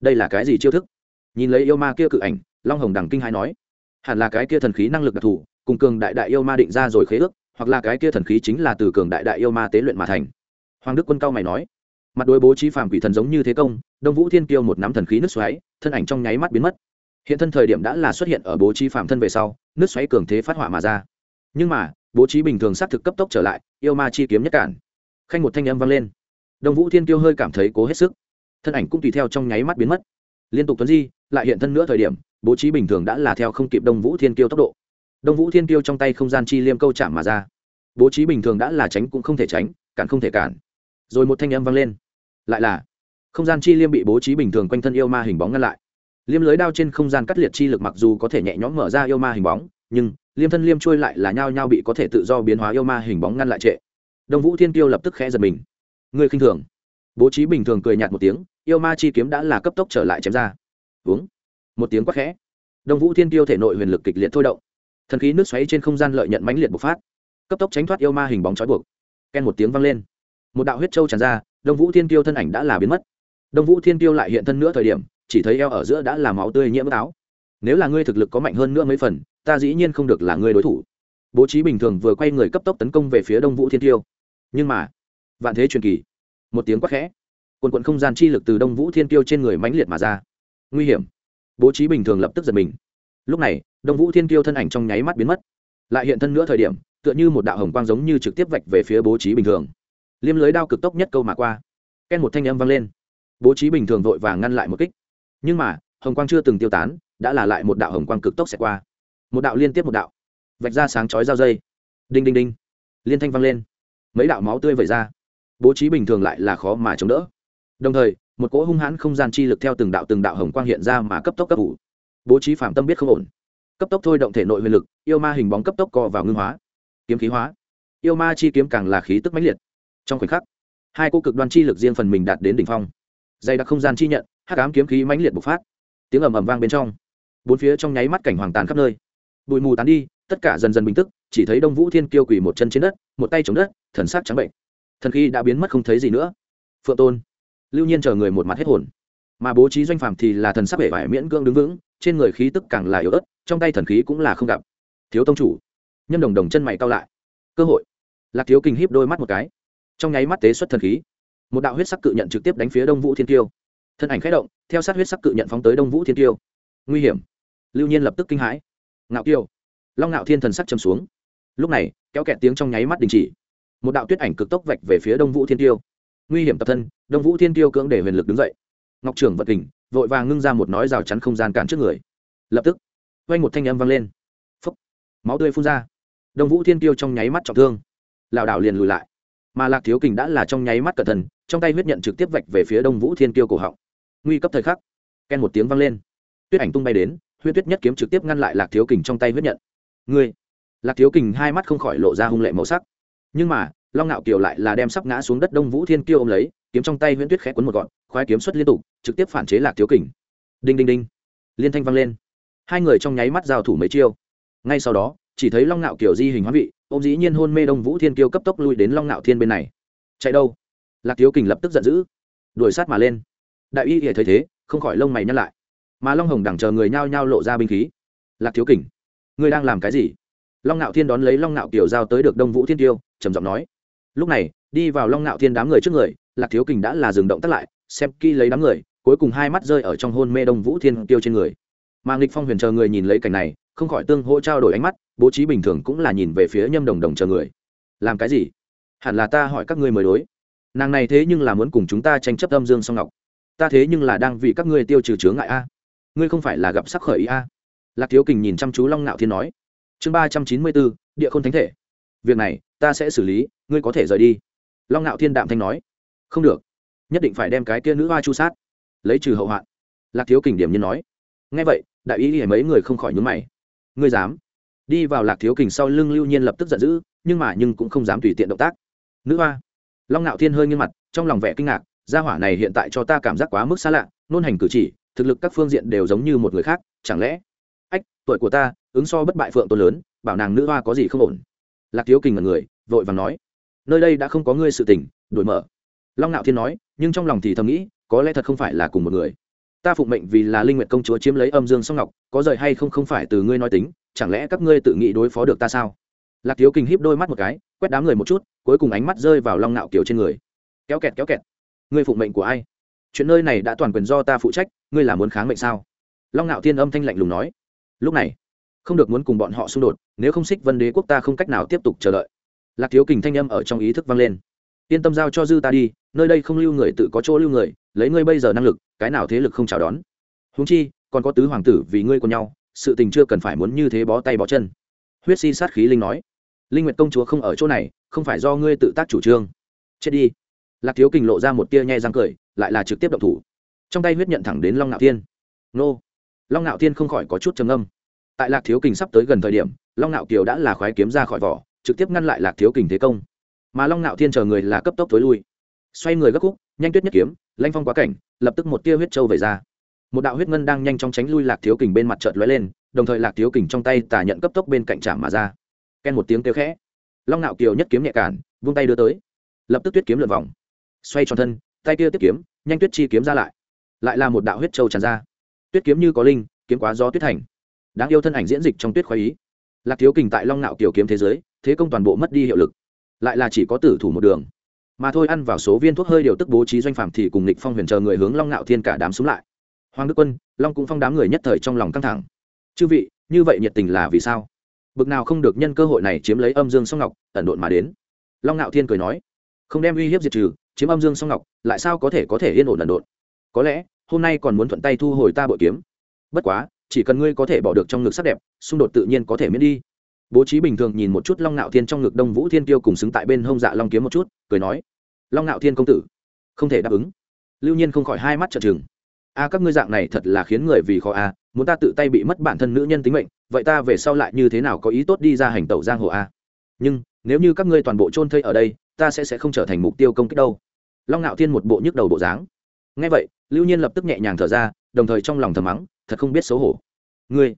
Speaker 1: Đây là cái gì chiêu thức? Nhìn lấy yêu ma kia cự ảnh, long hồng đằng kinh hai nói. Hẳn là cái kia thần khí năng lực đặc thù, cùng cường đại đại yêu ma định ra rồi khế ước, hoặc là cái kia thần khí chính là từ cường đại đại yêu ma tế luyện mà thành. Hoàng đức quân cao mày nói. Mặt đối bố trí phàm quỷ thần giống như thế công, đông vũ thiên kiêu một nắm thần khí nước xoáy, thân ảnh trong nháy mắt biến mất. Hiện thân thời điểm đã là xuất hiện ở bố trí phàm thân về sau nước xoáy cường thế phát hỏa mà ra nhưng mà, bố trí bình thường xác thực cấp tốc trở lại, yêu ma chi kiếm nhất cản. Khanh một thanh âm vang lên. Đồng vũ thiên kiêu hơi cảm thấy cố hết sức. Thân ảnh cũng tùy theo trong nháy mắt biến mất. Liên tục tuấn di, lại hiện thân nữa thời điểm, bố trí bình thường đã là theo không kịp đông vũ thiên kiêu tốc độ. Đông vũ thiên kiêu trong tay không gian chi liêm câu chạm mà ra. Bố trí bình thường đã là tránh cũng không thể tránh, cản không thể cản. Rồi một thanh âm vang lên. Lại là, không gian chi liêm bị bố trí bình thường quanh thân yêu ma hình bóng ngăn lại. Liêm lưới đao trên không gian cắt liệt chi lực mặc dù có thể nhẹ nhõm mở ra yêu ma hình bóng, nhưng liêm thân liêm trôi lại là nhao nhao bị có thể tự do biến hóa yêu ma hình bóng ngăn lại trệ. Đông vũ thiên tiêu lập tức khẽ giật mình. Người khinh thường. Bố trí bình thường cười nhạt một tiếng, yêu ma chi kiếm đã là cấp tốc trở lại chém ra. Uống. Một tiếng quát khẽ. Đông vũ thiên tiêu thể nội huyền lực kịch liệt thôi động. Thần khí nước xoáy trên không gian lợi nhận mãnh liệt bộc phát. Cấp tốc tránh thoát yêu ma hình bóng trói buộc. Ken một tiếng vang lên. Một đạo huyết châu tràn ra, đông vũ thiên tiêu thân ảnh đã là biến mất. Đông vũ thiên tiêu lại hiện thân nữa thời điểm, chỉ thấy eo ở giữa đã là máu tươi nhiễm áo nếu là ngươi thực lực có mạnh hơn nữa mấy phần, ta dĩ nhiên không được là ngươi đối thủ. Bố trí bình thường vừa quay người cấp tốc tấn công về phía đông vũ thiên tiêu. Nhưng mà, vạn thế truyền kỳ. Một tiếng quát khẽ. Quần quận không gian chi lực từ đông vũ thiên tiêu trên người mãnh liệt mà ra. Nguy hiểm. Bố trí bình thường lập tức giật mình. Lúc này, đông vũ thiên tiêu thân ảnh trong nháy mắt biến mất. Lại hiện thân nữa thời điểm, tựa như một đạo hồng quang giống như trực tiếp vạch về phía bố trí bình thường. Liêm lưới đao cực tốc nhất câu mà qua. Ken một thanh âm vang lên. Bố trí bình thường vội vàng ngăn lại một kích. Nhưng mà, hồng quang chưa từng tiêu tán đã là lại một đạo hồng quang cực tốc sẽ qua. Một đạo liên tiếp một đạo, vạch ra sáng chói dao dây. Đinh đinh đinh, liên thanh vang lên. Mấy đạo máu tươi vẩy ra. Bố trí bình thường lại là khó mà chống đỡ. Đồng thời, một cỗ hung hãn không gian chi lực theo từng đạo từng đạo hồng quang hiện ra mà cấp tốc cấp ủ. Bố trí phạm tâm biết không ổn. Cấp tốc thôi động thể nội huyền lực, yêu ma hình bóng cấp tốc co vào ngưng hóa. Kiếm khí hóa. Yêu ma chi kiếm càng là khí tức mãnh liệt. Trong khoảnh khắc, hai cô cực đoan chi lực riêng phần mình đạt đến đỉnh phong. Dày đặc không gian chi nhận, hắc ám kiếm khí mãnh liệt bộc phát. Tiếng ầm ầm vang bên trong bốn phía trong nháy mắt cảnh hoàng tàn khắp nơi. Bụi mù tán đi, tất cả dần dần bình tức chỉ thấy đông vũ thiên kiêu quỳ một chân trên đất, một tay chống đất, thần sắc trắng bệnh. Thần khí đã biến mất không thấy gì nữa. Phượng tôn, lưu nhiên chờ người một mặt hết hồn. Mà bố trí doanh phàm thì là thần sắc hệ vải miễn cưỡng đứng vững, trên người khí tức càng là yếu ớt, trong tay thần khí cũng là không gặp. Thiếu tông chủ nhân đồng đồng chân mày cao lại. Cơ hội. Lạc thiếu kinh híp đôi mắt một cái. Trong nháy mắt tế xuất thần khí. Một đạo huyết sắc cự nhận trực tiếp đánh phía đông vũ thiên tiêu thân ảnh khẽ động, theo sát huyết sắc cự nhận phóng tới đông vũ thiên tiêu nguy hiểm lưu nhiên lập tức kinh hãi. Ngạo kiêu long ngạo thiên thần sắc châm xuống. Lúc này, kéo kẹt tiếng trong nháy mắt đình chỉ. Một đạo tuyết ảnh cực tốc vạch về phía đông vũ thiên tiêu. Nguy hiểm tập thân, đông vũ thiên tiêu cưỡng để huyền lực đứng dậy. Ngọc trưởng vật kình, vội vàng ngưng ra một nói rào chắn không gian cản trước người. Lập tức quanh một thanh âm vang lên. Phấp máu tươi phun ra. Đông vũ thiên tiêu trong nháy mắt trọng thương. Lảo đảo liền lùi lại. Mà lạc thiếu kình đã là trong nháy mắt cẩn thận, trong tay huyết nhận trực tiếp vạch về phía đông vũ thiên tiêu cổ họng. Nguy cấp thời khắc. Ken một tiếng vang lên. Tuyết ảnh tung bay đến huyết tuyết nhất kiếm trực tiếp ngăn lại lạc thiếu kình trong tay huyết nhận. Ngươi! Lạc thiếu kình hai mắt không khỏi lộ ra hung lệ màu sắc. Nhưng mà, long ngạo kiều lại là đem sắp ngã xuống đất đông vũ thiên kiêu ôm lấy, kiếm trong tay huyễn tuyết khẽ quấn một gọn, khoái kiếm xuất liên tục, trực tiếp phản chế lạc thiếu kình. Đinh đinh đinh! Liên thanh vang lên. Hai người trong nháy mắt giao thủ mấy chiêu. Ngay sau đó, chỉ thấy long ngạo kiều di hình hóa vị ô dĩ nhiên hôn mê đông vũ thiên kiêu cấp tốc lui đến long ngạo thiên bên này. Chạy đâu? Lạc thiếu kình lập tức giận dữ, đuổi sát mà lên. Đại y hiểu thấy thế, không khỏi lông mày nhăn lại mà long hồng đẳng chờ người nhao nhao lộ ra binh khí lạc thiếu kình ngươi đang làm cái gì long ngạo thiên đón lấy long ngạo kiều giao tới được đông vũ thiên tiêu trầm giọng nói lúc này đi vào long ngạo thiên đám người trước người lạc thiếu kình đã là dừng động tắt lại xem kỹ lấy đám người cuối cùng hai mắt rơi ở trong hôn mê đông vũ thiên tiêu trên người mà nghịch phong huyền chờ người nhìn lấy cảnh này không khỏi tương hỗ trao đổi ánh mắt bố trí bình thường cũng là nhìn về phía nhâm đồng đồng chờ người làm cái gì hẳn là ta hỏi các ngươi mới đối nàng này thế nhưng là muốn cùng chúng ta tranh chấp âm dương song ngọc ta thế nhưng là đang vì các ngươi tiêu trừ chướng ngại a ngươi không phải là gặp sắc khởi ý a? Lạc thiếu kình nhìn chăm chú long ngạo thiên nói. Chương ba trăm chín mươi bốn, địa khôn thánh thể. Việc này, ta sẽ xử lý, ngươi có thể rời đi. Long ngạo thiên đạm thanh nói. Không được. Nhất định phải đem cái kia nữ hoa chu sát. Lấy trừ hậu hoạn. Lạc thiếu kình điểm nhiên nói. Ngay vậy, đại ý thì mấy người không khỏi nhún mày. Ngươi dám? Đi vào lạc thiếu kình sau lưng lưu nhiên lập tức giận dữ, nhưng mà nhưng cũng không dám tùy tiện động tác. Nữ hoa. Long ngạo thiên hơi nghiêng mặt, trong lòng vẻ kinh ngạc, gia hỏa này hiện tại cho ta cảm giác quá mức xa lạ, nôn hành cử chỉ thực lực các phương diện đều giống như một người khác, chẳng lẽ? Ách, tuổi của ta, ứng so bất bại phượng tôn lớn, bảo nàng nữ hoa có gì không ổn? Lạc thiếu kình là người, vội vàng nói, nơi đây đã không có ngươi sự tình, đổi mở. Long Nạo thiên nói, nhưng trong lòng thì thầm nghĩ, có lẽ thật không phải là cùng một người. Ta phụng mệnh vì là linh nguyện công chúa chiếm lấy âm dương song ngọc, có rời hay không không phải từ ngươi nói tính, chẳng lẽ các ngươi tự nghĩ đối phó được ta sao? Lạc thiếu Kình híp đôi mắt một cái, quét đám người một chút, cuối cùng ánh mắt rơi vào long Nạo kiều trên người. Kéo kẹt kéo kẹt. Ngươi phụng mệnh của ai? Chuyện nơi này đã toàn quyền do ta phụ trách, ngươi là muốn kháng mệnh sao? Long ngạo thiên âm thanh lạnh lùng nói. Lúc này, không được muốn cùng bọn họ xung đột, nếu không xích vân đế quốc ta không cách nào tiếp tục chờ đợi. Lạc thiếu kình thanh âm ở trong ý thức vang lên. Yên tâm giao cho dư ta đi, nơi đây không lưu người tự có chỗ lưu người, lấy ngươi bây giờ năng lực, cái nào thế lực không chào đón? Húng chi, còn có tứ hoàng tử vì ngươi còn nhau, sự tình chưa cần phải muốn như thế bó tay bó chân. Huyết si sát khí linh nói. Linh nguyệt công chúa không ở chỗ này, không phải do ngươi tự tác chủ trương. Chết đi lạc thiếu kình lộ ra một tia nhai răng cười, lại là trực tiếp động thủ. Trong tay huyết nhận thẳng đến long ngạo thiên. Nô! Long ngạo thiên không khỏi có chút trầm âm tại lạc thiếu kình sắp tới gần thời điểm, long ngạo kiều đã là khoái kiếm ra khỏi vỏ, trực tiếp ngăn lại lạc thiếu kình thế công. Mà long ngạo thiên chờ người là cấp tốc tối lui. Xoay người gấp khúc, nhanh tuyết nhất kiếm, lanh phong quá cảnh, lập tức một tia huyết trâu về ra. Một đạo huyết ngân đang nhanh chóng tránh lui lạc thiếu kình bên mặt trợt lóe lên, đồng thời lạc thiếu kình trong tay tà nhận cấp tốc bên cạnh trạm mà ra. Ken một tiếng kêu khẽ. Long nạo kiều nhất kiếm nhẹ cản, vung tay đưa tới. Lập tức tuyết kiếm lượn vòng xoay tròn thân, tay kia tiếp kiếm, nhanh tuyết chi kiếm ra lại. Lại là một đạo huyết trâu tràn ra. Tuyết kiếm như có linh, kiếm quá do tuyết thành. Đáng yêu thân ảnh diễn dịch trong tuyết khoái ý. Lạc thiếu kình tại long nạo tiểu kiếm thế giới, thế công toàn bộ mất đi hiệu lực. Lại là chỉ có tử thủ một đường. Mà thôi ăn vào số viên thuốc hơi điều tức bố trí doanh phạm thì cùng lịch phong huyền chờ người hướng long nạo thiên cả đám xuống lại. Hoàng đức quân, long cũng phong đám người nhất thời trong lòng căng thẳng. Chư vị, như vậy nhiệt tình là vì sao? Bực nào không được nhân cơ hội này chiếm lấy âm dương song ngọc, ẩn độn mà đến. Long nạo thiên cười nói, không đem uy hiếp diệt trừ chiếm âm dương song ngọc, lại sao có thể có thể yên ổn ẩn độn? Có lẽ, hôm nay còn muốn thuận tay thu hồi ta bội kiếm. Bất quá, chỉ cần ngươi có thể bỏ được trong ngực sắc đẹp, xung đột tự nhiên có thể miễn đi. Bố trí bình thường nhìn một chút long nạo thiên trong ngực đông vũ thiên tiêu cùng xứng tại bên hông dạ long kiếm một chút, cười nói, long nạo thiên công tử, không thể đáp ứng. Lưu nhiên không khỏi hai mắt trợn trừng. A, các ngươi dạng này thật là khiến người vì khó a, muốn ta tự tay bị mất bản thân nữ nhân tính mệnh, vậy ta về sau lại như thế nào có ý tốt đi ra hành tẩu giang hồ a? Nhưng, nếu như các ngươi toàn bộ chôn thây ở đây, ta sẽ sẽ không trở thành mục tiêu công kích đâu long ngạo thiên một bộ nhức đầu bộ dáng. Ngay vậy, lưu nhiên lập tức nhẹ nhàng thở ra, đồng thời trong lòng thầm mắng, thật không biết xấu hổ. Ngươi,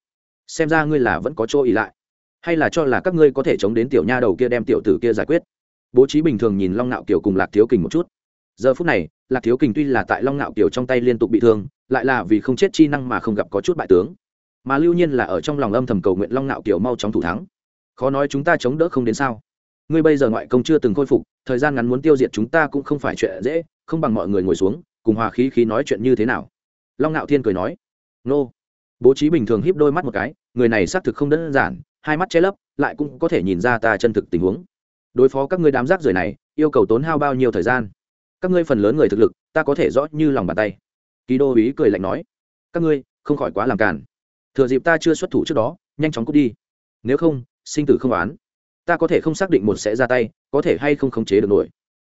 Speaker 1: xem ra ngươi là vẫn có chỗ ý lại. Hay là cho là các ngươi có thể chống đến tiểu nha đầu kia đem tiểu tử kia giải quyết. Bố trí bình thường nhìn long ngạo kiều cùng lạc thiếu kình một chút. Giờ phút này, lạc thiếu kình tuy là tại long ngạo kiều trong tay liên tục bị thương, lại là vì không chết chi năng mà không gặp có chút bại tướng. Mà lưu nhiên là ở trong lòng âm thầm cầu nguyện long ngạo kiều mau chóng thủ thắng. Khó nói chúng ta chống đỡ không đến sao? Ngươi bây giờ ngoại công chưa từng khôi phục, thời gian ngắn muốn tiêu diệt chúng ta cũng không phải chuyện dễ, không bằng mọi người ngồi xuống, cùng hòa khí khí nói chuyện như thế nào? Long ngạo thiên cười nói. Nô. Bố trí bình thường híp đôi mắt một cái, người này xác thực không đơn giản, hai mắt che lấp, lại cũng có thể nhìn ra ta chân thực tình huống. Đối phó các ngươi đám rác rưởi này, yêu cầu tốn hao bao nhiêu thời gian? Các ngươi phần lớn người thực lực, ta có thể rõ như lòng bàn tay. Kỳ đô ý cười lạnh nói. Các ngươi, không khỏi quá làm cản thừa dịp ta chưa xuất thủ trước đó, nhanh chóng cút đi. Nếu không, sinh tử không oán ta có thể không xác định một sẽ ra tay, có thể hay không khống chế được nổi.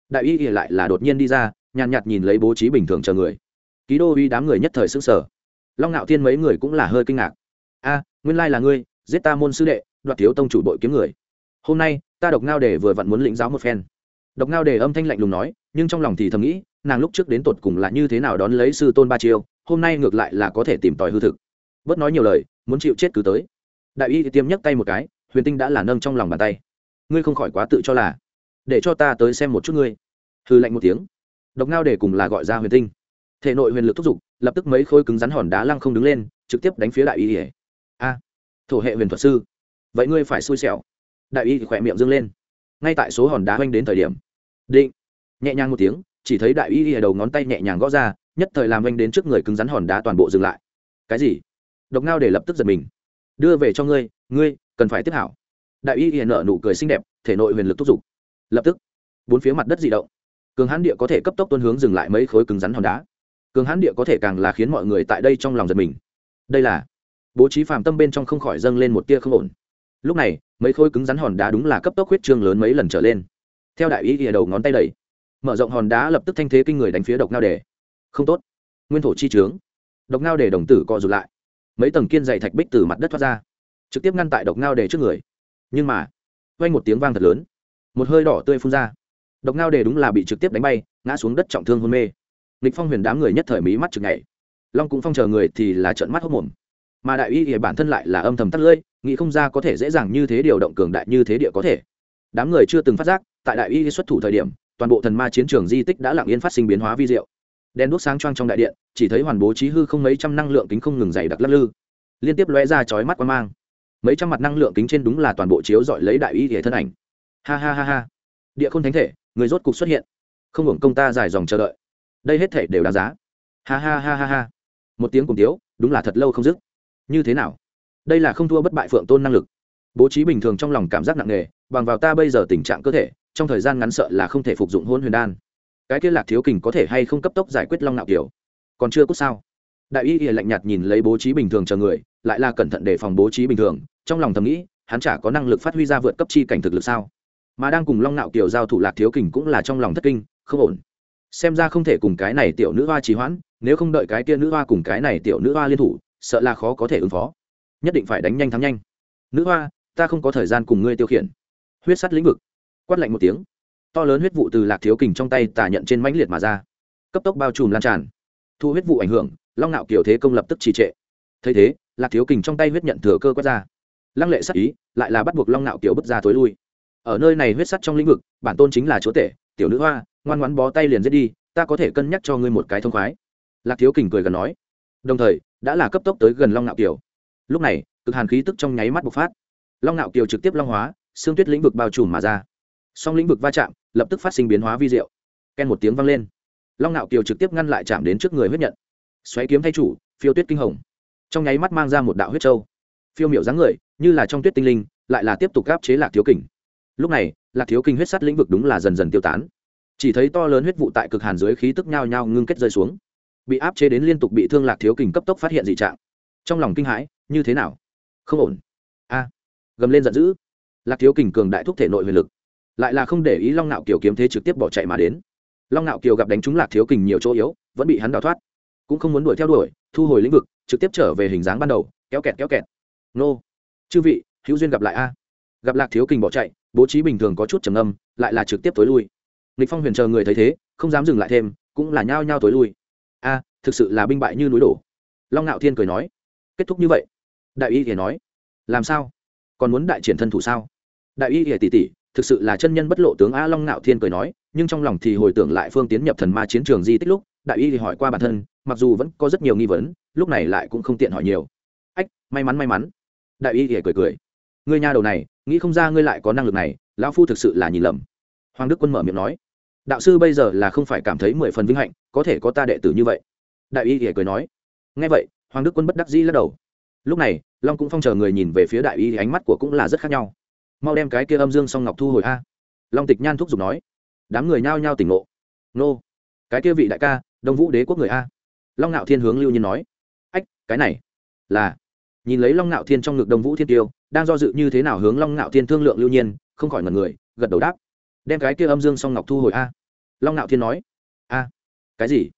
Speaker 1: Đại y lại là đột nhiên đi ra, nhàn nhạt nhìn lấy bố trí bình thường chờ người. Ký đô uy đám người nhất thời xứng sở long ngạo thiên mấy người cũng là hơi kinh ngạc. A, nguyên lai là ngươi, giết ta môn sư đệ, đoạt thiếu tông chủ bội kiếm người. Hôm nay, ta độc ngao đề vừa vặn muốn lĩnh giáo một phen. Độc ngao đề âm thanh lạnh lùng nói, nhưng trong lòng thì thầm nghĩ, nàng lúc trước đến tột cùng là như thế nào đón lấy sư tôn ba chiêu, hôm nay ngược lại là có thể tìm tòi hư thực. Bớt nói nhiều lời, muốn chịu chết cứ tới. Đại y thì tiêm nhấc tay một cái, huyền tinh đã là nâng trong lòng bàn tay ngươi không khỏi quá tự cho là, để cho ta tới xem một chút ngươi. Hư lạnh một tiếng. Độc ngao để cùng là gọi ra huyền tinh. Thể nội huyền lực thúc giục, lập tức mấy khối cứng rắn hòn đá lăng không đứng lên, trực tiếp đánh phía đại y ỉa a, thổ hệ huyền thuật sư, vậy ngươi phải xui xẻo. Đại y khỏe miệng dâng lên. Ngay tại số hòn đá oanh đến thời điểm, định, nhẹ nhàng một tiếng, chỉ thấy đại y ỉa đầu ngón tay nhẹ nhàng gõ ra, nhất thời làm oanh đến trước người cứng rắn hòn đá toàn bộ dừng lại. Cái gì? Độc ngao để lập tức giật mình. Đưa về cho ngươi ngươi cần phải tiếp hảo đại y hiện nợ nụ cười xinh đẹp, thể nội huyền lực thúc giục. Lập tức, bốn phía mặt đất di động. Cường hãn địa có thể cấp tốc tuân hướng dừng lại mấy khối cứng rắn hòn đá. Cường hãn địa có thể càng là khiến mọi người tại đây trong lòng giật mình. Đây là, bố trí phàm tâm bên trong không khỏi dâng lên một tia không ổn. Lúc này, mấy khối cứng rắn hòn đá đúng là cấp tốc huyết trương lớn mấy lần trở lên. Theo đại ý ỉa đầu ngón tay đẩy, mở rộng hòn đá lập tức thanh thế kinh người đánh phía độc ngao đề. Không tốt, nguyên thổ chi trướng. Độc ngao đề đồng tử co rụt lại. Mấy tầng kiên dày thạch bích từ mặt đất thoát ra, trực tiếp ngăn tại độc ngao đề trước người nhưng mà quanh một tiếng vang thật lớn. Một hơi đỏ tươi phun ra. Độc ngao đề đúng là bị trực tiếp đánh bay, ngã xuống đất trọng thương hôn mê. Lịch phong huyền đám người nhất thời mí mắt chực nhảy. Long cũng phong chờ người thì là trợn mắt hốc mồm. Mà đại y thì bản thân lại là âm thầm tắt lưỡi, nghĩ không ra có thể dễ dàng như thế điều động cường đại như thế địa có thể. Đám người chưa từng phát giác, tại đại y xuất thủ thời điểm, toàn bộ thần ma chiến trường di tích đã lặng yên phát sinh biến hóa vi diệu. Đèn đuốc sáng choang trong đại điện, chỉ thấy hoàn bố trí hư không mấy trăm năng lượng kính không ngừng dày đặc lắc lư. Liên tiếp lóe ra chói mắt quan mang mấy trăm mặt năng lượng kính trên đúng là toàn bộ chiếu dọi lấy đại y thể thân ảnh. Ha ha ha ha. Địa khôn thánh thể, người rốt cục xuất hiện. Không hưởng công ta dài dòng chờ đợi. Đây hết thể đều đáng giá. Ha ha ha ha ha. Một tiếng cùng tiếu, đúng là thật lâu không dứt. Như thế nào? Đây là không thua bất bại phượng tôn năng lực. Bố trí bình thường trong lòng cảm giác nặng nề, bằng vào ta bây giờ tình trạng cơ thể, trong thời gian ngắn sợ là không thể phục dụng hôn huyền đan. Cái kia lạc thiếu kình có thể hay không cấp tốc giải quyết long nạo kiểu? Còn chưa cút sao đại y lạnh nhạt nhìn lấy bố trí bình thường chờ người, lại là cẩn thận để phòng bố trí bình thường, trong lòng thầm nghĩ, hắn chả có năng lực phát huy ra vượt cấp chi cảnh thực lực sao? Mà đang cùng long nạo kiều giao thủ lạc thiếu kình cũng là trong lòng thất kinh, không ổn. Xem ra không thể cùng cái này tiểu nữ hoa trì hoãn, nếu không đợi cái kia nữ hoa cùng cái này tiểu nữ hoa liên thủ, sợ là khó có thể ứng phó. Nhất định phải đánh nhanh thắng nhanh. Nữ hoa, ta không có thời gian cùng ngươi tiêu khiển. Huyết sắt lĩnh vực. Quát lạnh một tiếng. To lớn huyết vụ từ lạc thiếu kình trong tay tả nhận trên mãnh liệt mà ra. Cấp tốc bao trùm lan tràn. Thu huyết vụ ảnh hưởng long nạo kiểu thế công lập tức trì trệ. Thấy thế, lạc thiếu kình trong tay huyết nhận thừa cơ quét ra. Lăng lệ sắc ý, lại là bắt buộc long nạo kiểu bước ra tối lui. Ở nơi này huyết sắt trong lĩnh vực, bản tôn chính là chúa tể, tiểu nữ hoa, ngoan ngoãn bó tay liền giết đi, ta có thể cân nhắc cho ngươi một cái thông khoái. Lạc thiếu kình cười gần nói. Đồng thời, đã là cấp tốc tới gần long nạo kiều. Lúc này, cực hàn khí tức trong nháy mắt bộc phát. Long nạo kiều trực tiếp long hóa, xương tuyết lĩnh vực bao trùm mà ra. Song lĩnh vực va chạm, lập tức phát sinh biến hóa vi diệu. Ken một tiếng vang lên. Long nạo kiều trực tiếp ngăn lại chạm đến trước người huyết nhận xoáy kiếm thay chủ, phiêu tuyết kinh hồng. Trong nháy mắt mang ra một đạo huyết trâu phiêu miểu dáng người, như là trong tuyết tinh linh, lại là tiếp tục gáp chế lạc thiếu kình. Lúc này, lạc thiếu kinh huyết sắt lĩnh vực đúng là dần dần tiêu tán. Chỉ thấy to lớn huyết vụ tại cực hàn dưới khí tức nhao nhao ngưng kết rơi xuống. Bị áp chế đến liên tục bị thương lạc thiếu kình cấp tốc phát hiện dị trạng. Trong lòng kinh hãi, như thế nào? Không ổn. A. Gầm lên giận dữ. Lạc thiếu kình cường đại thúc thể nội huyền lực. Lại là không để ý long nạo kiều kiếm thế trực tiếp bỏ chạy mà đến. Long nạo kiều gặp đánh trúng lạc thiếu kình nhiều chỗ yếu, vẫn bị hắn đào thoát cũng không muốn đuổi theo đuổi, thu hồi lĩnh vực, trực tiếp trở về hình dáng ban đầu, kéo kẹt kéo kẹt. Nô. Chư vị, hữu duyên gặp lại a. Gặp lạc thiếu kình bỏ chạy, bố trí bình thường có chút trầm âm lại là trực tiếp tối lui. Lịch phong huyền chờ người thấy thế, không dám dừng lại thêm, cũng là nhao nhao tối lui. A, thực sự là binh bại như núi đổ. Long ngạo thiên cười nói. Kết thúc như vậy. Đại y thì nói. Làm sao? Còn muốn đại triển thân thủ sao? Đại y thì tỷ tỷ thực sự là chân nhân bất lộ tướng a long ngạo thiên cười nói, nhưng trong lòng thì hồi tưởng lại phương tiến nhập thần ma chiến trường di tích lúc, đại y thì hỏi qua bản thân mặc dù vẫn có rất nhiều nghi vấn, lúc này lại cũng không tiện hỏi nhiều. Ách, may mắn may mắn. Đại y thì cười cười. Ngươi nhà đầu này, nghĩ không ra ngươi lại có năng lực này, lão phu thực sự là nhìn lầm. Hoàng đức quân mở miệng nói. Đạo sư bây giờ là không phải cảm thấy mười phần vinh hạnh, có thể có ta đệ tử như vậy. Đại y thì cười nói. Ngay vậy, hoàng đức quân bất đắc dĩ lắc đầu. Lúc này, long cũng phong chờ người nhìn về phía đại y thì ánh mắt của cũng là rất khác nhau. Mau đem cái kia âm dương song ngọc thu hồi a. Long tịch nhan thúc giục nói. Đám người nhao nhao tỉnh ngộ. Nô, cái kia vị đại ca, đông vũ đế quốc người a long ngạo thiên hướng lưu nhiên nói. Ách, cái này là nhìn lấy long ngạo thiên trong ngực đông vũ thiên tiêu, đang do dự như thế nào hướng long ngạo thiên thương lượng lưu nhiên, không khỏi ngần người, gật đầu đáp. Đem cái kia âm dương song ngọc thu hồi a. Long ngạo thiên nói. A, cái gì?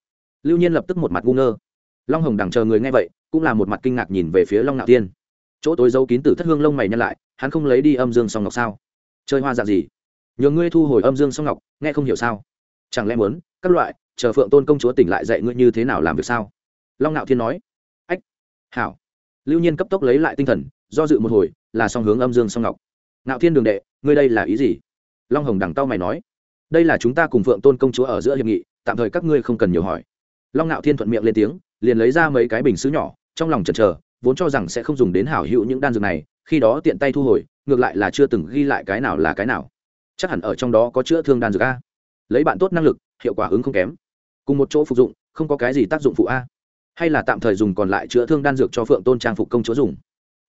Speaker 1: Lưu nhiên lập tức một mặt ngu ngơ. Long hồng đằng chờ người nghe vậy, cũng là một mặt kinh ngạc nhìn về phía long ngạo thiên. Chỗ tối giấu kín tử thất hương lông mày nhăn lại, hắn không lấy đi âm dương song ngọc sao? Chơi hoa dạng gì? Nhờ ngươi thu hồi âm dương song ngọc, nghe không hiểu sao? Chẳng lẽ muốn, các loại chờ phượng tôn công chúa tỉnh lại dạy ngươi như thế nào làm việc sao? Long ngạo thiên nói. Ách, hảo. Lưu nhiên cấp tốc lấy lại tinh thần, do dự một hồi, là song hướng âm dương song ngọc. Ngạo thiên đường đệ, ngươi đây là ý gì? Long hồng đằng tao mày nói. Đây là chúng ta cùng phượng tôn công chúa ở giữa hiệp nghị, tạm thời các ngươi không cần nhiều hỏi. Long ngạo thiên thuận miệng lên tiếng, liền lấy ra mấy cái bình xứ nhỏ, trong lòng chần chờ, vốn cho rằng sẽ không dùng đến hảo hữu những đan dược này, khi đó tiện tay thu hồi, ngược lại là chưa từng ghi lại cái nào là cái nào. Chắc hẳn ở trong đó có chữa thương đan dược a. Lấy bạn tốt năng lực, hiệu quả ứng không kém cùng một chỗ phục dụng, không có cái gì tác dụng phụ a. Hay là tạm thời dùng còn lại chữa thương đan dược cho phượng tôn trang phục công chúa dùng.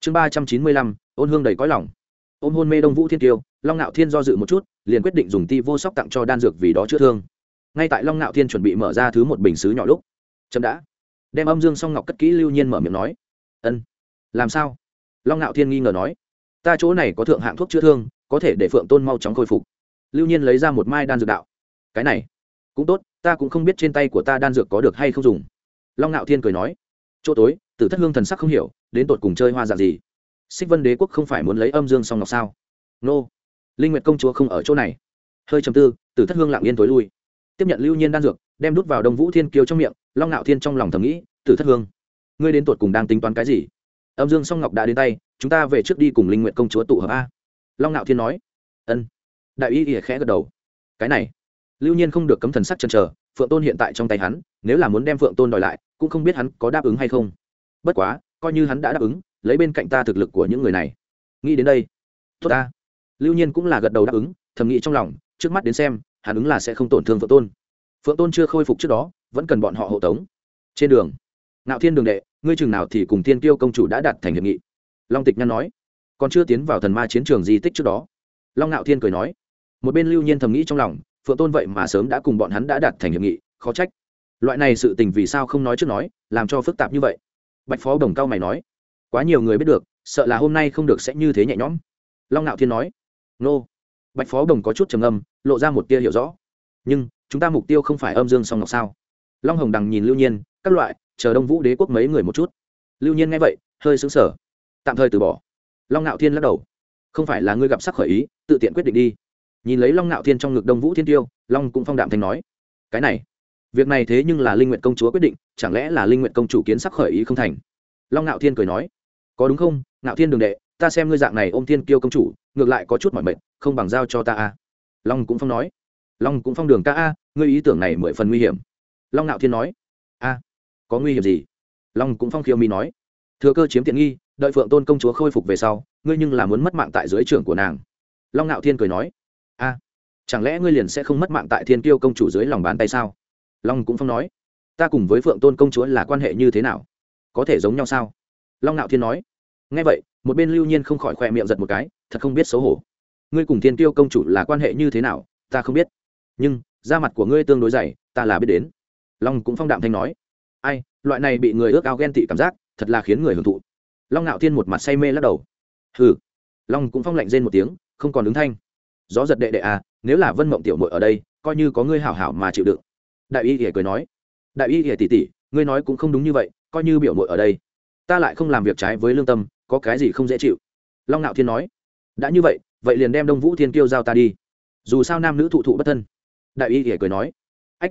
Speaker 1: Chương ba trăm chín mươi lăm, ôn hương đầy cõi lòng. Ôm hôn mê đông vũ thiên tiêu long nạo thiên do dự một chút, liền quyết định dùng ti vô sóc tặng cho đan dược vì đó chữa thương. Ngay tại long nạo thiên chuẩn bị mở ra thứ một bình xứ nhỏ lúc, chậm đã, đem âm dương song ngọc cất kỹ lưu nhiên mở miệng nói, ân, làm sao? Long nạo thiên nghi ngờ nói, ta chỗ này có thượng hạng thuốc chữa thương, có thể để phượng tôn mau chóng khôi phục. Lưu nhiên lấy ra một mai đan dược đạo, cái này cũng tốt ta cũng không biết trên tay của ta đan dược có được hay không dùng. Long ngạo thiên cười nói, chỗ tối, tử thất hương thần sắc không hiểu, đến tột cùng chơi hoa dạng gì? Xích vân đế quốc không phải muốn lấy âm dương song ngọc sao? Nô, linh nguyệt công chúa không ở chỗ này. Hơi trầm tư, tử thất hương lặng yên tối lui. Tiếp nhận lưu nhiên đan dược, đem đút vào đông vũ thiên kiều trong miệng, long ngạo thiên trong lòng thầm nghĩ, tử thất hương, ngươi đến tột cùng đang tính toán cái gì? Âm dương song ngọc đã đến tay, chúng ta về trước đi cùng linh nguyện công chúa tụ hợp a. Long ngạo thiên nói, ân. Đại y ỉa khẽ gật đầu, cái này lưu nhiên không được cấm thần sắc chân chờ, phượng tôn hiện tại trong tay hắn, nếu là muốn đem phượng tôn đòi lại, cũng không biết hắn có đáp ứng hay không. Bất quá, coi như hắn đã đáp ứng, lấy bên cạnh ta thực lực của những người này. Nghĩ đến đây. Tốt ta. Lưu nhiên cũng là gật đầu đáp ứng, thầm nghĩ trong lòng, trước mắt đến xem, hắn ứng là sẽ không tổn thương phượng tôn. Phượng tôn chưa khôi phục trước đó, vẫn cần bọn họ hộ tống. Trên đường Nạo thiên đường đệ, ngươi chừng nào thì cùng thiên tiêu công chủ đã đạt thành hiệp nghị. Long tịch nhăn nói. Còn chưa tiến vào thần ma chiến trường di tích trước đó. Long Nạo thiên cười nói. Một bên lưu nhiên thầm nghĩ trong lòng phượng tôn vậy mà sớm đã cùng bọn hắn đã đạt thành hiệp nghị, khó trách. Loại này sự tình vì sao không nói trước nói, làm cho phức tạp như vậy? Bạch phó đồng cao mày nói. Quá nhiều người biết được, sợ là hôm nay không được sẽ như thế nhẹ nhõm. Long ngạo thiên nói. Nô. Bạch phó đồng có chút trầm âm lộ ra một tia hiểu rõ. Nhưng, chúng ta mục tiêu không phải âm dương song ngọc sao? Long hồng đằng nhìn lưu nhiên, các loại, chờ đông vũ đế quốc mấy người một chút. Lưu nhiên nghe vậy, hơi xứng sở tạm thời từ bỏ. Long ngạo thiên lắc đầu. Không phải là ngươi gặp sắc khởi ý, tự tiện quyết định đi nhìn lấy long ngạo thiên trong ngực đông vũ thiên tiêu, long cũng phong đạm thanh nói, cái này, việc này thế nhưng là linh nguyện công chúa quyết định, chẳng lẽ là linh nguyện công chủ kiến sắc khởi ý không thành? Long ngạo thiên cười nói, có đúng không, ngạo thiên đường đệ, ta xem ngươi dạng này ôm thiên kiêu công chủ, ngược lại có chút mỏi mệt, không bằng giao cho ta a. Long cũng phong nói, long cũng phong đường ca a, ngươi ý tưởng này mười phần nguy hiểm. Long ngạo thiên nói, a, có nguy hiểm gì? Long cũng phong khiêu mi nói, thừa cơ chiếm tiện nghi, đợi phượng tôn công chúa khôi phục về sau, ngươi nhưng là muốn mất mạng tại dưới trưởng của nàng. Long ngạo thiên cười nói a, chẳng lẽ ngươi liền sẽ không mất mạng tại thiên kiêu công chủ dưới lòng bàn tay sao? Long cũng phong nói, ta cùng với phượng tôn công chúa là quan hệ như thế nào? Có thể giống nhau sao? Long Nạo thiên nói ngay vậy, một bên lưu nhiên không khỏi khoe miệng giật một cái, thật không biết xấu hổ. Ngươi cùng thiên Tiêu công chủ là quan hệ như thế nào, ta không biết. Nhưng, da mặt của ngươi tương đối dày, ta là biết đến. Long cũng phong đạm thanh nói, ai, loại này bị người ước ao ghen tị cảm giác, thật là khiến người hưởng thụ. Long Nạo thiên một mặt say mê lắc đầu. Hừ. Long cũng phong lạnh rên một tiếng, không còn ứng thanh gió giật đệ đệ à nếu là vân mộng tiểu mội ở đây, coi như có ngươi hảo hảo mà chịu đựng. Đại y thì cười nói. Đại y thì tỉ tỉ ngươi nói cũng không đúng như vậy, coi như biểu mội ở đây, ta lại không làm việc trái với lương tâm, có cái gì không dễ chịu? Long ngạo thiên nói. Đã như vậy vậy liền đem đông vũ thiên kiêu giao ta đi. Dù sao nam nữ thụ thụ bất thân. Đại y thì cười nói. Ách,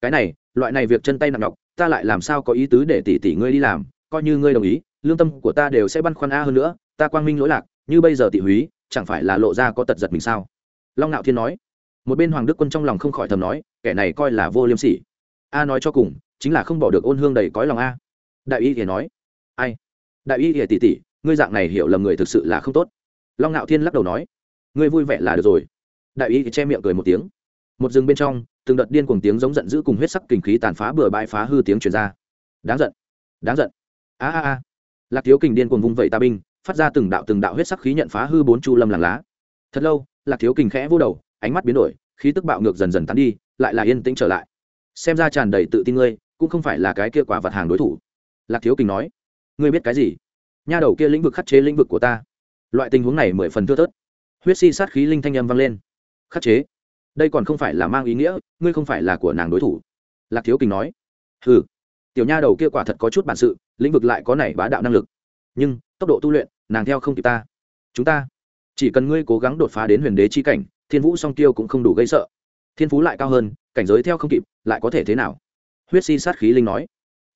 Speaker 1: cái này, loại này việc chân tay nặng nhọc, ta lại làm sao có ý tứ để tỷ tỷ ngươi đi làm, coi như ngươi đồng ý, lương tâm của ta đều sẽ băn khoăn a hơn nữa, ta quang minh lỗi lạc, như bây giờ tỷ húy, chẳng phải là lộ ra có tật giật mình sao? Long ngạo thiên nói. Một bên hoàng đức quân trong lòng không khỏi thầm nói, kẻ này coi là vô liêm sỉ. A nói cho cùng, chính là không bỏ được ôn hương đầy cõi lòng a. Đại y thì nói. Ai? Đại y thì tỷ tỷ, ngươi dạng này hiểu lầm người thực sự là không tốt. Long ngạo thiên lắc đầu nói. Ngươi vui vẻ là được rồi. Đại y thì che miệng cười một tiếng. Một rừng bên trong, từng đợt điên cuồng tiếng giống giận dữ cùng huyết sắc kinh khí tàn phá bừa bãi phá hư tiếng truyền ra. Đáng giận. Đáng giận. A a a. Lạc thiếu kình điên cuồng vung vẩy ta binh, phát ra từng đạo từng đạo huyết sắc khí nhận phá hư bốn chu lâm làng lá. Thật lâu lạc thiếu kình khẽ vô đầu, ánh mắt biến đổi, khí tức bạo ngược dần dần tán đi, lại là yên tĩnh trở lại. Xem ra tràn đầy tự tin ngươi, cũng không phải là cái kia quả vật hàng đối thủ. Lạc thiếu kình nói, ngươi biết cái gì? Nha đầu kia lĩnh vực khắc chế lĩnh vực của ta. Loại tình huống này mười phần thưa thớt. Huyết si sát khí linh thanh âm vang lên. Khắc chế? Đây còn không phải là mang ý nghĩa, ngươi không phải là của nàng đối thủ. Lạc thiếu kình nói ừ tiểu nha đầu kia quả thật có chút bản sự, lĩnh vực lại có này bá đạo năng lực. Nhưng, tốc độ tu luyện, nàng theo không kịp ta. Chúng ta chỉ cần ngươi cố gắng đột phá đến huyền đế chi cảnh, thiên vũ song tiêu cũng không đủ gây sợ. Thiên phú lại cao hơn, cảnh giới theo không kịp, lại có thể thế nào? Huyết si sát khí linh nói.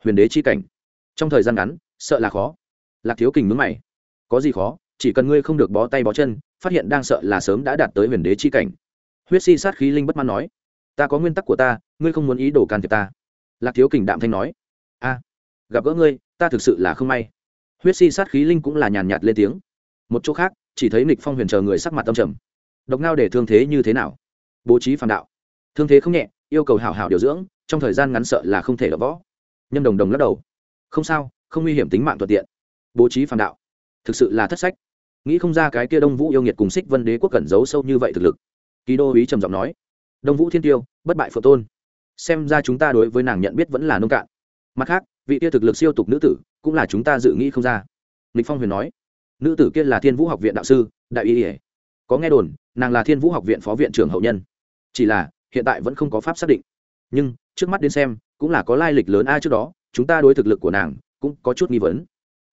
Speaker 1: Huyền đế chi cảnh. Trong thời gian ngắn, sợ là khó. Lạc thiếu kình mướn mày. Có gì khó? Chỉ cần ngươi không được bó tay bó chân, phát hiện đang sợ là sớm đã đạt tới huyền đế chi cảnh. Huyết si sát khí linh bất mãn nói. Ta có nguyên tắc của ta, ngươi không muốn ý đồ can thiệp ta. Lạc thiếu kình đạm thanh nói. A, gặp gỡ ngươi, ta thực sự là không may. Huyết si sát khí linh cũng là nhàn nhạt lên tiếng. Một chỗ khác chỉ thấy nịch phong huyền chờ người sắc mặt tâm trầm. Độc ngao để thương thế như thế nào? Bố trí phản đạo. Thương thế không nhẹ, yêu cầu hảo hảo điều dưỡng, trong thời gian ngắn sợ là không thể đỡ võ. Nhâm đồng đồng lắc đầu. Không sao, không nguy hiểm tính mạng thuận tiện. Bố trí phản đạo. Thực sự là thất sách. Nghĩ không ra cái kia đông vũ yêu nghiệt cùng xích vân đế quốc cẩn giấu sâu như vậy thực lực. Ký đô ý trầm giọng nói. Đông vũ thiên tiêu, bất bại phượng tôn. Xem ra chúng ta đối với nàng nhận biết vẫn là nông cạn. Mặt khác, vị kia thực lực siêu tục nữ tử cũng là chúng ta dự nghĩ không ra. Lịch phong huyền nói nữ tử kia là thiên vũ học viện đạo sư, đại y ỉa có nghe đồn, nàng là thiên vũ học viện phó viện trưởng hậu nhân. Chỉ là, hiện tại vẫn không có pháp xác định. Nhưng, trước mắt đến xem, cũng là có lai lịch lớn a trước đó, chúng ta đối thực lực của nàng, cũng có chút nghi vấn.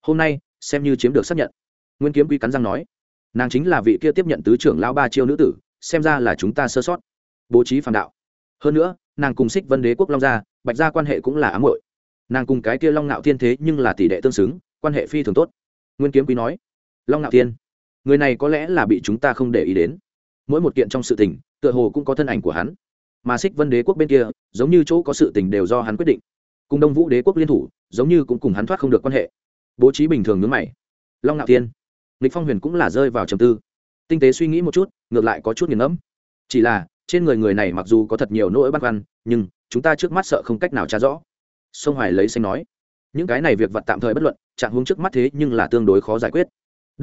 Speaker 1: Hôm nay, xem như chiếm được xác nhận. Nguyên kiếm quý cắn răng nói. Nàng chính là vị kia tiếp nhận tứ trưởng lao ba chiêu nữ tử, xem ra là chúng ta sơ sót. Bố trí phản đạo. Hơn nữa, nàng cùng xích vân đế quốc long gia, bạch gia quan hệ cũng là ám hội nàng cùng cái kia long ngạo thiên thế nhưng là tỷ đệ tương xứng, quan hệ phi thường tốt. Nguyên kiếm quý nói long ngạo thiên, người này có lẽ là bị chúng ta không để ý đến. Mỗi một kiện trong sự tình, tựa hồ cũng có thân ảnh của hắn. Mà xích vân đế quốc bên kia, giống như chỗ có sự tình đều do hắn quyết định. Cùng đông vũ đế quốc liên thủ, giống như cũng cùng hắn thoát không được quan hệ. Bố trí bình thường ngưỡng mày. Long ngạo thiên, lịch phong huyền cũng là rơi vào trầm tư. Tinh tế suy nghĩ một chút, ngược lại có chút nghiền ngẫm. Chỉ là, trên người người này mặc dù có thật nhiều nỗi băn khoăn, nhưng chúng ta trước mắt sợ không cách nào tra rõ. Sông hoài lấy xanh nói, những cái này việc vật tạm thời bất luận, trạng hướng trước mắt thế nhưng là tương đối khó giải quyết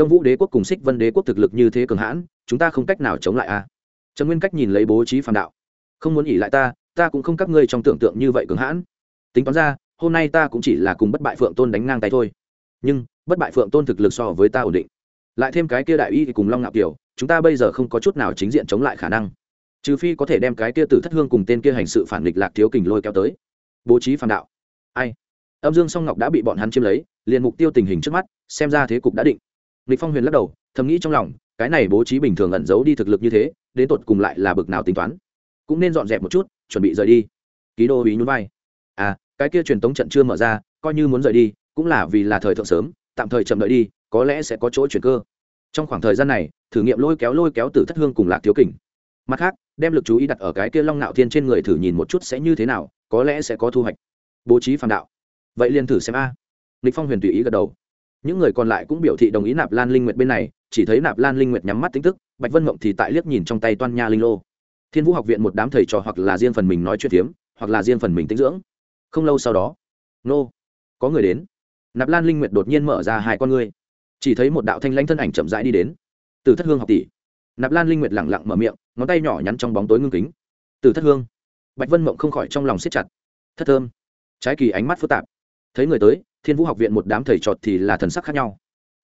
Speaker 1: đông vũ đế quốc cùng xích vân đế quốc thực lực như thế cường hãn, chúng ta không cách nào chống lại a à? trần nguyên cách nhìn lấy bố trí phàm đạo. Không muốn nghỉ lại ta ta cũng không các ngươi trong tưởng tượng như vậy cường hãn. Tính toán ra, hôm nay ta cũng chỉ là cùng bất bại phượng tôn đánh ngang tay thôi. Nhưng, bất bại phượng tôn thực lực so với ta ổn định. Lại thêm cái kia đại y thì cùng long ngạo kiều, chúng ta bây giờ không có chút nào chính diện chống lại khả năng. Trừ phi có thể đem cái kia tử thất hương cùng tên kia hành sự phản nghịch lạc thiếu kình lôi kéo tới. Bố trí phản đạo. Ai? Âm dương song ngọc đã bị bọn hắn chiếm lấy, liền mục tiêu tình hình trước mắt, xem ra thế cục đã định lịch phong huyền lắc đầu, thầm nghĩ trong lòng, cái này bố trí bình thường ẩn giấu đi thực lực như thế, đến tột cùng lại là bực nào tính toán. Cũng nên dọn dẹp một chút, chuẩn bị rời đi. Ký đô ý nhún vai. À cái kia truyền tống trận chưa mở ra, coi như muốn rời đi, cũng là vì là thời thượng sớm, tạm thời chậm đợi đi, có lẽ sẽ có chỗ chuyển cơ. Trong khoảng thời gian này, thử nghiệm lôi kéo lôi kéo từ thất hương cùng lạc thiếu kình. Mặt khác, đem lực chú ý đặt ở cái kia long nạo thiên trên người thử nhìn một chút sẽ như thế nào, có lẽ sẽ có thu hoạch. Bố trí phàm đạo. Vậy liền thử xem a. Lịch phong huyền tùy ý gật đầu những người còn lại cũng biểu thị đồng ý nạp lan linh nguyệt bên này, chỉ thấy nạp lan linh nguyệt nhắm mắt tính tức, bạch vân mộng thì tại liếc nhìn trong tay toan nha linh lô. Thiên vũ học viện một đám thầy trò hoặc là riêng phần mình nói chuyện phiếm, hoặc là riêng phần mình tinh dưỡng. Không lâu sau đó, nô, có người đến. Nạp lan linh nguyệt đột nhiên mở ra hai con ngươi. Chỉ thấy một đạo thanh lãnh thân ảnh chậm rãi đi đến. Từ thất hương học tỷ. Nạp lan linh nguyệt lẳng lặng mở miệng, ngón tay nhỏ nhắn trong bóng tối ngưng kính. Từ thất hương. Bạch vân mộng không khỏi trong lòng siết chặt. Thất thơm. Trái kỳ ánh mắt phức tạp. Thấy người tới thiên vũ học viện một đám thầy trọt thì là thần sắc khác nhau.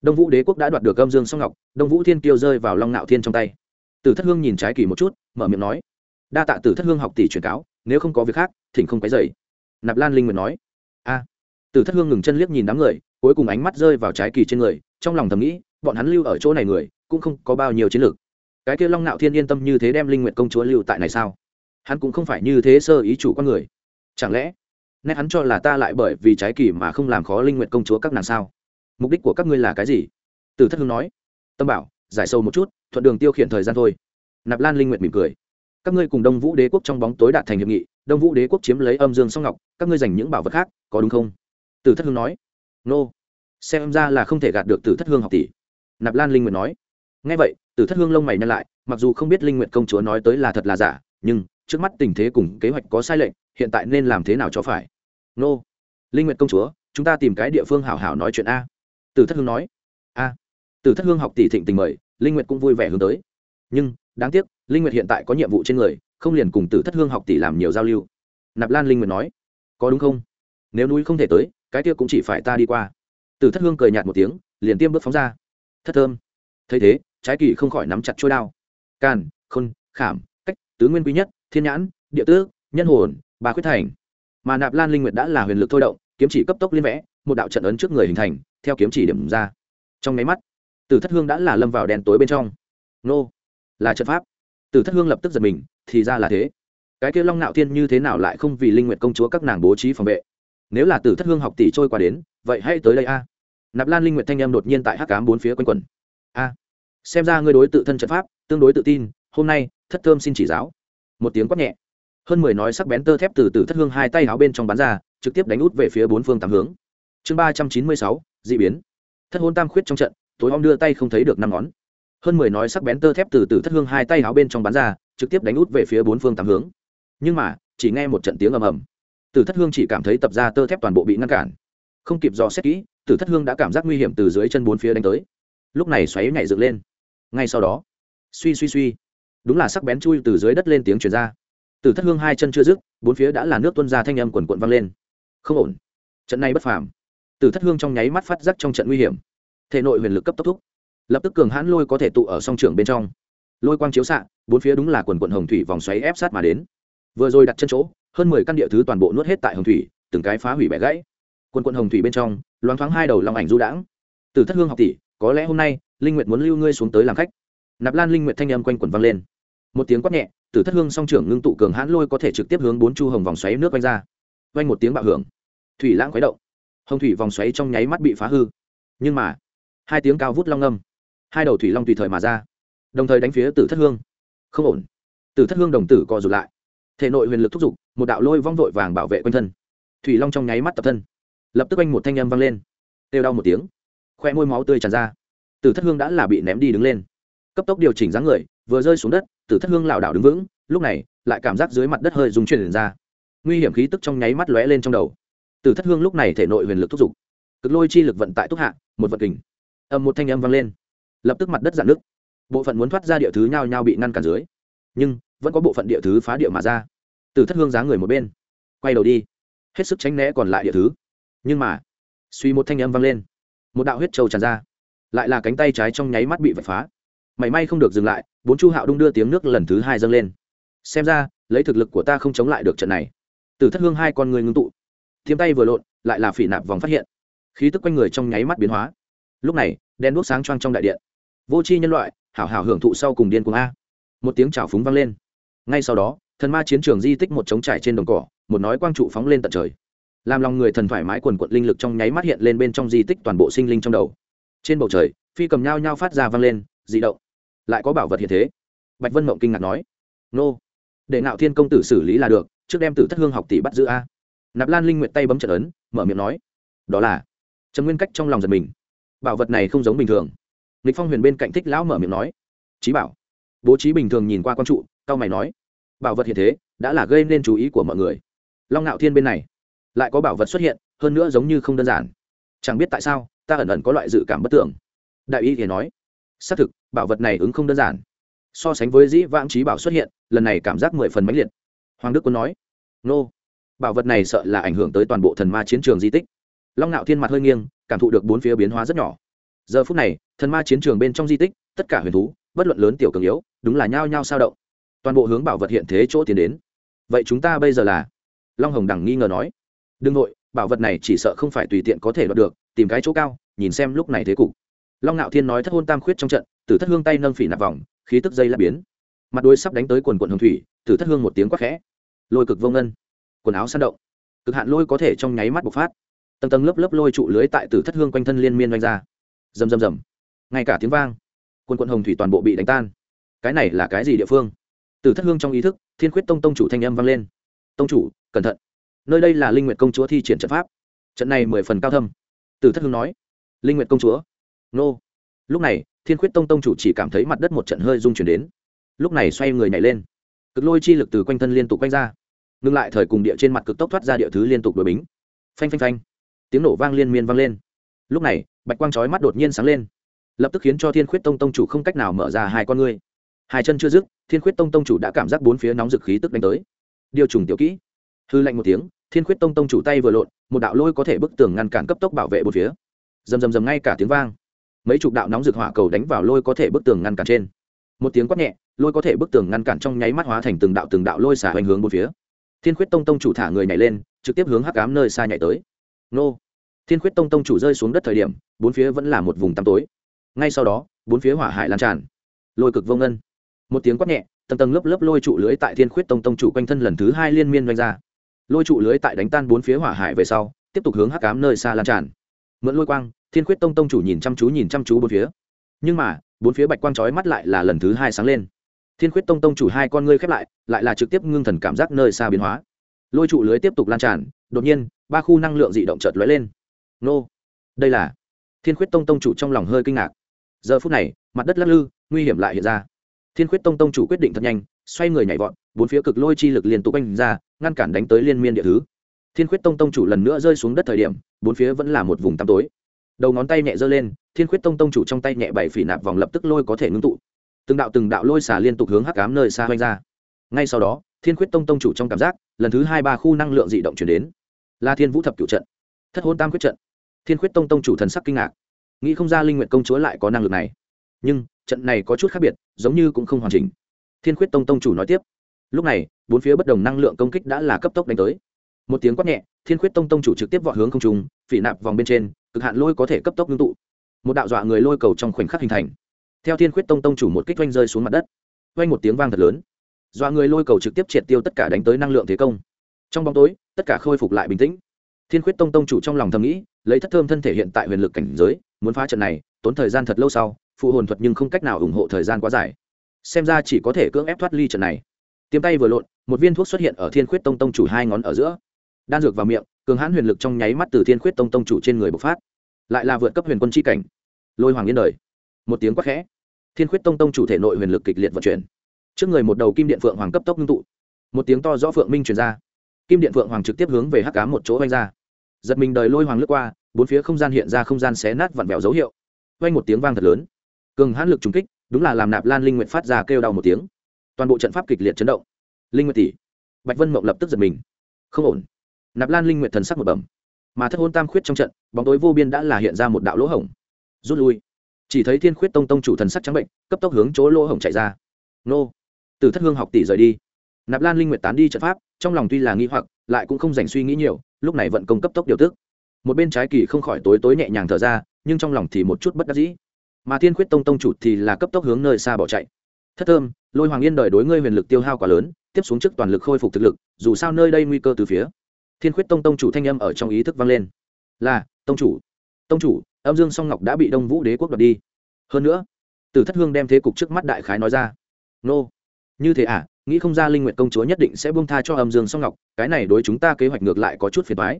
Speaker 1: Đông vũ đế quốc đã đoạt được âm dương song ngọc, đông vũ thiên kiêu rơi vào long nạo thiên trong tay. Tử thất hương nhìn trái kỳ một chút, mở miệng nói, đa tạ tử thất hương học tỷ truyền cáo, nếu không có việc khác, thỉnh không cái dày nạp lan linh nguyện nói, a. Tử thất hương ngừng chân liếc nhìn đám người, cuối cùng ánh mắt rơi vào trái kỳ trên người, trong lòng thầm nghĩ, bọn hắn lưu ở chỗ này người, cũng không có bao nhiêu chiến lược. Cái kia long nạo thiên yên tâm như thế đem linh nguyện công chúa lưu tại này sao? Hắn cũng không phải như thế sơ ý chủ con người. Chẳng lẽ nét hắn cho là ta lại bởi vì trái kỳ mà không làm khó linh nguyện công chúa các nàng sao? Mục đích của các ngươi là cái gì? Tử thất hương nói. Tâm bảo, giải sâu một chút, thuận đường tiêu khiển thời gian thôi. Nạp lan linh nguyện mỉm cười. Các ngươi cùng đông vũ đế quốc trong bóng tối đạt thành hiệp nghị, đông vũ đế quốc chiếm lấy âm dương song ngọc, các ngươi giành những bảo vật khác, có đúng không? Tử thất hương nói. Nô、no. xem ra là không thể gạt được Tử thất hương học tỷ. Nạp lan linh nguyện nói. Ngay vậy Tử thất hương lông mày nhăn lại, mặc dù không biết linh nguyện công chúa nói tới là thật là giả, nhưng trước mắt tình thế cùng kế hoạch có sai lệch, hiện tại nên làm thế nào cho phải? Nô. Linh nguyệt công chúa, chúng ta tìm cái địa phương hảo hảo nói chuyện a. Từ thất hương nói. A. Từ thất hương học tỷ thịnh tình mời, linh nguyệt cũng vui vẻ hướng tới. Nhưng, đáng tiếc, linh nguyệt hiện tại có nhiệm vụ trên người, không liền cùng từ thất hương học tỷ làm nhiều giao lưu. Nạp lan linh nguyệt nói. Có đúng không? Nếu núi không thể tới, cái kia cũng chỉ phải ta đi qua. Từ thất hương cười nhạt một tiếng, liền tiêm bước phóng ra. Thất thơm. Thấy thế, trái kỳ không khỏi nắm chặt chuôi đao. Can khôn, khảm, cách, tứ nguyên quý nhất, thiên nhãn, địa tước, nhân hồn ba quyết thành mà nạp lan linh nguyệt đã là huyền lực thôi động, kiếm chỉ cấp tốc liên vẽ, một đạo trận ấn trước người hình thành, theo kiếm chỉ điểm ra. Trong máy mắt, tử thất hương đã là lâm vào đèn tối bên trong. Nô, là trận pháp. Tử thất hương lập tức giật mình, thì ra là thế. Cái kia long nạo thiên như thế nào lại không vì linh nguyện công chúa các nàng bố trí phòng vệ? Nếu là tử thất hương học tỷ trôi qua đến, vậy hãy tới đây a. Nạp lan linh nguyện thanh em đột nhiên tại hắc cám bốn phía quanh quẩn. A, xem ra ngươi đối tự thân trận pháp, tương đối tự tin, hôm nay, thất thơm xin chỉ giáo. Một tiếng quát nhẹ hơn mười nói sắc bén tơ thép từ từ thất hương hai tay áo bên trong bán ra, trực tiếp đánh út về phía bốn phương tám hướng. Chương ba trăm chín mươi sáu d ị biến. Thất hôn tam khuyết trong trận, tối om đưa tay không thấy được năm ngón. Hơn mười nói sắc bén tơ thép từ từ thất hương hai tay áo bên trong bán ra, trực tiếp đánh út về phía bốn phương tám hướng. Nhưng mà, chỉ nghe một trận tiếng ầm ầm. Từ thất hương chỉ cảm thấy tập ra tơ thép toàn bộ bị ngăn cản. Không kịp dò xét kỹ, từ thất hương đã cảm giác nguy hiểm từ dưới chân bốn phía đánh tới. Lúc này xoáy nhảy dựng lên. Ngay sau đó, suy suy suy. Đúng là sắc bén chui từ dưới đất lên tiếng chuyển ra từ thất hương hai chân chưa dứt, bốn phía đã là nước tuân ra thanh âm quần quận vang lên. Không ổn. Trận này bất phàm. Từ thất hương trong nháy mắt phát giác trong trận nguy hiểm. Thể nội huyền lực cấp tốc thúc. Lập tức cường hãn lôi có thể tụ ở song trường bên trong. Lôi quang chiếu xạ, bốn phía đúng là quần quận hồng thủy vòng xoáy ép sát mà đến. Vừa rồi đặt chân chỗ, hơn mười căn địa thứ toàn bộ nuốt hết tại hồng thủy, từng cái phá hủy bẻ gãy. Quần quận hồng thủy bên trong, loáng thoáng hai đầu long ảnh du đãng. Từ thất hương học tỷ, có lẽ hôm nay, linh nguyệt muốn lưu ngươi xuống tới làm khách. Nạp lan linh nguyệt thanh âm quanh quần vang lên một tiếng quát nhẹ từ thất hương song trưởng ngưng tụ cường hãn lôi có thể trực tiếp hướng bốn chu hồng vòng xoáy nước quanh ra. Quanh một tiếng bạo hưởng. Thủy lãng khuấy động. Hồng thủy vòng xoáy trong nháy mắt bị phá hư. Nhưng mà, hai tiếng cao vút long âm hai đầu thủy long tùy thời mà ra. Đồng thời đánh phía tử thất hương. Không ổn. Tử thất hương đồng tử co rụt lại. Thể nội huyền lực thúc giục, một đạo lôi vong vội vàng bảo vệ quanh thân. Thủy long trong nháy mắt tập thân. Lập tức anh một thanh âm vang lên. Têu đau một tiếng. Khoe môi máu tươi tràn ra. Tử thất hương đã là bị ném đi đứng lên. Cấp tốc điều chỉnh dáng người vừa rơi xuống đất, tử thất hương lảo đảo đứng vững, lúc này, lại cảm giác dưới mặt đất hơi dùng chuyển ra. Nguy hiểm khí tức trong nháy mắt lóe lên trong đầu. Tử thất hương lúc này thể nội huyền lực thúc giục. Cực lôi chi lực vận tại túc hạ, một vật kình. Ầm một thanh âm vang lên. Lập tức mặt đất dạn nước bộ phận muốn thoát ra địa thứ nhao nhao bị ngăn cản dưới. Nhưng, vẫn có bộ phận địa thứ phá địa mà ra. Từ thất hương giá người một bên. Quay đầu đi. Hết sức tránh né còn lại địa thứ. Nhưng mà, suy một thanh âm vang lên. Một đạo huyết trâu tràn ra. Lại là cánh tay trái trong nháy mắt bị vạch phá mảy may không được dừng lại, bốn chu hạo đung đưa tiếng nước lần thứ hai dâng lên. Xem ra, lấy thực lực của ta không chống lại được trận này. Từ thất hương hai con người ngưng tụ. Thiêm tay vừa lộn, lại là phỉ nạp vòng phát hiện. Khí tức quanh người trong nháy mắt biến hóa. Lúc này đen đuốc sáng choang trong đại điện. Vô c h i nhân loại, hảo hảo hưởng thụ sau cùng điên cuồng a. Một tiếng trào phúng vang lên. Ngay sau đó, thần ma chiến trường di tích một trống trải trên đồng cỏ, một nói quang trụ phóng lên tận trời. Làm lòng người thần thoải mái quần quận linh lực trong nháy mắt hiện lên bên trong di tích toàn bộ sinh linh trong đầu. Trên bầu trời, phi cầm nhao nhao phát ra vang lên, dị động lại có bảo vật hiện thế. Bạch vân mộng kinh ngạc nói, nô, để ngạo thiên công tử xử lý là được, trước đem tử thất hương học tỷ bắt giữ a. Nạp lan linh nguyện tay bấm trận ấn, mở miệng nói, đó là. Trần nguyên cách trong lòng giật mình, bảo vật này không giống bình thường. Lịch phong huyền bên cạnh thích lão mở miệng nói trí bảo. Bố trí bình thường nhìn qua quan trụ cao mày nói, bảo vật hiện thế, đã là gây nên chú ý của mọi người. Long ngạo thiên bên này, lại có bảo vật xuất hiện, hơn nữa giống như không đơn giản. Chẳng biết tại sao, ta ẩn ẩn có loại dự cảm bất tưởng. Đại y thì nói xác thực, bảo vật này ứng không đơn giản. So sánh với dĩ vãng trí bảo xuất hiện, lần này cảm giác mười phần mãnh liệt. Hoàng đức quân nói, nô, bảo vật này sợ là ảnh hưởng tới toàn bộ thần ma chiến trường di tích. Long ngạo thiên mặt hơi nghiêng, cảm thụ được bốn phía biến hóa rất nhỏ. Giờ phút này, thần ma chiến trường bên trong di tích, tất cả huyền thú, bất luận lớn tiểu cường yếu, đúng là nhao nhao sao động. Toàn bộ hướng bảo vật hiện thế chỗ tiến đến. Vậy chúng ta bây giờ là? Long hồng đằng nghi ngờ nói. Đừng nội, bảo vật này chỉ sợ không phải tùy tiện có thể đoạt được, tìm cái chỗ cao, nhìn xem lúc này thế cục long ngạo thiên nói thất hôn tam khuyết trong trận, tử thất hương tay nâng phỉ nạp vòng, khí tức dây lắp biến. Mặt đôi sắp đánh tới quần quận hồng thủy, tử thất hương một tiếng quát khẽ. Lôi cực vô ngân, quần áo săn động. Cực hạn lôi có thể trong nháy mắt bộc phát. Tầng tầng lớp lớp lôi trụ lưới tại tử thất hương quanh thân liên miên oanh ra. Rầm rầm rầm. Ngay cả tiếng vang, quần quận hồng thủy toàn bộ bị đánh tan. Cái này là cái gì địa phương? Tử thất hương trong ý thức, thiên khuyết tông tông chủ thanh âm vang lên. Tông chủ, cẩn thận. Nơi đây là linh nguyệt công chúa thi triển trận pháp. Trận này mười phần cao thâm. Tử thất hương nói. Linh nguyệt công chúa nô. Lúc này, thiên khuyết tông tông chủ chỉ cảm thấy mặt đất một trận hơi rung chuyển đến. Lúc này xoay người nhảy lên. Cực lôi chi lực từ quanh thân liên tục quanh ra. Ngưng lại thời cùng địa trên mặt cực tốc thoát ra địa thứ liên tục đổi bính. Phanh phanh phanh. Tiếng nổ vang liên miên vang lên. Lúc này, bạch quang chói mắt đột nhiên sáng lên. Lập tức khiến cho thiên khuyết tông tông chủ không cách nào mở ra hai con ngươi. Hai chân chưa dứt, thiên khuyết tông tông chủ đã cảm giác bốn phía nóng dực khí tức đánh tới. Điều trùng tiểu kỹ. Hư lạnh một tiếng, thiên khuyết tông tông chủ tay vừa lộn, một đạo lôi có thể bức tường ngăn cản cấp tốc bảo vệ bốn phía. Rầm rầm rầm ngay cả tiếng vang mấy chục đạo nóng rực hỏa cầu đánh vào lôi có thể bức tường ngăn cản trên. Một tiếng quát nhẹ, lôi có thể bức tường ngăn cản trong nháy mắt hóa thành từng đạo từng đạo lôi xả hoành hướng bốn phía. Thiên khuyết tông tông chủ thả người nhảy lên, trực tiếp hướng hắc ám nơi xa nhảy tới. Nô! Thiên khuyết tông tông chủ rơi xuống đất thời điểm, bốn phía vẫn là một vùng tăm tối. Ngay sau đó, bốn phía hỏa hải lan tràn. Lôi cực vô ngân. Một tiếng quát nhẹ, tầng tầng lớp lớp lôi trụ lưới tại thiên khuyết tông tông chủ quanh thân lần thứ hai liên miên doanh ra. Lôi trụ lưới tại đánh tan bốn phía hỏa hải về sau, tiếp tục hướng hắc ám nơi xa lan tràn mượn lôi quang, thiên khuyết tông tông chủ nhìn chăm chú nhìn chăm chú bốn phía. Nhưng mà, bốn phía bạch quang trói mắt lại là lần thứ hai sáng lên. Thiên khuyết tông tông chủ hai con ngươi khép lại lại là trực tiếp ngưng thần cảm giác nơi xa biến hóa. Lôi trụ lưới tiếp tục lan tràn, đột nhiên, ba khu năng lượng dị động chợt lóe lên. Nô! Đây là thiên khuyết tông tông chủ trong lòng hơi kinh ngạc. Giờ phút này, mặt đất lắc lư, nguy hiểm lại hiện ra. Thiên khuyết tông tông chủ quyết định thật nhanh, xoay người nhảy vọt, bốn phía cực lôi chi lực liên tục anh ra, ngăn cản đánh tới liên miên địa thứ thiên khuyết tông tông chủ lần nữa rơi xuống đất thời điểm, bốn phía vẫn là một vùng tăm tối. Đầu ngón tay nhẹ giơ lên, thiên khuyết tông tông chủ trong tay nhẹ bảy phỉ nạp vòng lập tức lôi có thể ngưng tụ. Từng đạo từng đạo lôi xả liên tục hướng hắc cám nơi xa hoanh ra. Ngay sau đó, thiên khuyết tông tông chủ trong cảm giác, lần thứ hai ba khu năng lượng dị động chuyển đến. Là thiên vũ thập cựu trận, thất hôn tam quyết trận. Thiên khuyết tông tông chủ thần sắc kinh ngạc. Nghĩ không ra linh nguyện công chúa lại có năng lực này. Nhưng, trận này có chút khác biệt, giống như cũng không hoàn chỉnh. Thiên khuyết tông tông chủ nói tiếp. Lúc này, bốn phía bất đồng năng lượng công kích đã là cấp tốc đánh tới một tiếng quát nhẹ, thiên khuyết tông tông chủ trực tiếp vọt hướng không trùng phỉ nạp vòng bên trên, cực hạn lôi có thể cấp tốc ngưng tụ. Một đạo dọa người lôi cầu trong khoảnh khắc hình thành. Theo thiên khuyết tông tông chủ một kích oanh rơi xuống mặt đất. Oanh một tiếng vang thật lớn. Dọa người lôi cầu trực tiếp triệt tiêu tất cả đánh tới năng lượng thế công. Trong bóng tối, tất cả khôi phục lại bình tĩnh. Thiên khuyết tông tông chủ trong lòng thầm nghĩ, lấy thất thơm thân thể hiện tại huyền lực cảnh giới, muốn phá trận này, tốn thời gian thật lâu sau, phụ hồn thuật nhưng không cách nào ủng hộ thời gian quá dài. Xem ra chỉ có thể cưỡng ép thoát ly trận này. Tiêm tay vừa lộn, một viên thuốc xuất hiện ở thiên khuyết tông tông chủ hai ngón ở giữa đan dược vào miệng, cường hãn huyền lực trong nháy mắt từ thiên khuyết tông tông chủ trên người bộc phát, lại là vượt cấp huyền quân c cảnh. Lôi hoàng yên đời. Một tiếng quát khẽ. Thiên khuyết tông tông chủ thể nội huyền lực kịch liệt vận chuyển. Trước người một đầu kim điện phượng hoàng cấp tốc ngưng tụ. Một tiếng to rõ phượng minh truyền ra. Kim điện phượng hoàng trực tiếp hướng về hắc cám một chỗ oanh ra. Giật mình đời lôi hoàng lướt qua, bốn phía không gian hiện ra không gian xé nát vặn vẹo dấu hiệu. Oanh một tiếng vang thật lớn. Cường hãn lực trùng kích, đúng là làm nạp lan linh nguyện phát ra kêu đau một tiếng. Toàn bộ trận pháp kịch liệt chấn động. Linh nguyện tỷ. Bạch vân mộng lập tức giật mình. Không ổn nạp lan linh nguyện thần sắc một bẩm. Mà thất hôn tam khuyết trong trận, bóng tối vô biên đã là hiện ra một đạo lỗ hổng. Rút lui. Chỉ thấy thiên khuyết tông tông chủ thần sắc trắng bệnh, cấp tốc hướng chỗ lỗ hổng chạy ra. Nô. Từ thất hương học tỷ rời đi. Nạp lan linh nguyệt tán đi trận pháp, trong lòng tuy là nghi hoặc, lại cũng không dành suy nghĩ nhiều, lúc này vận công cấp tốc điều tức. Một bên trái kỳ không khỏi tối tối nhẹ nhàng thở ra, nhưng trong lòng thì một chút bất đắc dĩ. Mà thiên khuyết tông tông chủ thì là cấp tốc hướng nơi xa bỏ chạy. Thất thơm, lôi hoàng yên đợi đối ngươi huyền lực tiêu hao quá lớn, tiếp xuống trước toàn lực khôi phục thực lực, dù sao nơi đây nguy cơ từ phía thiên khuyết tông tông chủ thanh âm ở trong ý thức vang lên. Là, tông chủ. Tông chủ, âm dương song ngọc đã bị đông vũ đế quốc đoạt đi. Hơn nữa từ thất hương đem thế cục trước mắt đại khái nói ra. Nô, như thế à? Nghĩ không ra linh nguyện công chúa nhất định sẽ buông tha cho âm dương song ngọc, cái này đối chúng ta kế hoạch ngược lại có chút phiền thoái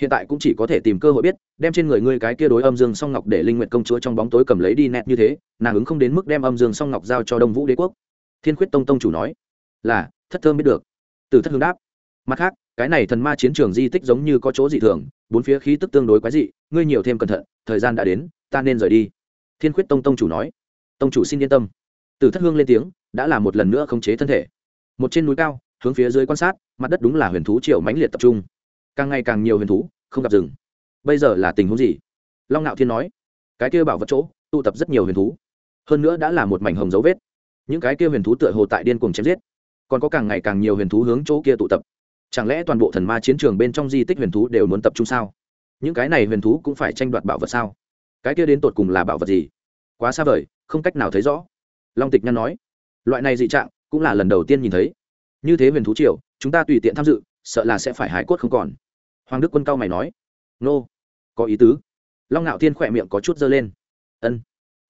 Speaker 1: hiện tại cũng chỉ có thể tìm cơ hội biết, đem trên người ngươi cái kia đối âm dương song ngọc để linh nguyện công chúa trong bóng tối cầm lấy đi nẹt như thế, nàng ứng không đến mức đem âm dương song ngọc giao cho đông vũ đế quốc. Thiên khuyết tông tông chủ nói, là, thất thơm biết được. Từ thất hương đáp. Mặt khác cái này thần ma chiến trường di tích giống như có chỗ dị thường, bốn phía khí tức tương đối quái dị, ngươi nhiều thêm cẩn thận, thời gian đã đến, ta nên rời đi. Thiên khuyết tông tông chủ nói. Tông chủ xin yên tâm. Từ thất hương lên tiếng, đã là một lần nữa khống chế thân thể. Một trên núi cao, hướng phía dưới quan sát, mặt đất đúng là huyền thú triệu mãnh liệt tập trung. Càng ngày càng nhiều huyền thú, không gặp rừng. Bây giờ là tình huống gì? Long ngạo thiên nói. Cái kia bảo vật chỗ, tụ tập rất nhiều huyền thú. Hơn nữa đã là một mảnh hồng dấu vết. Những cái kia huyền thú tựa hồ tại điên cuồng chém giết. Còn có càng ngày càng nhiều huyền thú hướng chỗ kia tụ tập chẳng lẽ toàn bộ thần ma chiến trường bên trong di tích huyền thú đều muốn tập trung sao? Những cái này huyền thú cũng phải tranh đoạt bảo vật sao? Cái kia đến tột cùng là bảo vật gì? Quá xa vời, không cách nào thấy rõ. Long tịch nhăn nói, loại này dị trạng cũng là lần đầu tiên nhìn thấy. Như thế huyền thú triều, chúng ta tùy tiện tham dự, sợ là sẽ phải hái cốt không còn. Hoàng đức quân cao mày nói, nô, có ý tứ. Long ngạo thiên khỏe miệng có chút dơ lên. Ân.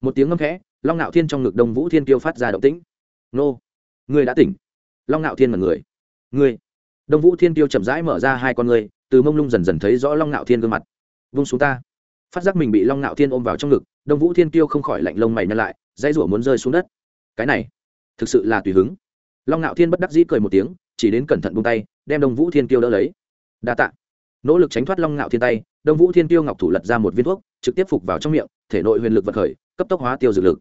Speaker 1: Một tiếng ngâm khẽ, long ngạo thiên trong ngực đông vũ thiên kiêu phát ra động tĩnh. Nô người đã tỉnh. Long ngạo thiên mật người. Người đông vũ thiên tiêu chậm rãi mở ra hai con người từ mông lung dần dần thấy rõ long ngạo thiên gương mặt. Vung xuống ta. Phát giác mình bị long ngạo thiên ôm vào trong ngực, đông vũ thiên tiêu không khỏi lạnh lông mày nhăn lại, dãy rủa muốn rơi xuống đất. Cái này, thực sự là tùy hứng. Long ngạo thiên bất đắc dĩ cười một tiếng, chỉ đến cẩn thận buông tay, đem đông vũ thiên tiêu đỡ lấy. Đa tạ. Nỗ lực tránh thoát long ngạo thiên tay, đông vũ thiên tiêu ngọc thủ lật ra một viên thuốc, trực tiếp phục vào trong miệng, thể nội huyền lực vật khởi, cấp tốc hóa tiêu dược lực.